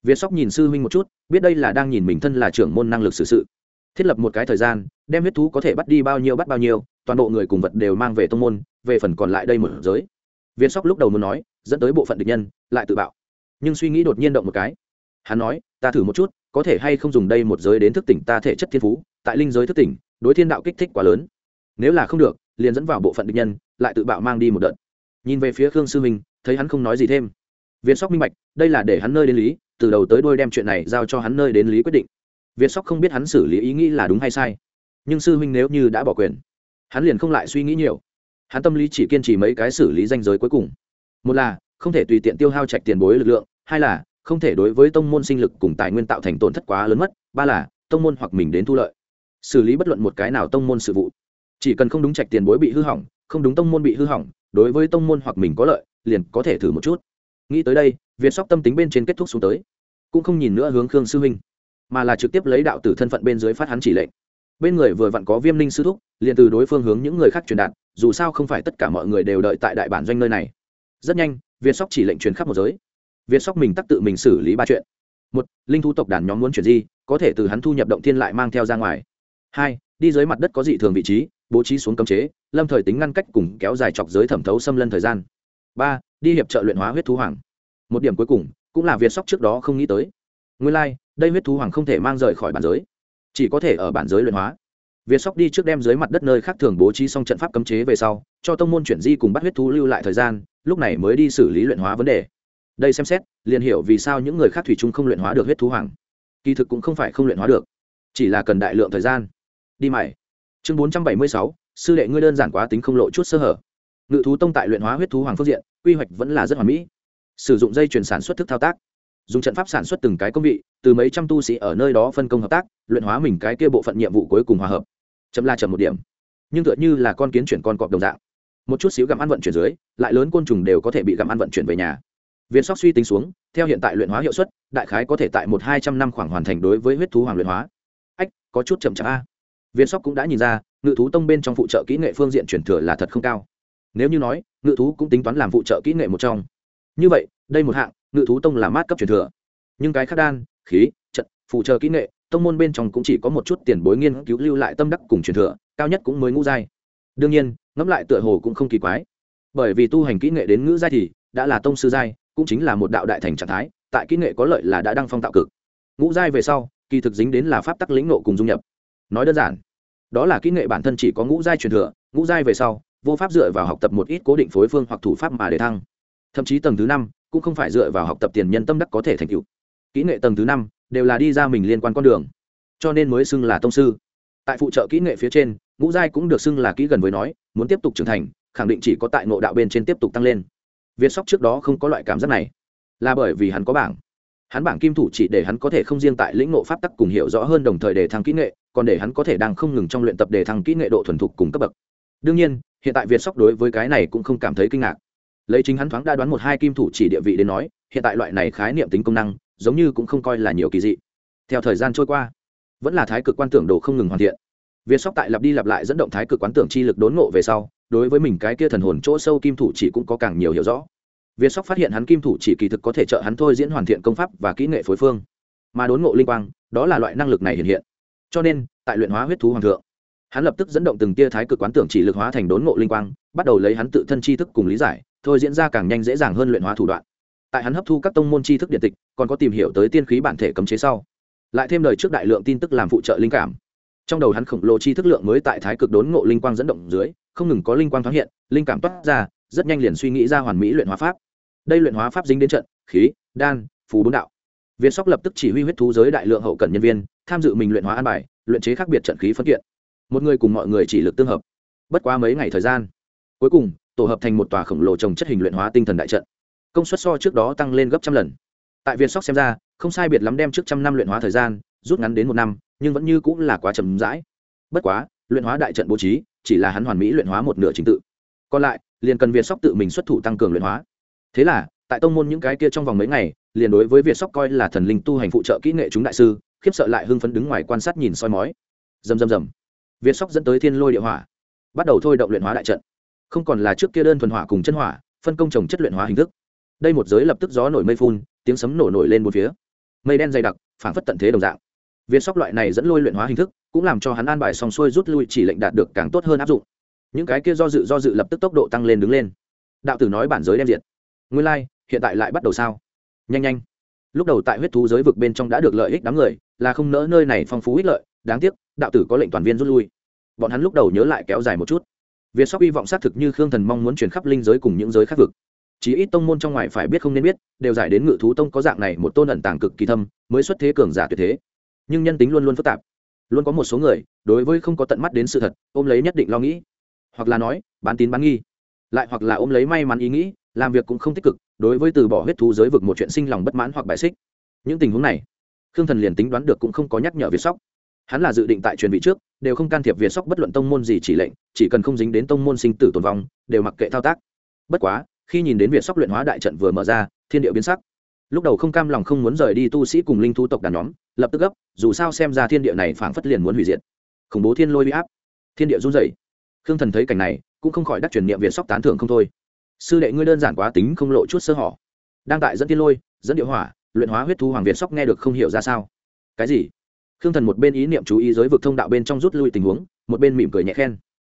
Việt sóc nhìn sư huynh một chút biết đây là đang nhìn mình thân là trưởng môn năng lực xử sự, sự thiết lập một cái thời gian đem huyết thú có thể bắt đi bao nhiêu bắt bao nhiêu toàn bộ người cùng vật đều mang về tông môn về phần còn lại đây một giới. Viên sóc lúc đầu muốn nói dẫn tới bộ phận địch nhân lại tự bạo. Nhưng suy nghĩ đột nhiên động một cái. Hắn nói ta thử một chút có thể hay không dùng đây một giới đến thức tỉnh ta thể chất thiên phú tại linh giới thức tỉnh, đối thiên đạo kích thích quá lớn. Nếu là không được, liền dẫn vào bộ phận địch nhân, lại tự bạo mang đi một đợt. Nhìn về phía khương sư minh, thấy hắn không nói gì thêm. Viên sóc minh bạch, đây là để hắn nơi đến lý, từ đầu tới đôi đem chuyện này giao cho hắn nơi đến lý quyết định. Viên sóc không biết hắn xử lý ý nghĩ là đúng hay sai. Nhưng sư huynh nếu như đã bỏ quyền, hắn liền không lại suy nghĩ nhiều. Hắn tâm lý chỉ kiên trì mấy cái xử lý danh giới cuối cùng. Một là, không thể tùy tiện tiêu hao trạch tiền bối lực lượng, hai là, không thể đối với tông môn sinh lực cùng tài nguyên tạo thành tổn thất quá lớn mất, ba là, tông môn hoặc mình đến thu lợi xử lý bất luận một cái nào tông môn sự vụ. Chỉ cần không đúng trạch tiền bối bị hư hỏng, không đúng tông môn bị hư hỏng, đối với tông môn hoặc mình có lợi, liền có thể thử một chút. Nghĩ tới đây, việt sóc tâm tính bên trên kết thúc xuống tới. Cũng không nhìn nữa hướng khương sư huynh, mà là trực tiếp lấy đạo tử thân phận bên dưới phát hắn chỉ lệnh. Bên người vừa vặn có viêm linh sư thúc, liền từ đối phương hướng những người khác truyền đạt, dù sao không phải tất cả mọi người đều đợi tại đại bản doanh nơi này. Rất nhanh, việt sóc chỉ lệnh truyền khắp một giới. Việt sóc mình tắc tự mình xử lý ba chuyện. Một, linh thu tộc đàn nhóm muốn chuyển di, có thể từ hắn thu nhập động thiên lại mang theo ra ngoài hai đi dưới mặt đất có dị thường vị trí bố trí xuống cấm chế lâm thời tính ngăn cách cùng kéo dài chọc giới thẩm thấu xâm lân thời gian. Ba đi hiệp trợ luyện hóa huyết thú hoàng. Một điểm cuối cùng cũng là việt sóc trước đó không nghĩ tới. Nguyên lai、like, đây huyết thú hoàng không thể mang rời khỏi bản giới chỉ có thể ở bản giới luyện hóa. Việt sóc đi trước đem dưới mặt đất nơi khác thường bố trí xong trận pháp cấm chế về sau cho tông môn chuyển di cùng bắt huyết thú lưu lại thời gian lúc này mới đi xử lý luyện hóa vấn đề. Đây xem xét liền hiểu vì sao những người khác thủy chung không luyện hóa được huyết thú hoàng. Kỳ thực cũng không phải không luyện hóa được chỉ là cần đại lượng thời gian đi mày. Chương bốn trăm bảy mươi sáu, sư đệ ngươi đơn giản quá tính không lộ chút sơ hở. Ngự thú tông tại luyện hóa huyết thú hoàng phương diện, quy hoạch vẫn là rất hoàn mỹ. Sử dụng dây chuyển sản xuất thức thao tác. Dùng trận pháp sản xuất từng cái công vị, từ mấy trăm tu sĩ ở nơi đó phân công hợp tác, luyện hóa mình cái kia bộ phận nhiệm vụ cuối cùng hòa hợp. Chậm la chậm một điểm. Nhưng tựa như là con kiến chuyển con cọp đồng dạng. Một chút xíu gặm ăn vận chuyển dưới, lại lớn côn trùng đều có thể bị gặm ăn vận chuyển về nhà. Viên sóc suy tính xuống, theo hiện tại luyện hóa hiệu suất, đại khái có thể tại một hai trăm năm khoảng hoàn thành đối với huyết thú hoàng luyện hóa. Ách, có chút chậm chạp a viên sóc cũng đã nhìn ra, ngự thú tông bên trong phụ trợ kỹ nghệ phương diện chuyển thừa là thật không cao. Nếu như nói, ngự thú cũng tính toán làm phụ trợ kỹ nghệ một trong. Như vậy, đây một hạng, ngự thú tông là mát cấp truyền thừa. Nhưng cái khắc đan, khí, trận, phụ trợ kỹ nghệ, tông môn bên trong cũng chỉ có một chút tiền bối nghiên cứu lưu lại tâm đắc cùng truyền thừa, cao nhất cũng mới ngũ giai. Đương nhiên, ngẫm lại tựa hồ cũng không kỳ quái. Bởi vì tu hành kỹ nghệ đến ngữ giai thì, đã là tông sư giai, cũng chính là một đạo đại thành trạng thái, tại kỹ nghệ có lợi là đã đăng phong tạo cực. Ngũ giai về sau, kỳ thực dính đến là pháp tắc lĩnh nộ cùng dung nhập nói đơn giản, đó là kỹ nghệ bản thân chỉ có ngũ giai truyền thừa, ngũ giai về sau, vô pháp dựa vào học tập một ít cố định phối phương hoặc thủ pháp mà để thăng. Thậm chí tầng thứ năm cũng không phải dựa vào học tập tiền nhân tâm đắc có thể thành tựu. Kỹ nghệ tầng thứ năm đều là đi ra mình liên quan con đường, cho nên mới xưng là tông sư. Tại phụ trợ kỹ nghệ phía trên, ngũ giai cũng được xưng là kỹ gần với nói, muốn tiếp tục trưởng thành, khẳng định chỉ có tại ngộ đạo bên trên tiếp tục tăng lên. Việt sóc trước đó không có loại cảm giác này, là bởi vì hắn có bảng. Hắn bảng kim thủ chỉ để hắn có thể không riêng tại lĩnh ngộ pháp tắc cùng hiểu rõ hơn đồng thời để thăng kỹ nghệ còn để hắn có thể đang không ngừng trong luyện tập để thăng kỹ nghệ độ thuần thục cùng cấp bậc. Đương nhiên, hiện tại việt sóc đối với cái này cũng không cảm thấy kinh ngạc. Lấy chính hắn thoáng đã đoán một hai kim thủ chỉ địa vị đến nói, hiện tại loại này khái niệm tính công năng, giống như cũng không coi là nhiều kỳ dị. Theo thời gian trôi qua, vẫn là thái cực quan tưởng đồ không ngừng hoàn thiện. Việt sóc tại lặp đi lặp lại dẫn động thái cực quán tưởng chi lực đốn ngộ về sau, đối với mình cái kia thần hồn chỗ sâu kim thủ chỉ cũng có càng nhiều hiểu rõ. Việt sóc phát hiện hắn kim thủ chỉ kỳ thực có thể trợ hắn thôi diễn hoàn thiện công pháp và kỹ nghệ phối phương. Mà đốn ngộ linh quang, đó là loại năng lực này hiện hiện cho nên, tại luyện hóa huyết thú hoàng thượng, hắn lập tức dẫn động từng tia thái cực quán tưởng chỉ lực hóa thành đốn ngộ linh quang, bắt đầu lấy hắn tự thân tri thức cùng lý giải, thôi diễn ra càng nhanh dễ dàng hơn luyện hóa thủ đoạn. Tại hắn hấp thu các tông môn tri thức điện tịch, còn có tìm hiểu tới tiên khí bản thể cấm chế sau, lại thêm lời trước đại lượng tin tức làm phụ trợ linh cảm. Trong đầu hắn khổng lồ chi thức lượng mới tại thái cực đốn ngộ linh quang dẫn động dưới, không ngừng có linh quang thoáng hiện, linh cảm toát ra, rất nhanh liền suy nghĩ ra hoàn mỹ luyện hóa pháp. Đây luyện hóa pháp dính đến trận, khí, đan, phù bốn đạo việt sóc lập tức chỉ huy huyết thú giới đại lượng hậu cần nhân viên, tham dự mình luyện hóa an bài, luyện chế khác biệt trận khí phân kiện. Một người cùng mọi người chỉ lực tương hợp. Bất quá mấy ngày thời gian, cuối cùng, tổ hợp thành một tòa khổng lồ trồng chất hình luyện hóa tinh thần đại trận. Công suất so trước đó tăng lên gấp trăm lần. Tại Viên sóc xem ra, không sai biệt lắm đem trước trăm năm luyện hóa thời gian, rút ngắn đến một năm, nhưng vẫn như cũng là quá chậm rãi. Bất quá, luyện hóa đại trận bố trí, chỉ là hắn hoàn mỹ luyện hóa một nửa trình tự. Còn lại, liền cần Viên sóc tự mình xuất thủ tăng cường luyện hóa. Thế là tại tông môn những cái kia trong vòng mấy ngày liền đối với việt sóc coi là thần linh tu hành phụ trợ kỹ nghệ chúng đại sư khiếp sợ lại hưng phấn đứng ngoài quan sát nhìn soi mói. Rầm rầm rầm. Việt sóc dẫn tới thiên lôi địa hỏa bắt đầu thôi động luyện hóa đại trận. Không còn là trước kia đơn thuần hỏa cùng chân hỏa phân công trồng chất luyện hóa hình thức. Đây một giới lập tức gió nổi mây phun tiếng sấm nổ nổi lên một phía. Mây đen dày đặc phảng phất tận thế đồng dạng. Việt sóc loại này dẫn lôi luyện hóa hình thức cũng làm cho hắn an bài xong xuôi rút lui chỉ lệnh đạt được càng tốt hơn áp dụng. Những cái kia do dự do dự lập tức tốc độ tăng lên đứng lên. Đạo tử nói bản giới đem diện nguyên lai、like, hiện tại lại bắt đầu sao? Nhanh nhanh. Lúc đầu tại huyết thú giới vực bên trong đã được lợi ích đám người, là không nỡ nơi này phong phú ích lợi, đáng tiếc, đạo tử có lệnh toàn viên rút lui. Bọn hắn lúc đầu nhớ lại kéo dài một chút. Việt sóc hy vọng xác thực như khương thần mong muốn chuyển khắp linh giới cùng những giới khác vực. Chỉ ít tông môn trong ngoài phải biết không nên biết, đều giải đến ngự thú tông có dạng này một tôn ẩn tàng cực kỳ thâm, mới xuất thế cường giả tuyệt thế. Nhưng nhân tính luôn luôn phức tạp. Luôn có một số người, đối với không có tận mắt đến sự thật, ôm lấy nhất định lo nghĩ. Hoặc là nói, bán tín bán nghi. Lại hoặc là ôm lấy may mắn ý nghĩ làm việc cũng không tích cực, đối với từ bỏ huyết thú giới vực một chuyện sinh lòng bất mãn hoặc bài xích. Những tình huống này, khương thần liền tính đoán được cũng không có nhắc nhở việt sóc. Hắn là dự định tại truyền vị trước, đều không can thiệp việt sóc bất luận tông môn gì chỉ lệnh, chỉ cần không dính đến tông môn sinh tử tồn vong, đều mặc kệ thao tác. Bất quá, khi nhìn đến việt sóc luyện hóa đại trận vừa mở ra, thiên địa biến sắc. Lúc đầu không cam lòng không muốn rời đi tu sĩ cùng linh thu tộc đàn nhóm, lập tức gấp, dù sao xem ra thiên địa này phảng phất liền muốn hủy diệt. Khủng bố thiên lôi bị áp. Thiên địa run rẩy. Khương thần thấy cảnh này, cũng không khỏi đắc truyền niệm việt sóc tán thưởng không thôi sư đệ ngươi đơn giản quá tính không lộ chút sơ hỏ đang tại dẫn tiên lôi, dẫn địa hỏa, luyện hóa huyết thu hoàng việt sóc nghe được không hiểu ra sao. Cái gì? Khương thần một bên ý niệm chú ý giới vực thông đạo bên trong rút lui tình huống, một bên mỉm cười nhẹ khen.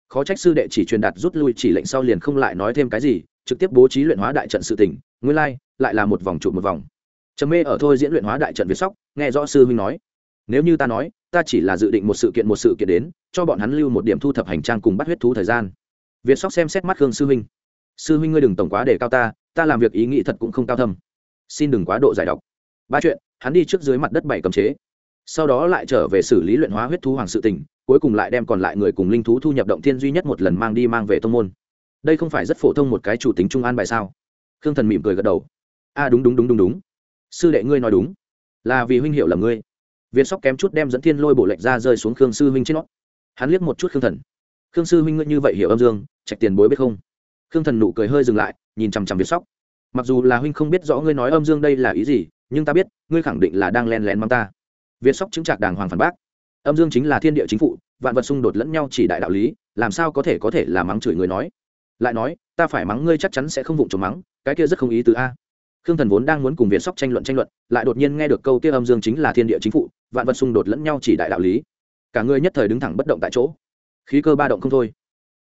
Khó trách sư đệ chỉ truyền đạt rút lui chỉ lệnh sau liền không lại nói thêm cái gì, trực tiếp bố trí luyện hóa đại trận sự tỉnh nguyên lai, lại là một vòng trụ một vòng. Trầm mê ở thôi diễn luyện hóa đại trận việt sóc, nghe rõ sư huynh nói. Nếu như ta nói, ta chỉ là dự định một sự kiện một sự kiện đến, cho bọn hắn lưu một điểm thu thập hành trang cùng bắt huyết thú thời gian. Việt sóc xem xét mắt khương sư huynh sư huynh ngươi đừng tổng quá để cao ta ta làm việc ý nghĩ thật cũng không cao thâm. Xin đừng quá độ giải độc. Ba chuyện, hắn đi trước dưới mặt đất bảy cầm chế. Sau đó lại trở về xử lý luyện hóa huyết thú hoàng sự tình, cuối cùng lại đem còn lại người cùng linh thú thu nhập động thiên duy nhất một lần mang đi mang về tông môn. Đây không phải rất phổ thông một cái chủ tính trung an bài sao? Khương thần mỉm cười gật đầu. A đúng đúng đúng đúng đúng. Sư đệ ngươi nói đúng. Là vì huynh hiệu là ngươi. Viên sóc kém chút đem dẫn thiên lôi bổ lệch ra rơi xuống khương sư huynh trên nó. Hắn liếc một chút khương thần. Khương sư huynh ngươi như vậy hiểu âm dương, trạch tiền bối biết không? Khương thần nụ cười hơi dừng lại nhìn chằm chằm việt sóc. Mặc dù là huynh không biết rõ ngươi nói âm dương đây là ý gì nhưng ta biết ngươi khẳng định là đang len lén mắng ta. Việt sóc chứng trạc đàng hoàng phản bác. Âm dương chính là thiên địa chính Phủ, vạn vật xung đột lẫn nhau chỉ đại đạo lý làm sao có thể có thể là mắng chửi người nói? Lại nói ta phải mắng ngươi chắc chắn sẽ không vụng trộm mắng cái kia rất không ý từ a. Khương thần vốn đang muốn cùng việt sóc tranh luận tranh luận lại đột nhiên nghe được câu kia âm dương chính là thiên địa chính Phủ, vạn vật xung đột lẫn nhau chỉ đại đạo lý. Cả ngươi nhất thời đứng thẳng bất động tại chỗ. Khí cơ ba động không thôi.